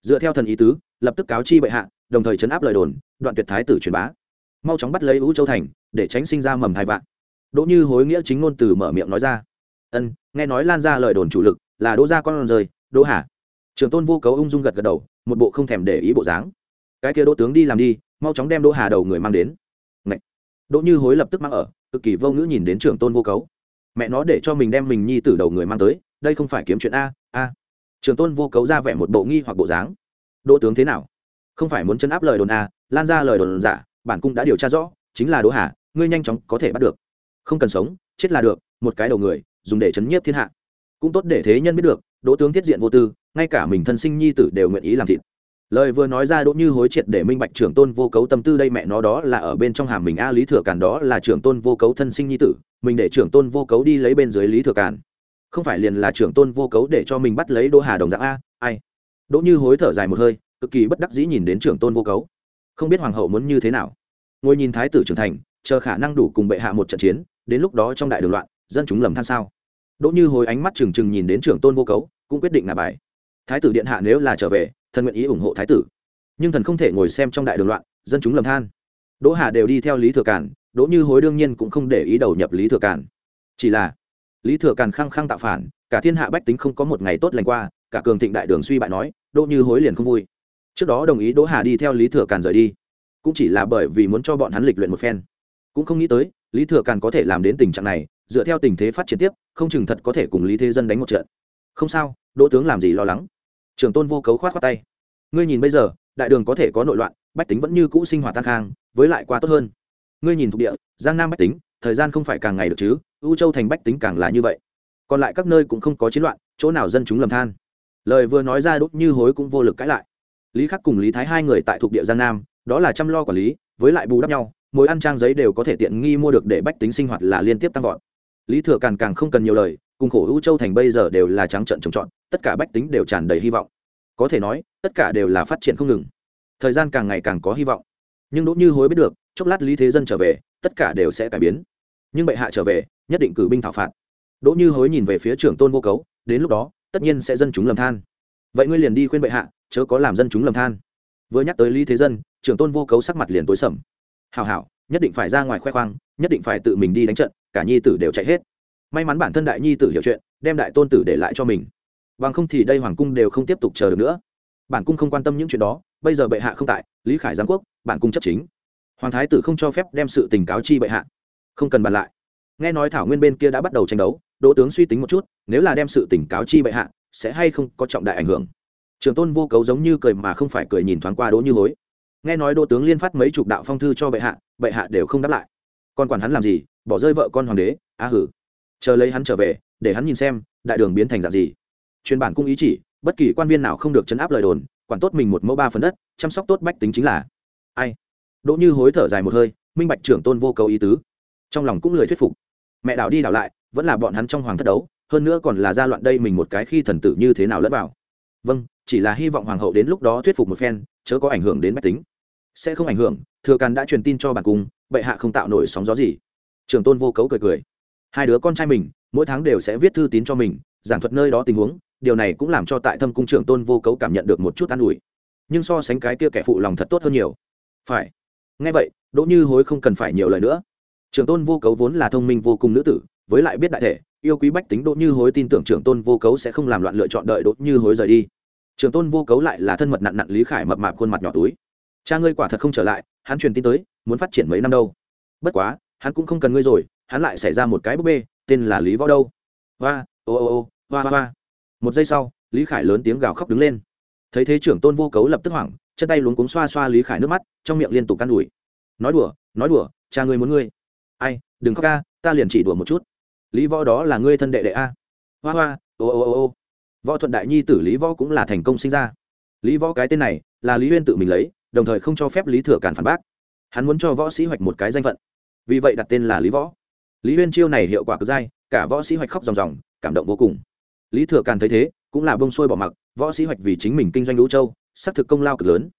Dựa theo thần ý tứ, lập tức cáo chi bệ hạ, đồng thời chấn áp lời đồn, đoạn tuyệt thái tử truyền bá. Mau chóng bắt lấy ú châu thành, để tránh sinh ra mầm hai vạn đỗ như hối nghĩa chính ngôn từ mở miệng nói ra. Ân, nghe nói lan ra lời đồn chủ lực là đỗ gia con rời, đỗ hà. Trường tôn vô cấu ung dung gật gật đầu, một bộ không thèm để ý bộ dáng. Cái kia đỗ tướng đi làm đi, mau chóng đem đỗ hà đầu người mang đến. Ngậy. đỗ như hối lập tức mang ở, cực kỳ vô ngữ nhìn đến trường tôn vô cấu. Mẹ nó để cho mình đem mình nhi tử đầu người mang tới, đây không phải kiếm chuyện a a. Trường tôn vô cấu ra vẻ một bộ nghi hoặc bộ dáng. Đỗ tướng thế nào? Không phải muốn chấn áp lời đồn a, lan ra lời đồn giả, bản cung đã điều tra rõ, chính là đỗ hà, ngươi nhanh chóng có thể bắt được không cần sống, chết là được, một cái đầu người, dùng để chấn nhiếp thiên hạ. Cũng tốt để thế nhân biết được, đỗ tướng thiết diện vô tư, ngay cả mình thân sinh nhi tử đều nguyện ý làm thịt. Lời vừa nói ra đỗ như hối triệt để minh bạch trưởng tôn vô cấu tâm tư đây mẹ nó đó là ở bên trong hàm mình a lý thừa càn đó là trưởng tôn vô cấu thân sinh nhi tử, mình để trưởng tôn vô cấu đi lấy bên dưới lý thừa càn. Không phải liền là trưởng tôn vô cấu để cho mình bắt lấy đỗ hà đồng dạng a, ai? Đỗ như hối thở dài một hơi, cực kỳ bất đắc dĩ nhìn đến trưởng tôn vô cấu. Không biết hoàng hậu muốn như thế nào. Ngồi nhìn thái tử trưởng thành chờ khả năng đủ cùng bệ hạ một trận chiến, đến lúc đó trong đại đường loạn, dân chúng lầm than sao? Đỗ như hối ánh mắt trừng trừng nhìn đến trưởng tôn vô cấu, cũng quyết định ngả bài. Thái tử điện hạ nếu là trở về, thần nguyện ý ủng hộ thái tử. Nhưng thần không thể ngồi xem trong đại đường loạn, dân chúng lầm than. Đỗ hà đều đi theo lý thừa cản đỗ như hối đương nhiên cũng không để ý đầu nhập lý thừa cản chỉ là, lý thừa Cản khăng khăng tạo phản, cả thiên hạ bách tính không có một ngày tốt lành qua, cả cường thịnh đại đường suy bại nói, đỗ như hối liền không vui. Trước đó đồng ý đỗ hà đi theo lý thừa Cản rời đi. Cũng chỉ là bởi vì muốn cho bọn hắn lịch luyện một phen cũng không nghĩ tới, lý thừa càn có thể làm đến tình trạng này, dựa theo tình thế phát triển tiếp, không chừng thật có thể cùng lý thế dân đánh một trận. Không sao, đỗ tướng làm gì lo lắng? Trường tôn vô cấu khoát khoát tay. Ngươi nhìn bây giờ, đại đường có thể có nội loạn, bách tính vẫn như cũ sinh hoạt tăng khang, với lại quá tốt hơn. Ngươi nhìn thuộc địa, giang nam bách tính, thời gian không phải càng ngày được chứ, u châu thành bách tính càng là như vậy. Còn lại các nơi cũng không có chiến loạn, chỗ nào dân chúng lầm than. Lời vừa nói ra đốt như hối cũng vô lực cãi lại. Lý khắc cùng lý thái hai người tại thuộc địa giang nam, đó là chăm lo quản lý, với lại bù đắp nhau mỗi ăn trang giấy đều có thể tiện nghi mua được để bách tính sinh hoạt là liên tiếp tăng vọt. Lý thừa càng càng không cần nhiều lời, cùng khổ u châu thành bây giờ đều là trắng trận trồng trọt, tất cả bách tính đều tràn đầy hy vọng. Có thể nói, tất cả đều là phát triển không ngừng. Thời gian càng ngày càng có hy vọng. Nhưng đỗ như hối biết được, chốc lát lý thế dân trở về, tất cả đều sẽ cải biến. Nhưng bệ hạ trở về, nhất định cử binh thảo phạt. Đỗ như hối nhìn về phía trưởng tôn vô cấu, đến lúc đó, tất nhiên sẽ dân chúng lầm than. Vậy ngươi liền đi khuyên bệ hạ, chớ có làm dân chúng lầm than. Vừa nhắc tới lý thế dân, trưởng tôn vô cấu sắc mặt liền tối sầm hào hảo, nhất định phải ra ngoài khoe khoang, nhất định phải tự mình đi đánh trận, cả nhi tử đều chạy hết. May mắn bản thân đại nhi tử hiểu chuyện, đem đại tôn tử để lại cho mình. Bằng không thì đây hoàng cung đều không tiếp tục chờ được nữa. Bản cung không quan tâm những chuyện đó, bây giờ bệ hạ không tại, lý khải giám quốc, bản cung chấp chính. Hoàng thái tử không cho phép đem sự tình cáo chi bệ hạ. Không cần bàn lại. Nghe nói thảo nguyên bên kia đã bắt đầu tranh đấu, đỗ tướng suy tính một chút, nếu là đem sự tình cáo chi bệ hạ, sẽ hay không có trọng đại ảnh hưởng. Trường tôn vô cấu giống như cười mà không phải cười nhìn thoáng qua đỗ như hối nghe nói đô tướng liên phát mấy chục đạo phong thư cho bệ hạ bệ hạ đều không đáp lại. Còn quản hắn làm gì? Bỏ rơi vợ con hoàng đế, á hử. Chờ lấy hắn trở về, để hắn nhìn xem, đại đường biến thành dạng gì. Chuyên bản cung ý chỉ, bất kỳ quan viên nào không được chấn áp lời đồn, quản tốt mình một mẫu ba phần đất, chăm sóc tốt bách tính chính là. Ai? Đỗ như hối thở dài một hơi, minh bạch trưởng tôn vô cầu ý tứ. Trong lòng cũng lười thuyết phục. Mẹ đảo đi đảo lại, vẫn là bọn hắn trong hoàng thất đấu, hơn nữa còn là gia loạn đây mình một cái khi thần tử như thế nào lẫn vào. Vâng chỉ là hy vọng hoàng hậu đến lúc đó thuyết phục một phen, chớ có ảnh hưởng đến bách tính sẽ không ảnh hưởng, thừa càn đã truyền tin cho bản cung, bệ hạ không tạo nổi sóng gió gì. Trường tôn vô cấu cười cười. Hai đứa con trai mình, mỗi tháng đều sẽ viết thư tín cho mình, giảng thuật nơi đó tình huống, điều này cũng làm cho tại thâm cung Trường tôn vô cấu cảm nhận được một chút an ủi. Nhưng so sánh cái kia kẻ phụ lòng thật tốt hơn nhiều. Phải. Ngay vậy, đỗ như hối không cần phải nhiều lời nữa. Trường tôn vô cấu vốn là thông minh vô cùng nữ tử, với lại biết đại thể, yêu quý bách tính đỗ như hối tin tưởng Trường tôn vô cấu sẽ không làm loạn lựa chọn đợi đỗ như hối rời đi. Trường tôn vô cấu lại là thân mật nặn nặn lý khải mập mạp khuôn mặt nhỏ túi cha ngươi quả thật không trở lại, hắn truyền tin tới, muốn phát triển mấy năm đâu. Bất quá, hắn cũng không cần ngươi rồi, hắn lại xảy ra một cái búp bê, tên là lý võ đâu. Va ô ô ô va va va một giây sau, lý khải lớn tiếng gào khóc đứng lên. Thấy thế trưởng tôn vô cấu lập tức hoảng, chân tay luống cuống xoa xoa lý khải nước mắt, trong miệng liên tục can ủi. Nói đùa nói đùa, cha ngươi muốn ngươi. Ai, đừng khóc ca, ta liền chỉ đùa một chút. Lý võ đó là ngươi thân đệ đệ a. Hoa hoa, ô ô ô ô. Võ thuận đại nhi tử lý võ cũng là thành công sinh ra. Lý võ cái tên này là lý huyên tự mình lấy đồng thời không cho phép lý thừa cản phản bác. Hắn muốn cho võ sĩ hoạch một cái danh phận. Vì vậy đặt tên là lý võ. Lý huyên chiêu này hiệu quả cực dai, cả võ sĩ hoạch khóc ròng ròng, cảm động vô cùng. Lý thừa càn thấy thế, cũng là bông xuôi bỏ mặc, võ sĩ hoạch vì chính mình kinh doanh lũ châu, xác thực công lao cực lớn.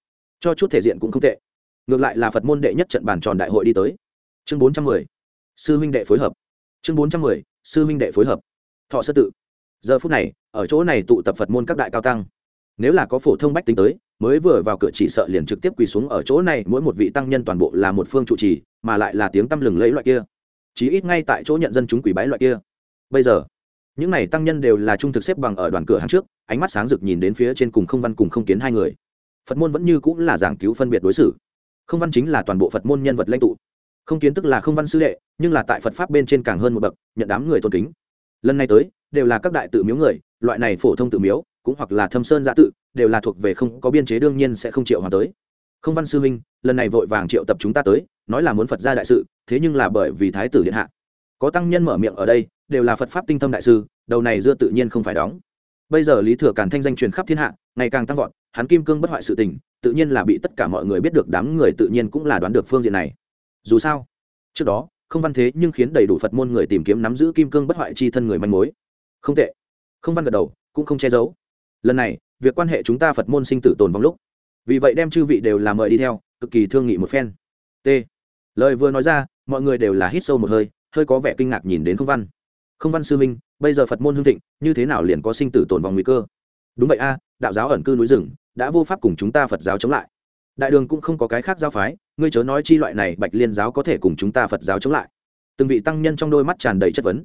Cho chút thể diện cũng không tệ. Ngược lại là phật môn đệ nhất trận bàn tròn đại hội đi tới. Chương bốn trăm mười, sư huynh đệ phối hợp. Chương bốn trăm mười, sư huynh đệ phối hợp. Thọ sơ tự. Giờ phút này, ở chỗ này tụ tập phật môn các đại cao tăng. Nếu là có phổ thông bách tính tới mới vừa vào cửa chỉ sợ liền trực tiếp quỳ xuống ở chỗ này, mỗi một vị tăng nhân toàn bộ là một phương trụ trì, mà lại là tiếng tăm lừng lẫy loại kia. Chí ít ngay tại chỗ nhận dân chúng quỳ bái loại kia. Bây giờ, những này tăng nhân đều là trung thực xếp bằng ở đoàn cửa hàng trước, ánh mắt sáng rực nhìn đến phía trên cùng không văn cùng không kiến hai người. Phật môn vẫn như cũng là giảng cứu phân biệt đối xử. Không văn chính là toàn bộ phật môn nhân vật lãnh tụ. Không kiến tức là không văn sư đệ, nhưng là tại phật pháp bên trên càng hơn một bậc, nhận đám người tôn kính. Lần này tới, đều là các đại tự miếu người, loại này phổ thông tự miếu cũng hoặc là thâm sơn giã tự, đều là thuộc về không có biên chế đương nhiên sẽ không triệu hòa tới. Không văn sư huynh, lần này vội vàng triệu tập chúng ta tới, nói là muốn phật ra đại sự, thế nhưng là bởi vì thái tử điện hạ. Có tăng nhân mở miệng ở đây, đều là phật pháp tinh thâm đại sư, đầu này dưa tự nhiên không phải đóng. Bây giờ lý thừa càn thanh danh truyền khắp thiên hạ, ngày càng tăng vọt, hắn kim cương bất hoại sự tình, tự nhiên là bị tất cả mọi người biết được, đám người tự nhiên cũng là đoán được phương diện này. Dù sao, trước đó, không văn thế nhưng khiến đầy đủ phật môn người tìm kiếm nắm giữ kim cương bất hoại chi thân người manh mối. Không tệ. Không văn gật đầu, cũng không che giấu lần này, việc quan hệ chúng ta phật môn sinh tử tồn vong lúc. Vì vậy đem chư vị đều là mời đi theo, cực kỳ thương nghị một phen. T. Lời vừa nói ra, mọi người đều là hít sâu một hơi hơi có vẻ kinh ngạc nhìn đến không văn. Không văn sư minh, bây giờ phật môn hương thịnh, như thế nào liền có sinh tử tồn vong nguy cơ? Đúng vậy a, đạo giáo ẩn cư núi rừng, đã vô pháp cùng chúng ta phật giáo chống lại. Đại đường cũng không có cái khác giáo phái, ngươi chớ nói chi loại này, bạch liên giáo có thể cùng chúng ta phật giáo chống lại. Từng vị tăng nhân trong đôi mắt tràn đầy chất vấn.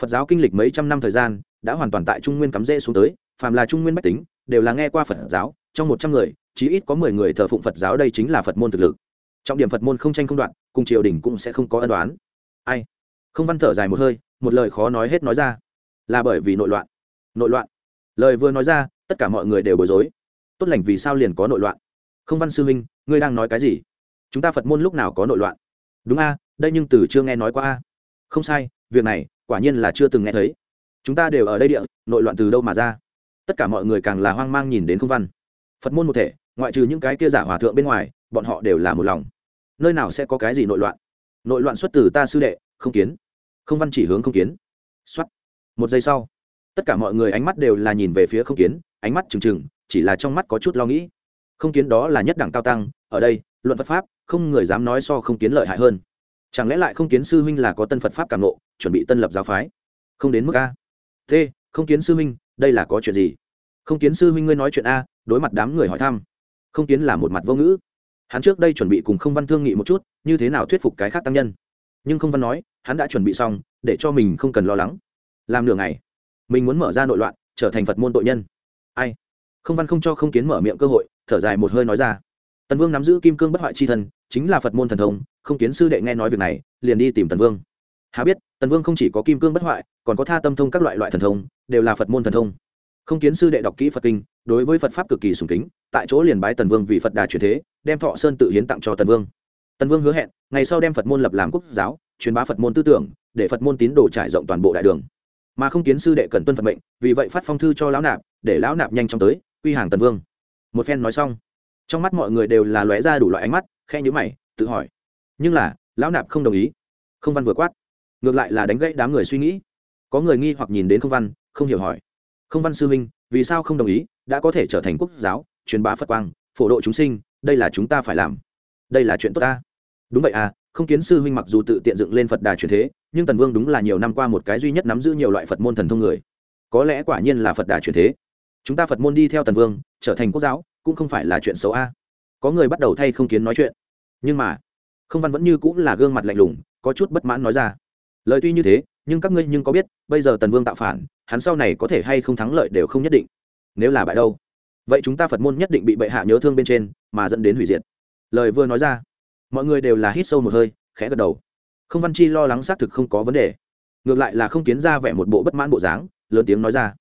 Phật giáo kinh lịch mấy trăm năm thời gian, đã hoàn toàn tại trung nguyên cắm rễ xuống tới phàm là trung nguyên bách tính, đều là nghe qua phật giáo, trong một trăm người, chí ít có mười người thờ phụng phật giáo đây chính là phật môn thực lực. Trọng điểm phật môn không tranh không đoạn, cùng triều đình cũng sẽ không có ân đoán ai? Không văn thở dài một hơi, một lời khó nói hết nói ra. Là bởi vì nội loạn. Nội loạn. Lời vừa nói ra, tất cả mọi người đều bối rối. Tốt lành vì sao liền có nội loạn? Không văn sư huynh, ngươi đang nói cái gì? Chúng ta phật môn lúc nào có nội loạn? Đúng a, đây nhưng từ chưa nghe nói qua a. Không sai, việc này quả nhiên là chưa từng nghe thấy. Chúng ta đều ở đây địa, nội loạn từ đâu mà ra? Tất cả mọi người càng là hoang mang nhìn đến không văn. Phật môn một thể, ngoại trừ những cái kia giả hòa thượng bên ngoài, bọn họ đều là một lòng. Nơi nào sẽ có cái gì nội loạn? Nội loạn xuất từ ta sư đệ, không kiến. Không văn chỉ hướng không kiến. Xuất một giây sau, tất cả mọi người ánh mắt đều là nhìn về phía không kiến, ánh mắt trừng trừng, chỉ là trong mắt có chút lo nghĩ. Không kiến đó là nhất đẳng cao tăng, ở đây, luận phật pháp, không người dám nói so không kiến lợi hại hơn. Chẳng lẽ lại không kiến sư huynh là có tân phật pháp cảm nộ, chuẩn bị tân lập giáo phái? Không đến mức a. T, không kiến sư huynh, đây là có chuyện gì? Không kiến sư huynh ngươi nói chuyện a, đối mặt đám người hỏi thăm. Không kiến là một mặt vô ngữ. Hắn trước đây chuẩn bị cùng không văn thương nghị một chút, như thế nào thuyết phục cái khác tăng nhân. Nhưng không văn nói, hắn đã chuẩn bị xong, để cho mình không cần lo lắng. Làm nửa ngày, mình muốn mở ra nội loạn, trở thành phật môn tội nhân. Ai? Không văn không cho không kiến mở miệng cơ hội, thở dài một hơi nói ra. Tần vương nắm giữ kim cương bất hoại chi thân, chính là phật môn thần thông, không kiến sư đệ nghe nói việc này, liền đi tìm tần vương. Hà biết, tần vương không chỉ có kim cương bất hoại, còn có tha tâm thông các loại loại thần thông, đều là phật môn thần thông không kiến sư đệ đọc kỹ phật kinh, đối với phật pháp cực kỳ sùng kính, tại chỗ liền bái tần vương vì phật đà truyền thế, đem thọ sơn tự hiến tặng cho tần vương. Tần vương hứa hẹn, ngày sau đem phật môn lập làm quốc giáo, truyền bá phật môn tư tưởng, để phật môn tín đồ trải rộng toàn bộ đại đường. Mà không kiến sư đệ cần tuân phật mệnh, vì vậy phát phong thư cho lão nạp, để lão nạp nhanh chóng tới, quy hàng tần vương. Một phen nói xong, trong mắt mọi người đều là lóe ra đủ loại ánh mắt khe nhữ mày, tự hỏi. Nhưng là, lão nạp không đồng ý. Không văn vừa quát. Ngược lại là đánh gãy đám người suy nghĩ. Có người nghi hoặc nhìn đến không văn, không hiểu hỏi không văn sư huynh, vì sao không đồng ý, đã có thể trở thành quốc giáo, truyền bá phật quang, phổ độ chúng sinh, đây là chúng ta phải làm. Đây là chuyện tốt ta. Đúng vậy à không kiến sư huynh mặc dù tự tiện dựng lên phật đà truyền thế, nhưng tần vương đúng là nhiều năm qua một cái duy nhất nắm giữ nhiều loại phật môn thần thông người. Có lẽ quả nhiên là phật đà truyền thế. Chúng ta phật môn đi theo tần vương, trở thành quốc giáo, cũng không phải là chuyện xấu a. Có người bắt đầu thay không kiến nói chuyện. Nhưng mà, không văn vẫn như cũng là gương mặt lạnh lùng, có chút bất mãn nói ra. Lời tuy như thế nhưng các ngươi nhưng có biết, bây giờ tần vương tạo phản, hắn sau này có thể hay không thắng lợi đều không nhất định. Nếu là bại đâu? Vậy chúng ta phật môn nhất định bị bệ hạ nhớ thương bên trên, mà dẫn đến hủy diệt. Lời vừa nói ra, mọi người đều là hít sâu một hơi, khẽ gật đầu. Không văn chi lo lắng xác thực không có vấn đề. Ngược lại là không kiến ra vẻ một bộ bất mãn bộ dáng, lớn tiếng nói ra.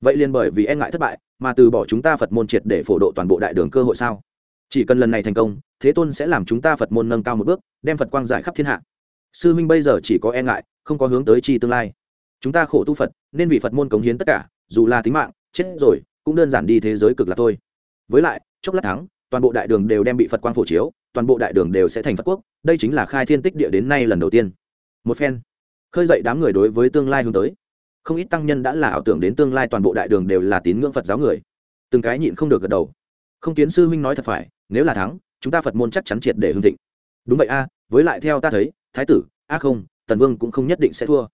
Vậy liền bởi vì e ngại thất bại, mà từ bỏ chúng ta phật môn triệt để phổ độ toàn bộ đại đường cơ hội sao? Chỉ cần lần này thành công, thế tôn sẽ làm chúng ta phật môn nâng cao một bước, đem phật quang giải khắp thiên hạ sư minh bây giờ chỉ có e ngại, không có hướng tới chi tương lai. Chúng ta khổ tu phật, nên vì phật môn cống hiến tất cả, dù là tính mạng, chết rồi, cũng đơn giản đi thế giới cực là thôi. Với lại, chốc lát thắng, toàn bộ đại đường đều đem bị phật quang phổ chiếu, toàn bộ đại đường đều sẽ thành phật quốc, đây chính là khai thiên tích địa đến nay lần đầu tiên. Một phen, khơi dậy đám người đối với tương lai hướng tới. Không ít tăng nhân đã là ảo tưởng đến tương lai toàn bộ đại đường đều là tín ngưỡng phật giáo người. Từng cái nhịn không được gật đầu. Không kiến sư huynh nói thật phải, nếu là thắng, chúng ta phật môn chắc chắn triệt để hương thịnh. Đúng vậy a, với lại theo ta thấy thái tử, a không, tần vương cũng không nhất định sẽ thua.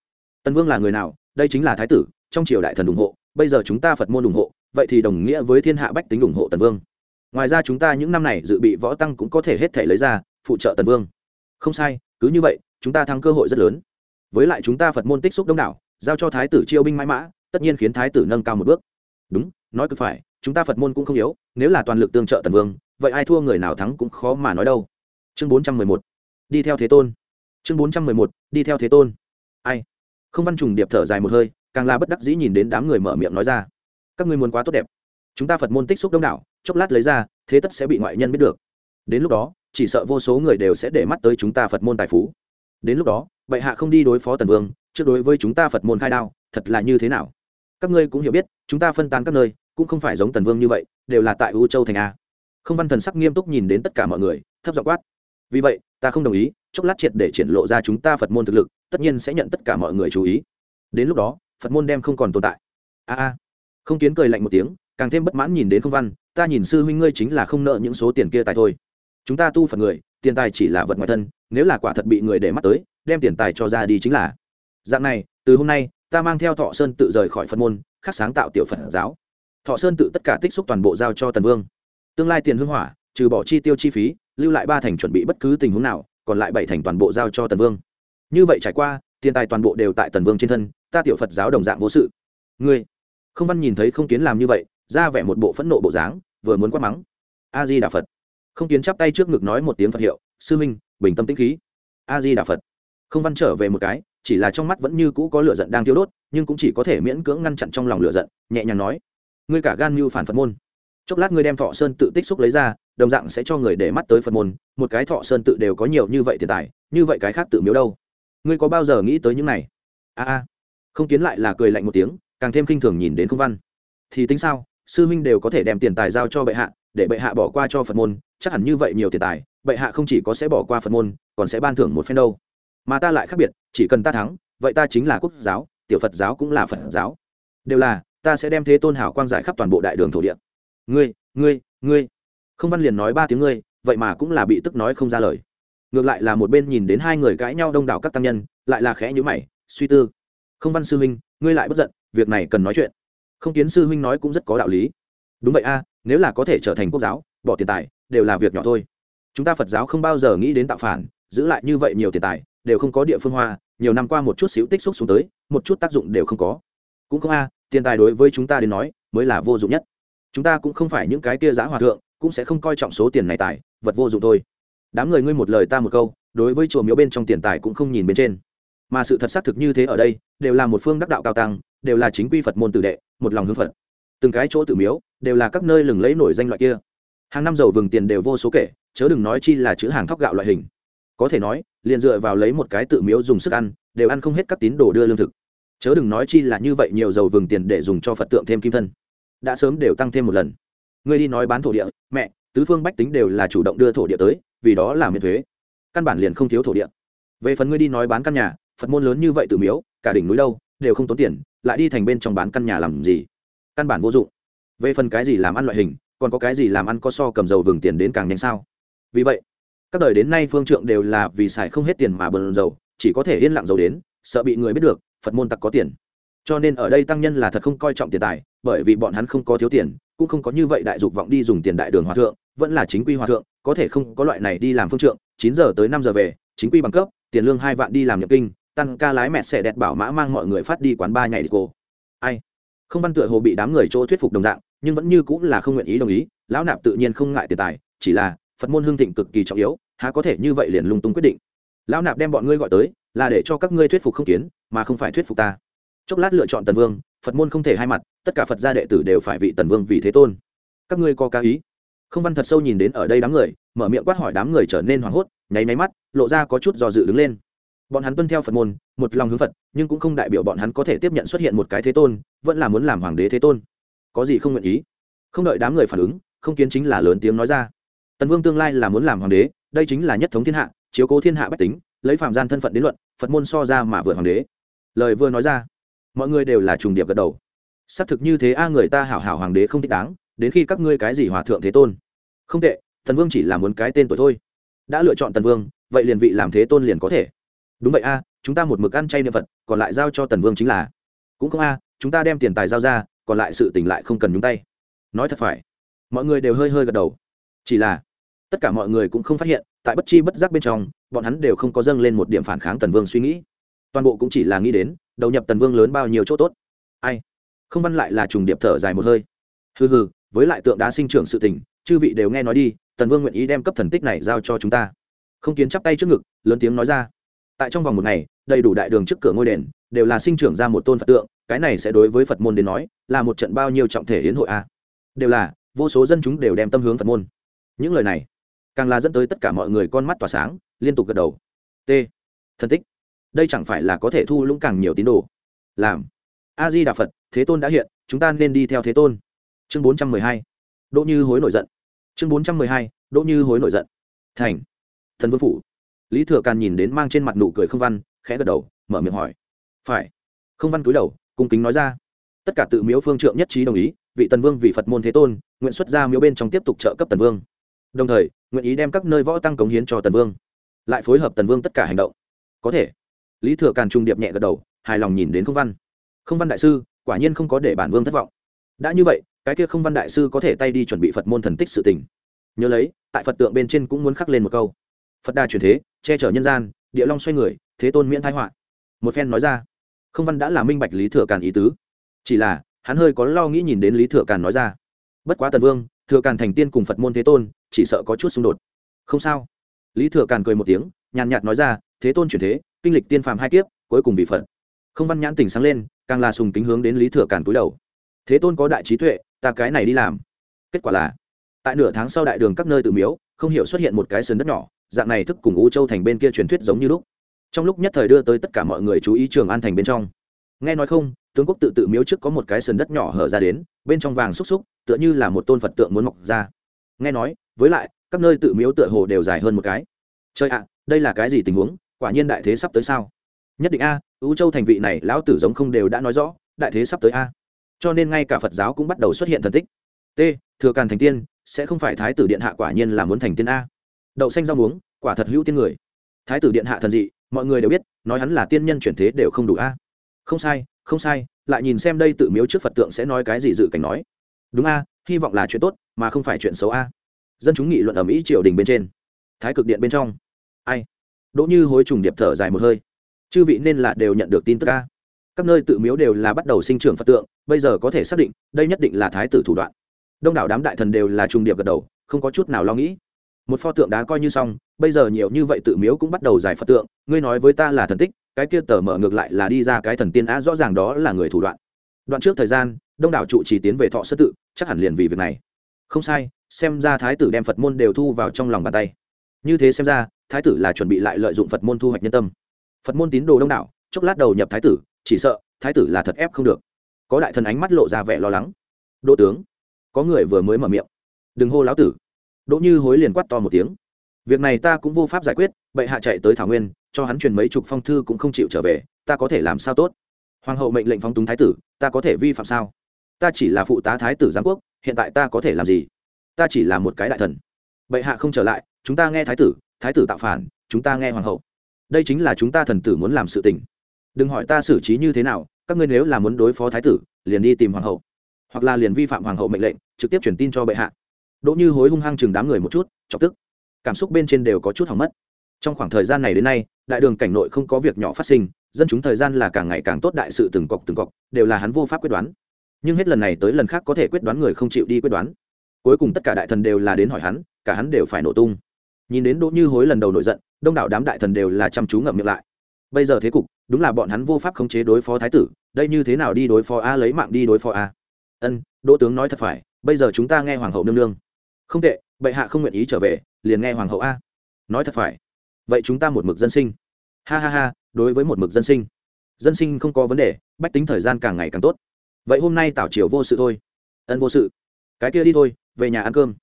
Tần vương là người nào, đây chính là thái tử, trong triều đại thần ủng hộ, bây giờ chúng ta phật môn ủng hộ, vậy thì đồng nghĩa với thiên hạ bách tính ủng hộ tần vương. Ngoài ra chúng ta những năm này dự bị võ tăng cũng có thể hết thể lấy ra, phụ trợ tần vương. Không sai, cứ như vậy, chúng ta thắng cơ hội rất lớn. Với lại chúng ta phật môn tích xúc đông đảo, giao cho thái tử chiêu binh mãi mã, tất nhiên khiến thái tử nâng cao một bước. Đúng, nói cực phải, chúng ta phật môn cũng không yếu, nếu là toàn lực tương trợ tần vương, vậy ai thua người nào thắng cũng khó mà nói đâu. Chương bốn trăm mười một. Đi theo thế tôn chương bốn trăm mười một, đi theo thế tôn. Ai? Không văn trùng điệp thở dài một hơi, càng là bất đắc dĩ nhìn đến đám người mở miệng nói ra. Các ngươi muốn quá tốt đẹp. Chúng ta phật môn tích xúc đông đảo, chốc lát lấy ra, thế tất sẽ bị ngoại nhân biết được. Đến lúc đó, chỉ sợ vô số người đều sẽ để mắt tới chúng ta phật môn tài phú. Đến lúc đó, bệ hạ không đi đối phó tần vương, trước đối với chúng ta phật môn khai đao, thật là như thế nào? Các ngươi cũng hiểu biết, chúng ta phân tán các nơi, cũng không phải giống tần vương như vậy, đều là tại u châu thành a. Không văn thần sắc nghiêm túc nhìn đến tất cả mọi người, thấp giọng quát. Vì vậy ta không đồng ý, chốc lát triệt để triển lộ ra chúng ta phật môn thực lực, tất nhiên sẽ nhận tất cả mọi người chú ý. Đến lúc đó, phật môn đem không còn tồn tại. A a. Không kiến cười lạnh một tiếng, càng thêm bất mãn nhìn đến không văn, ta nhìn sư huynh ngươi chính là không nợ những số tiền kia tài thôi. Chúng ta tu phật người, tiền tài chỉ là vật ngoài thân, nếu là quả thật bị người để mắt tới, đem tiền tài cho ra đi chính là. Dạng này, từ hôm nay, ta mang theo thọ sơn tự rời khỏi phật môn, khắc sáng tạo tiểu phật giáo. Thọ sơn tự tất cả tích xúc toàn bộ giao cho tần vương. Tương lai tiền hương hỏa, trừ bỏ chi tiêu chi phí lưu lại ba thành chuẩn bị bất cứ tình huống nào, còn lại bảy thành toàn bộ giao cho tần vương. Như vậy trải qua, tiền tài toàn bộ đều tại tần vương trên thân, ta tiểu phật giáo đồng dạng vô sự. Ngươi, không văn nhìn thấy không kiến làm như vậy, ra vẻ một bộ phẫn nộ bộ dáng, vừa muốn quát mắng. A di đà phật. Không kiến chắp tay trước ngực nói một tiếng phật hiệu, sư minh, bình tâm tĩnh khí. A di đà phật. Không văn trở về một cái, chỉ là trong mắt vẫn như cũ có lửa giận đang thiêu đốt, nhưng cũng chỉ có thể miễn cưỡng ngăn chặn trong lòng lửa giận, nhẹ nhàng nói, ngươi cả gan mưu phản phật môn. Chốc lát ngươi đem thọ sơn tự tích xúc lấy ra đồng dạng sẽ cho người để mắt tới phật môn, một cái thọ sơn tự đều có nhiều như vậy tiền tài, như vậy cái khác tự miếu đâu? Ngươi có bao giờ nghĩ tới những này? A a, không kiến lại là cười lạnh một tiếng, càng thêm khinh thường nhìn đến không văn. Thì tính sao? Sư huynh đều có thể đem tiền tài giao cho bệ hạ, để bệ hạ bỏ qua cho phật môn, chắc hẳn như vậy nhiều tiền tài, bệ hạ không chỉ có sẽ bỏ qua phật môn, còn sẽ ban thưởng một phen đâu. Mà ta lại khác biệt, chỉ cần ta thắng, vậy ta chính là quốc giáo, tiểu phật giáo cũng là phật giáo. Đều là, ta sẽ đem thế tôn hảo quang giải khắp toàn bộ đại đường thổ địa. Ngươi ngươi ngươi không văn liền nói ba tiếng ngươi, vậy mà cũng là bị tức nói không ra lời. Ngược lại là một bên nhìn đến hai người cãi nhau đông đảo các tăng nhân, lại là khẽ nhữ mày, suy tư. Không văn sư huynh, ngươi lại bất giận, việc này cần nói chuyện. Không kiến sư huynh nói cũng rất có đạo lý. Đúng vậy a, nếu là có thể trở thành quốc giáo, bỏ tiền tài, đều là việc nhỏ thôi. Chúng ta phật giáo không bao giờ nghĩ đến tạo phản, giữ lại như vậy nhiều tiền tài, đều không có địa phương hoa, nhiều năm qua một chút xíu tích xúc xuống tới, một chút tác dụng đều không có. Cũng không a, tiền tài đối với chúng ta đến nói, mới là vô dụng nhất. Chúng ta cũng không phải những cái kia giá hòa thượng cũng sẽ không coi trọng số tiền này tài, vật vô dụng thôi. Đám người ngươi một lời ta một câu, đối với chùa miếu bên trong tiền tài cũng không nhìn bên trên. Mà sự thật xác thực như thế ở đây, đều là một phương đắc đạo cao tăng, đều là chính quy phật môn tử đệ, một lòng hướng phật. Từng cái chỗ tự miếu, đều là các nơi lừng lấy nổi danh loại kia. Hàng năm dầu vừng tiền đều vô số kể, chớ đừng nói chi là chữ hàng thóc gạo loại hình. Có thể nói, liền dựa vào lấy một cái tự miếu dùng sức ăn, đều ăn không hết các tín đồ đưa lương thực. Chớ đừng nói chi là như vậy nhiều dầu vừng tiền để dùng cho phật tượng thêm kim thân. Đã sớm đều tăng thêm một lần ngươi đi nói bán thổ địa, mẹ, tứ phương bách tính đều là chủ động đưa thổ địa tới, vì đó là miễn thuế. Căn bản liền không thiếu thổ địa. Về phần ngươi đi nói bán căn nhà, phật môn lớn như vậy từ miếu, cả đỉnh núi đâu, đều không tốn tiền, lại đi thành bên trong bán căn nhà làm gì? Căn bản vô dụng. Về phần cái gì làm ăn loại hình, còn có cái gì làm ăn có so cầm dầu vừng tiền đến càng nhanh sao? Vì vậy, các đời đến nay phương trượng đều là vì xài không hết tiền mà bần dầu, chỉ có thể yên lặng dầu đến, sợ bị người biết được, phật môn tặc có tiền. Cho nên ở đây tăng nhân là thật không coi trọng tiền tài, bởi vì bọn hắn không có thiếu tiền cũng không có như vậy đại dục vọng đi dùng tiền đại đường hòa thượng, vẫn là chính quy hòa thượng, có thể không có loại này đi làm phương trượng, chín giờ tới năm giờ về, chính quy bằng cấp, tiền lương hai vạn đi làm nhập kinh, tăng ca lái mẹ sẽ đẹp bảo mã mang mọi người phát đi quán ba nhảy đi cô. Ai? Không văn tựa hồ bị đám người chỗ thuyết phục đồng dạng, nhưng vẫn như cũng là không nguyện ý đồng ý, lão nạp tự nhiên không ngại tiền tài, chỉ là, phật môn hương thịnh cực kỳ trọng yếu, há có thể như vậy liền lung tung quyết định. Lão nạp đem bọn ngươi gọi tới, là để cho các ngươi thuyết phục không kiến, mà không phải thuyết phục ta. Chốc lát lựa chọn tần vương phật môn không thể hai mặt, tất cả phật gia đệ tử đều phải vị tần vương vì thế tôn. Các ngươi có ca ý? Không văn thật sâu nhìn đến ở đây đám người, mở miệng quát hỏi đám người trở nên hoảng hốt, nháy máy mắt, lộ ra có chút do dự đứng lên. Bọn hắn tuân theo phật môn, một lòng hướng phật, nhưng cũng không đại biểu bọn hắn có thể tiếp nhận xuất hiện một cái thế tôn, vẫn là muốn làm hoàng đế thế tôn. Có gì không nguyện ý? Không đợi đám người phản ứng, không kiến chính là lớn tiếng nói ra. Tần vương tương lai là muốn làm hoàng đế, đây chính là nhất thống thiên hạ, chiếu cố thiên hạ bách tính, lấy phạm gian thân phận đến luận, phật môn so ra mà vượt hoàng đế. Lời vừa nói ra mọi người đều là trùng điệp gật đầu. Xác thực như thế, a, người ta hảo hảo hoàng đế không thích đáng, đến khi các ngươi cái gì hòa thượng thế tôn. Không tệ, tần vương chỉ là muốn cái tên tuổi thôi. Đã lựa chọn tần vương, vậy liền vị làm thế tôn liền có thể. Đúng vậy, a, chúng ta một mực ăn chay niệm phật, còn lại giao cho tần vương chính là. Cũng không a, chúng ta đem tiền tài giao ra, còn lại sự tỉnh lại không cần nhúng tay. Nói thật phải, mọi người đều hơi hơi gật đầu. Chỉ là, tất cả mọi người cũng không phát hiện, tại bất chi bất giác bên trong, bọn hắn đều không có dâng lên một điểm phản kháng tần vương suy nghĩ. Toàn bộ cũng chỉ là nghĩ đến đầu nhập tần vương lớn bao nhiêu chỗ tốt. Ai? Không văn lại là trùng điệp thở dài một hơi. Hừ hừ, với lại tượng đá sinh trưởng sự tình, chư vị đều nghe nói đi, tần vương nguyện ý đem cấp thần tích này giao cho chúng ta. Không kiến chắp tay trước ngực, lớn tiếng nói ra. Tại trong vòng một ngày, đầy đủ đại đường trước cửa ngôi đền, đều là sinh trưởng ra một tôn phật tượng, cái này sẽ đối với phật môn đến nói, là một trận bao nhiêu trọng thể hiến hội a. Đều là, vô số dân chúng đều đem tâm hướng phật môn. Những lời này, càng là dẫn tới tất cả mọi người con mắt tỏa sáng, liên tục gật đầu. T. Thần tích đây chẳng phải là có thể thu lũng càng nhiều tín đồ. Làm. A di đà phật thế tôn đã hiện, chúng ta nên đi theo thế tôn. Chương bốn trăm mười hai. Đỗ như hối nổi giận. Chương bốn trăm mười hai, đỗ như hối nổi giận. Thành. Thần vương phủ. Lý thừa càn nhìn đến mang trên mặt nụ cười không văn, khẽ gật đầu, mở miệng hỏi. Phải. Không văn cúi đầu, cung kính nói ra. Tất cả tự miếu phương trượng nhất trí đồng ý, vị tần vương vì phật môn thế tôn, nguyện xuất ra miếu bên trong tiếp tục trợ cấp tần vương. Đồng thời, nguyện ý đem các nơi võ tăng cống hiến cho tần vương. Lại phối hợp tần vương tất cả hành động. Có thể lý thừa càn trung điệp nhẹ gật đầu, hài lòng nhìn đến không văn. Không văn đại sư, quả nhiên không có để bản vương thất vọng. Đã như vậy, cái kia không văn đại sư có thể tay đi chuẩn bị phật môn thần tích sự tình. Nhớ lấy, tại phật tượng bên trên cũng muốn khắc lên một câu. Phật đà truyền thế, che chở nhân gian, địa long xoay người, thế tôn miễn thái họa. Một phen nói ra, không văn đã là minh bạch lý thừa càn ý tứ. Chỉ là, hắn hơi có lo nghĩ nhìn đến lý thừa càn nói ra, bất quá tần vương, thừa càn thành tiên cùng phật môn thế tôn, chỉ sợ có chút xung đột. Không sao. Lý thừa càn cười một tiếng, nhàn nhạt nói ra, thế tôn chuyển thế kinh lịch tiên phàm hai kiếp, cuối cùng bị phật. Không văn nhãn tỉnh sáng lên, càng là sùng kính hướng đến lý thừa càn túi đầu. Thế tôn có đại trí tuệ, ta cái này đi làm. Kết quả là, tại nửa tháng sau đại đường các nơi tự miếu, không hiểu xuất hiện một cái sườn đất nhỏ, dạng này thức cùng u châu thành bên kia truyền thuyết giống như lúc. Trong lúc nhất thời đưa tới tất cả mọi người chú ý trường an thành bên trong. Nghe nói không, tướng quốc tự tự miếu trước có một cái sườn đất nhỏ hở ra đến, bên trong vàng xúc xúc, tựa như là một tôn phật tượng muốn mọc ra. Nghe nói, với lại, các nơi tự miếu tựa hồ đều dài hơn một cái. Chơi ạ, đây là cái gì tình huống? Quả nhiên đại thế sắp tới sao? Nhất định a ứ châu thành vị này lão tử giống không đều đã nói rõ, đại thế sắp tới a. Cho nên ngay cả phật giáo cũng bắt đầu xuất hiện thần tích. T, thừa càn thành tiên, sẽ không phải thái tử điện hạ quả nhiên là muốn thành tiên a. Đậu xanh rau muống, quả thật hữu tiên người. Thái tử điện hạ thần dị, mọi người đều biết, nói hắn là tiên nhân chuyển thế đều không đủ a. Không sai không sai, lại nhìn xem đây tự miếu trước phật tượng sẽ nói cái gì dự cảnh nói. Đúng a, hy vọng là chuyện tốt, mà không phải chuyện xấu a. Dân chúng nghị luận ở mỹ triều đình bên trên. Thái cực điện bên trong. Ai? Đỗ như hối trùng điệp thở dài một hơi. Chư vị nên là đều nhận được tin tức ca các nơi tự miếu đều là bắt đầu sinh trưởng phật tượng, bây giờ có thể xác định, đây nhất định là thái tử thủ đoạn. Đông đảo đám đại thần đều là trùng điệp gật đầu, không có chút nào lo nghĩ. Một pho tượng đá coi như xong, bây giờ nhiều như vậy tự miếu cũng bắt đầu giải phật tượng, ngươi nói với ta là thần tích, cái kia tờ mở ngược lại là đi ra cái thần tiên á, rõ ràng đó là người thủ đoạn. Đoạn trước thời gian, đông đảo trụ trì tiến về thọ sơ tự, chắc hẳn liền vì việc này. Không sai, xem ra thái tử đem phật môn đều thu vào trong lòng bàn tay. Như thế xem ra thái tử là chuẩn bị lại lợi dụng phật môn thu hoạch nhân tâm. Phật môn tín đồ đông đảo, chốc lát đầu nhập thái tử, chỉ sợ, thái tử là thật ép không được. Có đại thần ánh mắt lộ ra vẻ lo lắng. Đỗ tướng, có người vừa mới mở miệng. Đừng hô lão tử. Đỗ như hối liền quát to một tiếng. Việc này ta cũng vô pháp giải quyết, bệ hạ chạy tới thảo nguyên, cho hắn truyền mấy chục phong thư cũng không chịu trở về, ta có thể làm sao tốt? Hoàng hậu mệnh lệnh phong túng thái tử, ta có thể vi phạm sao? Ta chỉ là phụ tá thái tử giám quốc, hiện tại ta có thể làm gì? Ta chỉ là một cái đại thần. Bệ hạ không trở lại, chúng ta nghe thái tử thái tử tạo phản, chúng ta nghe hoàng hậu. Đây chính là chúng ta thần tử muốn làm sự tình. Đừng hỏi ta xử trí như thế nào, các ngươi nếu là muốn đối phó thái tử, liền đi tìm hoàng hậu. Hoặc là liền vi phạm hoàng hậu mệnh lệnh, trực tiếp truyền tin cho bệ hạ. Đỗ như hối hung hăng chừng đám người một chút, chọc tức. Cảm xúc bên trên đều có chút hỏng mất. Trong khoảng thời gian này đến nay, đại đường cảnh nội không có việc nhỏ phát sinh, dân chúng thời gian là càng ngày càng tốt, đại sự từng cọc từng cọc, đều là hắn vô pháp quyết đoán. Nhưng hết lần này tới lần khác có thể quyết đoán người không chịu đi quyết đoán. Cuối cùng tất cả đại thần đều là đến hỏi hắn, cả hắn đều phải nổ tung nhìn đến đỗ như hối lần đầu nổi giận, đông đảo đám đại thần đều là chăm chú ngậm miệng lại. Bây giờ thế cục, đúng là bọn hắn vô pháp khống chế đối phó thái tử, đây như thế nào đi đối phó a, lấy mạng đi đối phó a. Ân, đỗ tướng nói thật phải, bây giờ chúng ta nghe hoàng hậu nương nương. Không tệ, bệ hạ không nguyện ý trở về, liền nghe hoàng hậu a. Nói thật phải. Vậy chúng ta một mực dân sinh. Ha ha ha, đối với một mực dân sinh. Dân sinh không có vấn đề, bách tính thời gian càng ngày càng tốt. Vậy hôm nay tảo triều vô sự thôi. Ân vô sự. Cái kia đi thôi, về nhà ăn cơm.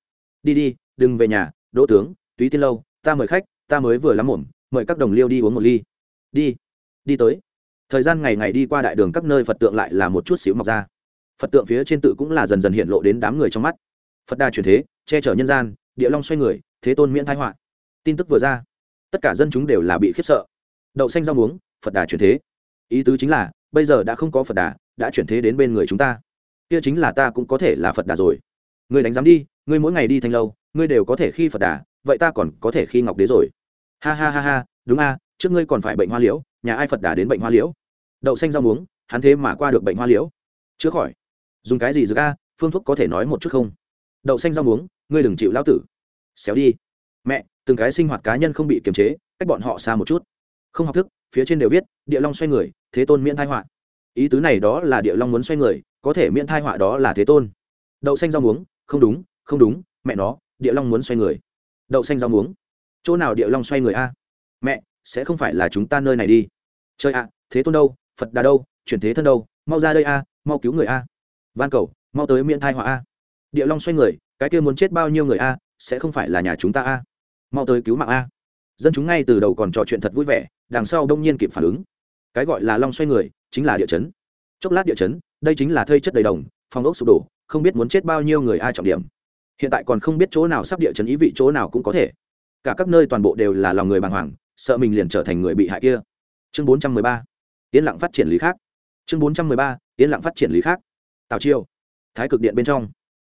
Đi đi, đừng về nhà, đỗ tướng túy tiên lâu, ta mời khách, ta mới vừa lắm mồm mời các đồng liêu đi uống một ly. Đi đi tới. Thời gian ngày ngày đi qua đại đường các nơi phật tượng lại là một chút xíu mọc ra. Phật tượng phía trên tự cũng là dần dần hiện lộ đến đám người trong mắt. Phật đa truyền thế, che chở nhân gian, địa long xoay người, thế tôn miễn thái họa. Tin tức vừa ra, tất cả dân chúng đều là bị khiếp sợ. Đậu xanh rau muống, phật đà chuyển thế. Ý tứ chính là, bây giờ đã không có phật đà, đã chuyển thế đến bên người chúng ta. Kia chính là ta cũng có thể là phật đà rồi. Ngươi đánh giám đi, ngươi mỗi ngày đi thanh lâu, ngươi đều có thể khi phật đà vậy ta còn có thể khi ngọc đế rồi. Ha ha ha ha, đúng a, trước ngươi còn phải bệnh hoa liễu, nhà ai phật đà đến bệnh hoa liễu? Đậu xanh rau muống, hắn thế mà qua được bệnh hoa liễu. Chữa khỏi. Dùng cái gì dược a, phương thuốc có thể nói một chút không? Đậu xanh rau muống, ngươi đừng chịu lão tử. Xéo đi. Mẹ, từng cái sinh hoạt cá nhân không bị kiềm chế, cách bọn họ xa một chút. Không học thức, phía trên đều viết, địa long xoay người, thế tôn miễn thai họa. Ý tứ này đó là địa long muốn xoay người, có thể miễn thai họa đó là thế tôn. Đậu xanh rau muống, không đúng không đúng, mẹ nó, địa long muốn xoay người đậu xanh rau muống. Chỗ nào địa long xoay người a? Mẹ, sẽ không phải là chúng ta nơi này đi. Chơi a thế tôn đâu, phật đà đâu, chuyển thế thân đâu, mau ra đây a, mau cứu người a. Van cầu, mau tới miễn thai họa a. Địa long xoay người, cái kia muốn chết bao nhiêu người a, sẽ không phải là nhà chúng ta a. Mau tới cứu mạng a. Dân chúng ngay từ đầu còn trò chuyện thật vui vẻ, đằng sau đông nhiên kịp phản ứng. Cái gọi là long xoay người, chính là địa chấn. Chốc lát địa chấn, đây chính là thây chất đầy đồng, phòng ốc sụp đổ, không biết muốn chết bao nhiêu người ai trọng điểm hiện tại còn không biết chỗ nào sắp địa chấn ý vị chỗ nào cũng có thể. Cả các nơi toàn bộ đều là lòng người bàng hoàng, sợ mình liền trở thành người bị hại kia. Chương bốn trăm mười ba, yên lặng phát triển lý khác. Chương bốn trăm mười ba, yên lặng phát triển lý khác. Tào chiêu thái cực điện bên trong,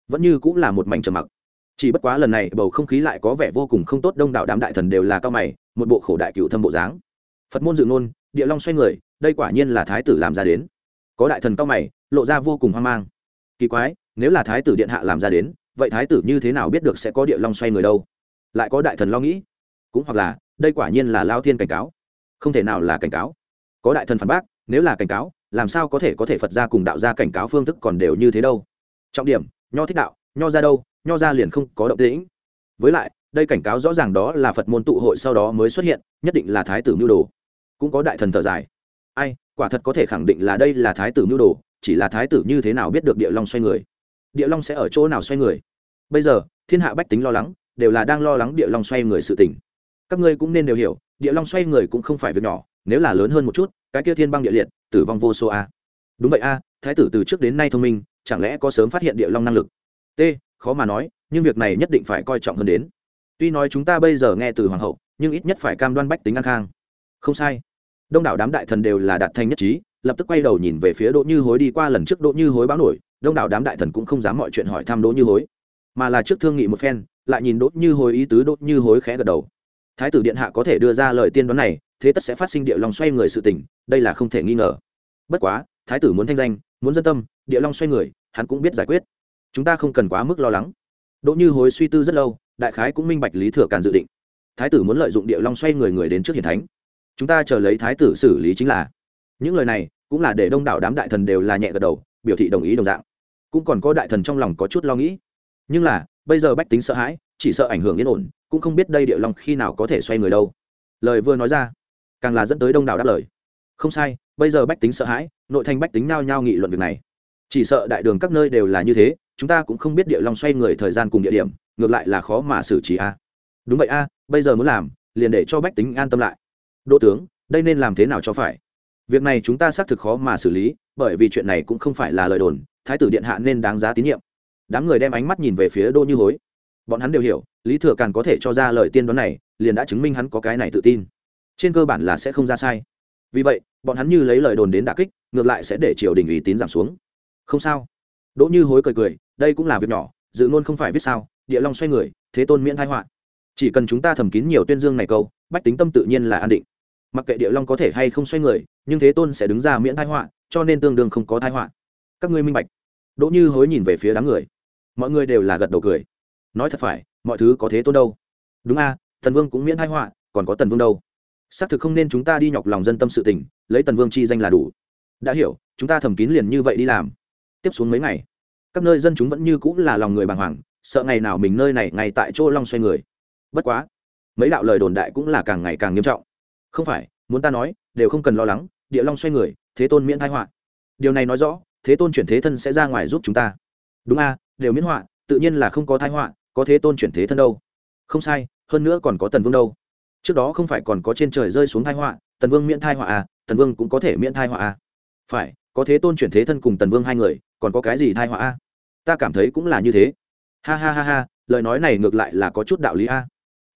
vẫn như cũng là một mảnh trầm mặc. Chỉ bất quá lần này bầu không khí lại có vẻ vô cùng không tốt, đông đảo đám đại thần đều là cao mày, một bộ khổ đại cựu thâm bộ dáng. Phật môn dự ngôn, địa long xoay người, đây quả nhiên là thái tử làm ra đến. Có đại thần cao mày, lộ ra vô cùng hoang mang. Kỳ quái, nếu là thái tử điện hạ làm ra đến vậy thái tử như thế nào biết được sẽ có địa long xoay người đâu? Lại có đại thần lo nghĩ. Cũng hoặc là, đây quả nhiên là lao thiên cảnh cáo. Không thể nào là cảnh cáo. Có đại thần phản bác, nếu là cảnh cáo, làm sao có thể có thể phật ra cùng đạo ra cảnh cáo phương thức còn đều như thế đâu? Trọng điểm, nho thích đạo, nho ra đâu, nho ra liền không có động tĩnh. Với lại, đây cảnh cáo rõ ràng đó là phật môn tụ hội sau đó mới xuất hiện, nhất định là thái tử mưu đồ. Cũng có đại thần thở dài. Ai, quả thật có thể khẳng định là đây là thái tử mưu đồ, chỉ là thái tử như thế nào biết được địa long xoay người? Địa long sẽ ở chỗ nào xoay người? Bây giờ, thiên hạ bách tính lo lắng, đều là đang lo lắng địa long xoay người sự tỉnh các ngươi cũng nên đều hiểu, địa long xoay người cũng không phải việc nhỏ, nếu là lớn hơn một chút, cái kia thiên băng địa liệt, tử vong vô số a. Đúng vậy a, thái tử từ trước đến nay thông minh, chẳng lẽ có sớm phát hiện địa long năng lực? T, khó mà nói, nhưng việc này nhất định phải coi trọng hơn đến. Tuy nói chúng ta bây giờ nghe từ hoàng hậu, nhưng ít nhất phải cam đoan bách tính an khang. Không sai. Đông đảo đám đại thần đều là đạt thanh nhất trí, lập tức quay đầu nhìn về phía đỗ như hối đi qua lần trước đỗ như hối báo nổi, đông đảo đám đại thần cũng không dám mọi chuyện hỏi thăm đỗ như hối mà là trước thương nghị một phen lại nhìn đốt như hối ý tứ đốt như hối khẽ gật đầu. Thái tử điện hạ có thể đưa ra lời tiên đoán này thế tất sẽ phát sinh địa long xoay người sự tỉnh, đây là không thể nghi ngờ. Bất quá thái tử muốn thanh danh muốn dân tâm địa long xoay người hắn cũng biết giải quyết. Chúng ta không cần quá mức lo lắng. Đỗ như hối suy tư rất lâu đại khái cũng minh bạch lý thừa càn dự định. Thái tử muốn lợi dụng địa long xoay người người đến trước hiền thánh. Chúng ta chờ lấy thái tử xử lý chính là. Những lời này cũng là để đông đảo đám đại thần đều là nhẹ gật đầu biểu thị đồng ý đồng dạng. Cũng còn có đại thần trong lòng có chút lo nghĩ nhưng là, bây giờ bách tính sợ hãi, chỉ sợ ảnh hưởng yên ổn, cũng không biết đây địa long khi nào có thể xoay người đâu. Lời vừa nói ra, càng là dẫn tới đông đảo đáp lời. Không sai, bây giờ bách tính sợ hãi, nội thành bách tính nao nhao nghị luận việc này. Chỉ sợ đại đường các nơi đều là như thế, chúng ta cũng không biết địa long xoay người thời gian cùng địa điểm, ngược lại là khó mà xử trí a. Đúng vậy a, bây giờ muốn làm, liền để cho bách tính an tâm lại. Đỗ tướng, đây nên làm thế nào cho phải? Việc này chúng ta xác thực khó mà xử lý, bởi vì chuyện này cũng không phải là lời đồn, thái tử điện hạ nên đáng giá tín nhiệm đám người đem ánh mắt nhìn về phía đỗ như hối. Bọn hắn đều hiểu, lý thừa càn có thể cho ra lời tiên đoán này, liền đã chứng minh hắn có cái này tự tin. Trên cơ bản là sẽ không ra sai. Vì vậy, bọn hắn như lấy lời đồn đến đà kích, ngược lại sẽ để triều đình ủy tín giảm xuống. Không sao. Đỗ như hối cười cười, đây cũng là việc nhỏ, dự ngôn không phải viết sao, địa long xoay người, thế tôn miễn thái họa. Chỉ cần chúng ta thầm kín nhiều tuyên dương này câu, bách tính tâm tự nhiên là an định. Mặc kệ địa long có thể hay không xoay người, nhưng thế tôn sẽ đứng ra miễn thái họa, cho nên tương đương không có thái họa. Các ngươi minh bạch. Đỗ như hối nhìn về phía đám người mọi người đều là gật đầu cười. Nói thật phải, mọi thứ có thế tôn đâu. Đúng a thần vương cũng miễn hai họa, còn có tần vương đâu. Xác thực không nên chúng ta đi nhọc lòng dân tâm sự tình, lấy tần vương chi danh là đủ. Đã hiểu, chúng ta thầm kín liền như vậy đi làm. Tiếp xuống mấy ngày, các nơi dân chúng vẫn như cũng là lòng người bàng hoàng, sợ ngày nào mình nơi này ngay tại chỗ long xoay người. Bất quá, mấy đạo lời đồn đại cũng là càng ngày càng nghiêm trọng. Không phải, muốn ta nói, đều không cần lo lắng, địa long xoay người, thế tôn miễn thái họa. Điều này nói rõ, thế tôn chuyển thế thân sẽ ra ngoài giúp chúng ta. Đúng a đều miễn họa, tự nhiên là không có thái họa, có thế tôn chuyển thế thân đâu. Không sai, hơn nữa còn có tần vương đâu. Trước đó không phải còn có trên trời rơi xuống thái họa, tần vương miễn thai họa à tần vương cũng có thể miễn thai họa à. Phải, có thế tôn chuyển thế thân cùng tần vương hai người, còn có cái gì thai họa à? Ta cảm thấy cũng là như thế. Ha ha ha ha, lời nói này ngược lại là có chút đạo lý a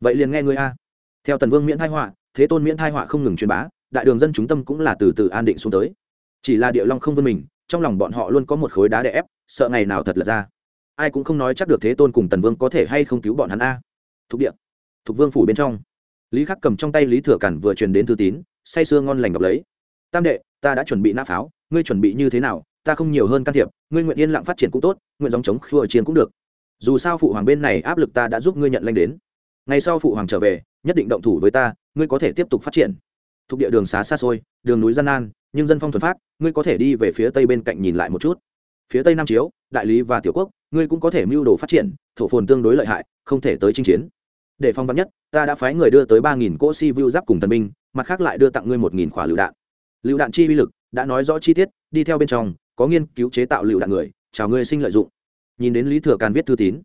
vậy liền nghe ngươi a theo tần vương miễn thai họa, thế tôn miễn thai họa không ngừng truyền bá, đại đường dân chúng tâm cũng là từ từ an định xuống tới. Chỉ là địa long không vươn mình, trong lòng bọn họ luôn có một khối đá đè ép, sợ ngày nào thật lật ra ai cũng không nói chắc được thế tôn cùng tần vương có thể hay không cứu bọn hắn a. Thục địa, thục vương phủ bên trong. Lý khắc cầm trong tay lý thừa cản vừa truyền đến thư tín, say sưa ngon lành đọc lấy. Tam đệ, ta đã chuẩn bị nã pháo, ngươi chuẩn bị như thế nào, ta không nhiều hơn can thiệp, ngươi nguyện yên lặng phát triển cũng tốt, nguyện dòng chống khua chiến cũng được. Dù sao phụ hoàng bên này áp lực ta đã giúp ngươi nhận lanh đến. Ngày sau phụ hoàng trở về, nhất định động thủ với ta, ngươi có thể tiếp tục phát triển. Thuộc địa đường xá xa xôi, đường núi gian nan, nhưng dân phong thuần phát, ngươi có thể đi về phía tây bên cạnh nhìn lại một chút phía tây nam chiếu, đại lý và tiểu quốc, ngươi cũng có thể mưu đồ phát triển, thổ phồn tương đối lợi hại, không thể tới chinh chiến. Để phong vắn nhất, ta đã phái người đưa tới ba nghìn cỗ si vu giáp cùng thần binh, mặt khác lại đưa tặng ngươi một nghìn khỏa lựu đạn. Lựu đạn chi uy lực, đã nói rõ chi tiết, đi theo bên trong, có nghiên cứu chế tạo lựu đạn người, chào ngươi sinh lợi dụng. Nhìn đến lý thừa càn viết thư tín,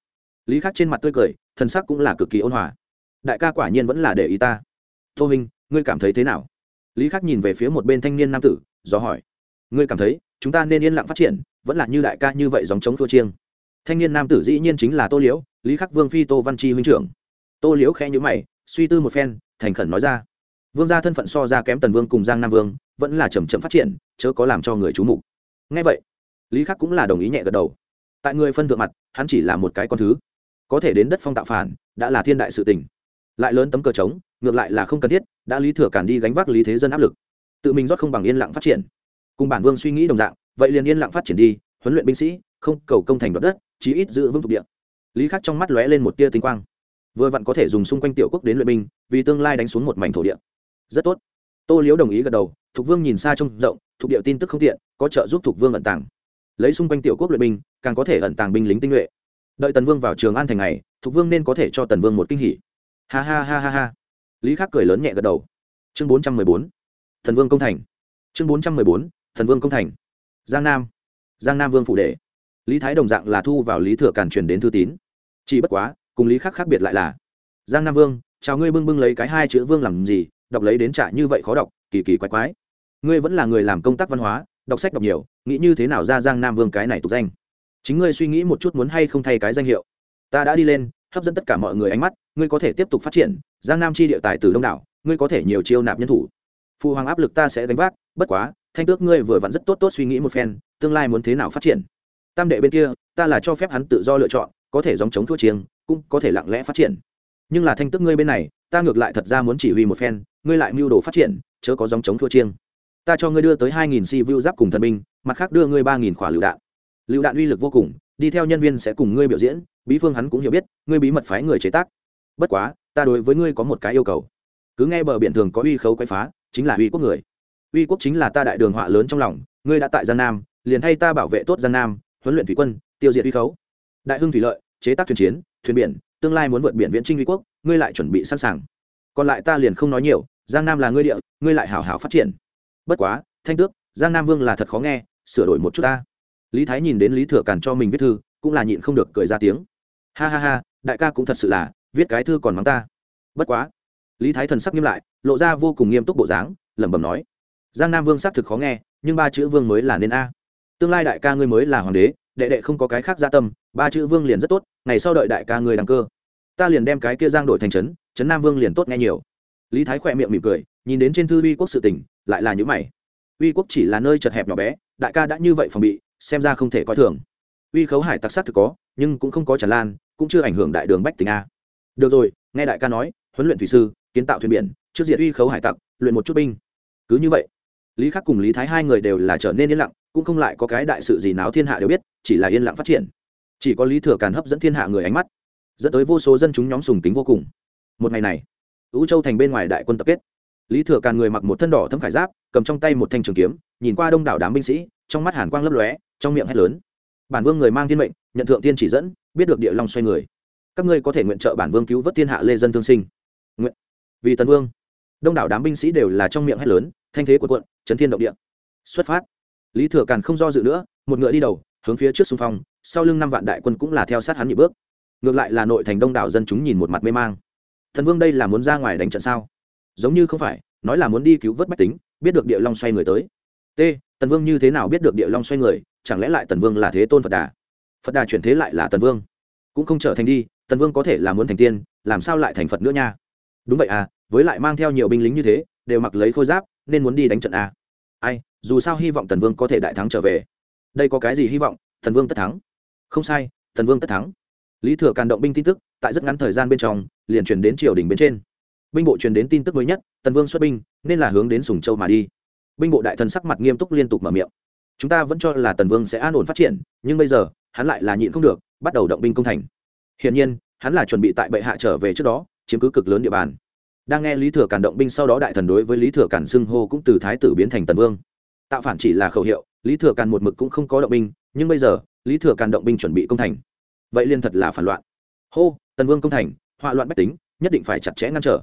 lý khắc trên mặt tươi cười thân sắc cũng là cực kỳ ôn hòa. Đại ca quả nhiên vẫn là để ý ta. Tô huynh ngươi cảm thấy thế nào? Lý khắc nhìn về phía một bên thanh niên nam tử do hỏi. Ngươi cảm thấy? Chúng ta nên yên lặng phát triển, vẫn là như đại ca như vậy dòng chống thua chiêng. Thanh niên nam tử dĩ nhiên chính là tô liễu, lý khắc vương phi tô văn chi huynh trưởng. Tô liễu khẽ nhữ mày, suy tư một phen, thành khẩn nói ra. Vương gia thân phận so ra kém tần vương cùng giang nam vương, vẫn là chầm chậm phát triển, chớ có làm cho người chú mục. Ngay vậy, lý khắc cũng là đồng ý nhẹ gật đầu. Tại người phân thượng mặt, hắn chỉ là một cái con thứ. Có thể đến đất phong tạo phản, đã là thiên đại sự tình. Lại lớn tấm cờ trống, ngược lại là không cần thiết, đã lý thừa cản đi gánh vác lý thế dân áp lực. Tự mình rót không bằng yên lặng phát triển cùng bản vương suy nghĩ đồng dạng, vậy liền yên lặng phát triển đi, huấn luyện binh sĩ, không cầu công thành đoạt đất, chí ít giữ vững thuộc địa. Lý khắc trong mắt lóe lên một tia tinh quang. Vừa vặn có thể dùng xung quanh tiểu quốc đến luyện binh, vì tương lai đánh xuống một mảnh thổ địa. Rất tốt. Tô liếu đồng ý gật đầu, thục vương nhìn xa trông rộng thục địa tin tức không tiện, có trợ giúp thục vương ẩn tàng. Lấy xung quanh tiểu quốc luyện binh, càng có thể ẩn tàng binh lính tinh nhuệ. Đợi tần vương vào trường an thành ngày, thục vương nên có thể cho tần vương một kinh hỉ. Ha ha ha ha ha. Lý khắc cười lớn nhẹ gật đầu. Chương bốn trăm mười bốn. Thần vương công thành. Chương bốn trăm mười bốn thần vương công thành. Giang nam. Giang nam vương phủ đệ. Lý thái đồng dạng là thu vào lý thừa càn truyền đến thư tín. Chỉ bất quá, cùng lý khác khác biệt lại là, giang nam vương, chào ngươi bưng bưng lấy cái hai chữ vương làm gì, đọc lấy đến trả như vậy khó đọc, kỳ kỳ quái quái. Ngươi vẫn là người làm công tác văn hóa, đọc sách đọc nhiều, nghĩ như thế nào ra giang nam vương cái này tục danh? Chính ngươi suy nghĩ một chút muốn hay không thay cái danh hiệu. Ta đã đi lên, hấp dẫn tất cả mọi người ánh mắt, ngươi có thể tiếp tục phát triển, giang nam chi địa tài từ đông đảo, ngươi có thể nhiều chiêu nạp nhân thủ. Phụ hoàng áp lực ta sẽ gánh vác, bất quá thanh tước ngươi vừa vặn rất tốt tốt suy nghĩ một phen, tương lai muốn thế nào phát triển? Tam đệ bên kia, ta là cho phép hắn tự do lựa chọn, có thể dòng chống thua chiêng, cũng có thể lặng lẽ phát triển. Nhưng là thanh tước ngươi bên này, ta ngược lại thật ra muốn chỉ huy một phen, ngươi lại mưu đồ phát triển, chớ có dòng chống thua chiêng. Ta cho ngươi đưa tới hai nghìn si vu giáp cùng thần binh, mặt khác đưa ngươi ba nghìn khỏa lựu đạn. Lựu đạn uy lực vô cùng, đi theo nhân viên sẽ cùng ngươi biểu diễn, bí phương hắn cũng hiểu biết, ngươi bí mật phái người chế tác. Bất quá, ta đối với ngươi có một cái yêu cầu. Cứ nghe bờ biển thường có uy khấu quay phá, chính là uy quốc người uy quốc chính là ta đại đường họa lớn trong lòng, ngươi đã tại giang nam, liền thay ta bảo vệ tốt giang nam, huấn luyện thủy quân, tiêu diệt uy khấu. Đại hưng thủy lợi, chế tác thuyền chiến, thuyền biển, tương lai muốn vượt biển viễn trinh uy quốc, ngươi lại chuẩn bị sẵn sàng. Còn lại ta liền không nói nhiều, giang nam là ngươi địa, ngươi lại hảo hảo phát triển. Bất quá, thanh tước, giang nam vương là thật khó nghe, sửa đổi một chút ta. Lý thái nhìn đến lý thừa càn cho mình viết thư, cũng là nhịn không được cười ra tiếng. Ha ha ha, đại ca cũng thật sự là, viết cái thư còn mắng ta. Bất quá, lý thái thần sắc nghiêm lại, lộ ra vô cùng nghiêm túc bộ dáng, lẩm bẩm nói giang nam vương xác thực khó nghe, nhưng ba chữ vương mới là nên a. Tương lai đại ca ngươi mới là hoàng đế, đệ đệ không có cái khác gia tâm, ba chữ vương liền rất tốt, ngày sau đợi đại ca ngươi đăng cơ. Ta liền đem cái kia giang đổi thành trấn trấn nam vương liền tốt nghe nhiều. Lý thái khỏe miệng mỉm cười, nhìn đến trên thư uy quốc sự tỉnh lại là những mày. Uy quốc chỉ là nơi chật hẹp nhỏ bé, đại ca đã như vậy phòng bị, xem ra không thể coi thường. Uy khấu hải tặc sát thực có, nhưng cũng không có tràn lan, cũng chưa ảnh hưởng đại đường bách tình a. Được rồi, nghe đại ca nói, huấn luyện thủy sư, kiến tạo thuyền biển, trước diệt uy khấu hải tặc, luyện một chút binh. Cứ như vậy lý khắc cùng lý thái hai người đều là trở nên yên lặng, cũng không lại có cái đại sự gì náo thiên hạ đều biết, chỉ là yên lặng phát triển. Chỉ có lý thừa càn hấp dẫn thiên hạ người ánh mắt, dẫn tới vô số dân chúng nhóm sùng kính vô cùng. Một ngày này ứ châu thành bên ngoài đại quân tập kết. Lý thừa càn người mặc một thân đỏ thấm khải giáp, cầm trong tay một thanh trường kiếm, nhìn qua đông đảo đám binh sĩ, trong mắt hàn quang lấp lóe, trong miệng hét lớn. Bản vương người mang thiên mệnh, nhận thượng tiên chỉ dẫn, biết được địa long xoay người. Các ngươi có thể nguyện trợ bản vương cứu vớt thiên hạ lê dân thương sinh. Nguyện. Vì tần vương, đông đảo đám binh sĩ đều là trong miệng hét lớn thanh thế của quận trấn thiên động địa. Xuất phát. Lý thừa càn không do dự nữa, một ngựa đi đầu, hướng phía trước xung phong, sau lưng năm vạn đại quân cũng là theo sát hắn nhị bước. Ngược lại là nội thành đông đảo dân chúng nhìn một mặt mê mang. Thần vương đây là muốn ra ngoài đánh trận sao? Giống như không phải, nói là muốn đi cứu vớt bách tính, biết được địa long xoay người tới. T, tần vương như thế nào biết được địa long xoay người, chẳng lẽ lại tần vương là thế tôn phật đà? Phật đà chuyển thế lại là tần vương. Cũng không trở thành đi, tần vương có thể là muốn thành tiên, làm sao lại thành phật nữa nha? Đúng vậy à với lại mang theo nhiều binh lính như thế, đều mặc lấy khôi giáp nên muốn đi đánh trận à. ai, dù sao hy vọng tần vương có thể đại thắng trở về. Đây có cái gì hy vọng? Tần vương tất thắng. Không sai, tần vương tất thắng. Lý thừa càn động binh tin tức, tại rất ngắn thời gian bên trong, liền truyền đến triều đình bên trên. Binh bộ truyền đến tin tức mới nhất, tần vương xuất binh, nên là hướng đến sùng châu mà đi. Binh bộ đại thần sắc mặt nghiêm túc liên tục mở miệng. Chúng ta vẫn cho là tần vương sẽ an ổn phát triển, nhưng bây giờ, hắn lại là nhịn không được, bắt đầu động binh công thành. Hiển nhiên, hắn là chuẩn bị tại bệ hạ trở về trước đó, chiếm cứ cực lớn địa bàn đang nghe lý thừa cản động binh sau đó đại thần đối với lý thừa cản xưng hô cũng từ thái tử biến thành tần vương. Tạo phản chỉ là khẩu hiệu, lý thừa cản một mực cũng không có động binh, nhưng bây giờ, lý thừa cản động binh chuẩn bị công thành. Vậy liên thật là phản loạn. Hô, tần vương công thành, họa loạn bách tính, nhất định phải chặt chẽ ngăn trở.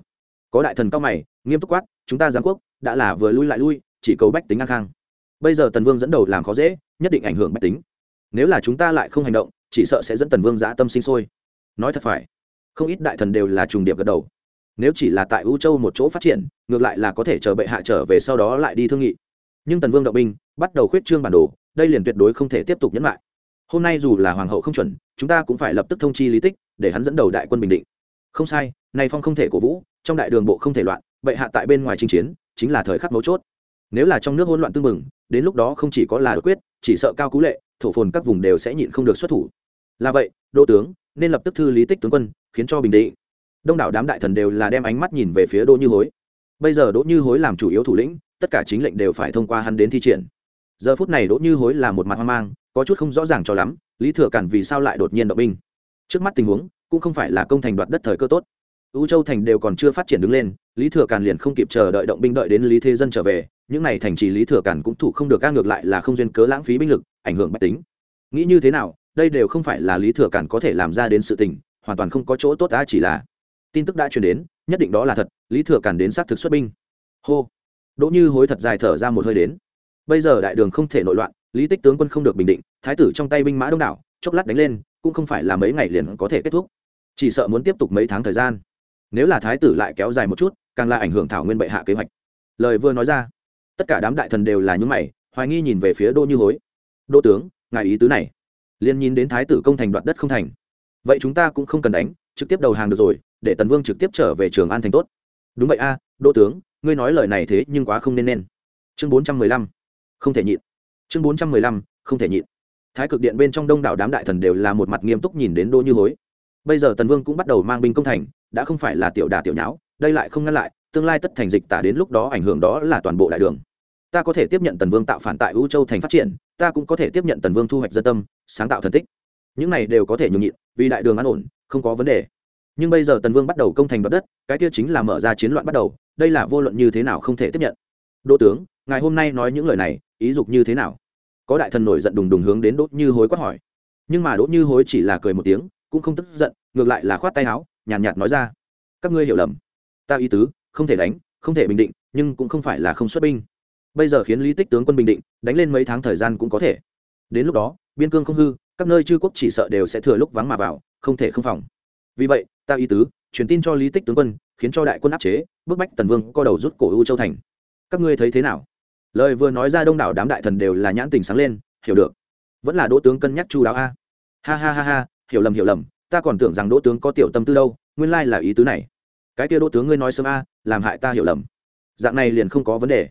Có đại thần cao mày, nghiêm túc quát, chúng ta giám quốc, đã là vừa lui lại lui, chỉ cầu bách tính an khang. Bây giờ tần vương dẫn đầu làm khó dễ, nhất định ảnh hưởng bách tính. Nếu là chúng ta lại không hành động, chỉ sợ sẽ dẫn tần vương giã tâm sinh sôi. Nói thật phải, không ít đại thần đều là trùng điệp gật đầu nếu chỉ là tại u châu một chỗ phát triển, ngược lại là có thể chờ bệ hạ trở về sau đó lại đi thương nghị. Nhưng tần vương động binh, bắt đầu khuyết trương bản đồ, đây liền tuyệt đối không thể tiếp tục nhấn lại. Hôm nay dù là hoàng hậu không chuẩn, chúng ta cũng phải lập tức thông chi lý tích, để hắn dẫn đầu đại quân bình định. Không sai, nay phong không thể cổ vũ, trong đại đường bộ không thể loạn, bệ hạ tại bên ngoài chinh chiến, chính là thời khắc mấu chốt. Nếu là trong nước hỗn loạn tương mừng, đến lúc đó không chỉ có là đột quyết, chỉ sợ cao cú lệ, thổ phồn các vùng đều sẽ nhịn không được xuất thủ. Là vậy, đô tướng, nên lập tức thư lý tích tướng quân, khiến cho bình định đông đảo đám đại thần đều là đem ánh mắt nhìn về phía đỗ như hối. Bây giờ đỗ như hối làm chủ yếu thủ lĩnh, tất cả chính lệnh đều phải thông qua hắn đến thi triển. Giờ phút này đỗ như hối là một mặt hoang mang, có chút không rõ ràng cho lắm, lý thừa cản vì sao lại đột nhiên động binh? Trước mắt tình huống, cũng không phải là công thành đoạt đất thời cơ tốt. U châu thành đều còn chưa phát triển đứng lên, lý thừa cản liền không kịp chờ đợi động binh đợi đến lý thế dân trở về, những n à y thành trì lý thừa cản cũng thủ không được ca ngược lại là không duyên cớ lãng phí binh lực, ảnh hưởng bách tính. Nghĩ như thế nào, đây đều không phải là lý thừa cản có thể làm ra đến sự tình, hoàn toàn không có chỗ tốt đã chỉ là tin tức đã truyền đến, nhất định đó là thật, lý thừa càn đến xác thực xuất binh. Hô. Đỗ như hối thật dài thở ra một hơi đến. Bây giờ đại đường không thể nội loạn, lý tích tướng quân không được bình định, thái tử trong tay binh mã đông đảo, chốc lát đánh lên, cũng không phải là mấy ngày liền có thể kết thúc. Chỉ sợ muốn tiếp tục mấy tháng thời gian. Nếu là thái tử lại kéo dài một chút, càng là ảnh hưởng thảo nguyên bệ hạ kế hoạch. Lời vừa nói ra, tất cả đám đại thần đều là những mày, hoài nghi nhìn về phía đô như hối. Đô tướng, ngài ý tứ này. Liền nhìn đến thái tử công thành đoạt đất không thành. Vậy chúng ta cũng không cần đánh, trực tiếp đầu hàng được rồi để tần vương trực tiếp trở về trường an thành tốt. Đúng vậy a, đỗ tướng, ngươi nói lời này thế nhưng quá không nên nên. Chương bốn trăm mười lăm, không thể nhịn. Chương bốn trăm mười lăm, không thể nhịn. Thái cực điện bên trong đông đảo đám đại thần đều là một mặt nghiêm túc nhìn đến đỗ như hối. Bây giờ tần vương cũng bắt đầu mang binh công thành, đã không phải là tiểu đà tiểu nháo, đây lại không ngăn lại, tương lai tất thành dịch tả đến lúc đó ảnh hưởng đó là toàn bộ đại đường. Ta có thể tiếp nhận tần vương tạo phản tại u châu thành phát triển, ta cũng có thể tiếp nhận tần vương thu hoạch dân tâm, sáng tạo thần tích. Những này đều có thể nhường nhịn, vì đại đường an ổn, không có vấn đề nhưng bây giờ tần vương bắt đầu công thành đoạt đất cái kia chính là mở ra chiến loạn bắt đầu đây là vô luận như thế nào không thể tiếp nhận. Đỗ tướng ngài hôm nay nói những lời này ý dục như thế nào? Có đại thần nổi giận đùng đùng hướng đến đỗ như hối quát hỏi. Nhưng mà đỗ như hối chỉ là cười một tiếng cũng không tức giận ngược lại là khoát tay áo nhàn nhạt, nhạt nói ra. Các ngươi hiểu lầm. Ta ý tứ không thể đánh không thể bình định nhưng cũng không phải là không xuất binh. Bây giờ khiến lý tích tướng quân bình định đánh lên mấy tháng thời gian cũng có thể. Đến lúc đó biên cương không hư các nơi chư quốc chỉ sợ đều sẽ thừa lúc vắng mà vào không thể không phòng. Vì vậy ta ý tứ, truyền tin cho lý tích tướng quân, khiến cho đại quân áp chế, bức bách tần vương co đầu rút cổ u châu thành. Các ngươi thấy thế nào? Lời vừa nói ra đông đảo đám đại thần đều là nhãn tình sáng lên, hiểu được. Vẫn là đỗ tướng cân nhắc chu đáo a. Ha ha ha ha, hiểu lầm hiểu lầm, ta còn tưởng rằng đỗ tướng có tiểu tâm tư đâu, nguyên lai là ý tứ này. Cái kia đỗ tướng ngươi nói sớm a, làm hại ta hiểu lầm. Dạng này liền không có vấn đề.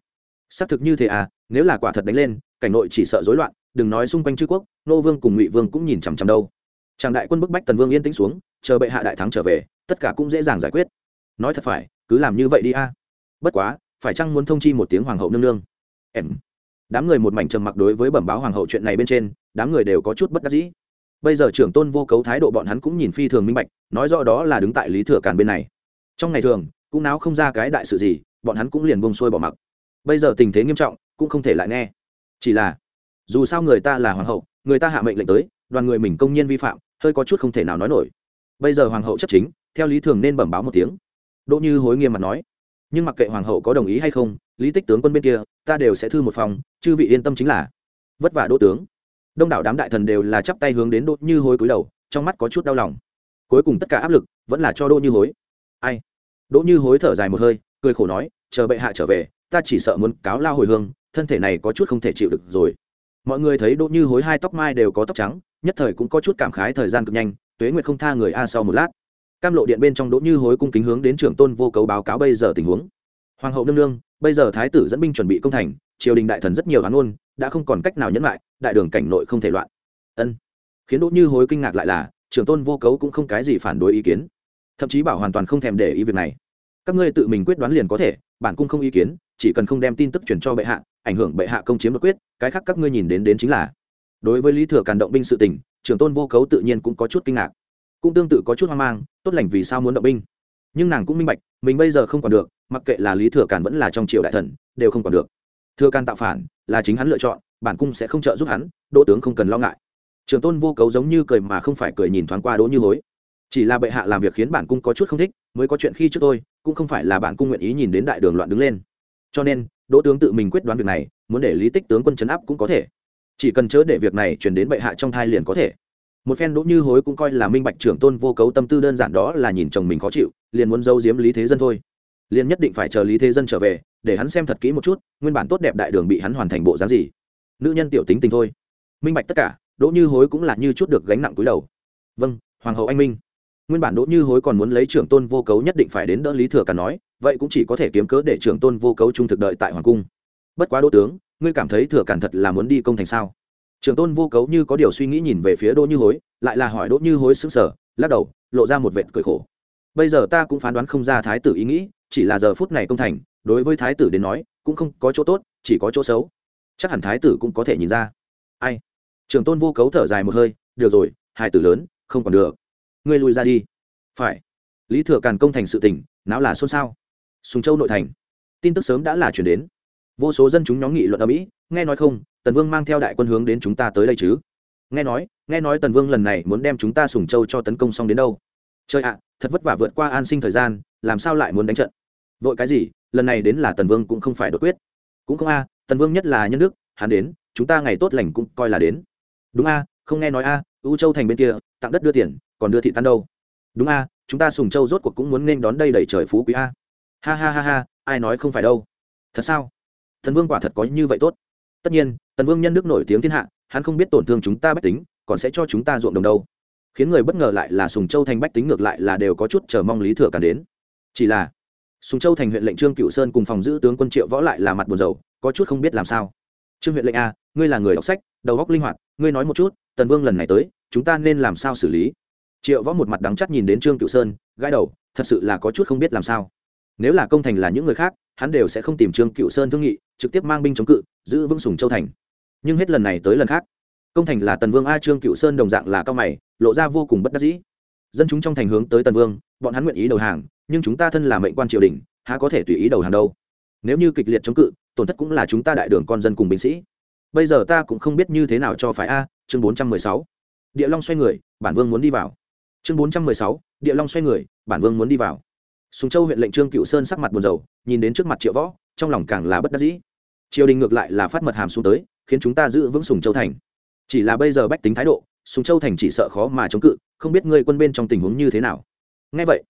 Xác thực như thế à nếu là quả thật đánh lên, cảnh nội chỉ sợ rối loạn, đừng nói xung quanh chư quốc, nô vương cùng ngụy vương cũng nhìn chằm chằm đâu. Tràng đại quân bức bách tần vương yên tĩnh xuống chờ bệ hạ đại thắng trở về, tất cả cũng dễ dàng giải quyết. Nói thật phải, cứ làm như vậy đi a. Bất quá, phải chăng muốn thông chi một tiếng hoàng hậu nương nương? Em. Đám người một mảnh trầm mặc đối với bẩm báo hoàng hậu chuyện này bên trên, đám người đều có chút bất đắc dĩ. Bây giờ trưởng tôn vô cấu thái độ bọn hắn cũng nhìn phi thường minh bạch, nói rõ đó là đứng tại lý thừa càn bên này. Trong ngày thường, cũng náo không ra cái đại sự gì, bọn hắn cũng liền bông xuôi bỏ mặc. Bây giờ tình thế nghiêm trọng, cũng không thể lại nghe. Chỉ là, dù sao người ta là hoàng hậu, người ta hạ mệnh lệnh tới, đoàn người mình công nhiên vi phạm, hơi có chút không thể nào nói nổi bây giờ hoàng hậu chấp chính, theo lý thường nên bẩm báo một tiếng. Đỗ như hối nghiêm mặt nói. Nhưng mặc kệ hoàng hậu có đồng ý hay không, lý tích tướng quân bên kia, ta đều sẽ thư một phòng, chư vị yên tâm chính là. Vất vả đỗ tướng. Đông đảo đám đại thần đều là chắp tay hướng đến đỗ như hối cúi đầu, trong mắt có chút đau lòng. Cuối cùng tất cả áp lực vẫn là cho đỗ như hối. Ai? Đỗ như hối thở dài một hơi, cười khổ nói, chờ bệ hạ trở về, ta chỉ sợ muốn cáo lao hồi hương, thân thể này có chút không thể chịu được rồi. Mọi người thấy đỗ như hối hai tóc mai đều có tóc trắng, nhất thời cũng có chút cảm khái thời gian cực nhanh tuế nguyệt không tha người a sau một lát. Cam lộ điện bên trong đỗ như hối cung kính hướng đến trưởng tôn vô cấu báo cáo bây giờ tình huống. Hoàng hậu nương nương, bây giờ thái tử dẫn binh chuẩn bị công thành, triều đình đại thần rất nhiều hán ôn, đã không còn cách nào nhẫn lại, đại đường cảnh nội không thể loạn. Ân. Khiến đỗ như hối kinh ngạc lại là, trưởng tôn vô cấu cũng không cái gì phản đối ý kiến. Thậm chí bảo hoàn toàn không thèm để ý việc này. Các ngươi tự mình quyết đoán liền có thể, bản cung không ý kiến, chỉ cần không đem tin tức chuyển cho bệ hạ, ảnh hưởng bệ hạ công chiếm đột quyết, cái khác các ngươi nhìn đến đến chính là đối với lý thừa càn động binh sự tình, trưởng tôn vô cấu tự nhiên cũng có chút kinh ngạc. Cũng tương tự có chút hoang mang, tốt lành vì sao muốn động binh. Nhưng nàng cũng minh bạch, mình bây giờ không còn được, mặc kệ là lý thừa càn vẫn là trong triều đại thần, đều không còn được. Thừa càn tạo phản, là chính hắn lựa chọn, bản cung sẽ không trợ giúp hắn, đỗ tướng không cần lo ngại. Trường tôn vô cấu giống như cười mà không phải cười nhìn thoáng qua đỗ như hối. Chỉ là bệ hạ làm việc khiến bản cung có chút không thích, mới có chuyện khi trước tôi, cũng không phải là bản cung nguyện ý nhìn đến đại đường loạn đứng lên. Cho nên, đỗ tướng tự mình quyết đoán việc này, muốn để lý tích tướng quân chấn áp cũng có thể chỉ cần chớ để việc này chuyển đến bệ hạ trong thai liền có thể. Một phen đỗ như hối cũng coi là minh bạch trưởng tôn vô cấu tâm tư đơn giản đó là nhìn chồng mình khó chịu, liền muốn giấu giếm lý thế dân thôi. Liền nhất định phải chờ lý thế dân trở về, để hắn xem thật kỹ một chút, nguyên bản tốt đẹp đại đường bị hắn hoàn thành bộ dáng gì. Nữ nhân tiểu tính tình thôi. Minh bạch tất cả, đỗ như hối cũng là như chút được gánh nặng túi đầu. Vâng hoàng hậu anh minh. Nguyên bản đỗ như hối còn muốn lấy trưởng tôn vô cấu nhất định phải đến đỡ lý thừa cả nói, vậy cũng chỉ có thể kiếm cớ để trưởng tôn vô cấu trung thực đợi tại hoàng cung. Bất quá đỗ tướng ngươi cảm thấy thừa cản thật là muốn đi công thành sao? Trường tôn vô cấu như có điều suy nghĩ nhìn về phía đỗ như hối, lại là hỏi đỗ như hối sững sờ, lắc đầu, lộ ra một vệt cười khổ. Bây giờ ta cũng phán đoán không ra thái tử ý nghĩ, chỉ là giờ phút này công thành, đối với thái tử đến nói, cũng không có chỗ tốt, chỉ có chỗ xấu. Chắc hẳn thái tử cũng có thể nhìn ra. Ai? Trường tôn vô cấu thở dài một hơi, được rồi, hai tử lớn, không còn được. Ngươi lùi ra đi. Phải. Lý thừa càn công thành sự tỉnh não là xôn xao. Sùng châu nội thành. Tin tức sớm đã là chuyển đến vô số dân chúng nhóm nghị luận ở mỹ, nghe nói không, tần vương mang theo đại quân hướng đến chúng ta tới đây chứ? Nghe nói nghe nói tần vương lần này muốn đem chúng ta sùng châu cho tấn công xong đến đâu? Trời ạ, thật vất vả vượt qua an sinh thời gian, làm sao lại muốn đánh trận? Vội cái gì, lần này đến là tần vương cũng không phải đột quyết. Cũng không a, tần vương nhất là nhân đức, hắn đến, chúng ta ngày tốt lành cũng coi là đến. Đúng a, không nghe nói a, u châu thành bên kia, tặng đất đưa tiền, còn đưa thị tan đâu? Đúng a, chúng ta sùng châu rốt cuộc cũng muốn nên đón đây đầy trời phú quý a. Ha ha ha ha, ai nói không phải đâu? Thật sao? Thần vương quả thật có như vậy tốt. Tất nhiên, tần vương nhân đức nổi tiếng thiên hạ, hắn không biết tổn thương chúng ta bách tính, còn sẽ cho chúng ta ruộng đồng đâu. Khiến người bất ngờ lại là sùng châu thành bách tính ngược lại là đều có chút chờ mong lý thừa càn đến. Chỉ là, sùng châu thành huyện lệnh trương cựu sơn cùng phòng giữ tướng quân triệu võ lại là mặt buồn rầu, có chút không biết làm sao. Trương huyện lệnh a, ngươi là người đọc sách, đầu góc linh hoạt, ngươi nói một chút, tần vương lần này tới, chúng ta nên làm sao xử lý? Triệu võ một mặt đắng chắc nhìn đến trương cựu sơn, gãi đầu, thật sự là có chút không biết làm sao nếu là công thành là những người khác, hắn đều sẽ không tìm trương cựu sơn thương nghị, trực tiếp mang binh chống cự, giữ vững sùng châu thành. Nhưng hết lần này tới lần khác, công thành là tần vương a trương cựu sơn đồng dạng là cao mày, lộ ra vô cùng bất đắc dĩ. Dân chúng trong thành hướng tới tần vương, bọn hắn nguyện ý đầu hàng, nhưng chúng ta thân là mệnh quan triều đình, há có thể tùy ý đầu hàng đâu? Nếu như kịch liệt chống cự, tổn thất cũng là chúng ta đại đường con dân cùng binh sĩ. Bây giờ ta cũng không biết như thế nào cho phải a, chương bốn trăm mười sáu. Địa long xoay người, bản vương muốn đi vào. Chương bốn trăm mười sáu, địa long xoay người, bản vương muốn đi vào sùng châu huyện lệnh trương cựu sơn sắc mặt buồn rầu, nhìn đến trước mặt triệu võ, trong lòng càng là bất đắc dĩ. Triều đình ngược lại là phát mật hàm xuống tới, khiến chúng ta giữ vững sùng châu thành. Chỉ là bây giờ bách tính thái độ, sùng châu thành chỉ sợ khó mà chống cự, không biết ngươi quân bên trong tình huống như thế nào. Ngay vậy,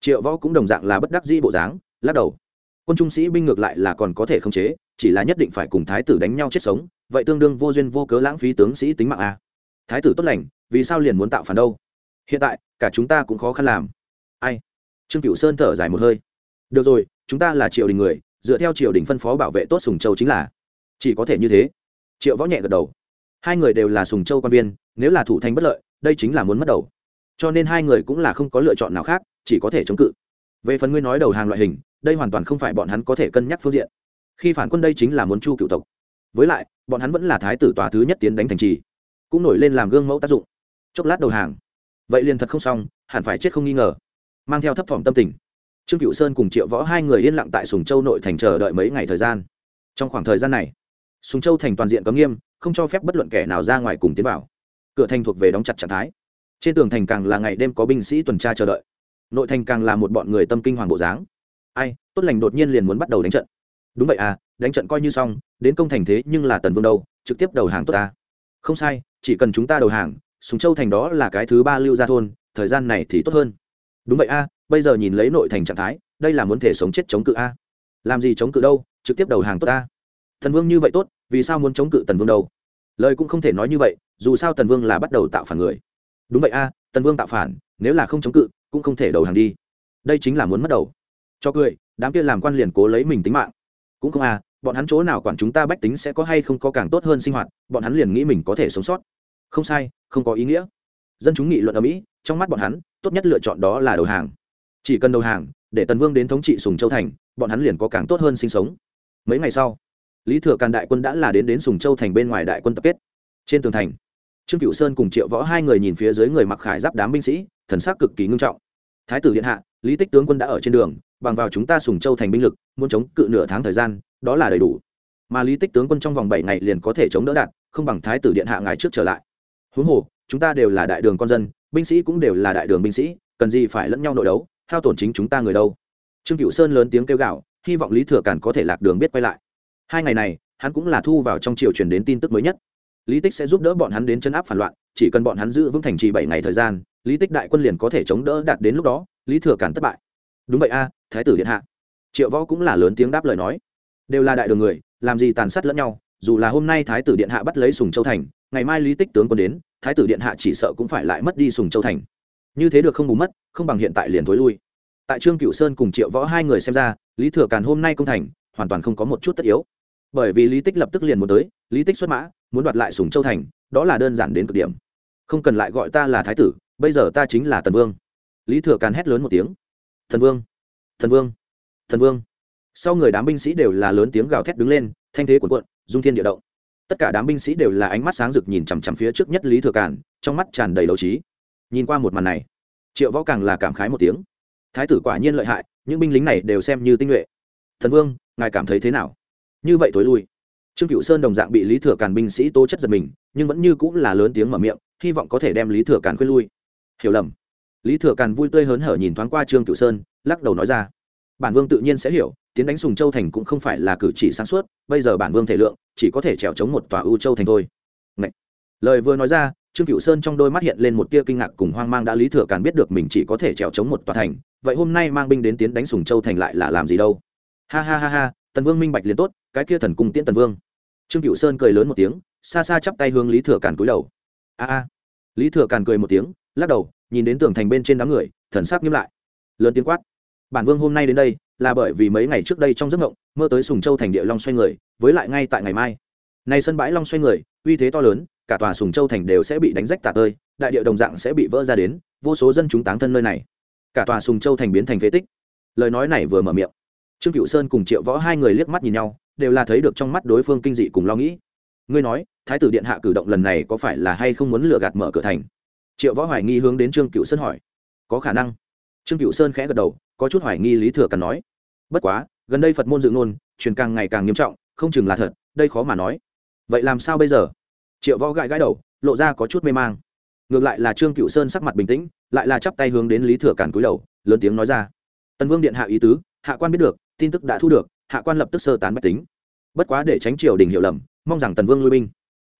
triệu võ cũng đồng dạng là bất đắc dĩ bộ dáng, lắc đầu. Quân trung sĩ binh ngược lại là còn có thể khống chế, chỉ là nhất định phải cùng thái tử đánh nhau chết sống, vậy tương đương vô duyên vô cớ lãng phí tướng sĩ tính mạng a à. thái tử tốt lành, vì sao liền muốn tạo phản đâu? Hiện tại, cả chúng ta cũng khó khăn làm. Ai? Trương cựu sơn thở dài một hơi. Được rồi, chúng ta là triều đình người, dựa theo triều đình phân phó bảo vệ tốt sùng châu chính là chỉ có thể như thế. Triệu võ nhẹ gật đầu. Hai người đều là sùng châu quan viên, nếu là thủ thành bất lợi, đây chính là muốn mất đầu. Cho nên hai người cũng là không có lựa chọn nào khác, chỉ có thể chống cự. Về phần ngươi nói đầu hàng loại hình, đây hoàn toàn không phải bọn hắn có thể cân nhắc phương diện. Khi phản quân đây chính là muốn chu cựu tộc. Với lại, bọn hắn vẫn là thái tử tòa thứ nhất tiến đánh thành trì, cũng nổi lên làm gương mẫu tác dụng. Chốc lát đầu hàng. Vậy liền thật không xong, hẳn phải chết không nghi ngờ mang theo thấp thỏm tâm tình. Trương cựu sơn cùng triệu võ hai người yên lặng tại sùng châu nội thành chờ đợi mấy ngày thời gian. Trong khoảng thời gian này, sùng châu thành toàn diện cấm nghiêm, không cho phép bất luận kẻ nào ra ngoài cùng tiến vào. Cửa thành thuộc về đóng chặt trạng thái. Trên tường thành càng là ngày đêm có binh sĩ tuần tra chờ đợi. Nội thành càng là một bọn người tâm kinh hoàng bộ dáng. Ai, tốt lành đột nhiên liền muốn bắt đầu đánh trận. Đúng vậy à đánh trận coi như xong, đến công thành thế nhưng là tần vương đâu, trực tiếp đầu hàng tốt ta. Không sai, chỉ cần chúng ta đầu hàng, sùng châu thành đó là cái thứ ba lưu ra thôn, thời gian này thì tốt hơn đúng vậy a, bây giờ nhìn lấy nội thành trạng thái, đây là muốn thể sống chết chống cự a. Làm gì chống cự đâu, trực tiếp đầu hàng tốt a. Thần vương như vậy tốt, vì sao muốn chống cự tần vương đâu? Lời cũng không thể nói như vậy, dù sao tần vương là bắt đầu tạo phản người. Đúng vậy a, tần vương tạo phản, nếu là không chống cự, cũng không thể đầu hàng đi. Đây chính là muốn mất đầu. Cho cười, đám kia làm quan liền cố lấy mình tính mạng. Cũng không a, bọn hắn chỗ nào quản chúng ta bách tính sẽ có hay không có càng tốt hơn sinh hoạt, bọn hắn liền nghĩ mình có thể sống sót. Không sai, không có ý nghĩa. Dân chúng nghị luận ở mỹ, trong mắt bọn hắn tốt nhất lựa chọn đó là đầu hàng. Chỉ cần đầu hàng, để tần vương đến thống trị sùng châu thành, bọn hắn liền có càng tốt hơn sinh sống. Mấy ngày sau, lý thừa càn đại quân đã là đến đến sùng châu thành bên ngoài đại quân tập kết. Trên tường thành, trương cựu sơn cùng triệu võ hai người nhìn phía dưới người mặc khải giáp đám binh sĩ, thần sắc cực kỳ ngưng trọng. Thái tử điện hạ, lý tích tướng quân đã ở trên đường, bằng vào chúng ta sùng châu thành binh lực, muốn chống cự nửa tháng thời gian, đó là đầy đủ. Mà lý tích tướng quân trong vòng bảy ngày liền có thể chống đỡ đạt, không bằng thái tử điện hạ ngài trước trở lại. Huống hồ chúng ta đều là đại đường con dân, binh sĩ cũng đều là đại đường binh sĩ, cần gì phải lẫn nhau nội đấu, hao tổn chính chúng ta người đâu? Trương cựu sơn lớn tiếng kêu gạo hy vọng lý thừa càn có thể lạc đường biết quay lại. Hai ngày này, hắn cũng là thu vào trong triều truyền đến tin tức mới nhất. Lý tích sẽ giúp đỡ bọn hắn đến chấn áp phản loạn, chỉ cần bọn hắn giữ vững thành trì bảy ngày thời gian, lý tích đại quân liền có thể chống đỡ đạt đến lúc đó, lý thừa càn thất bại. Đúng vậy a, thái tử điện hạ. Triệu võ cũng là lớn tiếng đáp lời nói. Đều là đại đường người, làm gì tàn sát lẫn nhau, dù là hôm nay thái tử điện hạ bắt lấy sùng châu thành ngày mai lý tích tướng quân đến, thái tử điện hạ chỉ sợ cũng phải lại mất đi sùng châu thành. Như thế được không bù mất, không bằng hiện tại liền thối lui. Tại trương cựu sơn cùng triệu võ hai người xem ra, lý thừa càn hôm nay công thành, hoàn toàn không có một chút tất yếu. Bởi vì lý tích lập tức liền muốn tới, lý tích xuất mã, muốn đoạt lại sùng châu thành, đó là đơn giản đến cực điểm. Không cần lại gọi ta là thái tử, bây giờ ta chính là tần vương. Lý thừa càn hét lớn một tiếng. Thần vương thần vương thần vương. Sau người đám binh sĩ đều là lớn tiếng gào thét đứng lên, thanh thế cuộn cuộn, dung thiên địa động tất cả đám binh sĩ đều là ánh mắt sáng rực nhìn chằm chằm phía trước nhất lý thừa càn, trong mắt tràn đầy đấu trí. Nhìn qua một màn này, triệu võ càng là cảm khái một tiếng. Thái tử quả nhiên lợi hại, những binh lính này đều xem như tinh nhuệ. Thần vương, ngài cảm thấy thế nào? Như vậy tối lui. Trương cựu sơn đồng dạng bị lý thừa càn binh sĩ tố chất giật mình, nhưng vẫn như cũng là lớn tiếng mở miệng, hy vọng có thể đem lý thừa càn khuyên lui. Hiểu lầm. Lý thừa càn vui tươi hớn hở nhìn thoáng qua trương cựu sơn, lắc đầu nói ra bản vương tự nhiên sẽ hiểu, tiến đánh sùng châu thành cũng không phải là cử chỉ sáng suốt, bây giờ bản vương thể lượng chỉ có thể trèo chống một tòa ưu châu thành thôi. Ngậy. lời vừa nói ra, trương cựu sơn trong đôi mắt hiện lên một tia kinh ngạc cùng hoang mang đã lý thừa càn biết được mình chỉ có thể trèo chống một tòa thành, vậy hôm nay mang binh đến tiến đánh sùng châu thành lại là làm gì đâu? Ha ha ha ha, tần vương minh bạch liền tốt, cái kia thần cung tiễn tần vương. Trương cựu sơn cười lớn một tiếng, xa xa chắp tay hướng lý thừa càn cúi đầu. A a. Lý thừa càn cười một tiếng, lắc đầu, nhìn đến tường thành bên trên đám người, thần sắc nghiêm lại. Lớn tiếng quát bản vương hôm nay đến đây là bởi vì mấy ngày trước đây trong giấc ngộng, mơ tới sùng châu thành địa long xoay người, với lại ngay tại ngày mai. Nay sân bãi long xoay người, uy thế to lớn, cả tòa sùng châu thành đều sẽ bị đánh rách tả tơi, đại địa đồng dạng sẽ bị vỡ ra đến, vô số dân chúng táng thân nơi này. Cả tòa sùng châu thành biến thành phế tích. Lời nói này vừa mở miệng, trương cựu sơn cùng triệu võ hai người liếc mắt nhìn nhau, đều là thấy được trong mắt đối phương kinh dị cùng lo nghĩ. Ngươi nói, thái tử điện hạ cử động lần này có phải là hay không muốn lừa gạt mở cửa thành? Triệu võ hoài nghi hướng đến trương cựu sơn hỏi. Có khả năng. Trương cựu sơn khẽ gật đầu có chút hoài nghi lý thừa càn nói. Bất quá, gần đây phật môn dự ngôn truyền càng ngày càng nghiêm trọng, không chừng là thật, đây khó mà nói. Vậy làm sao bây giờ? Triệu võ gãi gãi đầu, lộ ra có chút mê mang. Ngược lại là trương cựu sơn sắc mặt bình tĩnh, lại là chắp tay hướng đến lý thừa càn cúi đầu, lớn tiếng nói ra. Tần vương điện hạ ý tứ, hạ quan biết được, tin tức đã thu được, hạ quan lập tức sơ tán bách tính. Bất quá để tránh triều đình hiểu lầm, mong rằng tần vương lui binh.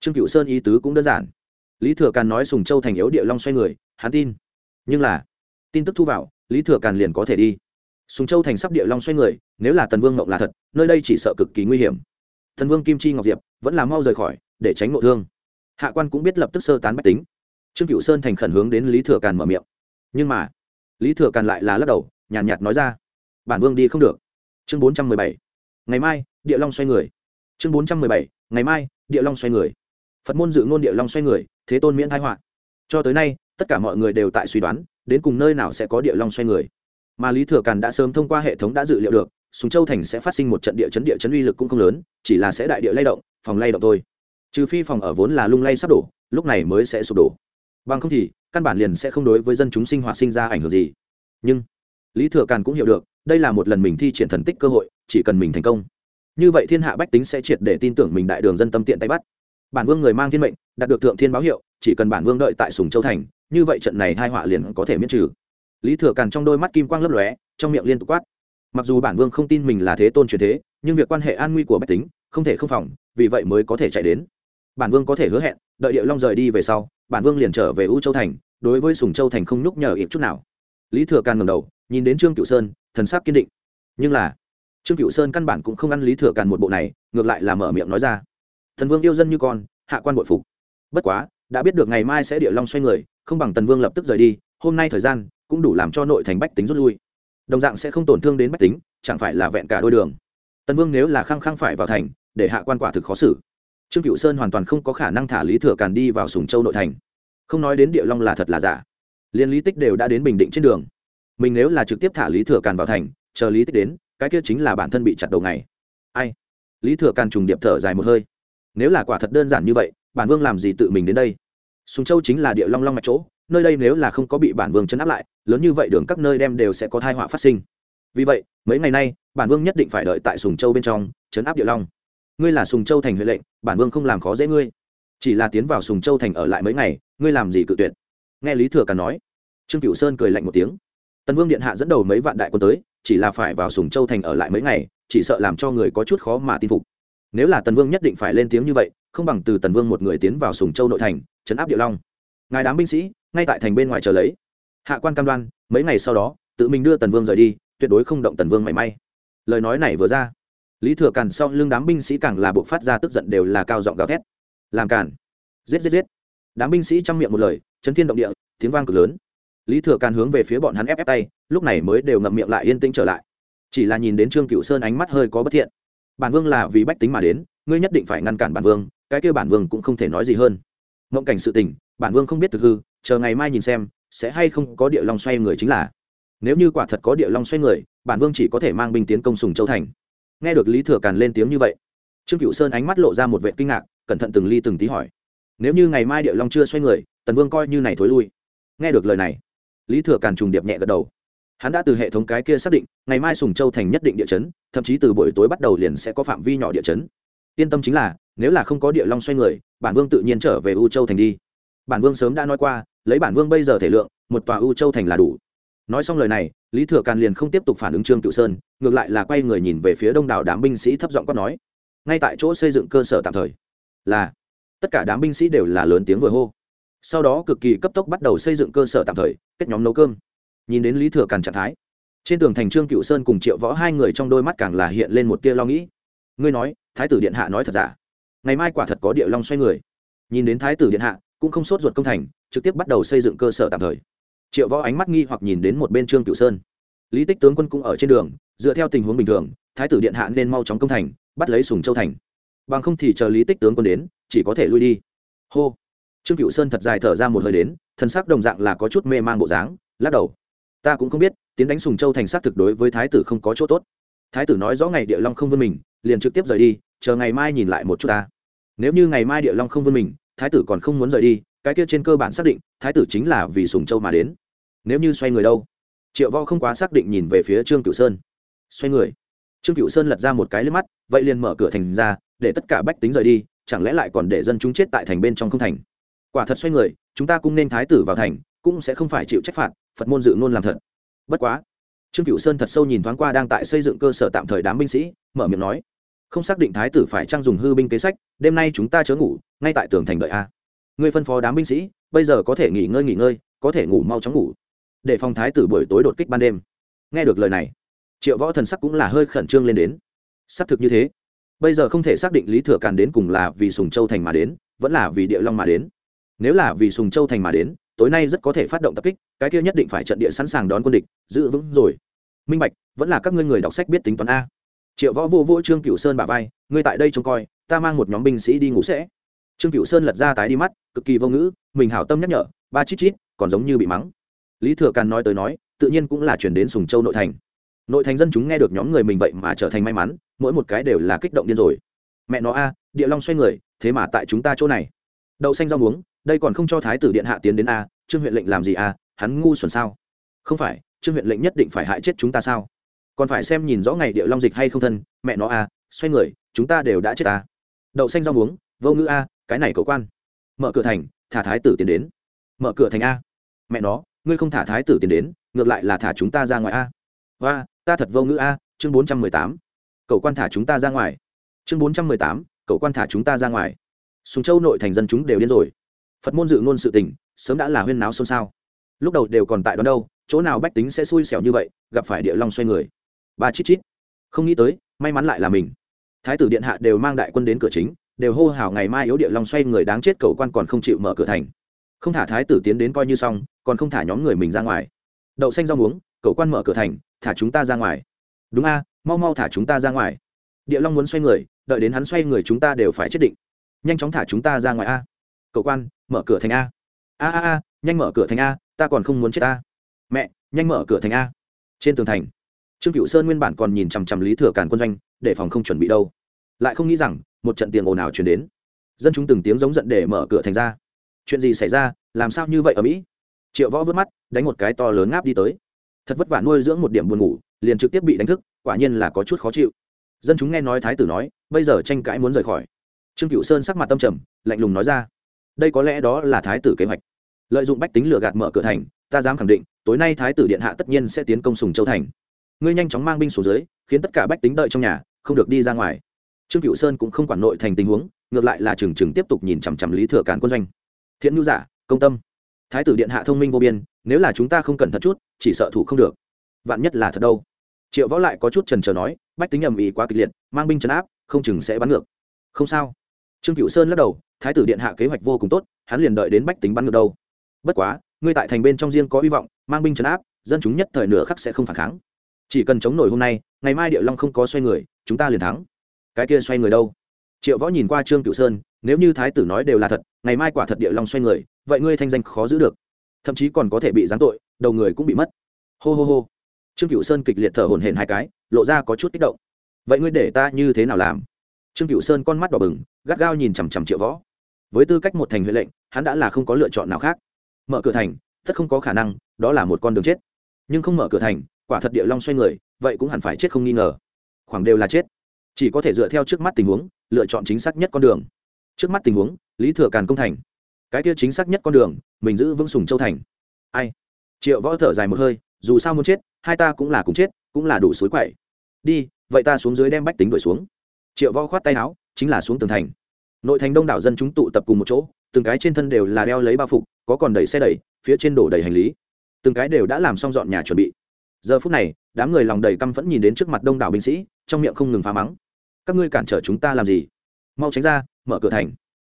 Trương cựu sơn ý tứ cũng đơn giản. Lý thừa càn nói sùng châu thành yếu địa long xoay người, hắn tin. Nhưng là, tin tức thu vào lý thừa càn liền có thể đi. Sùng châu thành sắp địa long xoay người nếu là tần vương ngộng là thật nơi đây chỉ sợ cực kỳ nguy hiểm. Thần vương kim chi ngọc diệp vẫn là mau rời khỏi để tránh nội thương. Hạ quan cũng biết lập tức sơ tán bách tính. Trương cựu sơn thành khẩn hướng đến lý thừa càn mở miệng. Nhưng mà lý thừa càn lại là lắc đầu nhàn nhạt, nhạt nói ra bản vương đi không được. Chương bốn trăm mười bảy. Ngày mai địa long xoay người. Chương bốn trăm mười bảy. Ngày mai địa long xoay người. Phật môn dự ngôn địa long xoay người thế tôn miễn thái họa. Cho tới nay tất cả mọi người đều tại suy đoán đến cùng nơi nào sẽ có địa long xoay người. Mà lý thừa càn đã sớm thông qua hệ thống đã dự liệu được súng châu thành sẽ phát sinh một trận địa chấn địa chấn uy lực cũng không lớn, chỉ là sẽ đại địa lay động, phòng lay động thôi. Trừ phi phòng ở vốn là lung lay sắp đổ, lúc này mới sẽ sụp đổ. Bằng không thì, căn bản liền sẽ không đối với dân chúng sinh hoạt sinh ra ảnh hưởng gì. Nhưng, lý thừa càn cũng hiểu được, đây là một lần mình thi triển thần tích cơ hội, chỉ cần mình thành công. Như vậy thiên hạ bách tính sẽ triệt để tin tưởng mình đại đường dân tâm tiện tay bắt bản vương người mang thiên mệnh, đạt được thượng thiên báo hiệu, chỉ cần bản vương đợi tại sùng châu thành, như vậy trận này hai họa liền có thể miễn trừ. Lý thừa càn trong đôi mắt kim quang lấp lóe, trong miệng liên tục quát. Mặc dù bản vương không tin mình là thế tôn truyền thế, nhưng việc quan hệ an nguy của bách tính, không thể không phòng, vì vậy mới có thể chạy đến. Bản vương có thể hứa hẹn, đợi điệu long rời đi về sau, bản vương liền trở về u châu thành, đối với sùng châu thành không nhúc nhờ ít chút nào. Lý thừa càn ngầm đầu, nhìn đến trương cựu sơn, thần sắc kiên định. Nhưng là, trương cựu sơn căn bản cũng không ăn lý thừa càn một bộ này, ngược lại là mở miệng nói ra thần vương yêu dân như con, hạ quan bội phục. Bất quá, đã biết được ngày mai sẽ địa long xoay người, không bằng tần vương lập tức rời đi, hôm nay thời gian cũng đủ làm cho nội thành bách tính rút lui. Đồng dạng sẽ không tổn thương đến bách tính, chẳng phải là vẹn cả đôi đường. Tần vương nếu là khăng khăng phải vào thành, để hạ quan quả thực khó xử. Trương cựu sơn hoàn toàn không có khả năng thả lý thừa càn đi vào sùng châu nội thành. Không nói đến địa long là thật là giả. Liên lý tích đều đã đến bình định trên đường. Mình nếu là trực tiếp thả lý thừa càn vào thành, chờ lý tích đến, cái kia chính là bản thân bị chặt đầu ngày. Ai? Lý thừa càn trùng điệp thở dài một hơi nếu là quả thật đơn giản như vậy, bản vương làm gì tự mình đến đây? Sùng châu chính là địa long long mạch chỗ, nơi đây nếu là không có bị bản vương chấn áp lại, lớn như vậy đường các nơi đem đều sẽ có thai họa phát sinh. Vì vậy, mấy ngày nay, bản vương nhất định phải đợi tại sùng châu bên trong, chấn áp địa long. Ngươi là sùng châu thành huệ lệnh, bản vương không làm khó dễ ngươi. Chỉ là tiến vào sùng châu thành ở lại mấy ngày, ngươi làm gì cự tuyệt? Nghe lý thừa càn nói, trương cựu sơn cười lạnh một tiếng. Tần vương điện hạ dẫn đầu mấy vạn đại quân tới, chỉ là phải vào sùng châu thành ở lại mấy ngày, chỉ sợ làm cho người có chút khó mà tin phục nếu là tần vương nhất định phải lên tiếng như vậy, không bằng từ tần vương một người tiến vào sùng châu nội thành chấn áp địa long. Ngài đám binh sĩ, ngay tại thành bên ngoài chờ lấy. Hạ quan cam đoan, mấy ngày sau đó, tự mình đưa tần vương rời đi, tuyệt đối không động tần vương mảy may. Lời nói này vừa ra, lý thừa càn sau lưng đám binh sĩ càng là buộc phát ra tức giận đều là cao giọng gào thét. Làm càn. Giết giết giết. Đám binh sĩ chăm miệng một lời, chấn thiên động địa, tiếng vang cực lớn. Lý thừa càn hướng về phía bọn hắn ép ép tay, lúc này mới đều ngậm miệng lại yên tĩnh trở lại. Chỉ là nhìn đến trương cựu sơn ánh mắt hơi có bất thiện bản vương là vì bách tính mà đến, ngươi nhất định phải ngăn cản bản vương, cái kêu bản vương cũng không thể nói gì hơn. Mộng cảnh sự tình, bản vương không biết thực hư, chờ ngày mai nhìn xem, sẽ hay không có địa long xoay người chính là. Nếu như quả thật có địa long xoay người, bản vương chỉ có thể mang binh tiến công sùng châu thành. Nghe được lý thừa càn lên tiếng như vậy, trương cựu sơn ánh mắt lộ ra một vệ kinh ngạc, cẩn thận từng ly từng tí hỏi. Nếu như ngày mai địa long chưa xoay người, tần vương coi như này thối lui. Nghe được lời này, lý thừa càn trùng điệp nhẹ gật đầu. Hắn đã từ hệ thống cái kia xác định, ngày mai sùng châu thành nhất định địa chấn thậm chí từ buổi tối bắt đầu liền sẽ có phạm vi nhỏ địa chấn. Yên tâm chính là, nếu là không có địa long xoay người, bản vương tự nhiên trở về u châu thành đi. Bản vương sớm đã nói qua, lấy bản vương bây giờ thể lượng, một tòa u châu thành là đủ. Nói xong lời này, lý thừa càn liền không tiếp tục phản ứng trương cựu sơn, ngược lại là quay người nhìn về phía đông đảo đám binh sĩ thấp giọng quát nói. Ngay tại chỗ xây dựng cơ sở tạm thời, là tất cả đám binh sĩ đều là lớn tiếng vừa hô. Sau đó cực kỳ cấp tốc bắt đầu xây dựng cơ sở tạm thời, kết nhóm nấu cơm. Nhìn đến lý thừa càn trạng thái trên tường thành trương cựu sơn cùng triệu võ hai người trong đôi mắt càng là hiện lên một tia lo nghĩ. Ngươi nói, thái tử điện hạ nói thật giả? Ngày mai quả thật có địa long xoay người. Nhìn đến thái tử điện hạ, cũng không sốt ruột công thành, trực tiếp bắt đầu xây dựng cơ sở tạm thời. Triệu võ ánh mắt nghi hoặc nhìn đến một bên trương cửu sơn. Lý tích tướng quân cũng ở trên đường, dựa theo tình huống bình thường, thái tử điện hạ nên mau chóng công thành, bắt lấy sùng châu thành. Bằng không thì chờ lý tích tướng quân đến, chỉ có thể lui đi. Hô. Trương cửu sơn thật dài thở ra một hơi đến thân xác đồng dạng là có chút mê man bộ dáng, lắc đầu. Ta cũng không biết tiến đánh sùng châu thành sát thực đối với thái tử không có chỗ tốt. Thái tử nói rõ ngày địa long không vươn mình, liền trực tiếp rời đi, chờ ngày mai nhìn lại một chút ta. Nếu như ngày mai địa long không vươn mình, thái tử còn không muốn rời đi, cái kia trên cơ bản xác định, thái tử chính là vì sùng châu mà đến. Nếu như xoay người đâu? Triệu võ không quá xác định nhìn về phía trương cửu sơn. Xoay người. Trương cửu sơn lật ra một cái lên mắt, vậy liền mở cửa thành ra, để tất cả bách tính rời đi, chẳng lẽ lại còn để dân chúng chết tại thành bên trong không thành? Quả thật xoay người, chúng ta cũng nên thái tử vào thành, cũng sẽ không phải chịu trách phạt, phật môn dự ngôn làm thật bất quá. Trương cửu sơn thật sâu nhìn thoáng qua đang tại xây dựng cơ sở tạm thời đám binh sĩ, mở miệng nói, không xác định thái tử phải trang dùng hư binh kế sách, đêm nay chúng ta chớ ngủ, ngay tại tường thành đợi a. Ngươi phân phó đám binh sĩ, bây giờ có thể nghỉ ngơi nghỉ ngơi, có thể ngủ mau chóng ngủ. Để phòng thái tử buổi tối đột kích ban đêm. Nghe được lời này, triệu võ thần sắc cũng là hơi khẩn trương lên đến. Xác thực như thế. Bây giờ không thể xác định lý thừa càn đến cùng là vì sùng châu thành mà đến, vẫn là vì địa long mà đến. Nếu là vì sùng châu thành mà đến tối nay rất có thể phát động tập kích, cái kia nhất định phải trận địa sẵn sàng đón quân địch, giữ vững rồi. Minh bạch, vẫn là các ngươi người đọc sách biết tính toán a. Triệu võ vô vô trương cửu sơn bà vai, ngươi tại đây trông coi, ta mang một nhóm binh sĩ đi ngủ sẽ. Trương cửu sơn lật ra tái đi mắt, cực kỳ vô ngữ, mình hảo tâm nhắc nhở, ba chít chít, còn giống như bị mắng. Lý thừa càn nói tới nói, tự nhiên cũng là chuyển đến sùng châu nội thành. Nội thành dân chúng nghe được nhóm người mình vậy mà trở thành may mắn, mỗi một cái đều là kích động điên rồi. Mẹ nó a, địa long xoay người, thế mà tại chúng ta chỗ này. Đậu xanh rau muống đây còn không cho thái tử điện hạ tiến đến a, trương huyện lệnh làm gì a, hắn ngu xuẩn sao? Không phải, trương huyện lệnh nhất định phải hại chết chúng ta sao? Còn phải xem nhìn rõ ngày điệu long dịch hay không thân, mẹ nó a, xoay người, chúng ta đều đã chết a đậu xanh rau muống, vô ngữ a, cái này cậu quan. Mở cửa thành, thả thái tử tiến đến. Mở cửa thành a. Mẹ nó, ngươi không thả thái tử tiến đến, ngược lại là thả chúng ta ra ngoài a. Và ta thật vô ngữ a, chương bốn trăm mười tám. Cậu quan thả chúng ta ra ngoài. Chương bốn trăm mười tám cậu quan thả chúng ta ra ngoài. Sùng châu nội thành dân chúng đều điên rồi phật môn dự ngôn sự tình, sớm đã là huyên náo xôn xao. Lúc đầu đều còn tại đó đâu, chỗ nào bách tính sẽ xui xẻo như vậy, gặp phải địa long xoay người. Ba chít chít. Không nghĩ tới, may mắn lại là mình. Thái tử điện hạ đều mang đại quân đến cửa chính, đều hô hào ngày mai yếu địa long xoay người đáng chết cầu quan còn không chịu mở cửa thành. Không thả thái tử tiến đến coi như xong, còn không thả nhóm người mình ra ngoài. Đậu xanh rau muống, cầu quan mở cửa thành, thả chúng ta ra ngoài. Đúng a, mau mau thả chúng ta ra ngoài. Địa long muốn xoay người, đợi đến hắn xoay người chúng ta đều phải chết định. Nhanh chóng thả chúng ta ra ngoài a cậu quan, mở cửa thành a. A a a, nhanh mở cửa thành a, ta còn không muốn chết a. Mẹ, nhanh mở cửa thành a. Trên tường thành, trương cựu sơn nguyên bản còn nhìn chằm chằm lý thừa càn quân doanh, để phòng không chuẩn bị đâu. Lại không nghĩ rằng, một trận tiền ồn ào chuyển đến. Dân chúng từng tiếng giống giận để mở cửa thành ra. Chuyện gì xảy ra, làm sao như vậy ở mỹ? Triệu võ vớt mắt, đánh một cái to lớn ngáp đi tới. Thật vất vả nuôi dưỡng một điểm buồn ngủ, liền trực tiếp bị đánh thức, quả nhiên là có chút khó chịu. Dân chúng nghe nói thái tử nói, bây giờ tranh cãi muốn rời khỏi. Trương cựu sơn sắc mặt tâm trầm, lạnh lùng nói ra đây có lẽ đó là thái tử kế hoạch. Lợi dụng bách tính lừa gạt mở cửa thành, ta dám khẳng định, tối nay thái tử điện hạ tất nhiên sẽ tiến công sùng châu thành. Ngươi nhanh chóng mang binh xuống dưới, khiến tất cả bách tính đợi trong nhà, không được đi ra ngoài. Trương cựu sơn cũng không quản nội thành tình huống, ngược lại là trừng trừng tiếp tục nhìn chằm chằm lý thừa cản quân doanh. Thiện nhu giả công tâm. Thái tử điện hạ thông minh vô biên, nếu là chúng ta không cẩn thận chút, chỉ sợ thủ không được. Vạn nhất là thật đâu? Triệu võ lại có chút trần trờ nói, bách tính ầm ĩ quá kịch liệt, mang binh trấn áp, không chừng sẽ bắn ngược. Không sao. Trương cựu sơn lắc đầu thái tử điện hạ kế hoạch vô cùng tốt, hắn liền đợi đến bách tính bắn ngược đâu bất quá, ngươi tại thành bên trong riêng có hy vọng, mang binh trấn áp, dân chúng nhất thời nửa khắc sẽ không phản kháng. Chỉ cần chống nổi hôm nay, ngày mai địa long không có xoay người, chúng ta liền thắng. Cái kia xoay người đâu? Triệu võ nhìn qua trương cựu sơn, nếu như thái tử nói đều là thật, ngày mai quả thật địa long xoay người, vậy ngươi thanh danh khó giữ được. Thậm chí còn có thể bị giáng tội, đầu người cũng bị mất. Hô hô hô. Trương cựu sơn kịch liệt thở hổn hển hai cái, lộ ra có chút kích động. Vậy ngươi để ta như thế nào làm? Trương cựu sơn con mắt đỏ bừng, gắt gao nhìn chằm chằm triệu võ với tư cách một thành huệ lệnh, hắn đã là không có lựa chọn nào khác. Mở cửa thành, tất không có khả năng, đó là một con đường chết. Nhưng không mở cửa thành, quả thật địa long xoay người, vậy cũng hẳn phải chết không nghi ngờ. Khoảng đều là chết. Chỉ có thể dựa theo trước mắt tình huống, lựa chọn chính xác nhất con đường. Trước mắt tình huống, lý thừa càn công thành. Cái kia chính xác nhất con đường, mình giữ vững sùng châu thành. Ai? Triệu võ thở dài một hơi, dù sao muốn chết, hai ta cũng là cùng chết, cũng là đủ suối quậy. Đi, vậy ta xuống dưới đem bách tính đuổi xuống. Triệu võ khoát tay áo, chính là xuống tường thành nội thành đông đảo dân chúng tụ tập cùng một chỗ, từng cái trên thân đều là đeo lấy bao phục, có còn đẩy xe đẩy, phía trên đổ đầy hành lý. Từng cái đều đã làm xong dọn nhà chuẩn bị. Giờ phút này, đám người lòng đầy căm phẫn nhìn đến trước mặt đông đảo binh sĩ, trong miệng không ngừng phá mắng. Các ngươi cản trở chúng ta làm gì? Mau tránh ra, mở cửa thành.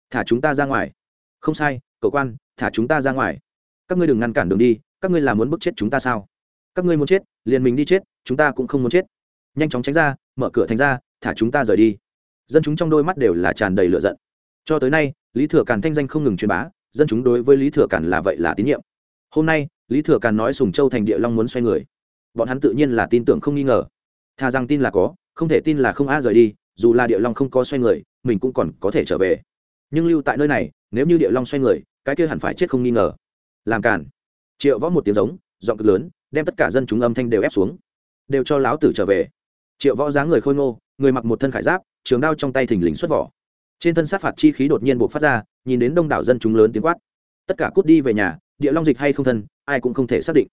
Thả chúng ta ra ngoài. Không sai, cậu quan, thả chúng ta ra ngoài. Các ngươi đừng ngăn cản đường đi, các ngươi là muốn bức chết chúng ta sao? Các ngươi muốn chết, liền mình đi chết, chúng ta cũng không muốn chết. Nhanh chóng tránh ra, mở cửa thành ra, thả chúng ta rời đi dân chúng trong đôi mắt đều là tràn đầy lửa giận. Cho tới nay, lý thừa càn thanh danh không ngừng truyền bá, dân chúng đối với lý thừa càn là vậy là tín nhiệm. Hôm nay, lý thừa càn nói sùng châu thành địa long muốn xoay người. Bọn hắn tự nhiên là tin tưởng không nghi ngờ. Thà rằng tin là có, không thể tin là không a rời đi, dù là địa long không có xoay người, mình cũng còn có thể trở về. Nhưng lưu tại nơi này, nếu như địa long xoay người, cái kia hẳn phải chết không nghi ngờ. Làm cản triệu võ một tiếng giống, giọng cực lớn, đem tất cả dân chúng âm thanh đều ép xuống. Đều cho láo tử trở về. Triệu võ dáng người khôi ngô, người mặc một thân khải giáp trường đao trong tay thình lình xuất vỏ. Trên thân sát phạt chi khí đột nhiên buộc phát ra, nhìn đến đông đảo dân chúng lớn tiếng quát. Tất cả cút đi về nhà, địa long dịch hay không thân, ai cũng không thể xác định.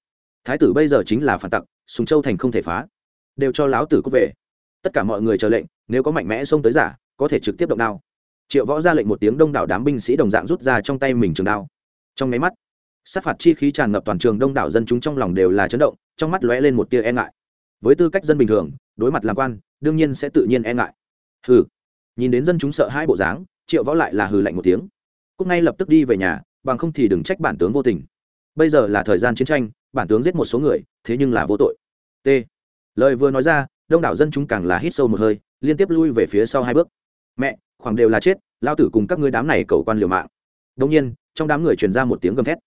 Thái tử bây giờ chính là phản tặc, sùng châu thành không thể phá. Đều cho láo tử cút về. Tất cả mọi người chờ lệnh, nếu có mạnh mẽ xông tới giả, có thể trực tiếp động đao. Triệu võ ra lệnh một tiếng đông đảo đám binh sĩ đồng dạng rút ra trong tay mình trường đao. Trong máy mắt, sát phạt chi khí tràn ngập toàn trường đông đảo dân chúng trong lòng đều là chấn động, trong mắt lóe lên một tia e ngại. Với tư cách dân bình thường, đối mặt làm quan, đương nhiên sẽ tự nhiên e ngại hừ. Nhìn đến dân chúng sợ hai bộ dáng, triệu võ lại là hừ lạnh một tiếng. Cúc ngay lập tức đi về nhà, bằng không thì đừng trách bản tướng vô tình. Bây giờ là thời gian chiến tranh, bản tướng giết một số người, thế nhưng là vô tội. T. Lời vừa nói ra, đông đảo dân chúng càng là hít sâu một hơi, liên tiếp lui về phía sau hai bước. Mẹ, khoảng đều là chết, lao tử cùng các ngươi đám này cầu quan liều mạng. Đông nhiên, trong đám người truyền ra một tiếng gầm thét.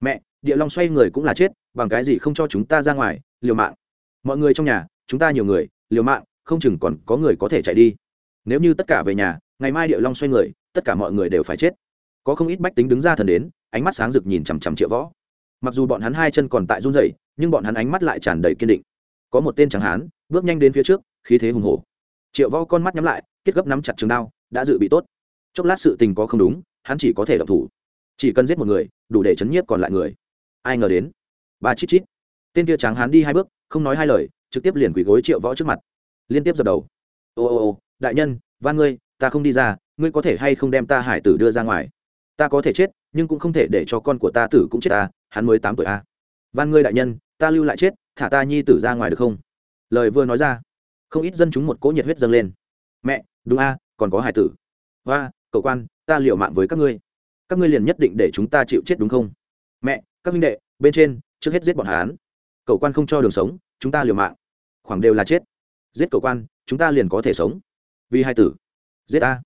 Mẹ, địa long xoay người cũng là chết, bằng cái gì không cho chúng ta ra ngoài, liều mạng. Mọi người trong nhà, chúng ta nhiều người, liều mạng, không chừng còn có người có thể chạy đi nếu như tất cả về nhà, ngày mai địa long xoay người, tất cả mọi người đều phải chết. Có không ít bách tính đứng ra thần đến, ánh mắt sáng rực nhìn chằm chằm triệu võ. Mặc dù bọn hắn hai chân còn tại run rẩy, nhưng bọn hắn ánh mắt lại tràn đầy kiên định. Có một tên chẳng hán, bước nhanh đến phía trước, khí thế hùng hổ. Triệu võ con mắt nhắm lại, kết gấp nắm chặt trường đao, đã dự bị tốt. Chốc lát sự tình có không đúng, hắn chỉ có thể động thủ. Chỉ cần giết một người, đủ để chấn nhiếp còn lại người. Ai ngờ đến? Ba chít chít. Tên kia tráng hán đi hai bước, không nói hai lời, trực tiếp liền quỳ gối triệu võ trước mặt. Liên tiếp dập đầu. Ô ô ô đại nhân, van ngươi, ta không đi ra, ngươi có thể hay không đem ta hải tử đưa ra ngoài? Ta có thể chết, nhưng cũng không thể để cho con của ta tử cũng chết ta hắn mới tám tuổi a van ngươi đại nhân, ta lưu lại chết, thả ta nhi tử ra ngoài được không? Lời vừa nói ra, không ít dân chúng một cỗ nhiệt huyết dâng lên. Mẹ, đúng a còn có hải tử. Và cậu quan, ta liệu mạng với các ngươi. Các ngươi liền nhất định để chúng ta chịu chết đúng không? Mẹ, các minh đệ, bên trên, trước hết giết bọn hán cậu quan không cho đường sống, chúng ta liều mạng. Khoảng đều là chết. Giết cậu quan, chúng ta liền có thể sống vì hai tử. Giết a